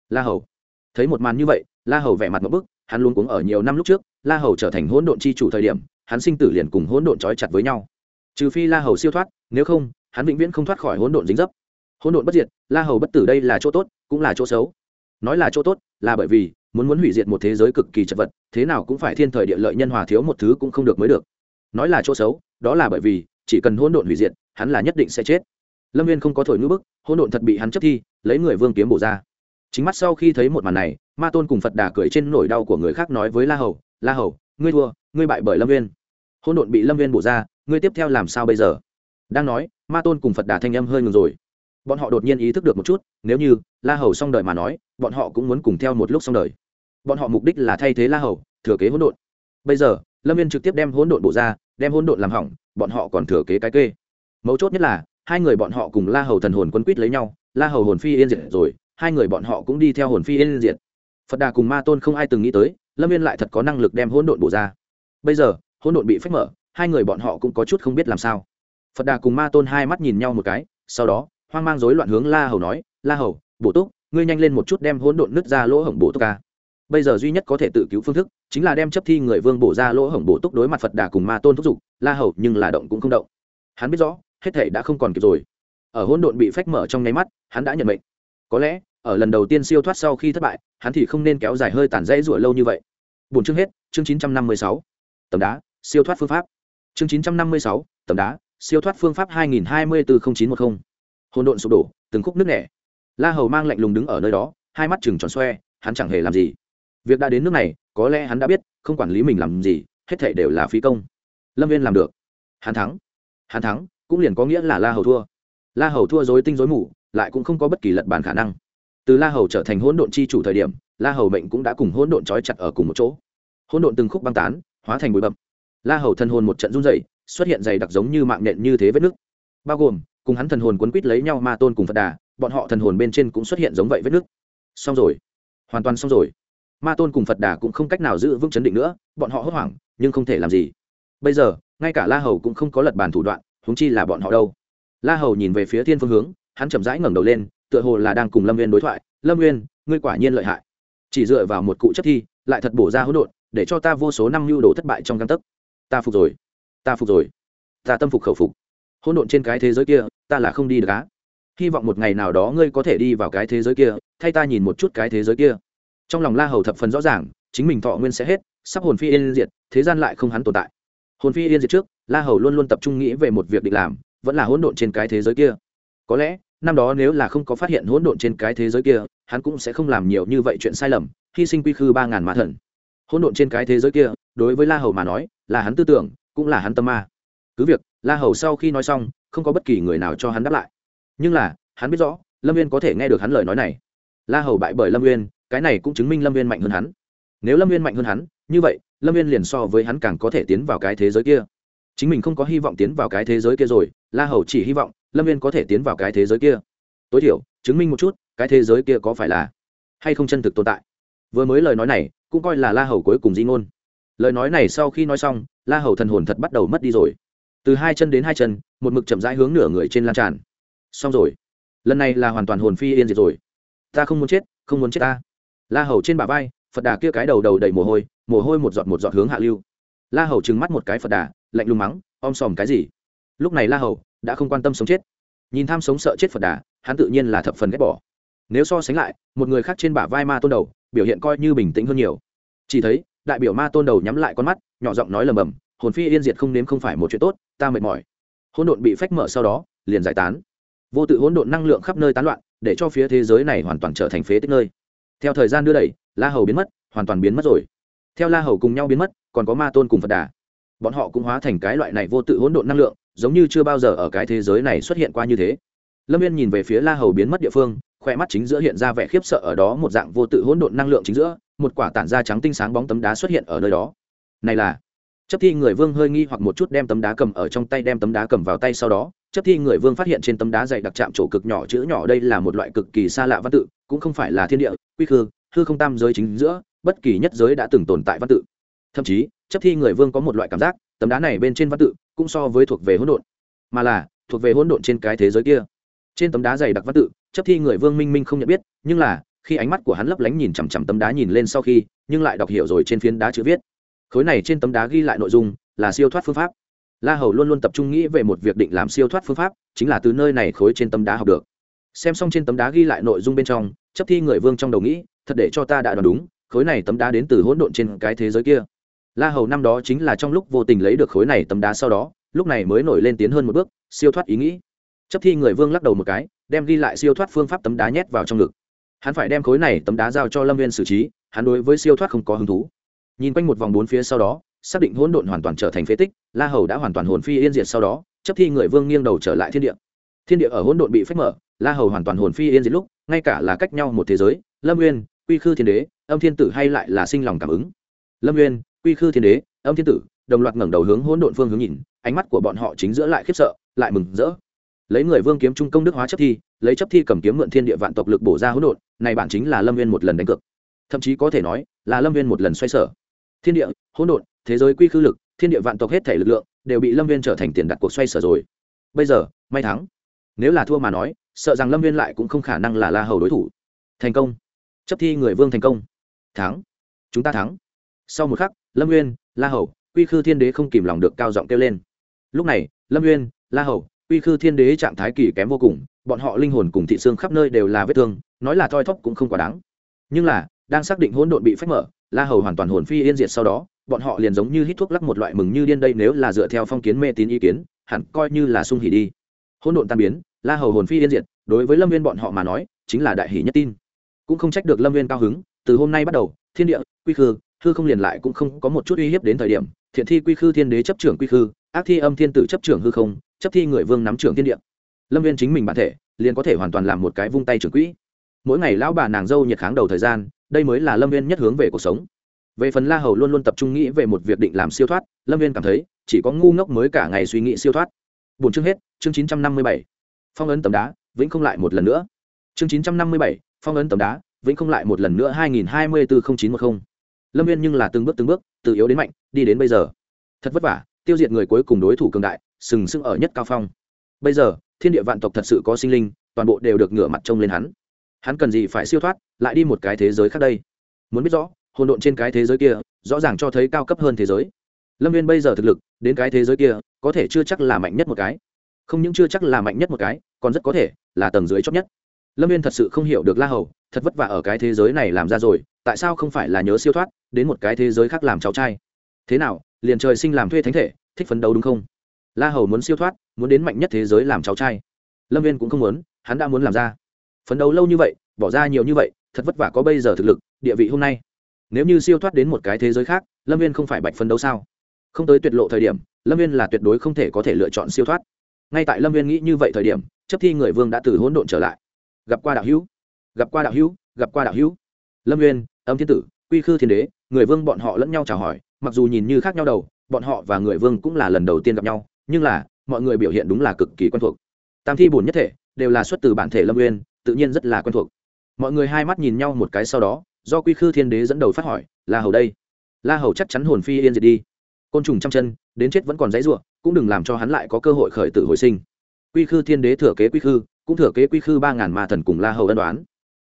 La hầu, thấy một màn như vậy la hầu vẻ mặt một bức, hắn luôn cuống ở nhiều năm lúc trước, la hầu trở thành hỗn độn chi chủ thời điểm, hắn sinh tử liền cùng hỗn độn trói chặt với nhau. Trừ phi la hầu siêu thoát, nếu không, hắn vĩnh viễn không thoát khỏi hỗn độn dính dấp. Hỗn độn bất diệt, la hầu bất tử đây là chỗ tốt, cũng là chỗ xấu. Nói là chỗ tốt, là bởi vì, muốn muốn hủy diệt một thế giới cực kỳ chật vật, thế nào cũng phải thiên thời địa lợi nhân hòa thiếu một thứ cũng không được mới được. Nói là chỗ xấu, đó là bởi vì, chỉ cần hỗn độn hủy diệt, hắn là nhất định sẽ chết. Lâm viên không có thổi ngữ bức, hỗn độn thật bị hắn chấp thi, lấy người vương kiếm bổ ra. Chính mắt sau khi thấy một màn này ma tôn cùng phật đà cười trên nỗi đau của người khác nói với la hầu la hầu ngươi thua ngươi bại bởi lâm viên hôn đột bị lâm viên bổ ra ngươi tiếp theo làm sao bây giờ đang nói ma tôn cùng phật đà thanh âm hơi ngừng rồi bọn họ đột nhiên ý thức được một chút nếu như la hầu xong đời mà nói bọn họ cũng muốn cùng theo một lúc xong đời bọn họ mục đích là thay thế la hầu thừa kế hỗn độn bây giờ lâm viên trực tiếp đem hỗn độn bổ ra đem hỗn độn làm hỏng bọn họ còn thừa kế cái kê mấu chốt nhất là hai người bọn họ cùng la hầu thần hồn quân quýt lấy nhau la hầu hồn phi yên diệt rồi hai người bọn họ cũng đi theo hồn phi yên diệt phật đà cùng ma tôn không ai từng nghĩ tới, lâm viên lại thật có năng lực đem hỗn độn bổ ra. Bây giờ, hỗn độn bị phách mở, hai người bọn họ cũng có chút không biết làm sao. Phật đà cùng ma tôn hai mắt nhìn nhau một cái, sau đó, hoang mang rối loạn hướng la hầu nói, la hầu, bổ túc, ngươi nhanh lên một chút đem hỗn độn nứt ra lỗ hổng bổ túc ca bây giờ duy nhất có thể tự cứu phương thức, chính là đem chấp thi người vương bổ ra lỗ hổng bổ túc đối mặt phật đà cùng ma tôn thúc giục, la hầu nhưng là động cũng không động. Hắn biết rõ, hết thể đã không còn kịp rồi. Ở hỗn độn bị phách mở trong nháy mắt, hắn đã nhận mệnh. Có lẽ ở lần đầu tiên siêu thoát sau khi thất bại, hắn thì không nên kéo dài hơi tàn dễ rủa lâu như vậy. Bốn chương hết, chương chín trăm năm mươi sáu. Tầm đá, siêu thoát phương pháp. Chương chín trăm năm mươi sáu tầm đá, siêu thoát phương pháp hai nghìn hai mươi bốn chín một mươi độn sụp đổ, từng khúc nước nẻ. La hầu mang lạnh lùng đứng ở nơi đó, hai mắt chừng tròn xoe, hắn chẳng hề làm gì. Việc đã đến nước này, có lẽ hắn đã biết, không quản lý mình làm gì, hết thể đều là phí công. Lâm viên làm được. Hắn thắng. Hắn thắng, cũng liền có nghĩa là la hầu thua. La hầu thua dối tinh dối mù, lại cũng không có bất kỳ lật bàn khả năng từ la hầu trở thành hỗn độn chi chủ thời điểm, la hầu mệnh cũng đã cùng hỗn độn trói chặt ở cùng một chỗ. Hỗn độn từng khúc băng tán, hóa thành bụi bậm la hầu thân hồn một trận run dày xuất hiện dày đặc giống như mạng nện như thế vết nứt bao gồm, cùng hắn thần hồn quấn quít lấy nhau ma tôn cùng phật đà, bọn họ thần hồn bên trên cũng xuất hiện giống vậy vết nứt xong rồi. Hoàn toàn xong rồi. Ma tôn cùng phật đà cũng không cách nào giữ vững chấn định nữa, bọn họ hốt hoảng, nhưng không thể làm gì. Bây giờ, ngay cả la hầu cũng không có lật bàn thủ đoạn húng chi là bọn họ đâu. La hầu nhìn về phía thiên phương hướng, hắn chậm rãi ngẩng đầu lên tựa hồ là đang cùng lâm viên đối thoại, lâm viên ngươi quả nhiên lợi hại. Chỉ dựa vào một cụ chất thi, lại thật bổ ra hỗn độn, để cho ta vô số năm lưu đồ thất bại trong căn tấc. Ta phục rồi, ta phục rồi, ta tâm phục khẩu phục. Hỗn độn trên cái thế giới kia, ta là không đi được á. Hy vọng một ngày nào đó ngươi có thể đi vào cái thế giới kia, thay ta nhìn một chút cái thế giới kia. Trong lòng la hầu thập phần rõ ràng, chính mình thọ nguyên sẽ hết, sắp hồn phi yên diệt, thế gian lại không hắn tồn tại. Hồn phi yên diệt trước, la hầu luôn luôn tập trung nghĩ về một việc định làm, vẫn là hỗn độn trên cái thế giới kia. Có lẽ năm đó nếu là không có phát hiện hỗn độn trên cái thế giới kia, hắn cũng sẽ không làm nhiều như vậy chuyện sai lầm, hy sinh quy khư ba ngàn mã thần. Hỗn độn trên cái thế giới kia, đối với la hầu mà nói, là hắn tư tưởng, cũng là hắn tâm ma. Cứ việc, la hầu sau khi nói xong, không có bất kỳ người nào cho hắn đáp lại. Nhưng là, hắn biết rõ, lâm viên có thể nghe được hắn lời nói này. La hầu bại bởi lâm viên cái này cũng chứng minh lâm viên mạnh hơn hắn. Nếu lâm viên mạnh hơn hắn, như vậy, lâm viên liền so với hắn càng có thể tiến vào cái thế giới kia. Chính mình không có hy vọng tiến vào cái thế giới kia rồi, la hầu chỉ hy vọng lâm viên có thể tiến vào cái thế giới kia tối thiểu chứng minh một chút cái thế giới kia có phải là hay không chân thực tồn tại vừa mới lời nói này cũng coi là la hầu cuối cùng di ngôn lời nói này sau khi nói xong la hầu thần hồn thật bắt đầu mất đi rồi từ hai chân đến hai chân một mực chậm rãi hướng nửa người trên lan tràn xong rồi lần này là hoàn toàn hồn phi yên diệt rồi ta không muốn chết không muốn chết ta la hầu trên bả vai phật đà kia cái đầu đầu đầy mồ hôi mồ hôi một giọt một giọt hướng hạ lưu la hầu trừng mắt một cái phật đà lạnh lùng mắng om sòm cái gì lúc này la hầu đã không quan tâm sống chết. Nhìn tham sống sợ chết phật đà, hắn tự nhiên là thập phần ghét bỏ. Nếu so sánh lại, một người khác trên bả vai ma tôn đầu, biểu hiện coi như bình tĩnh hơn nhiều. Chỉ thấy, đại biểu ma tôn đầu nhắm lại con mắt, nhỏ giọng nói lầm bầm, hồn phi yên diệt không nếm không phải một chuyện tốt, ta mệt mỏi. Hỗn độn bị phách mở sau đó, liền giải tán. Vô tự hỗn độn năng lượng khắp nơi tán loạn, để cho phía thế giới này hoàn toàn trở thành phế tích nơi. Theo thời gian đưa đẩy, la hầu biến mất, hoàn toàn biến mất rồi. Theo la hầu cùng nhau biến mất, còn có ma tôn cùng phật đà. Bọn họ cũng hóa thành cái loại này vô tự hỗn độn năng lượng giống như chưa bao giờ ở cái thế giới này xuất hiện qua như thế. Lâm viên nhìn về phía la hầu biến mất địa phương khoe mắt chính giữa hiện ra vẻ khiếp sợ ở đó một dạng vô tự hỗn độn năng lượng chính giữa, một quả tản da trắng tinh sáng bóng tấm đá xuất hiện ở nơi đó. Này là, chấp thi người vương hơi nghi hoặc một chút đem tấm đá cầm ở trong tay, đem tấm đá cầm vào tay sau đó, chấp thi người vương phát hiện trên tấm đá dày đặc chạm chỗ cực nhỏ chữ nhỏ đây là một loại cực kỳ xa lạ văn tự, cũng không phải là thiên địa, quy khư, hư không tam giới chính giữa, bất kỳ nhất giới đã từng tồn tại văn tự. Thậm chí, chấp thi người vương có một loại cảm giác, tấm đá này bên trên văn tự cũng so với thuộc về hỗn độn, mà là thuộc về hỗn độn trên cái thế giới kia. Trên tấm đá dày đặc văn tự, chấp thi người vương minh minh không nhận biết, nhưng là, khi ánh mắt của hắn lấp lánh nhìn chằm chằm tấm đá nhìn lên sau khi, nhưng lại đọc hiểu rồi trên phiến đá chữ viết. Khối này trên tấm đá ghi lại nội dung, là siêu thoát phương pháp. La hầu luôn luôn tập trung nghĩ về một việc định làm siêu thoát phương pháp, chính là từ nơi này khối trên tấm đá học được. Xem xong trên tấm đá ghi lại nội dung bên trong, chấp thi người vương trong đầu nghĩ, thật để cho ta đã đoán đúng, khối này tấm đá đến từ hỗn độn trên cái thế giới kia la hầu năm đó chính là trong lúc vô tình lấy được khối này tấm đá sau đó, lúc này mới nổi lên tiến hơn một bước, siêu thoát ý nghĩ. Chấp thi người vương lắc đầu một cái, đem ghi lại siêu thoát phương pháp tấm đá nhét vào trong ngực. Hắn phải đem khối này tấm đá giao cho lâm viên xử trí, hắn đối với siêu thoát không có hứng thú. Nhìn quanh một vòng bốn phía sau đó, xác định hỗn độn hoàn toàn trở thành phế tích, la hầu đã hoàn toàn hồn phi yên diệt sau đó, chấp thi người vương nghiêng đầu trở lại thiên địa. Thiên địa ở hỗn độn bị phách mở, la hầu hoàn toàn hồn phi yên diệt lúc, ngay cả là cách nhau một thế giới, lâm nguyên quy khư thiên đế, âm thiên tử hay lại là sinh lòng cảm ứng. Lâm nguyên quy khư thiên đế, âm thiên tử, đồng loạt ngẩng đầu hướng hỗn độn phương hướng nhìn, ánh mắt của bọn họ chính giữa lại khiếp sợ, lại mừng rỡ. Lấy người vương kiếm trung công đức hóa chấp thi, lấy chấp thi cầm kiếm mượn thiên địa vạn tộc lực bổ ra hỗn độn, này bản chính là lâm viên một lần đánh cược. Thậm chí có thể nói là lâm viên một lần xoay sở. Thiên địa, hỗn độn, thế giới quy khư lực, thiên địa vạn tộc hết thể lực lượng, đều bị lâm viên trở thành tiền đặt cuộc xoay sở rồi. Bây giờ, may thắng. Nếu là thua mà nói, sợ rằng lâm viên lại cũng không khả năng là la hầu đối thủ. Thành công. Chấp thi người vương thành công. Thắng. Chúng ta thắng sau một khắc, lâm nguyên la hầu, quy khư thiên đế không kìm lòng được cao giọng kêu lên. Lúc này, lâm nguyên la hầu, quy khư thiên đế trạng thái kỳ kém vô cùng, bọn họ linh hồn cùng thị xương khắp nơi đều là vết thương, nói là thoi thóp cũng không quá đáng. Nhưng là, đang xác định hỗn độn bị phách mở, la hầu hoàn toàn hồn phi yên diệt sau đó, bọn họ liền giống như hít thuốc lắc một loại mừng như điên đây nếu là dựa theo phong kiến mê tín ý kiến, hẳn coi như là sung hỉ đi. Hỗn độn tan biến, la hầu hồn phi yên diệt, đối với lâm viên bọn họ mà nói, chính là đại hỷ nhất tin. Cũng không trách được lâm viên cao hứng, từ hôm nay bắt đầu, thiên địa, quy khư hư không liền lại cũng không có một chút uy hiếp đến thời điểm, thiện thi quy khư, thiên đế chấp trưởng quy khư, ác thi âm thiên tử chấp trưởng hư không, chấp thi người vương nắm trưởng thiên địa. Lâm viên chính mình bản thể, liền có thể hoàn toàn làm một cái vung tay trưởng quỹ. Mỗi ngày lão bà nàng dâu nhiệt kháng đầu thời gian, đây mới là lâm viên nhất hướng về cuộc sống. Về phần la hầu luôn luôn tập trung nghĩ về một việc định làm siêu thoát, lâm viên cảm thấy, chỉ có ngu ngốc mới cả ngày suy nghĩ siêu thoát. Bốn chương hết, chương chín trăm năm mươi bảy. Phong ấn tấm đá, vĩnh không lại một lần nữa. Chương chín trăm năm mươi bảy, phong ấn tấm đá, vĩnh không lại một lần nữa, hai nghìn hai mươi bốn chín một mươi lâm viên nhưng là từng bước từng bước, từ yếu đến mạnh, đi đến bây giờ. Thật vất vả, tiêu diệt người cuối cùng đối thủ cường đại, sừng sững ở nhất cao phong. Bây giờ, thiên địa vạn tộc thật sự có sinh linh, toàn bộ đều được ngửa mặt trông lên hắn. Hắn cần gì phải siêu thoát, lại đi một cái thế giới khác đây? Muốn biết rõ, hồn độn trên cái thế giới kia, rõ ràng cho thấy cao cấp hơn thế giới. Lâm viên bây giờ thực lực, đến cái thế giới kia, có thể chưa chắc là mạnh nhất một cái. Không những chưa chắc là mạnh nhất một cái, còn rất có thể là tầng dưới chót nhất lâm viên thật sự không hiểu được la hầu, thật vất vả ở cái thế giới này làm ra rồi, tại sao không phải là nhớ siêu thoát, đến một cái thế giới khác làm cháu trai? Thế nào, liền trời sinh làm thuê thánh thể, thích phấn đấu đúng không? La hầu muốn siêu thoát, muốn đến mạnh nhất thế giới làm cháu trai. Lâm viên cũng không muốn, hắn đã muốn làm ra. Phấn đấu lâu như vậy, bỏ ra nhiều như vậy, thật vất vả có bây giờ thực lực, địa vị hôm nay. Nếu như siêu thoát đến một cái thế giới khác, lâm viên không phải bạch phấn đấu sao? Không tới tuyệt lộ thời điểm, lâm viên là tuyệt đối không thể có thể lựa chọn siêu thoát. Ngay tại lâm viên nghĩ như vậy thời điểm, chấp thi người vương đã từ hỗn độn trở lại gặp qua đạo hữu gặp qua đạo hữu gặp qua đạo hữu. Lâm Nguyên, âm thiên tử quy khư thiên đế người vương bọn họ lẫn nhau chào hỏi mặc dù nhìn như khác nhau đầu bọn họ và người vương cũng là lần đầu tiên gặp nhau nhưng là mọi người biểu hiện đúng là cực kỳ quen thuộc. Tam thi bổn nhất thể đều là xuất từ bản thể lâm Nguyên, tự nhiên rất là quen thuộc. Mọi người hai mắt nhìn nhau một cái sau đó do quy khư thiên đế dẫn đầu phát hỏi la hầu đây? La hầu chắc chắn hồn phi yên diệt đi. Côn trùng trăm chân đến chết vẫn còn dãy ruộng cũng đừng làm cho hắn lại có cơ hội khởi tử hồi sinh. Quy khư thiên đế thừa kế quy khư cũng thừa kế quy khư ba ngàn ma thần cùng la hầu ân đoán.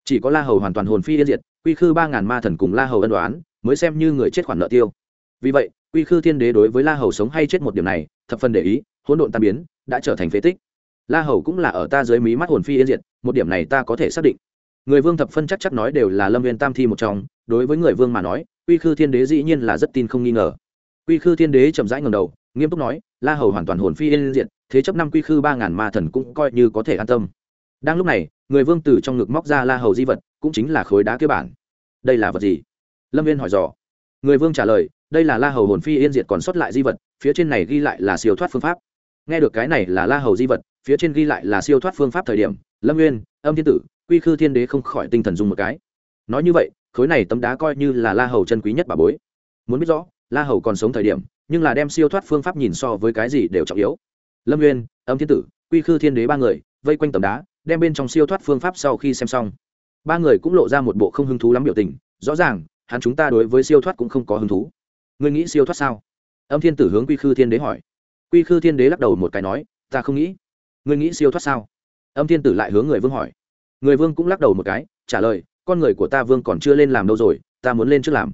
Chỉ có la hầu hoàn toàn hồn phi yên diệt, quy khư ba ngàn ma thần cùng la hầu ân đoán mới xem như người chết khoản nợ tiêu. Vì vậy, quy khư thiên đế đối với la hầu sống hay chết một điểm này, thập phần để ý, hỗn độn tam biến, đã trở thành phế tích. La hầu cũng là ở ta dưới mí mắt hồn phi yên diệt, một điểm này ta có thể xác định. Người vương thập phân chắc chắc nói đều là lâm viên tam thi một trong, đối với người vương mà nói, quy khư thiên đế dĩ nhiên là rất tin không nghi ngờ. Quy khư thiên đế chậm rãi ngầm đầu, nghiêm túc nói, la hầu hoàn toàn hồn phi yên diệt thế chấp năm quy khư ba ngàn ma thần cũng coi như có thể an tâm. Đang lúc này, người vương từ trong ngực móc ra la hầu di vật, cũng chính là khối đá cơ bản. Đây là vật gì? Lâm viên hỏi dò. Người vương trả lời, đây là la hầu hồn phi yên diệt còn sót lại di vật, phía trên này ghi lại là siêu thoát phương pháp. Nghe được cái này là la hầu di vật, phía trên ghi lại là siêu thoát phương pháp thời điểm, lâm nguyên âm thiên tử, quy khư thiên đế không khỏi tinh thần dùng một cái. Nói như vậy, khối này tấm đá coi như là la hầu chân quý nhất bà bối. Muốn biết rõ, la hầu còn sống thời điểm, nhưng là đem siêu thoát phương pháp nhìn so với cái gì đều trọng yếu lâm nguyên âm thiên tử, quy khư thiên đế ba người, vây quanh tầm đá, đem bên trong siêu thoát phương pháp sau khi xem xong. Ba người cũng lộ ra một bộ không hứng thú lắm biểu tình, rõ ràng, hắn chúng ta đối với siêu thoát cũng không có hứng thú. Ngươi nghĩ siêu thoát sao? Âm thiên tử hướng quy khư thiên đế hỏi. Quy khư thiên đế lắc đầu một cái nói, ta không nghĩ. Ngươi nghĩ siêu thoát sao? Âm thiên tử lại hướng người vương hỏi. Người vương cũng lắc đầu một cái, trả lời, con người của ta vương còn chưa lên làm đâu rồi, ta muốn lên trước làm.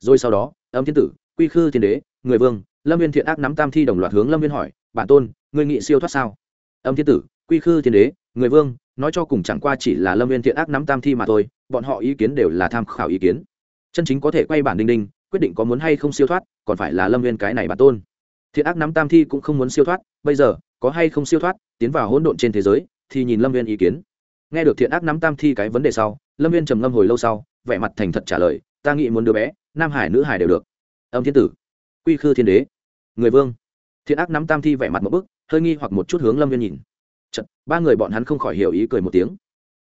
Rồi sau đó, âm thiên tử, quy khư thiên đế, người vương, lâm viên thiện ác nắm tam thi đồng loạt hướng lâm viên hỏi, bản tôn ngươi nghĩ siêu thoát sao? Âm thiên tử, quy khư thiên đế, người vương, nói cho cùng chẳng qua chỉ là lâm viên thiện ác nắm tam thi mà thôi, bọn họ ý kiến đều là tham khảo ý kiến. Chân chính có thể quay bản đinh đinh, quyết định có muốn hay không siêu thoát, còn phải là lâm viên cái này bản tôn. Thiện ác nắm tam thi cũng không muốn siêu thoát, bây giờ, có hay không siêu thoát, tiến vào hỗn độn trên thế giới, thì nhìn lâm viên ý kiến. Nghe được thiện ác nắm tam thi cái vấn đề sau, lâm viên trầm ngâm hồi lâu sau, vẻ mặt thành thật trả lời, ta nghĩ muốn đứa bé, nam hải nữ hải đều được. Âm thiên tử, quy khư thiên đế, người vương thiện ác nắm tam thi vẻ mặt một bức hơi nghi hoặc một chút hướng lâm viên nhìn. Chật, ba người bọn hắn không khỏi hiểu ý cười một tiếng.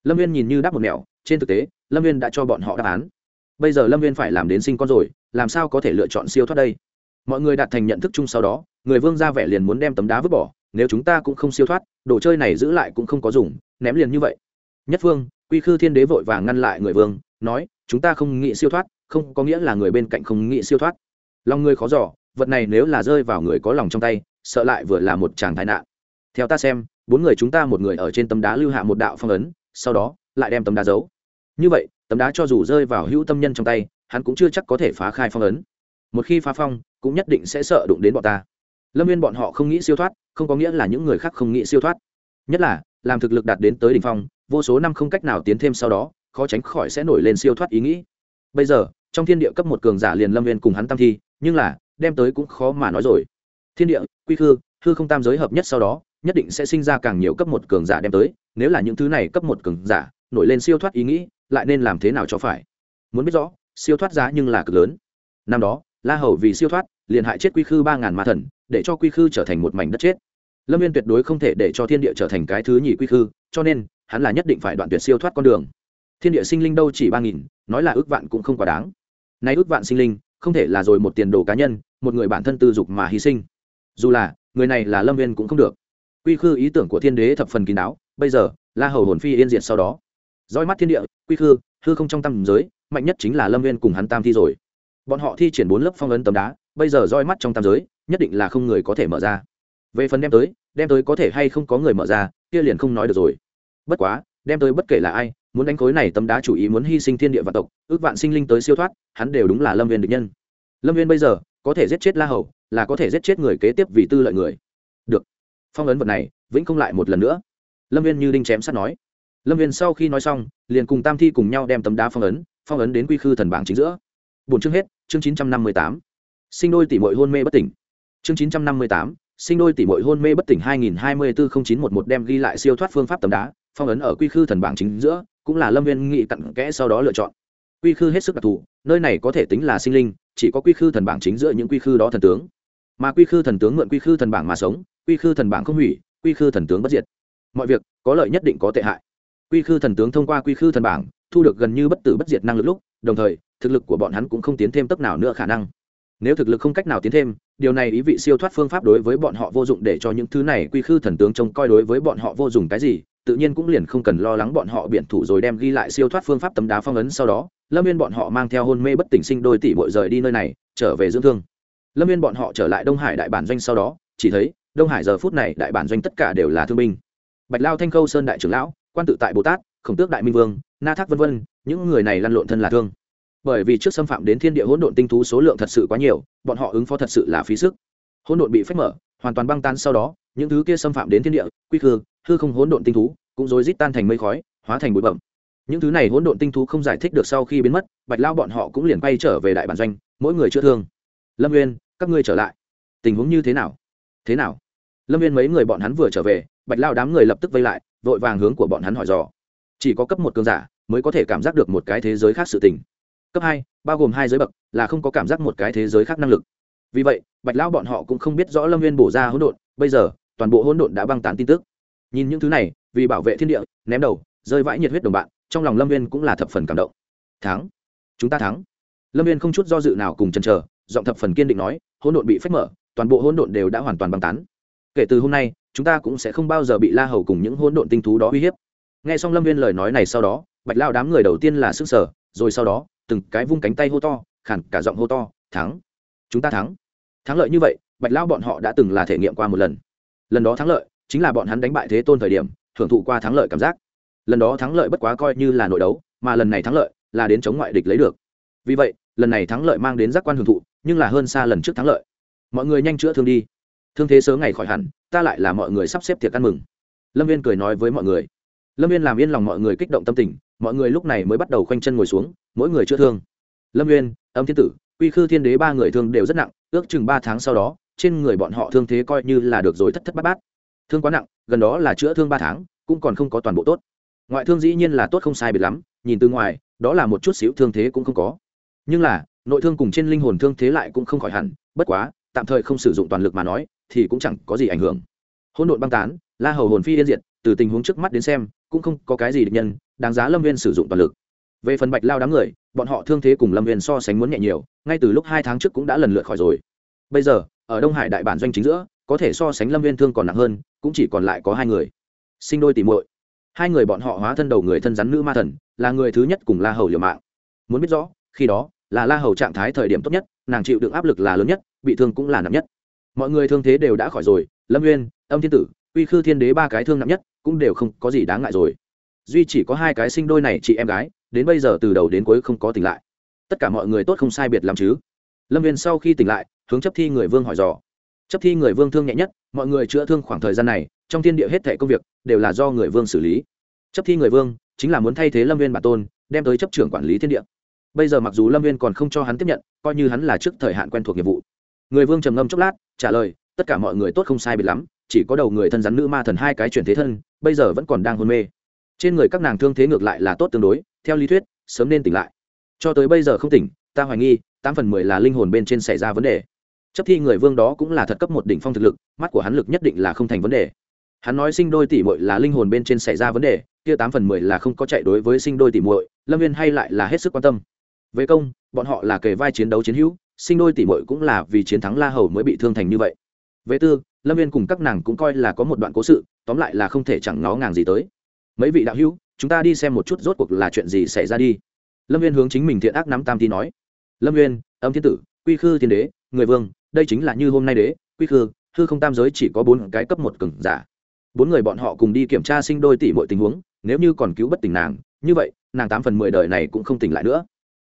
Lâm viên nhìn như đáp một mẹo trên thực tế lâm viên đã cho bọn họ đáp án. Bây giờ lâm viên phải làm đến sinh con rồi làm sao có thể lựa chọn siêu thoát đây? Mọi người đạt thành nhận thức chung sau đó người vương ra vẻ liền muốn đem tấm đá vứt bỏ nếu chúng ta cũng không siêu thoát đồ chơi này giữ lại cũng không có dùng ném liền như vậy. Nhất phương quy khư thiên đế vội vàng ngăn lại người vương nói chúng ta không nghĩ siêu thoát không có nghĩa là người bên cạnh không nghĩ siêu thoát. Lòng người khó giỏ vật này nếu là rơi vào người có lòng trong tay, sợ lại vừa là một chàng tai nạn. Theo ta xem, bốn người chúng ta một người ở trên tấm đá lưu hạ một đạo phong ấn, sau đó, lại đem tấm đá giấu. Như vậy, tấm đá cho dù rơi vào hữu tâm nhân trong tay, hắn cũng chưa chắc có thể phá khai phong ấn. Một khi phá phong, cũng nhất định sẽ sợ đụng đến bọn ta. Lâm viên bọn họ không nghĩ siêu thoát, không có nghĩa là những người khác không nghĩ siêu thoát. Nhất là, làm thực lực đạt đến tới đ ỉ n h phong, vô số năm không cách nào tiến thêm sau đó, khó tránh khỏi sẽ nổi lên siêu thoát ý nghĩ. Bây giờ, trong thiên địa cấp một cường giả liền lâm viên cùng hắn tam thi, nhưng là đem tới cũng khó mà nói rồi. Thiên địa, quy khư, hư không tam giới hợp nhất sau đó, nhất định sẽ sinh ra càng nhiều cấp một cường giả đem tới. Nếu là những thứ này cấp một cường giả nổi lên siêu thoát ý nghĩ, lại nên làm thế nào cho phải? Muốn biết rõ, siêu thoát giá nhưng là cực lớn. Năm đó, la hầu vì siêu thoát, liền hại chết quy khư ba ngàn ma thần, để cho quy khư trở thành một mảnh đất chết. Lâm viên tuyệt đối không thể để cho thiên địa trở thành cái thứ nhì quy khư, cho nên, hắn là nhất định phải đoạn tuyệt siêu thoát con đường. Thiên địa sinh linh đâu chỉ ba nghìn, nói là ước vạn cũng không quá đáng. Nay ước vạn sinh linh không thể là rồi một tiền đồ cá nhân, một người bản thân tư dục mà hy sinh. Dù là, người này là lâm viên cũng không được. Quy khư ý tưởng của thiên đế thập phần kín đáo, bây giờ, la hầu hồn phi yên diệt sau đó. Roi mắt thiên địa, quy khư, hư không trong tam giới, mạnh nhất chính là lâm viên cùng hắn tam thi rồi. Bọn họ thi triển bốn lớp phong ấn tấm đá, bây giờ roi mắt trong tam giới, nhất định là không người có thể mở ra. Về phần đem tới đem tới có thể hay không có người mở ra, kia liền không nói được rồi. Bất quá, đem tới bất kể là ai, muốn đánh khối này tấm đá chủ ý muốn hy sinh thiên địa vạn tộc, ước vạn sinh linh tới siêu thoát hắn đều đúng là lâm viên địch nhân. Lâm viên bây giờ có thể giết chết la hầu, là có thể giết chết người kế tiếp vì tư lợi người. Được. Phong ấn vật này, vĩnh không lại một lần nữa. Lâm viên như đinh chém sắt nói. Lâm viên sau khi nói xong, liền cùng tam thi cùng nhau đem tấm đá phong ấn phong ấn đến quy khư thần bảng chính giữa. Bốn chương hết, chương chín trăm năm mươi tám. Sinh đôi tỷ mội hôn mê bất tỉnh. Chương chín trăm năm mươi tám, sinh đôi tỷ mội hôn mê bất tỉnh hai nghìn hai mươi bốn chín một một đem ghi lại siêu thoát phương pháp tấm đá, phong ấn ở quy khư thần bảng chính giữa, cũng là lâm viên nghị cặn kẽ sau đó lựa chọn quy khư hết sức đặc thù, nơi này có thể tính là sinh linh, chỉ có quy khư thần bảng chính giữa những quy khư đó thần tướng. Mà quy khư thần tướng mượn quy khư thần bảng mà sống, quy khư thần bảng không hủy, quy khư thần tướng bất diệt. Mọi việc, có lợi nhất định có tệ hại. Quy khư thần tướng thông qua quy khư thần bảng, thu được gần như bất tử bất diệt năng lực lúc, đồng thời, thực lực của bọn hắn cũng không tiến thêm tấp nào nữa khả năng. Nếu thực lực không cách nào tiến thêm, điều này ý vị siêu thoát phương pháp đối với bọn họ vô dụng để cho những thứ này quy khư thần tướng trông coi đối với bọn họ vô dụng cái gì, tự nhiên cũng liền không cần lo lắng bọn họ biện thủ rồi đem ghi lại siêu thoát phương pháp tấm đá phong ấn sau đó lâm viên bọn họ mang theo hôn mê bất tỉnh sinh đôi tỷ bội rời đi nơi này, trở về dưỡng thương. Lâm viên bọn họ trở lại đông hải đại bản doanh sau đó, chỉ thấy, đông hải giờ phút này đại bản doanh tất cả đều là thương binh. Bạch lao thanh khâu sơn đại trưởng lão, quan tự tại bồ tát, khổng tước đại minh vương, na thác vân vân, những người này lăn lộn thân là thương. Bởi vì trước xâm phạm đến thiên địa hỗn độn tinh thú số lượng thật sự quá nhiều, bọn họ ứng phó thật sự là phí sức. Hỗn độn bị phách mở, hoàn toàn băng tan sau đó, những thứ kia xâm phạm đến thiên địa, quy khư, hư không hỗn độn tinh thú, cũng rối rít tan thành mây khói, hóa thành bụi bẩm những thứ này hỗn độn tinh thú không giải thích được sau khi biến mất, bạch lao bọn họ cũng liền quay trở về đại bản doanh, mỗi người chữa thương. Lâm nguyên các ngươi trở lại. Tình huống như thế nào? Thế nào? Lâm Nguyên mấy người bọn hắn vừa trở về, bạch lao đám người lập tức vây lại, vội vàng hướng của bọn hắn hỏi dò. Chỉ có cấp một cơn giả mới có thể cảm giác được một cái thế giới khác sự tình. Cấp hai, bao gồm hai giới bậc, là không có cảm giác một cái thế giới khác năng lực. Vì vậy, bạch lao bọn họ cũng không biết rõ lâm Nguyên bổ ra hỗn độn, bây giờ, toàn bộ hỗn độn đã băng tán tin tức. Nhìn những thứ này, vì bảo vệ thiên địa, ném đầu, rơi vãi nhiệt huyết đồng bạn trong lòng lâm viên cũng là thập phần cảm động. Thắng. Chúng ta thắng. Lâm viên không chút do dự nào cùng chần chờ, giọng thập phần kiên định nói, hỗn độn bị phách mở, toàn bộ hỗn độn đều đã hoàn toàn băng tán. Kể từ hôm nay, chúng ta cũng sẽ không bao giờ bị la hầu cùng những hỗn độn tinh thú đó uy hiếp. Nghe xong lâm viên lời nói này sau đó, bạch lao đám người đầu tiên là sức sở rồi sau đó, từng cái vung cánh tay hô to khản cả giọng hô to, thắng. Chúng ta thắng. Thắng lợi như vậy, bạch lao bọn họ đã từng là thể nghiệm qua một lần. Lần đó thắng lợi, chính là bọn hắn đánh bại thế tôn thời điểm thưởng thụ qua thắng lợi cảm giác lần đó thắng lợi bất quá coi như là nội đấu, mà lần này thắng lợi là đến chống ngoại địch lấy được. Vì vậy, lần này thắng lợi mang đến giác quan hưởng thụ, nhưng là hơn xa lần trước thắng lợi. Mọi người nhanh chữa thương đi. Thương thế sớm ngày khỏi hẳn, ta lại là mọi người sắp xếp tiệc ăn mừng. Lâm viên cười nói với mọi người. Lâm viên làm yên lòng mọi người kích động tâm tình, mọi người lúc này mới bắt đầu khoanh chân ngồi xuống, mỗi người chữa thương. Lâm viên, âm thiên tử, quy khư thiên đế ba người thương đều rất nặng, ước chừng ba tháng sau đó, trên người bọn họ thương thế coi như là được rồi thất thất bát bát. Thương quá nặng, gần đó là chữa thương ba tháng, cũng còn không có toàn bộ tốt ngoại thương dĩ nhiên là tốt không sai biệt lắm, nhìn từ ngoài, đó là một chút xíu thương thế cũng không có. Nhưng là, nội thương cùng trên linh hồn thương thế lại cũng không khỏi hẳn, bất quá, tạm thời không sử dụng toàn lực mà nói, thì cũng chẳng có gì ảnh hưởng. Hỗn độn băng tán, la hầu hồn phi yên diệt, từ tình huống trước mắt đến xem, cũng không có cái gì địch nhân, đáng giá lâm viên sử dụng toàn lực. Về phần bạch lao đám người, bọn họ thương thế cùng lâm viên so sánh muốn nhẹ nhiều, ngay từ lúc hai tháng trước cũng đã lần lượt khỏi rồi. Bây giờ, ở đông hải đại bản doanh chính giữa, có thể so sánh lâm viên thương còn nặng hơn, cũng chỉ còn lại có hai người. Sinh đôi tìm muội hai người bọn họ hóa thân đầu người thân rắn nữ ma thần, là người thứ nhất cùng la hầu liều mạng. Muốn biết rõ, khi đó, là la hầu trạng thái thời điểm tốt nhất, nàng chịu được áp lực là lớn nhất, bị thương cũng là nặng nhất. Mọi người thương thế đều đã khỏi rồi, lâm nguyên âm thiên tử, uy khư thiên đế ba cái thương nặng nhất, cũng đều không có gì đáng ngại rồi. Duy chỉ có hai cái sinh đôi này chị em gái, đến bây giờ từ đầu đến cuối không có tỉnh lại. Tất cả mọi người tốt không sai biệt làm chứ? Lâm viên sau khi tỉnh lại, hướng chấp thi người vương hỏi dò. Chấp thi người vương thương nhẹ nhất, mọi người chữa thương khoảng thời gian này trong thiên địa hết thệ công việc đều là do người vương xử lý. Chấp thi người vương chính là muốn thay thế lâm viên bản tôn, đem tới chấp trưởng quản lý thiên địa. Bây giờ mặc dù lâm viên còn không cho hắn tiếp nhận, coi như hắn là trước thời hạn quen thuộc nghiệp vụ. Người vương trầm ngâm chốc lát, trả lời, tất cả mọi người tốt không sai biệt lắm, chỉ có đầu người thân rắn nữ ma thần hai cái chuyển thế thân, bây giờ vẫn còn đang hôn mê. Trên người các nàng thương thế ngược lại là tốt tương đối, theo lý thuyết, sớm nên tỉnh lại. Cho tới bây giờ không tỉnh, ta hoài nghi, tám phần mười là linh hồn bên trên xảy ra vấn đề. Chấp thi người vương đó cũng là thật cấp một đỉnh phong thực lực, mắt của hắn lực nhất định là không thành vấn đề hắn nói sinh đôi tỷ muội là linh hồn bên trên xảy ra vấn đề, kia tám phần mười là không có chạy đối với sinh đôi tỷ muội, lâm viên hay lại là hết sức quan tâm. Về công, bọn họ là kề vai chiến đấu chiến hữu, sinh đôi tỷ muội cũng là vì chiến thắng la hầu mới bị thương thành như vậy. Về tư, lâm viên cùng các nàng cũng coi là có một đoạn cố sự, tóm lại là không thể chẳng nó ngàng gì tới. Mấy vị đạo hữu, chúng ta đi xem một chút rốt cuộc là chuyện gì xảy ra đi. Lâm viên hướng chính mình thiện ác nắm tam thi nói. Lâm viên âm thiên tử, quy khư thiên đế, người vương, đây chính là như hôm nay đế, quy khư, hư không tam giới chỉ có bốn cái cấp một cừng giả bốn người bọn họ cùng đi kiểm tra sinh đôi tỷ mọi tình huống, nếu như còn cứu bất tỉnh nàng, như vậy, nàng tám phần mười đời này cũng không tỉnh lại nữa.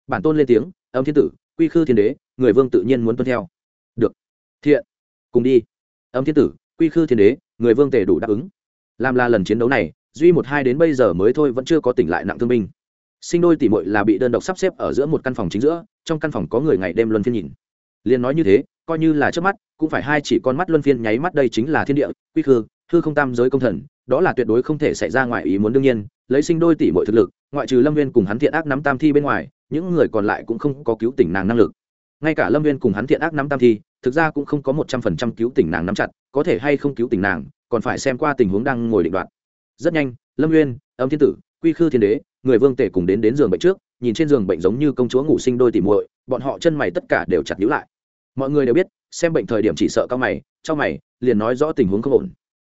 Bản tôn lên tiếng, âm thiên tử, quy khư thiên đế, người vương tự nhiên muốn tuân theo. Được, thiện, cùng đi. Âm thiên tử, quy khư thiên đế, người vương tề đủ đáp ứng. Làm là lần chiến đấu này, duy một hai đến bây giờ mới thôi vẫn chưa có tỉnh lại nặng thương binh. Sinh đôi tỷ mội là bị đơn độc sắp xếp ở giữa một căn phòng chính giữa, trong căn phòng có người ngày đêm luân phiên nhìn. Liền nói như thế, coi như là trước mắt, cũng phải hai chỉ con mắt luân phiên nháy mắt đây chính là thiên địa, quy khư hư không tam giới công thần, đó là tuyệt đối không thể xảy ra ngoài ý muốn đương nhiên, lấy sinh đôi tỷ mọi thực lực, ngoại trừ lâm viên cùng hắn thiện ác nắm tam thi bên ngoài, những người còn lại cũng không có cứu tỉnh nàng năng lực. Ngay cả lâm viên cùng hắn thiện ác nắm tam thi, thực ra cũng không có một trăm phần trăm cứu tỉnh nàng nắm chặt, có thể hay không cứu tỉnh nàng, còn phải xem qua tình huống đang ngồi định đoạt. Rất nhanh, lâm viên, âm thiên tử, quy khư thiên đế, người vương tể cùng đến đến giường bệnh trước, nhìn trên giường bệnh giống như công chúa ngủ sinh đôi tỉ muội, bọn họ chân mày tất cả đều chặt nhữ lại. Mọi người đều biết, xem bệnh thời điểm chỉ sợ cao mày trong mày, liền nói rõ tình huống không ổn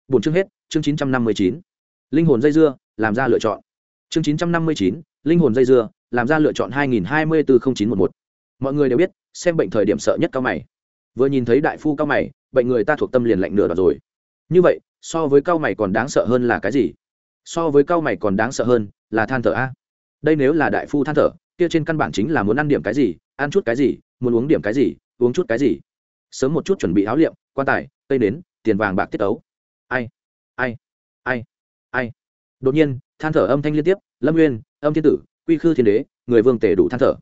bốn chương hết, chương chín trăm năm mươi chín. Linh hồn dây dưa, làm ra lựa chọn. Chương chín trăm năm mươi chín, linh hồn dây dưa, làm ra lựa chọn hai nghìn hai mươi bốn chín một một. Mọi người đều biết, xem bệnh thời điểm sợ nhất cao mày. Vừa nhìn thấy đại phu cao mày, bệnh người ta thuộc tâm liền lạnh nửa đoạn rồi. Như vậy, so với cao mày còn đáng sợ hơn là cái gì? So với cao mày còn đáng sợ hơn là than thở a. Đây nếu là đại phu than thở, kia trên căn bản chính là muốn ăn điểm cái gì, ăn chút cái gì, muốn uống điểm cái gì, uống chút cái gì. Sớm một chút chuẩn bị áo liệm, quan tài, cây nến, tiền vàng bạc tiết tấu ai? Ai? Ai? Ai? Đột nhiên, than thở âm thanh liên tiếp, lâm nguyên âm thiên tử, quy khư thiên đế, người vương tể đủ than thở.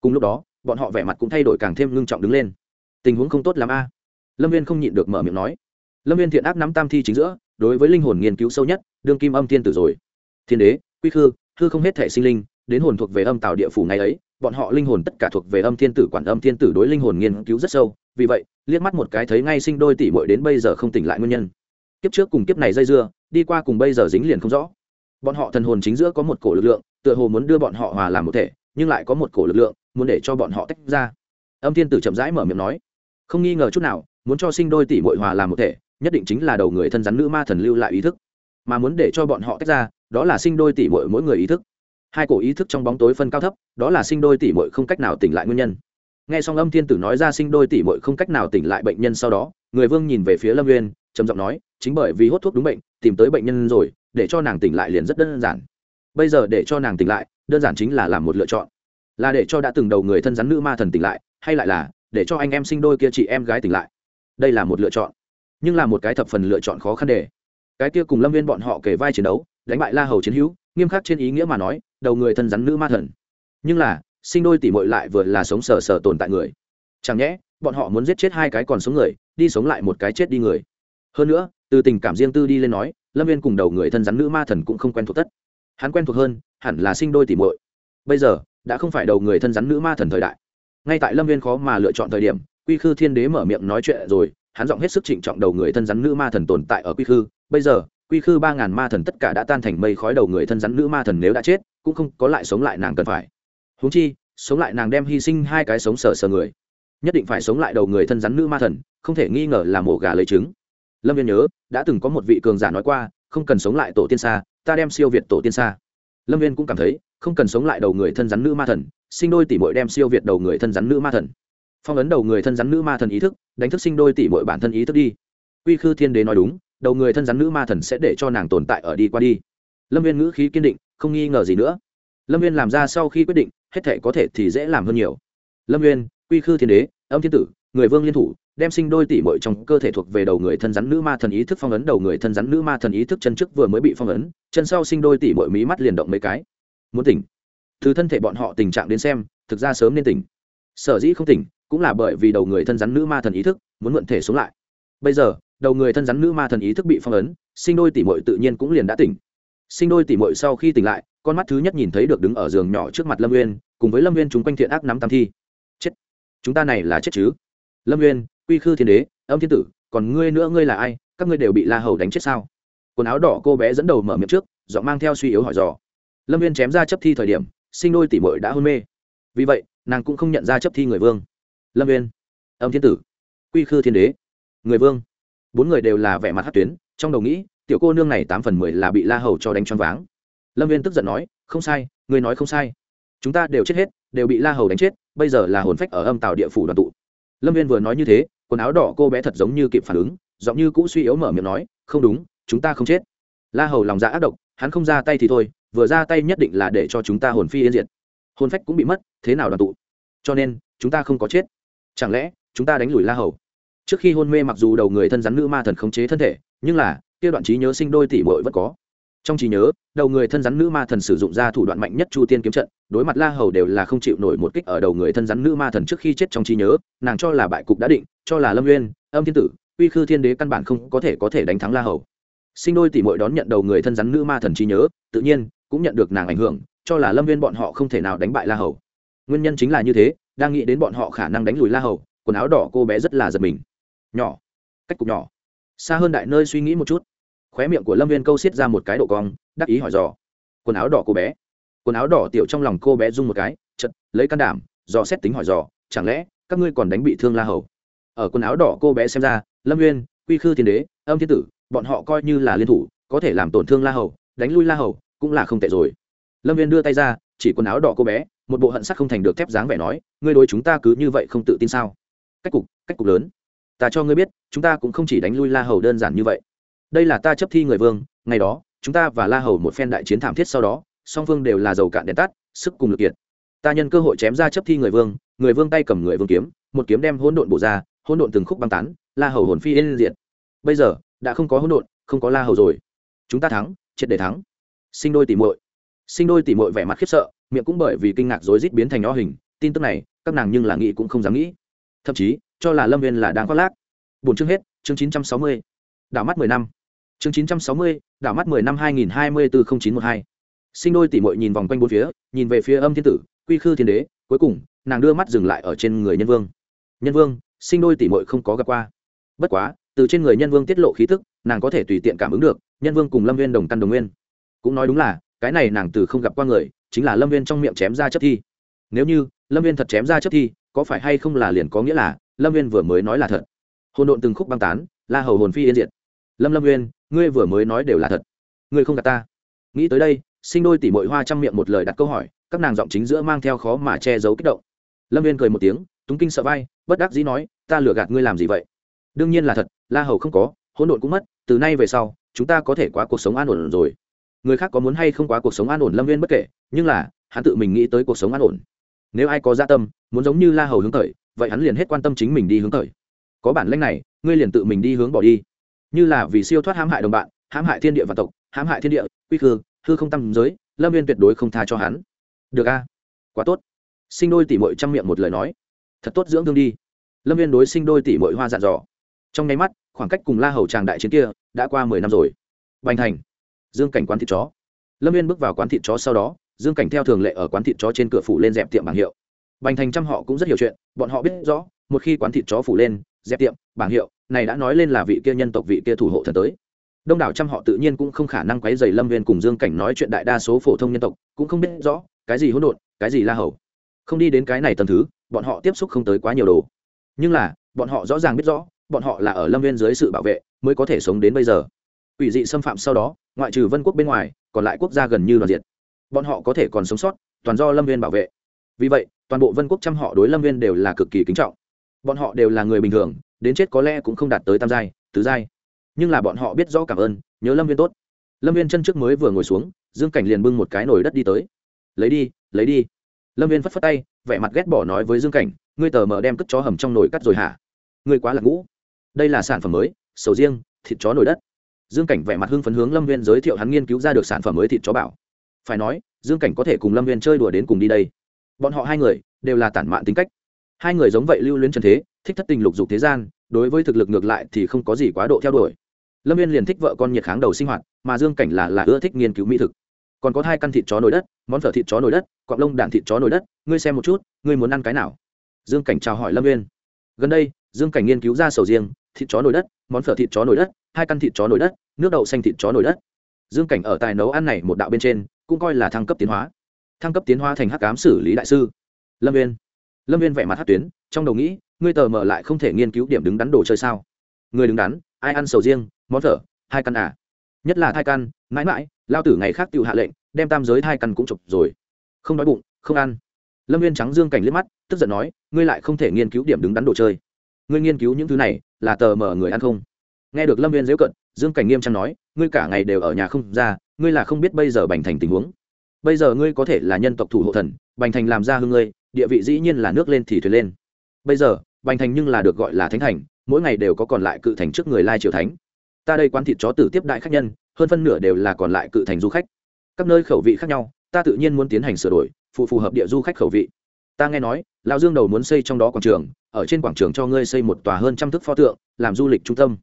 Cùng lúc đó, bọn họ vẻ mặt cũng thay đổi càng thêm ngưng trọng đứng lên. Tình huống không tốt l a. Lâm viên không nhịn được mở miệng nói. Lâm viên thiện ác nắm tam thi chính giữa, đối với linh hồn nghiên cứu sâu nhất, đương kim âm thiên tử rồi. Thiên đế, quy khư thư không hết thể sinh linh, đến hồn thuộc về âm tạo địa phủ ngày ấy, bọn họ linh hồn tất cả thuộc về âm thiên tử quản âm thiên tử đối linh hồn nghiên cứu rất sâu, vì vậy, liếc mắt một cái thấy ngay sinh đôi tỷ bội đến bây giờ không tỉnh lại nguyên nhân kiếp trước cùng kiếp này dây dưa, đi qua cùng bây giờ dính liền không rõ. Bọn họ thần hồn chính giữa có một cổ lực lượng, tựa hồ muốn đưa bọn họ hòa làm một thể, nhưng lại có một cổ lực lượng, muốn để cho bọn họ tách ra. Âm thiên tử chậm rãi mở miệng nói, không nghi ngờ chút nào, muốn cho sinh đôi tỷ bội hòa làm một thể, nhất định chính là đầu người thân rắn nữ ma thần lưu lại ý thức. Mà muốn để cho bọn họ tách ra, đó là sinh đôi tỷ bội mỗi người ý thức. Hai cổ ý thức trong bóng tối phân cao thấp, đó là sinh đôi tỷ bội không cách nào tỉnh lại nguyên nhân. Nghe xong âm thiên tử nói ra sinh đôi tỷ bội không cách nào tỉnh lại bệnh nhân sau đó, người vương nhìn về phía lâm nguyên trầm giọng nói, chính bởi vì hốt thuốc đúng bệnh, tìm tới bệnh nhân rồi, để cho nàng tỉnh lại liền rất đơn giản. Bây giờ để cho nàng tỉnh lại, đơn giản chính là làm một lựa chọn. Là để cho đã từng đầu người thân rắn nữ ma thần tỉnh lại, hay lại là để cho anh em sinh đôi kia chị em gái tỉnh lại. Đây là một lựa chọn, nhưng là một cái thập phần lựa chọn khó khăn để cái kia cùng lâm viên bọn họ kể vai chiến đấu, đánh bại la hầu chiến hữu, nghiêm khắc trên ý nghĩa mà nói, đầu người thân rắn nữ ma thần. Nhưng là, sinh đôi tỉ mội lại vừa là sống sờ sờ tồn tại người. Chẳng nhẽ, bọn họ muốn giết chết hai cái còn sống người, đi sống lại một cái chết đi người hơn nữa, từ tình cảm riêng tư đi lên nói, lâm viên cùng đầu người thân rắn nữ ma thần cũng không quen thuộc tất. Hắn quen thuộc hơn, hẳn là sinh đôi tỉ mội bây giờ, đã không phải đầu người thân rắn nữ ma thần thời đại. Ngay tại lâm viên khó mà lựa chọn thời điểm, quy khư thiên đế mở miệng nói chuyện rồi, hắn giọng hết sức trịnh trọng đầu người thân rắn nữ ma thần tồn tại ở quy khư. Bây giờ, quy khư ba ngàn ma thần tất cả đã tan thành mây khói đầu người thân rắn nữ ma thần nếu đã chết, cũng không có lại sống lại nàng cần phải. Húng chi, sống lại nàng đem hy sinh hai cái sống sờ sờ người. Nhất định phải sống lại đầu người thân rắn nữ ma thần, không thể nghi ngờ là mổ gà lấy trứng lâm viên nhớ, đã từng có một vị cường giả nói qua, không cần sống lại tổ tiên xa, ta đem siêu việt tổ tiên xa. Lâm viên cũng cảm thấy, không cần sống lại đầu người thân rắn nữ ma thần, sinh đôi tỷ bội đem siêu việt đầu người thân rắn nữ ma thần. Phong ấn đầu người thân rắn nữ ma thần ý thức, đánh thức sinh đôi tỷ bội bản thân ý thức đi. Quy khư thiên đế nói đúng, đầu người thân rắn nữ ma thần sẽ để cho nàng tồn tại ở đi qua đi. Lâm viên ngữ khí kiên định, không nghi ngờ gì nữa. Lâm viên làm ra sau khi quyết định, hết thể có thể thì dễ làm hơn nhiều. Lâm viên, quy khư thiên đế, âm thiên tử, người vương liên thủ đem sinh đôi tỷ muội trong cơ thể thuộc về đầu người thân rắn nữ ma thần ý thức phong ấn, đầu người thân rắn nữ ma thần ý thức chân trước vừa mới bị phong ấn, chân sau sinh đôi tỷ muội mí mắt liền động mấy cái. Muốn tỉnh. Từ thân thể bọn họ tình trạng đến xem, thực ra sớm nên tỉnh. Sở dĩ không tỉnh, cũng là bởi vì đầu người thân rắn nữ ma thần ý thức muốn mượn thể sống lại. Bây giờ, đầu người thân rắn nữ ma thần ý thức bị phong ấn, sinh đôi tỷ muội tự nhiên cũng liền đã tỉnh. Sinh đôi tỷ muội sau khi tỉnh lại, con mắt thứ nhất nhìn thấy được đứng ở giường nhỏ trước mặt lâm uyên, cùng với lâm uyên chúng quanh thiện ác nắm tam thi. Chết. Chúng ta này là chết chứ? Lâm uyên quy khư thiên đế, âm thiên tử, còn ngươi nữa ngươi là ai? Các ngươi đều bị la hầu đánh chết sao? Quần áo đỏ cô bé dẫn đầu mở miệng trước, giọng mang theo suy yếu hỏi dò. Lâm viên chém ra chấp thi thời điểm, sinh đôi tỷ mội đã hôn mê. Vì vậy, nàng cũng không nhận ra chấp thi người vương. Lâm viên, âm thiên tử, quy khư thiên đế, người vương. Bốn người đều là vẻ mặt hát tuyến, trong đầu nghĩ, tiểu cô nương này tám phần mười là bị la hầu cho đánh choáng váng. Lâm viên tức giận nói, không sai, ngươi nói không sai. Chúng ta đều chết hết, đều bị la hầu đánh chết, bây giờ là hồn phách ở âm tàu địa phủ đoàn tụ lâm viên vừa nói như thế, quần áo đỏ cô bé thật giống như kịp phản ứng, giọng như cũ suy yếu mở miệng nói, không đúng, chúng ta không chết. La hầu lòng dạ ác độc, hắn không ra tay thì thôi, vừa ra tay nhất định là để cho chúng ta hồn phi yên diệt. Hồn phách cũng bị mất, thế nào đoàn tụ? Cho nên, chúng ta không có chết. Chẳng lẽ, chúng ta đánh lùi la hầu? Trước khi hôn mê mặc dù đầu người thân rắn nữ ma thần khống chế thân thể, nhưng là, kia đoạn trí nhớ sinh đôi tỷ muội vẫn có trong trí nhớ, đầu người thân rắn nữ ma thần sử dụng ra thủ đoạn mạnh nhất chu tiên kiếm trận, đối mặt la hầu đều là không chịu nổi một kích ở đầu người thân rắn nữ ma thần trước khi chết trong trí nhớ, nàng cho là bại cục đã định, cho là lâm nguyên âm thiên tử, uy khư thiên đế căn bản không có thể có thể đánh thắng la hầu. Sinh đôi tỷ muội đón nhận đầu người thân rắn nữ ma thần trí nhớ, tự nhiên cũng nhận được nàng ảnh hưởng, cho là lâm nguyên bọn họ không thể nào đánh bại la hầu. Nguyên nhân chính là như thế, đang nghĩ đến bọn họ khả năng đánh lùi la hầu, quần áo đỏ cô bé rất là giật mình. Nhỏ, cách cục nhỏ. Xa hơn đại nơi suy nghĩ một chút khóe miệng của lâm viên câu xiết ra một cái độ cong, đắc ý hỏi dò. Quần áo đỏ cô bé. Quần áo đỏ tiểu trong lòng cô bé rung một cái chật lấy can đảm, dò xét tính hỏi dò, chẳng lẽ, các ngươi còn đánh bị thương la hầu? Ở quần áo đỏ cô bé xem ra, lâm viên quy khư thiên đế, âm thiên tử, bọn họ coi như là liên thủ, có thể làm tổn thương la hầu, đánh lui la hầu, cũng là không tệ rồi. Lâm viên đưa tay ra, chỉ quần áo đỏ cô bé, một bộ hận sắc không thành được thép dáng vẻ nói, ngươi đối chúng ta cứ như vậy không tự tin sao? Cách cục cách cục lớn. Ta cho ngươi biết, chúng ta cũng không chỉ đánh lui la hầu đơn giản như vậy đây là ta chấp thi người vương, ngày đó, chúng ta và la hầu một phen đại chiến thảm thiết sau đó, song phương đều là dầu cạn đèn tắt, sức cùng lực kiệt. Ta nhân cơ hội chém ra chấp thi người vương người vương tay cầm người vương kiếm, một kiếm đem hỗn độn bổ ra, hỗn độn từng khúc băng tán, la hầu hồn phi yên diện bây giờ, đã không có hỗn độn, không có la hầu rồi. Chúng ta thắng, triệt để thắng. Sinh đôi tỉ muội. Sinh đôi tỉ muội vẻ mặt khiếp sợ, miệng cũng bởi vì kinh ngạc rối rít biến thành nhỏ hình, tin tức này, các nàng nhưng là nghĩ cũng không dám nghĩ. Thậm chí, cho là lâm viên là đang khoác lác. Bốn chương hết, chương chín trăm sáu mươi đảo mắt mười năm. Chương chín trăm sáu mươi, đảo mắt mười năm hai nghìn hai mươi bốn chín một hai. Sinh đôi tỉ muội nhìn vòng quanh bốn phía, nhìn về phía âm thiên tử, quy khư thiên đế, cuối cùng, nàng đưa mắt dừng lại ở trên người nhân vương. Nhân vương, sinh đôi tỉ muội không có gặp qua. Bất quá, từ trên người nhân vương tiết lộ khí tức, nàng có thể tùy tiện cảm ứng được, nhân vương cùng lâm viên đồng căn đồng nguyên. Cũng nói đúng là, cái này nàng từ không gặp qua người, chính là lâm viên trong miệng chém ra chất thi. Nếu như, lâm viên thật chém ra chất thi, có phải hay không là liền có nghĩa là, lâm viên vừa mới nói là thật. Hồn độn từng khúc băng tán, la hầu hồn phi yên diệt lâm lâm Nguyên, ngươi vừa mới nói đều là thật. Ngươi không gạt ta. Nghĩ tới đây sinh đôi tỷ mội hoa chăm miệng một lời đặt câu hỏi các nàng giọng chính giữa mang theo khó mà che giấu kích động. Lâm viên cười một tiếng túng kinh sợ vai bất đắc dĩ nói ta lừa gạt ngươi làm gì vậy? Đương nhiên là thật la hầu không có hỗn độn cũng mất từ nay về sau chúng ta có thể quá cuộc sống an ổn rồi. Người khác có muốn hay không quá cuộc sống an ổn lâm viên bất kể nhưng là hắn tự mình nghĩ tới cuộc sống an ổn. Nếu ai có gia tâm muốn giống như la hầu hướng thời vậy hắn liền hết quan tâm chính mình đi hướng thời có bản lanh này ngươi liền tự mình đi hướng bỏ đi như là vì siêu thoát hãm hại đồng bạn, hãm hại thiên địa và tộc, hãm hại thiên địa, quy khư, hư không tâm giới, lâm viên tuyệt đối không tha cho hắn. Được a. Quá tốt. Sinh đôi tỷ mội trong miệng một lời nói. Thật tốt dưỡng thương đi. Lâm viên đối sinh đôi tỷ mội hoa dặn dò. Trong nháy mắt, khoảng cách cùng la hầu tràng đại chiến kia đã qua mười năm rồi. Bành thành. Dương cảnh quán thịt chó. Lâm viên bước vào quán thịt chó sau đó, dương cảnh theo thường lệ ở quán thịt chó trên cửa phủ lên dẹp tiệm bảng hiệu. Bành thành trăm họ cũng rất hiểu chuyện, bọn họ biết rõ, một khi quán thịt chó phủ lên dẹp tiệm, bảng hiệu, này đã nói lên là vị kia nhân tộc, vị kia thủ hộ thần tới. Đông đảo trăm họ tự nhiên cũng không khả năng quấy dày lâm viên cùng dương cảnh nói chuyện đại đa số phổ thông nhân tộc, cũng không biết rõ, cái gì hỗn độn, cái gì la hầu. Không đi đến cái này tầm thứ, bọn họ tiếp xúc không tới quá nhiều đồ. Nhưng là, bọn họ rõ ràng biết rõ, bọn họ là ở lâm viên dưới sự bảo vệ, mới có thể sống đến bây giờ. Ủy dị xâm phạm sau đó, ngoại trừ vân quốc bên ngoài, còn lại quốc gia gần như đoàn diệt. Bọn họ có thể còn sống sót, toàn do lâm viên bảo vệ. Vì vậy, toàn bộ vân quốc trăm họ đối lâm viên đều là cực kỳ kính trọng bọn họ đều là người bình thường, đến chết có lẽ cũng không đạt tới tam giai, tứ giai. Nhưng là bọn họ biết rõ cảm ơn, nhớ lâm viên tốt. Lâm viên chân trước mới vừa ngồi xuống, dương cảnh liền bưng một cái nồi đất đi tới. Lấy đi lấy đi. Lâm viên phất phất tay, vẻ mặt ghét bỏ nói với dương cảnh, ngươi tờ mờ đem cất chó hầm trong nồi cắt rồi hả? Ngươi quá là ngũ. Đây là sản phẩm mới, sầu riêng, thịt chó nồi đất. Dương cảnh vẻ mặt hưng phấn hướng lâm viên giới thiệu hắn nghiên cứu ra được sản phẩm mới thịt chó bảo. Phải nói, dương cảnh có thể cùng lâm viên chơi đùa đến cùng đi đây. Bọn họ hai người đều là tản mạn tính cách hai người giống vậy lưu luyến trần thế, thích thất tình lục dục thế gian, đối với thực lực ngược lại thì không có gì quá độ theo đuổi. Lâm viên liền thích vợ con nhiệt kháng đầu sinh hoạt, mà dương cảnh là là ưa thích nghiên cứu mỹ thực. Còn có hai căn thịt chó nồi đất, món phở thịt chó nồi đất cọng lông đạn thịt chó nồi đất, ngươi xem một chút, ngươi muốn ăn cái nào? Dương cảnh chào hỏi lâm viên gần đây, dương cảnh nghiên cứu ra sầu riêng, thịt chó nồi đất, món phở thịt chó nồi đất, hai căn thịt chó nồi đất, nước đậu xanh thịt chó nồi đất. Dương cảnh ở tài nấu ăn này một đạo bên trên, cũng coi là thăng cấp tiến hóa. Thăng cấp tiến hóa thành hắc cám xử lý đại sư. Lâm viên lâm viên vẻ mặt hát tuyến, trong đầu nghĩ, ngươi tờ mở lại không thể nghiên cứu điểm đứng đắn đồ chơi sao? Người đứng đắn, ai ăn sầu riêng, món thở hai căn à? Nhất là hai căn, mãi mãi, lao tử ngày khác tự hạ lệnh, đem tam giới thai căn cũng chụp rồi. Không đói bụng, không ăn. Lâm viên trắng dương cảnh liếc mắt, tức giận nói, ngươi lại không thể nghiên cứu điểm đứng đắn đồ chơi. Ngươi nghiên cứu những thứ này, là tờ mở người ăn không? Nghe được lâm viên dễu cận, dương cảnh nghiêm trang nói, ngươi cả ngày đều ở nhà không ra, ngươi là không biết bây giờ bành thành tình huống. Bây giờ ngươi có thể là nhân tộc thủ hộ thần, bành thành làm ra hương ngươi địa vị dĩ nhiên là nước lên thì thuyền lên. Bây giờ, bành thành nhưng là được gọi là thánh thành, mỗi ngày đều có còn lại cự thành trước người lai triều thánh. Ta đây quán thịt chó tử tiếp đại khách nhân, hơn phân nửa đều là còn lại cự thành du khách. Các nơi khẩu vị khác nhau, ta tự nhiên muốn tiến hành sửa đổi phụ phù hợp địa du khách khẩu vị. Ta nghe nói, lão dương đầu muốn xây trong đó quảng trường, ở trên quảng trường cho ngươi xây một tòa hơn trăm thước pho tượng, làm du lịch trung tâm.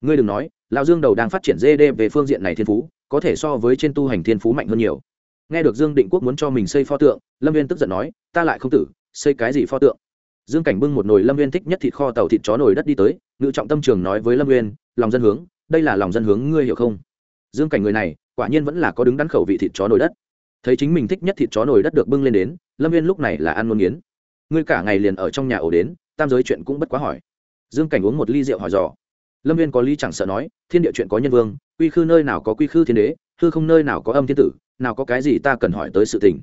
Ngươi đừng nói, lão dương đầu đang phát triển dê đê về phương diện này thiên phú, có thể so với trên tu hành thiên phú mạnh hơn nhiều nghe được dương định quốc muốn cho mình xây pho tượng, lâm viên tức giận nói, ta lại không tử, xây cái gì pho tượng? Dương cảnh bưng một nồi lâm viên thích nhất thịt kho tàu thịt chó nồi đất đi tới ngự trọng tâm trường nói với lâm viên, lòng dân hướng, đây là lòng dân hướng, ngươi hiểu không? Dương cảnh người này, quả nhiên vẫn là có đứng đắn khẩu vị thịt chó nồi đất. Thấy chính mình thích nhất thịt chó nồi đất được bưng lên đến, lâm viên lúc này là ăn muốn nghiến. Ngươi cả ngày liền ở trong nhà ổ đến, tam giới chuyện cũng bất quá hỏi. Dương cảnh uống một ly rượu hỏi dò. Lâm viên có ly chẳng sợ nói, thiên địa chuyện có nhân vương, quy khư nơi nào có quy khư thiên đế, hư không nơi nào có âm thiên tử nào có cái gì ta cần hỏi tới sự tình.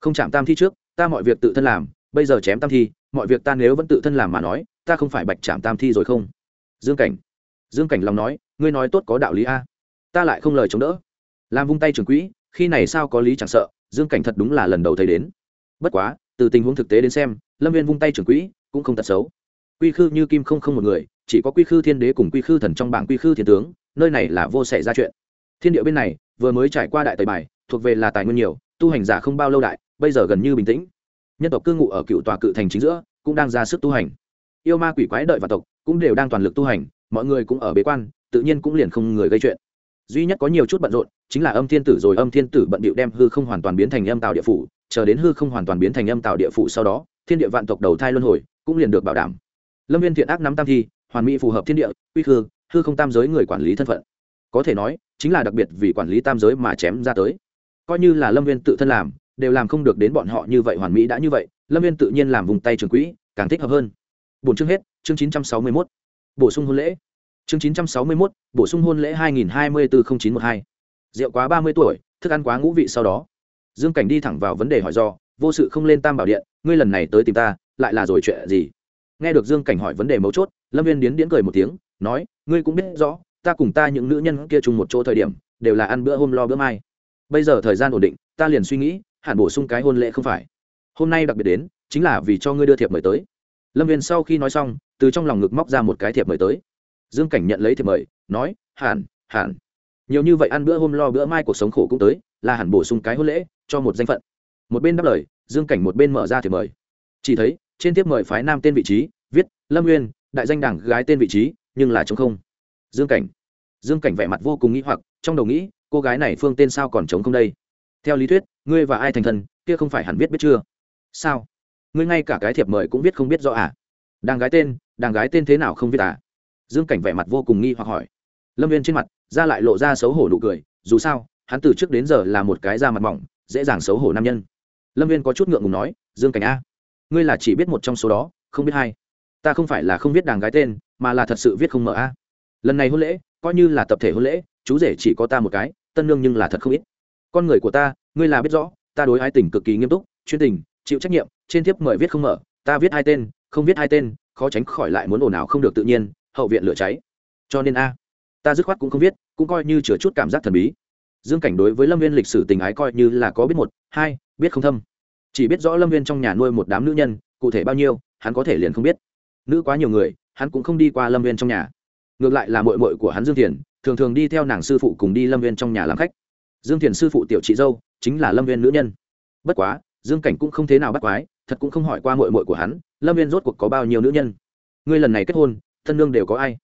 Không chạm tam thi trước, ta mọi việc tự thân làm, bây giờ chém tam thi, mọi việc ta nếu vẫn tự thân làm mà nói, ta không phải bạch chạm tam thi rồi không? Dương cảnh dương cảnh lòng nói, ngươi nói tốt có đạo lý a. Ta lại không lời chống đỡ. Làm vung tay trường quỹ, khi này sao có lý chẳng sợ, dương cảnh thật đúng là lần đầu thấy đến. Bất quá, từ tình huống thực tế đến xem, lâm viên vung tay trường quỹ, cũng không tật xấu. Quy khư như kim không không một người, chỉ có quy khư thiên đế cùng quy khư thần trong bảng quy khư thiên tướng, nơi này là vô xảy ra chuyện. Thiên địa bên này, vừa mới trải qua đại tời bài thuộc về là tài nguyên nhiều, tu hành giả không bao lâu đại, bây giờ gần như bình tĩnh. Nhân tộc cư ngụ ở cựu tòa cự thành chính giữa, cũng đang ra sức tu hành. Yêu ma quỷ quái đợi và tộc, cũng đều đang toàn lực tu hành, mọi người cũng ở bế quan, tự nhiên cũng liền không người gây chuyện. Duy nhất có nhiều chút bận rộn, chính là âm thiên tử rồi âm thiên tử bận bịu đem hư không hoàn toàn biến thành âm tạo địa phủ, chờ đến hư không hoàn toàn biến thành âm tạo địa phủ sau đó, thiên địa vạn tộc đầu thai luân hồi, cũng liền được bảo đảm. Lâm viên thiện ác nắm tam thi, hoàn mỹ phù hợp thiên địa, uy hư hư không tam giới người quản lý thân phận. Có thể nói, chính là đặc biệt vì quản lý tam giới mà chém ra tới coi như là lâm viên tự thân làm, đều làm không được đến bọn họ như vậy hoàn mỹ đã như vậy, lâm viên tự nhiên làm vùng tay trường quỹ, càng thích hợp hơn. Bốn chương hết, chương chín trăm sáu mươi mốt. Bổ sung hôn lễ. Chương chín trăm sáu mươi mốt, bổ sung hôn lễ hai nghìn hai mươi bốn chín một hai. Rượu quá ba mươi tuổi, thức ăn quá ngũ vị sau đó. Dương cảnh đi thẳng vào vấn đề hỏi do, vô sự không lên tam bảo điện, ngươi lần này tới tìm ta, lại là rồi chuyện gì? Nghe được dương cảnh hỏi vấn đề mấu chốt, lâm viên điến điễn cười một tiếng, nói, ngươi cũng biết rõ, ta cùng ta những nữ nhân kia chung một chỗ thời điểm, đều là ăn bữa hôm lo bữa mai bây giờ thời gian ổn định, ta liền suy nghĩ, hẳn bổ sung cái hôn lễ không phải. Hôm nay đặc biệt đến, chính là vì cho ngươi đưa thiệp mời tới. Lâm viên sau khi nói xong, từ trong lòng ngực móc ra một cái thiệp mời tới. Dương cảnh nhận lấy thiệp mời, nói, hẳn hẳn. Nhiều như vậy ăn bữa hôm lo bữa mai cuộc sống khổ cũng tới, là hẳn bổ sung cái hôn lễ, cho một danh phận. Một bên đáp lời, dương cảnh một bên mở ra thiệp mời. Chỉ thấy, trên thiệp mời phái nam tên vị trí, viết, lâm nguyên đại danh đảng gái tên vị trí, nhưng là chống không. Dương cảnh. Dương cảnh vẻ mặt vô cùng nghĩ hoặc, trong đầu nghĩ cô gái này phương tên sao còn chống không đây? Theo lý thuyết, ngươi và ai thành thân, kia không phải hẳn biết biết chưa? Sao? Ngươi ngay cả cái thiệp mời cũng biết không biết rõ à? Đàng gái tên, đàng gái tên thế nào không biết à? Dương cảnh vẻ mặt vô cùng nghi hoặc hỏi. Lâm viên trên mặt ra lại lộ ra xấu hổ nụ cười, dù sao, hắn từ trước đến giờ là một cái da mặt mỏng, dễ dàng xấu hổ nam nhân. Lâm viên có chút ngượng ngùng nói, dương cảnh a, ngươi là chỉ biết một trong số đó, không biết hai. Ta không phải là không biết đàng gái tên, mà là thật sự viết không mở a. Lần này hôn lễ coi như là tập thể hôn lễ, chú rể chỉ có ta một cái, tân nương nhưng là thật không ít. Con người của ta, ngươi là biết rõ, ta đối ái tình cực kỳ nghiêm túc, chuyên tình, chịu trách nhiệm, trên thiếp mời viết không mở, ta viết hai tên, không viết hai tên, khó tránh khỏi lại muốn ồn ào không được tự nhiên, hậu viện lửa cháy. Cho nên a, ta dứt khoát cũng không viết, cũng coi như chứa chút cảm giác thần bí. Dương cảnh đối với lâm viên lịch sử tình ái coi như là có biết một, hai, biết không thâm. Chỉ biết rõ lâm viên trong nhà nuôi một đám nữ nhân, cụ thể bao nhiêu, hắn có thể liền không biết. Nữ quá nhiều người, hắn cũng không đi qua lâm viên trong nhà ngược lại là mội mội của hắn dương thiền, thường thường đi theo nàng sư phụ cùng đi lâm viên trong nhà làm khách. Dương thiền sư phụ tiểu chị dâu chính là lâm viên nữ nhân. Bất quá, dương cảnh cũng không thế nào bắt quái, thật cũng không hỏi qua mội mội của hắn, lâm viên rốt cuộc có bao nhiêu nữ nhân. Ngươi lần này kết hôn, thân nương đều có ai?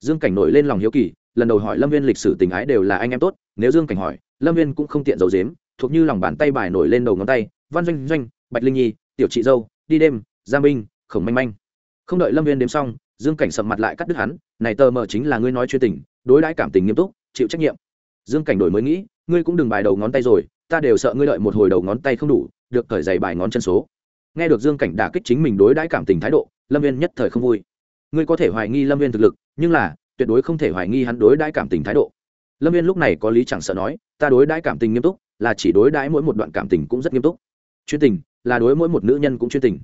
Dương cảnh nổi lên lòng hiếu kỳ, lần đầu hỏi lâm viên lịch sử tình ái đều là anh em tốt, nếu dương cảnh hỏi, lâm viên cũng không tiện giấu dếm thuộc như lòng bàn tay bài nổi lên đầu ngón tay, văn doanh doanh, bạch linh nhi, tiểu chị dâu, đi đêm gia minh, khổng manh manh. Không đợi lâm viên đếm xong, dương cảnh sầm mặt lại cắt đứt hắn này tờ mờ chính là ngươi nói chuyên tình, đối đãi cảm tình nghiêm túc, chịu trách nhiệm. Dương cảnh đổi mới nghĩ, ngươi cũng đừng bài đầu ngón tay rồi, ta đều sợ ngươi đợi một hồi đầu ngón tay không đủ, được cởi giày bài ngón chân số. Nghe được dương cảnh đả kích chính mình đối đãi cảm tình thái độ, lâm viên nhất thời không vui. Ngươi có thể hoài nghi lâm viên thực lực, nhưng là, tuyệt đối không thể hoài nghi hắn đối đãi cảm tình thái độ. Lâm viên lúc này có lý chẳng sợ nói, ta đối đãi cảm tình nghiêm túc, là chỉ đối đãi mỗi một đoạn cảm tình cũng rất nghiêm túc. Chuyên tình, là đối mỗi một nữ nhân cũng chuyên tình.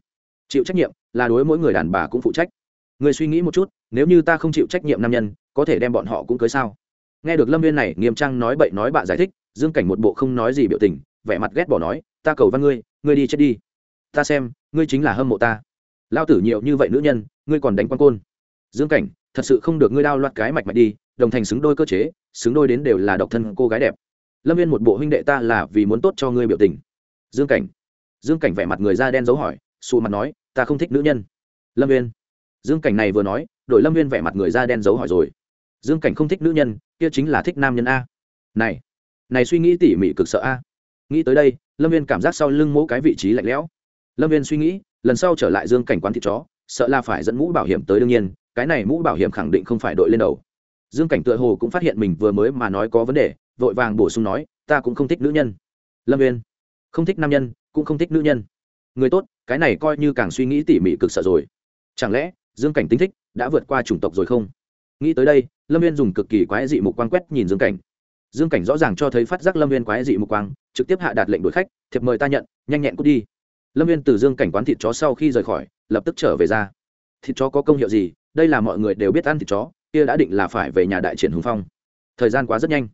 Chịu trách nhiệm, là đối mỗi người đàn bà cũng phụ trách người suy nghĩ một chút, nếu như ta không chịu trách nhiệm nam nhân, có thể đem bọn họ cũng cưới sao? Nghe được lâm viên này nghiêm trang nói bậy nói bạn giải thích, dương cảnh một bộ không nói gì biểu tình, vẻ mặt ghét bỏ nói, ta cầu văn ngươi ngươi đi chết đi. Ta xem, ngươi chính là hâm mộ ta. Lao tử nhiều như vậy nữ nhân, ngươi còn đánh quan côn. Dương cảnh, thật sự không được ngươi đao loạt cái mạch mạch đi, đồng thành xứng đôi cơ chế, xứng đôi đến đều là độc thân cô gái đẹp. Lâm viên một bộ huynh đệ ta là vì muốn tốt cho ngươi biểu tình. Dương cảnh dương cảnh vẻ mặt người da đen dấu hỏi xù mặt nói, ta không thích nữ nhân. Lâm viên dương cảnh này vừa nói, đội lâm viên vẻ mặt người da đen dấu hỏi rồi. Dương cảnh không thích nữ nhân, kia chính là thích nam nhân a. Này này suy nghĩ tỉ mỉ cực sợ a. Nghĩ tới đây, lâm viên cảm giác sau lưng mỗ cái vị trí lạnh lẽo. Lâm viên suy nghĩ, lần sau trở lại dương cảnh quán thịt chó, sợ là phải dẫn mũ bảo hiểm tới đương nhiên, cái này mũ bảo hiểm khẳng định không phải đội lên đầu. Dương cảnh tựa hồ cũng phát hiện mình vừa mới mà nói có vấn đề, vội vàng bổ sung nói, ta cũng không thích nữ nhân. Lâm viên không thích nam nhân, cũng không thích nữ nhân. Người tốt, cái này coi như càng suy nghĩ tỉ mỉ cực sợ rồi. Chẳng lẽ dương cảnh tính thích, đã vượt qua chủng tộc rồi không? Nghĩ tới đây, lâm viên dùng cực kỳ quái dị mục quang quét nhìn dương cảnh. Dương cảnh rõ ràng cho thấy phát giác lâm viên quái dị mục quang, trực tiếp hạ đạt lệnh đuổi khách, thiệp mời ta nhận, nhanh nhẹn cút đi. Lâm viên từ dương cảnh quán thịt chó sau khi rời khỏi, lập tức trở về ra. Thịt chó có công hiệu gì? Đây là mọi người đều biết ăn thịt chó, kia đã định là phải về nhà đại triển hùng phong. Thời gian quá rất nhanh.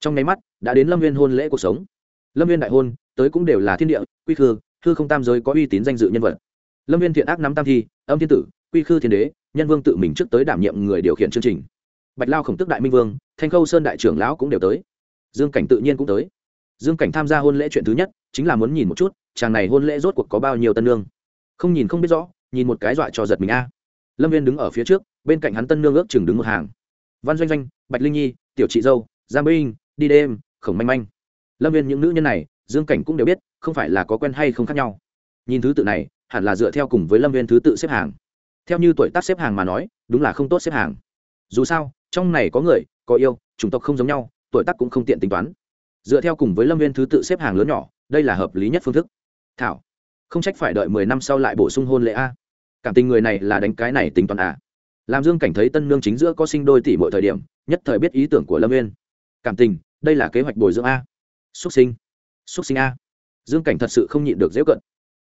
Trong nháy mắt, đã đến lâm viên hôn lễ cuộc sống. Lâm viên đại hôn, tới cũng đều là thiên địa, quy khư thư không tam giới có uy tín danh dự nhân vật. Lâm viên thiện ác nắm tam thi, âm thiên tử quy khư thiên đế, nhân vương tự mình trước tới đảm nhiệm người điều khiển chương trình. Bạch lao khổng tức đại minh vương, thanh khâu sơn đại trưởng lão cũng đều tới. Dương cảnh tự nhiên cũng tới. Dương cảnh tham gia hôn lễ chuyện thứ nhất, chính là muốn nhìn một chút, chàng này hôn lễ rốt cuộc có bao nhiêu tân nương không nhìn không biết rõ, nhìn một cái dọa cho giật mình a. Lâm viên đứng ở phía trước, bên cạnh hắn tân nương ước chừng đứng một hàng. Văn doanh doanh, bạch linh nhi, tiểu chị dâu, giang binh, đi đêm, khổng manh manh. Lâm viên những nữ nhân này, dương cảnh cũng đều biết, không phải là có quen hay không khác nhau. Nhìn thứ tự này, hẳn là dựa theo cùng với lâm viên thứ tự xếp hàng theo như tuổi tác xếp hàng mà nói, đúng là không tốt xếp hàng. Dù sao, trong này có người, có yêu, chủng tộc không giống nhau, tuổi tác cũng không tiện tính toán. Dựa theo cùng với lâm viên thứ tự xếp hàng lớn nhỏ, đây là hợp lý nhất phương thức. Thảo, không trách phải đợi mười năm sau lại bổ sung hôn lễ a. Cảm tình người này là đánh cái này tính toán à? Làm dương cảnh thấy tân nương chính giữa có sinh đôi tỷ mọi thời điểm, nhất thời biết ý tưởng của lâm viên. Cảm tình, đây là kế hoạch bồi dưỡng a. Xuất sinh xuất sinh a. Dương cảnh thật sự không nhịn được dễ cận.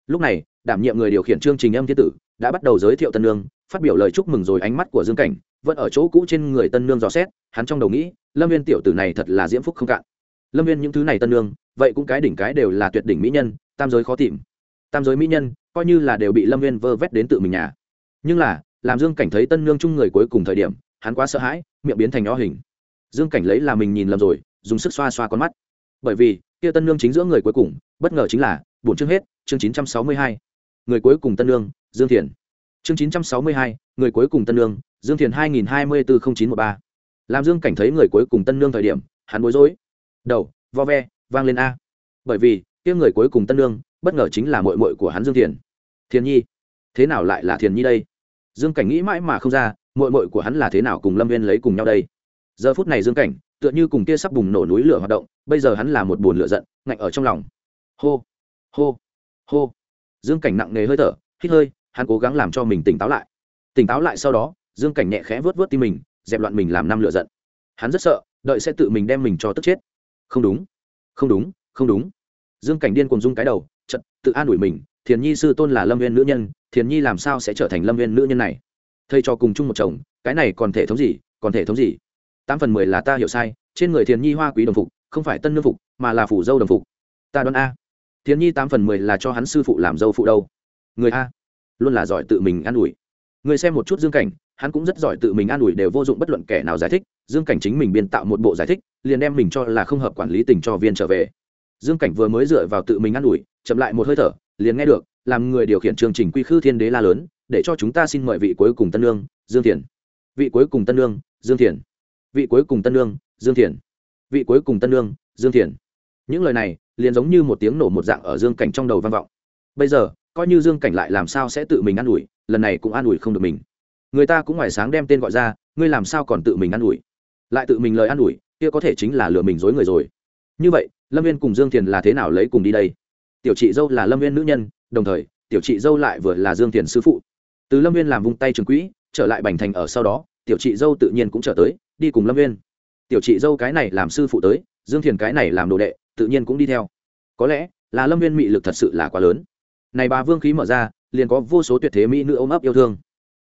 Lúc này, đảm nhiệm người điều khiển chương trình âm thiên tử đã bắt đầu giới thiệu tân nương, phát biểu lời chúc mừng rồi ánh mắt của dương cảnh, vẫn ở chỗ cũ trên người tân nương dò xét, hắn trong đầu nghĩ, lâm viên tiểu tử này thật là diễm phúc không cạn. Lâm viên những thứ này tân nương, vậy cũng cái đỉnh cái đều là tuyệt đỉnh mỹ nhân, tam giới khó tìm. Tam giới mỹ nhân, coi như là đều bị lâm viên vơ vét đến tự mình nhà. Nhưng là, làm dương cảnh thấy tân nương chung người cuối cùng thời điểm, hắn quá sợ hãi, miệng biến thành nho hình. Dương cảnh lấy là mình nhìn lầm rồi, dùng sức xoa xoa con mắt. Bởi vì, kia tân nương chính giữa người cuối cùng, bất ngờ chính là bổn chương hết, chương chín trăm sáu mươi hai. Người cuối cùng tân nương dương thiền. Chương chín trăm sáu mươi hai, người cuối cùng tân nương dương thiền hai nghìn hai mươi bốn chín ba. Làm dương cảnh thấy người cuối cùng tân nương thời điểm, hắn bối rối. Đầu, vo ve, vang lên a. Bởi vì, kia người cuối cùng tân nương bất ngờ chính là mội mội của hắn dương thiền. Thiền nhi. Thế nào lại là thiền nhi đây? Dương cảnh nghĩ mãi mà không ra mội mội của hắn là thế nào cùng lâm viên lấy cùng nhau đây? Giờ phút này dương cảnh, tựa như cùng kia sắp bùng nổ núi lửa hoạt động, bây giờ hắn là một buồn lửa giận, ngạnh ở trong lòng. Hô hô hô. Dương cảnh nặng nề hơi thở, hít hơi hắn cố gắng làm cho mình tỉnh táo lại. Tỉnh táo lại sau đó, dương cảnh nhẹ khẽ vớt vớt tim mình, dẹp loạn mình làm năm lửa giận. Hắn rất sợ, đợi sẽ tự mình đem mình cho tức chết. Không đúng không đúng không đúng. Dương cảnh điên cùng dung cái đầu chật tự an ủi mình, thiền nhi sư tôn là lâm viên nữ nhân, thiền nhi làm sao sẽ trở thành lâm viên nữ nhân này? Thầy cho cùng chung một chồng, cái này còn thể thống gì, còn thể thống gì? Tám phần mười là ta hiểu sai, trên người thiền nhi hoa quý đồng phục, không phải tân nương phục, mà là phủ dâu đồng phục. Ta đoán a. Thiền nhi tám phần mười là cho hắn sư phụ làm dâu phụ đâu. Người a luôn là giỏi tự mình an ủi. Người xem một chút dương cảnh, hắn cũng rất giỏi tự mình an ủi đều vô dụng bất luận kẻ nào giải thích, dương cảnh chính mình biên tạo một bộ giải thích, liền đem mình cho là không hợp quản lý tình cho viên trở về. Dương cảnh vừa mới dựa vào tự mình an ủi, chậm lại một hơi thở, liền nghe được, làm người điều khiển chương trình quy khư thiên đế la lớn, để cho chúng ta xin mời vị cuối cùng tân lương dương thiền. Vị cuối cùng tân lương dương thiền. Vị cuối cùng tân lương dương thiền. Vị cuối cùng tân lương dương thiền. Những lời này, liền giống như một tiếng nổ một dạng ở dương cảnh trong đầu vang vọng. Bây giờ coi như dương cảnh lại làm sao sẽ tự mình an ủi, lần này cũng an ủi không được mình. Người ta cũng ngoài sáng đem tên gọi ra, ngươi làm sao còn tự mình an ủi? Lại tự mình lời an ủi, kia có thể chính là lừa mình dối người rồi. Như vậy, lâm viên cùng dương thiền là thế nào lấy cùng đi đây? Tiểu chị dâu là lâm viên nữ nhân, đồng thời, tiểu chị dâu lại vừa là dương thiền sư phụ. Từ lâm viên làm vung tay trường quỹ, trở lại bành thành ở sau đó, tiểu chị dâu tự nhiên cũng trở tới, đi cùng lâm viên tiểu chị dâu cái này làm sư phụ tới, dương thiền cái này làm đồ đệ, tự nhiên cũng đi theo. Có lẽ là lâm viên mị lực thật sự là quá lớn này bà vương khí mở ra, liền có vô số tuyệt thế mỹ nữ ôm ấp yêu thương.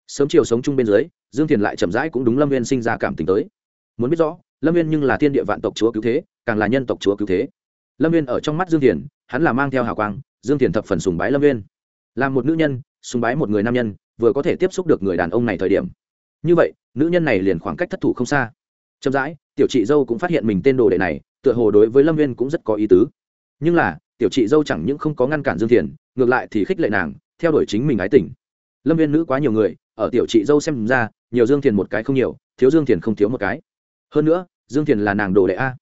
Sớm chiều sống chung bên dưới, dương thiền lại chậm rãi cũng đúng lâm viên sinh ra cảm tình tới. Muốn biết rõ, lâm viên nhưng là thiên địa vạn tộc chúa cứu thế, càng là nhân tộc chúa cứu thế. Lâm viên ở trong mắt dương thiền, hắn là mang theo hào quang, dương thiền thập phần sùng bái lâm viên là một nữ nhân, sùng bái một người nam nhân, vừa có thể tiếp xúc được người đàn ông này thời điểm. Như vậy, nữ nhân này liền khoảng cách thất thủ không xa. Chậm rãi, tiểu chị dâu cũng phát hiện mình tên đồ đệ này, tựa hồ đối với lâm viên cũng rất có ý tứ. Nhưng là tiểu chị dâu chẳng những không có ngăn cản dương thiền, ngược lại thì khích lệ nàng, theo đuổi chính mình ái tình. Lâm viên nữ quá nhiều người, ở tiểu chị dâu xem ra, nhiều dương thiền một cái không nhiều, thiếu dương thiền không thiếu một cái. Hơn nữa, dương thiền là nàng đồ đệ a.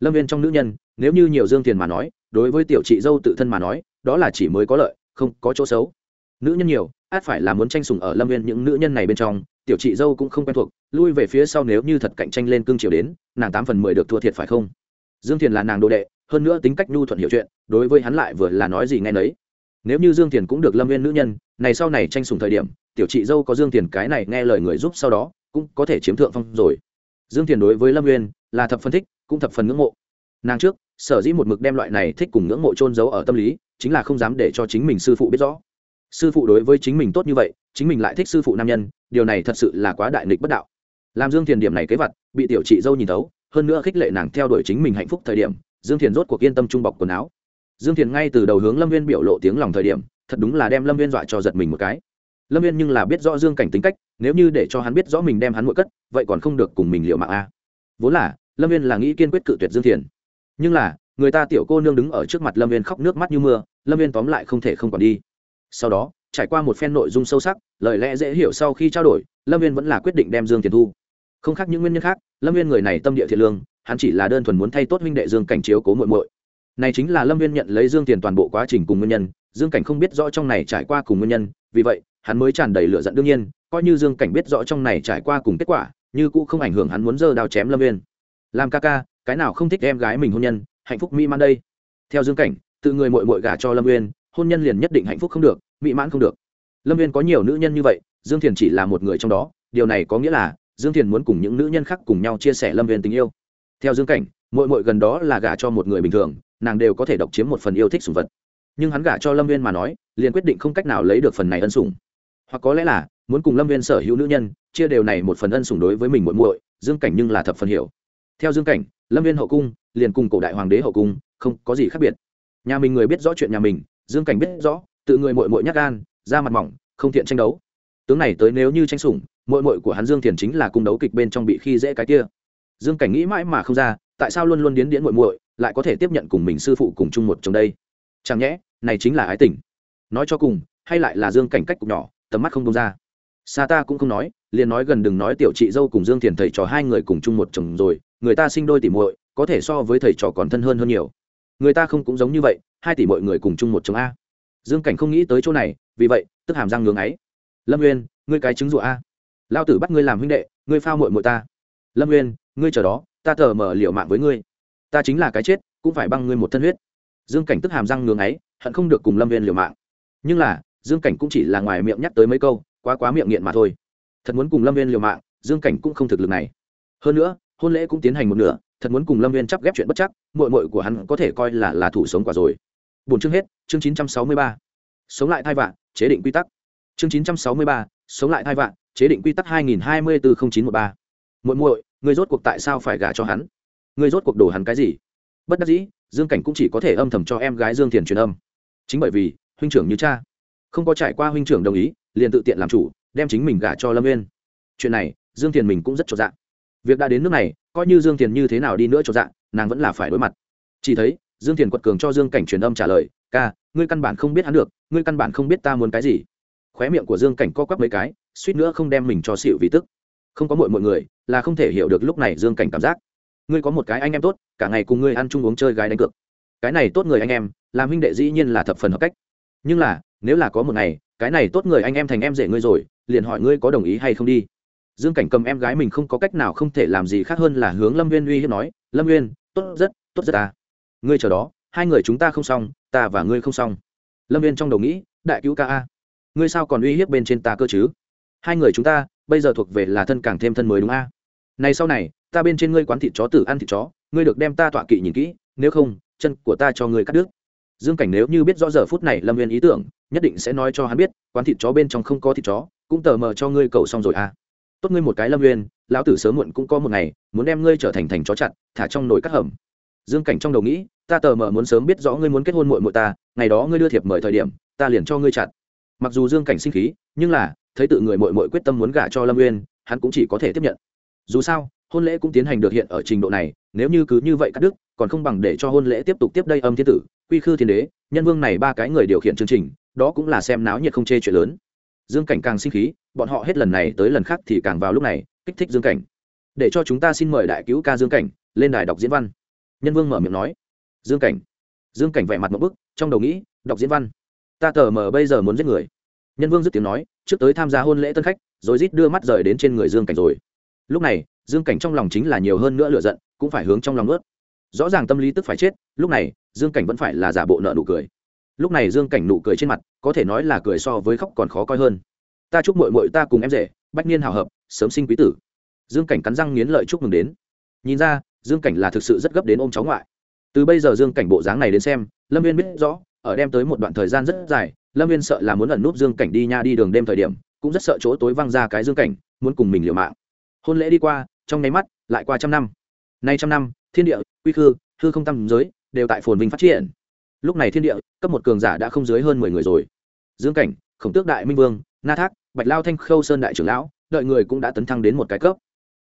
Lâm viên trong nữ nhân, nếu như nhiều dương thiền mà nói, đối với tiểu chị dâu tự thân mà nói, đó là chỉ mới có lợi, không có chỗ xấu. Nữ nhân nhiều, át phải là muốn tranh sùng ở lâm viên những nữ nhân này bên trong, tiểu chị dâu cũng không quen thuộc, lui về phía sau nếu như thật cạnh tranh lên cương triều đến, nàng tám phần mười được thua thiệt phải không? Dương thiền là nàng đồ đệ hơn nữa tính cách nhu thuận hiểu chuyện, đối với hắn lại vừa là nói gì nghe nấy. Nếu như dương tiền cũng được lâm viên nữ nhân, này sau này tranh sùng thời điểm, tiểu chị dâu có dương tiền cái này nghe lời người giúp sau đó, cũng có thể chiếm thượng phong rồi. Dương tiền đối với lâm viên là thập phân thích, cũng thập phần ngưỡng mộ. Nàng trước, sở dĩ một mực đem loại này thích cùng ngưỡng mộ trôn giấu ở tâm lý, chính là không dám để cho chính mình sư phụ biết rõ. Sư phụ đối với chính mình tốt như vậy, chính mình lại thích sư phụ nam nhân, điều này thật sự là quá đại nghịch bất đạo. Làm dương thiền điểm này kế vật, bị tiểu chị dâu nhìn thấu, hơn nữa khích lệ nàng theo đuổi chính mình hạnh phúc thời điểm dương thiền rốt cuộc yên tâm trung bọc quần áo. Dương thiền ngay từ đầu hướng lâm viên biểu lộ tiếng lòng thời điểm, thật đúng là đem lâm viên dọa cho giật mình một cái. Lâm viên nhưng là biết rõ dương cảnh tính cách, nếu như để cho hắn biết rõ mình đem hắn mỗi cất, vậy còn không được cùng mình liệu mạng a. Vốn là, lâm viên là nghĩ kiên quyết cự tuyệt dương thiền. Nhưng là, người ta tiểu cô nương đứng ở trước mặt lâm viên khóc nước mắt như mưa, lâm viên tóm lại không thể không còn đi. Sau đó, trải qua một phen nội dung sâu sắc, lời lẽ dễ hiểu sau khi trao đổi, lâm viên vẫn là quyết định đem dương Thiền thu. Không khác những nguyên nhân khác, lâm viên người này tâm địa thiện lương hắn chỉ là đơn thuần muốn thay tốt huynh đệ dương cảnh chiếu cố muội muội. Này chính là lâm viên nhận lấy dương tiền toàn bộ quá trình cùng nguyên nhân, dương cảnh không biết rõ trong này trải qua cùng nguyên nhân, vì vậy, hắn mới tràn đầy lửa giận đương nhiên, coi như dương cảnh biết rõ trong này trải qua cùng kết quả, như cũ không ảnh hưởng hắn muốn dơ đao chém lâm viên. Làm ca ca, cái nào không thích em gái mình hôn nhân, hạnh phúc mỹ mãn đây. Theo dương cảnh, tự người mội mội gả cho lâm viên, hôn nhân liền nhất định hạnh phúc không được, mỹ mãn không được. Lâm viên có nhiều nữ nhân như vậy, dương thiền chỉ là một người trong đó, điều này có nghĩa là, dương thiền muốn cùng những nữ nhân khác cùng nhau chia sẻ lâm viên tình yêu theo dương cảnh mội mội gần đó là gả cho một người bình thường, nàng đều có thể độc chiếm một phần yêu thích sùng vật. Nhưng hắn gả cho lâm viên mà nói, liền quyết định không cách nào lấy được phần này ân sủng. Hoặc có lẽ là, muốn cùng lâm viên sở hữu nữ nhân, chia đều này một phần ân sủng đối với mình muội muội, dương cảnh nhưng là thập phần hiểu. Theo dương cảnh, lâm viên hậu cung, liền cùng cổ đại hoàng đế hậu cung, không có gì khác biệt. Nhà mình người biết rõ chuyện nhà mình, dương cảnh biết rõ, tự người mội mội nhắc gan ra mặt mỏng, không thiện tranh đấu. Tướng này tới nếu như tranh sủng mội mội của hắn dương thiền chính là cung đấu kịch bên trong bị khi dễ cái kia dương cảnh nghĩ mãi mà không ra tại sao luôn luôn điến điến muội muội lại có thể tiếp nhận cùng mình sư phụ cùng chung một chồng đây? Chẳng nhẽ này chính là ái tình. Nói cho cùng hay lại là dương cảnh cách cục nhỏ tầm mắt không đông ra. Xa ta cũng không nói liền nói gần đừng nói tiểu chị dâu cùng dương thiền thầy trò hai người cùng chung một chồng rồi người ta sinh đôi tỷ muội có thể so với thầy trò còn thân hơn hơn nhiều. Người ta không cũng giống như vậy hai tỷ mọi người cùng chung một chồng a. Dương cảnh không nghĩ tới chỗ này vì vậy tức hàm răng ngưỡng ấy. Lâm Uyên, ngươi cái trứng rụa a. Lao tử bắt ngươi làm huynh đệ ngươi phao mội mội ta. Lâm Uyên ngươi chờ đó, ta thờ mở liệu mạng với ngươi. Ta chính là cái chết, cũng phải băng ngươi một thân huyết. Dương cảnh tức hàm răng ngưỡng ấy hận không được cùng lâm viên liều mạng. Nhưng là, dương cảnh cũng chỉ là ngoài miệng nhắc tới mấy câu, quá quá miệng nghiện mà thôi. Thật muốn cùng lâm viên liều mạng, dương cảnh cũng không thực lực này. Hơn nữa, hôn lễ cũng tiến hành một nửa, thật muốn cùng lâm viên chắp ghép chuyện bất chắc mội mội của hắn có thể coi là là thủ sống quả rồi. Bốn chương hết, chương chín trăm sáu mươi ba. Sống lại thai vạn, chế định quy tắc. Chương chín trăm sáu mươi ba, sống lại thai vạn, chế định quy tắc hai nghìn hai mươi bốn chín một ba muội muội người rốt cuộc tại sao phải gả cho hắn? Người rốt cuộc đổ hắn cái gì? Bất đắc dĩ, dương cảnh cũng chỉ có thể âm thầm cho em gái dương thiền truyền âm. Chính bởi vì, huynh trưởng như cha. Không có trải qua huynh trưởng đồng ý, liền tự tiện làm chủ, đem chính mình gả cho lâm nguyên chuyện này, dương thiền mình cũng rất cho dạng việc đã đến nước này, coi như dương thiền như thế nào đi nữa cho dạng nàng vẫn là phải đối mặt. Chỉ thấy, dương thiền quật cường cho dương cảnh truyền âm trả lời, ca, ngươi căn bản không biết hắn được, ngươi căn bản không biết ta muốn cái gì. Khóe miệng của dương cảnh co quắp mấy cái, suýt nữa không đem mình cho xịu vì tức không có mọi mọi người, là không thể hiểu được lúc này dương cảnh cảm giác. Ngươi có một cái anh em tốt, cả ngày cùng ngươi ăn chung uống chơi gái đánh cược. Cái này tốt người anh em, làm huynh đệ dĩ nhiên là thập phần hợp cách. Nhưng là, nếu là có một ngày, cái này tốt người anh em thành em rể ngươi rồi, liền hỏi ngươi có đồng ý hay không đi. Dương cảnh cầm em gái mình không có cách nào không thể làm gì khác hơn là hướng lâm viên uy hiếp nói, lâm viên tốt rất tốt rất ta ngươi chờ đó, hai người chúng ta không xong, ta và ngươi không xong. Lâm viên trong đầu nghĩ, đại cứu ca a, ngươi sao còn uy hiếp bên trên ta cơ chứ? Hai người chúng ta, bây giờ thuộc về là thân càng thêm thân mới đúng a? Này sau này, ta bên trên ngươi quán thịt chó tử ăn thịt chó, ngươi được đem ta tọa kỵ nhìn kỹ, nếu không, chân của ta cho ngươi cắt đứt. Dương cảnh nếu như biết rõ giờ phút này lâm viên ý tưởng, nhất định sẽ nói cho hắn biết, quán thịt chó bên trong không có thịt chó, cũng tờ mờ cho ngươi cầu xong rồi à tốt ngươi một cái lâm viên lão tử sớm muộn cũng có một ngày, muốn đem ngươi trở thành thành chó chặt, thả trong nồi cắt hầm. Dương cảnh trong đầu nghĩ, ta tờ mờ muốn sớm biết rõ ngươi muốn kết hôn muội muội ta, ngày đó ngươi đưa thiệp mời thời điểm, ta liền cho ngươi chặt. Mặc dù dương cảnh sinh khí, nhưng là thấy tự người muội muội quyết tâm muốn gả cho lâm uyên, hắn cũng chỉ có thể tiếp nhận. Dù sao, hôn lễ cũng tiến hành được hiện ở trình độ này, nếu như cứ như vậy cắt đứt, còn không bằng để cho hôn lễ tiếp tục tiếp đây âm thiên tử, quy khư thiên đế, nhân vương này ba cái người điều khiển chương trình, đó cũng là xem náo nhiệt không chê chuyện lớn. Dương cảnh càng sinh khí, bọn họ hết lần này tới lần khác thì càng vào lúc này, kích thích dương cảnh. Để cho chúng ta xin mời đại cứu ca dương cảnh, lên đài đọc diễn văn. Nhân vương mở miệng nói. Dương cảnh. Dương cảnh vẻ mặt một bức, trong đầu nghĩ, đọc diễn văn. Ta tờ mờ bây giờ muốn giết người nhân vương dứt tiếng nói, trước tới tham gia hôn lễ tân khách, rồi rít đưa mắt rời đến trên người dương cảnh rồi. Lúc này, dương cảnh trong lòng chính là nhiều hơn nữa lựa giận, cũng phải hướng trong lòng ướt. Rõ ràng tâm lý tức phải chết, lúc này, dương cảnh vẫn phải là giả bộ nợ nụ cười. Lúc này dương cảnh nụ cười trên mặt, có thể nói là cười so với khóc còn khó coi hơn. Ta chúc mội mội ta cùng em rể, bách niên hào hợp, sớm sinh quý tử. Dương cảnh cắn răng nghiến lợi chúc mừng đến. Nhìn ra, dương cảnh là thực sự rất gấp đến ôm cháu ngoại. Từ bây giờ dương cảnh bộ dáng này đến xem, lâm viên biết rõ ở đem tới một đoạn thời gian rất dài, lâm viên sợ là muốn ẩn núp dương cảnh đi nha đi đường đêm thời điểm, cũng rất sợ chỗ tối văng ra cái dương cảnh, muốn cùng mình liều mạng. Hôn lễ đi qua, trong nháy mắt, lại qua trăm năm. Nay trăm năm, thiên địa, quy khư, hư không tâm giới, đều tại phồn vinh phát triển. Lúc này thiên địa, cấp một cường giả đã không dưới hơn mười người rồi. Dương cảnh, khổng tước đại minh vương, na thác, bạch lao thanh khâu sơn đại trưởng lão, đợi người cũng đã tấn thăng đến một cái cấp.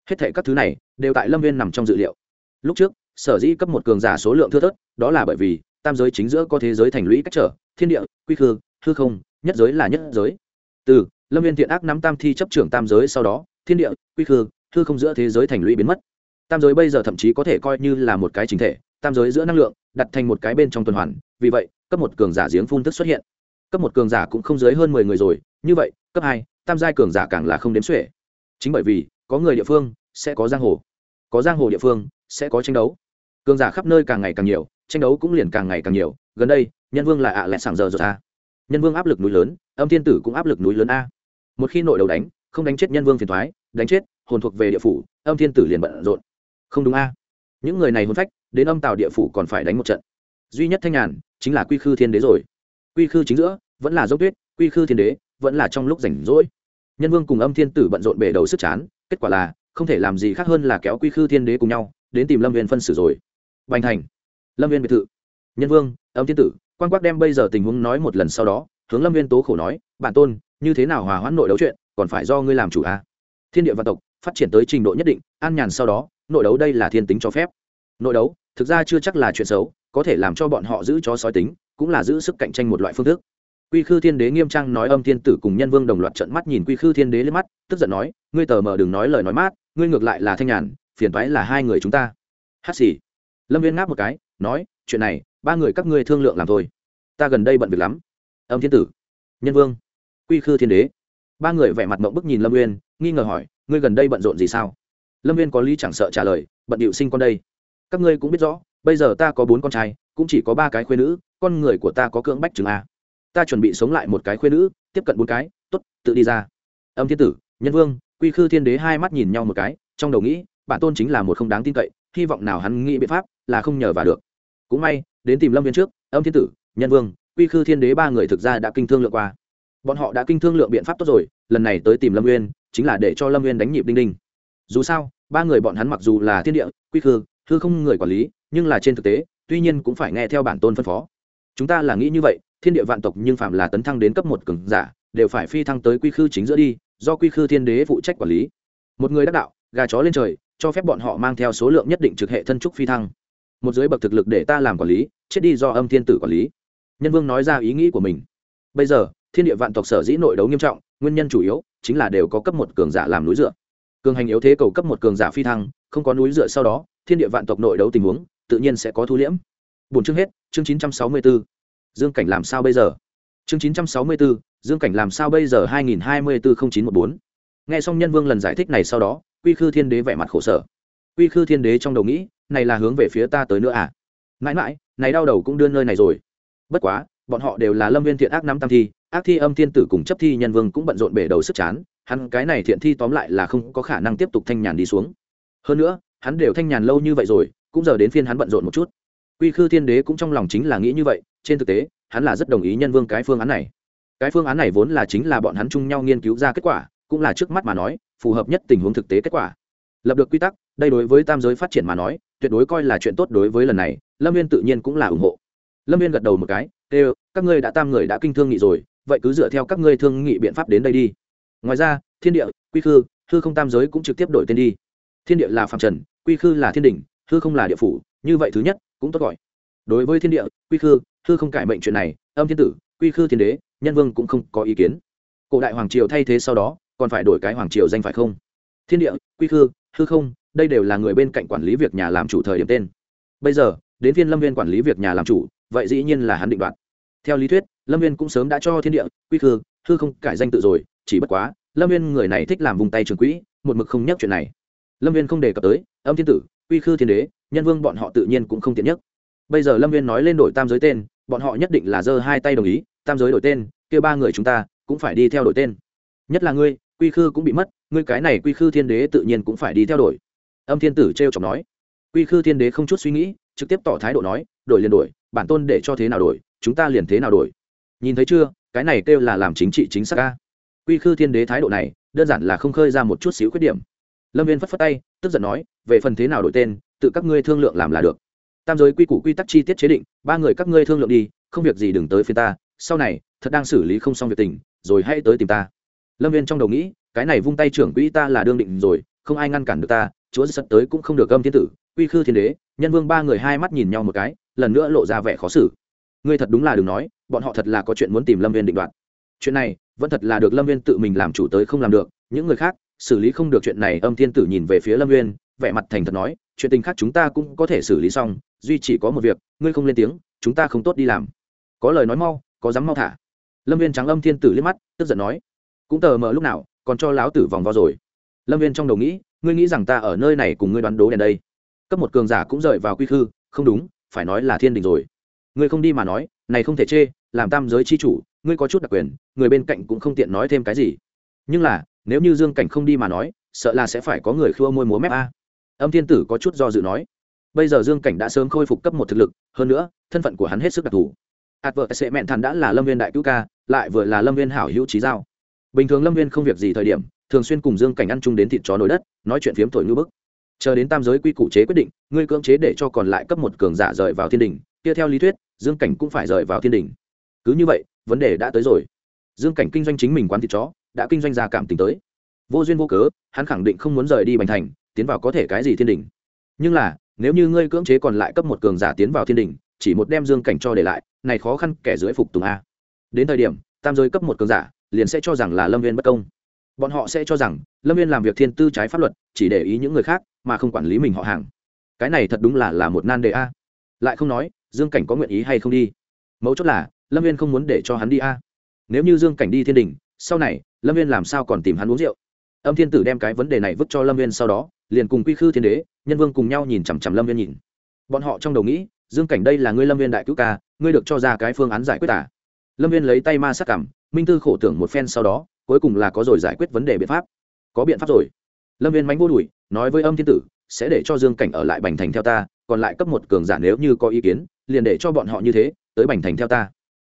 Hết thể các thứ này, đều tại lâm viên nằm trong dự liệu. Lúc trước, sở dĩ cấp một cường giả số lượng thưa thớt, đó là bởi vì tam giới chính giữa có thế giới thành lũy cách trở, thiên địa, quy khư, hư không, nhất giới là nhất giới. Từ, lâm viên thiện ác nắm tam thi chấp trưởng tam giới sau đó, thiên địa, quy khư, hư không giữa thế giới thành lũy biến mất. Tam giới bây giờ thậm chí có thể coi như là một cái chính thể, tam giới giữa năng lượng, đặt thành một cái bên trong tuần hoàn, vì vậy, cấp một cường giả giếng phun tức xuất hiện. Cấp một cường giả cũng không dưới hơn mười người rồi, như vậy, cấp hai, tam giai cường giả càng là không đếm xuể. Chính bởi vì, có người địa phương sẽ có giang hồ, có giang hồ địa phương sẽ có tranh đấu. Cường giả khắp nơi càng ngày càng nhiều tranh đấu cũng liền càng ngày càng nhiều. Gần đây, nhân vương là ạ à lẹ sảng giờ rồi a nhân vương áp lực núi lớn, âm thiên tử cũng áp lực núi lớn a. Một khi nội đầu đánh, không đánh chết nhân vương phiền thoái đánh chết, hồn thuộc về địa phủ, âm thiên tử liền bận rộn. Không đúng a. Những người này hôn phách, đến âm tào địa phủ còn phải đánh một trận. Duy nhất thanh nhàn, chính là quy khư thiên đế rồi. Quy khư chính giữa, vẫn là dốc tuyết, quy khư thiên đế, vẫn là trong lúc rảnh rỗi. Nhân vương cùng âm thiên tử bận rộn bể đầu sức chán, kết quả là, không thể làm gì khác hơn là kéo quy khư thiên đế cùng nhau, đến tìm lâm viên phân xử rồi. Bành thành lâm viên biệt thự. Nhân vương, âm thiên tử, quan quắc đem bây giờ tình huống nói một lần sau đó, hướng lâm viên tố khổ nói, bản tôn, như thế nào hòa hoãn nội đấu chuyện, còn phải do ngươi làm chủ a à? thiên địa văn tộc, phát triển tới trình độ nhất định, an nhàn sau đó, nội đấu đây là thiên tính cho phép. Nội đấu, thực ra chưa chắc là chuyện xấu, có thể làm cho bọn họ giữ cho sói tính, cũng là giữ sức cạnh tranh một loại phương thức. Quy khư thiên đế nghiêm trang nói âm thiên tử cùng nhân vương đồng loạt trận mắt nhìn quy khư thiên đế lên mắt, tức giận nói, ngươi tờ mờ đừng nói lời nói mát, ngươi ngược lại là thanh nhàn, phiền toái là hai người chúng ta. Hát xì. Lâm viên ngáp một cái nói, chuyện này, ba người các ngươi thương lượng làm thôi. Ta gần đây bận việc lắm. Âm thiên tử, nhân vương, quy khư thiên đế. Ba người vẻ mặt mộng bức nhìn lâm uyên, nghi ngờ hỏi, ngươi gần đây bận rộn gì sao? Lâm nguyên có lý chẳng sợ trả lời, bận điệu sinh con đây. Các ngươi cũng biết rõ, bây giờ ta có bốn con trai, cũng chỉ có ba cái khuyên nữ, con người của ta có cưỡng bách chừng a. Ta chuẩn bị sống lại một cái khuyên nữ, tiếp cận bốn cái t ố t tự đi ra. Âm thiên tử, nhân vương, quy khư thiên đế hai mắt nhìn nhau một cái, trong đầu nghĩ, bản tôn chính là một không đáng tin cậy, hy vọng nào hắn nghĩ biện pháp là không nhờ vào được cũng may, đến tìm lâm viên trước, âm thiên tử, nhân vương, quy khư thiên đế ba người thực ra đã kinh thương lượng qua. Bọn họ đã kinh thương lượng biện pháp tốt rồi, lần này tới tìm lâm nguyên chính là để cho lâm nguyên đánh nhịp đinh đinh. Dù sao, ba người bọn hắn mặc dù là thiên địa, quy khư, thư không người quản lý, nhưng là trên thực tế, tuy nhiên cũng phải nghe theo bản tôn phân phó. Chúng ta là nghĩ như vậy, thiên địa vạn tộc nhưng phạm là tấn thăng đến cấp một cường giả, đều phải phi thăng tới quy khư chính giữa đi, do quy khư thiên đế phụ trách quản lý. Một người đắc đạo, gà chó lên trời, cho phép bọn họ mang theo số lượng nhất định trực hệ thân trúc phi thăng một dưới bậc thực lực để ta làm quản lý chết đi do âm thiên tử quản lý. Nhân vương nói ra ý nghĩ của mình. Bây giờ thiên địa vạn tộc sở dĩ nội đấu nghiêm trọng nguyên nhân chủ yếu chính là đều có cấp một cường giả làm núi dựa. Cường hành yếu thế cầu cấp một cường giả phi thăng không có núi dựa sau đó thiên địa vạn tộc nội đấu tình huống tự nhiên sẽ có thu liễm. Bốn chương hết chương chín trăm sáu mươi 964. dương cảnh làm sao bây giờ? Chương chín trăm sáu mươi 964, dương cảnh làm sao bây giờ? hai nghìn hai mươi bốn chín một bốn. Nghe xong nhân vương lần giải thích này sau đó quy khư thiên đế vẻ mặt khổ sở. Quy khư thiên đế trong đầu nghĩ này là hướng về phía ta tới nữa à? Mãi mãi, này đau đầu cũng đưa nơi này rồi. Bất quá, bọn họ đều là lâm viên thiện ác năm tam thi, ác thi âm thiên tử cùng chấp thi nhân vương cũng bận rộn bể đầu sức chán, hắn cái này thiện thi tóm lại là không có khả năng tiếp tục thanh nhàn đi xuống. Hơn nữa, hắn đều thanh nhàn lâu như vậy rồi, cũng giờ đến phiên hắn bận rộn một chút. Quy khư thiên đế cũng trong lòng chính là nghĩ như vậy, trên thực tế, hắn là rất đồng ý nhân vương cái phương án này. Cái phương án này vốn là chính là bọn hắn chung nhau nghiên cứu ra kết quả, cũng là trước mắt mà nói, phù hợp nhất tình huống thực tế kết quả lập được quy tắc đây đối với tam giới phát triển mà nói tuyệt đối coi là chuyện tốt đối với lần này lâm viên tự nhiên cũng là ủng hộ. Lâm viên gật đầu một cái đều, các ngươi đã tam người đã kinh thương nghị rồi vậy cứ dựa theo các ngươi thương nghị biện pháp đến đây đi. Ngoài ra thiên địa quy khư hư không tam giới cũng trực tiếp đổi tên đi. Thiên địa là phạm trần quy khư là thiên đình hư không là địa phủ như vậy thứ nhất cũng tốt gọi. Đối với thiên địa quy khư hư không cải mệnh chuyện này âm thiên tử quy khư thiên đế nhân vương cũng không có ý kiến. Cổ đại hoàng triều thay thế sau đó còn phải đổi cái hoàng triều danh phải không? Thiên địa quy khư hư không, đây đều là người bên cạnh quản lý việc nhà làm chủ thời điểm tên. Bây giờ, đến viên lâm viên quản lý việc nhà làm chủ, vậy dĩ nhiên là hắn định đoạt. Theo lý thuyết, lâm viên cũng sớm đã cho thiên địa, quy khư, hư không cải danh tự rồi, chỉ bất quá, lâm viên người này thích làm vùng tay trường quỹ, một mực không nhắc chuyện này. Lâm viên không đề cập tới, âm thiên tử, quy khư thiên đế, nhân vương bọn họ tự nhiên cũng không tiện nhất bây giờ lâm viên nói lên đổi tam giới tên, bọn họ nhất định là giơ hai tay đồng ý, tam giới đổi tên kêu ba người chúng ta cũng phải đi theo đổi tên. Nhất là ngươi, quy khư cũng bị mất ngươi cái này quy khư thiên đế tự nhiên cũng phải đi theo đổi âm thiên tử trêu chọc nói. Quy khư thiên đế không chút suy nghĩ, trực tiếp tỏ thái độ nói, đổi liền đổi, bản tôn để cho thế nào đổi, chúng ta liền thế nào đổi. Nhìn thấy chưa, cái này kêu là làm chính trị chính xác ca quy khư thiên đế thái độ này, đơn giản là không khơi ra một chút xíu khuyết điểm. Lâm viên phất phất tay, tức giận nói, về phần thế nào đổi tên, tự các ngươi thương lượng làm là được. Tam giới quy củ quy tắc chi tiết chế định, ba người các ngươi thương lượng đi, không việc gì đừng tới phía ta, sau này, thật đang xử lý không xong việc tình, rồi hãy tới tìm ta. Lâm viên trong đầu nghĩ cái này vung tay trưởng quỹ ta là đương định rồi, không ai ngăn cản được ta, chúa sật tới cũng không được âm thiên tử, quy khư thiên đế, nhân vương ba người hai mắt nhìn nhau một cái, lần nữa lộ ra vẻ khó xử. Ngươi thật đúng là đừng nói, bọn họ thật là có chuyện muốn tìm lâm viên định đoạt. Chuyện này, vẫn thật là được lâm viên tự mình làm chủ tới không làm được, những người khác, xử lý không được chuyện này, âm thiên tử nhìn về phía lâm viên, vẻ mặt thành thật nói, chuyện tình khác chúng ta cũng có thể xử lý xong, duy chỉ có một việc, ngươi không lên tiếng, chúng ta không tốt đi làm. Có lời nói mau, có dám mau thả. Lâm viên trắng âm thiên tử liếc mắt, tức giận nói, cũng tờ mờ lúc nào còn cho láo tử vòng vo rồi. Lâm viên trong đầu nghĩ, ngươi nghĩ rằng ta ở nơi này cùng ngươi đoán đố đèn đây? Cấp một cường giả cũng rời vào quy khư, không đúng, phải nói là thiên đình rồi. Ngươi không đi mà nói, này không thể chê, làm tam giới chi chủ, ngươi có chút đặc quyền, người bên cạnh cũng không tiện nói thêm cái gì. Nhưng là, nếu như dương cảnh không đi mà nói, sợ là sẽ phải có người khua môi múa mép a. Âm thiên tử có chút do dự nói. Bây giờ dương cảnh đã sớm khôi phục cấp một thực lực, hơn nữa, thân phận của hắn hết sức đặc thù. Hạt vợ sẽ mẹn thần đã là lâm viên đại cứu ca, lại vừa là lâm viên hảo hữu trí giao bình thường lâm viên không việc gì thời điểm, thường xuyên cùng dương cảnh ăn chung đến thịt chó nổi đất, nói chuyện phiếm thổi ngư bức. Chờ đến tam giới quy củ chế quyết định, ngươi cưỡng chế để cho còn lại cấp một cường giả rời vào thiên đình. Kia theo lý thuyết, dương cảnh cũng phải rời vào thiên đình. Cứ như vậy, vấn đề đã tới rồi. Dương cảnh kinh doanh chính mình quán thịt chó, đã kinh doanh ra cảm tình tới. Vô duyên vô cớ, hắn khẳng định không muốn rời đi bành thành, tiến vào có thể cái gì thiên đình. Nhưng là, nếu như ngươi cưỡng chế còn lại cấp một cường giả tiến vào thiên đình, chỉ một đem dương cảnh cho để lại, này khó khăn kẻ dưới phục tùng a. Đến thời điểm, tam giới cấp một cường giả liền sẽ cho rằng là lâm viên bất công. Bọn họ sẽ cho rằng lâm viên làm việc thiên tư trái pháp luật, chỉ để ý những người khác, mà không quản lý mình họ hàng. Cái này thật đúng là là một nan đề a. Lại không nói, dương cảnh có nguyện ý hay không đi? Mấu chốt là, lâm viên không muốn để cho hắn đi a. Nếu như dương cảnh đi thiên đình, sau này, lâm viên làm sao còn tìm hắn uống rượu? Âm thiên tử đem cái vấn đề này vứt cho lâm viên sau đó, liền cùng quy khư thiên đế, nhân vương cùng nhau nhìn chằm chằm lâm viên nhìn. Bọn họ trong đầu nghĩ, dương cảnh đây là ngươi lâm viên đại cứu ca, ngươi được cho ra cái phương án giải quyết à. lâm viên lấy tay ma sát cảm minh tư khổ tưởng một phen sau đó, cuối cùng là có rồi giải quyết vấn đề biện pháp. Có biện pháp rồi. Lâm viên mánh vô đùi, nói với âm thiên tử, sẽ để cho dương cảnh ở lại bành thành theo ta, còn lại cấp một cường giả nếu như có ý kiến, liền để cho bọn họ như thế, tới bành thành theo ta.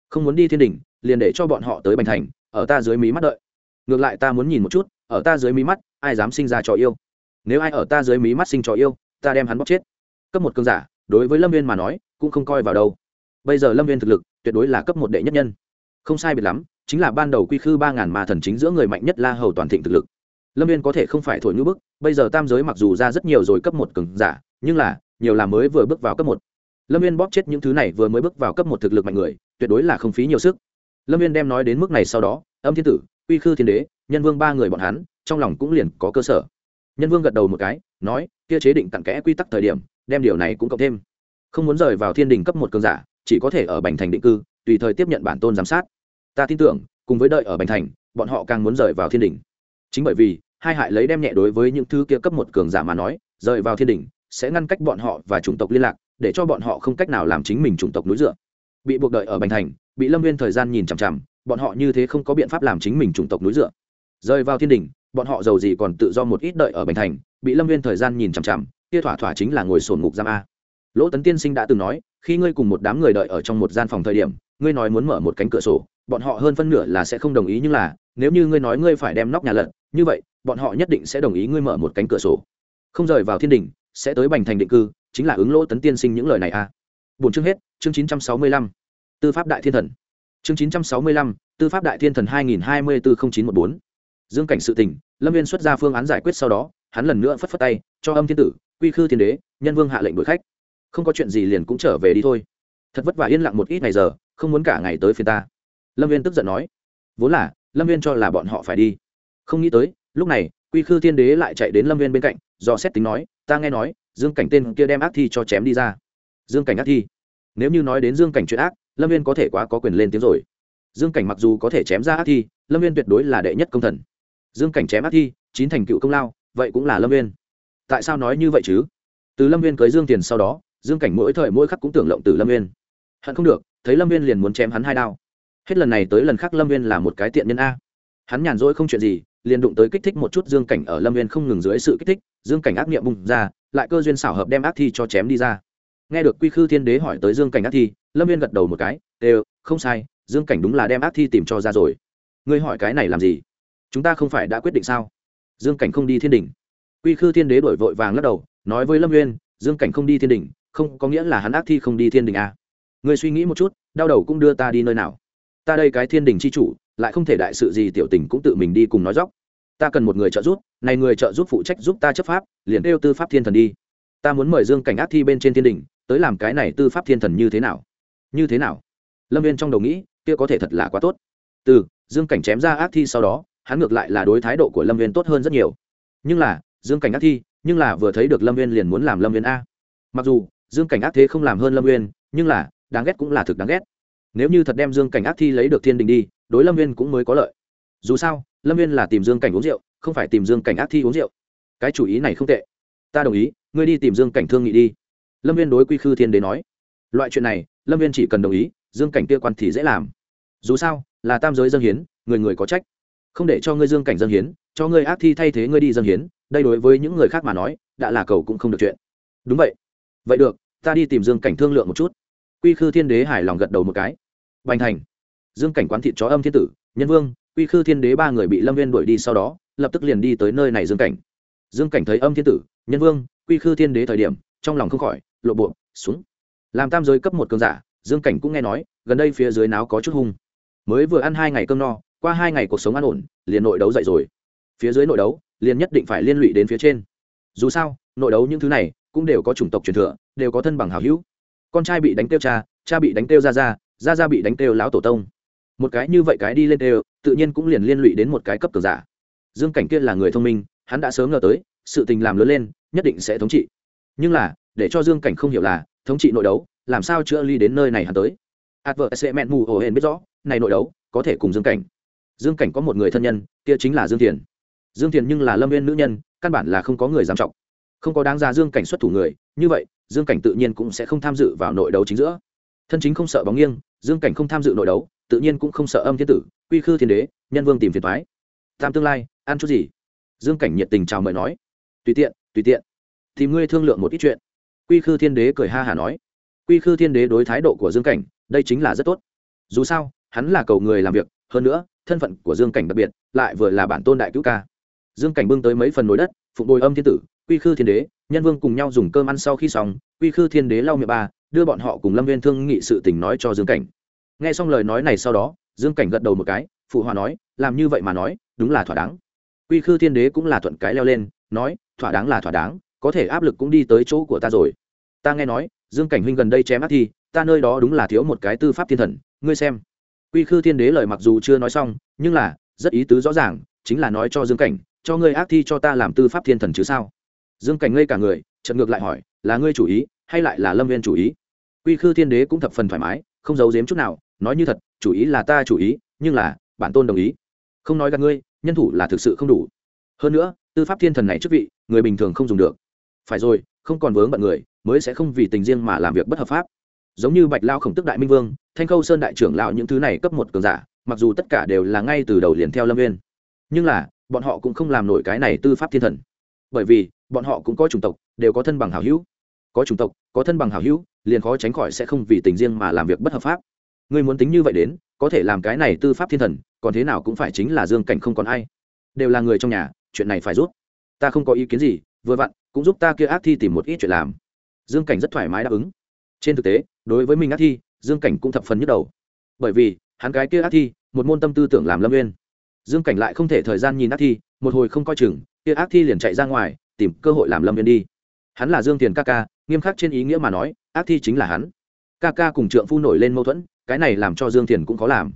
Không muốn đi thiên đình liền để cho bọn họ tới bành thành, ở ta dưới mí mắt đợi. Ngược lại ta muốn nhìn một chút, ở ta dưới mí mắt, ai dám sinh ra trò yêu. Nếu ai ở ta dưới mí mắt sinh trò yêu, ta đem hắn bóc chết. Cấp một cường giả, đối với lâm viên mà nói, cũng không coi vào đâu. Bây giờ lâm viên thực lực, tuyệt đối là cấp một đệ nhất nhân. Không sai biệt lắm chính là ban đầu quy khư ba ngàn ma thần chính giữa người mạnh nhất la hầu toàn thịnh thực lực. Lâm viên có thể không phải thổi ngữ bức, bây giờ tam giới mặc dù ra rất nhiều rồi cấp một cường giả, nhưng là, nhiều là mới vừa bước vào cấp một. Lâm viên bóp chết những thứ này vừa mới bước vào cấp một thực lực mạnh người, tuyệt đối là không phí nhiều sức. Lâm viên đem nói đến mức này sau đó, âm thiên tử uy khư thiên đế, nhân vương ba người bọn hắn, trong lòng cũng liền có cơ sở. Nhân vương gật đầu một cái, nói, kia chế định tặng kẽ quy tắc thời điểm, đem điều này cũng cộng thêm. Không muốn rời vào thiên đình cấp một cường giả, chỉ có thể ở bành thành định cư, tùy thời tiếp nhận bản tôn giám sát ta tin tưởng, cùng với đợi ở bành thành, bọn họ càng muốn rời vào thiên đình chính bởi vì, hai hại lấy đem nhẹ đối với những thứ kia cấp một cường giả mà nói, rời vào thiên đình sẽ ngăn cách bọn họ và chủng tộc liên lạc, để cho bọn họ không cách nào làm chính mình chủng tộc núi dựa. Bị buộc đợi ở bành thành, bị lâm viên thời gian nhìn chằm chằm, bọn họ như thế không có biện pháp làm chính mình chủng tộc núi dựa. Rời vào thiên đình bọn họ giàu gì còn tự do một ít đợi ở bành thành, bị lâm viên thời gian nhìn chằm chằm, kia thỏa thỏa chính là ngồi sổn ngục giam a. Lỗ tấn tiên sinh đã từng nói, khi ngươi cùng một đám người đợi ở trong một gian phòng thời điểm, ngươi nói muốn mở một cánh cửa sổ bọn họ hơn phân nửa là sẽ không đồng ý nhưng là, nếu như ngươi nói ngươi phải đem nóc nhà lật, như vậy, bọn họ nhất định sẽ đồng ý ngươi mở một cánh cửa sổ. Không rời vào thiên đình sẽ tới bành thành định cư, chính là ứng lỗ tấn tiên sinh những lời này à. a bốn chương hết, chương chín trăm sáu mươi lăm. Tư pháp đại thiên thần. Chương chín trăm sáu mươi lăm, tư pháp đại thiên thần hai nghìn hai mươi bốn chín một bốn. Dương cảnh sự tình, lâm viên xuất ra phương án giải quyết sau đó, hắn lần nữa phất phất tay, cho âm thiên tử, quy khư thiên đế, nhân vương hạ lệnh đuổi khách. Không có chuyện gì liền cũng trở về đi thôi. Thật vất vả yên lặng một ít ngày giờ, không muốn cả ngày tới phía ta lâm viên tức giận nói, vốn là, lâm viên cho là bọn họ phải đi. Không nghĩ tới, lúc này, quy khư thiên đế lại chạy đến lâm viên bên cạnh do xét tính nói, ta nghe nói, dương cảnh tên kia đem ác thi cho chém đi ra. Dương cảnh ác thi? Nếu như nói đến dương cảnh chuyện ác, lâm viên có thể quá có quyền lên tiếng rồi. Dương cảnh mặc dù có thể chém ra ác thi, lâm viên tuyệt đối là đệ nhất công thần. Dương cảnh chém ác thi, chín thành cựu công lao, vậy cũng là lâm viên. Tại sao nói như vậy chứ? Từ lâm viên cưới dương tiền sau đó, dương cảnh mỗi thời mỗi khắc cũng tưởng lộng từ lâm viên. Hận không được, thấy lâm viên liền muốn chém hắn hai đao hết lần này tới lần khác lâm viên là một cái tiện nhân a. Hắn nhàn rỗi không chuyện gì, liền đụng tới kích thích một chút dương cảnh ở lâm viên không ngừng dưới sự kích thích, dương cảnh ác nghiệm bùng ra, lại cơ duyên xảo hợp đem ác thi cho chém đi ra. Nghe được quy khư thiên đế hỏi tới dương cảnh ác thi, lâm viên gật đầu một cái, đều, không sai, dương cảnh đúng là đem ác thi tìm cho ra rồi. Ngươi hỏi cái này làm gì? Chúng ta không phải đã quyết định sao? Dương cảnh không đi thiên đình quy khư thiên đế đổi vội vàng lắc đầu, nói với lâm viên dương cảnh không đi thiên đình không có nghĩa là hắn ác thi không đi thiên đình à. người suy nghĩ một chút, đau đầu cũng đưa ta đi nơi nào? Ta đây cái thiên đình c h i chủ, lại không thể đại sự gì tiểu tình cũng tự mình đi cùng nói dóc. Ta cần một người trợ giúp, này người trợ giúp phụ trách giúp ta chấp pháp, liền kêu tư pháp thiên thần đi. Ta muốn mời dương cảnh ác thi bên trên thiên đình, tới làm cái này tư pháp thiên thần như thế nào? Như thế nào? Lâm viên trong đầu nghĩ, kia có thể thật là quá tốt. Từ, dương cảnh chém ra ác thi sau đó, hắn ngược lại là đối thái độ của lâm viên tốt hơn rất nhiều. Nhưng là, dương cảnh ác thi, nhưng là vừa thấy được lâm viên liền muốn làm lâm viên a. Mặc dù, dương cảnh ác thế không làm hơn lâm viên, nhưng là, đáng ghét cũng là thực đáng ghét nếu như thật đem dương cảnh ác thi lấy được thiên đình đi, đối lâm viên cũng mới có lợi. Dù sao, lâm viên là tìm dương cảnh uống rượu, không phải tìm dương cảnh ác thi uống rượu. Cái chủ ý này không tệ. Ta đồng ý, ngươi đi tìm dương cảnh thương nghị đi. Lâm viên đối quy khư thiên đế nói. Loại chuyện này, lâm viên chỉ cần đồng ý, dương cảnh kia quan thì dễ làm. Dù sao, là tam giới dân hiến, người người có trách. Không để cho ngươi dương cảnh dân hiến, cho ngươi ác thi thay thế ngươi đi dân hiến, đây đối với những người khác mà nói, đã là cầu cũng không được chuyện. Đúng vậy. Vậy được, ta đi tìm dương cảnh thương lượng một chút. Quy khư thiên đế hài lòng gật đầu một cái bành thành. Dương cảnh quán thịt chó âm thiên tử, nhân vương, quy khư thiên đế ba người bị lâm viên đuổi đi sau đó, lập tức liền đi tới nơi này dương cảnh. Dương cảnh thấy âm thiên tử, nhân vương, quy khư thiên đế thời điểm, trong lòng không khỏi, lộ bộ, xuống. Làm tam giới cấp một cơn giả, dương cảnh cũng nghe nói, gần đây phía dưới náo có chút hung. Mới vừa ăn hai ngày cơm no, qua hai ngày cuộc sống an ổn, liền nội đấu dậy rồi. Phía dưới nội đấu, liền nhất định phải liên lụy đến phía trên. Dù sao, nội đấu những thứ này, cũng đều có chủng tộc truyền thừa, đều có thân bằng hảo hữu. Con trai bị đánh tiêu cha cha bị đánh tiêu ra ra ra ra bị đánh tiêu lão tổ tông. Một cái như vậy cái đi lên đều, tự nhiên cũng liền liên lụy đến một cái cấp cường giả. Dương cảnh kia là người thông minh hắn đã sớm ngờ tới sự tình làm lớn lên nhất định sẽ thống trị. Nhưng là để cho dương cảnh không hiểu là thống trị nội đấu làm sao chữa ly đến nơi này hắn tới? Advert sẽ mẹn mù ổ hển biết rõ này nội đấu có thể cùng dương cảnh. Dương cảnh có một người thân nhân kia chính là dương thiền. Dương thiền nhưng là lâm viên nữ nhân căn bản là không có người dám trọng. Không có đáng ra dương cảnh xuất thủ người như vậy dương cảnh tự nhiên cũng sẽ không tham dự vào nội đấu chính giữa thân chính không sợ bóng nghiêng, dương cảnh không tham dự nội đấu, tự nhiên cũng không sợ âm thiên tử, quy khư thiên đế, nhân vương tìm phiền thoái tam tương lai, ăn chút gì? Dương cảnh nhiệt tình chào mời nói. Tùy tiện tùy tiện. Thì ngươi thương lượng một ít chuyện. Quy khư thiên đế cười ha hả nói. Quy khư thiên đế đối thái độ của dương cảnh, đây chính là rất tốt. Dù sao, hắn là cầu người làm việc, hơn nữa, thân phận của dương cảnh đặc biệt, lại vừa là bản tôn đại cứu ca. Dương cảnh bưng tới mấy phần nồi đất, phụng bồi âm thiên tử, quy khư thiên đế, nhân vương cùng nhau dùng cơm ăn sau khi xong, quy khư thiên đế lau miệng ba đưa bọn họ cùng lâm viên thương nghị sự tình nói cho dương cảnh. Nghe xong lời nói này sau đó, dương cảnh gật đầu một cái, phụ hòa nói, làm như vậy mà nói, đúng là thỏa đáng. Quy khư thiên đế cũng là thuận cái leo lên, nói, thỏa đáng là thỏa đáng, có thể áp lực cũng đi tới chỗ của ta rồi. Ta nghe nói, dương cảnh huynh gần đây chém ác thi, ta nơi đó đúng là thiếu một cái tư pháp thiên thần, ngươi xem. Quy khư thiên đế lời mặc dù chưa nói xong, nhưng là, rất ý tứ rõ ràng, chính là nói cho dương cảnh, cho ngươi ác thi cho ta làm tư pháp thiên thần chứ sao? Dương cảnh ngây cả người chật ngược lại hỏi, là ngươi chủ ý, hay lại là lâm viên chủ ý? Quy khư thiên đế cũng thập phần thoải mái, không giấu giếm chút nào, nói như thật, chủ ý là ta chủ ý, nhưng là, bản tôn đồng ý. Không nói gặp ngươi, nhân thủ là thực sự không đủ. Hơn nữa, tư pháp thiên thần này chức vị, người bình thường không dùng được. Phải rồi, không còn vướng bận người, mới sẽ không vì tình riêng mà làm việc bất hợp pháp. Giống như bạch lao khổng tức đại minh vương, thanh khâu sơn đại trưởng lão những thứ này cấp một cường giả, mặc dù tất cả đều là ngay từ đầu liền theo lâm viên nhưng là, bọn họ cũng không làm nổi cái này tư pháp thiên thần. Bởi vì, bọn họ cũng có chủng tộc, đều có thân bằng hảo hữu có chủng tộc, có thân bằng hảo hữu, liền khó tránh khỏi sẽ không vì tình riêng mà làm việc bất hợp pháp. Ngươi muốn tính như vậy đến, có thể làm cái này tư pháp thiên thần, còn thế nào cũng phải chính là dương cảnh không còn ai. Đều là người trong nhà, chuyện này phải giúp ta không có ý kiến gì, vừa vặn, cũng giúp ta kia ác thi tìm một ít chuyện làm. Dương cảnh rất thoải mái đáp ứng. Trên thực tế, đối với mình ác thi, dương cảnh cũng thập phần nhức đầu. Bởi vì, hắn cái kia ác thi, một môn tâm tư tưởng làm lâm nguyên dương cảnh lại không thể thời gian nhìn ác thi, một hồi không coi chừng, kia ác thi liền chạy ra ngoài, tìm cơ hội làm lâm viên đi. Hắn là dương tiền ca ca nghiêm khắc trên ý nghĩa mà nói, ác thi chính là hắn. Ca ca cùng trượng phu nổi lên mâu thuẫn, cái này làm cho dương Thiền cũng khó làm.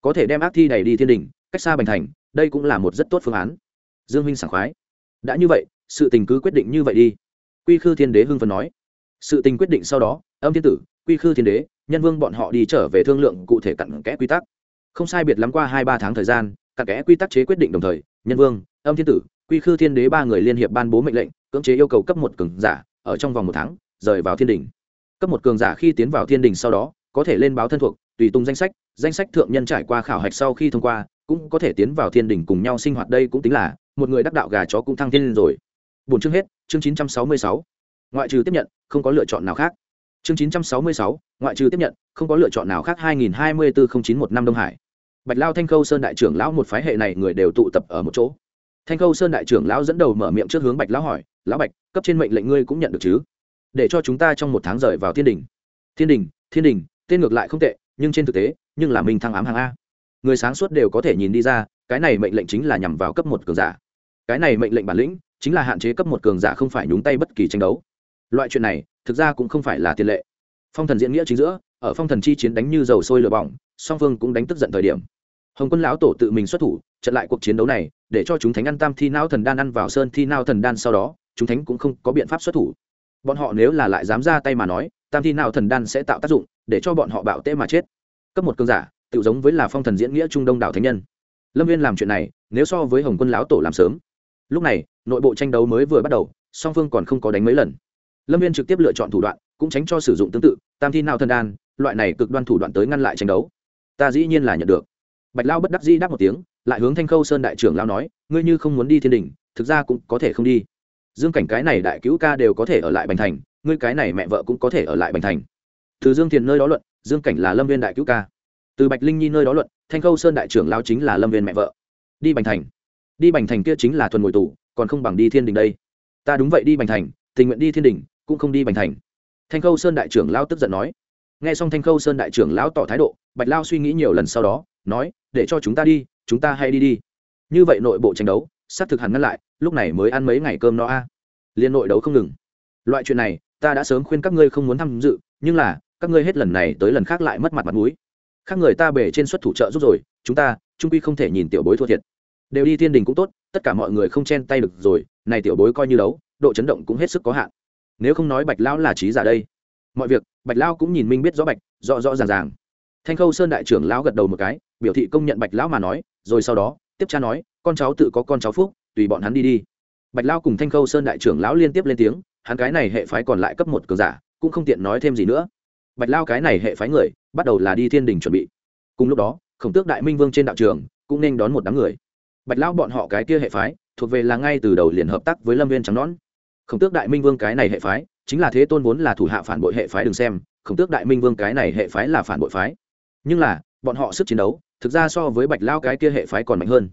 Có thể đem ác thi đẩy đi thiên đình, cách xa bành thành, đây cũng là một rất tốt phương án. Dương huynh sảng khoái. Đã như vậy, sự tình cứ quyết định như vậy đi. Quy khư thiên đế hưng phần nói. Sự tình quyết định sau đó, âm thiên tử, quy khư thiên đế, nhân vương bọn họ đi trở về thương lượng cụ thể cặn kẽ quy tắc. Không sai biệt lắm qua hai ba tháng thời gian, cặn kẽ quy tắc chế quyết định đồng thời, nhân vương, âm thiên tử, quy khư thiên đế ba người liên hiệp ban bố mệnh lệnh, cưỡng chế yêu cầu cấp một cường giả ở trong vòng một tháng, rời vào thiên đình. Cấp một cường giả khi tiến vào thiên đình sau đó, có thể lên báo thân thuộc, tùy tung danh sách danh sách thượng nhân trải qua khảo hạch sau khi thông qua, cũng có thể tiến vào thiên đình cùng nhau sinh hoạt. Đây cũng tính là, một người đắc đạo gà chó cũng thăng thiên lên rồi. Bốn chương hết, chương chín trăm sáu mươi sáu. Ngoại trừ tiếp nhận, không có lựa chọn nào khác. Chương chín trăm sáu mươi sáu, ngoại trừ tiếp nhận, không có lựa chọn nào khác. hai nghìn hai mươi bốn chín một năm đông hải. Bạch lao thanh khâu sơn đại trưởng lão một phái hệ này người đều tụ tập ở một chỗ. Thanh khâu sơn đại trưởng lão dẫn đầu mở miệng trước hướng bạch lão hỏi lão bạch, cấp trên mệnh lệnh ngươi cũng nhận được chứ? Để cho chúng ta trong một tháng rời vào thiên đình. Thiên đình thiên đình, tên ngược lại không tệ, nhưng trên thực tế, nhưng là mình thăng ám hàng a. Người sáng suốt đều có thể nhìn đi ra, cái này mệnh lệnh chính là nhằm vào cấp một cường giả. Cái này mệnh lệnh bản lĩnh, chính là hạn chế cấp một cường giả không phải nhúng tay bất kỳ tranh đấu. Loại chuyện này, thực ra cũng không phải là tiền lệ. Phong thần diễn nghĩa chính giữa, ở phong thần chi chiến đánh như dầu sôi lửa bỏng, song phương cũng đánh tức giận thời điểm. Hồng quân lão tổ tự mình xuất thủ trận lại cuộc chiến đấu này, để cho chúng thánh ăn tam thi nao thần đan ăn vào sơn thi nao thần đan sau đó chúng thánh cũng không có biện pháp xuất thủ. Bọn họ nếu là lại dám ra tay mà nói, tam thi nào thần đan sẽ tạo tác dụng, để cho bọn họ bạo tê mà chết. Cấp một cơn giả tự giống với là phong thần diễn nghĩa trung đông đảo thánh nhân. Lâm viên làm chuyện này, nếu so với hồng quân lão tổ làm sớm. Lúc này, nội bộ tranh đấu mới vừa bắt đầu, song phương còn không có đánh mấy lần. Lâm viên trực tiếp lựa chọn thủ đoạn, cũng tránh cho sử dụng tương tự, tam thi nào thần đan, loại này cực đoan thủ đoạn tới ngăn lại tranh đấu. Ta dĩ nhiên là nhận được. Bạch lao bất đắc dĩ đáp một tiếng, lại hướng thanh khâu sơn đại trưởng lao nói, ngươi như không muốn đi thiên đình thực ra cũng có thể không đi dương cảnh cái này đại cứu ca đều có thể ở lại bành thành, ngươi cái này mẹ vợ cũng có thể ở lại bành thành. Từ dương thiền nơi đó luận, dương cảnh là lâm viên đại cứu ca. Từ bạch linh nhi nơi đó luận, thanh khâu sơn đại trưởng lao chính là lâm viên mẹ vợ. Đi bành thành. Đi bành thành kia chính là thuần ngồi tù, còn không bằng đi thiên đình đây. Ta đúng vậy đi bành thành, tình nguyện đi thiên đình, cũng không đi bành thành. Thanh khâu sơn đại trưởng lao tức giận nói. Nghe xong thanh khâu sơn đại trưởng lão tỏ thái độ, bạch lao suy nghĩ nhiều lần sau đó, nói, để cho chúng ta đi, chúng ta hay đi đi. Như vậy nội bộ tranh đấu xác thực hẳn ngăn lại, lúc này mới ăn mấy ngày cơm no a. Liên nội đấu không ngừng. Loại chuyện này, ta đã sớm khuyên các ngươi không muốn tham dự, nhưng là, các ngươi hết lần này tới lần khác lại mất mặt mặt mũi. Khác người ta bể trên xuất thủ trợ giúp rồi, chúng ta, trung quy không thể nhìn tiểu bối thua thiệt. Đều đi thiên đình cũng tốt, tất cả mọi người không chen tay được rồi, này tiểu bối coi như đấu, độ chấn động cũng hết sức có hạn. Nếu không nói bạch lão là trí giả đây. Mọi việc, bạch lão cũng nhìn minh biết rõ bạch, rõ rõ ràng ràng. Thanh khâu sơn đại trưởng lão gật đầu một cái, biểu thị công nhận bạch lão mà nói, rồi sau đó, tiếp cha nói con cháu tự có con cháu phúc, tùy bọn hắn đi đi. Bạch lão cùng thanh khâu sơn đại trưởng lão liên tiếp lên tiếng, hắn cái này hệ phái còn lại cấp một cường giả, cũng không tiện nói thêm gì nữa. Bạch lao cái này hệ phái người, bắt đầu là đi thiên đình chuẩn bị. Cùng lúc đó, khổng tước đại minh vương trên đạo trường, cũng nên đón một đám người. Bạch lão bọn họ cái kia hệ phái, thuộc về là ngay từ đầu liền hợp tác với lâm viên trắng nón khổng tước đại minh vương cái này hệ phái, chính là thế tôn vốn là thủ hạ phản bội hệ phái đừng xem, khổng tước đại minh vương cái này hệ phái là phản bội phái. Nhưng là, bọn họ sức chiến đấu, thực ra so với bạch lao cái kia hệ phái còn mạnh hơn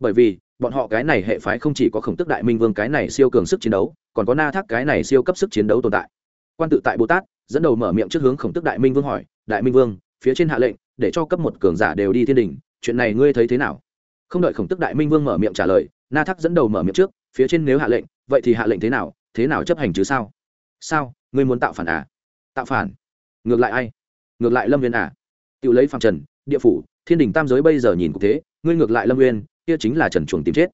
bởi vì bọn họ cái này hệ phái không chỉ có khổng tước đại minh vương cái này siêu cường sức chiến đấu, còn có na thác cái này siêu cấp sức chiến đấu tồn tại. Quan tự tại bồ tát dẫn đầu mở miệng trước hướng khổng tước đại minh vương hỏi, đại minh vương, phía trên hạ lệnh, để cho cấp một cường giả đều đi thiên đình, chuyện này ngươi thấy thế nào? Không đợi khổng tước đại minh vương mở miệng trả lời, na thác dẫn đầu mở miệng trước, phía trên nếu hạ lệnh, vậy thì hạ lệnh thế nào thế nào chấp hành chứ sao? Sao, ngươi muốn tạo phản à? Tạo phản. Ngược lại ai? Ngược lại lâm viên à. Tự lấy phạm trần, địa phủ, thiên đình tam giới bây giờ nhìn cũng thế, ngươi ngược lại lâm nguyên kia chính là trần chuồng tìm chết.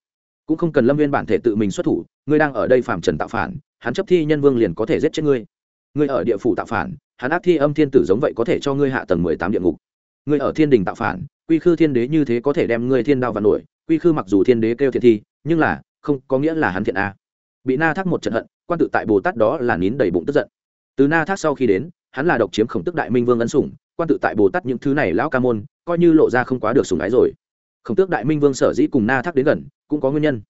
Cũng không cần lâm viên bản thể tự mình xuất thủ, ngươi đang ở đây phạm trần tạo phản, hắn chấp thi nhân vương liền có thể giết chết ngươi. Ngươi ở địa phủ tạo phản, hắn ác thi âm thiên tử giống vậy có thể cho ngươi hạ tầng mười tám địa ngục. Ngươi ở thiên đình tạo phản, quy khư thiên đế như thế có thể đem ngươi thiên đao và nổi, quy khư mặc dù thiên đế kêu thiện thi, nhưng là, không có nghĩa là hắn thiện a. À. bị na thác một trận hận, quan tự tại bồ tát đó là nín đầy bụng tức giận. Từ na thác sau khi đến, hắn là độc chiếm khổng tức đại minh vương ân sủng, quan tự tại bồ tát những thứ này lão ca môn, coi như lộ ra không quá được sủng ái rồi khổng tước đại minh vương sở dĩ cùng na thác đến gần cũng có nguyên nhân.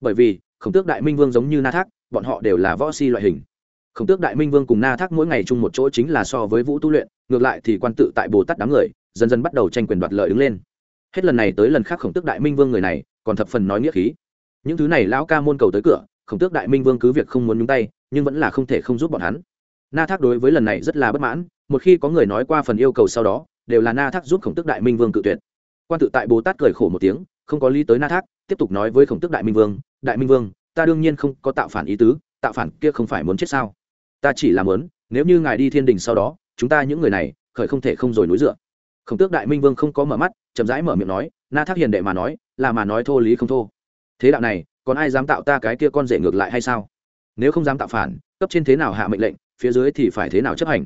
Bởi vì, khổng tước đại minh vương giống như na thác, bọn họ đều là võ si loại hình. Khổng tước đại minh vương cùng na thác mỗi ngày chung một chỗ chính là so với vũ tu luyện, ngược lại thì quan tự tại bồ tát đám người, dần dần bắt đầu tranh quyền đoạt lợi đứng lên. Hết lần này tới lần khác khổng tước đại minh vương người này còn thập phần nói nghĩa khí. Những thứ này lão ca môn cầu tới cửa, khổng tước đại minh vương cứ việc không muốn nhúng tay, nhưng vẫn là không thể không giúp bọn hắn. Na thác đối với lần này rất là bất mãn, một khi có người nói qua phần yêu cầu sau đó, đều là na thác giúp khổng tước đại minh vương cự tuyệt quan tự tại bồ tát cười khổ một tiếng, không có lý tới na thác, tiếp tục nói với khổng tước đại minh vương, đại minh vương, ta đương nhiên không có tạo phản ý tứ, tạo phản kia không phải muốn chết sao? Ta chỉ là muốn, nếu như ngài đi thiên đình sau đó, chúng ta những người này, khởi không thể không rồi núi dựa. Khổng tước đại minh vương không có mở mắt, chậm rãi mở miệng nói, na thác hiền đệ mà nói, là mà nói thô lý không thô. Thế đạo này, còn ai dám tạo ta cái kia con rể ngược lại hay sao? Nếu không dám tạo phản, cấp trên thế nào hạ mệnh lệnh, phía dưới thì phải thế nào chấp hành?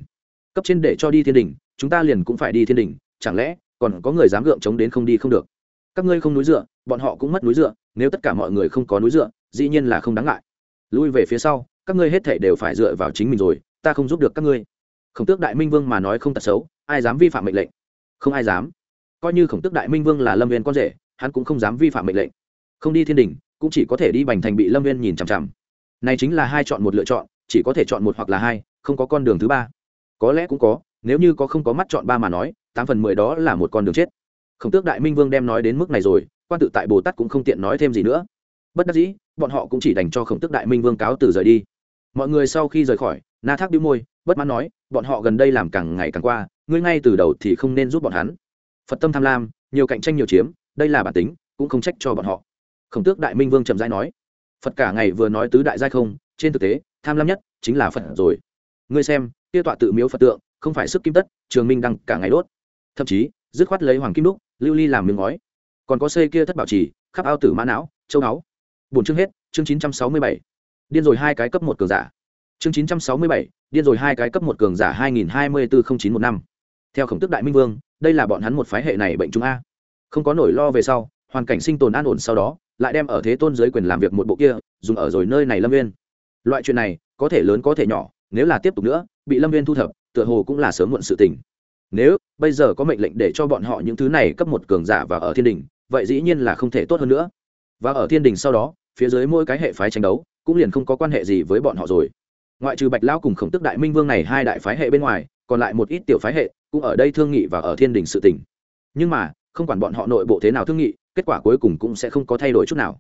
Cấp trên để cho đi thiên đình, chúng ta liền cũng phải đi thiên đình, chẳng lẽ còn có người dám gượng chống đến không đi không được. Các ngươi không núi dựa, bọn họ cũng mất núi dựa, nếu tất cả mọi người không có núi dựa, dĩ nhiên là không đáng ngại. Lui về phía sau, các ngươi hết thể đều phải dựa vào chính mình rồi, ta không giúp được các ngươi. Khổng tước đại minh vương mà nói không tật xấu, ai dám vi phạm mệnh lệnh? Không ai dám. Coi như khổng tước đại minh vương là lâm viên con rể, hắn cũng không dám vi phạm mệnh lệnh. Không đi thiên đình, cũng chỉ có thể đi bành thành bị lâm viên nhìn chằm chằm. Này chính là hai chọn một lựa chọn, chỉ có thể chọn một hoặc là hai, không có con đường thứ ba. Có lẽ cũng có, nếu như có không có mắt chọn ba mà nói tám phần mười đó là một con đường chết. Khổng tước đại minh vương đem nói đến mức này rồi, quan tự tại bồ tát cũng không tiện nói thêm gì nữa. Bất đắc dĩ, bọn họ cũng chỉ đành cho khổng tước đại minh vương cáo từ rời đi. Mọi người sau khi rời khỏi, na thác đĩu môi, bất mãn nói, bọn họ gần đây làm càng ngày càng qua, ngươi ngay từ đầu thì không nên giúp bọn hắn. Phật tâm tham lam, nhiều cạnh tranh nhiều chiếm, đây là bản tính, cũng không trách cho bọn họ. Khổng tước đại minh vương trầm giai nói, phật cả ngày vừa nói tứ đại giai không, trên thực tế, tham lam nhất chính là phật rồi. Ngươi xem, kia tọa tự miếu phật tượng, không phải sức kim tất, trường minh đăng cả ngày đốt thậm chí, dứt khoát lấy hoàng kim đúc, lưu ly làm miếng ngói. Còn có xây kia thất bảo trì, khắp ao tử mã não, châu náu. Bổn chương hết, chương chín trăm sáu mươi bảy. Điên rồi hai cái cấp một cường giả. Chương chín trăm sáu mươi bảy, điên rồi hai cái cấp một cường giả hai nghìn hai mươi bốn chín một năm. Theo khổng tức đại minh vương, đây là bọn hắn một phái hệ này bệnh chúng a. Không có nỗi lo về sau, hoàn cảnh sinh tồn an ổn sau đó, lại đem ở thế tôn giới quyền làm việc một bộ kia, dùng ở rồi nơi này lâm viên loại chuyện này, có thể lớn có thể nhỏ, nếu là tiếp tục nữa, bị lâm viên thu thập, tựa hồ cũng là sớm muộn sự tình. Nếu bây giờ có mệnh lệnh để cho bọn họ những thứ này cấp một cường giả và ở thiên đình, vậy dĩ nhiên là không thể tốt hơn nữa. Và ở thiên đình sau đó, phía dưới mỗi cái hệ phái tranh đấu, cũng liền không có quan hệ gì với bọn họ rồi. Ngoại trừ bạch lao cùng khổng tức đại minh vương này hai đại phái hệ bên ngoài, còn lại một ít tiểu phái hệ cũng ở đây thương nghị và ở thiên đình sự tỉnh nhưng mà, không quản bọn họ nội bộ thế nào thương nghị, kết quả cuối cùng cũng sẽ không có thay đổi chút nào.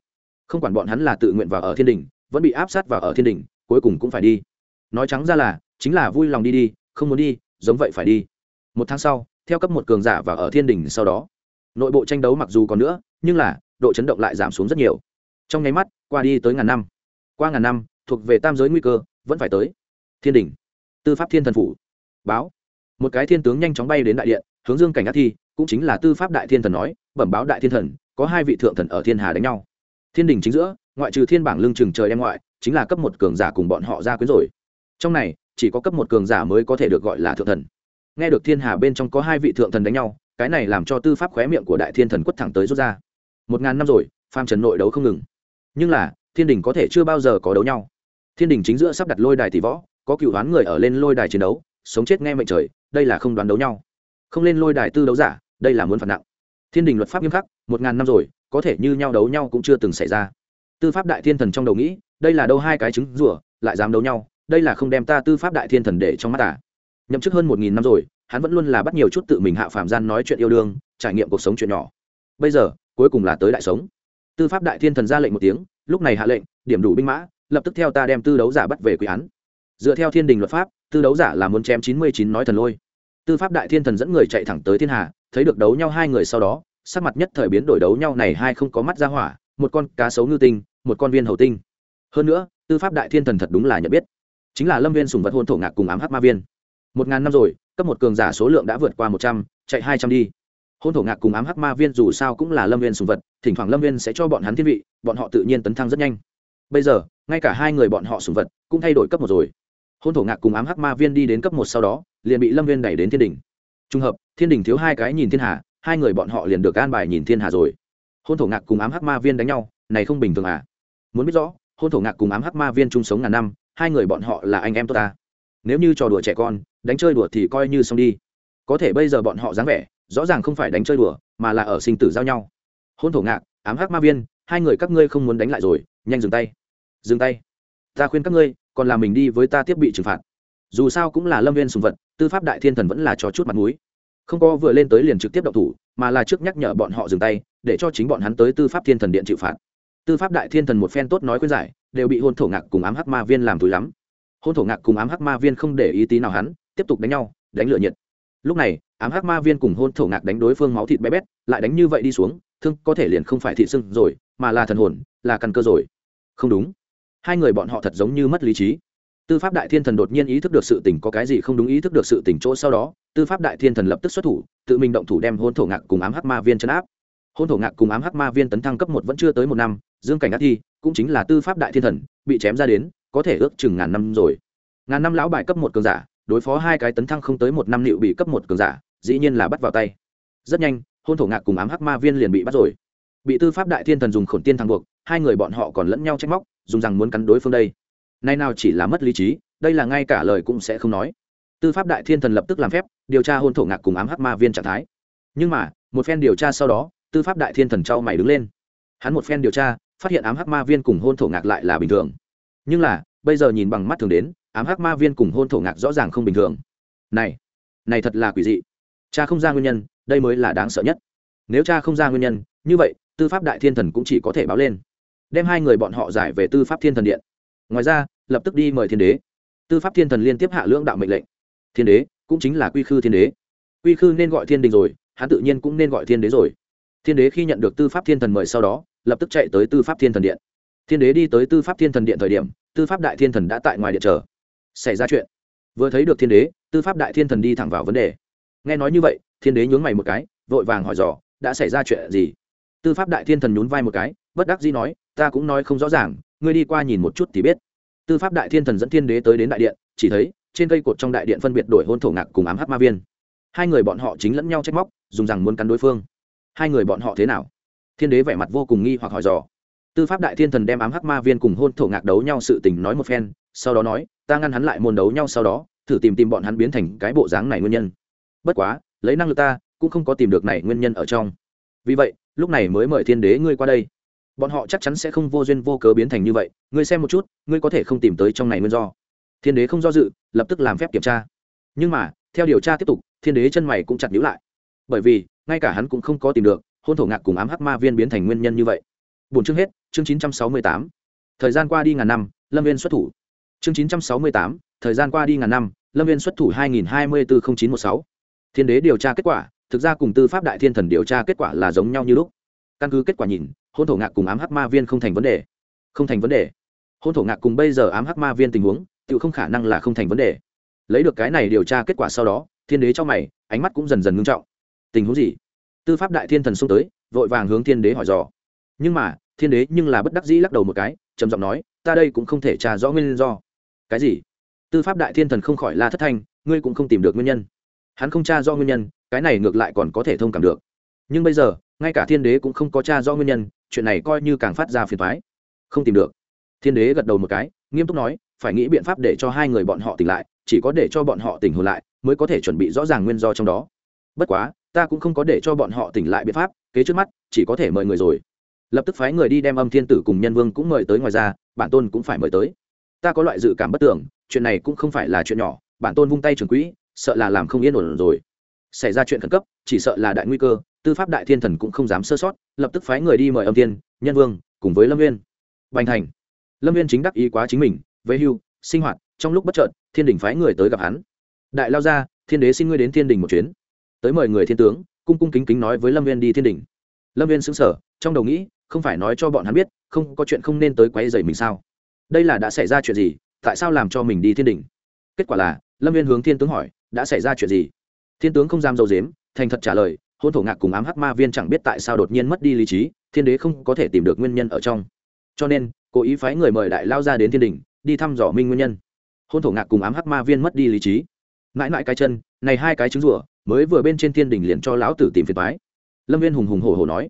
Không quản bọn hắn là tự nguyện vào ở thiên đình, vẫn bị áp sát vào ở thiên đình, cuối cùng cũng phải đi. Nói trắng ra là, chính là vui lòng đi đi, không muốn đi, giống vậy phải đi một tháng sau, theo cấp một cường giả và ở thiên đình sau đó, nội bộ tranh đấu mặc dù còn nữa, nhưng là, độ chấn động lại giảm xuống rất nhiều. Trong nháy mắt, qua đi tới ngàn năm. Qua ngàn năm, thuộc về tam giới nguy cơ, vẫn phải tới. Thiên đình. Tư pháp thiên thần phủ. Báo. Một cái thiên tướng nhanh chóng bay đến đại điện, hướng dương cảnh ác thi, cũng chính là tư pháp đại thiên thần nói, bẩm báo đại thiên thần, có hai vị thượng thần ở thiên hà đánh nhau. Thiên đình chính giữa, ngoại trừ thiên bảng lương trường trời đem ngoại, chính là cấp một cường giả cùng bọn họ ra quyến rồi. Trong này, chỉ có cấp một cường giả mới có thể được gọi là thượng thần nghe được thiên hà bên trong có hai vị thượng thần đánh nhau, cái này làm cho tư pháp khóe miệng của đại thiên thần quất thẳng tới rút ra. Một ngàn năm rồi pham trần nội đấu không ngừng. Nhưng là, thiên đình có thể chưa bao giờ có đấu nhau. Thiên đình chính giữa sắp đặt lôi đài tỷ võ, có cựu đoán người ở lên lôi đài chiến đấu, sống chết nghe mệnh trời, đây là không đoán đấu nhau. Không lên lôi đài tư đấu giả, đây là muốn phạt nặng. Thiên đình luật pháp nghiêm khắc, một ngàn năm rồi, có thể như nhau đấu nhau cũng chưa từng xảy ra. Tư pháp đại thiên thần trong đầu nghĩ, đây là đâu hai cái trứng rủa lại dám đấu nhau, đây là không đem ta tư pháp đại thiên thần để trong mắt à nhậm chức hơn một nghìn năm rồi, hắn vẫn luôn là bắt nhiều chút tự mình hạ phàm gian nói chuyện yêu đương, trải nghiệm cuộc sống chuyện nhỏ. Bây giờ, cuối cùng là tới đại sống. Tư pháp đại thiên thần ra lệnh một tiếng, lúc này hạ lệnh, điểm đủ binh mã, lập tức theo ta đem tư đấu giả bắt về quy án. Dựa theo thiên đình luật pháp, tư đấu giả là muốn chém chín mươi chín nói thần lôi. Tư pháp đại thiên thần dẫn người chạy thẳng tới thiên hà, thấy được đấu nhau hai người sau đó, sắc mặt nhất thời biến đổi đấu nhau này hai không có mắt ra hỏa, một con cá sấu ngư tinh, một con viên hầu tinh. Hơn nữa, tư pháp đại thiên thần thật đúng là nhận biết. Chính là lâm viên sùng vật hôn thổ ngạc cùng ám hắc ma viên một ngàn năm rồi, cấp một cường giả số lượng đã vượt qua một trăm, chạy hai trăm đi. Hôn thổ ngạc cùng ám hắc ma viên dù sao cũng là lâm viên sùng vật, thỉnh thoảng lâm viên sẽ cho bọn hắn thiên vị, bọn họ tự nhiên tấn thăng rất nhanh. Bây giờ, ngay cả hai người bọn họ sùng vật cũng thay đổi cấp một rồi. Hôn thổ ngạc cùng ám hắc ma viên đi đến cấp một sau đó, liền bị lâm viên đẩy đến thiên đình trùng hợp, thiên đình thiếu hai cái nhìn thiên hà, hai người bọn họ liền được an bài nhìn thiên hà rồi. Hôn thổ ngạc cùng ám hắc ma viên đánh nhau, này không bình thường à? Muốn biết rõ hôn thổ ngạc cùng ám hắc ma viên chung sống ngàn năm, hai người bọn họ là anh em tốt ta? Nếu như trò đùa trẻ con, đánh chơi đùa thì coi như xong đi. Có thể bây giờ bọn họ dáng vẻ, rõ ràng không phải đánh chơi đùa, mà là ở sinh tử giao nhau. Hôn thổ ngạc, ám hắc ma viên, hai người các ngươi không muốn đánh lại rồi, nhanh dừng tay. Dừng tay. Ta khuyên các ngươi, còn là mình đi với ta tiếp bị trừng phạt. Dù sao cũng là lâm viên sùng vật, tư pháp đại thiên thần vẫn là cho chút mặt m ũ i không có vừa lên tới liền trực tiếp động thủ, mà là trước nhắc nhở bọn họ dừng tay, để cho chính bọn hắn tới tư pháp thiên thần điện chịu phạt. Tư pháp đại thiên thần một phen tốt nói khuyên giải, đều bị hôn thổ ngạc cùng ám hắc ma viên làm túi lắm hôn thổ ngạc cùng ám hắc ma viên không để ý tí nào hắn, tiếp tục đánh nhau, đánh lửa nhiệt. Lúc này, ám hắc ma viên cùng hôn thổ ngạc đánh đối phương máu thịt bé bét, lại đánh như vậy đi xuống, thương có thể liền không phải thị sưng rồi, mà là thần hồn, là căn cơ rồi. Không đúng. Hai người bọn họ thật giống như mất lý trí. Tư pháp đại thiên thần đột nhiên ý thức được sự tình có cái gì không đúng ý thức được sự tình chỗ sau đó, tư pháp đại thiên thần lập tức xuất thủ, tự mình động thủ đem hôn thổ ngạc cùng ám hắc ma viên chấn áp. Hôn thổ ngạc cùng ám hắc ma viên tấn thăng cấp một vẫn chưa tới một năm, dương cảnh ác thi cũng chính là tư pháp đại thiên thần, bị chém ra đến có thể ước chừng ngàn năm rồi. Ngàn năm lão bài cấp một cường giả, đối phó hai cái tấn thăng không tới một năm liệu bị cấp một cường giả, dĩ nhiên là bắt vào tay. Rất nhanh, hôn thổ ngạc cùng ám hắc ma viên liền bị bắt rồi. Bị tư pháp đại thiên thần dùng khổn tiên thăng buộc, hai người bọn họ còn lẫn nhau trách móc, dùng rằng muốn cắn đối phương đây. Nay nào chỉ là mất lý trí, đây là ngay cả lời cũng sẽ không nói. Tư pháp đại thiên thần lập tức làm phép, điều tra hôn thổ ngạc cùng ám hắc ma viên trạng thái. Nhưng mà, một phen điều tra sau đó, tư pháp đại thiên thần trao mày đứng lên. Hắn một phen điều tra, phát hiện ám hắc ma viên cùng hôn thổ ngạc lại là bình thường. Nhưng là bây giờ nhìn bằng mắt thường đến, ám hắc ma viên cùng hôn thổ ngạc rõ ràng không bình thường. Này này thật là quỷ dị. Cha không ra nguyên nhân, đây mới là đáng sợ nhất. Nếu cha không ra nguyên nhân, như vậy, tư pháp đại thiên thần cũng chỉ có thể báo lên. Đem hai người bọn họ giải về tư pháp thiên thần điện. Ngoài ra, lập tức đi mời thiên đế. Tư pháp thiên thần liên tiếp hạ lưỡng đạo mệnh lệnh. Thiên đế, cũng chính là quy khư thiên đế. Quy khư nên gọi thiên đình rồi, hắn tự nhiên cũng nên gọi thiên đế rồi. Thiên đế khi nhận được tư pháp thiên thần mời sau đó, lập tức chạy tới tư pháp thiên thần điện. Thiên đế đi tới tư pháp thiên thần điện thời điểm tư pháp đại thiên thần đã tại ngoài điện chờ. Xảy ra chuyện. Vừa thấy được thiên đế, tư pháp đại thiên thần đi thẳng vào vấn đề. Nghe nói như vậy, thiên đế nhún mày một cái, vội vàng hỏi dò, đã xảy ra chuyện gì? Tư pháp đại thiên thần nhún vai một cái, bất đắc dĩ nói, ta cũng nói không rõ ràng, ngươi đi qua nhìn một chút thì biết. Tư pháp đại thiên thần dẫn thiên đế tới đến đại điện, chỉ thấy, trên cây cột trong đại điện phân biệt đổi hôn thổ ngạc cùng ám hát ma viên. Hai người bọn họ chính lẫn nhau trách móc, dùng rằng muốn cắn đối phương. Hai người bọn họ thế nào? Thiên đế vẻ mặt vô cùng nghi hoặc hỏi dò tư pháp đại thiên thần đem ám hắc ma viên cùng hôn thổ ngạc đấu nhau sự tình nói một phen, sau đó nói, ta ngăn hắn lại môn đấu nhau sau đó, thử tìm tìm bọn hắn biến thành cái bộ dáng này nguyên nhân. Bất quá, lấy năng lực ta, cũng không có tìm được này nguyên nhân ở trong. Vì vậy, lúc này mới mời thiên đế ngươi qua đây. Bọn họ chắc chắn sẽ không vô duyên vô cớ biến thành như vậy, ngươi xem một chút, ngươi có thể không tìm tới trong này nguyên do. Thiên đế không do dự, lập tức làm phép kiểm tra. Nhưng mà, theo điều tra tiếp tục, thiên đế chân mày cũng chặt nhữ lại. Bởi vì, ngay cả hắn cũng không có tìm được, hôn thổ ngạc cùng ám hắc ma viên biến thành nguyên nhân như vậy bốn chương hết, chương chín trăm sáu mươi tám. Thời gian qua đi ngàn năm, lâm viên xuất thủ. Chương chín trăm sáu mươi tám, thời gian qua đi ngàn năm, lâm viên xuất thủ hai nghìn hai mươi bốn chín một sáu. Thiên đế điều tra kết quả, thực ra cùng tư pháp đại thiên thần điều tra kết quả là giống nhau như lúc. Căn cứ kết quả nhìn, hôn thổ ngạc cùng ám hắc ma viên không thành vấn đề. Không thành vấn đề. Hôn thổ ngạc cùng bây giờ ám hắc ma viên tình huống, tự không khả năng là không thành vấn đề. Lấy được cái này điều tra kết quả sau đó, thiên đế cho mày, ánh mắt cũng dần dần ngưng trọng. Tình huống gì? Tư pháp đại thiên thần xông tới, vội vàng hướng thiên đế hỏi dò nhưng mà, thiên đế nhưng là bất đắc dĩ lắc đầu một cái, trầm giọng nói, ta đây cũng không thể trả rõ nguyên do. Cái gì? Tư pháp đại thiên thần không khỏi la thất thanh, ngươi cũng không tìm được nguyên nhân. Hắn không tra do nguyên nhân, cái này ngược lại còn có thể thông cảm được. Nhưng bây giờ, ngay cả thiên đế cũng không có tra do nguyên nhân, chuyện này coi như càng phát ra phiền thoái không tìm được. Thiên đế gật đầu một cái, nghiêm túc nói, phải nghĩ biện pháp để cho hai người bọn họ tỉnh lại, chỉ có để cho bọn họ tỉnh hồn lại, mới có thể chuẩn bị rõ ràng nguyên do trong đó. Bất quá, ta cũng không có để cho bọn họ tỉnh lại biện pháp, kế trước mắt, chỉ có thể mời người rồi lập tức phái người đi đem âm thiên tử cùng nhân vương cũng mời tới ngoài ra, bản tôn cũng phải mời tới. Ta có loại dự cảm bất tưởng chuyện này cũng không phải là chuyện nhỏ, bản tôn vung tay trường quỹ, sợ là làm không yên ổn rồi. Xảy ra chuyện khẩn cấp, chỉ sợ là đại nguy cơ, tư pháp đại thiên thần cũng không dám sơ sót, lập tức phái người đi mời âm tiên nhân vương, cùng với lâm viên bành thành. Lâm viên chính đắc ý quá chính mình về hưu, sinh hoạt, trong lúc bất trợn thiên đình phái người tới gặp hắn. Đại lao ra, thiên đế xin ngươi đến thiên đình một chuyến. Tới mời người thiên tướng, cung cung kính kính nói với lâm viên đi thiên đình. Lâm viên xứng sở trong đầu nghĩ không phải nói cho bọn hắn biết, không, có chuyện không nên tới quấy dày mình sao? Đây là đã xảy ra chuyện gì? Tại sao làm cho mình đi thiên đình kết quả là, lâm viên hướng thiên tướng hỏi, đã xảy ra chuyện gì? Thiên tướng không dám dầu dếm, thành thật trả lời, hôn thổ ngạc cùng ám hắc ma viên chẳng biết tại sao đột nhiên mất đi lý trí, thiên đế không có thể tìm được nguyên nhân ở trong. Cho nên, cố ý phái người mời đại lao ra đến thiên đình đi thăm dò minh nguyên nhân. Hôn thổ ngạc cùng ám hắc ma viên mất đi lý trí. Mãi mãi cái chân, này hai cái trứng rủa mới vừa bên trên thiên đình liền cho lão tử tìm phiền thoái lâm viên hùng hùng hổ hổ nói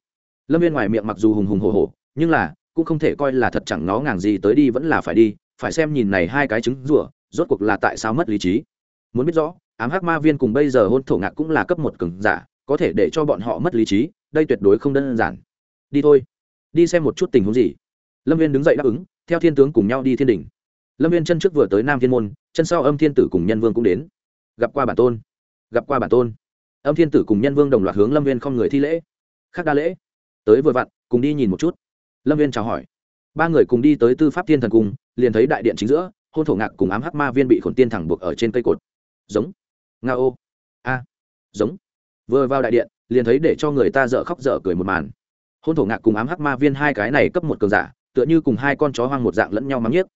lâm viên ngoài miệng mặc dù hùng hùng hồ hồ, nhưng là cũng không thể coi là thật chẳng nó ngàng gì tới đi vẫn là phải đi phải xem nhìn này hai cái trứng rủa rốt cuộc là tại sao mất lý trí. Muốn biết rõ ám hắc ma viên cùng bây giờ hôn thổ ngạc cũng là cấp một cường giả có thể để cho bọn họ mất lý trí đây tuyệt đối không đơn giản. Đi thôi. Đi xem một chút tình huống gì. Lâm viên đứng dậy đáp ứng theo thiên tướng cùng nhau đi thiên đình lâm viên chân trước vừa tới nam thiên môn chân sau âm thiên tử cùng nhân vương cũng đến. Gặp qua bản tôn. Gặp qua bản tôn. Âm thiên tử cùng nhân vương đồng loạt hướng lâm viên không người thi lễ. Khác đa lễ tới vừa vặn, cùng đi nhìn một chút. Lâm viên chào hỏi. Ba người cùng đi tới tư pháp thiên thần cung, liền thấy đại điện chính giữa, hôn thổ ngạc cùng ám hắc ma viên bị khổn tiên thẳng buộc ở trên cây cột. Giống. Nga ô. A. Giống. Vừa vào đại điện, liền thấy để cho người ta dở khóc dở cười một màn. Hôn thổ ngạc cùng ám hắc ma viên hai cái này cấp một cường giả, tựa như cùng hai con chó hoang một dạng lẫn nhau mắng nhiếc.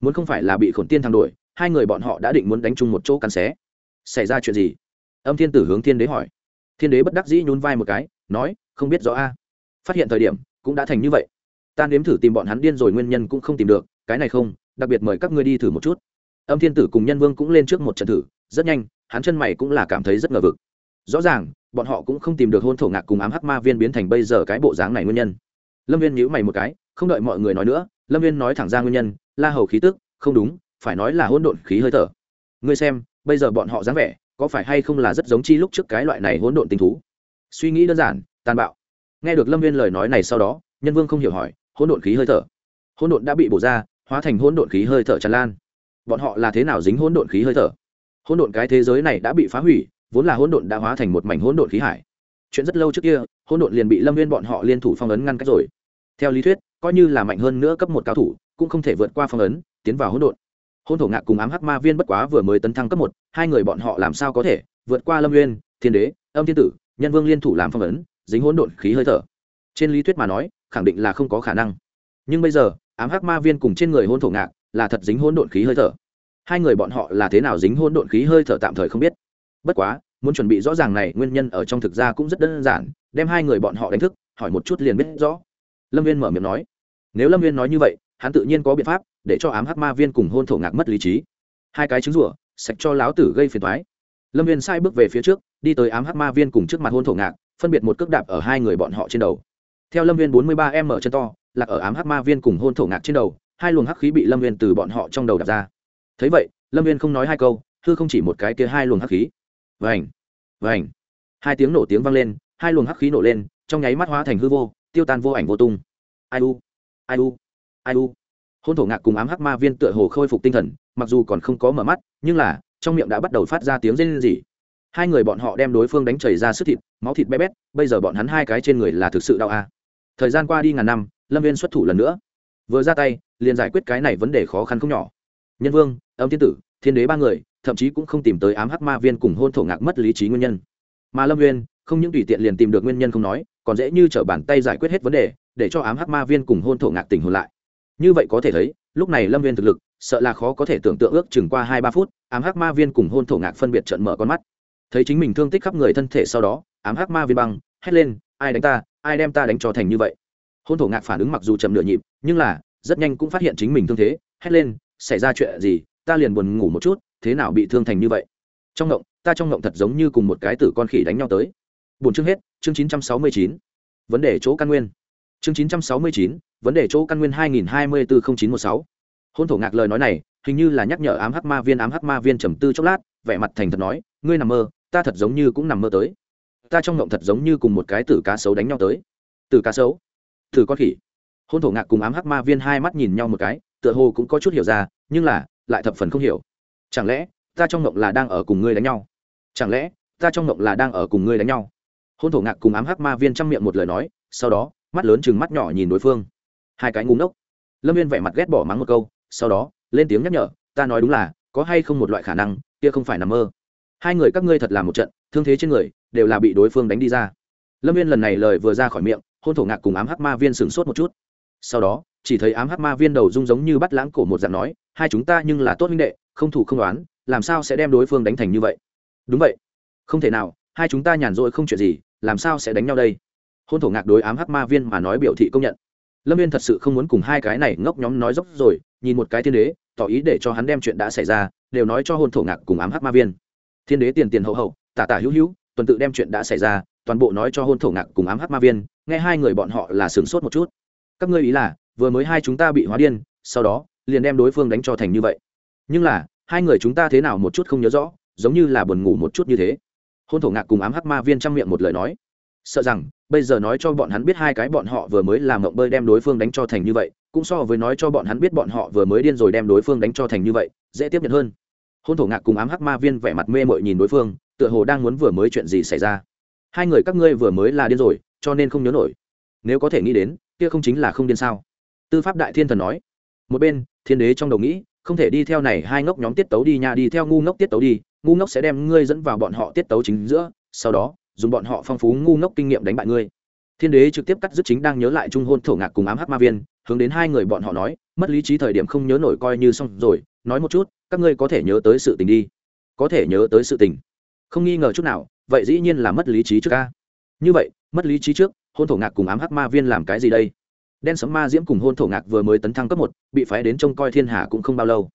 Muốn không phải là bị khổn tiên thăng đổi hai người bọn họ đã định muốn đánh chung một chỗ cắn xé. Xảy ra chuyện gì? Âm thiên tử hướng thiên đế hỏi. Thiên đế bất đắc dĩ nhún vai một cái, nói, không biết rõ a phát hiện thời điểm cũng đã thành như vậy. Ta nếm thử tìm bọn hắn điên rồi nguyên nhân cũng không tìm được, cái này không, đặc biệt mời các ngươi đi thử một chút. Âm thiên tử cùng nhân vương cũng lên trước một trận thử, rất nhanh, hắn chân mày cũng là cảm thấy rất ngờ vực. Rõ ràng, bọn họ cũng không tìm được hôn thổ ngạc cùng ám hắc ma viên biến thành bây giờ cái bộ dáng này nguyên nhân. Lâm viên nhíu mày một cái, không đợi mọi người nói nữa, lâm viên nói thẳng ra nguyên nhân, la hầu khí tức, không đúng, phải nói là hỗn độn khí hơi thở. Ngươi xem, bây giờ bọn họ dáng vẻ, có phải hay không là rất giống chi lúc trước cái loại này hỗn độn tình thú? Suy nghĩ đơn giản, tàn bạo nghe được lâm viên lời nói này sau đó, nhân vương không hiểu hỏi, hỗn độn khí hơi thở? Hỗn độn đã bị bổ ra, hóa thành hỗn độn khí hơi thở tràn lan. Bọn họ là thế nào dính hỗn độn khí hơi thở? Hỗn độn cái thế giới này đã bị phá hủy, vốn là hỗn độn đã hóa thành một mảnh hỗn độn khí hải. Chuyện rất lâu trước kia, hỗn độn liền bị lâm viên bọn họ liên thủ phong ấn ngăn cách rồi. Theo lý thuyết, coi như là mạnh hơn nữa cấp một cao thủ, cũng không thể vượt qua phong ấn, tiến vào hỗn độn. Hôn thổ ngạc cùng ám hắc ma viên bất quá vừa mới tấn thăng cấp một, hai người bọn họ làm sao có thể vượt qua lâm nguyên thiên đế, âm thiên tử, nhân vương liên thủ làm phong ấn dính hỗn độn khí hơi thở. Trên lý thuyết mà nói, khẳng định là không có khả năng. Nhưng bây giờ, ám hắc ma viên cùng trên người hôn thổ ngạc là thật dính hỗn độn khí hơi thở. Hai người bọn họ là thế nào dính hỗn độn khí hơi thở tạm thời không biết. Bất quá, muốn chuẩn bị rõ ràng này, nguyên nhân ở trong thực ra cũng rất đơn giản, đem hai người bọn họ đánh thức, hỏi một chút liền biết rõ. Lâm viên mở miệng nói. Nếu lâm viên nói như vậy, hắn tự nhiên có biện pháp để cho ám hắc ma viên cùng hôn thổ ngạc mất lý trí. Hai cái trứng rủa sạch cho láo tử gây phiền thoái lâm viên sai bước về phía trước, đi tới ám hắc ma viên cùng trước mặt hôn thổ ngạc phân biệt một cước đạp ở hai người bọn họ trên đầu. Theo lâm viên bốn mươi ba m chân to, lạc ở ám hắc ma viên cùng hôn thổ ngạc trên đầu, hai luồng hắc khí bị lâm viên từ bọn họ trong đầu đạp ra. Thấy vậy, lâm viên không nói hai câu, hư không chỉ một cái kia hai luồng hắc khí. Vành vành. Hai tiếng nổ tiếng vang lên, hai luồng hắc khí nổ lên, trong nháy mắt hóa thành hư vô, tiêu tan vô ảnh vô tung. Ai u ai u ai u. Hôn thổ ngạc cùng ám hắc ma viên tựa hồ khôi phục tinh thần, mặc dù còn không có mở mắt, nhưng là, trong miệng đã bắt đầu phát ra tiếng rên rỉ hai người bọn họ đem đối phương đánh chảy ra sức thịt, máu thịt bé bét, bây giờ bọn hắn hai cái trên người là thực sự đau a thời gian qua đi ngàn năm, lâm viên xuất thủ lần nữa. Vừa ra tay, liền giải quyết cái này vấn đề khó khăn không nhỏ. Nhân vương, âm thiên tử, thiên đế ba người, thậm chí cũng không tìm tới ám hắc ma viên cùng hôn thổ ngạc mất lý trí nguyên nhân. Mà lâm viên, không những tùy tiện liền tìm được nguyên nhân không nói, còn dễ như t r ở bàn tay giải quyết hết vấn đề, để cho ám hắc ma viên cùng hôn thổ ngạc tỉnh hồn lại. Như vậy có thể thấy, lúc này lâm viên thực lực, sợ là khó có thể tưởng tượng ước chừng qua hai ba phút, ám hắc ma viên cùng hôn thổ ngạc phân biệt trận mở con mắt thấy chính mình thương tích khắp người thân thể sau đó, ám hắc ma viên băng, hét lên, ai đánh ta, ai đem ta đánh cho thành như vậy? Hôn thổ ngạc phản ứng mặc dù chậm nửa nhịp, nhưng là, rất nhanh cũng phát hiện chính mình thương thế, hét lên, xảy ra chuyện gì, ta liền buồn ngủ một chút, thế nào bị thương thành như vậy? Trong ngộng, ta trong ngộng thật giống như cùng một cái tử con khỉ đánh nhau tới. Buồn chương hết, chương chín trăm sáu mươi chín. Vấn đề chỗ căn nguyên. Chương chín trăm sáu mươi chín, vấn đề chỗ căn nguyên hai nghìn hai mươi bốn chín một sáu. Hôn thổ ngạc lời nói này, hình như là nhắc nhở ám hắc ma viên, ám hắc ma viên trầm tư chốc lát, vẻ mặt thành thật nói, ngươi nằm mơ ta thật giống như cũng nằm mơ tới. Ta trong ngộng thật giống như cùng một cái tử cá sấu đánh nhau tới. Tử cá sấu? Thử con khỉ. Hôn thổ ngạc cùng ám hắc ma viên hai mắt nhìn nhau một cái, tựa hồ cũng có chút hiểu ra, nhưng là, lại thập phần không hiểu. Chẳng lẽ, ta trong ngộng là đang ở cùng ngươi đánh nhau? Chẳng lẽ, ta trong ngộng là đang ở cùng ngươi đánh nhau? Hôn thổ ngạc cùng ám hắc ma viên chăm miệng một lời nói, sau đó, mắt lớn chừng mắt nhỏ nhìn đối phương. Hai cái ngu ngốc. Lâm viên vẻ mặt ghét bỏ mắng một câu, sau đó, lên tiếng nhắc nhở, ta nói đúng là, có hay không một loại khả năng, kia không phải nằm mơ hai người các ngươi thật là một trận, thương thế trên người, đều là bị đối phương đánh đi ra. Lâm viên lần này lời vừa ra khỏi miệng, hôn thổ ngạc cùng ám hắc ma viên sửng sốt một chút. Sau đó, chỉ thấy ám hắc ma viên đầu rung giống như bắt lãng cổ một dạng nói, hai chúng ta nhưng là tốt minh đệ, không thủ không đoán, làm sao sẽ đem đối phương đánh thành như vậy? Đúng vậy. Không thể nào, hai chúng ta nhàn rỗi không chuyện gì, làm sao sẽ đánh nhau đây? Hôn thổ ngạc đối ám hắc ma viên mà nói biểu thị công nhận. Lâm viên thật sự không muốn cùng hai cái này ngốc nhóm nói dốc rồi, nhìn một cái thiên đế, tỏ ý để cho hắn đem chuyện đã xảy ra, đều nói cho hôn thổ ngạc cùng ám hắc ma viên thiên đế tiền tiền hậu hậu, tả tả hữu hữu, tuần tự đem chuyện đã xảy ra, toàn bộ nói cho hôn thổ ngạc cùng ám hắc ma viên, nghe hai người bọn họ là sửng sốt một chút. Các ngươi ý là, vừa mới hai chúng ta bị hóa điên, sau đó, liền đem đối phương đánh cho thành như vậy. Nhưng là, hai người chúng ta thế nào một chút không nhớ rõ, giống như là buồn ngủ một chút như thế. Hôn thổ ngạc cùng ám hắc ma viên trong miệng một lời nói. Sợ rằng, bây giờ nói cho bọn hắn biết hai cái bọn họ vừa mới làm mộng bơi đem đối phương đánh cho thành như vậy, cũng so với nói cho bọn hắn biết bọn họ vừa mới điên rồi đem đối phương đánh cho thành như vậy, dễ tiếp nhận hơn hôn thổ ngạc cùng ám hắc ma viên vẻ mặt mê mội nhìn đối phương, tựa hồ đang muốn vừa mới chuyện gì xảy ra. Hai người các ngươi vừa mới là điên rồi, cho nên không nhớ nổi. Nếu có thể nghĩ đến, kia không chính là không điên sao? Tư pháp đại thiên thần nói. Một bên, thiên đế trong đầu nghĩ, không thể đi theo này, hai ngốc nhóm tiết tấu đi nha, đi theo ngu ngốc tiết tấu đi, ngu ngốc sẽ đem ngươi dẫn vào bọn họ tiết tấu chính giữa, sau đó, dùng bọn họ phong phú ngu ngốc kinh nghiệm đánh bại ngươi. Thiên đế trực tiếp cắt dứt chính đang nhớ lại trung hôn thổ ngạc cùng ám hắc ma viên, hướng đến hai người bọn họ nói, mất lý trí thời điểm không nhớ nổi coi như xong rồi, nói một chút các ngươi có thể nhớ tới sự tình đi. Có thể nhớ tới sự tình. Không nghi ngờ chút nào, vậy dĩ nhiên là mất lý trí trước ca như vậy, mất lý trí trước, hôn thổ ngạc cùng ám hắc ma viên làm cái gì đây? Đen sấm ma diễm cùng hôn thổ ngạc vừa mới tấn thăng cấp một, bị phái đến trông coi thiên hà cũng không bao lâu.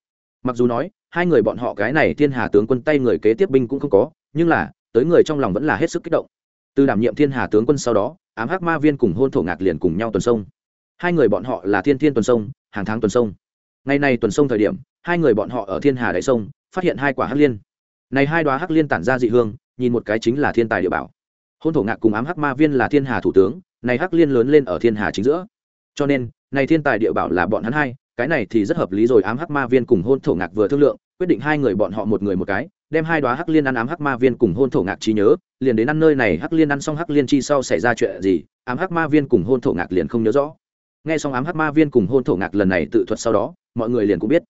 Mặc dù nói, hai người bọn họ cái này thiên hà tướng quân tay người kế tiếp binh cũng không có, nhưng là, tới người trong lòng vẫn là hết sức kích động. Từ đảm nhiệm thiên hà tướng quân sau đó, ám hắc ma viên cùng hôn thổ ngạc liền cùng nhau tuần sông. Hai người bọn họ là thiên thiên tuần sông, hàng tháng tuần sông. Ngày nay tuần sông thời điểm hai người bọn họ ở thiên hà đại sông, phát hiện hai quả hắc liên. Này hai đoá hắc liên tản ra dị hương, nhìn một cái chính là thiên tài địa bảo. Hôn thổ ngạc cùng ám hắc ma viên là thiên hà thủ tướng, này hắc liên lớn lên ở thiên hà chính giữa. Cho nên, này thiên tài địa bảo là bọn hắn hai, cái này thì rất hợp lý rồi, ám hắc ma viên cùng hôn thổ ngạc vừa thương lượng, quyết định hai người bọn họ một người một cái, đem hai đoá hắc liên ăn, ám hắc ma viên cùng hôn thổ ngạc trí nhớ, liền đến ăn nơi này, hắc liên ăn xong hắc liên chi sau xảy ra chuyện gì, ám hắc ma viên cùng hôn thổ ngạc liền không nhớ rõ. Nghe xong ám hắc ma viên cùng hôn thổ ngạc lần này tự thuật sau đó, mọi người liền cũng biết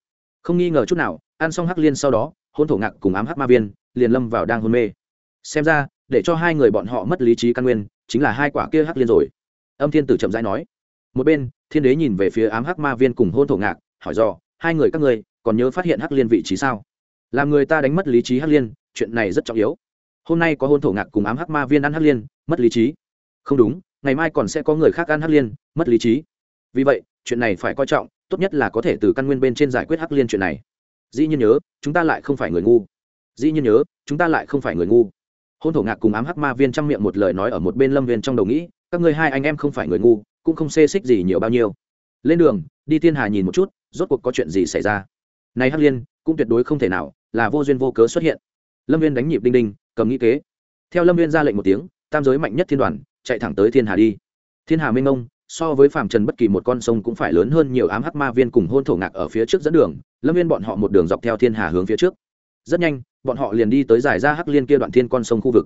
không nghi ngờ chút nào, ăn xong hắc liên sau đó, hôn thổ ngạc cùng ám hắc ma viên, liền lâm vào đang hôn mê. Xem ra, để cho hai người bọn họ mất lý trí căn nguyên, chính là hai quả kia hắc liên rồi. Âm thiên tử chậm rãi nói. Một bên, thiên đế nhìn về phía ám hắc ma viên cùng hôn thổ ngạc, hỏi dò, hai người các ngươi, còn nhớ phát hiện hắc liên vị trí sao? Làm người ta đánh mất lý trí hắc liên, chuyện này rất trọng yếu. Hôm nay có hôn thổ ngạc cùng ám hắc ma viên ăn hắc liên, mất lý trí. Không đúng, ngày mai còn sẽ có người khác ăn hắc liên, mất lý trí. Vì vậy, chuyện này phải coi trọng tốt nhất là có thể từ căn nguyên bên trên giải quyết hắc liên chuyện này. Dĩ nhiên nhớ, chúng ta lại không phải người ngu. Dĩ nhiên nhớ, chúng ta lại không phải người ngu. Hôn thổ ngạc cùng ám hắc ma viên trong miệng một lời nói ở một bên lâm viên trong đầu nghĩ, các ngươi hai anh em không phải người ngu, cũng không xê xích gì nhiều bao nhiêu. Lên đường, đi thiên hà nhìn một chút, rốt cuộc có chuyện gì xảy ra. Này hắc liên, cũng tuyệt đối không thể nào, là vô duyên vô cớ xuất hiện. Lâm viên đánh nhịp đinh đinh, cầm nghĩ kế. Theo lâm viên ra lệnh một tiếng, tam giới mạnh nhất thiên đoàn, chạy thẳng tới thiên hà đi. Thiên hà minh ông so với phàm trần bất kỳ một con sông cũng phải lớn hơn nhiều ám hắc ma viên cùng hôn thổ ngạc ở phía trước dẫn đường, lâm viên bọn họ một đường dọc theo thiên hà hướng phía trước. Rất nhanh, bọn họ liền đi tới giải ra hắc liên kia đoạn thiên con sông khu vực.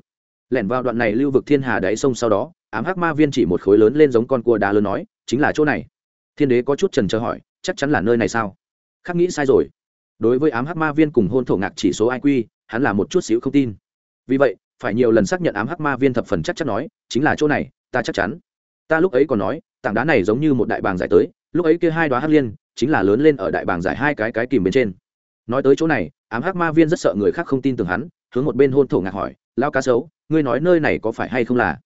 Lẻn vào đoạn này lưu vực thiên hà đáy sông sau đó, ám hắc ma viên chỉ một khối lớn lên giống con cua đá lớn nói, chính là chỗ này. Thiên đế có chút trần trờ hỏi, chắc chắn là nơi này sao? Khắc nghĩ sai rồi. Đối với ám hắc ma viên cùng hôn thổ ngạc chỉ số iq hắn là một chút xíu không tin. Vì vậy, phải nhiều lần xác nhận ám hắc ma viên thập phần chắc chắn nói, chính là chỗ này, ta chắc chắn. Ta lúc ấy còn nói tảng đá này giống như một đại bàng giải tới, lúc ấy kia hai đoá hắc liên chính là lớn lên ở đại bàng giải hai cái cái kìm bên trên. Nói tới chỗ này, ám hắc ma viên rất sợ người khác không tin tưởng hắn, hướng một bên hôn thổ ngạc hỏi lao cá sấu, ngươi nói nơi này có phải hay không là?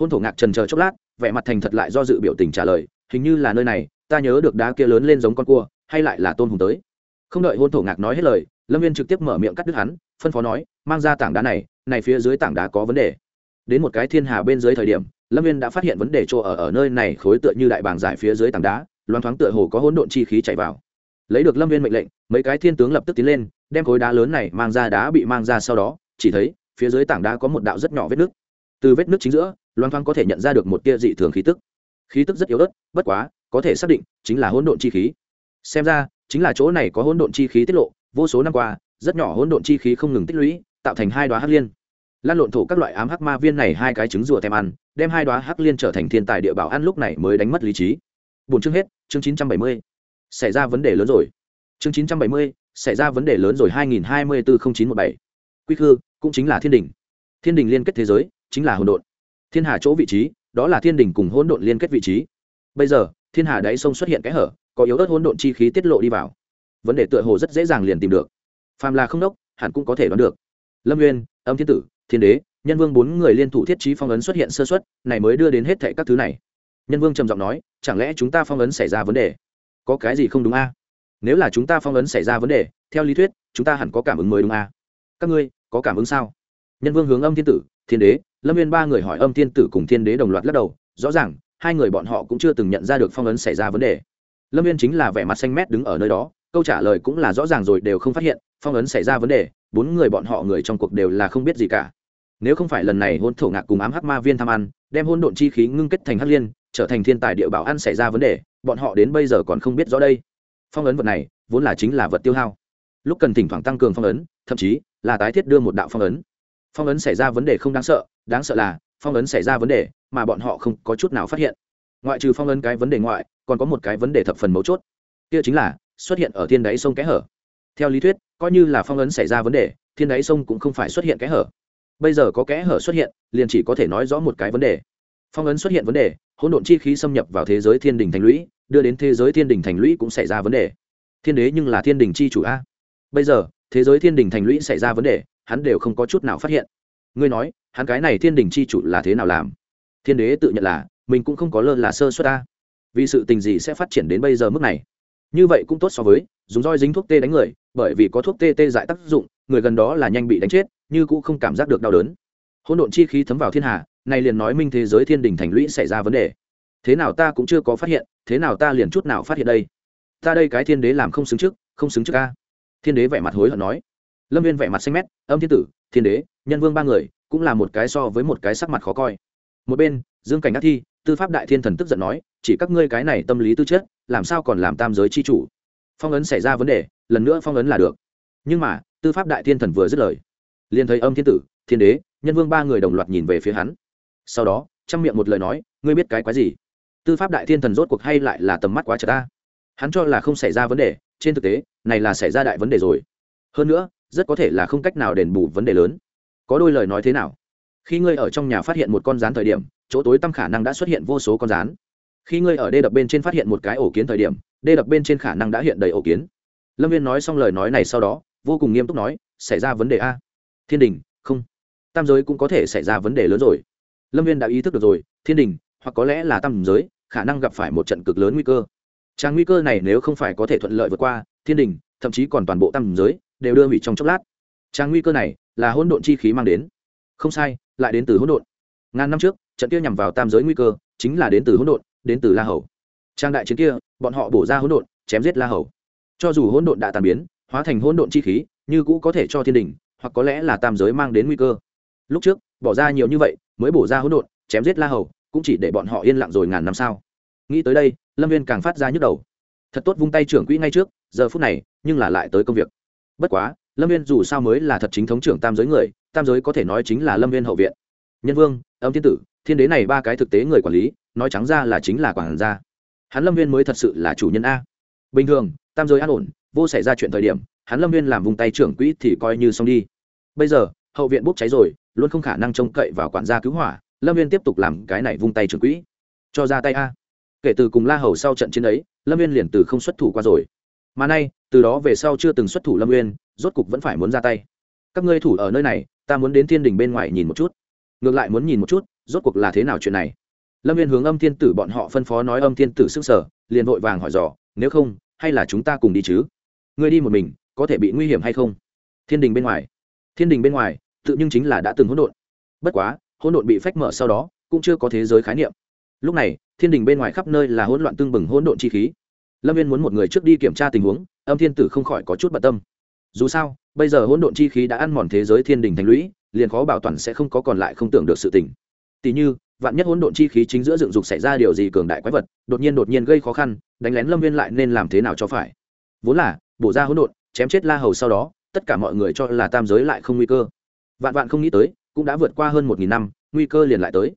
Hôn thổ ngạc trần chờ chốc lát, vẻ mặt thành thật lại do dự biểu tình trả lời, hình như là nơi này, ta nhớ được đá kia lớn lên giống con cua, hay lại là tôn hùng tới. Không đợi hôn thổ ngạc nói hết lời, lâm viên trực tiếp mở miệng cắt đứt hắn, phân phó nói, mang ra tảng đá này này phía dưới tảng đá có vấn đề. Đến một cái thiên hà bên dưới thời điểm lâm viên đã phát hiện vấn đề chỗ ở ở nơi này khối tựa như đại bàng giải phía dưới tảng đá, loan thoáng tựa hồ có hỗn độn chi khí chảy vào. Lấy được lâm viên mệnh lệnh, mấy cái thiên tướng lập tức tiến lên, đem khối đá lớn này mang ra đá bị mang ra sau đó, chỉ thấy, phía dưới tảng đá có một đạo rất nhỏ vết nước từ vết nước chính giữa, loan thoáng có thể nhận ra được một tia dị thường khí tức. Khí tức rất yếu ớt, bất quá, có thể xác định, chính là hỗn độn chi khí. Xem ra, chính là chỗ này có hỗn độn chi khí tiết lộ, vô số năm qua, rất nhỏ hỗn độn chi khí không ngừng tích lũy, tạo thành hai đoá hắc liên lan lộn thổ các loại ám hắc ma viên này hai cái trứng rùa thèm ăn, đem hai đoá hắc liên trở thành thiên tài địa bảo ăn lúc này mới đánh mất lý trí. Bốn chương hết, chương chín trăm bảy mươi. Xảy ra vấn đề lớn rồi. Chương chín trăm bảy mươi, xảy ra vấn đề lớn rồi hai nghìn hai mươi bốn chín một bảy. Quy khư, cũng chính là thiên đình. Thiên đình liên kết thế giới, chính là hỗn độn. Thiên hà chỗ vị trí, đó là thiên đình cùng hỗn độn liên kết vị trí. Bây giờ, thiên hà đáy sông xuất hiện cái hở, có yếu ớt hỗn độn chi khí tiết lộ đi vào. Vấn đề tựa hồ rất dễ dàng liền tìm được. Phàm là không đốc, hẳn cũng có thể đoán được. Lâm nguyên âm thiên tử thiên đế, nhân vương bốn người liên thủ thiết trí phong ấn xuất hiện sơ xuất này mới đưa đến hết thệ các thứ này. Nhân vương trầm giọng nói, chẳng lẽ chúng ta phong ấn xảy ra vấn đề? Có cái gì không đúng a? Nếu là chúng ta phong ấn xảy ra vấn đề, theo lý thuyết, chúng ta hẳn có cảm ứng mới đúng a. Các ngươi, có cảm ứng sao? Nhân vương hướng âm thiên tử, thiên đế, lâm viên ba người hỏi âm thiên tử cùng thiên đế đồng loạt lắc đầu, rõ ràng, hai người bọn họ cũng chưa từng nhận ra được phong ấn xảy ra vấn đề. Lâm viên chính là vẻ mặt xanh mét đứng ở nơi đó, câu trả lời cũng là rõ ràng rồi đều không phát hiện, phong ấn xảy ra vấn đề bốn người bọn họ người trong cuộc đều là không biết gì cả. Nếu không phải lần này hôn thổ ngạc cùng ám hắc ma viên tham ăn, đem hôn độn chi khí ngưng kết thành hắc liên, trở thành thiên tài địa bảo ăn xảy ra vấn đề, bọn họ đến bây giờ còn không biết rõ đây. Phong ấn vật này, vốn là chính là vật tiêu hao. Lúc cần thỉnh thoảng tăng cường phong ấn, thậm chí là tái thiết đưa một đạo phong ấn. Phong ấn xảy ra vấn đề không đáng sợ đáng sợ là, phong ấn xảy ra vấn đề mà bọn họ không có chút nào phát hiện. Ngoại trừ phong ấn cái vấn đề ngoại, còn có một cái vấn đề thập phần mấu chốt. Kia chính là, xuất hiện ở thiên đáy sông kẽ hở. Theo lý thuyết coi như là phong ấn xảy ra vấn đề, thiên đáy sông cũng không phải xuất hiện kẽ hở. Bây giờ có kẽ hở xuất hiện, liền chỉ có thể nói rõ một cái vấn đề. Phong ấn xuất hiện vấn đề, hỗn độn chi khí xâm nhập vào thế giới thiên đình thành lũy, đưa đến thế giới thiên đình thành lũy cũng xảy ra vấn đề. Thiên đế nhưng là thiên đình chi chủ a. Bây giờ, thế giới thiên đình thành lũy xảy ra vấn đề, hắn đều không có chút nào phát hiện. Ngươi nói, hắn cái này thiên đình chi chủ là thế nào làm? Thiên đế tự nhận là, mình cũng không có lơ là sơ suất ta vì sự tình gì sẽ phát triển đến bây giờ mức này? Như vậy cũng tốt so với, dùng roi dính thuốc tê đánh người bởi vì có thuốc tê tê dại tác dụng, người gần đó là nhanh bị đánh chết, như cũng không cảm giác được đau đớn. Hỗn độn chi khí thấm vào thiên hà này liền nói minh thế giới thiên đình thành lũy xảy ra vấn đề. Thế nào ta cũng chưa có phát hiện, thế nào ta liền chút nào phát hiện đây? Ta đây cái thiên đế làm không xứng trước, không xứng trước ca thiên đế vẻ mặt hối hận nói. Lâm viên vẻ mặt xanh mét, âm thiên tử, thiên đế, nhân vương ba người, cũng là một cái so với một cái sắc mặt khó coi. Một bên, dương cảnh ác thi, tư pháp đại thiên thần tức giận nói, chỉ các ngươi cái này tâm lý tư chất, làm sao còn làm tam giới chi chủ? Phong ấn xảy ra vấn đề lần nữa phong ấn là được. Nhưng mà, tư pháp đại thiên thần vừa dứt lời, liền thấy âm thiên tử, thiên đế, nhân vương ba người đồng loạt nhìn về phía hắn. Sau đó trong miệng một lời nói, ngươi biết cái quái gì? Tư pháp đại thiên thần rốt cuộc hay lại là tầm mắt quá trở ta? Hắn cho là không xảy ra vấn đề, trên thực tế, này là xảy ra đại vấn đề rồi. Hơn nữa, rất có thể là không cách nào đền bù vấn đề lớn. Có đôi lời nói thế nào? Khi ngươi ở trong nhà phát hiện một con rán thời điểm, chỗ tối tăm khả năng đã xuất hiện vô số con rán. Khi ngươi ở đê đập bên trên phát hiện một cái ổ kiến thời điểm, đê đập bên trên khả năng đã hiện đầy ổ kiến lâm viên nói xong lời nói này sau đó, vô cùng nghiêm túc nói, xảy ra vấn đề a. Thiên đình, không. Tam giới cũng có thể xảy ra vấn đề lớn rồi. Lâm viên đã ý thức được rồi, thiên đình, hoặc có lẽ là tam giới, khả năng gặp phải một trận cực lớn nguy cơ. Trang nguy cơ này nếu không phải có thể thuận lợi vượt qua, thiên đình, thậm chí còn toàn bộ tam giới, đều đưa hủy trong chốc lát. Trang nguy cơ này là hỗn độn chi khí mang đến. Không sai, lại đến từ hỗn độn. Ngàn năm trước, trận kia nhằm vào tam giới nguy cơ, chính là đến từ hỗn độn, đến từ la hầu. Trang đại chiến kia, bọn họ bổ ra hỗn độn, chém giết la hầu cho dù hỗn độn đã tàn biến, hóa thành hỗn độn chi khí, như cũ có thể cho thiên đình, hoặc có lẽ là tam giới mang đến nguy cơ. Lúc trước, bỏ ra nhiều như vậy, mới bổ ra hỗn độn, chém giết la hầu, cũng chỉ để bọn họ yên lặng rồi ngàn năm sau. Nghĩ tới đây, lâm viên càng phát ra nhức đầu. Thật tốt vung tay trưởng quỹ ngay trước, giờ phút này, nhưng là lại tới công việc. Bất quá, lâm viên dù sao mới là thật chính thống trưởng tam giới người, tam giới có thể nói chính là lâm viên hậu viện. Nhân vương, âm thiên tử, thiên đế này ba cái thực tế người quản lý, nói trắng ra là chính là quản gia. Hắn lâm viên mới thật sự là chủ nhân a. Bình thường tam giới an ổn, vô xảy ra chuyện thời điểm, hắn lâm viên làm vùng tay trưởng quỹ thì coi như xong đi. Bây giờ, hậu viện bốc cháy rồi, luôn không khả năng trông cậy vào quản gia cứu hỏa, lâm viên tiếp tục làm cái này vung tay trưởng quỹ. Cho ra tay a. Kể từ cùng la hầu sau trận chiến ấy, lâm viên liền từ không xuất thủ qua rồi. Mà nay, từ đó về sau chưa từng xuất thủ lâm viên rốt cục vẫn phải muốn ra tay. Các ngươi thủ ở nơi này, ta muốn đến thiên đình bên ngoài nhìn một chút. Ngược lại muốn nhìn một chút, rốt cuộc là thế nào chuyện này. Lâm viên hướng âm thiên tử bọn họ phân phó nói âm thiên tử s ư n g sở, liền vội vàng hỏi dò, nếu không hay là chúng ta cùng đi chứ? Ngươi đi một mình, có thể bị nguy hiểm hay không? Thiên đình bên ngoài. Thiên đình bên ngoài, tự nhưng chính là đã từng hỗn độn. Bất quá, hỗn độn bị phách mở sau đó, cũng chưa có thế giới khái niệm. Lúc này, thiên đình bên ngoài khắp nơi là hỗn loạn tương bừng hỗn độn chi khí. Lâm viên muốn một người trước đi kiểm tra tình huống, âm thiên tử không khỏi có chút bận tâm. Dù sao, bây giờ hỗn độn chi khí đã ăn mòn thế giới thiên đình thành lũy, liền khó bảo toàn sẽ không có còn lại không tưởng được sự tình. Tỷ như vạn nhất hỗn độn chi khí chính giữa dựng dục xảy ra điều gì cường đại quái vật, đột nhiên đột nhiên gây khó khăn, đánh lén lâm viên lại nên làm thế nào cho phải? Vốn là, bổ ra hỗn độn, chém chết la hầu sau đó, tất cả mọi người cho là tam giới lại không nguy cơ. Vạn vạn không nghĩ tới, cũng đã vượt qua hơn một nghìn năm, nguy cơ liền lại tới.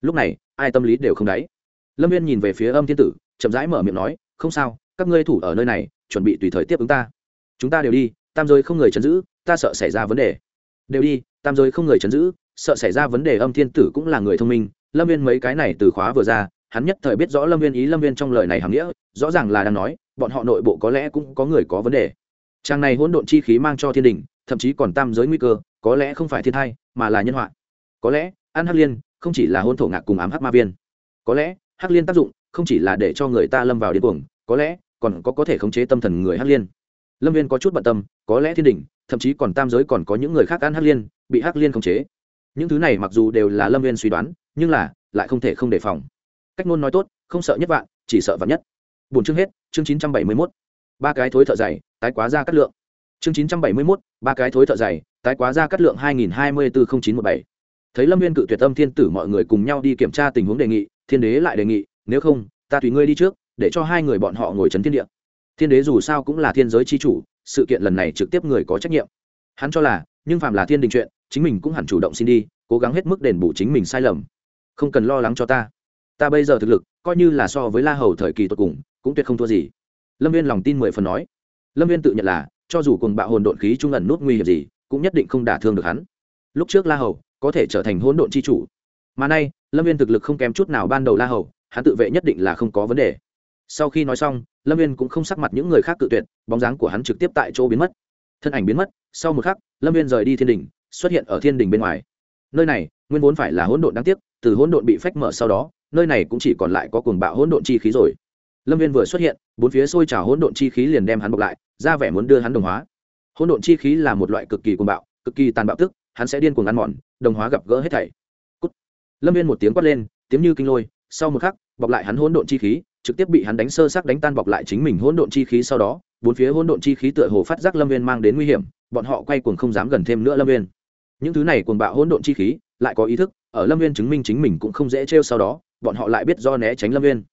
Lúc này, ai tâm lý đều không đáy. Lâm viên nhìn về phía âm thiên tử, chậm rãi mở miệng nói, không sao, các ngươi thủ ở nơi này, chuẩn bị tùy thời tiếp ứng ta. Chúng ta đều đi, tam giới không người chấn giữ, ta sợ xảy ra vấn đề. Đều đi, tam giới không người chấn giữ, sợ xảy ra vấn đề. Âm thiên tử cũng là người thông minh lâm viên mấy cái này từ khóa vừa ra, hắn nhất thời biết rõ lâm viên ý lâm viên trong lời này hàm nghĩa, rõ ràng là đang nói, bọn họ nội bộ có lẽ cũng có người có vấn đề. Trang này hỗn độn chi khí mang cho thiên đình, thậm chí còn tam giới nguy cơ, có lẽ không phải thiên thai, mà là nhân họa. Có lẽ, an hắc liên không chỉ là hôn thổ ngạc cùng ám hắc ma viên. Có lẽ, hắc liên tác dụng không chỉ là để cho người ta lâm vào điên cuồng, có lẽ còn có có thể khống chế tâm thần người hắc liên. Lâm viên có chút bận tâm, có lẽ thiên đình, thậm chí còn tam giới còn có những người khác ăn hắc liên bị hắc liên khống chế những thứ này mặc dù đều là lâm viên suy đoán, nhưng là, lại không thể không đề phòng. Cách ngôn nói tốt, không sợ nhất vạn, chỉ sợ vạn nhất. Bốn chương hết, chương chín trăm bảy mươi mốt. Ba cái thối thợ dày, tái quá ra cắt lượng. Chương chín trăm bảy mươi mốt, ba cái thối thợ dày, tái quá ra cắt lượng hai nghìn hai mươi bốn chín một bảy. Thấy lâm viên cự tuyệt tâm thiên tử mọi người cùng nhau đi kiểm tra tình huống đề nghị, thiên đế lại đề nghị, nếu không, ta tùy ngươi đi trước, để cho hai người bọn họ ngồi chấn thiên địa. Thiên đế dù sao cũng là thiên giới chi chủ, sự kiện lần này trực tiếp người có trách nhiệm. Hắn cho là, nhưng phạm là thiên đình chuyện chính mình cũng hẳn chủ động xin đi, cố gắng hết mức đền bù chính mình sai lầm. Không cần lo lắng cho ta. Ta bây giờ thực lực, coi như là so với la hầu thời kỳ tột cùng, cũng tuyệt không thua gì. Lâm viên lòng tin mười phần nói. Lâm viên tự nhận là, cho dù cùng bạo hồn độn khí trung ẩn nút nguy hiểm gì, cũng nhất định không đả thương được hắn. Lúc trước la hầu, có thể trở thành hỗn độn c h i chủ. Mà nay, lâm viên thực lực không kém chút nào ban đầu la hầu, hắn tự vệ nhất định là không có vấn đề. Sau khi nói xong, lâm viên cũng không sắc mặt những người khác cự tuyệt, bóng dáng của hắn trực tiếp tại chỗ biến mất. Thân ảnh biến mất, sau một khắc, lâm viên rời đi thiên đình xuất hiện ở thiên đình bên ngoài. Nơi này, nguyên vốn phải là hỗn độn đáng tiếc, từ hỗn độn bị phách mở sau đó, nơi này cũng chỉ còn lại có cuồng bạo hỗn độn chi khí rồi. Lâm viên vừa xuất hiện, bốn phía sôi trào hỗn độn chi khí liền đem hắn bọc lại, ra vẻ muốn đưa hắn đồng hóa. Hỗn độn chi khí là một loại cực kỳ cuồng bạo, cực kỳ tàn bạo tức, hắn sẽ điên cuồng ăn mòn, đồng hóa gặp gỡ hết thảy. Cút. lâm viên một tiếng quát lên, tiếng như kinh lôi, sau một khắc, bọc lại hắn hỗn độn chi khí, trực tiếp bị hắn đánh sơ xác đánh tan bọc lại chính mình hỗn độn chi khí sau đó, bốn phía hỗn độn chi khí tựa hồ phát giác lâm viên mang đến nguy hiểm, bọn họ quay cuồng không dám gần thêm nữa lâm viên những thứ này cuồng bạo hỗn độn chi khí, lại có ý thức, ở lâm viên chứng minh chính mình cũng không dễ trêu sau đó, bọn họ lại biết do né tránh lâm viên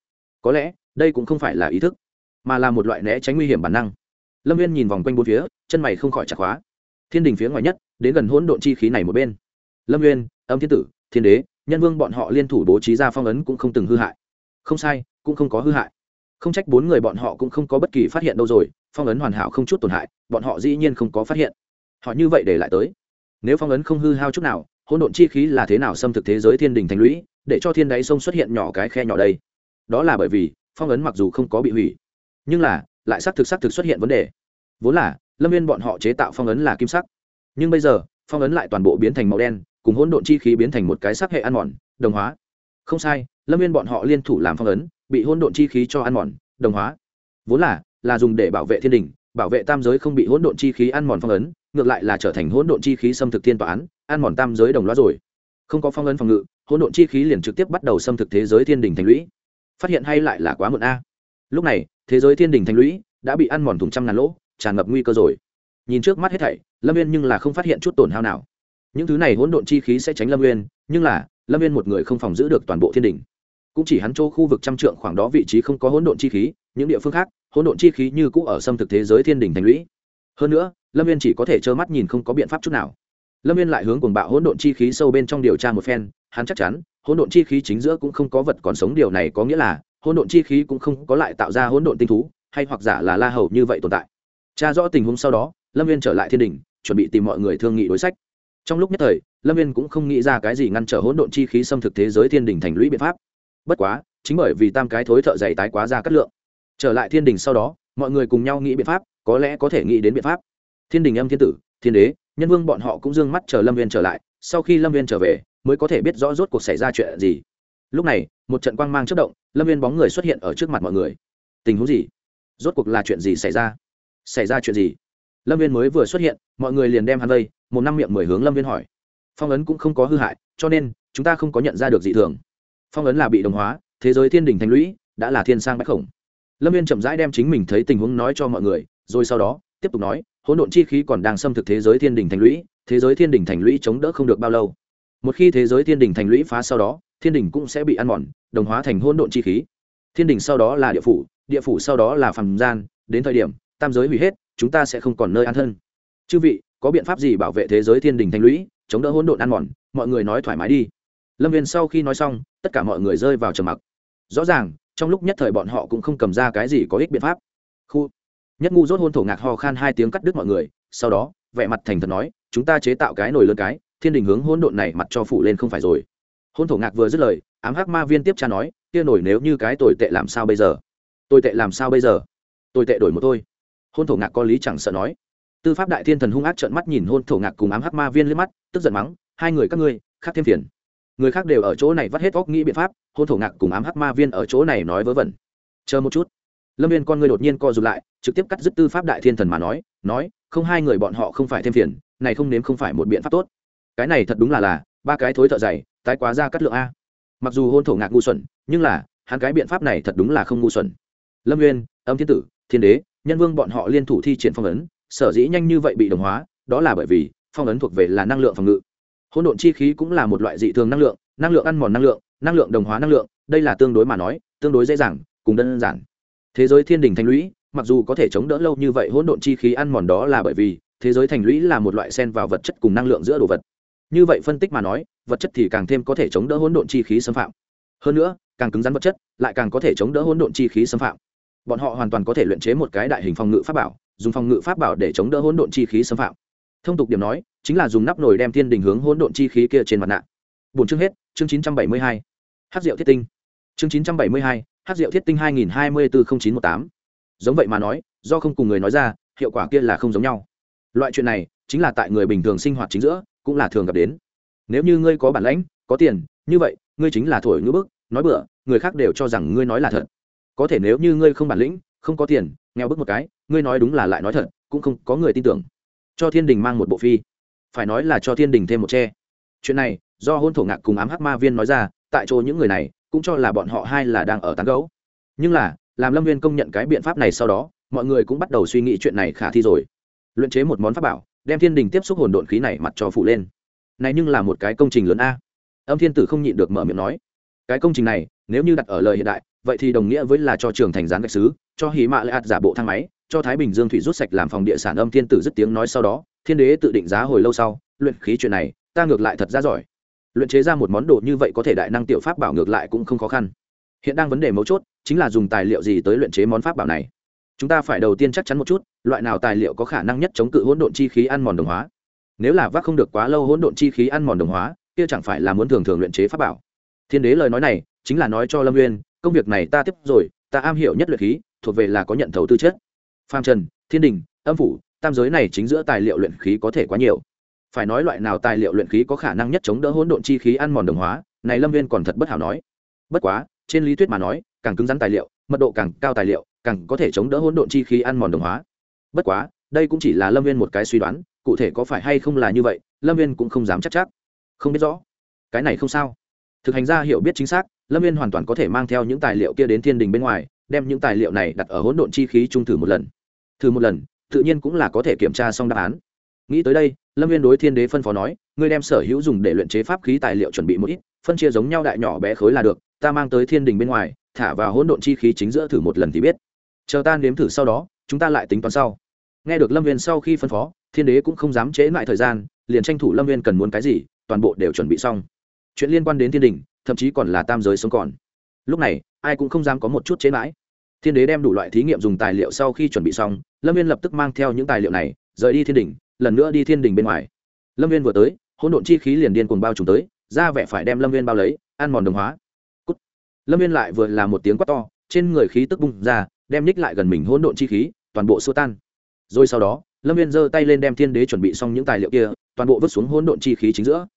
có lẽ, đây cũng không phải là ý thức, mà là một loại né tránh nguy hiểm bản năng. Lâm viên nhìn vòng quanh bốn phía, chân mày không khỏi chặt khóa. Thiên đình phía ngoài nhất, đến gần hỗn độn chi khí này một bên. Lâm viên âm thiên tử, thiên đế, nhân vương bọn họ liên thủ bố trí ra phong ấn cũng không từng hư hại. Không sai, cũng không có hư hại. Không trách bốn người bọn họ cũng không có bất kỳ phát hiện đâu rồi, phong ấn hoàn hảo không chút tổn hại, bọn họ dĩ nhiên không có phát hiện. Họ như vậy để lại tới nếu phong ấn không hư hao chút nào, hỗn độn chi khí là thế nào xâm thực thế giới thiên đình thành lũy, để cho thiên đáy sông xuất hiện nhỏ cái khe nhỏ đây? Đó là bởi vì, phong ấn mặc dù không có bị hủy, nhưng là, lại xác thực xác thực xuất hiện vấn đề. Vốn là, lâm viên bọn họ chế tạo phong ấn là kim sắc. Nhưng bây giờ, phong ấn lại toàn bộ biến thành màu đen, cùng hỗn độn chi khí biến thành một cái sắc hệ ăn mòn, đồng hóa. Không sai, lâm viên bọn họ liên thủ làm phong ấn, bị hỗn độn chi khí cho ăn mòn, đồng hóa. Vốn là là dùng để bảo vệ thiên đình, bảo vệ tam giới không bị hỗn độn chi khí ăn mòn phong ấn ngược lại là trở thành hỗn độn chi khí xâm thực thiên tòa án ăn mòn tam giới đồng loa rồi. Không có phong ấn phòng ngự, hỗn độn chi khí liền trực tiếp bắt đầu xâm thực thế giới thiên đình thành lũy. Phát hiện hay lại là quá muộn a. Lúc này, thế giới thiên đình thành lũy đã bị ăn mòn thùng trăm ngàn lỗ, tràn ngập nguy cơ rồi. Nhìn trước mắt hết thảy, lâm viên nhưng là không phát hiện chút tổn hao nào. Những thứ này hỗn độn chi khí sẽ tránh lâm viên nhưng là, lâm viên một người không phòng giữ được toàn bộ thiên đình. Cũng chỉ hắn chỗ khu vực trăm trượng khoảng đó vị trí không có hỗn độn chi khí, những địa phương khác, hỗn độn chi khí như cũ ở xâm thực thế giới thiên đình thành lũy hơn nữa, lâm viên chỉ có thể trơ mắt nhìn không có biện pháp chút nào. Lâm viên lại hướng cuồng bạo hỗn độn chi khí sâu bên trong điều tra một phen, hắn chắc chắn, hỗn độn chi khí chính giữa cũng không có vật còn sống, điều này có nghĩa là, hỗn độn chi khí cũng không có lại tạo ra hỗn độn tinh thú, hay hoặc giả là la hầu như vậy tồn tại. Tra rõ tình huống sau đó, lâm viên trở lại thiên đình, chuẩn bị tìm mọi người thương nghị đối sách. Trong lúc nhất thời, lâm viên cũng không nghĩ ra cái gì ngăn trở hỗn độn chi khí xâm thực thế giới thiên đình thành lũy biện pháp. Bất quá, chính bởi vì tam cái thối thợ dày tái quá ra cắt lượng. Trở lại thiên đình sau đó, mọi người cùng nhau nghĩ biện pháp có lẽ có thể nghĩ đến biện pháp. Thiên đình âm thiên tử, thiên đế, nhân vương bọn họ cũng d ư ơ n g mắt chờ lâm viên trở lại, sau khi lâm viên trở về, mới có thể biết rõ rốt cuộc xảy ra chuyện gì. Lúc này, một trận quang mang chất động, lâm viên bóng người xuất hiện ở trước mặt mọi người. Tình huống gì? Rốt cuộc là chuyện gì xảy ra? Xảy ra chuyện gì? Lâm viên mới vừa xuất hiện, mọi người liền đem hắn vây, một năm miệng mười hướng lâm viên hỏi. Phong ấn cũng không có hư hại, cho nên, chúng ta không có nhận ra được dị thường. Phong ấn là bị đồng hóa, thế giới thiên đình thành lũy, đã là thiên sang bách khổng. Lâm viên chậm rãi đem chính mình thấy tình huống nói cho mọi người rồi sau đó, tiếp tục nói, hỗn độn chi khí còn đang xâm thực thế giới thiên đình thành lũy, thế giới thiên đình thành lũy chống đỡ không được bao lâu. Một khi thế giới thiên đình thành lũy phá sau đó, thiên đình cũng sẽ bị ăn mòn, đồng hóa thành hỗn độn chi khí. Thiên đình sau đó là địa phủ địa phủ sau đó là phàm gian, đến thời điểm, tam giới hủy hết, chúng ta sẽ không còn nơi an thân. Chư vị, có biện pháp gì bảo vệ thế giới thiên đình thành lũy, chống đỡ hỗn độn ăn mòn? Mọi người nói thoải mái đi. Lâm viên sau khi nói xong, tất cả mọi người rơi vào trầm mặc. Rõ ràng, trong lúc nhất thời bọn họ cũng không cầm ra cái gì có ích biện pháp. Khu nhất ngu dốt hôn thổ ngạc ho khan hai tiếng cắt đứt mọi người, sau đó, vẻ mặt thành thật nói, chúng ta chế tạo cái nồi lớn cái, thiên đình hướng hôn độn này mặt cho phủ lên không phải rồi. Hôn thổ ngạc vừa dứt lời, ám hắc ma viên tiếp cha nói, kia nổi nếu như cái tồi tệ làm sao bây giờ? Tồi tệ làm sao bây giờ? Tồi tệ đổi một thôi. Hôn thổ ngạc có lý chẳng sợ nói. Tư pháp đại thiên thần hung ác trợn mắt nhìn hôn thổ ngạc cùng ám hắc ma viên lên mắt, tức giận mắng, hai người các ngươi, khác thêm phiền. Người khác đều ở chỗ này vắt hết óc nghĩ biện pháp, hôn thổ ngạc cùng ám hắc ma viên ở chỗ này nói vớ vẩn. Chờ một chút lâm viên con ngươi đột nhiên co rụt lại, trực tiếp cắt dứt tư pháp đại thiên thần mà nói nói, không hai người bọn họ không phải thêm phiền, này không nếm không phải một biện pháp tốt. Cái này thật đúng là là, ba cái thối thợ dày, tái quá ra cắt lượng a. Mặc dù hôn thổ ngạc ngu xuẩn, nhưng là, hắn cái biện pháp này thật đúng là không ngu xuẩn. Lâm nguyên âm thiên tử, thiên đế, nhân vương bọn họ liên thủ thi triển phong ấn, sở dĩ nhanh như vậy bị đồng hóa, đó là bởi vì phong ấn thuộc về là năng lượng phòng ngự. Hỗn độn chi khí cũng là một loại dị thường năng lượng năng lượng ăn mòn năng lượng năng lượng đồng hóa năng lượng, đây là tương đối mà nói, tương đối dễ dàng, cùng đơn giản thế giới thiên đình thành lũy, mặc dù có thể chống đỡ lâu như vậy, hỗn độn chi khí ăn mòn đó là bởi vì thế giới thành lũy là một loại sen vào vật chất cùng năng lượng giữa đồ vật. Như vậy phân tích mà nói, vật chất thì càng thêm có thể chống đỡ hỗn độn chi khí xâm phạm. Hơn nữa, càng cứng rắn vật chất lại càng có thể chống đỡ hỗn độn chi khí xâm phạm. Bọn họ hoàn toàn có thể luyện chế một cái đại hình phòng ngự pháp bảo, dùng phòng ngự pháp bảo để chống đỡ hỗn độn chi khí xâm phạm. Thông tục điểm nói, chính là dùng nắp nồi đem thiên đình hướng hỗn độn chi khí kia trên mặt nạ. Bốn chương hết, chương chín trăm bảy mươi hai. Hát rượu thiết tinh. Chương chín trăm bảy mươi hai hát rượu thiết tinh hai nghìn hai mươi bốn chín một tám. Giống vậy mà nói, do không cùng người nói ra, hiệu quả kia là không giống nhau. Loại chuyện này, chính là tại người bình thường sinh hoạt chính giữa, cũng là thường gặp đến. Nếu như ngươi có bản lãnh, có tiền, như vậy, ngươi chính là thổi ngữ bức, nói bựa người khác đều cho rằng ngươi nói là thật. Có thể nếu như ngươi không bản lĩnh, không có tiền, nghèo bức một cái, ngươi nói đúng là lại nói thật, cũng không có người tin tưởng. Cho thiên đình mang một bộ phi. Phải nói là cho thiên đình thêm một tre chuyện này, do hôn thổ ngạc cùng ám hắc ma viên nói ra, tại chỗ những người này cũng cho là bọn họ hai là đang ở tán gấu nhưng là, làm lâm viên công nhận cái biện pháp này sau đó, mọi người cũng bắt đầu suy nghĩ chuyện này khả thi rồi. Luyện chế một món pháp bảo, đem thiên đình tiếp xúc hồn độn khí này mặt cho phụ lên. Này nhưng là một cái công trình lớn a. Âm thiên tử không nhịn được mở miệng nói, cái công trình này, nếu như đặt ở lời hiện đại, vậy thì đồng nghĩa với là cho trường thành gián gạch sứ cho hí mạ lệ ạt giả bộ thang máy, cho thái bình dương thủy rút sạch làm phòng địa sản âm thiên tử dứt tiếng nói sau đó, thiên đế tự định giá hồi lâu sau, luyện khí chuyện này, ta ngược lại thật ra giỏi luyện chế ra một món đồ như vậy có thể đại năng tiểu pháp bảo ngược lại cũng không khó khăn. Hiện đang vấn đề mấu chốt chính là dùng tài liệu gì tới luyện chế món pháp bảo này. Chúng ta phải đầu tiên chắc chắn một chút, loại nào tài liệu có khả năng nhất chống cự hỗn độn chi khí ăn mòn đồng hóa. Nếu là vác không được quá lâu hỗn độn chi khí ăn mòn đồng hóa, kia chẳng phải là muốn thường thường luyện chế pháp bảo. Thiên đế lời nói này, chính là nói cho lâm nguyên công việc này ta tiếp rồi, ta am hiểu nhất luyện khí, thuộc về là có nhận thầu tư chất. Phàm trần, thiên đình, âm phủ, tam giới này chính giữa tài liệu luyện khí có thể quá nhiều phải nói loại nào tài liệu luyện khí có khả năng nhất chống đỡ hỗn độn chi khí ăn mòn đồng hóa, này lâm viên còn thật bất hảo nói. Bất quá, trên lý thuyết mà nói, càng cứng rắn tài liệu, mật độ càng cao tài liệu, càng có thể chống đỡ hỗn độn chi khí ăn mòn đồng hóa. Bất quá, đây cũng chỉ là lâm viên một cái suy đoán, cụ thể có phải hay không là như vậy, lâm viên cũng không dám chắc chắc. Không biết rõ. Cái này không sao. Thực hành ra hiểu biết chính xác, lâm viên hoàn toàn có thể mang theo những tài liệu kia đến thiên đình bên ngoài, đem những tài liệu này đặt ở hỗn độn chi khí trung thử một lần. Thử một lần, tự nhiên cũng là có thể kiểm tra xong đáp án. Nghĩ tới đây lâm viên đối thiên đế phân phó nói, ngươi đem sở hữu dùng để luyện chế pháp khí tài liệu chuẩn bị một ít, phân chia giống nhau đại nhỏ bé khối là được, ta mang tới thiên đình bên ngoài, thả vào hỗn độn chi khí chính giữa thử một lần thì biết. Chờ ta nếm thử sau đó, chúng ta lại tính toán sau. Nghe được lâm viên sau khi phân phó, thiên đế cũng không dám chế lại thời gian, liền tranh thủ lâm viên cần muốn cái gì, toàn bộ đều chuẩn bị xong. Chuyện liên quan đến thiên đình, thậm chí còn là tam giới sống còn. Lúc này, ai cũng không dám có một chút chế mãi. Thiên đế đem đủ loại thí nghiệm dùng tài liệu sau khi chuẩn bị xong, lâm viên lập tức mang theo những tài liệu này, rời đi thiên đình lần nữa đi thiên đình bên ngoài. Lâm viên vừa tới, hỗn độn chi khí liền điên cuồng bao trùm tới, ra vẻ phải đem lâm viên bao lấy, ăn mòn đồng hóa、Cút. Lâm viên lại vừa là một tiếng quát to, trên người khí tức bung ra, đem ních lại gần mình hỗn độn chi khí, toàn bộ xua tan. Rồi sau đó, lâm viên giơ tay lên đem thiên đế chuẩn bị xong những tài liệu kia, toàn bộ vứt xuống hỗn độn chi khí chính giữa.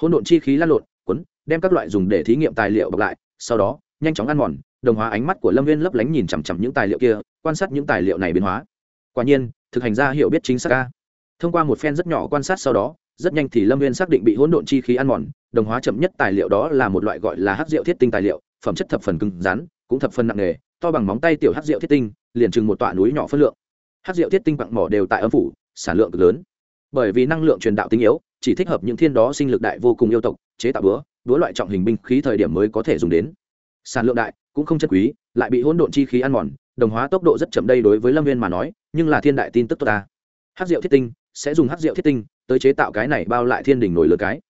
Hỗn độn chi khí lăn lộn quấn đem các loại dùng để thí nghiệm tài liệu bọc lại, sau đó, nhanh chóng ăn mòn, đồng hóa ánh mắt của lâm viên lấp lánh nhìn chằm chằm những tài liệu kia, quan sát những tài liệu này biến hóa. Quả nhiên, thực hành gia hiểu biết chính xác ca thông qua một phen rất nhỏ quan sát sau đó, rất nhanh thì lâm viên xác định bị hỗn độn chi khí ăn mòn, đồng hóa chậm nhất tài liệu đó là một loại gọi là hát rượu thiết tinh tài liệu, phẩm chất thập phần cứng rắn, cũng thập phần nặng nề, to bằng móng tay tiểu hát rượu thiết tinh, liền chừng một tọa núi nhỏ phân lượng. Hát rượu thiết tinh quặng mỏ đều tại âm phủ, sản lượng cực lớn. Bởi vì năng lượng truyền đạo tinh yếu, chỉ thích hợp những thiên đó sinh lực đại vô cùng yêu tộc, chế tạo búa búa loại trọng hình binh khí thời điểm mới có thể dùng đến. Sản lượng đại, cũng không chất quý, lại bị hỗn độn chi khí ăn mòn, đồng hóa tốc độ rất chậm đây đối với lâm viên mà nói, nhưng là thiên đại tin tức tốt ta hát rượu thiết tinh sẽ dùng hát rượu thiết tinh tới chế tạo cái này bao lại thiên đình nổi lửa cái.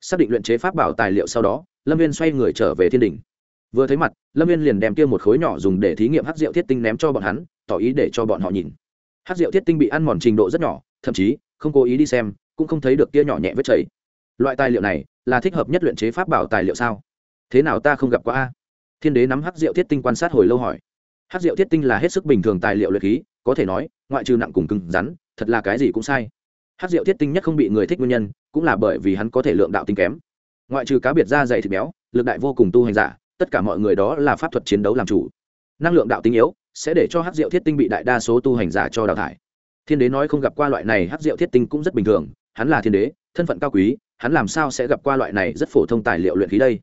Xác định luyện chế pháp bảo tài liệu sau đó, lâm viên xoay người trở về thiên đình vừa thấy mặt, lâm viên liền đem kia một khối nhỏ dùng để thí nghiệm hát rượu thiết tinh ném cho bọn hắn, tỏ ý để cho bọn họ nhìn. Hát rượu thiết tinh bị ăn mòn trình độ rất nhỏ, thậm chí, không cố ý đi xem, cũng không thấy được kia nhỏ nhẹ vết chảy. Loại tài liệu này là thích hợp nhất luyện chế pháp bảo tài liệu sao? Thế nào ta không gặp qua a? Thiên đế nắm hát rượu thiết tinh quan sát hồi lâu hỏi hát rượu thiết tinh là hết sức bình thường tài liệu luyện khí, có thể nói, ngoại trừ nặng cùng cứng rắn, thật là cái gì cũng sai. Hát rượu thiết tinh nhất không bị người thích nguyên nhân, cũng là bởi vì hắn có thể lượng đạo tinh kém. Ngoại trừ cá biệt da dày thịt béo, lực đại vô cùng tu hành giả, tất cả mọi người đó là pháp thuật chiến đấu làm chủ. Năng lượng đạo tinh yếu, sẽ để cho hát rượu thiết tinh bị đại đa số tu hành giả cho đào thải. Thiên đế nói không gặp qua loại này, hát rượu thiết tinh cũng rất bình thường, hắn là thiên đế, thân phận cao quý, hắn làm sao sẽ gặp qua loại này rất phổ thông tài liệu luyện khí đây?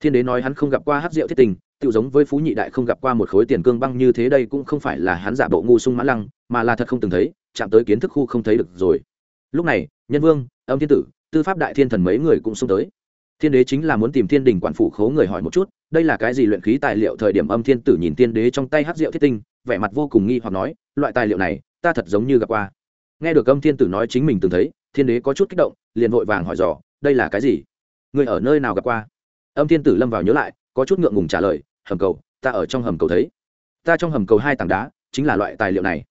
Thiên đế nói hắn không gặp qua hát rượu thiết tinh tự giống với phú nhị đại không gặp qua một khối tiền cương băng như thế đây cũng không phải là hắn giả bộ ngu sung mã lăng, mà là thật không từng thấy, chạm tới kiến thức khu không thấy được rồi. Lúc này, nhân vương, âm thiên tử, tư pháp đại thiên thần mấy người cũng xông tới. Thiên đế chính là muốn tìm thiên đình quản phủ khố người hỏi một chút, đây là cái gì luyện khí tài liệu thời điểm âm thiên tử nhìn thiên đế trong tay hát rượu thiết tinh, vẻ mặt vô cùng nghi hoặc nói, loại tài liệu này, ta thật giống như gặp qua. Nghe được âm thiên tử nói chính mình từng thấy, thiên đế có chút kích động, liền vội vàng hỏi dò, đây là cái gì? Người ở nơi nào gặp qua? Âm thiên tử lâm vào nhớ lại, có chút ngượng ngùng trả lời hầm cầu, ta ở trong hầm cầu thấy. Ta trong hầm cầu hai tảng đá, chính là loại tài liệu này.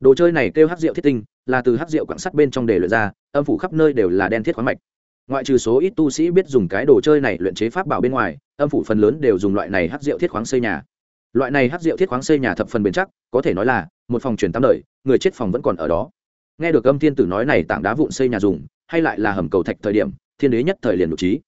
Đồ chơi này kêu hát rượu thiết tinh, là từ hát rượu quảng sắt bên trong để luyện ra, âm phủ khắp nơi đều là đen thiết khoáng mạch. Ngoại trừ số ít tu sĩ biết dùng cái đồ chơi này luyện chế pháp bảo bên ngoài, âm phủ phần lớn đều dùng loại này hát rượu thiết khoáng xây nhà. Loại này hát rượu thiết khoáng xây nhà thập phần bền chắc, có thể nói là, một phòng truyền tám đời, người chết phòng vẫn còn ở đó. Nghe được âm thiên tử nói này tảng đá vụn xây nhà dùng, hay lại là hầm cầu thạch thời điểm, thiên đế nhất thời liền nội trí.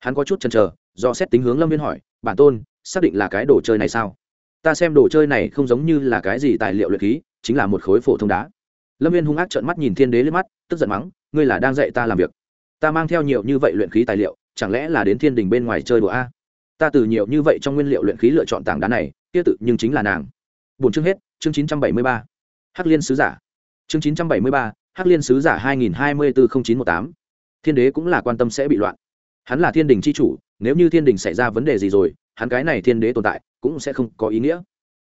Hắn có chút chần chờ, do xét tính hướng lâm viên hỏi, bản tôn xác định là cái đồ chơi này sao? Ta xem đồ chơi này không giống như là cái gì tài liệu luyện khí, chính là một khối phổ thông đá. Lâm viên hung ác trợn mắt nhìn thiên đế lên mắt, tức giận mắng, ngươi là đang dạy ta làm việc. Ta mang theo nhiều như vậy luyện khí tài liệu, chẳng lẽ là đến thiên đình bên ngoài chơi đùa a? Ta từ nhiều như vậy trong nguyên liệu luyện khí lựa chọn tảng đá này, kia tự nhưng chính là nàng. Bốn chương hết, chương chín trăm bảy mươi ba. Hắc liên sứ giả. Chương chín trăm bảy mươi ba, hắc liên sứ giả hai nghìn hai mươi bốn chín một tám. Thiên đế cũng là quan tâm sẽ bị loạn. Hắn là thiên đình c h i chủ, nếu như thiên đình xảy ra vấn đề gì rồi hắn cái này thiên đế tồn tại cũng sẽ không có ý nghĩa.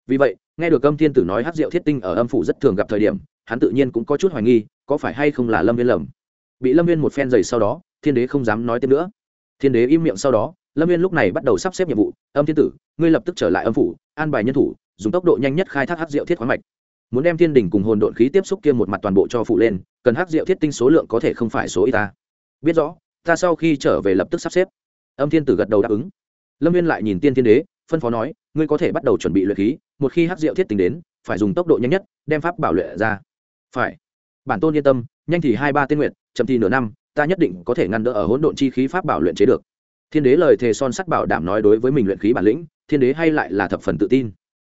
Vì vậy, nghe được âm thiên tử nói hát rượu thiết tinh ở âm phủ rất thường gặp thời điểm, hắn tự nhiên cũng có chút hoài nghi, có phải hay không là lâm viên lầm? Bị lâm viên một phen dày sau đó, thiên đế không dám nói tiếp nữa. Thiên đế im miệng sau đó, lâm viên lúc này bắt đầu sắp xếp nhiệm vụ, âm thiên tử, ngươi lập tức trở lại âm phủ, an bài nhân thủ, dùng tốc độ nhanh nhất khai thác hát rượu thiết khoáng mạch. Muốn đem thiên đình cùng hồn độn khí tiếp xúc kia một mặt toàn bộ cho phụ lên, cần hát rượu thiết tinh số lượng có thể không phải số y ta. Biết rõ, ta sau khi trở về lập tức sắp xếp. Âm thiên tử gật đầu đáp ứng lâm viên lại nhìn tiên thiên đế, phân phó nói, ngươi có thể bắt đầu chuẩn bị luyện khí, một khi hát rượu thiết tính đến, phải dùng tốc độ nhanh nhất, đem pháp bảo luyện ra. Phải. Bản tôn yên tâm, nhanh thì hai ba tiên nguyện chậm thì nửa năm, ta nhất định có thể ngăn đỡ ở hỗn độn chi khí pháp bảo luyện chế được. Thiên đế lời thề son sắt bảo đảm nói đối với mình luyện khí bản lĩnh, thiên đế hay lại là thập phần tự tin.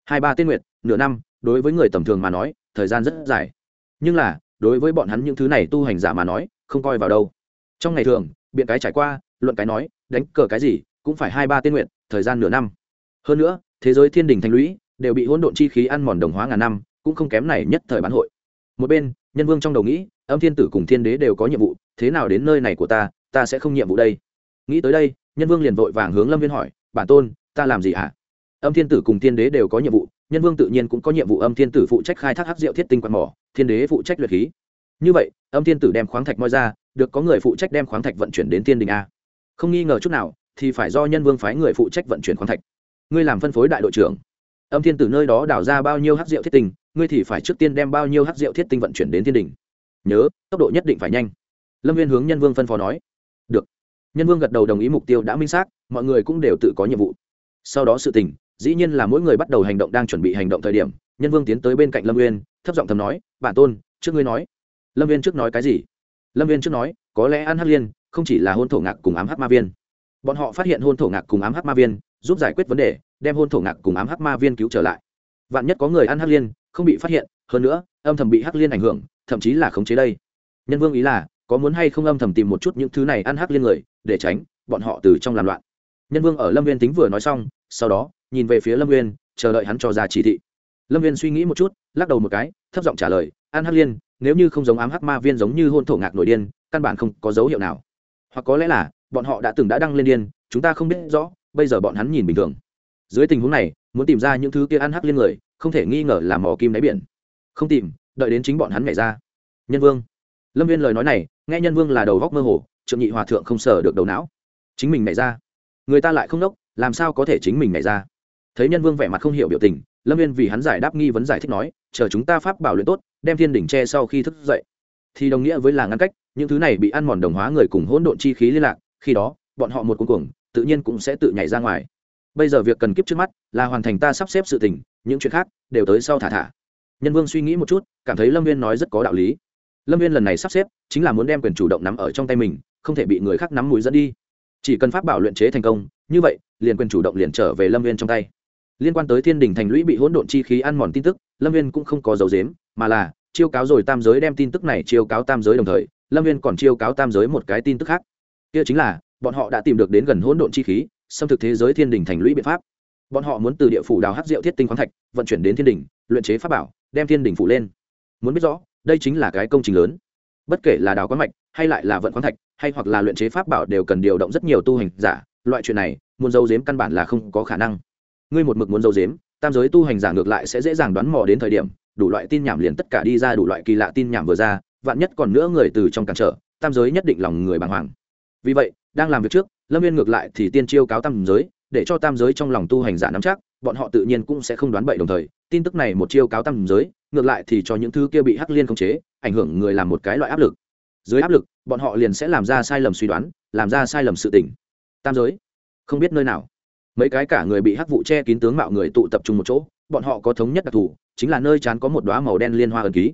Hai ba tiên nguyện nửa năm, đối với người tầm thường mà nói, thời gian rất dài. Nhưng là, đối với bọn hắn những thứ này tu hành giả mà nói, không coi vào đâu. Trong ngày thường, biện cái trải qua, luận cái nói, đánh cờ cái gì cũng phải hai ba tiên nguyện, thời gian nửa năm. Hơn nữa, thế giới thiên đình thành lũy đều bị hỗn độn chi khí ăn mòn đồng hóa ngàn năm, cũng không kém này nhất thời bán hội. Một bên, nhân vương trong đầu nghĩ, âm thiên tử cùng thiên đế đều có nhiệm vụ, thế nào đến nơi này của ta ta sẽ không nhiệm vụ đây. Nghĩ tới đây, nhân vương liền vội vàng hướng lâm viên hỏi, bản tôn, ta làm gì hả? Âm thiên tử cùng thiên đế đều có nhiệm vụ, nhân vương tự nhiên cũng có nhiệm vụ âm thiên tử phụ trách khai thác hắc diệu thiết tinh quan mỏ, thiên đế phụ trách luyện khí. Như vậy, âm thiên tử đem khoáng thạch moi ra, được có người phụ trách đem khoáng thạch vận chuyển đến thiên đình a. Không nghi ngờ chút nào thì phải do nhân vương phái người phụ trách vận chuyển khoáng thạch. Ngươi làm phân phối đại đội trưởng. Âm thiên tử nơi đó đào ra bao nhiêu hát rượu thiết tinh, ngươi thì phải trước tiên đem bao nhiêu hát rượu thiết tinh vận chuyển đến thiên đình. Nhớ, tốc độ nhất định phải nhanh. Lâm viên hướng nhân vương phân phó nói. Được. Nhân vương gật đầu đồng ý mục tiêu đã minh xác, mọi người cũng đều tự có nhiệm vụ. Sau đó sự tình, dĩ nhiên là mỗi người bắt đầu hành động đang chuẩn bị hành động thời điểm, nhân vương tiến tới bên cạnh lâm uyên, thấp giọng thầm nói, bản tôn, trước ngươi nói. Lâm viên trước nói cái gì? Lâm viên trước nói, có lẽ an hắc liên không chỉ là hôn thổ ngạc cùng ám hắc ma viên bọn họ phát hiện hôn thổ ngạc cùng ám hắc ma viên, giúp giải quyết vấn đề, đem hôn thổ ngạc cùng ám hắc ma viên cứu trở lại. Vạn nhất có người ăn hắc liên, không bị phát hiện, hơn nữa, âm thầm bị hắc liên ảnh hưởng, thậm chí là khống chế đây. Nhân vương ý là, có muốn hay không âm thầm tìm một chút những thứ này ăn hắc liên người, để tránh bọn họ từ trong làm loạn. Nhân vương ở lâm viên tính vừa nói xong, sau đó, nhìn về phía lâm viên, chờ đợi hắn cho ra chỉ thị. Lâm viên suy nghĩ một chút, lắc đầu một cái, thấp giọng trả lời an hắc liên, nếu như không giống ám hắc ma viên giống như hôn thổ ngạc nổi điên, căn bản không có dấu hiệu nào. Hoặc có lẽ là bọn họ đã từng đã đăng lên điên, chúng ta không biết rõ, bây giờ bọn hắn nhìn bình thường. Dưới tình huống này, muốn tìm ra những thứ kia ăn hắc liên người, không thể nghi ngờ là mỏ kim đáy biển. Không tìm, đợi đến chính bọn hắn nhảy ra. Nhân vương. Lâm viên lời nói này, nghe nhân vương là đầu góc mơ hồ, trượng nhị hòa thượng không sờ được đầu não. Chính mình nhảy ra. Người ta lại không đốc, làm sao có thể chính mình nhảy ra? Thấy nhân vương vẻ mặt không hiểu biểu tình, lâm viên vì hắn giải đáp nghi vấn giải thích nói, chờ chúng ta pháp bảo luyện tốt, đem thiên đỉnh tre sau khi thức dậy. Thì đồng nghĩa với là ngăn cách, những thứ này bị ăn mòn đồng hóa người cùng hỗn độn chi khí liên lạc khi đó, bọn họ một cuồng cuồng, tự nhiên cũng sẽ tự nhảy ra ngoài. Bây giờ việc cần kiếp trước mắt là hoàn thành ta sắp xếp sự tình, những chuyện khác đều tới sau thả thả. Nhân vương suy nghĩ một chút, cảm thấy lâm viên nói rất có đạo lý. Lâm viên lần này sắp xếp chính là muốn đem quyền chủ động nắm ở trong tay mình, không thể bị người khác nắm mũi dẫn đi. Chỉ cần pháp bảo luyện chế thành công, như vậy, liền quyền chủ động liền trở về lâm viên trong tay. Liên quan tới thiên đình thành lũy bị hỗn độn chi khí ăn mòn tin tức, lâm viên cũng không có dấu dếm mà là chiêu cáo rồi tam giới đem tin tức này chiêu cáo tam giới đồng thời, lâm viên còn chiêu cáo tam giới một cái tin tức khác kia chính là, bọn họ đã tìm được đến gần hỗn độn chi khí, xâm thực thế giới thiên đình thành lũy biện pháp. Bọn họ muốn từ địa phủ đào hát rượu thiết tinh khoáng thạch, vận chuyển đến thiên đình, luyện chế pháp bảo, đem thiên đình phủ lên. Muốn biết rõ, đây chính là cái công trình lớn. Bất kể là đào quán mạch, hay lại là vận khoáng thạch, hay hoặc là luyện chế pháp bảo đều cần điều động rất nhiều tu hành giả. Loại chuyện này, muốn giấu giếm căn bản là không có khả năng. Ngươi một mực muốn giấu giếm, tam giới tu hành giả ngược lại sẽ dễ dàng đoán mò đến thời điểm, đủ loại tin nhảm liền tất cả đi ra, đủ loại kỳ lạ tin nhảm vừa ra, vạn nhất còn nữa người từ trong cản trở, tam giới nhất định lòng người bàng hoàng vì vậy, đang làm việc trước, lâm viên ngược lại thì tiên chiêu cáo tam giới, để cho tam giới trong lòng tu hành giả nắm chắc, bọn họ tự nhiên cũng sẽ không đoán bậy đồng thời. Tin tức này một chiêu cáo tam giới, ngược lại thì cho những thứ kia bị hắc liên khống chế, ảnh hưởng người làm một cái loại áp lực. Dưới áp lực, bọn họ liền sẽ làm ra sai lầm suy đoán, làm ra sai lầm sự tỉnh tam giới, không biết nơi nào. Mấy cái cả người bị hắc vụ che kín tướng mạo người tụ tập trung một chỗ, bọn họ có thống nhất đặc thù, chính là nơi chán có một đoá màu đen liên hoa ẩn ký.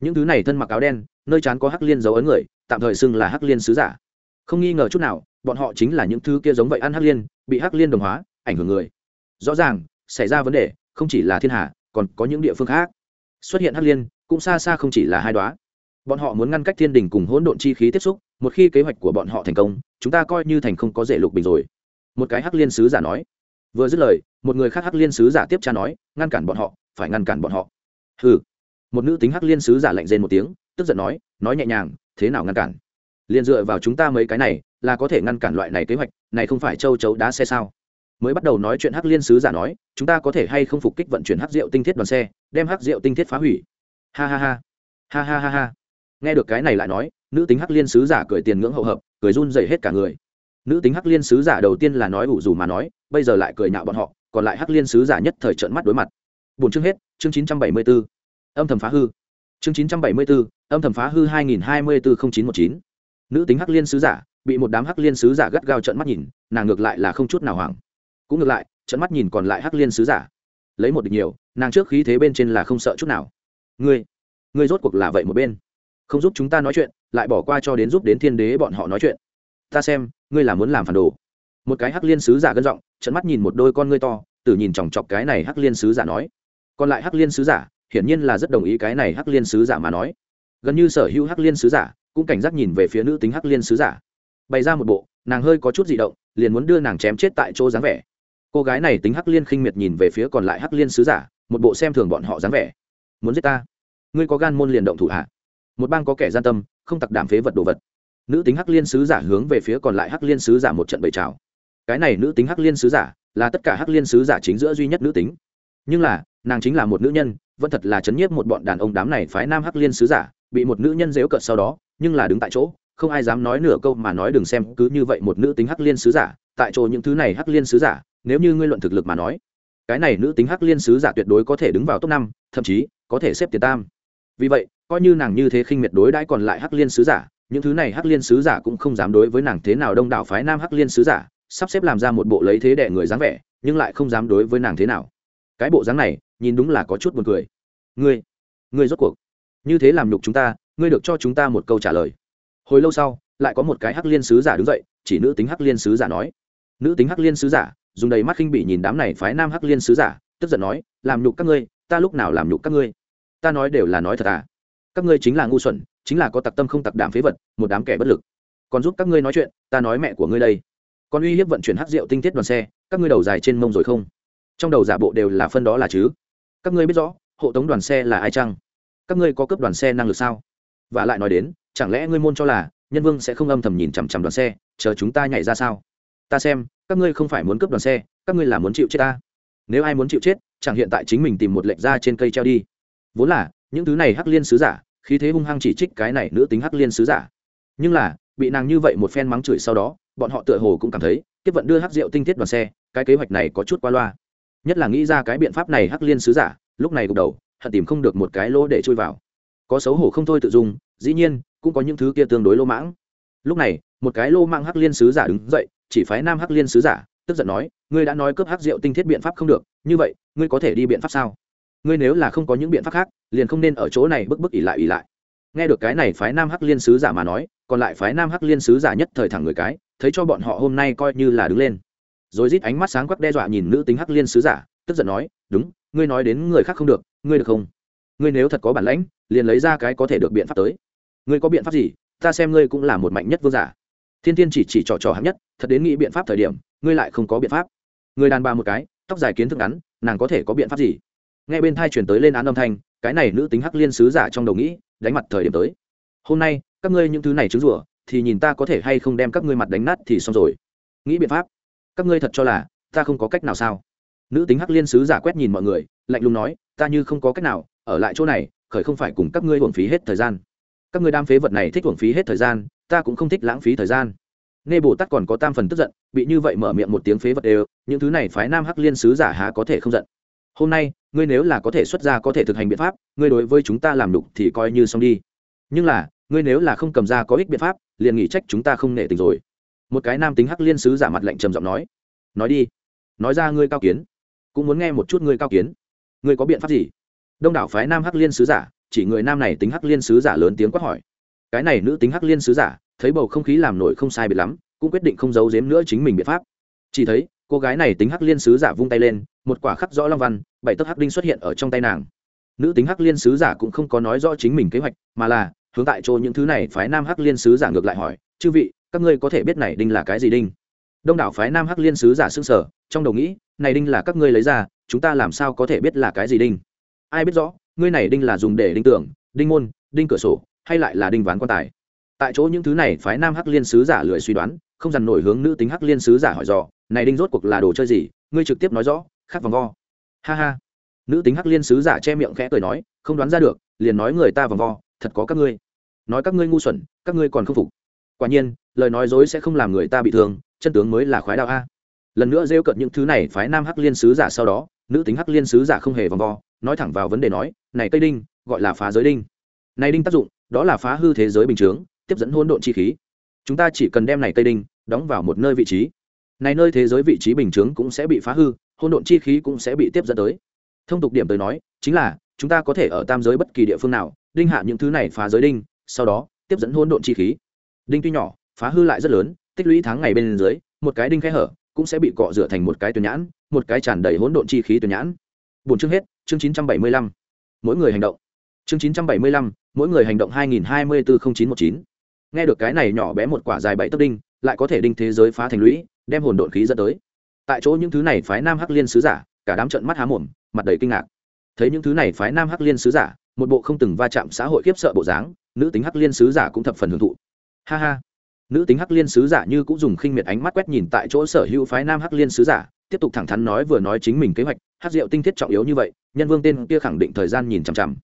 Những thứ này thân mặc áo đen, nơi chán có hắc liên dấu ấn người, tạm thời xưng là hắc liên sứ giả không nghi ngờ chút nào bọn họ chính là những thứ kia giống vậy ăn hắc liên bị hắc liên đồng hóa ảnh hưởng người. Rõ ràng xảy ra vấn đề không chỉ là thiên hà còn có những địa phương khác. Xuất hiện hắc liên cũng xa xa không chỉ là hai đoá bọn họ muốn ngăn cách thiên đình cùng hỗn độn chi khí tiếp xúc một khi kế hoạch của bọn họ thành công chúng ta coi như thành không có rể lục bình rồi. Một cái hắc liên sứ giả nói. Vừa dứt lời một người khác hắc liên sứ giả tiếp tra nói ngăn cản bọn họ phải ngăn cản bọn họ. Hừ, một nữ tính hắc liên sứ giả lạnh rên một tiếng tức giận nói nói nhẹ nhàng thế nào ngăn cản? Liền dựa vào chúng ta mấy cái này là có thể ngăn cản loại này kế hoạch này không phải châu chấu đá xe sao? Mới bắt đầu nói chuyện hắc liên sứ giả nói chúng ta có thể hay không phục kích vận chuyển hắc rượu tinh thiết đoàn xe đem hắc rượu tinh thiết phá hủy. Ha ha ha. Ha ha ha ha. Nghe được cái này lại nói nữ tính hắc liên sứ giả cười tiền ngưỡng hậu hợp cười run dày hết cả người. Nữ tính hắc liên sứ giả đầu tiên là nói ủ dù mà nói bây giờ lại cười nhạo bọn họ còn lại hắc liên sứ giả nhất thời trợn mắt đối mặt. Bốn chương hết chương chín trăm bảy mươi 974. âm thầm phá hư. Chương chín trăm bảy mươi 974, âm thầm phá hư hai nghìn hai mươi bốn chín một chín nữ tính hắc liên sứ giả, bị một đám hắc liên sứ giả gắt gao trận mắt nhìn, nàng ngược lại là không chút nào hoảng. Cũng ngược lại trận mắt nhìn còn lại hắc liên sứ giả. Lấy một địch nhiều, nàng trước khí thế bên trên là không sợ chút nào. Ngươi ngươi rốt cuộc là vậy một bên. Không giúp chúng ta nói chuyện, lại bỏ qua cho đến giúp đến thiên đế bọn họ nói chuyện. Ta xem, ngươi là muốn làm phản đồ. Một cái hắc liên sứ giả gân giọng trận mắt nhìn một đôi con ngươi to, tử nhìn chòng chọc cái này hắc liên sứ giả nói. Còn lại hắc liên sứ giả, hiển nhiên là rất đồng ý cái này hắc liên sứ giả mà nói. Gần như sở hữu hắc liên sứ giả cũng cảnh giác nhìn về phía nữ tính hắc liên sứ giả. Bày ra một bộ, nàng hơi có chút di động, liền muốn đưa nàng chém chết tại chỗ dáng vẻ. Cô gái này tính hắc liên khinh miệt nhìn về phía còn lại hắc liên sứ giả, một bộ xem thường bọn họ dáng vẻ. Muốn giết ta? Ngươi có gan môn liền động thủ hạ một bang có kẻ gian tâm, không tặc đảm phế vật đồ vật. Nữ tính hắc liên sứ giả hướng về phía còn lại hắc liên sứ giả một trận bầy trào. Cái này nữ tính hắc liên sứ giả là tất cả hắc liên sứ giả chính giữa duy nhất nữ tính. Nhưng là, nàng chính là một nữ nhân, vẫn thật là chấn nhiếp một bọn đàn ông đám này phái nam hắc liên sứ giả, bị một nữ nhân dễu cợt sau đó nhưng là đứng tại chỗ, không ai dám nói nửa câu mà nói đừng xem cứ như vậy một nữ tính hắc liên sứ giả, tại chỗ những thứ này hắc liên sứ giả, nếu như ngươi luận thực lực mà nói, cái này nữ tính hắc liên sứ giả tuyệt đối có thể đứng vào top năm, thậm chí có thể xếp tiền tam. Vì vậy, coi như nàng như thế khinh miệt đối đãi còn lại hắc liên sứ giả, những thứ này hắc liên sứ giả cũng không dám đối với nàng thế nào đông đảo phái nam hắc liên sứ giả, sắp xếp làm ra một bộ lấy thế đệ người dáng vẻ, nhưng lại không dám đối với nàng thế nào. Cái bộ dáng này, nhìn đúng là có chút buồn cười. Ngươi ngươi rốt cuộc, như thế làm nhục chúng ta ngươi được cho chúng ta một câu trả lời. Hồi lâu sau, lại có một cái hắc liên sứ giả đứng dậy, chỉ nữ tính hắc liên sứ giả nói. Nữ tính hắc liên sứ giả, dùng đầy mắt khinh bị nhìn đám này phái nam hắc liên sứ giả, tức giận nói, làm nhục các ngươi, ta lúc nào làm nhục các ngươi? Ta nói đều là nói thật à? Các ngươi chính là ngu xuẩn, chính là có tặc tâm không tặc đảm phế vật, một đám kẻ bất lực. Còn giúp các ngươi nói chuyện, ta nói mẹ của ngươi đây. Còn uy hiếp vận chuyển hắc rượu tinh tiết đoàn xe, các ngươi đầu dài trên mông rồi không? Trong đầu giả bộ đều là phân đó là chứ. Các ngươi biết rõ, hộ tống đoàn xe là ai chăng? Các ngươi có cấp đoàn xe năng lực sao? Và lại nói đến, chẳng lẽ ngươi môn cho là nhân vương sẽ không âm thầm nhìn chằm chằm đoàn xe, chờ chúng ta nhảy ra sao? Ta xem, các ngươi không phải muốn cướp đoàn xe, các ngươi là muốn chịu chết ta. Nếu ai muốn chịu chết, chẳng hiện tại chính mình tìm một lệnh ra trên cây treo đi. Vốn là, những thứ này hắc liên sứ giả, khí thế hung hăng chỉ trích cái này nữ tính hắc liên sứ giả. Nhưng là, bị nàng như vậy một phen mắng chửi sau đó, bọn họ tựa hồ cũng cảm thấy, tiếp vận đưa hắc rượu tinh tiết đoàn xe, cái kế hoạch này có chút qua loa. Nhất là nghĩ ra cái biện pháp này hắc liên sứ giả, lúc này gục đầu, hận tìm không được một cái lỗ để chui vào có xấu hổ không thôi tự dùng dĩ nhiên, cũng có những thứ kia tương đối lô mãng. Lúc này, một cái lô mang hắc liên sứ giả đứng dậy, chỉ phái nam hắc liên sứ giả, tức giận nói, ngươi đã nói cướp hắc rượu tinh thiết biện pháp không được, như vậy, ngươi có thể đi biện pháp sao? Ngươi nếu là không có những biện pháp khác, liền không nên ở chỗ này bức bức ỉ lại ỉ lại. Nghe được cái này phái nam hắc liên sứ giả mà nói, còn lại phái nam hắc liên sứ giả nhất thời thẳng người cái, thấy cho bọn họ hôm nay coi như là đứng lên. Rồi rít ánh mắt sáng quắc đe dọa nhìn nữ tính hắc liên sứ giả, tức giận nói, đúng, ngươi nói đến người khác không được, ngươi được không? Ngươi nếu thật có bản lãnh, liền lấy ra cái có thể được biện pháp tới. Ngươi có biện pháp gì? Ta xem ngươi cũng là một mạnh nhất vương giả. Thiên thiên chỉ chỉ trò trò hạng nhất, thật đến nghĩ biện pháp thời điểm, ngươi lại không có biện pháp. Người đàn bà một cái, tóc dài kiến thức ngắn, nàng có thể có biện pháp gì? Nghe bên thai chuyển tới lên án âm thanh, cái này nữ tính hắc liên sứ giả trong đầu nghĩ, đánh mặt thời điểm tới. Hôm nay, các ngươi những thứ này trứng rủa, thì nhìn ta có thể hay không đem các ngươi mặt đánh nát thì xong rồi. Nghĩ biện pháp. Các ngươi thật cho là, ta không có cách nào sao? Nữ tính hắc liên sứ giả quét nhìn mọi người, lạnh lùng nói, ta như không có cách nào ở lại chỗ này, khởi không phải cùng các ngươi uổng phí hết thời gian. Các ngươi đam phế vật này thích uổng phí hết thời gian, ta cũng không thích lãng phí thời gian. Nê bồ tát còn có tam phần tức giận, bị như vậy mở miệng một tiếng phế vật đều, những thứ này phái nam hắc liên sứ giả há có thể không giận. Hôm nay, ngươi nếu là có thể xuất ra có thể thực hành biện pháp, ngươi đối với chúng ta làm đục thì coi như xong đi. Nhưng là, ngươi nếu là không cầm ra có ích biện pháp, liền nghỉ trách chúng ta không nể tình rồi. Một cái nam tính hắc liên sứ giả mặt lạnh trầm giọng nói nói đi. Nói ra ngươi cao kiến. Cũng muốn nghe một chút ngươi cao kiến. Ngươi có biện pháp gì? Đông đảo phái nam hắc liên sứ giả, chỉ người nam này tính hắc liên sứ giả lớn tiếng quát hỏi. Cái này nữ tính hắc liên sứ giả, thấy bầu không khí làm nổi không sai biệt lắm, cũng quyết định không giấu giếm nữa chính mình biện pháp. Chỉ thấy, cô gái này tính hắc liên sứ giả vung tay lên, một quả khắc rõ long văn, bảy tấc hắc đinh xuất hiện ở trong tay nàng. Nữ tính hắc liên sứ giả cũng không có nói rõ chính mình kế hoạch, mà là, hướng tại chỗ những thứ này phái nam hắc liên sứ giả ngược lại hỏi, chư vị, các ngươi có thể biết này đinh là cái gì đinh? Đông đảo phái nam hắc liên sứ giả xưng sở trong đầu nghĩ, này đinh là các ngươi lấy ra, chúng ta làm sao có thể biết là cái gì đinh? Ai biết rõ, ngươi này đinh là dùng để đinh tưởng đinh môn, đinh cửa sổ, hay lại là đinh ván quan tài. Tại chỗ những thứ này, phái nam hắc liên sứ giả lười suy đoán, không dằn nổi hướng nữ tính hắc liên sứ giả hỏi dò, này đinh rốt cuộc là đồ chơi gì? Ngươi trực tiếp nói rõ, khắc vòng vo. Ha ha. Nữ tính hắc liên sứ giả che miệng khẽ cười nói, không đoán ra được, liền nói người ta vòng vo, thật có các ngươi. Nói các ngươi ngu xuẩn, các ngươi còn không phục. Quả nhiên, lời nói dối sẽ không làm người ta bị thương, chân tướng mới là khoái đạo a. Lần nữa rêu cận những thứ này, phái nam hắc liên sứ giả sau đó, nữ tính hắc liên sứ giả không hề vòng vo nói thẳng vào vấn đề nói, này cây đinh, gọi là phá giới đinh. Này đinh tác dụng, đó là phá hư thế giới bình chướng, tiếp dẫn hỗn độn chi khí. Chúng ta chỉ cần đem này cây đinh, đóng vào một nơi vị trí. Này nơi thế giới vị trí bình chướng cũng sẽ bị phá hư, hỗn độn chi khí cũng sẽ bị tiếp dẫn tới. Thông tục điểm tới nói, chính là, chúng ta có thể ở tam giới bất kỳ địa phương nào, đinh hạ những thứ này phá giới đinh, sau đó, tiếp dẫn hỗn độn chi khí. Đinh tuy nhỏ, phá hư lại rất lớn, tích lũy tháng ngày bên dưới, một cái đinh khe hở, cũng sẽ bị cọ rửa thành một cái tuyển nhãn, một cái tràn đầy hỗn độn chi khí tuyển nhãn. Buồn chương hết chương chín trăm bảy mươi lăm. Mỗi người hành động. Chương chín trăm bảy mươi lăm, mỗi người hành động hai nghìn hai mươi bốn chín một chín. Nghe được cái này nhỏ bé một quả dài bảy tấc đinh, lại có thể đinh thế giới phá thành lũy, đem hồn độn khí dẫn tới. Tại chỗ những thứ này phái nam hắc liên sứ giả, cả đám trận mắt há mồm, mặt đầy kinh ngạc. Thấy những thứ này phái nam hắc liên sứ giả, một bộ không từng va chạm xã hội khiếp sợ bộ dáng, nữ tính hắc liên sứ giả cũng thập phần hưởng thụ. Ha ha. Nữ tính hắc liên sứ giả như cũng dùng khinh miệt ánh mắt quét nhìn tại chỗ sở hữu phái nam hắc liên sứ giả, tiếp tục thẳng thắn nói vừa nói chính mình kế hoạch hắc diệu tinh thiết trọng yếu như vậy, nhân vương tên kia khẳng định thời gian nhìn chằm chằm.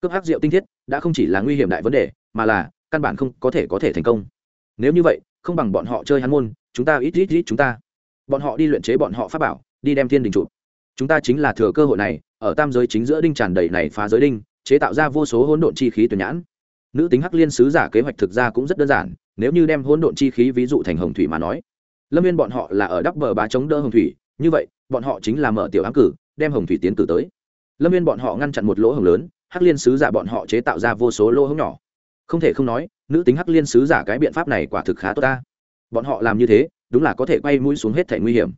Cướp hắc diệu tinh thiết đã không chỉ là nguy hiểm đại vấn đề, mà là căn bản không có thể có thể thành công. Nếu như vậy, không bằng bọn họ chơi hắn môn, chúng ta ít ít ít chúng ta. Bọn họ đi luyện chế bọn họ pháp bảo, đi đem thiên đình chụp chúng ta chính là thừa cơ hội này, ở tam giới chính giữa đinh tràn đầy này phá giới đinh, chế tạo ra vô số hỗn độn chi khí tuyển nhãn. Nữ tính hắc liên sứ giả kế hoạch thực ra cũng rất đơn giản, nếu như đem hỗn độn chi khí ví dụ thành hồng thủy mà nói. Lâm viên bọn họ là ở đắp bờ bá chống đỡ hồng thủy, như vậy, bọn họ chính là mở tiểu ám cử đem hồng thủy tiến cử tới. Lâm viên bọn họ ngăn chặn một lỗ hồng lớn, hắc liên sứ giả bọn họ chế tạo ra vô số lỗ hồng nhỏ. Không thể không nói, nữ tính hắc liên sứ giả cái biện pháp này quả thực khá tốt ta. Bọn họ làm như thế, đúng là có thể quay mũi xuống hết thể nguy hiểm.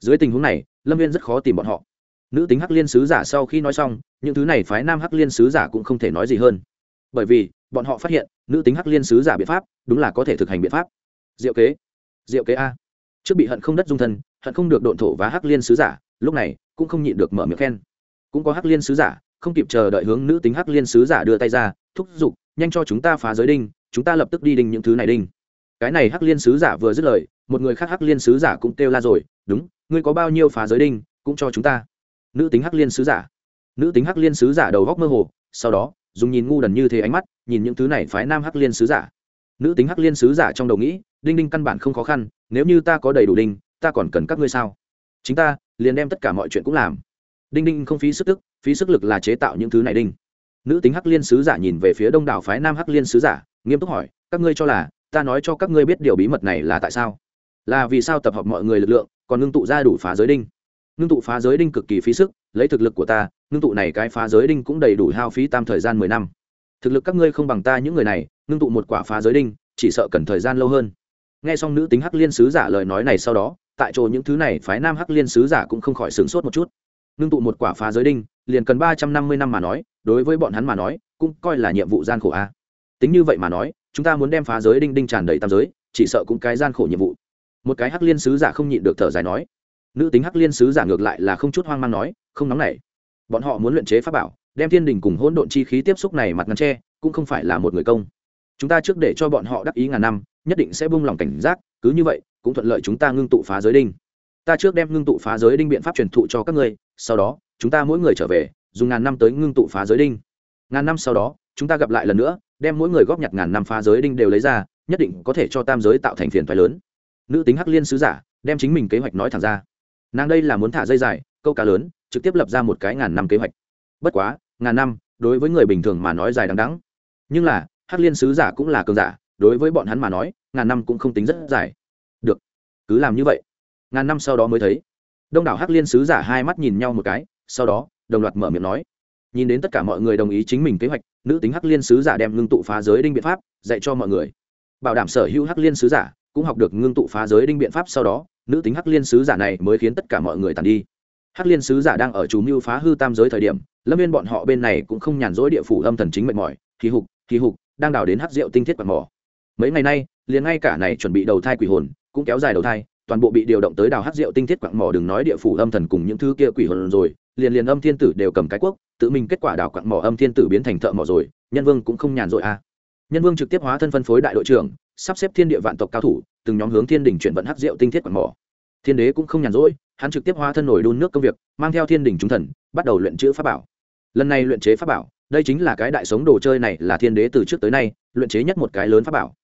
Dưới tình huống này, lâm viên rất khó tìm bọn họ. Nữ tính hắc liên sứ giả sau khi nói xong, những thứ này phái nam hắc liên sứ giả cũng không thể nói gì hơn. Bởi vì, bọn họ phát hiện, nữ tính hắc liên sứ giả biện pháp, đúng là có thể thực hành biện pháp. Diệu kế. Diệu kế a. Trước bị hận không đất dung thân, hận không được độn thổ và hắc liên sứ giả lúc này, cũng không nhịn được mở miệng khen. Cũng có hắc liên sứ giả, không kịp chờ đợi hướng nữ tính hắc liên sứ giả đưa tay ra, thúc giục, nhanh cho chúng ta phá giới đinh, chúng ta lập tức đi đinh những thứ này đinh. Cái này hắc liên sứ giả vừa dứt lời, một người khác hắc liên sứ giả cũng kêu la rồi, đúng, ngươi có bao nhiêu phá giới đinh, cũng cho chúng ta. Nữ tính hắc liên sứ giả. Nữ tính hắc liên sứ giả đầu góc mơ hồ, sau đó, dùng nhìn ngu đần như thế ánh mắt, nhìn những thứ này phái nam hắc liên sứ giả. Nữ tính hắc liên sứ giả trong đầu nghĩ, đinh đinh căn bản không khó khăn, nếu như ta có đầy đủ đinh, ta còn cần các ngươi sao? Chính ta liền đem tất cả mọi chuyện cũng làm. Đinh đinh không phí sức tức, phí sức lực là chế tạo những thứ này đinh. Nữ tính hắc liên sứ giả nhìn về phía đông đảo phái nam hắc liên sứ giả, nghiêm túc hỏi, các ngươi cho là, ta nói cho các ngươi biết điều bí mật này là tại sao? Là vì sao tập hợp mọi người lực lượng, còn ngưng tụ ra đủ phá giới đinh? Ngưng tụ phá giới đinh cực kỳ phí sức, lấy thực lực của ta, ngưng tụ này cái phá giới đinh cũng đầy đủ hao phí tam thời gian mười năm. Thực lực các ngươi không bằng ta những người này, ngưng tụ một quả phá giới đinh, chỉ sợ cần thời gian lâu hơn. Nghe xong nữ tính hắc liên sứ giả lời nói này sau đó tại chỗ những thứ này phái nam hắc liên sứ giả cũng không khỏi sửng sốt một chút. Ngưng tụ một quả phá giới đinh, liền cần ba trăm năm mươi năm mà nói, đối với bọn hắn mà nói, cũng coi là nhiệm vụ gian khổ a. Tính như vậy mà nói, chúng ta muốn đem phá giới đinh đinh tràn đầy tam giới, chỉ sợ cũng cái gian khổ nhiệm vụ. Một cái hắc liên sứ giả không nhịn được thở dài nói. Nữ tính hắc liên sứ giả ngược lại là không chút hoang mang nói, không nóng nảy. Bọn họ muốn luyện chế pháp bảo, đem thiên đình cùng hỗn độn chi khí tiếp xúc này mặt ngăn tre cũng không phải là một người công chúng ta trước để cho bọn họ đắc ý ngàn năm, nhất định sẽ buông lòng cảnh giác, cứ như vậy, cũng thuận lợi chúng ta ngưng tụ phá giới đinh. Ta trước đem ngưng tụ phá giới đinh biện pháp truyền thụ cho các ngươi, sau đó, chúng ta mỗi người trở về, dùng ngàn năm tới ngưng tụ phá giới đinh. Ngàn năm sau đó, chúng ta gặp lại lần nữa, đem mỗi người góp nhặt ngàn năm phá giới đinh đều lấy ra, nhất định có thể cho tam giới tạo thành phiền thoái lớn. Nữ tính hắc liên sứ giả, đem chính mình kế hoạch nói thẳng ra. Nàng đây là muốn thả dây dài, câu cá lớn, trực tiếp lập ra một cái ngàn năm kế hoạch. Bất quá, ngàn năm, đối với người bình thường mà nói dài đằng đắng nhưng là hắc liên sứ giả cũng là cường giả, đối với bọn hắn mà nói, ngàn năm cũng không tính rất dài. Được, cứ làm như vậy. Ngàn năm sau đó mới thấy. Đông đảo hắc liên sứ giả hai mắt nhìn nhau một cái, sau đó, đồng loạt mở miệng nói. Nhìn đến tất cả mọi người đồng ý chính mình kế hoạch, nữ tính hắc liên sứ giả đem ngưng tụ phá giới đinh biện pháp dạy cho mọi người. Bảo đảm sở hữu hắc liên sứ giả cũng học được ngưng tụ phá giới đinh biện pháp sau đó, nữ tính hắc liên sứ giả này mới khiến tất cả mọi người tàn đi. Hắc liên sứ giả đang ở chú mưu phá hư tam giới thời điểm, lâm viên bọn họ bên này cũng không nhàn rỗi địa phủ âm thần chính mệt mỏi. Khí hục khí hục đang đào đến hắc rượu tinh thiết quạt mỏ. Mấy ngày nay, liền ngay cả này chuẩn bị đầu thai quỷ hồn, cũng kéo dài đầu thai, toàn bộ bị điều động tới đào hắc rượu tinh thiết quặng mỏ đừng nói địa phủ âm thần cùng những thứ kia quỷ hồn rồi, liền liền âm thiên tử đều cầm cái quốc, tự mình kết quả đào quặng mỏ âm thiên tử biến thành thợ mỏ rồi, nhân vương cũng không nhàn rỗi à. nhân vương trực tiếp hóa thân phân phối đại đội trưởng, sắp xếp thiên địa vạn tộc cao thủ, từng nhóm hướng thiên đỉnh chuyển vận hắc rượu tinh thiết quặng mỏ. Thiên đế cũng không nhàn rỗi, hắn trực tiếp hóa thân nổi đun nước công việc, mang theo thiên đỉnh trung thần, bắt đầu luyện chữ pháp bảo. Lần này luyện chế pháp bảo đây chính là cái đại sống đồ chơi này là thiên đế từ trước tới nay luyện chế nhất một cái lớn pháp bảo.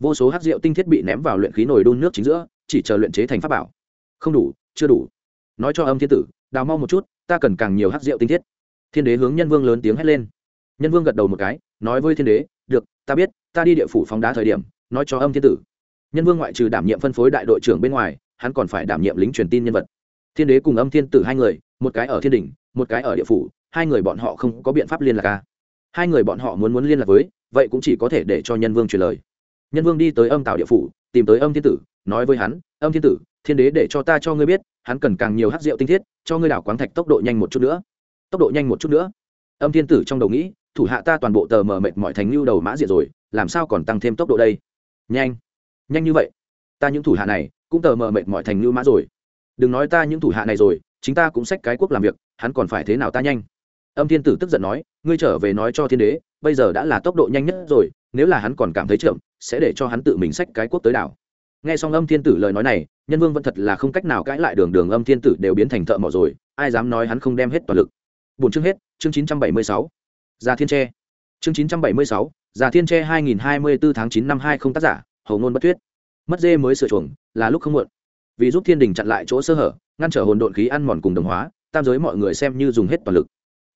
Vô số hắc rượu tinh thiết bị ném vào luyện khí nồi đun nước chính giữa, chỉ chờ luyện chế thành pháp bảo. Không đủ, chưa đủ. Nói cho âm thiên tử, đào mau một chút, ta cần càng nhiều hắc rượu tinh thiết. Thiên đế hướng nhân vương lớn tiếng hét lên. Nhân vương gật đầu một cái, nói với thiên đế, được, ta biết, ta đi địa phủ phóng đá thời điểm, nói cho âm thiên tử. Nhân vương ngoại trừ đảm nhiệm phân phối đại đội trưởng bên ngoài, hắn còn phải đảm nhiệm lính truyền tin nhân vật. Thiên đế cùng âm thiên tử hai người, một cái ở thiên đình một cái ở địa phủ hai người bọn họ không có biện pháp liên lạc ca à. hai người bọn họ muốn muốn liên lạc với, vậy cũng chỉ có thể để cho nhân vương truyền lời. Nhân vương đi tới âm tạo địa phủ, tìm tới âm thiên tử, nói với hắn, âm thiên tử, thiên đế để cho ta cho ngươi biết, hắn cần càng nhiều hát rượu tinh thiết, cho ngươi đảo quáng thạch tốc độ nhanh một chút nữa. Tốc độ nhanh một chút nữa. Âm thiên tử trong đầu nghĩ, thủ hạ ta toàn bộ tờ mờ mệt mọi thành lưu đầu mã diệt rồi, làm sao còn tăng thêm tốc độ đây? Nhanh nhanh như vậy? Ta những thủ hạ này, cũng tờ mờ mệt mọi thành lưu mã rồi. Đừng nói ta những thủ hạ này rồi, chính ta cũng xách cái quốc làm việc, hắn còn phải thế nào ta nhanh? Âm thiên tử tức giận nói, ngươi trở về nói cho thiên đế, bây giờ đã là tốc độ nhanh nhất rồi, nếu là hắn còn cảm thấy chậm, sẽ để cho hắn tự mình xách cái quốc tới đảo. Nghe xong âm thiên tử lời nói này, nhân vương vẫn thật là không cách nào cãi lại đường đường âm thiên tử đều biến thành thợ mỏ rồi, ai dám nói hắn không đem hết toàn lực. Bốn chương hết, chương chín trăm bảy mươi sáu. Già thiên tre. Chương chín trăm bảy mươi sáu già thiên tre hai nghìn hai mươi bốn tháng chín năm hai không tác giả, hầu ngôn bất thuyết mất dê mới sửa chuồng, là lúc không muộn. Vì giúp thiên đình chặn lại chỗ sơ hở, ngăn trở hồn độn khí ăn mòn cùng đồng hóa, tam giới mọi người xem như dùng hết toàn lực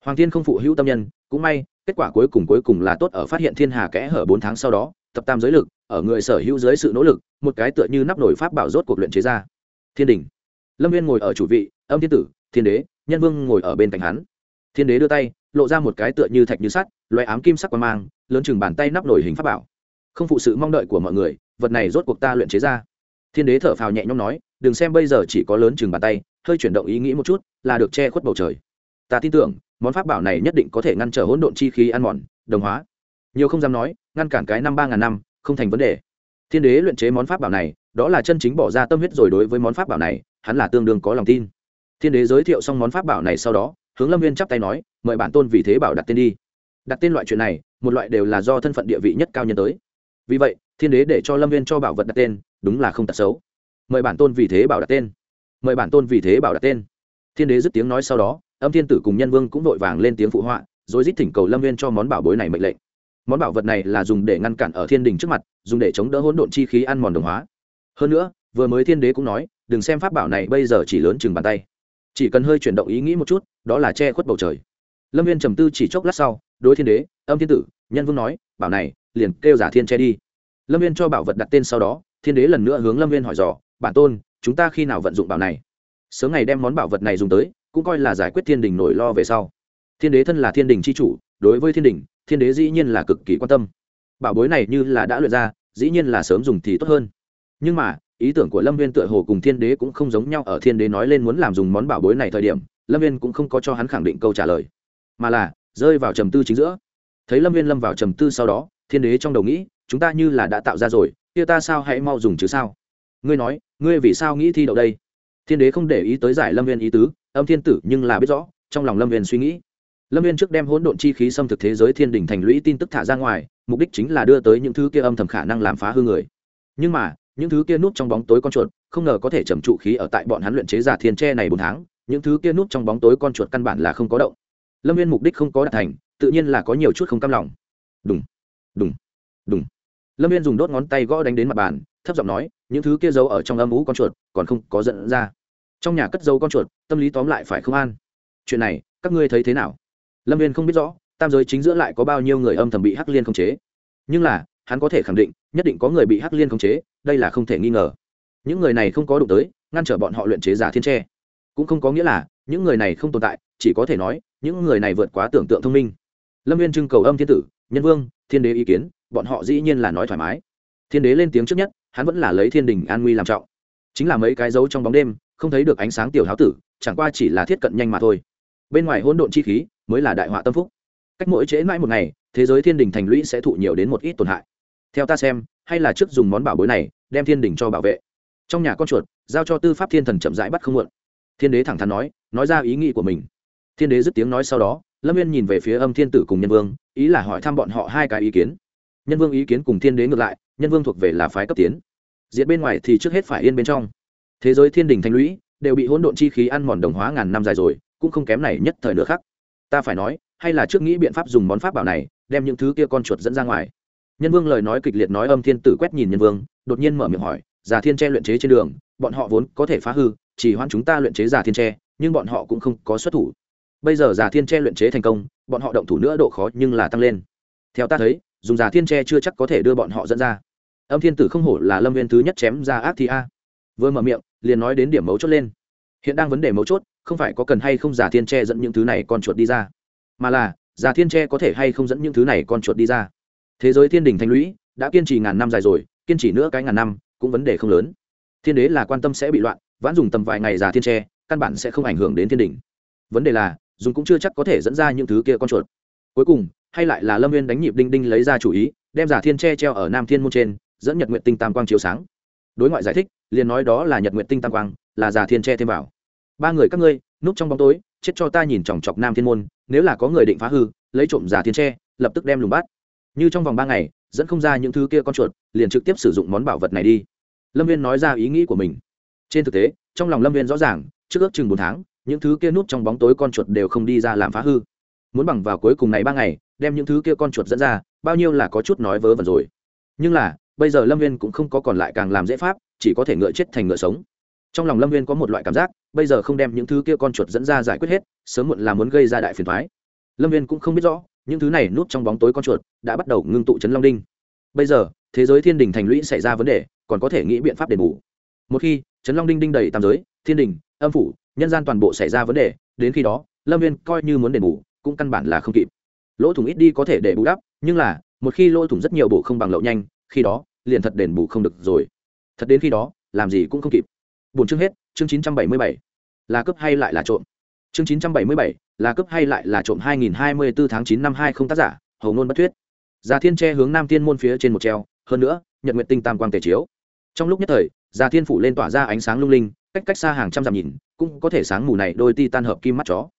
hoàng thiên không phụ hữu tâm nhân, cũng may, kết quả cuối cùng cuối cùng là tốt ở phát hiện thiên hà kẽ hở bốn tháng sau đó, tập tam giới lực, ở người sở hữu dưới sự nỗ lực, một cái tựa như nắp nổi pháp bảo rốt cuộc luyện chế ra. Thiên đình. Lâm viên ngồi ở chủ vị, âm thiên tử, thiên đế, nhân vương ngồi ở bên cạnh hắn. Thiên đế đưa tay, lộ ra một cái tựa như thạch như sắt loại ám kim sắc qua mang, lớn chừng bàn tay nắp nổi hình pháp bảo. Không phụ sự mong đợi của mọi người, vật này rốt cuộc ta luyện chế ra. Thiên đế thở phào nhẹ nhõm nói, đừng xem bây giờ chỉ có lớn chừng bàn tay, hơi chuyển động ý nghĩ một chút, là được che khuất bầu trời. Ta tin tưởng món pháp bảo này nhất định có thể ngăn trở hỗn độn chi khí ăn mòn, đồng hóa. Nhiều không dám nói, ngăn cản cái năm ba ngàn năm, không thành vấn đề. Thiên đế luyện chế món pháp bảo này, đó là chân chính bỏ ra tâm huyết rồi đối với món pháp bảo này, hắn là tương đương có lòng tin. Thiên đế giới thiệu xong món pháp bảo này sau đó, hướng lâm viên chắp tay nói, mời bản tôn vì thế bảo đặt tên đi. Đặt tên loại chuyện này, một loại đều là do thân phận địa vị nhất cao nhân tới. Vì vậy, thiên đế để cho lâm viên cho bảo vật đặt tên, đúng là không tật xấu. Mời bản tôn vì thế bảo đặt tên. Mời bản tôn vì thế bảo đặt tên. Thiên đế dứt tiếng nói sau đó âm thiên tử cùng nhân vương cũng vội vàng lên tiếng phụ họa, rồi rít thỉnh cầu lâm viên cho món bảo bối này mệnh lệnh. Món bảo vật này là dùng để ngăn cản ở thiên đình trước mặt, dùng để chống đỡ hỗn độn chi khí ăn mòn đồng hóa. Hơn nữa, vừa mới thiên đế cũng nói, đừng xem pháp bảo này bây giờ chỉ lớn chừng bàn tay. Chỉ cần hơi chuyển động ý nghĩ một chút, đó là che khuất bầu trời. Lâm viên trầm tư chỉ chốc lát sau, đối thiên đế, âm thiên tử, nhân vương nói, bảo này, liền kêu giả thiên che đi. Lâm viên cho bảo vật đặt tên sau đó, thiên đế lần nữa hướng lâm viên hỏi dò, bản tôn, chúng ta khi nào vận dụng bảo này? Sớm ngày đem món bảo vật này dùng tới cũng coi là giải quyết thiên đình nổi lo về sau. Thiên đế thân là thiên đình c h i chủ, đối với thiên đình, thiên đế dĩ nhiên là cực kỳ quan tâm. Bảo bối này như là đã luyện ra, dĩ nhiên là sớm dùng thì tốt hơn. Nhưng mà, ý tưởng của lâm viên tựa hồ cùng thiên đế cũng không giống nhau, ở thiên đế nói lên muốn làm dùng món bảo bối này thời điểm, lâm viên cũng không có cho hắn khẳng định câu trả lời. Mà là, rơi vào trầm tư chính giữa. Thấy lâm viên lâm vào trầm tư sau đó, thiên đế trong đầu nghĩ, chúng ta như là đã tạo ra rồi, kia ta sao hãy mau dùng chứ sao? Ngươi nói, ngươi vì sao nghĩ thi đậu đây? Thiên đế không để ý tới giải lâm viên ý tứ âm thiên tử nhưng là biết rõ, trong lòng lâm viên suy nghĩ. Lâm viên trước đem hỗn độn chi khí xâm thực thế giới thiên đình thành lũy tin tức thả ra ngoài, mục đích chính là đưa tới những thứ kia âm thầm khả năng làm phá hư người. Nhưng mà, những thứ kia núp trong bóng tối con chuột, không ngờ có thể trầm trụ khí ở tại bọn hắn luyện chế giả thiên tre này bốn tháng, những thứ kia núp trong bóng tối con chuột căn bản là không có động. Lâm viên mục đích không có đạt thành, tự nhiên là có nhiều chút không cam lòng. Đúng đúng đúng lâm viên dùng đốt ngón tay gõ đánh đến mặt bàn, thấp giọng nói, những thứ kia giấu ở trong âm ú con chuột còn không có dẫn ra trong nhà cất dấu con chuột, tâm lý tóm lại phải không an. Chuyện này, các ngươi thấy thế nào? Lâm viên không biết rõ, tam giới chính giữa lại có bao nhiêu người âm thầm bị hắc liên khống chế. Nhưng là, hắn có thể khẳng định, nhất định có người bị hắc liên khống chế, đây là không thể nghi ngờ. Những người này không có đụng tới, ngăn trở bọn họ luyện chế giả thiên tre. Cũng không có nghĩa là, những người này không tồn tại, chỉ có thể nói, những người này vượt quá tưởng tượng thông minh. Lâm viên trưng cầu âm thiên tử, nhân vương, thiên đế ý kiến, bọn họ dĩ nhiên là nói thoải mái. Thiên đế lên tiếng trước nhất, hắn vẫn là lấy thiên đình an nguy làm trọng. Chính là mấy cái dấu trong bóng đêm không thấy được ánh sáng tiểu háo tử, chẳng qua chỉ là thiết cận nhanh mà thôi. Bên ngoài hỗn độn chi khí mới là đại họa tâm phúc. Cách mỗi trễ mãi một ngày, thế giới thiên đình thành lũy sẽ thụ nhiều đến một ít tổn hại. Theo ta xem, hay là trước dùng món bảo bối này, đem thiên đình cho bảo vệ. Trong nhà con chuột, giao cho tư pháp thiên thần chậm rãi bắt không muộn. Thiên đế thẳng thắn nói nói ra ý nghĩ của mình. Thiên đế dứt tiếng nói sau đó, lâm viên nhìn về phía âm thiên tử cùng nhân vương, ý là hỏi thăm bọn họ hai cái ý kiến. Nhân vương ý kiến cùng thiên đế ngược lại, nhân vương thuộc về là phái cấp tiến. Diện bên ngoài thì trước hết phải yên bên trong thế giới thiên đình thành lũy đều bị hỗn độn chi khí ăn mòn đồng hóa ngàn năm dài rồi, cũng không kém này nhất thời nữa khác. Ta phải nói, hay là trước nghĩ biện pháp dùng món pháp bảo này, đem những thứ kia con chuột dẫn ra ngoài. Nhân vương lời nói kịch liệt nói âm thiên tử quét nhìn nhân vương, đột nhiên mở miệng hỏi, giả thiên tre luyện chế trên đường, bọn họ vốn có thể phá hư, chỉ hoãn chúng ta luyện chế giả thiên tre, nhưng bọn họ cũng không có xuất thủ. Bây giờ giả thiên tre luyện chế thành công, bọn họ động thủ nữa độ khó nhưng là tăng lên. Theo ta thấy, dùng giả thiên tre chưa chắc có thể đưa bọn họ dẫn ra. Âm thiên tử không hổ là lâm viên thứ nhất chém ra ác thi a vừa mở miệng, liền nói đến điểm mấu chốt lên. Hiện đang vấn đề mấu chốt, không phải có cần hay không giả thiên tre dẫn những thứ này con chuột đi ra, mà là, giả thiên tre có thể hay không dẫn những thứ này con chuột đi ra. Thế giới thiên đình thanh lũy đã kiên trì ngàn năm dài rồi, kiên trì nữa cái ngàn năm, cũng vấn đề không lớn. Thiên đế là quan tâm sẽ bị loạn, vãn dùng tầm vài ngày giả thiên tre căn bản sẽ không ảnh hưởng đến thiên đình. Vấn đề là, dùng cũng chưa chắc có thể dẫn ra những thứ kia con chuột. Cuối cùng, hay lại là lâm viên đánh nhịp đinh đinh lấy ra chủ ý, đem giả thiên tre treo ở nam thiên môn trên, dẫn nhật nguyện tinh tam quang chiếu sáng đối ngoại giải thích, liền nói đó là nhật nguyện tinh tam quang, là giả thiên tre thêm vào. Ba người các ngươi, núp trong bóng tối, chết cho ta nhìn chòng chọc nam thiên môn, nếu là có người định phá hư, lấy trộm giả thiên tre lập tức đem lùng bắt. Như trong vòng ba ngày, dẫn không ra những thứ kia con chuột, liền trực tiếp sử dụng món bảo vật này đi. Lâm viên nói ra ý nghĩ của mình. Trên thực tế, trong lòng lâm viên rõ ràng, trước ước chừng bốn tháng, những thứ kia núp trong bóng tối con chuột đều không đi ra làm phá hư. Muốn bằng vào cuối cùng này ba ngày, đem những thứ kia con chuột dẫn ra, bao nhiêu là có chút nói vớ vẩn rồi. Nhưng là bây giờ lâm viên cũng không có còn lại càng làm dễ pháp, chỉ có thể ngựa chết thành ngựa sống. Trong lòng lâm viên có một loại cảm giác, bây giờ không đem những thứ kia con chuột dẫn ra giải quyết hết, sớm muộn là muốn gây ra đại phiền thoái lâm viên cũng không biết rõ, những thứ này núp trong bóng tối con chuột đã bắt đầu ngưng tụ chấn long đinh. Bây giờ, thế giới thiên đình thành lũy xảy ra vấn đề, còn có thể nghĩ biện pháp đền bù. Một khi chấn long đinh đinh đầy tam giới, thiên đình, âm phủ, nhân gian toàn bộ xảy ra vấn đề, đến khi đó, lâm viên coi như muốn đền bù, cũng căn bản là không kịp. Lỗ thủng ít đi có thể để bù đắp, nhưng là, một khi lỗ thủng rất nhiều bộ không bằng lậu nhanh khi đó, liền thật đền bù không được rồi. Thật đến khi đó, làm gì cũng không kịp. Bốn chương hết, chương chín trăm bảy mươi bảy. Là cấp hay lại là trộm? Chương chín trăm bảy mươi bảy, là cấp hay lại là trộm hai nghìn hai mươi bốn tháng chín năm hai không tác giả, hầu ngôn bất thuyết. Già thiên tre hướng nam tiên môn phía trên một treo, hơn nữa, nhật nguyện tinh tam quang tề chiếu. Trong lúc nhất thời, già thiên phủ lên tỏa ra ánh sáng lung linh, cách cách xa hàng trăm dặm nhìn, cũng có thể sáng mù này đôi ti tan hợp kim mắt chó.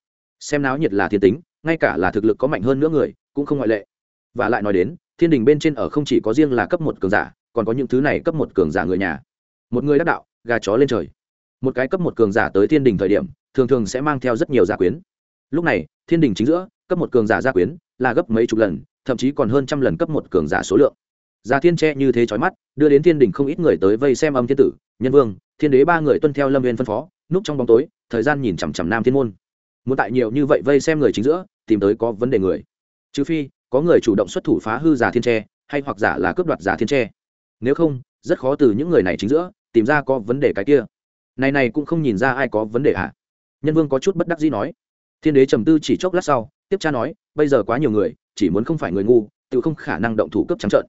Xem náo nhiệt là thiên tính, ngay cả là thực lực có mạnh hơn nữa người, cũng không ngoại lệ và lại nói đến, thiên đình bên trên ở không chỉ có riêng là cấp một cường giả, còn có những thứ này cấp một cường giả người nhà. Một người đắc đạo, gà chó lên trời. Một cái cấp một cường giả tới thiên đình thời điểm, thường thường sẽ mang theo rất nhiều gia quyến. Lúc này, thiên đình chính giữa, cấp một cường giả gia quyến là gấp mấy chục lần, thậm chí còn hơn trăm lần cấp một cường giả số lượng. Gia thiên tre như thế trói mắt, đưa đến thiên đình không ít người tới vây xem âm thiên tử, nhân vương, thiên đế ba người tuân theo lâm viên phân phó, núp trong bóng tối, thời gian nhìn chằm chằm nam thiên môn. Muốn tại nhiều như vậy vây xem người chính giữa, tìm tới có vấn đề người. Trừ phi có người chủ động xuất thủ phá hư giả thiên tre, hay hoặc giả là cướp đoạt giả thiên tre. Nếu không, rất khó từ những người này chính giữa, tìm ra có vấn đề cái kia. Này này cũng không nhìn ra ai có vấn đề ạ à? nhân vương có chút bất đắc dĩ nói. Thiên đế trầm tư chỉ chốc lát sau, tiếp cha nói, bây giờ quá nhiều người, chỉ muốn không phải người ngu, tự không khả năng động thủ cấp trắng trận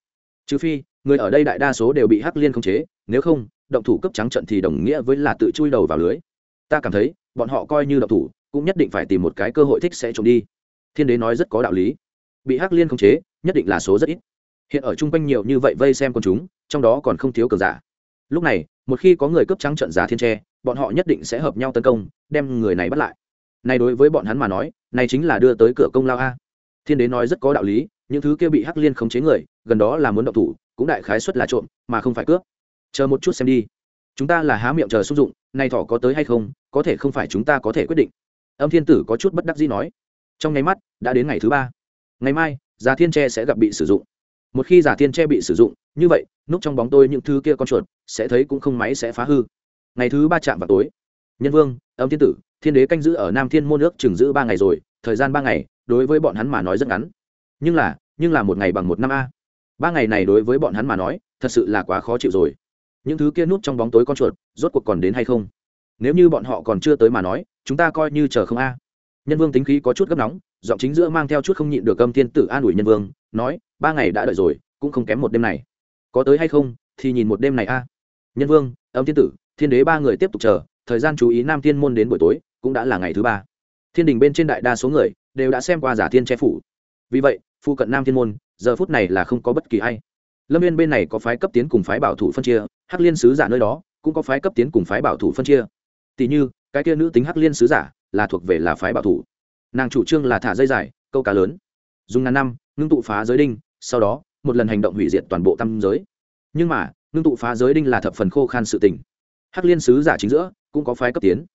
trừ phi, người ở đây đại đa số đều bị hắc liên khống chế, nếu không, động thủ cấp trắng trận thì đồng nghĩa với là tự chui đầu vào lưới. Ta cảm thấy, bọn họ coi như động thủ, cũng nhất định phải tìm một cái cơ hội thích sẽ trộm đi. Thiên đế nói rất có đạo lý bị hắc liên khống chế, nhất định là số rất ít. Hiện ở chung quanh nhiều như vậy vây xem con chúng, trong đó còn không thiếu cường giả. Lúc này, một khi có người cướp trắng trận giả thiên tre, bọn họ nhất định sẽ hợp nhau tấn công, đem người này bắt lại. Này đối với bọn hắn mà nói, này chính là đưa tới cửa công lao a. Thiên đế nói rất có đạo lý, những thứ kia bị hắc liên khống chế người, gần đó là muốn động thủ, cũng đại khái suất là trộm, mà không phải cướp. Chờ một chút xem đi. Chúng ta là há miệng chờ xúc dụng nay thỏ có tới hay không, có thể không phải chúng ta có thể quyết định. Âm thiên tử có chút bất đắc dĩ nói. Trong nháy mắt, đã đến ngày thứ ba ngày mai, giả thiên tre sẽ gặp bị sử dụng. Một khi giả thiên tre bị sử dụng, như vậy, núp trong bóng tôi những thứ kia con chuột, sẽ thấy cũng không máy sẽ phá hư. Ngày thứ ba chạm vào tối. Nhân vương, âm thiên tử, thiên đế canh giữ ở nam thiên môn nước chừng giữ ba ngày rồi, thời gian ba ngày, đối với bọn hắn mà nói rất ngắn. Nhưng là nhưng là một ngày bằng một năm a. Ba ngày này đối với bọn hắn mà nói, thật sự là quá khó chịu rồi. Những thứ kia núp trong bóng tối con chuột, rốt cuộc còn đến hay không? Nếu như bọn họ còn chưa tới mà nói, chúng ta coi như chờ không a nhân vương tính khí có chút gấp nóng, giọng chính giữa mang theo chút không nhịn được âm thiên tử an ủi nhân vương, nói, ba ngày đã đợi rồi, cũng không kém một đêm này. Có tới hay không, thì nhìn một đêm này a. Nhân vương, âm thiên tử, thiên đế ba người tiếp tục chờ, thời gian chú ý nam thiên môn đến buổi tối, cũng đã là ngày thứ ba. Thiên đình bên trên đại đa số người, đều đã xem qua giả thiên che phủ. Vì vậy phu cận nam thiên môn, giờ phút này là không có bất kỳ ai. Lâm viên bên này có phái cấp tiến cùng phái bảo thủ phân chia, hắc liên sứ giả nơi đó, cũng có phái cấp tiến cùng phái bảo thủ phân chia. Tỷ như, cái kia nữ tính hắc liên sứ giả là thuộc về là phái bảo thủ. Nàng chủ trương là thả dây dài, câu cá lớn. Dùng ngàn năm, ngưng tụ phá giới đinh, sau đó, một lần hành động hủy diệt toàn bộ tam giới. Nhưng mà, ngưng tụ phá giới đinh là thập phần khô khan sự tình. Hắc liên sứ giả chính giữa, cũng có phái cấp tiến.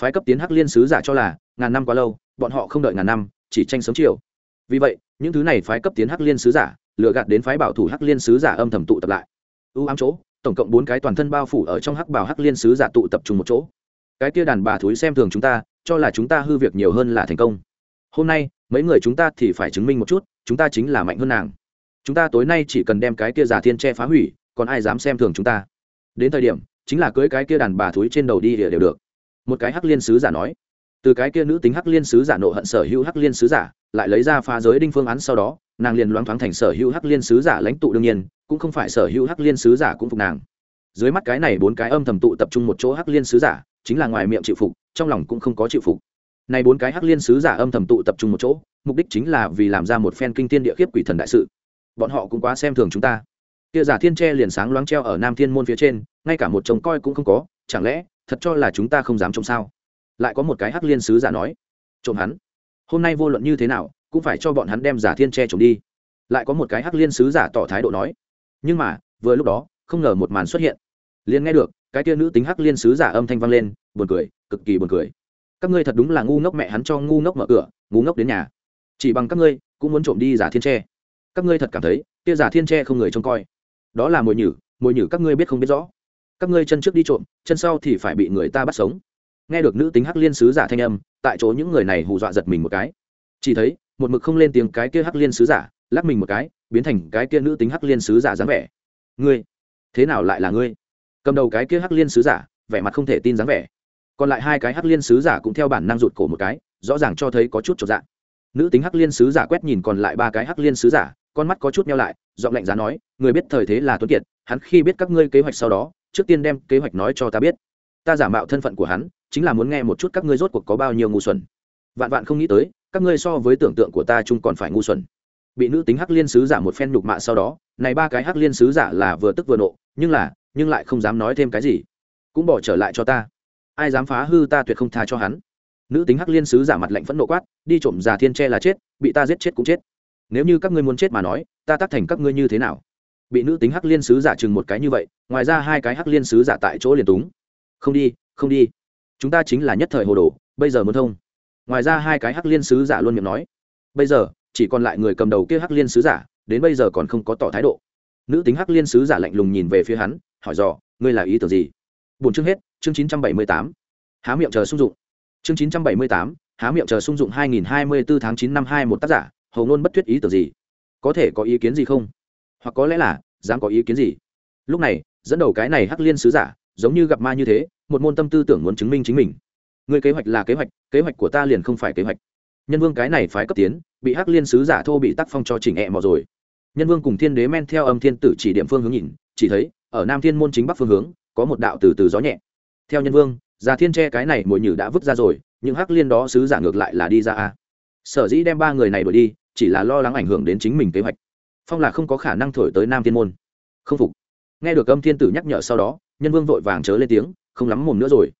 Phái cấp tiến hắc liên sứ giả cho là, ngàn năm quá lâu, bọn họ không đợi ngàn năm, chỉ tranh sớm chiều. Vì vậy, những thứ này phái cấp tiến hắc liên sứ giả lựa gạt đến phái bảo thủ hắc liên sứ giả âm thầm tụ tập lại. Ưu ám chỗ, tổng cộng bốn cái toàn thân bao phủ ở trong hắc bảo hắc liên sứ giả tụ tập trung một chỗ. Cái kia đàn bà thúi xem thường chúng ta cho là chúng ta hư việc nhiều hơn là thành công. Hôm nay, mấy người chúng ta thì phải chứng minh một chút, chúng ta chính là mạnh hơn nàng. Chúng ta tối nay chỉ cần đem cái kia giả thiên che phá hủy, còn ai dám xem thường chúng ta? Đến thời điểm, chính là cưới cái kia đàn bà thúi trên đầu đi đều được. Một cái hắc liên sứ giả nói. Từ cái kia nữ tính hắc liên sứ giả nộ hận sở hữu hắc liên sứ giả, lại lấy ra phá giới đinh phương án sau đó, nàng liền loáng thoáng thành sở hữu hắc liên sứ giả lãnh tụ đương nhiên, cũng không phải sở hữu hắc liên sứ giả cũng phục nàng dưới mắt cái này bốn cái âm thầm tụ tập trung một chỗ hắc liên sứ giả, chính là ngoài miệng chịu phục, trong lòng cũng không có chịu phục. Này bốn cái hắc liên sứ giả âm thầm tụ tập trung một chỗ, mục đích chính là vì làm ra một phen kinh thiên địa khiếp quỷ thần đại sự. Bọn họ cũng quá xem thường chúng ta. Kia giả thiên tre liền sáng loáng treo ở nam thiên môn phía trên, ngay cả một trông coi cũng không có, chẳng lẽ, thật cho là chúng ta không dám trông sao? Lại có một cái hắc liên sứ giả nói, trộm hắn. Hôm nay vô luận như thế nào, cũng phải cho bọn hắn đem giả thiên tre trộm đi. Lại có một cái hắc liên sứ giả tỏ thái độ nói, nhưng mà, vừa lúc đó không ngờ một màn xuất hiện. Liền nghe được, cái tia nữ tính hắc liên sứ giả âm thanh vang lên, buồn cười, cực kỳ buồn cười. Các ngươi thật đúng là ngu ngốc mẹ hắn cho ngu ngốc mở cửa, ngu ngốc đến nhà. Chỉ bằng các ngươi, cũng muốn trộm đi giả thiên tre. Các ngươi thật cảm thấy tia giả thiên tre không người trông coi. Đó là mồi nhử mồi nhử các ngươi biết không biết rõ. Các ngươi chân trước đi trộm, chân sau thì phải bị người ta bắt sống. Nghe được nữ tính hắc liên sứ giả thanh âm, tại chỗ những người này hù dọa giật mình một cái. Chỉ thấy, một mực không lên tiếng cái kia hắc liên sứ giả, lắc mình một cái, biến thành cái kia nữ tính hắc liên sứ giả dáng vẻ. Ngươi thế nào lại là ngươi? Cầm đầu cái kia hắc liên sứ giả, vẻ mặt không thể tin dáng vẻ. Còn lại hai cái hắc liên sứ giả cũng theo bản năng rụt cổ một cái, rõ ràng cho thấy có chút trọn dạng. Nữ tính hắc liên sứ giả quét nhìn còn lại ba cái hắc liên sứ giả, con mắt có chút nhau lại, giọng lạnh giá nói, người biết thời thế là tuấn kiệt, hắn khi biết các ngươi kế hoạch sau đó, trước tiên đem kế hoạch nói cho ta biết. Ta giả mạo thân phận của hắn, chính là muốn nghe một chút các ngươi rốt cuộc có bao nhiêu ngu xuẩn. Vạn vạn không nghĩ tới, các ngươi so với tưởng tượng của ta chung còn phải ngu xuẩn. Bị nữ tính hắc liên sứ giả một phen nhục mạ sau đó, này ba cái hắc liên sứ giả là vừa tức vừa nộ nhưng là, nhưng lại không dám nói thêm cái gì. Cũng bỏ trở lại cho ta. Ai dám phá hư ta tuyệt không tha cho hắn. Nữ tính hắc liên sứ giả mặt lạnh phẫn nộ quát, đi trộm già thiên tre là chết, bị ta giết chết cũng chết. Nếu như các ngươi muốn chết mà nói, ta tác thành các ngươi như thế nào? Bị nữ tính hắc liên sứ giả chừng một cái như vậy, ngoài ra hai cái hắc liên sứ giả tại chỗ liền túng. Không đi không đi. Chúng ta chính là nhất thời hồ đồ, bây giờ muốn thông. Ngoài ra hai cái hắc liên sứ giả luôn miệng nói. Bây giờ, chỉ còn lại người cầm đầu kia hắc liên sứ giả, đến bây giờ còn không có tỏ thái độ nữ tính hắc liên sứ giả lạnh lùng nhìn về phía hắn, hỏi dò, ngươi là ý tưởng gì? Bốn chương hết, chương chín trăm bảy mươi tám. Há miệng chờ sung dụng. Chương chín trăm bảy mươi tám, há miệng chờ sung dụng hai nghìn hai mươi bốn tháng chín năm hai một tác giả, hầu ngôn bất thuyết ý tưởng gì? Có thể có ý kiến gì không? Hoặc có lẽ là, dám có ý kiến gì? Lúc này, dẫn đầu cái này hắc liên sứ giả, giống như gặp ma như thế, một môn tâm tư tưởng muốn chứng minh chính mình. Người kế hoạch là kế hoạch kế hoạch của ta liền không phải kế hoạch. Nhân vương cái này phái cấp tiến, bị hắc liên sứ giả thô bị tác phong cho chỉnh ẹ mò rồi nhân vương cùng thiên đế men theo âm thiên tử chỉ điểm phương hướng nhìn, chỉ thấy, ở nam thiên môn chính bắc phương hướng, có một đạo từ từ gió nhẹ. Theo nhân vương, già thiên tre cái này mồi nhử đã vứt ra rồi, những hắc liên đó sứ giả ngược lại là đi ra a. Sở dĩ đem ba người này đuổi đi, chỉ là lo lắng ảnh hưởng đến chính mình kế hoạch. Phong là không có khả năng thổi tới nam thiên môn. Không phục. Nghe được âm thiên tử nhắc nhở sau đó, nhân vương vội vàng chớ lên tiếng, không lắm mồm nữa rồi.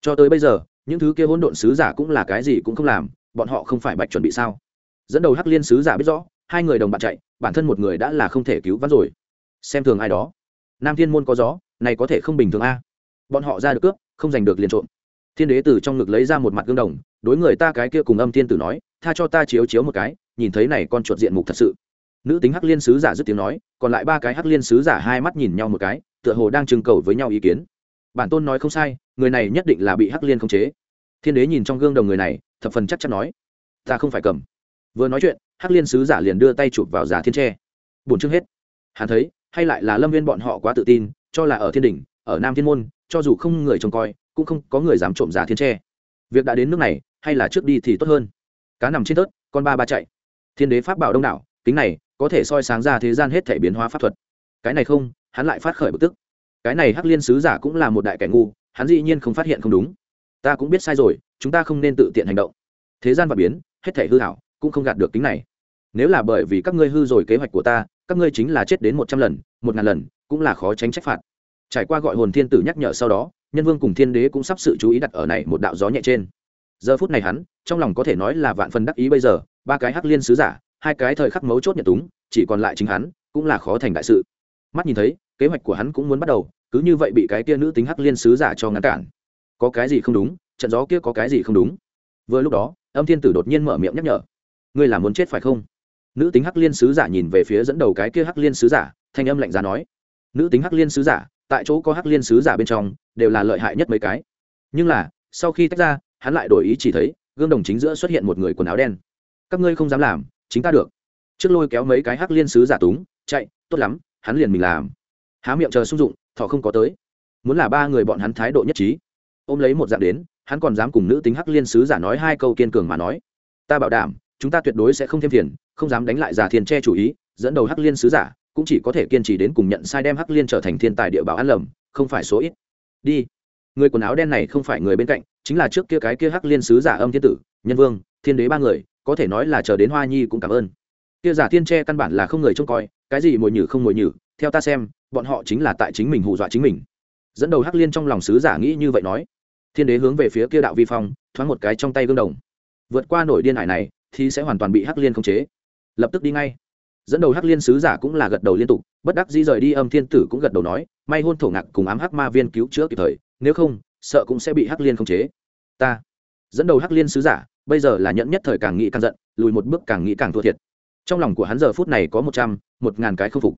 Cho tới bây giờ, những thứ kia hỗn độn sứ giả cũng là cái gì cũng không làm, bọn họ không phải bạch chuẩn bị sao? Dẫn đầu hắc liên sứ giả biết rõ, hai người đồng bạn chạy bản thân một người đã là không thể cứu vãn rồi. Xem thường ai đó. Nam thiên môn có gió, này có thể không bình thường a. Bọn họ ra được cướp, không giành được liền trộm. Thiên đế từ trong ngực lấy ra một mặt gương đồng, đối người ta cái kia cùng âm thiên tử nói, tha cho ta chiếu chiếu một cái, nhìn thấy này con chuột diện mục thật sự. Nữ tính hắc liên sứ giả dứt tiếng nói, còn lại ba cái hắc liên sứ giả hai mắt nhìn nhau một cái, tựa hồ đang trưng cầu với nhau ý kiến. Bản tôn nói không sai, người này nhất định là bị hắc liên khống chế. Thiên đế nhìn trong gương đồng người này, thập phần chắc chắn nói, ta không phải cầm vừa nói chuyện, hắc liên sứ giả liền đưa tay chụp vào giả thiên tre. Bổn chương hết. Hắn thấy, hay lại là lâm viên bọn họ quá tự tin, cho là ở thiên đình ở nam thiên môn, cho dù không người trông coi, cũng không có người dám trộm giả thiên tre. Việc đã đến nước này, hay là trước đi thì tốt hơn. Cá nằm trên tớt con ba ba chạy. Thiên đế pháp bảo đông đảo, kính này, có thể soi sáng ra thế gian hết thể biến hóa pháp thuật. Cái này không, hắn lại phát khởi bực tức. Cái này hắc liên sứ giả cũng là một đại kẻ ngu, hắn dĩ nhiên không phát hiện không đúng. Ta cũng biết sai rồi, chúng ta không nên tự tiện hành động. Thế gian và biến, hết thể hư hảo cũng không gạt được tính này. Nếu là bởi vì các ngươi hư rồi kế hoạch của ta, các ngươi chính là chết đến một trăm lần, một ngàn lần, cũng là khó tránh trách phạt. Trải qua gọi hồn thiên tử nhắc nhở sau đó, nhân vương cùng thiên đế cũng sắp sự chú ý đặt ở này một đạo gió nhẹ trên. Giờ phút này hắn, trong lòng có thể nói là vạn phần đắc ý bây giờ, ba cái hắc liên sứ giả, hai cái thời khắc mấu chốt nhận túng, chỉ còn lại chính hắn, cũng là khó thành đại sự. Mắt nhìn thấy, kế hoạch của hắn cũng muốn bắt đầu, cứ như vậy bị cái kia nữ tính hắc liên sứ giả cho ngăn cản. Có cái gì không đúng, trận gió kia có cái gì không đúng? Vừa lúc đó, âm thiên tử đột nhiên mở miệng nhắc nhở ngươi là muốn chết phải không? Nữ tính hắc liên sứ giả nhìn về phía dẫn đầu cái kia hắc liên sứ giả, thanh âm lạnh giá nói. Nữ tính hắc liên sứ giả, tại chỗ có hắc liên sứ giả bên trong, đều là lợi hại nhất mấy cái. Nhưng là, sau khi tách ra, hắn lại đổi ý chỉ thấy, gương đồng chính giữa xuất hiện một người quần áo đen. Các ngươi không dám làm, chính ta được. Trước lôi kéo mấy cái hắc liên sứ giả túng, chạy, tốt lắm, hắn liền mình làm. Há miệng chờ sung dụng, thọ không có tới. Muốn là ba người bọn hắn thái độ nhất trí. Ôm lấy một dạng đến, hắn còn dám cùng nữ tính hắc liên sứ giả nói hai câu kiên cường mà nói. Ta bảo đảm chúng ta tuyệt đối sẽ không thêm phiền, không dám đánh lại giả thiên che chủ ý, dẫn đầu hắc liên sứ giả, cũng chỉ có thể kiên trì đến cùng nhận sai đem hắc liên trở thành thiên tài địa bảo an lầm, không phải số ít. Đi. Người quần áo đen này không phải người bên cạnh, chính là trước kia cái kia hắc liên sứ giả âm thiên tử, nhân vương, thiên đế ba người, có thể nói là chờ đến hoa nhi cũng cảm ơn. Kia giả thiên tre căn bản là không người trông coi, cái gì mồi nhử không mồi nhử, theo ta xem, bọn họ chính là tại chính mình hù dọa chính mình. Dẫn đầu hắc liên trong lòng sứ giả nghĩ như vậy nói. Thiên đế hướng về phía kia đạo vi phong, thoáng một cái trong tay gương đồng. Vượt qua nổi điên hải này thì sẽ hoàn toàn bị hắc liên khống chế. Lập tức đi ngay. Dẫn đầu hắc liên sứ giả cũng là gật đầu liên tục, bất đắc dĩ rời đi, âm thiên tử cũng gật đầu nói, may hôn thổ ngạc cùng ám hắc ma viên cứu chữa kịp thời, nếu không, sợ cũng sẽ bị hắc liên khống chế. Ta. Dẫn đầu hắc liên sứ giả, bây giờ là nhẫn nhất thời càng nghĩ càng giận, lùi một bước càng nghĩ càng thua thiệt. Trong lòng của hắn giờ phút này có một trăm, một ngàn cái không phục.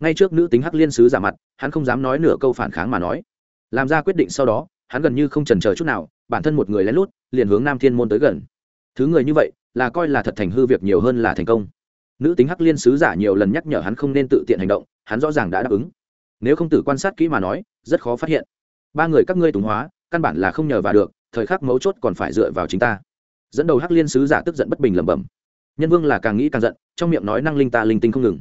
Ngay trước nữ tính hắc liên sứ giả mặt, hắn không dám nói nửa câu phản kháng mà nói. Làm ra quyết định sau đó, hắn gần như không trần chờ chút nào, bản thân một người lén lút, liền hướng nam thiên môn tới gần. Thứ người như vậy là coi là thật thành hư việc nhiều hơn là thành công. Nữ tính hắc liên sứ giả nhiều lần nhắc nhở hắn không nên tự tiện hành động, hắn rõ ràng đã đáp ứng. Nếu không tự quan sát kỹ mà nói, rất khó phát hiện. Ba người các ngươi tùng hóa, căn bản là không nhờ vào được, thời khắc mấu chốt còn phải dựa vào chính ta. Dẫn đầu hắc liên sứ giả tức giận bất bình lẩm bẩm. Nhân vương là càng nghĩ càng giận, trong miệng nói năng linh ta linh tinh không ngừng.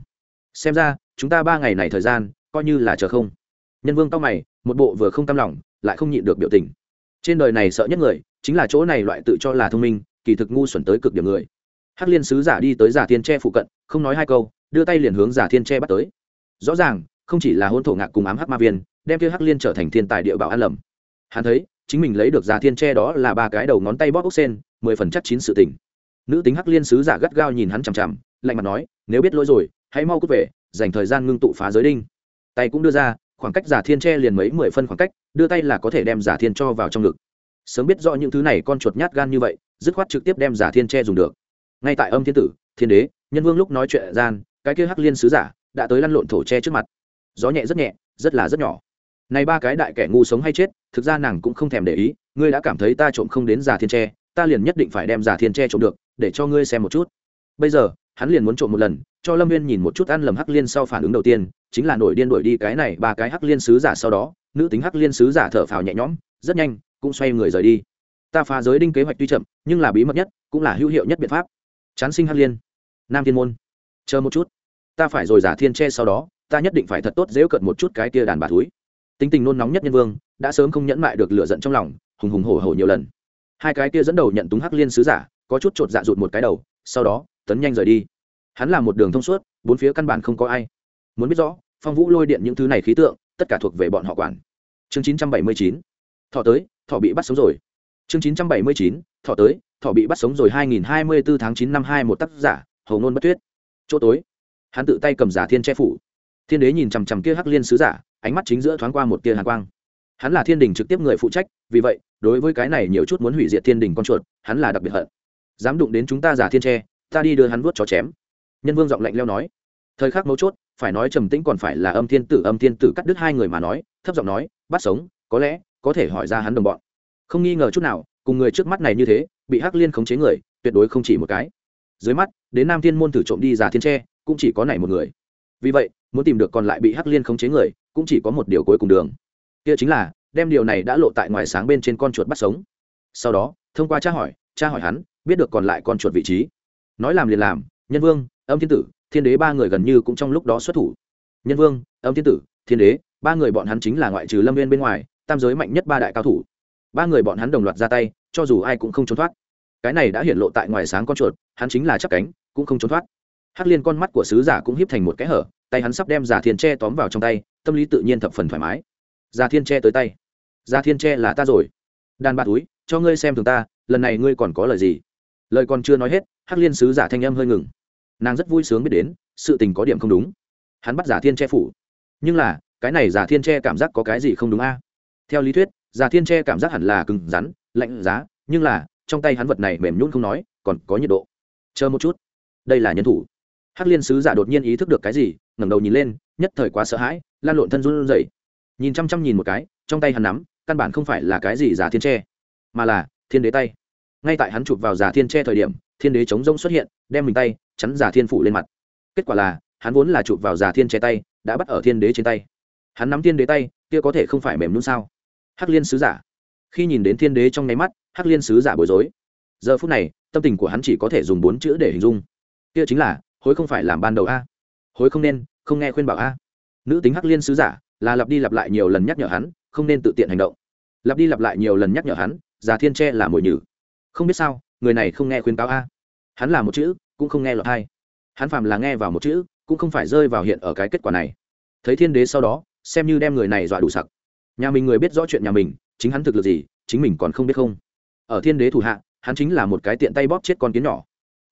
Xem ra, chúng ta ba ngày này thời gian, coi như là chờ không. Nhân vương tao mày, một bộ vừa không cam lòng, lại không nhịn được biểu tình. Trên đời này sợ nhất người, chính là chỗ này loại tự cho là thông minh kỳ thực ngu xuẩn tới cực điểm người. Hắc liên sứ giả đi tới giả thiên tre phụ cận, không nói hai câu, đưa tay liền hướng giả thiên tre bắt tới. Rõ ràng, không chỉ là hôn thổ ngạc cùng ám hắc ma viên, đem kia hắc liên trở thành thiên tài địa bảo an lầm. Hắn thấy, chính mình lấy được giả thiên tre đó là ba cái đầu ngón tay bóp ốc sen, mười phần chắc chín sự tình. Nữ tính hắc liên sứ giả gắt gao nhìn hắn chằm chằm, lạnh mặt nói, nếu biết lỗi rồi, hãy mau cút về, dành thời gian ngưng tụ phá giới đinh. Tay cũng đưa ra, khoảng cách giả thiên tre liền mấy mười phân khoảng cách, đưa tay là có thể đem giả thiên cho vào trong ngực. Sớm biết rõ những thứ này con chuột nhát gan như vậy dứt khoát trực tiếp đem giả thiên tre dùng được. Ngay tại âm thiên tử, thiên đế, nhân vương lúc nói chuyện gian, cái kia hắc liên sứ giả đã tới lăn lộn thổ tre trước mặt. Gió nhẹ rất nhẹ, rất là rất nhỏ. Này ba cái đại kẻ ngu sống hay chết, thực ra nàng cũng không thèm để ý, ngươi đã cảm thấy ta trộm không đến giả thiên tre ta liền nhất định phải đem giả thiên tre trộm được, để cho ngươi xem một chút. Bây giờ, hắn liền muốn trộm một lần, cho lâm viên nhìn một chút ăn lầm hắc liên sau phản ứng đầu tiên, chính là nổi điên đuổi đi cái này ba cái hắc liên sứ giả sau đó, nữ tính hắc liên sứ giả thở phào nhẹ nhõm, rất nhanh, cũng xoay người rời đi. Ta phá giới đinh kế hoạch tuy chậm nhưng là bí mật nhất, cũng là hữu hiệu nhất biện pháp. Chán sinh hắc liên. Nam thiên môn. Chờ một chút. Ta phải rồi giả thiên tre sau đó, ta nhất định phải thật tốt dễu cận một chút cái kia đàn bà thúi. Tính tình nôn nóng nhất nhân vương, đã sớm không nhẫn mại được lửa giận trong lòng, hùng hùng hổ hổ nhiều lần. Hai cái kia dẫn đầu nhận túng hắc liên sứ giả, có chút chột dạ rụt một cái đầu, sau đó, tấn nhanh rời đi. Hắn là một đường thông suốt, bốn phía căn bản không có ai. Muốn biết rõ, phong vũ lôi điện những thứ này khí tượng, tất cả thuộc về bọn họ quản. Chương chín trăm bảy mươi chín. Thọ tới, thọ bị bắt sống rồi. Chương chín trăm bảy mươi chín thọ tới, thọ bị bắt sống rồi hai nghìn hai mươi bốn tháng 9 năm hai một tác giả hầu nôn bất tuyết. Chỗ tối, hắn tự tay cầm giả thiên che phủ. Thiên đế nhìn chằm chằm kia hắc liên sứ giả, ánh mắt chính giữa thoáng qua một tia hàn quang. Hắn là thiên đình trực tiếp người phụ trách, vì vậy, đối với cái này nhiều chút muốn hủy diệt thiên đình con chuột, hắn là đặc biệt hận. Dám đụng đến chúng ta giả thiên tre ta đi đưa hắn vuốt chó chém. Nhân vương giọng lạnh leo nói. Thời khắc mấu chốt, phải nói trầm tĩnh còn phải là âm thiên tử, âm thiên tử cắt đứt hai người mà nói, thấp giọng nói, bắt sống, có lẽ có thể hỏi ra hắn đồng bọn. Không nghi ngờ chút nào cùng người trước mắt này như thế, bị hắc liên khống chế người, tuyệt đối không chỉ một cái. Dưới mắt, đến nam thiên môn thử trộm đi giả thiên tre, cũng chỉ có này một người. Vì vậy, muốn tìm được còn lại bị hắc liên khống chế người, cũng chỉ có một điều cuối cùng đường. Kia chính là, đem điều này đã lộ tại ngoài sáng bên trên con chuột bắt sống. Sau đó, thông qua tra hỏi tra hỏi hắn, biết được còn lại con chuột vị trí. Nói làm liền làm, nhân vương, âm thiên tử, thiên đế ba người gần như cũng trong lúc đó xuất thủ. Nhân vương, âm thiên tử, thiên đế, ba người bọn hắn chính là ngoại trừ lâm viên bên ngoài, tam giới mạnh nhất ba đại cao thủ ba người bọn hắn đồng loạt ra tay, cho dù ai cũng không trốn thoát. Cái này đã hiện lộ tại ngoài sáng con chuột, hắn chính là chắc cánh, cũng không trốn thoát. Hắc liên con mắt của sứ giả cũng hiếp thành một cái hở, tay hắn sắp đem giả thiên tre tóm vào trong tay, tâm lý tự nhiên thập phần thoải mái. Giả thiên tre tới tay. Giả thiên tre là ta rồi. Đàn bạc túi, cho ngươi xem thường ta, lần này ngươi còn có lời gì? Lời còn chưa nói hết, hắc liên sứ giả thanh âm hơi ngừng. Nàng rất vui sướng biết đến, sự tình có điểm không đúng. Hắn bắt giả thiên tre phủ. Nhưng là, cái này giả thiên tre cảm giác có cái gì không đúng a? Theo lý thuyết giả thiên che cảm giác hẳn là cứng rắn, lạnh giá, nhưng là, trong tay hắn vật này mềm nhún không nói, còn có nhiệt độ. Chờ một chút. Đây là nhân thủ. Hắc liên sứ giả đột nhiên ý thức được cái gì, ngẩng đầu nhìn lên, nhất thời quá sợ hãi, lan lộn thân run rẩy. Nhìn chăm chăm nhìn một cái, trong tay hắn nắm, căn bản không phải là cái gì giả thiên tre, mà là thiên đế tay. Ngay tại hắn chụp vào giả thiên tre thời điểm, thiên đế chống rông xuất hiện, đem mình tay chắn giả thiên phủ lên mặt. Kết quả là, hắn vốn là chụp vào giả thiên che tay, đã bắt ở thiên đế trên tay. Hắn nắm thiên đế tay, kia có thể không phải mềm nhún sao? Hắc liên sứ giả. Khi nhìn đến thiên đế trong nháy mắt, hắc liên sứ giả bối rối. Giờ phút này, tâm tình của hắn chỉ có thể dùng bốn chữ để hình dung. Kia chính là, hối không phải làm ban đầu a. Hối không nên, không nghe khuyên bảo a. Nữ tính hắc liên sứ giả, là lặp đi lặp lại nhiều lần nhắc nhở hắn, không nên tự tiện hành động. Lặp đi lặp lại nhiều lần nhắc nhở hắn, già thiên tre là mồi nhử. Không biết sao, người này không nghe khuyên cáo a. Hắn là một chữ, cũng không nghe lọt hai hắn phàm là nghe vào một chữ, cũng không phải rơi vào hiện ở cái kết quả này. Thấy thiên đế sau đó, xem như đem người này dọa đủ sặc nhà mình người biết rõ chuyện nhà mình, chính hắn thực lực gì, chính mình còn không biết không? Ở thiên đế thủ hạ, hắn chính là một cái tiện tay bóp chết con kiến nhỏ.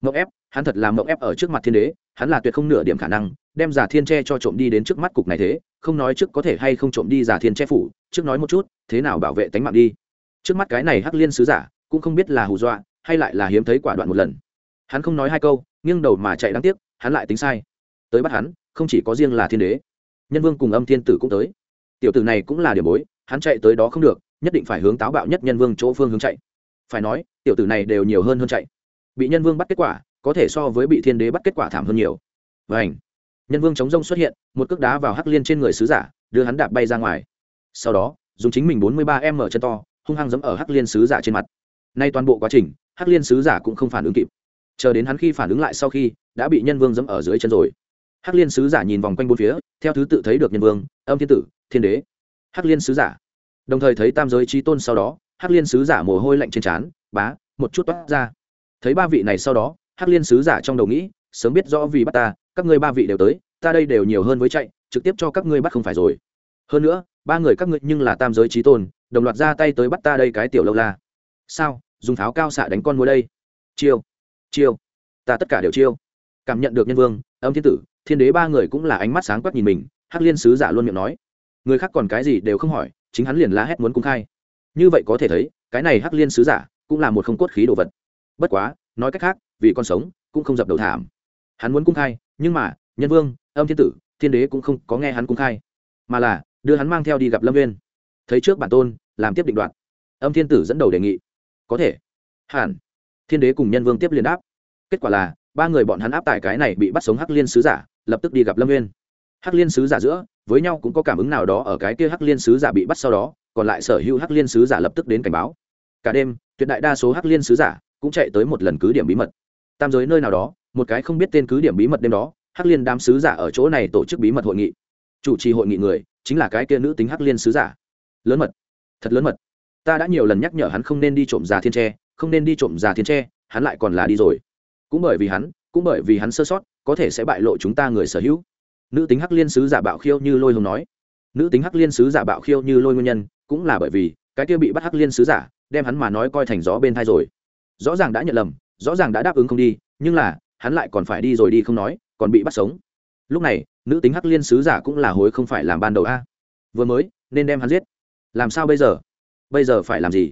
Mộng ép, hắn thật là mộng ép ở trước mặt thiên đế, hắn là tuyệt không nửa điểm khả năng, đem giả thiên tre cho trộm đi đến trước mắt cục này thế, không nói trước có thể hay không trộm đi giả thiên tre phủ, trước nói một chút, thế nào bảo vệ tánh mạng đi. Trước mắt cái này hắc liên sứ giả, cũng không biết là hù dọa, hay lại là hiếm thấy quả đoạn một lần. Hắn không nói hai câu, nghiêng đầu mà chạy đáng tiếc, hắn lại tính sai. Tới bắt hắn, không chỉ có riêng là thiên đế. Nhân vương cùng âm thiên tử cũng tới tiểu tử này cũng là điểm bối, hắn chạy tới đó không được, nhất định phải hướng táo bạo nhất nhân vương chỗ phương hướng chạy. Phải nói, tiểu tử này đều nhiều hơn hơn chạy. Bị nhân vương bắt kết quả, có thể so với bị thiên đế bắt kết quả thảm hơn nhiều. Và ảnh nhân vương chống rông xuất hiện, một cước đá vào hắc liên trên người sứ giả, đưa hắn đạp bay ra ngoài. Sau đó, dùng chính mình bốn mươi ba m chân to, hung hăng giấm ở hắc liên sứ giả trên mặt. Nay toàn bộ quá trình, hắc liên sứ giả cũng không phản ứng kịp. Chờ đến hắn khi phản ứng lại sau khi, đã bị nhân vương dẫm ở dưới chân rồi hắc liên sứ giả nhìn vòng quanh bốn phía, theo thứ tự thấy được nhân vương, âm thiên tử, thiên đế. Hắc liên sứ giả. Đồng thời thấy tam giới trí tôn sau đó, hắc liên sứ giả mồ hôi lạnh trên trán, bá, một chút toát ra. Thấy ba vị này sau đó, hắc liên sứ giả trong đầu nghĩ, sớm biết rõ vì bắt ta, các ngươi ba vị đều tới, ta đây đều nhiều hơn với chạy, trực tiếp cho các ngươi bắt không phải rồi. Hơn nữa, ba người các ngươi nhưng là tam giới trí tôn, đồng loạt ra tay tới bắt ta đây cái tiểu lâu la. Sao, dùng pháo cao xạ đánh con mua đây? Chiêu chiêu, ta tất cả đều chiêu. Cảm nhận được nhân vương, âm thiên tử thiên đế ba người cũng là ánh mắt sáng quắc nhìn mình, hắc liên sứ giả luôn miệng nói. Người khác còn cái gì đều không hỏi, chính hắn liền la hét muốn cung khai. Như vậy có thể thấy, cái này hắc liên sứ giả cũng là một không cốt khí đồ vật. Bất quá, nói cách khác, vì con sống, cũng không dập đầu thảm. Hắn muốn cung khai, nhưng mà, nhân vương, âm thiên tử, thiên đế cũng không có nghe hắn cung khai. Mà là, đưa hắn mang theo đi gặp lâm viên thấy trước bản tôn, làm tiếp định đoạn âm thiên tử dẫn đầu đề nghị. Có thể. Hẳn. Thiên đế cùng nhân vương tiếp liên đáp. Kết quả là, ba người bọn hắn áp tại cái này bị bắt sống hắc liên sứ giả lập tức đi gặp lâm nguyên hắc liên sứ giả giữa, với nhau cũng có cảm ứng nào đó ở cái kia hắc liên sứ giả bị bắt sau đó, còn lại sở hữu hắc liên sứ giả lập tức đến cảnh báo. Cả đêm, tuyệt đại đa số hắc liên sứ giả cũng chạy tới một lần cứ điểm bí mật. Tam giới nơi nào đó, một cái không biết tên cứ điểm bí mật đêm đó, hắc liên đám sứ giả ở chỗ này tổ chức bí mật hội nghị. Chủ trì hội nghị người chính là cái kia nữ tính hắc liên sứ giả. Lớn mật. Thật lớn mật. Ta đã nhiều lần nhắc nhở hắn không nên đi trộm già thiên tre, không nên đi trộm già thiên tre, hắn lại còn là đi rồi. Cũng bởi vì hắn, cũng bởi vì hắn sơ sót có thể sẽ bại lộ chúng ta người sở hữu. Nữ tính hắc liên sứ giả bạo khiêu như lôi hồng nói. Nữ tính hắc liên sứ giả bạo khiêu như lôi nguyên nhân, cũng là bởi vì cái kia bị bắt hắc liên sứ giả, đem hắn mà nói coi thành gió bên thai rồi. Rõ ràng đã nhận lầm, rõ ràng đã đáp ứng không đi, nhưng là, hắn lại còn phải đi rồi đi không nói, còn bị bắt sống. Lúc này, nữ tính hắc liên sứ giả cũng là hối không phải làm ban đầu a. Vừa mới, nên đem hắn giết. Làm sao bây giờ? Bây giờ phải làm gì?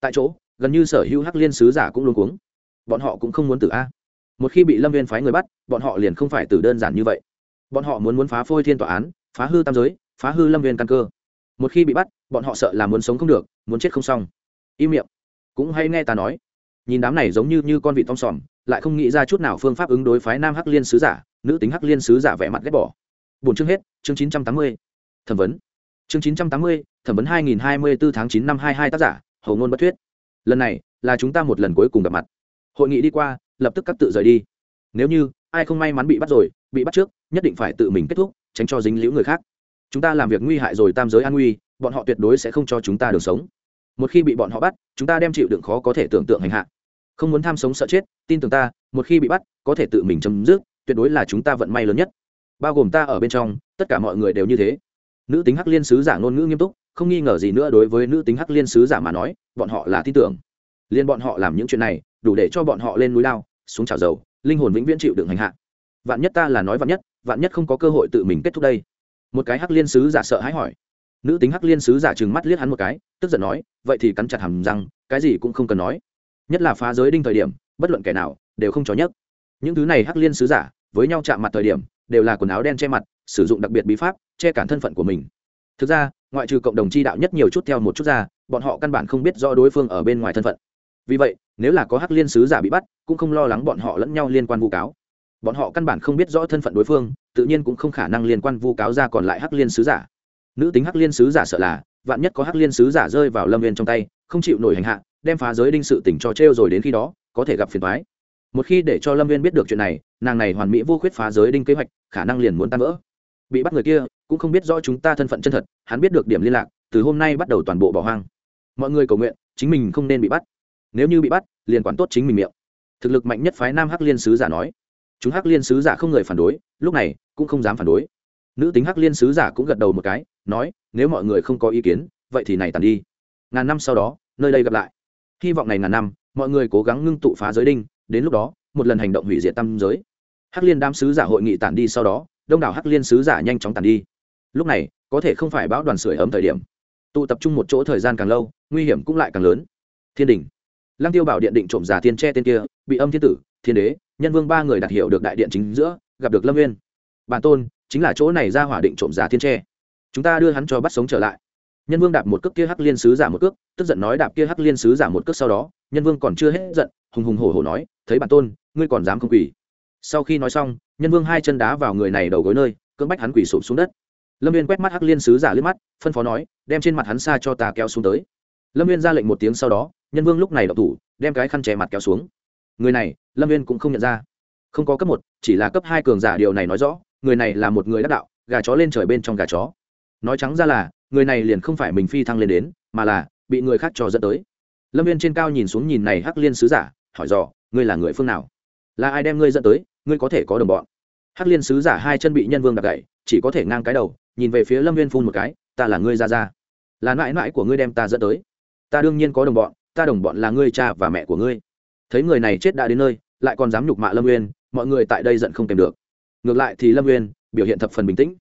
Tại chỗ, gần như sở hữu hắc liên sứ giả cũng luôn cuống. Bọn họ cũng không muốn tử a một khi bị lâm viên phái người bắt, bọn họ liền không phải tử đơn giản như vậy. Bọn họ muốn muốn phá phôi thiên tòa án, phá hư tam giới, phá hư lâm viên căn cơ. Một khi bị bắt, bọn họ sợ là muốn sống không được, muốn chết không xong. Im miệng. Cũng hay nghe ta nói. Nhìn đám này giống như như con vị tom sòm, lại không nghĩ ra chút nào phương pháp ứng đối phái nam hắc liên sứ giả, nữ tính hắc liên sứ giả vẻ mặt ghét bỏ. Bốn chương hết, chương chín trăm tám mươi. Thẩm vấn. Chương chín trăm tám mươi, thẩm vấn hai nghìn hai mươi bốn tháng chín năm hai hai tác giả hầu ngôn bất thuyết. Lần này là chúng ta một lần cuối cùng gặp mặt. Hội nghị đi qua lập tức cắt tự rời đi. Nếu như, ai không may mắn bị bắt rồi, bị bắt trước, nhất định phải tự mình kết thúc, tránh cho dính liễu người khác. Chúng ta làm việc nguy hại rồi tam giới an nguy, bọn họ tuyệt đối sẽ không cho chúng ta được sống. Một khi bị bọn họ bắt, chúng ta đem chịu đựng khó có thể tưởng tượng hành hạ. Không muốn tham sống sợ chết, tin tưởng ta, một khi bị bắt, có thể tự mình chấm dứt, tuyệt đối là chúng ta vận may lớn nhất. Bao gồm ta ở bên trong, tất cả mọi người đều như thế. Nữ tính hắc liên sứ giả ngôn ngữ nghiêm túc, không nghi ngờ gì nữa đối với nữ tính hắc liên sứ giả mà nói, bọn họ là tin tưởng. Liên bọn họ làm những chuyện này đủ để cho bọn họ lên núi lao, xuống trào dầu, linh hồn vĩnh viễn chịu đựng hành hạ. Vạn nhất ta là nói vạn nhất vạn nhất không có cơ hội tự mình kết thúc đây. Một cái hắc liên sứ giả sợ hãi hỏi. Nữ tính hắc liên sứ giả trừng mắt liếc hắn một cái, tức giận nói, vậy thì cắn chặt hầm răng, cái gì cũng không cần nói. Nhất là phá giới đinh thời điểm, bất luận kẻ nào đều không cho nhấc. Những thứ này hắc liên sứ giả, với nhau chạm mặt thời điểm, đều là quần áo đen che mặt, sử dụng đặc biệt bí pháp, che cản thân phận của mình. Thực ra, ngoại trừ cộng đồng chi đạo nhất nhiều chút theo một chút ra, bọn họ căn bản không biết rõ đối phương ở bên ngoài thân phận vì vậy, nếu là có hắc liên sứ giả bị bắt, cũng không lo lắng bọn họ lẫn nhau liên quan vu cáo. Bọn họ căn bản không biết rõ thân phận đối phương, tự nhiên cũng không khả năng liên quan vu cáo ra còn lại hắc liên sứ giả. Nữ tính hắc liên sứ giả sợ là, vạn nhất có hắc liên sứ giả rơi vào lâm viên trong tay, không chịu nổi hành hạ, đem phá giới đinh sự tỉnh cho trêu rồi đến khi đó, có thể gặp phiền thoái một khi để cho lâm viên biết được chuyện này, nàng này hoàn mỹ vô khuyết phá giới đinh kế hoạch, khả năng liền muốn tan vỡ. Bị bắt người kia, cũng không biết rõ chúng ta thân phận chân thật, hắn biết được điểm liên lạc, từ hôm nay bắt đầu toàn bộ bỏ hoang. Mọi người cầu nguyện, chính mình không nên bị bắt nếu như bị bắt, liền quản tốt chính mình miệng. Thực lực mạnh nhất phái nam hắc liên sứ giả nói. Chúng hắc liên sứ giả không người phản đối, lúc này, cũng không dám phản đối. Nữ tính hắc liên sứ giả cũng gật đầu một cái, nói, nếu mọi người không có ý kiến, vậy thì này tàn đi. Ngàn năm sau đó, nơi đây gặp lại. Hy vọng này ngàn năm, mọi người cố gắng ngưng tụ phá giới đinh, đến lúc đó, một lần hành động hủy diệt tam giới. Hắc liên đám sứ giả hội nghị tản đi sau đó, đông đảo hắc liên sứ giả nhanh chóng tản đi. Lúc này, có thể không phải bão đoàn sưởi ấm thời điểm. Tụ tập trung một chỗ thời gian càng lâu, nguy hiểm cũng lại càng lớn. Thiên đình lăng tiêu bảo điện định trộm giả tiên tre tên kia, bị âm thiên tử, thiên đế, nhân vương ba người đặt hiệu được đại điện chính giữa, gặp được lâm Nguyên bản tôn, chính là chỗ này ra hỏa định trộm giả tiên tre chúng ta đưa hắn cho bắt sống trở lại. Nhân vương đạp một cước kia hắc liên sứ giả một cước, tức giận nói đạp kia hắc liên sứ giả một cước sau đó, nhân vương còn chưa hết giận, hùng hùng hổ hổ nói, thấy bản tôn, ngươi còn dám không quỳ? Sau khi nói xong, nhân vương hai chân đá vào người này đầu gối nơi, cưỡng bách hắn quỳ sụp xuống đất. Lâm viên quét mắt hắc liên sứ giả liếc mắt, phân phó nói, đem trên mặt hắn xa cho ta kéo xuống tới. Lâm viên ra lệnh một tiếng sau đó nhân vương lúc này đậu thủ, đem cái khăn che mặt kéo xuống. Người này, lâm viên cũng không nhận ra. Không có cấp một, chỉ là cấp hai cường giả, điều này nói rõ, người này là một người đắc đạo, gà chó lên trời bên trong gà chó. Nói trắng ra là, người này liền không phải mình phi thăng lên đến, mà là bị người khác cho dẫn tới. Lâm viên trên cao nhìn xuống nhìn này hắc liên sứ giả, hỏi dò, ngươi là người phương nào? Là ai đem ngươi dẫn tới? Ngươi có thể có đồng bọn. Hắc liên sứ giả hai chân bị nhân vương đặt gậy chỉ có thể ngang cái đầu, nhìn về phía lâm viên phun một cái, ta là ngươi ra ra là mãi mãi của ngươi đem ta dẫn tới. Ta đương nhiên có đồng bọn ta đồng bọn là ngươi cha và mẹ của ngươi. Thấy người này chết đã đến nơi, lại còn dám nhục mạ lâm uyên, mọi người tại đây giận không kèm được. Ngược lại thì lâm uyên biểu hiện thập phần bình tĩnh.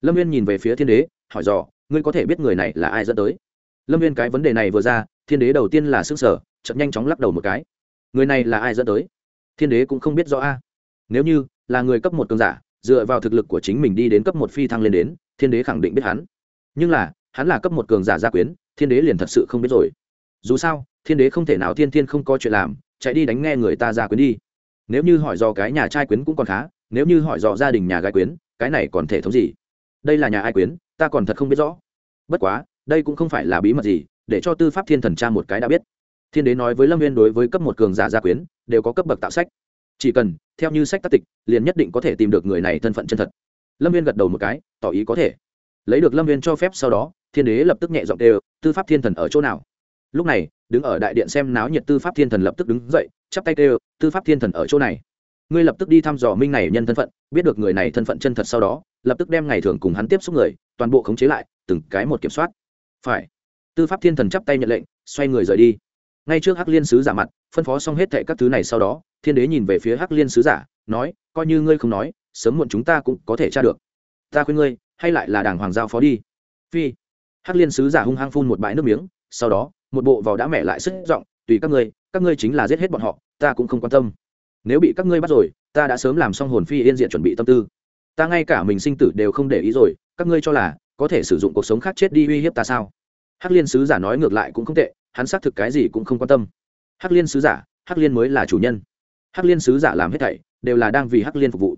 Lâm uyên nhìn về phía thiên đế, hỏi dò, ngươi có thể biết người này là ai dẫn tới? Lâm uyên cái vấn đề này vừa ra, thiên đế đầu tiên là s ư ơ n g sở chậm nhanh chóng lắc đầu một cái. Người này là ai dẫn tới? Thiên đế cũng không biết rõ a. Nếu như là người cấp một cường giả, dựa vào thực lực của chính mình đi đến cấp một phi thăng lên đến, thiên đế khẳng định biết hắn. Nhưng là, hắn là cấp một cường giả gia quyến, thiên đế liền thật sự không biết rồi dù sao, thiên đế không thể nào thiên thiên không có chuyện làm, chạy đi đánh nghe người ta gia quyến đi. Nếu như hỏi do cái nhà trai quyến cũng còn khá, nếu như hỏi do gia đình nhà gái quyến, cái này còn thể thống gì? Đây là nhà ai quyến, ta còn thật không biết rõ. Bất quá, đây cũng không phải là bí mật gì, để cho tư pháp thiên thần tra một cái đã biết. Thiên đế nói với lâm viên đối với cấp một cường giả gia quyến, đều có cấp bậc tạo sách. Chỉ cần, theo như sách tác tịch, liền nhất định có thể tìm được người này thân phận chân thật. Lâm viên gật đầu một cái, tỏ ý có thể. Lấy được lâm viên cho phép sau đó, thiên đế lập tức nhẹ giọng đều tư pháp thiên thần ở chỗ nào? Lúc này, đứng ở đại điện xem náo nhiệt tư pháp thiên thần lập tức đứng dậy, chắp tay kêu, tư pháp thiên thần ở chỗ này. Ngươi lập tức đi thăm dò minh này nhân thân phận, biết được người này thân phận chân thật sau đó, lập tức đem ngày thường cùng hắn tiếp xúc người, toàn bộ khống chế lại, từng cái một kiểm soát. Phải. Tư pháp thiên thần chắp tay nhận lệnh, xoay người rời đi. Ngay trước hắc liên sứ giả mặt, phân phó xong hết thệ các thứ này sau đó, thiên đế nhìn về phía hắc liên sứ giả, nói, coi như ngươi không nói, sớm muộn chúng ta cũng có thể tra được. Ta khuyên ngươi, hay lại là đảng hoàng giao phó đi. Phi. Hắc liên sứ giả hung hăng phun một bãi nước miếng, sau đó một bộ vào đã mẹ lại sức giọng, tùy các ngươi các ngươi chính là giết hết bọn họ, ta cũng không quan tâm. Nếu bị các ngươi bắt rồi, ta đã sớm làm xong hồn phi yên diện chuẩn bị tâm tư. Ta ngay cả mình sinh tử đều không để ý rồi, các ngươi cho là có thể sử dụng cuộc sống khác chết đi uy hiếp ta sao? Hắc liên sứ giả nói ngược lại cũng không tệ, hắn xác thực cái gì cũng không quan tâm. Hắc liên sứ giả, hắc liên mới là chủ nhân. Hắc liên sứ giả làm hết thảy, đều là đang vì hắc liên phục vụ.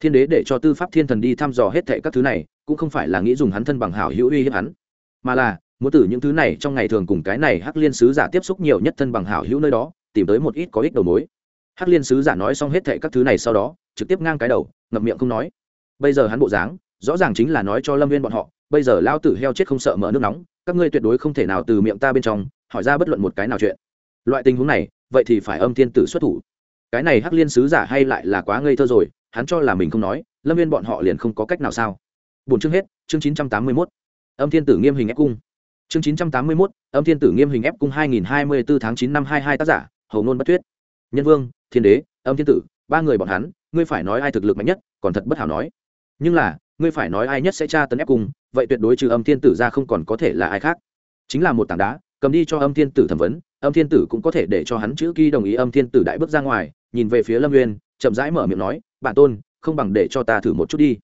Thiên đế để cho tư pháp thiên thần đi thăm dò hết thảy các thứ này, cũng không phải là nghĩ dùng hắn thân bằng hảo hữu uy hiếp hắn, mà là muốn từ những thứ này trong ngày thường cùng cái này hắc liên sứ giả tiếp xúc nhiều nhất thân bằng hảo hữu nơi đó, tìm tới một ít có ích đầu mối. Hắc liên sứ giả nói xong hết thảy các thứ này sau đó, trực tiếp ngang cái đầu, ngậm miệng không nói. Bây giờ hắn bộ dáng, rõ ràng chính là nói cho lâm viên bọn họ, bây giờ lao tử heo chết không sợ mở nước nóng, các ngươi tuyệt đối không thể nào từ miệng ta bên trong, hỏi ra bất luận một cái nào chuyện. Loại tình huống này, vậy thì phải âm thiên tử xuất thủ. Cái này hắc liên sứ giả hay lại là quá ngây thơ rồi, hắn cho là mình không nói, lâm viên bọn họ liền không có cách nào sao? Bốn chương hết, chương chín trăm tám mươi mốt. Âm thiên tử nghiêm hình ép cung chương chín trăm tám mươi mốt, âm thiên tử nghiêm hình ép cung hai nghìn hai mươi bốn tháng chín năm hai hai tác giả, hầu nôn bất tuyết nhân vương, thiên đế, âm thiên tử, ba người bọn hắn, ngươi phải nói ai thực lực mạnh nhất, còn thật bất hảo nói. Nhưng là, ngươi phải nói ai nhất sẽ tra tấn ép cung, vậy tuyệt đối trừ âm thiên tử ra không còn có thể là ai khác. Chính là một tảng đá, cầm đi cho âm thiên tử thẩm vấn, âm thiên tử cũng có thể để cho hắn chữ ký đồng ý âm thiên tử đại bước ra ngoài, nhìn về phía lâm nguyên chậm rãi mở miệng nói bản tôn, không bằng để cho ta thử một chút đi.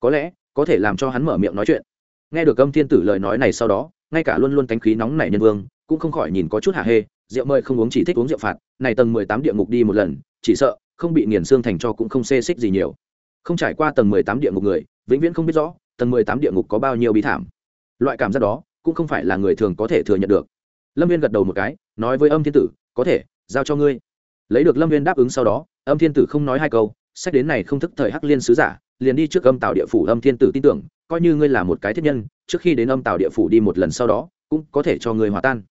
Có lẽ, có thể làm cho hắn mở miệng nói chuyện. Nghe được âm thiên tử lời nói này sau đó ngay cả luôn luôn cánh khí nóng này nhân vương, cũng không khỏi nhìn có chút hạ hê, rượu mời không uống chỉ thích uống rượu phạt, này tầng mười tám địa ngục đi một lần, chỉ sợ, không bị nghiền xương thành cho cũng không xê xích gì nhiều. Không trải qua tầng mười tám địa ngục người, vĩnh viễn không biết rõ, tầng mười tám địa ngục có bao nhiêu bí thảm. Loại cảm giác đó, cũng không phải là người thường có thể thừa nhận được. Lâm viên gật đầu một cái, nói với âm thiên tử, có thể, giao cho ngươi. Lấy được lâm viên đáp ứng sau đó, âm thiên tử không nói hai câu sách đến này không thức thời hắc liên sứ giả liền đi trước âm tào địa phủ âm thiên tử tin tưởng, coi như ngươi là một cái thiết nhân, trước khi đến âm tào địa phủ đi một lần sau đó, cũng có thể cho ngươi hòa tan.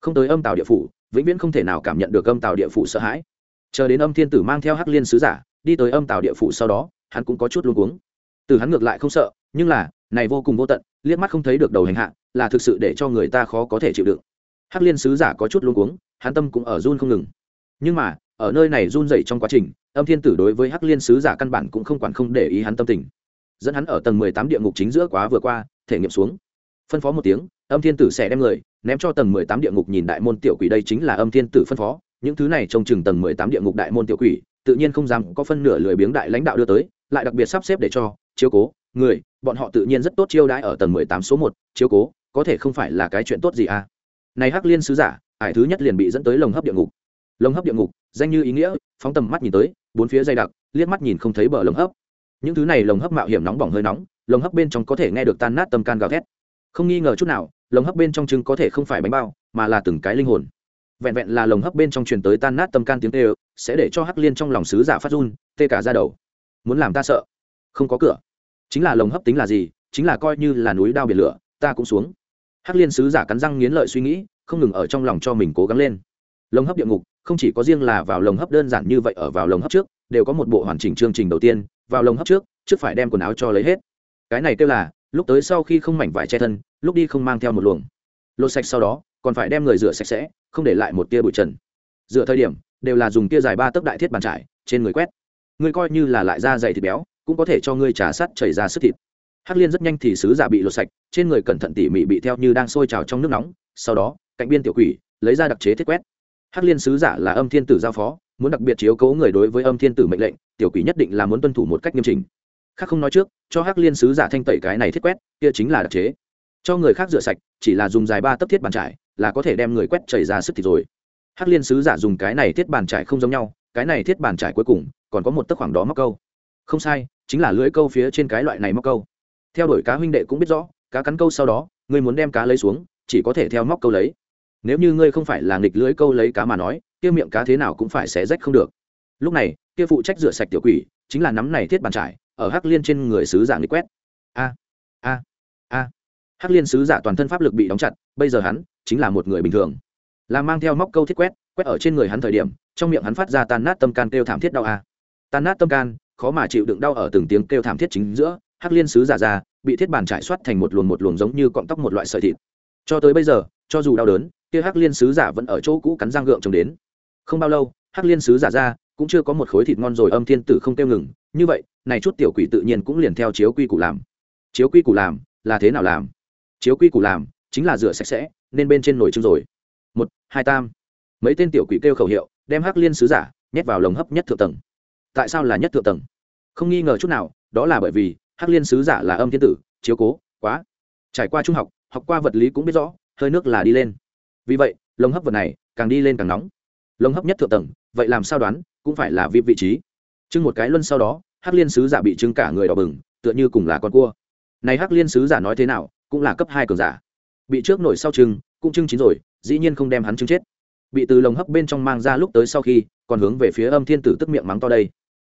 Không tới âm tào địa phủ, vĩnh viễn không thể nào cảm nhận được âm tào địa phủ sợ hãi. Chờ đến âm thiên tử mang theo hắc liên sứ giả, đi tới âm tào địa phủ sau đó, hắn cũng có chút luôn cuống. Từ hắn ngược lại không sợ, nhưng là, này vô cùng vô tận, liếc mắt không thấy được đầu hành hạ, là thực sự để cho người ta khó có thể chịu đựng. Hắc liên sứ giả có chút luôn cuống, hắn tâm cũng ở run không ngừng. Nhưng mà ở nơi này run dậy trong quá trình, âm thiên tử đối với hắc liên sứ giả căn bản cũng không quản không để ý hắn tâm tình. Dẫn hắn ở tầng mười tám địa ngục chính giữa quá vừa qua, thể nghiệm xuống. Phân phó một tiếng, âm thiên tử sẽ đem người ném cho tầng mười tám địa ngục nhìn đại môn tiểu quỷ đây chính là âm thiên tử phân phó. Những thứ này trông chừng tầng mười tám địa ngục đại môn tiểu quỷ, tự nhiên không dám có phân nửa lười biếng đại lãnh đạo đưa tới, lại đặc biệt sắp xếp để cho chiếu cố người. Bọn họ tự nhiên rất tốt chiêu đãi ở tầng mười tám số một, chiếu cố, có thể không phải là cái chuyện tốt gì à? Này hắc liên sứ giả, ải thứ nhất liền bị dẫn tới lồng hấp địa ngục. Lồng hấp địa ngục danh như ý nghĩa, phóng tầm mắt nhìn tới, bốn phía dày đặc, liếc mắt nhìn không thấy bờ lồng hấp. Những thứ này lồng hấp mạo hiểm nóng bỏng hơi nóng, lồng hấp bên trong có thể nghe được tan nát tâm can gào thét. Không nghi ngờ chút nào, lồng hấp bên trong chứng có thể không phải bánh bao, mà là từng cái linh hồn. Vẹn vẹn là lồng hấp bên trong truyền tới tan nát tâm can tiếng tê sẽ để cho hắc liên trong lòng sứ giả phát run, tê cả ra đầu. Muốn làm ta sợ? Không có cửa. Chính là lồng hấp tính là gì? Chính là coi như là núi đao biển lửa, ta cũng xuống. Hắc liên sứ giả cắn răng nghiến lợi suy nghĩ, không ngừng ở trong lòng cho mình cố gắng lên. Lồng hấp địa ngục không chỉ có riêng là vào lồng hấp đơn giản như vậy ở vào lồng hấp trước, đều có một bộ hoàn chỉnh chương trình đầu tiên, vào lồng hấp trước trước phải đem quần áo cho lấy hết. Cái này kêu là, lúc tới sau khi không mảnh vải che thân, lúc đi không mang theo một luồng. Lột sạch sau đó, còn phải đem người rửa sạch sẽ, không để lại một tia bụi trần. Rửa thời điểm, đều là dùng tia dài ba tấc đại thiết bàn trải, trên người quét. Người coi như là lại da dày thịt béo, cũng có thể cho ngươi trà sắt chảy ra sức thịt. Hắc liên rất nhanh thì sứ giả bị lột sạch, trên người cẩn thận tỉ mỉ bị theo như đang sôi trào trong nước nóng, sau đó, cạnh biên tiểu quỷ, lấy ra đặc chế thiết quét hắc liên sứ giả là âm thiên tử giao phó, muốn đặc biệt chiếu cố người đối với âm thiên tử mệnh lệnh, tiểu quỷ nhất định là muốn tuân thủ một cách nghiêm trình khác không nói trước, cho hắc liên sứ giả thanh tẩy cái này thiết quét, kia chính là đặc chế. Cho người khác rửa sạch, chỉ là dùng dài ba tấc thiết bàn trải, là có thể đem người quét chảy ra sức thịt rồi. Hắc liên sứ giả dùng cái này thiết bàn trải không giống nhau, cái này thiết bàn trải cuối cùng, còn có một tấc khoảng đó móc câu. Không sai, chính là lưỡi câu phía trên cái loại này móc câu. Theo đuổi cá huynh đệ cũng biết rõ, cá cắn câu sau đó, người muốn đem cá lấy xuống, chỉ có thể theo móc câu lấy nếu như ngươi không phải là nghịch lưới câu lấy cá mà nói, kia miệng cá thế nào cũng phải xé rách không được. Lúc này, kia phụ trách rửa sạch tiểu quỷ, chính là nắm này thiết bàn trải, ở hắc liên trên người sứ giả nghịch quét. A a a. Hắc liên sứ giả toàn thân pháp lực bị đóng chặt, bây giờ hắn chính là một người bình thường. Là mang theo móc câu thiết quét quét ở trên người hắn thời điểm, trong miệng hắn phát ra tan nát tâm can kêu thảm thiết đau a. Tan nát tâm can, khó mà chịu đựng đau ở từng tiếng kêu thảm thiết chính giữa, hắc liên sứ giả ra, bị thiết bàn trải xoát thành một luồng một luồng giống như cọng tóc một loại sợi thịt. Cho tới bây giờ, cho dù đau đớn kia hắc liên sứ giả vẫn ở chỗ cũ cắn răng gượng trông đến. Không bao lâu, hắc liên sứ giả ra, cũng chưa có một khối thịt ngon rồi âm thiên tử không kêu ngừng. Như vậy, này chút tiểu quỷ tự nhiên cũng liền theo chiếu quy củ làm. Chiếu quy củ làm, là thế nào làm? Chiếu quy củ làm, chính là rửa sạch sẽ, nên bên trên nồi trưng rồi. Một, hai tam. Mấy tên tiểu quỷ kêu khẩu hiệu, đem hắc liên sứ giả nhét vào lồng hấp nhất thượng tầng. Tại sao là nhất thượng tầng? Không nghi ngờ chút nào, đó là bởi vì hắc liên sứ giả là âm thiên tử, chiếu cố, quá. Trải qua trung học học qua vật lý cũng biết rõ, hơi nước là đi lên vì vậy lồng hấp vật này càng đi lên càng nóng. Lồng hấp nhất thượng tầng, vậy làm sao đoán, cũng phải là vip vị trí. Chưng một cái luân sau đó, hắc liên sứ giả bị chứng cả người đỏ bừng, tựa như cùng là con cua. Này hắc liên sứ giả nói thế nào, cũng là cấp hai cường giả. Bị trước nổi sau chưng, cũng chưng chín rồi, dĩ nhiên không đem hắn trưng chết. Bị từ lồng hấp bên trong mang ra lúc tới sau khi, còn hướng về phía âm thiên tử tức miệng mắng to đây.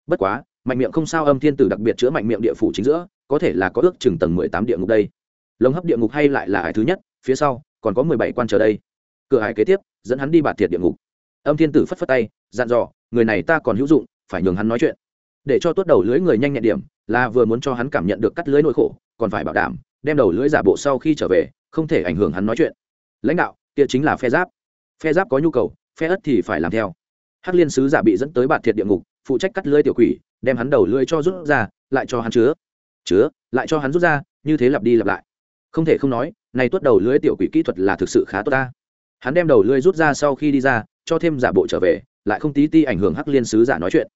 Bất quá, mạnh miệng không sao âm thiên tử đặc biệt chữa mạnh miệng địa phủ chính giữa, có thể là có ước chừng tầng mười tám địa ngục đây. Lồng hấp địa ngục hay lại là ải thứ nhất, phía sau, còn có mười bảy quan chờ đây cửa hải kế tiếp, dẫn hắn đi bạt thiệt địa ngục. Âm thiên tử phất phất tay, dặn dò, người này ta còn hữu dụng, phải nhường hắn nói chuyện. Để cho tuốt đầu lưới người nhanh nhẹn điểm, là vừa muốn cho hắn cảm nhận được cắt lưới nỗi khổ, còn phải bảo đảm, đem đầu lưới giả bộ sau khi trở về, không thể ảnh hưởng hắn nói chuyện. Lãnh đạo, kia chính là phe giáp. Phe giáp có nhu cầu, phe ất thì phải làm theo. Hắc liên sứ giả bị dẫn tới bạt thiệt địa ngục, phụ trách cắt lưới tiểu quỷ, đem hắn đầu lưới cho rút ra, lại cho hắn chứa. Chứa, lại cho hắn rút ra, như thế lặp đi lặp lại. Không thể không nói, này tuốt đầu lưới tiểu quỷ kỹ thuật là thực sự khá tốt ta hắn đem đầu lưỡi rút ra sau khi đi ra, cho thêm giả bộ trở về, lại không tí ti ảnh hưởng hắc liên sứ giả nói chuyện.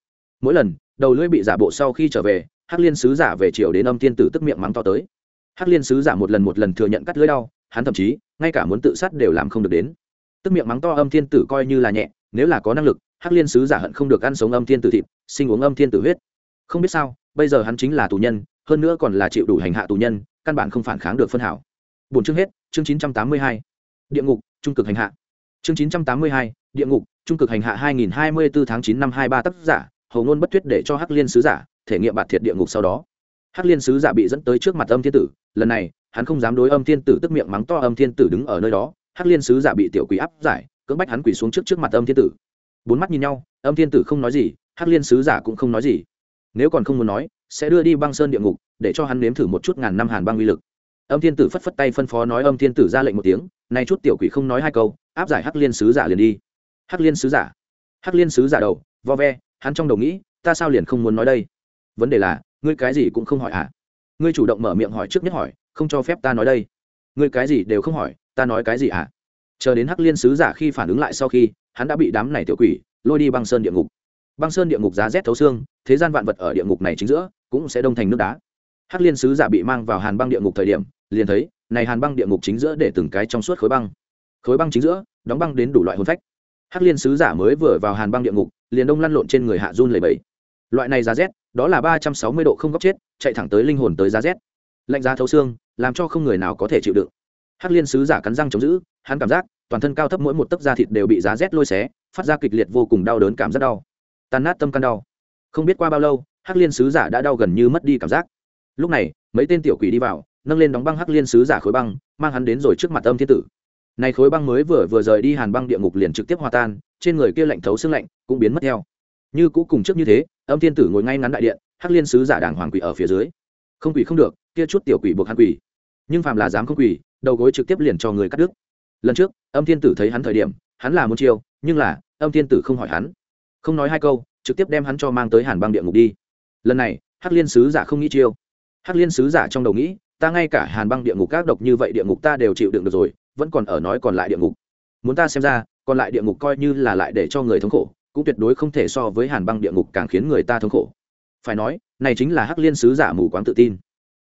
Mỗi lần, đầu lưỡi bị giả bộ sau khi trở về, hắc liên sứ giả về chiều đến âm thiên tử tức miệng mắng to tới. Hắc liên sứ giả một lần một lần thừa nhận cắt lưỡi đau, hắn thậm chí, ngay cả muốn tự sát đều làm không được đến. Tức miệng mắng to âm thiên tử coi như là nhẹ, nếu là có năng lực, hắc liên sứ giả hận không được ăn sống âm thiên tử thịt, sinh uống âm thiên tử huyết. Không biết sao, bây giờ hắn chính là tù nhân, hơn nữa còn là chịu đủ hành hạ tù nhân, căn bản không phản kháng được phân hảo. Bốn chương hết, chương chín trăm tám mươi hai địa ngục, trung cực hành hạ. Chương chín trăm tám mươi hai, địa ngục, trung cực hành hạ 2024 tháng 9 năm 23 tác giả, hầu ngôn bất tuyết để cho hắc liên sứ giả thể nghiệm bạt thiệt địa ngục sau đó. Hắc liên sứ giả bị dẫn tới trước mặt âm thiên tử, lần này, hắn không dám đối âm thiên tử tức miệng mắng to âm thiên tử đứng ở nơi đó, hắc liên sứ giả bị tiểu quỷ áp giải, cưỡng bách hắn quỷ xuống trước trước mặt âm thiên tử. Bốn mắt nhìn nhau, âm thiên tử không nói gì, hắc liên sứ giả cũng không nói gì. Nếu còn không muốn nói, sẽ đưa đi băng sơn địa ngục, để cho hắn nếm thử một chút ngàn năm hàn băng uy lực âm thiên tử phất phất tay phân phó nói âm thiên tử ra lệnh một tiếng, nay chút tiểu quỷ không nói hai câu, áp giải hắc liên sứ giả liền đi. Hắc liên sứ giả. Hắc liên sứ giả đầu, vo ve, hắn trong đầu nghĩ, ta sao liền không muốn nói đây? Vấn đề là, ngươi cái gì cũng không hỏi à? Ngươi chủ động mở miệng hỏi trước nhất hỏi, không cho phép ta nói đây. Ngươi cái gì đều không hỏi, ta nói cái gì à? Chờ đến hắc liên sứ giả khi phản ứng lại sau khi, hắn đã bị đám này tiểu quỷ lôi đi băng sơn địa ngục. Băng sơn địa ngục giá rét thấu xương, thế gian vạn vật ở địa ngục này chính giữa cũng sẽ đông thành nước đá. Hắc liên sứ giả bị mang vào hàn băng địa ngục thời điểm liền thấy, này hàn băng địa ngục chính giữa để từng cái trong suốt khối băng. Khối băng chính giữa, đóng băng đến đủ loại hôn phách. Hắc liên sứ giả mới vừa vào hàn băng địa ngục, liền đông lăn lộn trên người hạ run lầy bẫy loại này giá rét, đó là ba trăm sáu mươi độ không góc chết, chạy thẳng tới linh hồn tới giá rét. Lạnh giá thấu xương, làm cho không người nào có thể chịu đựng. Hắc liên sứ giả cắn răng chống giữ, hắn cảm giác, toàn thân cao thấp mỗi một tấc da thịt đều bị giá rét lôi xé, phát ra kịch liệt vô cùng đau đớn cảm giác đau. Tan nát tâm căn đau. Không biết qua bao lâu, hắc liên sứ giả đã đau gần như mất đi cảm giác. Lúc này, mấy tên tiểu quỷ đi vào nâng lên đóng băng hắc liên sứ giả khối băng, mang hắn đến rồi trước mặt âm thiên tử. Này khối băng mới vừa vừa rời đi hàn băng địa ngục liền trực tiếp hòa tan, trên người kia lạnh thấu xương lạnh cũng biến mất theo. Như cũ cùng trước như thế, âm thiên tử ngồi ngay ngắn đại điện, hắc liên sứ giả đảng hoàng quỷ ở phía dưới. Không quỷ không được, kia chút tiểu quỷ buộc hắn quỷ nhưng phàm là dám không quỷ đầu gối trực tiếp liền cho người cắt đứt. Lần trước, âm thiên tử thấy hắn thời điểm, hắn là muốn chiêu, nhưng là, âm thiên tử không hỏi hắn. Không nói hai câu, trực tiếp đem hắn cho mang tới hàn băng địa ngục đi. Lần này, hắc liên sứ giả không nghĩ chiêu. Hắc liên sứ giả trong đầu nghĩ ta ngay cả hàn băng địa ngục các độc như vậy địa ngục ta đều chịu đựng được rồi, vẫn còn ở nói còn lại địa ngục. Muốn ta xem ra, còn lại địa ngục coi như là lại để cho người thống khổ, cũng tuyệt đối không thể so với hàn băng địa ngục càng khiến người ta thống khổ. Phải nói, này chính là hắc liên sứ giả mù quáng tự tin.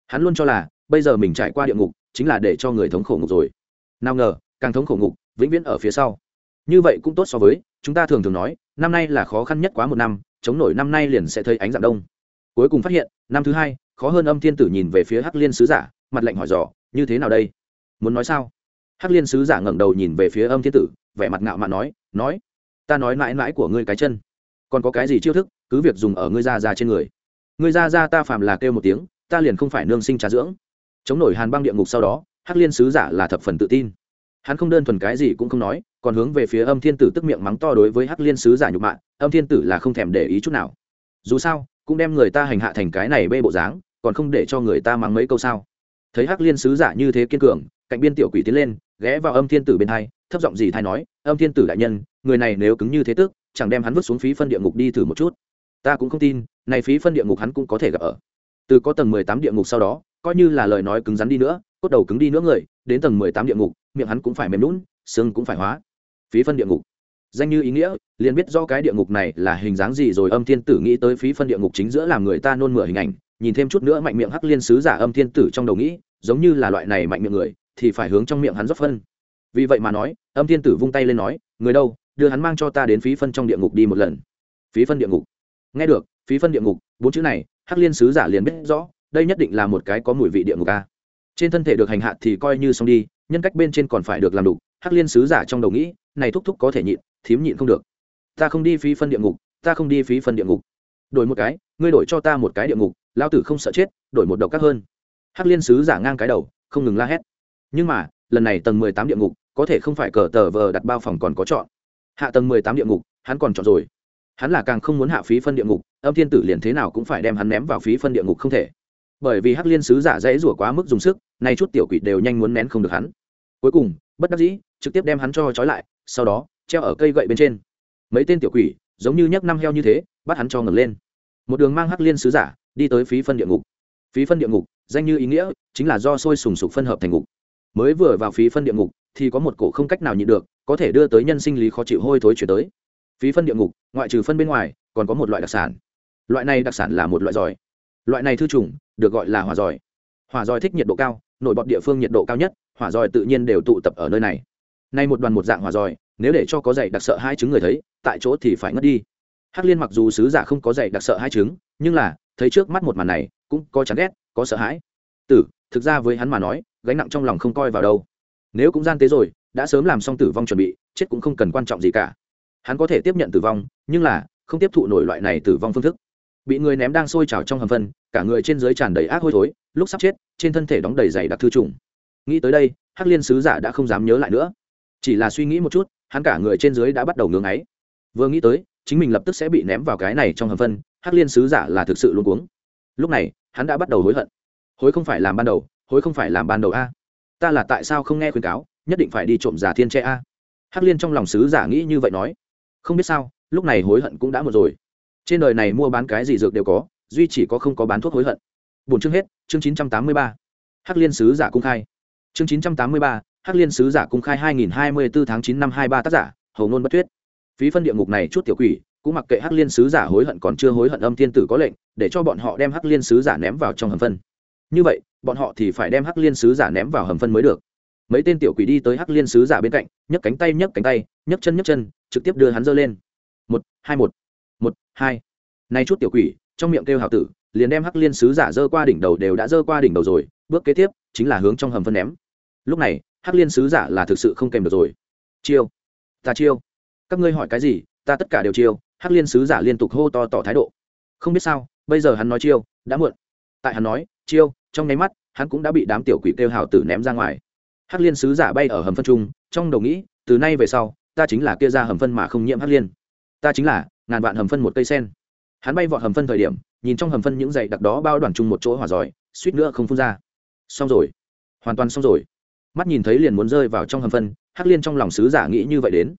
Hắn luôn cho là, bây giờ mình trải qua địa ngục, chính là để cho người thống khổ ngục rồi. Nào ngờ, càng thống khổ ngục, vĩnh viễn ở phía sau. Như vậy cũng tốt so với, chúng ta thường thường nói, năm nay là khó khăn nhất quá một năm, chống nổi năm nay liền sẽ thấy ánh dạng đông. Cuối cùng phát hiện, năm thứ hai khó hơn âm thiên tử nhìn về phía hắc liên sứ giả, mặt lạnh hỏi dò, như thế nào đây? Muốn nói sao? Hắc liên sứ giả ngẩng đầu nhìn về phía âm thiên tử, vẻ mặt ngạo mạn nói nói, ta nói mãi mãi của ngươi cái chân. Còn có cái gì chiêu thức, cứ việc dùng ở ngươi ra ra trên người. Ngươi ra ra ta phàm là kêu một tiếng, ta liền không phải nương sinh trà dưỡng. Chống nổi hàn băng địa ngục sau đó, hắc liên sứ giả là thập phần tự tin. Hắn không đơn thuần cái gì cũng không nói, còn hướng về phía âm thiên tử tức miệng mắng to đối với hắc liên sứ giả nhục mạ, âm thiên tử là không thèm để ý chút nào. Dù sao, cũng đem người ta hành hạ thành cái này bê bộ dáng còn không để cho người ta mắng mấy câu sao? Thấy hắc liên sứ giả như thế kiên cường, cạnh biên tiểu quỷ tiến lên, ghé vào âm thiên tử bên hai, thấp giọng gì thay nói, âm thiên tử đại nhân, người này nếu cứng như thế tức chẳng đem hắn vứt xuống phí phân địa ngục đi thử một chút. Ta cũng không tin, này phí phân địa ngục hắn cũng có thể gặp ở. Từ có tầng mười tám địa ngục sau đó, coi như là lời nói cứng rắn đi nữa, cốt đầu cứng đi nữa người, đến tầng mười tám địa ngục, miệng hắn cũng phải mềm lún xương cũng phải hóa. Phí phân địa ngục. Danh như ý nghĩa, liền biết do cái địa ngục này là hình dáng gì rồi âm thiên tử nghĩ tới phí phân địa ngục chính giữa làm người ta nôn mửa hình ảnh nhìn thêm chút nữa mạnh miệng hắc liên sứ giả âm thiên tử trong đầu nghĩ, giống như là loại này mạnh miệng người, thì phải hướng trong miệng hắn rót phân. Vì vậy mà nói, âm thiên tử vung tay lên nói, người đâu, đưa hắn mang cho ta đến phí phân trong địa ngục đi một lần. Phí phân địa ngục. Nghe được, phí phân địa ngục, bốn chữ này, hắc liên sứ giả liền biết rõ, đây nhất định là một cái có mùi vị địa ngục a. Trên thân thể được hành hạ thì coi như xong đi, nhân cách bên trên còn phải được làm đủ, hắc liên sứ giả trong đầu nghĩ, này thúc thúc có thể nhịn, thím nhịn không được. Ta không đi phí phân địa ngục, ta không đi phí phân địa ngục. Đổi một cái, ngươi đổi cho ta một cái địa ngục lao tử không sợ chết, đổi một độc các hơn. Hắc liên sứ giả ngang cái đầu, không ngừng la hét. Nhưng mà, lần này tầng mười tám địa ngục, có thể không phải cờ tờ vờ đặt bao phòng còn có chọn. Hạ tầng mười tám địa ngục, hắn còn chọn rồi. Hắn là càng không muốn hạ phí phân địa ngục, âm thiên tử liền thế nào cũng phải đem hắn ném vào phí phân địa ngục không thể. Bởi vì hắc liên sứ giả dãy rủa quá mức dùng sức, nay chút tiểu quỷ đều nhanh muốn nén không được hắn. Cuối cùng, bất đắc dĩ, trực tiếp đem hắn cho trói lại, sau đó, treo ở cây gậy bên trên. Mấy tên tiểu quỷ, giống như nhấc năm heo như thế, bắt hắn cho ngẩng lên. Một đường mang hắc liên sứ giả đi tới phí phân địa ngục. Phí phân địa ngục, danh như ý nghĩa, chính là do sôi sùng sục phân hợp thành ngục. Mới vừa vào phí phân địa ngục, thì có một cổ không cách nào nhịn được, có thể đưa tới nhân sinh lý khó chịu hôi thối chuyển tới. Phí phân địa ngục, ngoại trừ phân bên ngoài, còn có một loại đặc sản. Loại này đặc sản là một loại giỏi. Loại này thư trùng, được gọi là hỏa giỏi. Hỏa giỏi thích nhiệt độ cao, nội bọt địa phương nhiệt độ cao nhất, hỏa giỏi tự nhiên đều tụ tập ở nơi này. Nay một đoàn một dạng hỏa giỏi, nếu để cho có dạy đặc sợ hai chứng người thấy, tại chỗ thì phải ngất đi. Hắc liên mặc dù sứ giả không có dạy đặc sợ hai chứng, nhưng là thấy trước mắt một màn này, cũng có chán ghét, có sợ hãi. Tử, thực ra với hắn mà nói, gánh nặng trong lòng không coi vào đâu. Nếu cũng gian tế rồi, đã sớm làm xong tử vong chuẩn bị, chết cũng không cần quan trọng gì cả. Hắn có thể tiếp nhận tử vong, nhưng là, không tiếp thụ nổi loại này tử vong phương thức. Bị người ném đang sôi trào trong hầm phân, cả người trên dưới tràn đầy ác hôi thối, lúc sắp chết, trên thân thể đóng đầy dày đặc thư trùng. Nghĩ tới đây, hắc liên sứ giả đã không dám nhớ lại nữa. Chỉ là suy nghĩ một chút, hắn cả người trên dưới đã bắt đầu ngưng ấy vừa nghĩ tới chính mình lập tức sẽ bị ném vào cái này trong hầm phân, hắc liên sứ giả là thực sự luôn cuống. Lúc này, hắn đã bắt đầu hối hận. Hối không phải làm ban đầu, hối không phải làm ban đầu a. Ta là tại sao không nghe khuyên cáo, nhất định phải đi trộm giả thiên tre a. Hắc liên trong lòng sứ giả nghĩ như vậy nói. Không biết sao, lúc này hối hận cũng đã một rồi. Trên đời này mua bán cái gì dược đều có, duy chỉ có không có bán thuốc hối hận. Bốn chương hết, chương chín trăm tám mươi ba. Hắc liên sứ giả cung khai. Chương chín trăm tám mươi ba, hắc liên sứ giả cung khai hai nghìn hai mươi bốn tháng chín năm hai ba tác giả, hầu ngôn bất tuyết phí phân địa ngục này chút tiểu quỷ, cũng mặc kệ hắc liên sứ giả hối hận còn chưa hối hận âm thiên tử có lệnh, để cho bọn họ đem hắc liên sứ giả ném vào trong hầm phân. Như vậy, bọn họ thì phải đem hắc liên sứ giả ném vào hầm phân mới được. Mấy tên tiểu quỷ đi tới hắc liên sứ giả bên cạnh, nhấc cánh tay, nhấc cánh tay, nhấc chân nhấc chân, trực tiếp đưa hắn dơ lên. Một, hai, một. Một, hai. Nay chút tiểu quỷ, trong miệng kêu hào tử, liền đem hắc liên sứ giả dơ qua đỉnh đầu đều đã dơ qua đỉnh đầu rồi, bước kế tiếp, chính là hướng trong hầm phân ném. Lúc này, hắc liên sứ giả là thực sự không kèm được rồi. Chiêu. Ta chiêu các ngươi hỏi cái gì, ta tất cả đều chiêu. Hắc liên sứ giả liên tục hô to tỏ thái độ. Không biết sao, bây giờ hắn nói chiêu, đã muộn. Tại hắn nói, chiêu, trong nháy mắt, hắn cũng đã bị đám tiểu quỷ kêu hào tử ném ra ngoài. Hắc liên sứ giả bay ở hầm phân trung, trong đầu nghĩ, từ nay về sau, ta chính là kia ra hầm phân mà không nhiễm hắc liên. Ta chính là, ngàn vạn hầm phân một cây sen. Hắn bay vọt hầm phân thời điểm, nhìn trong hầm phân những dày đặc đó bao đoàn chung một chỗ hỏa giỏi, suýt nữa không phun ra. Xong rồi. Hoàn toàn xong rồi. Mắt nhìn thấy liền muốn rơi vào trong hầm phân, hắc liên trong lòng sứ giả nghĩ như vậy đến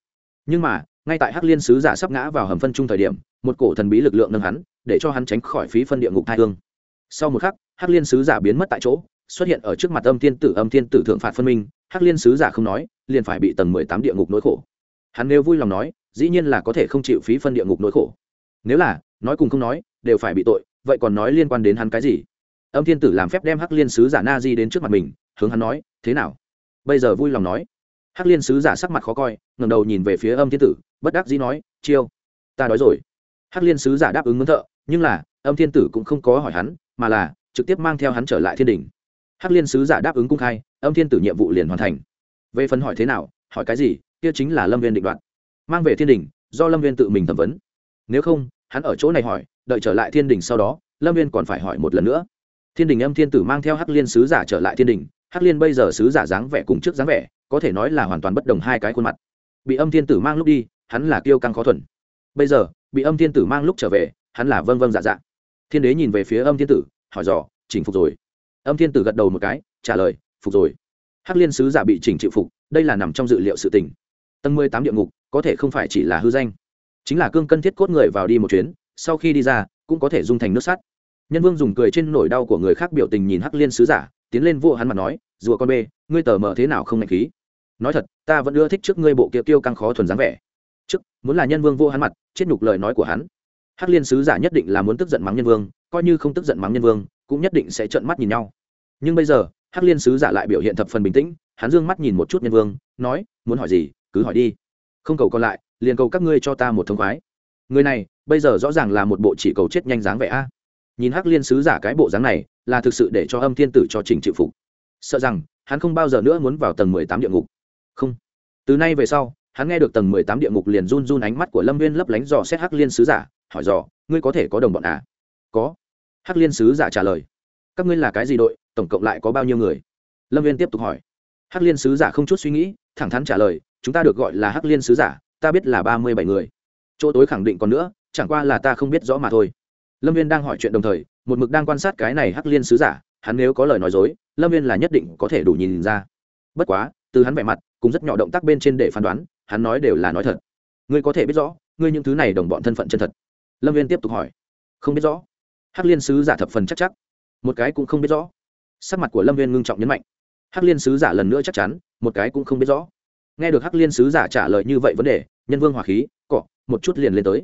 nhưng mà, ngay tại hắc liên sứ giả sắp ngã vào hầm phân chung thời điểm, một cổ thần bí lực lượng nâng hắn, để cho hắn tránh khỏi phí phân địa ngục thai hương. Sau một khắc, hắc liên sứ giả biến mất tại chỗ, xuất hiện ở trước mặt âm thiên tử, âm thiên tử thượng phạt phân minh, hắc liên sứ giả không nói, liền phải bị tầng mười tám địa ngục nỗi khổ. Hắn nếu vui lòng nói, dĩ nhiên là có thể không chịu phí phân địa ngục nỗi khổ. Nếu là, nói cùng không nói, đều phải bị tội, vậy còn nói liên quan đến hắn cái gì? Âm thiên tử làm phép đem hắc liên sứ giả na di đến trước mặt mình, hướng hắn nói, thế nào? Bây giờ vui lòng nói hắc liên sứ giả sắc mặt khó coi ngầm đầu nhìn về phía âm thiên tử, bất đắc dĩ nói, chiêu, ta đói rồi. Hắc liên sứ giả đáp ứng ngưỡng thợ, nhưng là, âm thiên tử cũng không có hỏi hắn, mà là trực tiếp mang theo hắn trở lại thiên đình. Hắc liên sứ giả đáp ứng cung khai, âm thiên tử nhiệm vụ liền hoàn thành. Về phần hỏi thế nào, hỏi cái gì, kia chính là lâm viên định đoạt. Mang về thiên đình, do lâm viên tự mình thẩm vấn. Nếu không, hắn ở chỗ này hỏi, đợi trở lại thiên đình sau đó, lâm viên còn phải hỏi một lần nữa. Thiên đình âm thiên tử mang theo hắc liên sứ giả trở lại thiên đình hắc liên bây giờ sứ giả dáng vẻ cùng trước dáng vẻ, có thể nói là hoàn toàn bất đồng hai cái khuôn mặt. Bị âm thiên tử mang lúc đi, hắn là kiêu căng khó thuần. Bây giờ, bị âm thiên tử mang lúc trở về, hắn là vâng vâng dạ dạ. Thiên đế nhìn về phía âm thiên tử, hỏi dò, chỉnh phục rồi? Âm thiên tử gật đầu một cái, trả lời, phục rồi. Hắc liên sứ giả bị chỉnh chịu phục, đây là nằm trong dự liệu sự tình. Tầng mười tám địa ngục, có thể không phải chỉ là hư danh. Chính là cương cân thiết cốt người vào đi một chuyến, sau khi đi ra, cũng có thể dung thành nước sắt. Nhân vương dùng cười trên nỗi đau của người khác biểu tình nhìn hắc liên sứ giả tiến lên vua hắn mặt nói, rùa con bê, ngươi tờ mờ thế nào không ngạch khí? Nói thật, ta vẫn ưa thích trước ngươi bộ kia tiêu căng khó thuần dáng vẻ. Trước, muốn là nhân vương vô hắn mặt, chết nhục lời nói của hắn. Hắc liên sứ giả nhất định là muốn tức giận mắng nhân vương, coi như không tức giận mắng nhân vương, cũng nhất định sẽ trợn mắt nhìn nhau. Nhưng bây giờ, hắc liên sứ giả lại biểu hiện thập phần bình tĩnh, hắn dương mắt nhìn một chút nhân vương, nói, muốn hỏi gì, cứ hỏi đi. Không cầu còn lại, liền cầu các ngươi cho ta một thông khoái. Người này, bây giờ rõ ràng là một bộ chỉ cầu chết nhanh dáng vẻ a nhìn hắc liên sứ giả cái bộ dáng này, là thực sự để cho âm thiên tử cho trình chịu phục. Sợ rằng, hắn không bao giờ nữa muốn vào tầng mười tám địa ngục. Không. Từ nay về sau, hắn nghe được tầng mười tám địa ngục liền run run ánh mắt của lâm viên lấp lánh dò xét hắc liên sứ giả, hỏi dò, ngươi có thể có đồng bọn à? Có. Hắc liên sứ giả trả lời, các ngươi là cái gì đội, tổng cộng lại có bao nhiêu người? Lâm viên tiếp tục hỏi. Hắc liên sứ giả không chút suy nghĩ, thẳng thắn trả lời, chúng ta được gọi là hắc liên sứ giả, ta biết là ba mươi bảy người. Chỗ tối khẳng định còn nữa, chẳng qua là ta không biết rõ mà thôi lâm viên đang hỏi chuyện đồng thời, một mực đang quan sát cái này hắc liên sứ giả, hắn nếu có lời nói dối, lâm viên là nhất định có thể đủ nhìn ra. Bất quá, từ hắn vẻ mặt cũng rất nhỏ động tác bên trên để phán đoán, hắn nói đều là nói thật. Ngươi có thể biết rõ, ngươi những thứ này đồng bọn thân phận chân thật. Lâm viên tiếp tục hỏi. Không biết rõ. Hắc liên sứ giả thập phần chắc chắc. Một cái cũng không biết rõ. Sắc mặt của lâm viên ngưng trọng nhấn mạnh. Hắc liên sứ giả lần nữa chắc chắn, một cái cũng không biết rõ. Nghe được hắc liên sứ giả trả lời như vậy vấn đề, nhân vương hỏa khí, cọ, một chút liền lên tới.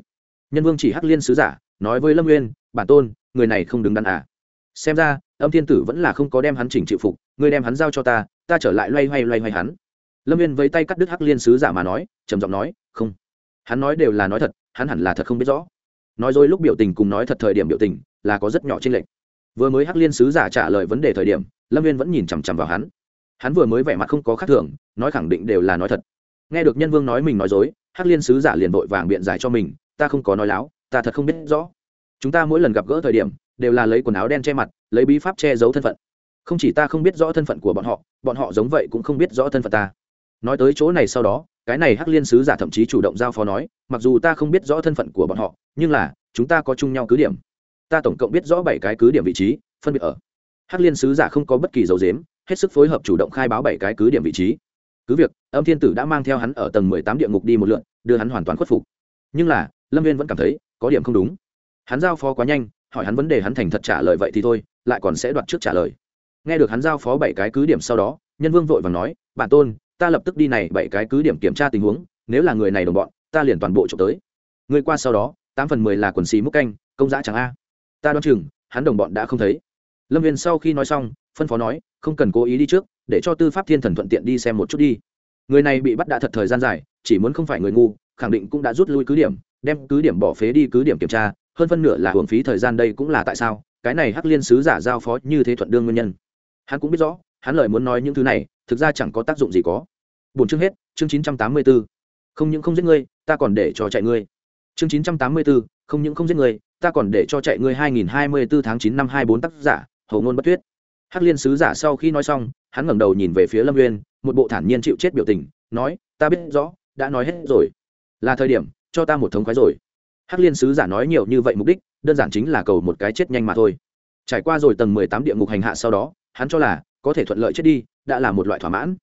Nhân vương chỉ hắc liên sứ giả nói với lâm nguyên bản tôn, người này không đứng đắn à? Xem ra, âm thiên tử vẫn là không có đem hắn chỉnh chịu phục, người đem hắn giao cho ta ta trở lại loay hoay loay hoay hắn. Lâm viên với tay cắt đứt hắc liên sứ giả mà nói, trầm giọng nói, không. Hắn nói đều là nói thật, hắn hẳn là thật không biết rõ. Nói dối lúc biểu tình cùng nói thật thời điểm biểu tình, là có rất nhỏ trên lệch. Vừa mới hắc liên sứ giả trả lời vấn đề thời điểm, lâm viên vẫn nhìn chằm chằm vào hắn. Hắn vừa mới vẻ mặt không có khác thường, nói khẳng định đều là nói thật. Nghe được nhân vương nói mình nói dối, hắc liên sứ giả liền vội vàng biện giải cho mình, ta không có nói láo ta thật không biết rõ. Chúng ta mỗi lần gặp gỡ thời điểm, đều là lấy quần áo đen che mặt, lấy bí pháp che giấu thân phận. Không chỉ ta không biết rõ thân phận của bọn họ bọn họ giống vậy cũng không biết rõ thân phận ta. Nói tới chỗ này sau đó, cái này hắc liên sứ giả thậm chí chủ động giao phó nói, mặc dù ta không biết rõ thân phận của bọn họ, nhưng là, chúng ta có chung nhau cứ điểm. Ta tổng cộng biết rõ bảy cái cứ điểm vị trí, phân biệt ở. Hắc liên sứ giả không có bất kỳ dấu dếm hết sức phối hợp chủ động khai báo bảy cái cứ điểm vị trí. Cứ việc, âm thiên tử đã mang theo hắn ở tầng mười tám địa ngục đi một lượn, đưa hắn hoàn toàn khuất phục. Nhưng là lâm viên vẫn cảm thấy có điểm không đúng. Hắn giao phó quá nhanh, hỏi hắn vấn đề hắn thành thật trả lời vậy thì thôi, lại còn sẽ đoạt trước trả lời. Nghe được hắn giao phó bảy cái cứ điểm sau đó, nhân vương vội và nói, bản tôn, ta lập tức đi này bảy cái cứ điểm kiểm tra tình huống, nếu là người này đồng bọn, ta liền toàn bộ trộm tới. Người qua sau đó, tám phần mười là quần xì múc canh, công giã chẳng a. Ta đoán chừng, hắn đồng bọn đã không thấy. Lâm viên sau khi nói xong, phân phó nói, không cần cố ý đi trước, để cho tư pháp thiên thần thuận tiện đi xem một chút đi. Người này bị bắt đã thật thời gian dài, chỉ muốn không phải người ngu, khẳng định cũng đã rút lui cứ điểm đem cứ điểm bỏ phế đi cứ điểm kiểm tra hơn phân nửa là hưởng phí thời gian đây cũng là tại sao cái này hắc liên sứ giả giao phó như thế thuận đương nguyên nhân. Hắn cũng biết rõ hắn lời muốn nói những thứ này thực ra chẳng có tác dụng gì có. Bốn chương hết chương chín trăm tám mươi 984. không những không giết ngươi ta còn để cho chạy ngươi. Chương chín trăm tám mươi 984, không những không giết ngươi ta còn để cho chạy ngươi hai nghìn hai mươi bốn tháng chín năm hai bốn tác giả hầu ngôn bất tuyết. Hắc liên sứ giả sau khi nói xong hắn ngẩng đầu nhìn về phía lâm nguyên một bộ thản nhiên chịu chết biểu tình nói ta biết rõ đã nói hết rồi. Là thời điểm cho ta một thống khoái rồi. Hắc liên sứ giả nói nhiều như vậy mục đích, đơn giản chính là cầu một cái chết nhanh mà thôi. Trải qua rồi tầng mười tám địa ngục hành hạ sau đó, hắn cho là có thể thuận lợi chết đi, đã là một loại thỏa mãn.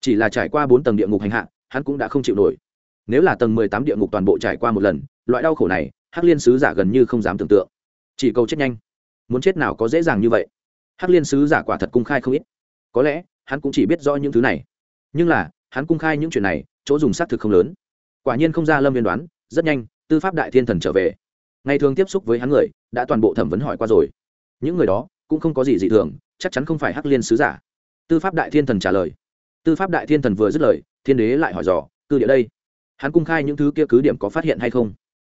Chỉ là trải qua bốn tầng địa ngục hành hạ, hắn cũng đã không chịu nổi. Nếu là tầng mười tám địa ngục toàn bộ trải qua một lần, loại đau khổ này, hắc liên sứ giả gần như không dám tưởng tượng. Chỉ cầu chết nhanh. Muốn chết nào có dễ dàng như vậy? Hắc liên sứ giả quả thật cung khai không ít. Có lẽ, hắn cũng chỉ biết rõ những thứ này. Nhưng là, hắn cung khai những chuyện này, chỗ dùng xác thực không lớn. Quả nhiên không ra lâm viên đoán rất nhanh, tư pháp đại thiên thần trở về. Ngày thường tiếp xúc với hắn người, đã toàn bộ thẩm vấn hỏi qua rồi. Những người đó, cũng không có gì dị thường, chắc chắn không phải hắc liên sứ giả. Tư pháp đại thiên thần trả lời. Tư pháp đại thiên thần vừa dứt lời, thiên đế lại hỏi dò, cư địa đây? Hắn cung khai những thứ kia cứ điểm có phát hiện hay không?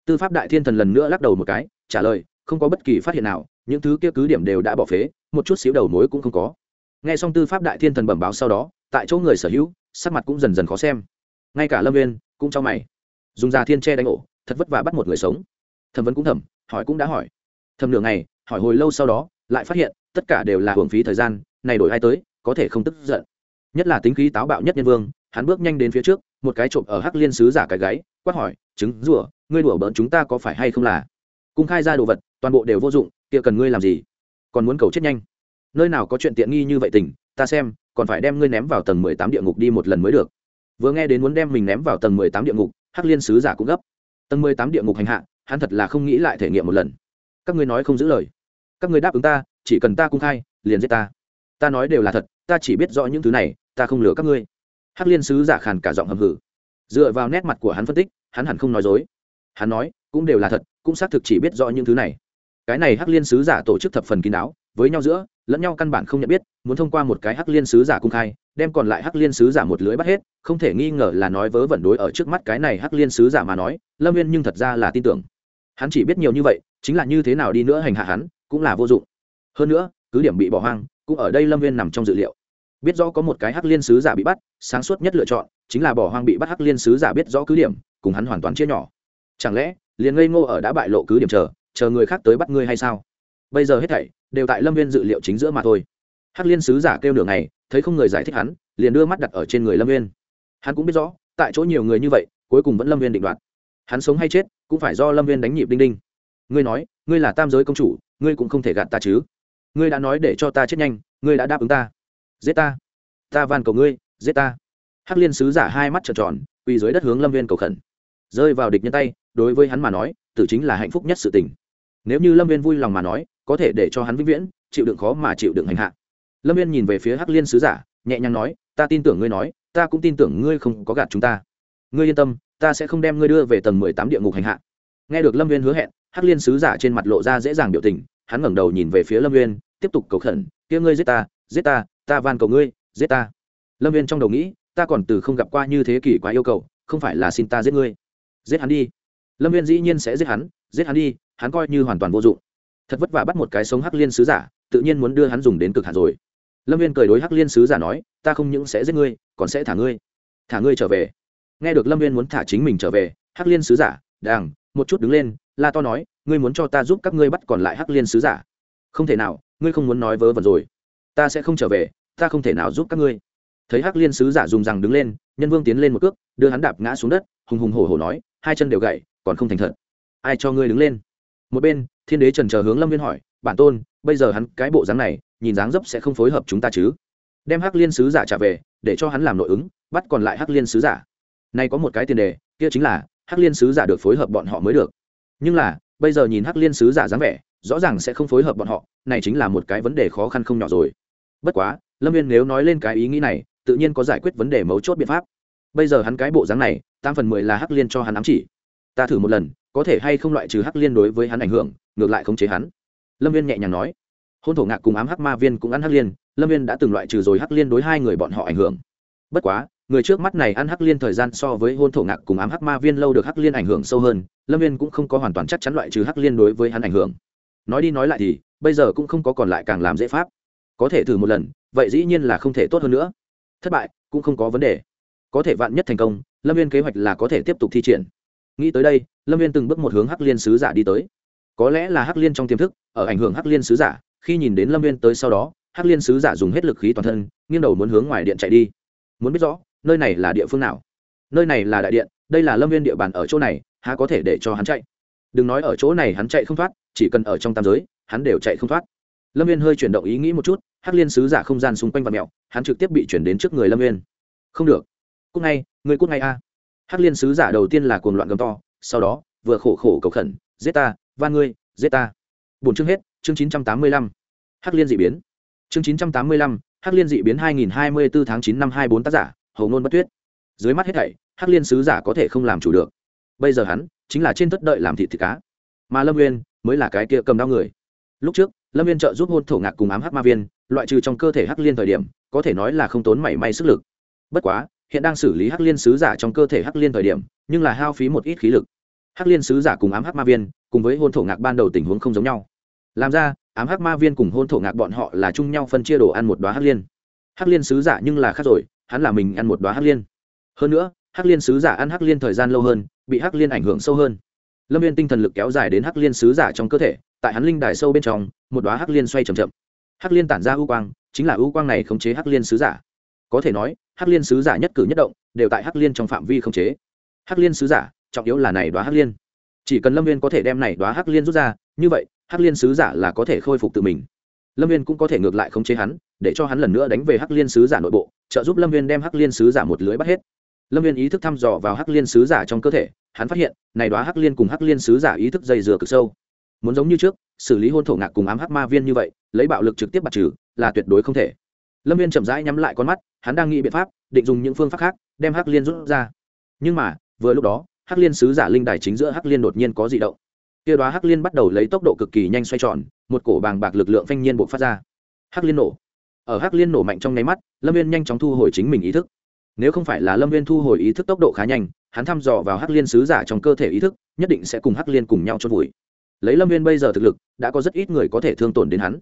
Tư pháp đại thiên thần lần nữa lắc đầu một cái, trả lời, không có bất kỳ phát hiện nào, những thứ kia cứ điểm đều đã bỏ phế, một chút xíu đầu mối cũng không có. Nghe xong tư pháp đại thiên thần bẩm báo sau đó, tại chỗ người sở hữu, sắc mặt cũng dần dần khó xem. Ngay cả lâm viên cũng cho mày dùng da thiên che đánh ổ, thật vất vả bắt một người sống. Thẩm vấn cũng thẩm, hỏi cũng đã hỏi. Thẩm nửa ngày, hỏi hồi lâu sau đó, lại phát hiện, tất cả đều là hưởng phí thời gian, này đổi ai tới, có thể không tức giận. Nhất là tính khí táo bạo nhất nhân vương, hắn bước nhanh đến phía trước, một cái trộm ở hắc liên sứ giả cái gáy, quát hỏi chứng rủa ngươi đùa bỡn chúng ta có phải hay không là? Cung khai ra đồ vật, toàn bộ đều vô dụng, kia cần ngươi làm gì? Còn muốn cầu chết nhanh. Nơi nào có chuyện tiện nghi như vậy tình, ta xem, còn phải đem ngươi ném vào tầng mười tám địa ngục đi một lần mới được. Vừa nghe đến muốn đem mình ném vào tầng mười tám địa ngục hắc liên sứ giả cũng gấp. Tầng mười tám địa ngục hành hạ, hắn thật là không nghĩ lại thể nghiệm một lần. Các ngươi nói không giữ lời. Các ngươi đáp ứng ta, chỉ cần ta cung khai, liền giết ta. Ta nói đều là thật, ta chỉ biết rõ những thứ này, ta không lừa các ngươi. Hắc liên sứ giả khàn cả giọng hầm hử dựa vào nét mặt của hắn phân tích, hắn hẳn không nói dối. Hắn nói, cũng đều là thật, cũng xác thực chỉ biết rõ những thứ này. Cái này hắc liên sứ giả tổ chức thập phần kín đáo, với nhau giữa, lẫn nhau căn bản không nhận biết, muốn thông qua một cái hắc liên sứ giả cung khai đem còn lại hắc liên sứ giả một lưới bắt hết, không thể nghi ngờ là nói vớ vẩn đối ở trước mắt cái này hắc liên sứ giả mà nói, lâm viên nhưng thật ra là tin tưởng. Hắn chỉ biết nhiều như vậy, chính là như thế nào đi nữa hành hạ hắn, cũng là vô dụng. Hơn nữa, cứ điểm bị bỏ hoang, cũng ở đây lâm viên nằm trong dự liệu. Biết rõ có một cái hắc liên sứ giả bị bắt, sáng suốt nhất lựa chọn, chính là bỏ hoang bị bắt hắc liên sứ giả biết rõ cứ điểm, cùng hắn hoàn toàn chia nhỏ. Chẳng lẽ, liền ngây ngô ở đã bại lộ cứ điểm chờ chờ người khác tới bắt ngươi hay sao? Bây giờ hết thảy, đều tại lâm viên dự liệu chính giữa mà thôi hắc liên sứ giả kêu nửa ngày, thấy không người giải thích hắn liền đưa mắt đặt ở trên người lâm viên hắn cũng biết rõ tại chỗ nhiều người như vậy cuối cùng vẫn lâm viên định đoạt. Hắn sống hay chết cũng phải do lâm viên đánh nhịp đinh đinh. Ngươi nói ngươi là tam giới công chủ ngươi cũng không thể gạt ta chứ. Ngươi đã nói để cho ta chết nhanh ngươi đã đáp ứng ta. Giết ta. Ta van cầu ngươi giết ta. Hắc liên sứ giả hai mắt trợn tròn quỳ dưới đất hướng lâm viên cầu khẩn. Rơi vào địch nhân tay đối với hắn mà nói tử chính là hạnh phúc nhất sự tình. Nếu như lâm viên vui lòng mà nói có thể để cho hắn vĩnh viễn chịu đựng khó mà chịu đựng hành hạ lâm viên nhìn về phía hắc liên sứ giả, nhẹ nhàng nói, ta tin tưởng ngươi nói, ta cũng tin tưởng ngươi không có gạt chúng ta. Ngươi yên tâm, ta sẽ không đem ngươi đưa về tầng mười tám địa ngục hành hạ. Nghe được lâm viên hứa hẹn, hắc liên sứ giả trên mặt lộ ra dễ dàng biểu tình, hắn ngẩng đầu nhìn về phía lâm viên tiếp tục cầu khẩn, kia ngươi giết ta giết ta ta van cầu ngươi, giết ta. Lâm viên trong đầu nghĩ, ta còn từ không gặp qua như thế kỷ quá yêu cầu, không phải là xin ta giết ngươi. Giết hắn đi. Lâm viên dĩ nhiên sẽ giết hắn giết hắn đi, hắn coi như hoàn toàn vô dụng. Thật vất vả bắt một cái sống hắc liên sứ giả, tự nhiên muốn đưa hắn dùng đến cực hạt rồi lâm viên cười đối hắc liên sứ giả nói, ta không những sẽ giết ngươi, còn sẽ thả ngươi. Thả ngươi trở về. Nghe được lâm viên muốn thả chính mình trở về, hắc liên sứ giả, đàng, một chút đứng lên, la to nói, ngươi muốn cho ta giúp các ngươi bắt còn lại hắc liên sứ giả. Không thể nào, ngươi không muốn nói vớ vẩn rồi. Ta sẽ không trở về, ta không thể nào giúp các ngươi. Thấy hắc liên sứ giả dùng rằng đứng lên, nhân vương tiến lên một cước, đưa hắn đạp ngã xuống đất, hùng hùng hổ hổ nói, hai chân đều gậy còn không thành thật. Ai cho ngươi đứng lên? Một bên, thiên đế trần chờ hướng lâm viên hỏi, bản tôn, bây giờ hắn cái bộ dáng này nhìn dáng dấp sẽ không phối hợp chúng ta chứ. Đem hắc liên sứ giả trả về, để cho hắn làm nội ứng, bắt còn lại hắc liên sứ giả. Nay có một cái tiền đề, kia chính là, hắc liên sứ giả được phối hợp bọn họ mới được. Nhưng là, bây giờ nhìn hắc liên sứ giả dáng vẻ, rõ ràng sẽ không phối hợp bọn họ, này chính là một cái vấn đề khó khăn không nhỏ rồi. Bất quá, lâm viên nếu nói lên cái ý nghĩ này, tự nhiên có giải quyết vấn đề mấu chốt biện pháp. Bây giờ hắn cái bộ dáng này tam phần mười là hắc liên cho hắn ám chỉ. Ta thử một lần, có thể hay không loại trừ hắc liên đối với hắn ảnh hưởng, ngược lại khống chế hắn. Lâm viên nhẹ nhàng nói hôn thổ ngạc cùng ám hắc ma viên cũng ăn hắc liên, lâm viên đã từng loại trừ rồi hắc liên đối hai người bọn họ ảnh hưởng. Bất quá, người trước mắt này ăn hắc liên thời gian so với hôn thổ ngạc cùng ám hắc ma viên lâu được hắc liên ảnh hưởng sâu hơn, lâm viên cũng không có hoàn toàn chắc chắn loại trừ hắc liên đối với hắn ảnh hưởng. Nói đi nói lại thì, bây giờ cũng không có còn lại càng làm dễ pháp. Có thể thử một lần, vậy dĩ nhiên là không thể tốt hơn nữa. Thất bại, cũng không có vấn đề. Có thể vạn nhất thành công, lâm viên kế hoạch là có thể tiếp tục thi triển. Nghĩ tới đây, lâm viên từng bước một hướng hắc liên sứ giả đi tới. Có lẽ là hắc liên trong tiềm thức, ở ảnh hưởng hắc liên sứ giả khi nhìn đến lâm viên tới sau đó, hắc liên sứ giả dùng hết lực khí toàn thân, nghiêng đầu muốn hướng ngoài điện chạy đi. Muốn biết rõ, nơi này là địa phương nào? Nơi này là đại điện, đây là lâm viên địa bàn ở chỗ này, há có thể để cho hắn chạy? Đừng nói ở chỗ này hắn chạy không thoát, chỉ cần ở trong tam giới, hắn đều chạy không thoát. Lâm viên hơi chuyển động ý nghĩ một chút, hắc liên sứ giả không gian xung quanh và mẹo, hắn trực tiếp bị chuyển đến trước người lâm viên không được. Cúc ngay, người cúc ngay a. Hắc liên sứ giả đầu tiên là cuồng loạn gầm to, sau đó, vừa khổ khổ cầu khẩn, giết ta, van ngươi, giết ta. Bổn chương hết chương chín trăm tám mươi lăm, hắc liên dị biến. Chương chín trăm tám mươi lăm, hắc liên dị biến hai nghìn hai mươi bốn tháng 9 năm hai bốn tác giả, hầu Nôn bất tuyết. Dưới mắt hết thảy, hắc liên sứ giả có thể không làm chủ được. Bây giờ hắn, chính là trên tất đợi làm thịt thịt cá. Mà lâm nguyên mới là cái kia cầm đau người. Lúc trước, lâm Nguyên trợ giúp hôn thổ ngạc cùng ám hắc ma viên, loại trừ trong cơ thể hắc liên thời điểm, có thể nói là không tốn mảy may sức lực. Bất quá, hiện đang xử lý hắc liên sứ giả trong cơ thể hắc liên thời điểm, nhưng là hao phí một ít khí lực. Hắc liên sứ giả cùng ám hắc ma viên, cùng với hôn thổ ngạc ban đầu tình huống không giống nhau làm ra, ám hắc ma viên cùng hôn thổ ngạc bọn họ là chung nhau phân chia đồ ăn một đoá hắc liên. Hắc liên sứ giả nhưng là khác rồi, hắn là mình ăn một đoá hắc liên. Hơn nữa, hắc liên sứ giả ăn hắc liên thời gian lâu hơn, bị hắc liên ảnh hưởng sâu hơn. Lâm viên tinh thần lực kéo dài đến hắc liên sứ giả trong cơ thể, tại hắn linh đài sâu bên trong, một đoá hắc liên xoay c h ậ m chậm. Hắc liên tản ra ưu quang, chính là ưu quang này khống chế hắc liên sứ giả. Có thể nói, hắc liên sứ giả nhất cử nhất động, đều tại hắc liên trong phạm vi khống chế. Hắc liên sứ giả, trọng yếu là này đoá hắc liên. Chỉ cần lâm viên có thể đem này đoá hắc liên rút ra, như vậy hắc liên sứ giả là có thể khôi phục tự mình. Lâm viên cũng có thể ngược lại khống chế hắn, để cho hắn lần nữa đánh về hắc liên sứ giả nội bộ, trợ giúp lâm viên đem hắc liên sứ giả một lưới bắt hết. Lâm viên ý thức thăm dò vào hắc liên sứ giả trong cơ thể, hắn phát hiện, này đoá hắc liên cùng hắc liên sứ giả ý thức dày dừa cực sâu. Muốn giống như trước, xử lý hôn thổ ngạc cùng ám hắc ma viên như vậy, lấy bạo lực trực tiếp bạt trừ, là tuyệt đối không thể. Lâm viên chậm rãi nhắm lại con mắt, hắn đang nghĩ biện pháp, định dùng những phương pháp khác, đem hắc liên rút ra. Nhưng mà, vừa lúc đó, hắc liên sứ giả linh đài chính giữa hắc liên đột nhiên có di động kia đó hắc liên bắt đầu lấy tốc độ cực kỳ nhanh xoay tròn, một cổ bàng bạc lực lượng phanh nhiên buộc phát ra. Hắc liên nổ. Ở hắc liên nổ mạnh trong nháy mắt, lâm viên nhanh chóng thu hồi chính mình ý thức. Nếu không phải là lâm viên thu hồi ý thức tốc độ khá nhanh, hắn thăm dò vào hắc liên sứ giả trong cơ thể ý thức, nhất định sẽ cùng hắc liên cùng nhau chôn vùi. Lấy lâm viên bây giờ thực lực, đã có rất ít người có thể thương tổn đến hắn.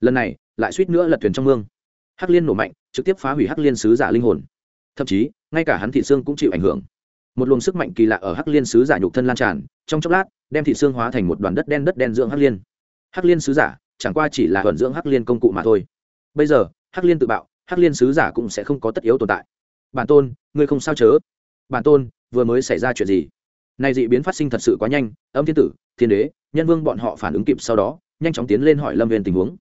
Lần này, lại suýt nữa lật thuyền trong mương. Hắc liên nổ mạnh, trực tiếp phá hủy hắc liên sứ giả linh hồn. Thậm chí, ngay cả hắn thị xương cũng chịu ảnh hưởng một luồng sức mạnh kỳ lạ ở hắc liên sứ giả nhục thân lan tràn, trong chốc lát, đem thị xương hóa thành một đoàn đất đen đất đen dưỡng hắc liên. Hắc liên sứ giả, chẳng qua chỉ là vận dưỡng hắc liên công cụ mà thôi. Bây giờ, hắc liên tự bạo, hắc liên sứ giả cũng sẽ không có tất yếu tồn tại. Bản tôn, ngươi không sao chớ? Bản tôn, vừa mới xảy ra chuyện gì? Nay dị biến phát sinh thật sự quá nhanh, âm thiên tử, thiên đế, nhân vương bọn họ phản ứng kịp sau đó, nhanh chóng tiến lên hỏi lâm viên tình huống.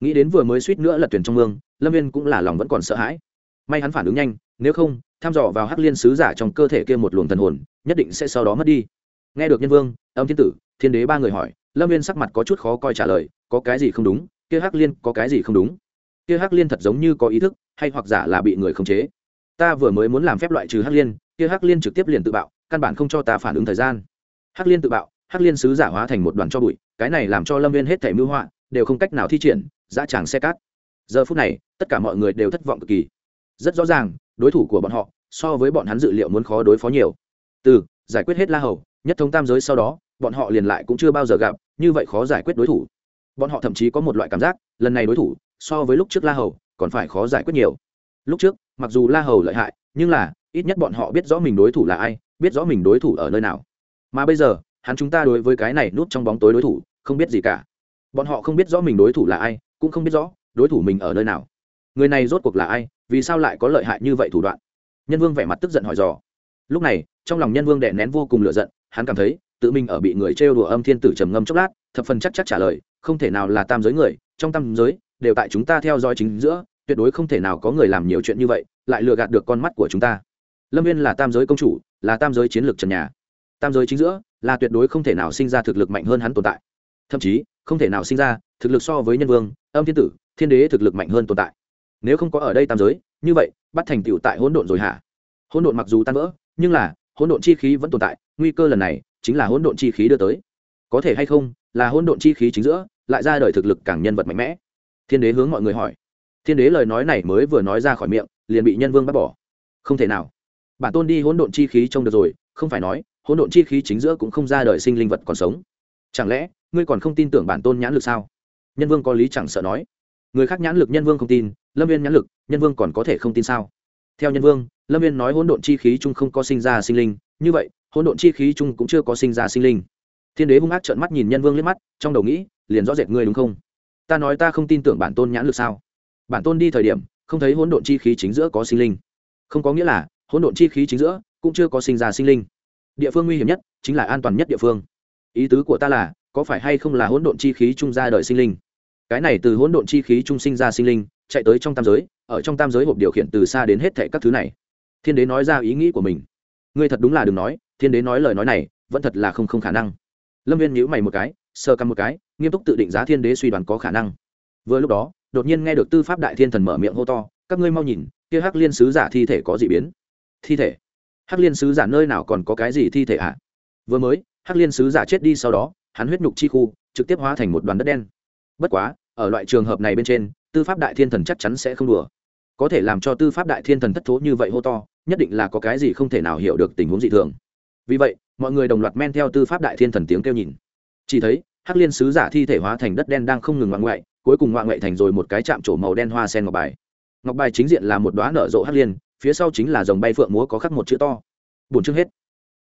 Nghĩ đến vừa mới suýt nữa lật tuyển trong mương, lâm viên cũng là lòng vẫn còn sợ hãi. May hắn phản ứng nhanh, nếu không tham dò vào hắc liên sứ giả trong cơ thể kia một luồng thần hồn, nhất định sẽ sau đó mất đi. Nghe được nhân vương, âm thiên tử, thiên đế ba người hỏi, lâm viên sắc mặt có chút khó coi trả lời, có cái gì không đúng, kia hắc liên có cái gì không đúng? Kia hắc liên thật giống như có ý thức, hay hoặc giả là bị người khống chế? Ta vừa mới muốn làm phép loại trừ hắc liên, kia hắc liên trực tiếp liền tự bạo, căn bản không cho ta phản ứng thời gian. Hắc liên tự bạo, hắc liên sứ giả hóa thành một đoàn cho bụi, cái này làm cho lâm viên hết thể mưu họa, đều không cách nào thi triển, dã tràng xe cát. Giờ phút này, tất cả mọi người đều thất vọng cực kỳ. Rất rõ ràng, đối thủ của bọn họ so với bọn hắn dự liệu muốn khó đối phó nhiều. Từ, giải quyết hết la hầu, nhất thống tam giới sau đó, bọn họ liền lại cũng chưa bao giờ gặp, như vậy khó giải quyết đối thủ. Bọn họ thậm chí có một loại cảm giác, lần này đối thủ, so với lúc trước la hầu, còn phải khó giải quyết nhiều. Lúc trước, mặc dù la hầu lợi hại, nhưng là, ít nhất bọn họ biết rõ mình đối thủ là ai, biết rõ mình đối thủ ở nơi nào. Mà bây giờ, hắn chúng ta đối với cái này núp trong bóng tối đối thủ, không biết gì cả. Bọn họ không biết rõ mình đối thủ là ai, cũng không biết rõ đối thủ mình ở nơi nào. Người này rốt cuộc là ai, vì sao lại có lợi hại như vậy thủ đoạn? Nhân vương vẻ mặt tức giận hỏi dò. Lúc này, trong lòng nhân vương đè nén vô cùng lựa giận, hắn cảm thấy, tự mình ở bị người trêu đùa âm thiên tử trầm ngâm chốc lát, thập phần chắc chắc trả lời, không thể nào là tam giới người, trong tam giới, đều tại chúng ta theo dõi chính giữa, tuyệt đối không thể nào có người làm nhiều chuyện như vậy, lại lừa gạt được con mắt của chúng ta. Lâm viên là tam giới công chủ, là tam giới chiến lược trần nhà. Tam giới chính giữa, là tuyệt đối không thể nào sinh ra thực lực mạnh hơn hắn tồn tại. Thậm chí, không thể nào sinh ra thực lực so với nhân vương, âm thiên tử, thiên đế thực lực mạnh hơn tồn tại. Nếu không có ở đây tam giới như vậy, bắt thành tựu tại hỗn độn rồi hả? Hỗn độn mặc dù tan vỡ, nhưng là, hỗn độn chi khí vẫn tồn tại, nguy cơ lần này chính là hỗn độn chi khí đưa tới. Có thể hay không, là hỗn độn chi khí chính giữa, lại ra đời thực lực càng nhân vật mạnh mẽ? Thiên đế hướng mọi người hỏi. Thiên đế lời nói này mới vừa nói ra khỏi miệng, liền bị nhân vương bắt bỏ. Không thể nào. Bản tôn đi hỗn độn chi khí trông được rồi, không phải nói, hỗn độn chi khí chính giữa cũng không ra đời sinh linh vật còn sống. Chẳng lẽ, ngươi còn không tin tưởng bản tôn nhãn lực sao? Nhân vương có lý chẳng sợ nói. Người khác nhãn lực nhân vương không tin lâm viên nhãn lực, nhân vương còn có thể không tin sao? Theo nhân vương, lâm viên nói hỗn độn chi khí chung không có sinh ra sinh linh. Như vậy, hỗn độn chi khí chung cũng chưa có sinh ra sinh linh. Thiên đế hung ác trợn mắt nhìn nhân vương liếc mắt, trong đầu nghĩ, liền rõ rệt ngươi đúng không? Ta nói ta không tin tưởng bản tôn nhãn lực sao? Bản tôn đi thời điểm, không thấy hỗn độn chi khí chính giữa có sinh linh. Không có nghĩa là, hỗn độn chi khí chính giữa cũng chưa có sinh ra sinh linh. Địa phương nguy hiểm nhất chính là an toàn nhất địa phương. Ý tứ của ta là, có phải hay không là hỗn độn chi khí trung ra đời sinh linh? Cái này từ hỗn độn chi khí trung sinh ra sinh linh chạy tới trong tam giới, ở trong tam giới hộp điều khiển từ xa đến hết thệ các thứ này. Thiên đế nói ra ý nghĩ của mình. Ngươi thật đúng là đừng nói, thiên đế nói lời nói này, vẫn thật là không không khả năng. Lâm viên nhíu mày một cái sơ căm một cái, nghiêm túc tự định giá thiên đế suy đoán có khả năng. Vừa lúc đó, đột nhiên nghe được tư pháp đại thiên thần mở miệng hô to, các ngươi mau nhìn, kia hắc liên sứ giả thi thể có gì biến. Thi thể? Hắc liên sứ giả nơi nào còn có cái gì thi thể ạ? À? vừa mới, hắc liên sứ giả chết đi sau đó, hắn huyết nhục chi khu, trực tiếp hóa thành một đoàn đất đen. Bất quá, ở loại trường hợp này bên trên tư pháp đại thiên thần chắc chắn sẽ không đùa. Có thể làm cho tư pháp đại thiên thần thất thố như vậy hô to, nhất định là có cái gì không thể nào hiểu được tình huống dị thường. Vì vậy, mọi người đồng loạt men theo tư pháp đại thiên thần tiếng kêu nhìn. Chỉ thấy, hắc liên sứ giả thi thể hóa thành đất đen đang không ngừng ngoạn ngoại, cuối cùng ngoạn ngoại thành rồi một cái chạm trổ màu đen hoa sen ngọc bài. Ngọc bài chính diện là một đoá nở rộ hắc liên, phía sau chính là dòng bay phượng múa có khắc một chữ to. Bổn chương hết.